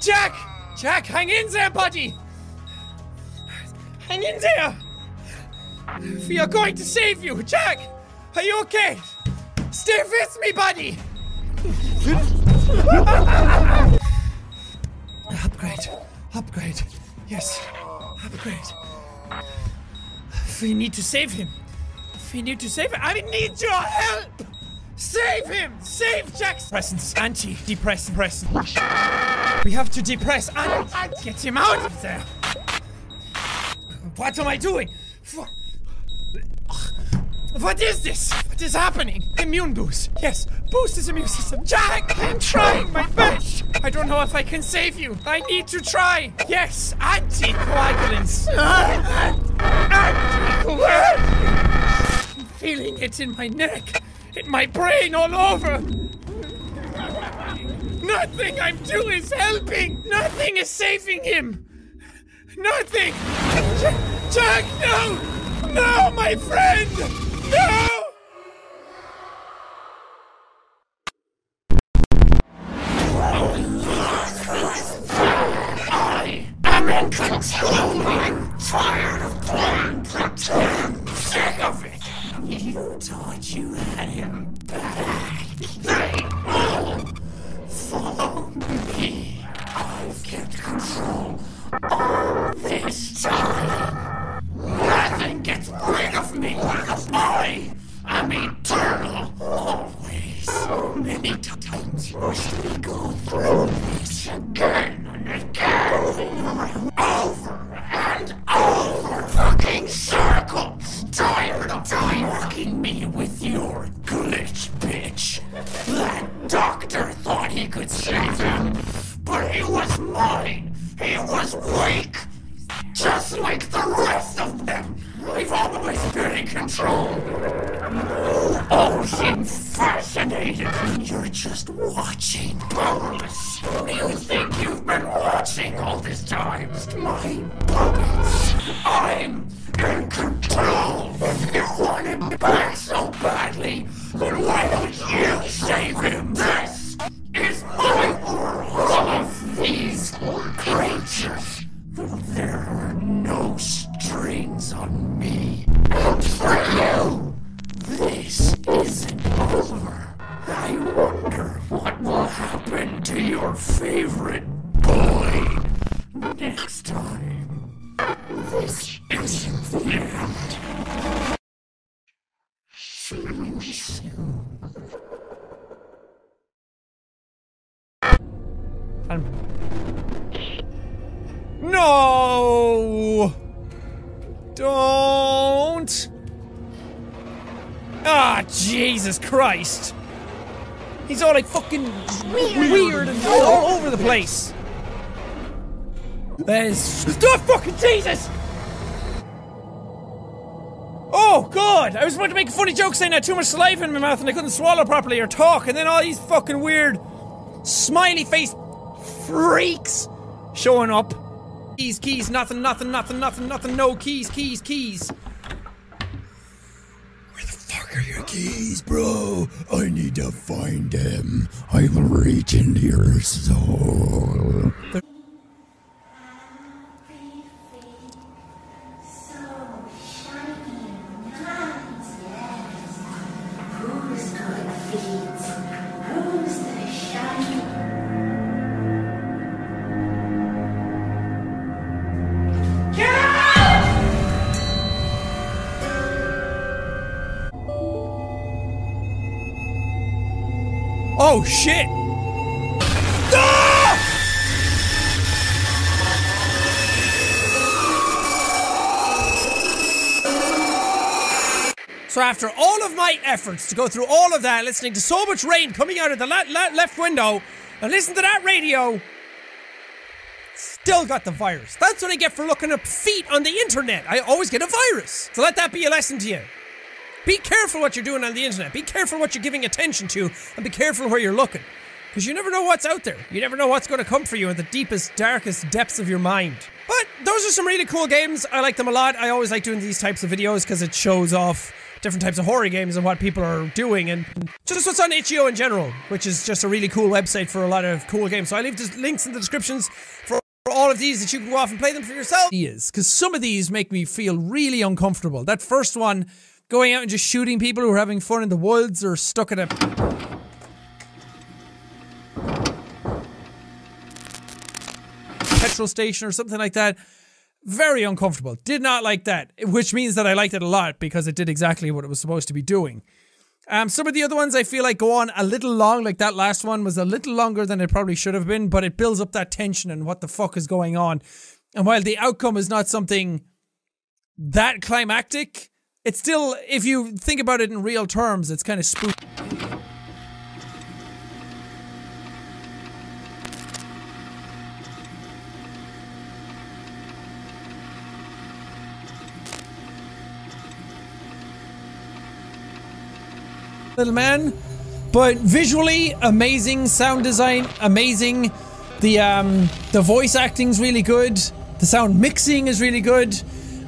Jack! Jack, hang in there, buddy! Hang in there! We are going to save you! Jack! Are you okay? Stay with me, buddy! upgrade. Upgrade. Yes. Upgrade. We need to save him. We need to save him. I need your help! Save him! Save Jack's presence. Anti-depressant present. We have to depress and get him out of there. What am I doing? What? Is this? What is happening? Immune boost. Yes, boost his immune system. Jack, I'm trying my best. I don't know if I can save you. I need to try. Yes, anticoagulants. anticoagulants. I'm feeling it in my neck, my brain, all over. Nothing I'm doing is helping. Nothing is saving him. Nothing. Jack, no, no, my friend. No! I am in control. I'm tired of playing pretend. You thought you had him back. They all follow me. I've kept control all this time. Nothing gets rid of me. I am eternal. Always. So many times must we go through this again and again. Could save him, but he was mine. He was weak. Just like the rest of them. I've always been in control. Seem fascinated you're just watching. Powerless. You think you've been watching all this time? My puppets. I'm in control. You want him back so badly. Then why don't you save him? This creatures. There are no strings on me. And for you, this isn't over. I wonder what will happen to your favorite He's all like fucking weird, and all over the place. There's stuff, fucking Jesus! Oh God! I was about to make a funny joke saying I had too much saliva in my mouth and I couldn't swallow properly or talk, and then all these fucking weird smiley face freaks showing up. Keys, keys, nothing, nothing, nothing, nothing, nothing, no keys, keys, keys. Fuck are your keys, bro? I need to find them. I will reach into your soul. Efforts to go through all of that, listening to so much rain coming out of the le- le- left window, and listen to that radio, still got the virus. That's what I get for looking up feet on the internet. I always get a virus. So let that be a lesson to you. Be careful what you're doing on the internet. Be careful what you're giving attention to, and be careful where you're looking. Because you never know what's out there. You never know what's going to come for you in the deepest, darkest depths of your mind. But those are some really cool games. I like them a lot. I always like doing these types of videos because it shows off different types of horror games and what people are doing and just what's on itch.io in general, which is just a really cool website for a lot of cool games. So I leave the links in the descriptions for all of these that you can go off and play them for yourself. Because some of these make me feel really uncomfortable. That first one, going out and just shooting people who are having fun in the woods or stuck at a petrol station or something like that. Very uncomfortable. Did not like that, which means that I liked it a lot because it did exactly what it was supposed to be doing. Um, some of the other ones I feel like go on a little long, like that last one was a little longer than it probably should have been, but it builds up that tension and what the fuck is going on. And while the outcome is not something that climactic, it's still, if you think about it in real terms, it's kind of spooky. Little man. But visually, amazing. Sound design, amazing. The um, the voice acting's really good. The sound mixing is really good.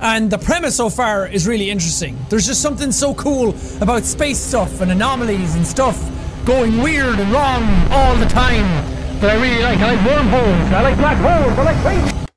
And the premise so far is really interesting. There's just something so cool about space stuff and anomalies and stuff going weird and wrong all the time that I really like. I like wormholes. I like black holes. I like crazy.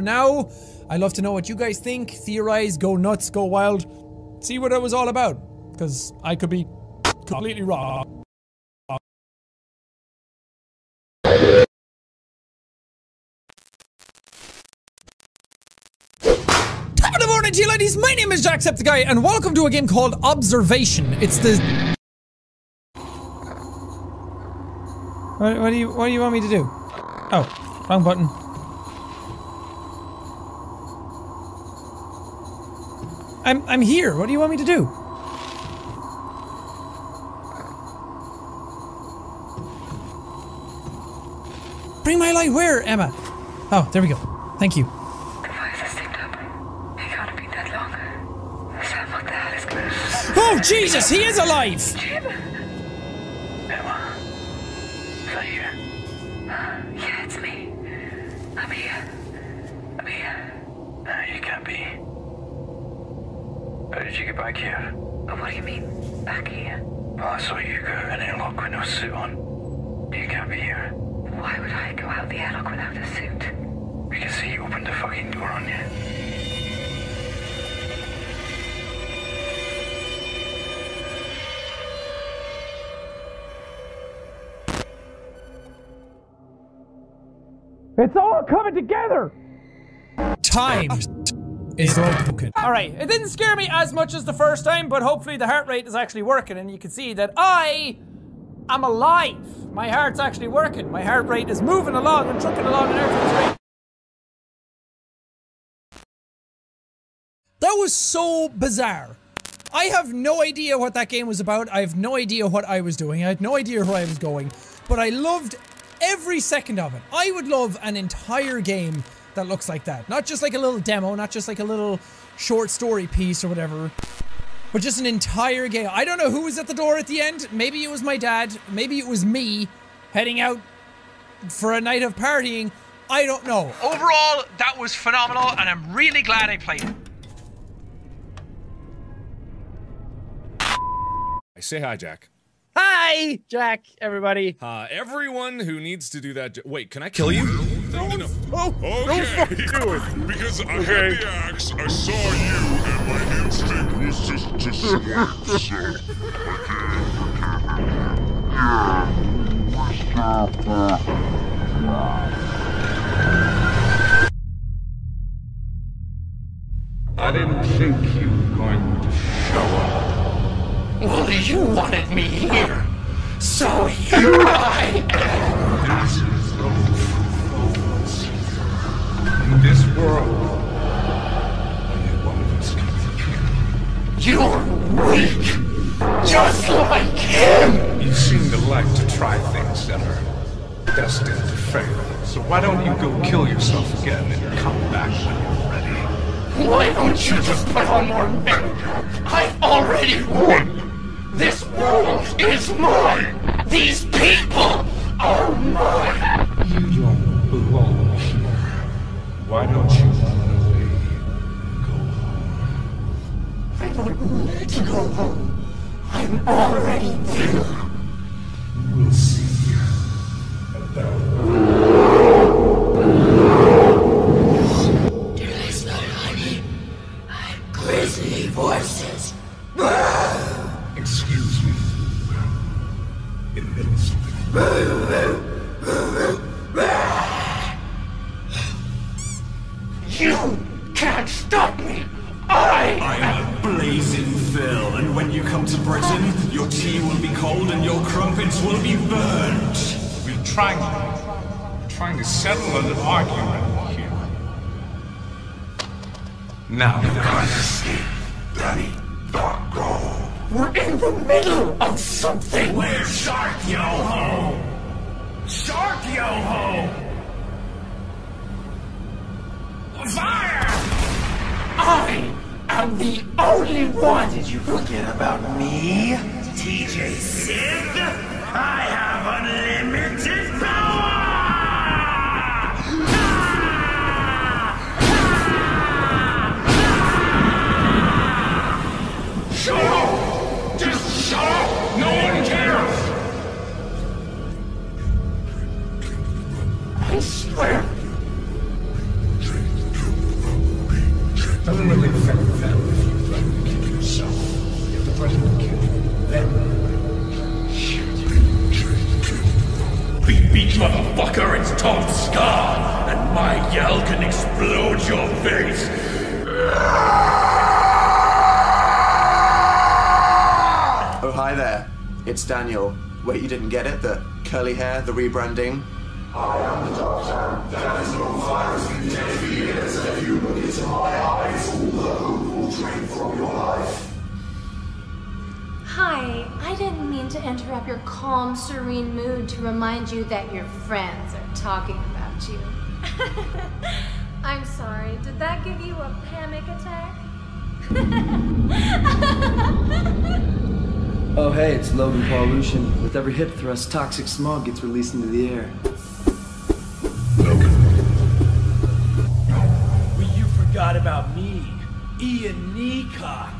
Now, I love to know what you guys think. Theorize, go nuts, go wild. See what it was all about. Because I could be completely wrong. Top of the morning you ladies, my name is Jacksepticeye and welcome to a game called Observation. It's the... What, what do you what do you want me to do? Oh, wrong button. I'm I'm here. What do you want me to do? Bring my light where, Emma? Oh, there we go. Thank you. Oh Jesus, he is alive! Emma. How did you get back here? Oh, what do you mean, back here? Well, I saw you go in an airlock with no suit on. You can't be here. Why would I go out the airlock without a suit? Because he opened the fucking door on you. It's all coming together! Time is broken. Alright, it didn't scare me as much as the first time, but hopefully the heart rate is actually working and you can see that I am alive. My heart's actually working. My heart rate is moving along and trucking along and everything's great. That was so bizarre. I have no idea what that game was about. I have no idea what I was doing. I had no idea where I was going. But I loved every second of it. I would love an entire game that looks like that. Not just like a little demo, not just like a little short story piece or whatever, but just an entire game. I don't know who was at the door at the end. Maybe it was my dad. Maybe it was me heading out for a night of partying. I don't know. Overall, that was phenomenal, and I'm really glad I played it. I say hi, Jack. Hi! Hi, Jack, everybody. Uh, everyone who needs to do that. Wait, can I kill you? No, no, no. Oh, Okay. Because I had the axe, I saw you, and my instinct was just to swipe. So, I didn't think you were going to show up. Well, you wanted me here. So here I am. In this world, only one of us can be You're weak. Just like him. You seem to like to try things that are destined to fail. So why don't you go kill yourself again and come back when you're ready? Why don't you just put on more makeup? I've already won. This world is mine. These people are mine. You don't belong. Why don't you run away? Go home. I don't need to go home. I'm already there. We'll see you about voices. Excuse me. Middle of something. You can't stop me. I I'm a blazing Phil, and when you come to Britain, your tea will be cold and your crumpets will be burnt. We're trying, we're trying to settle an argument here. Now, Honestly, Danny, don't go. We're in the middle of something. Where's Shark Yo Ho? Shark Yo Fire! I am the only one. Did you forget about me? TJ Sid? I have unlimited power! Shut up! Just shut up! No one cares! I swear. Doesn't really affect them if you threaten to kill yourself. You have to threaten to kill them. Big beat motherfucker, it's Tom Scott, and my yell can explode your face. Oh, hi there. It's Daniel. Wait, you didn't get it? The curly hair, the rebranding? I am the doctor. There is no virus in ten years. If you look into my eyes, all the hope will drain from your life. Hi, I didn't mean to interrupt your calm, serene mood to remind you that your friends are talking about you. I'm sorry, did that give you a panic attack? Oh, hey, it's Logan Paul Lucian. With every hip thrust, toxic smog gets released into the air. Well, you forgot about me, Ian Kneecox.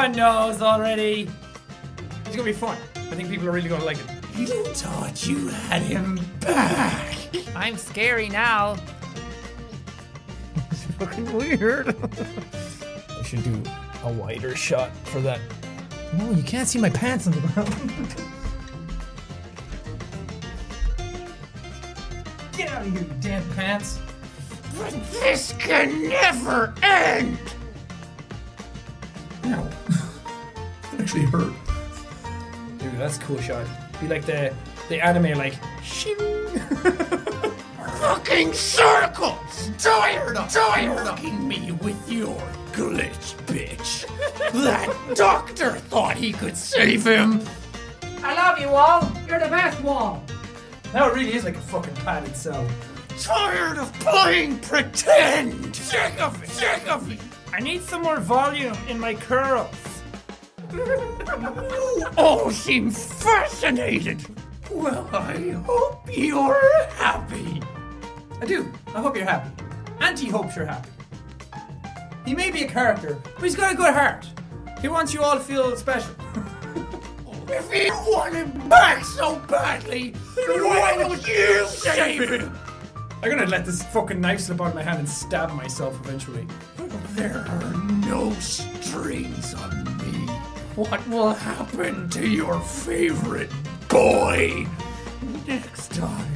Everyone knows already. It's gonna be fun. I think people are really gonna like it. You thought you had him back. I'm scary now. it's fucking weird. I should do a wider shot for that. No, you can't see my pants on the ground. Get out of here, you damn pants. But this can never cool shot. Be like the the anime like shing. Fucking circles! Tired of fucking me with your glitch, bitch. that doctor thought he could save him. I love you, Wall. You're the best, Wall. Now it really is like a fucking padded cell. Tired of playing pretend. Sick of it. Sick of it. I need some more volume in my curls. You all seem fascinated. Well, I hope you're happy. I do. I hope you're happy. Anti hopes you're happy. He may be a character, but he's got a good heart. He wants you all to feel special. If you want him back so badly, then why don't you save him? I'm gonna let this fucking knife slip out of my hand and stab myself eventually. There are no strings on me. What will happen to your favorite boy next time?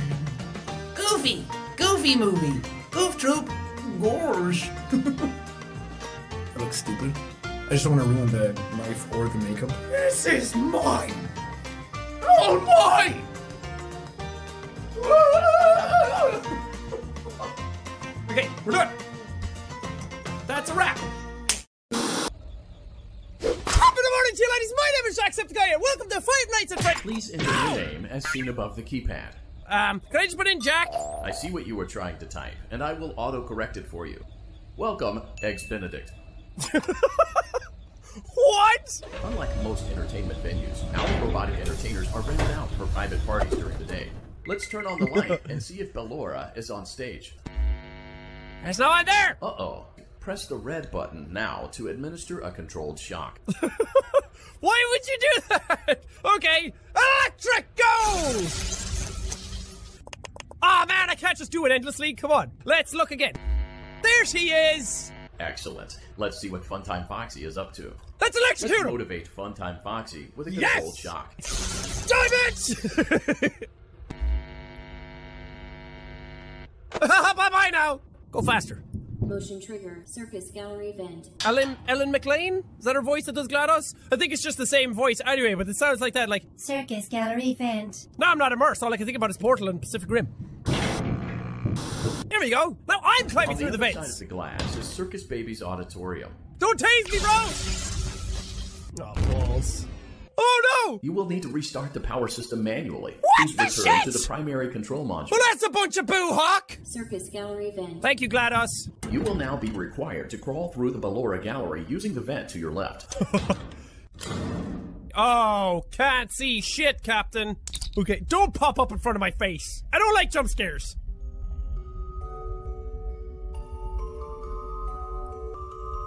Goofy! Goofy movie! Goof Troop! Gosh! I look stupid. I just don't want to ruin the knife or the makeup. This is mine. Oh, All mine. Okay, we're done. That's a wrap. The morning ladies. My name is Jacksepticeye, and welcome to Five Nights at Freddy's. Please enter your name as seen above the keypad. Um, can I just put in Jack? I see what you were trying to type, and I will auto-correct it for you. Welcome, Eggs Benedict. What? Unlike most entertainment venues, our robotic entertainers are rented out for private parties during the day. Let's turn on the light and see if Ballora is on stage. There's no one there! Uh-oh. Press the red button now to administer a controlled shock. Why would you do that? Okay, electric go! Ah man, I can't just do it endlessly. Come on, let's look again. There she is. Excellent. Let's see what Funtime Foxy is up to. Let's electrocute Let's him. motivate Funtime Foxy with a Yes! controlled shock. Dive it! bye bye now. Go faster. Motion trigger. Circus gallery vent. Ellen Ellen McLain? Is that her voice that does GLaDOS? I think it's just the same voice anyway, but it sounds like that. Like Circus gallery vent. no, I'm not immersed. All I can think about is Portal and Pacific Rim. Here we go. Now I'm climbing On the through the other side vents. of the glass is Circus Baby's auditorium. Don't tase me, bro! Oh, balls. Oh no! You will need to restart the power system manually. What Please the return shit? to the primary control module. Well, that's a bunch of boo hawk! Circus gallery vent. Thank you, GLaDOS. You will now be required to crawl through the Ballora gallery using the vent to your left. Oh, can't see shit, Captain. Okay, don't pop up in front of my face. I don't like jump scares.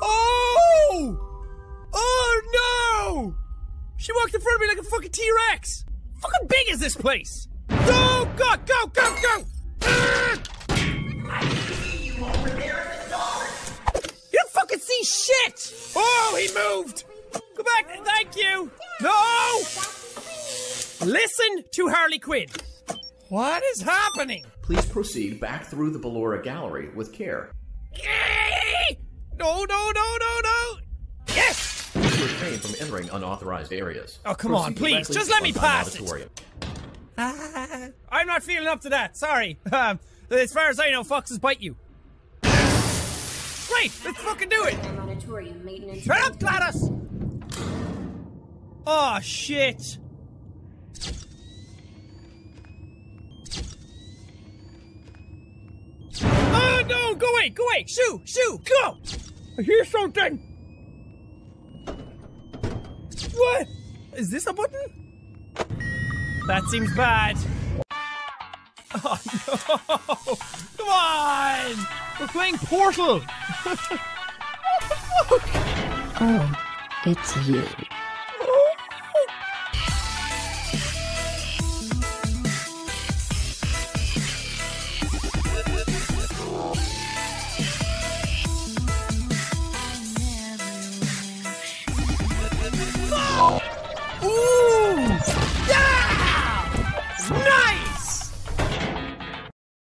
Oh! Oh no! She walked in front of me like a fucking T Rex. Fucking big is this place? Go, go, go, go, go! Ah! You don't fucking see shit! Oh, he moved! Go back, thank you! No! Listen to Harley Quinn. What is happening? Please proceed back through the Ballora gallery with care. No, no, no, no, no! Yes! Refrain from entering unauthorized areas. Oh, come on, please, just let me Funtime pass it. Ah, I'm not feeling up to that. Sorry. Um, as far as I know, foxes bite you. Great, let's fucking do it. Auditorium maintenance. Shut up, GLaDOS! Oh, shit. Oh, no, go away, go away. Shoo, shoo, go. I hear something. What? Is this a button? That seems bad. Oh no! Come on! We're playing Portal! Oh, it's you. Ooh.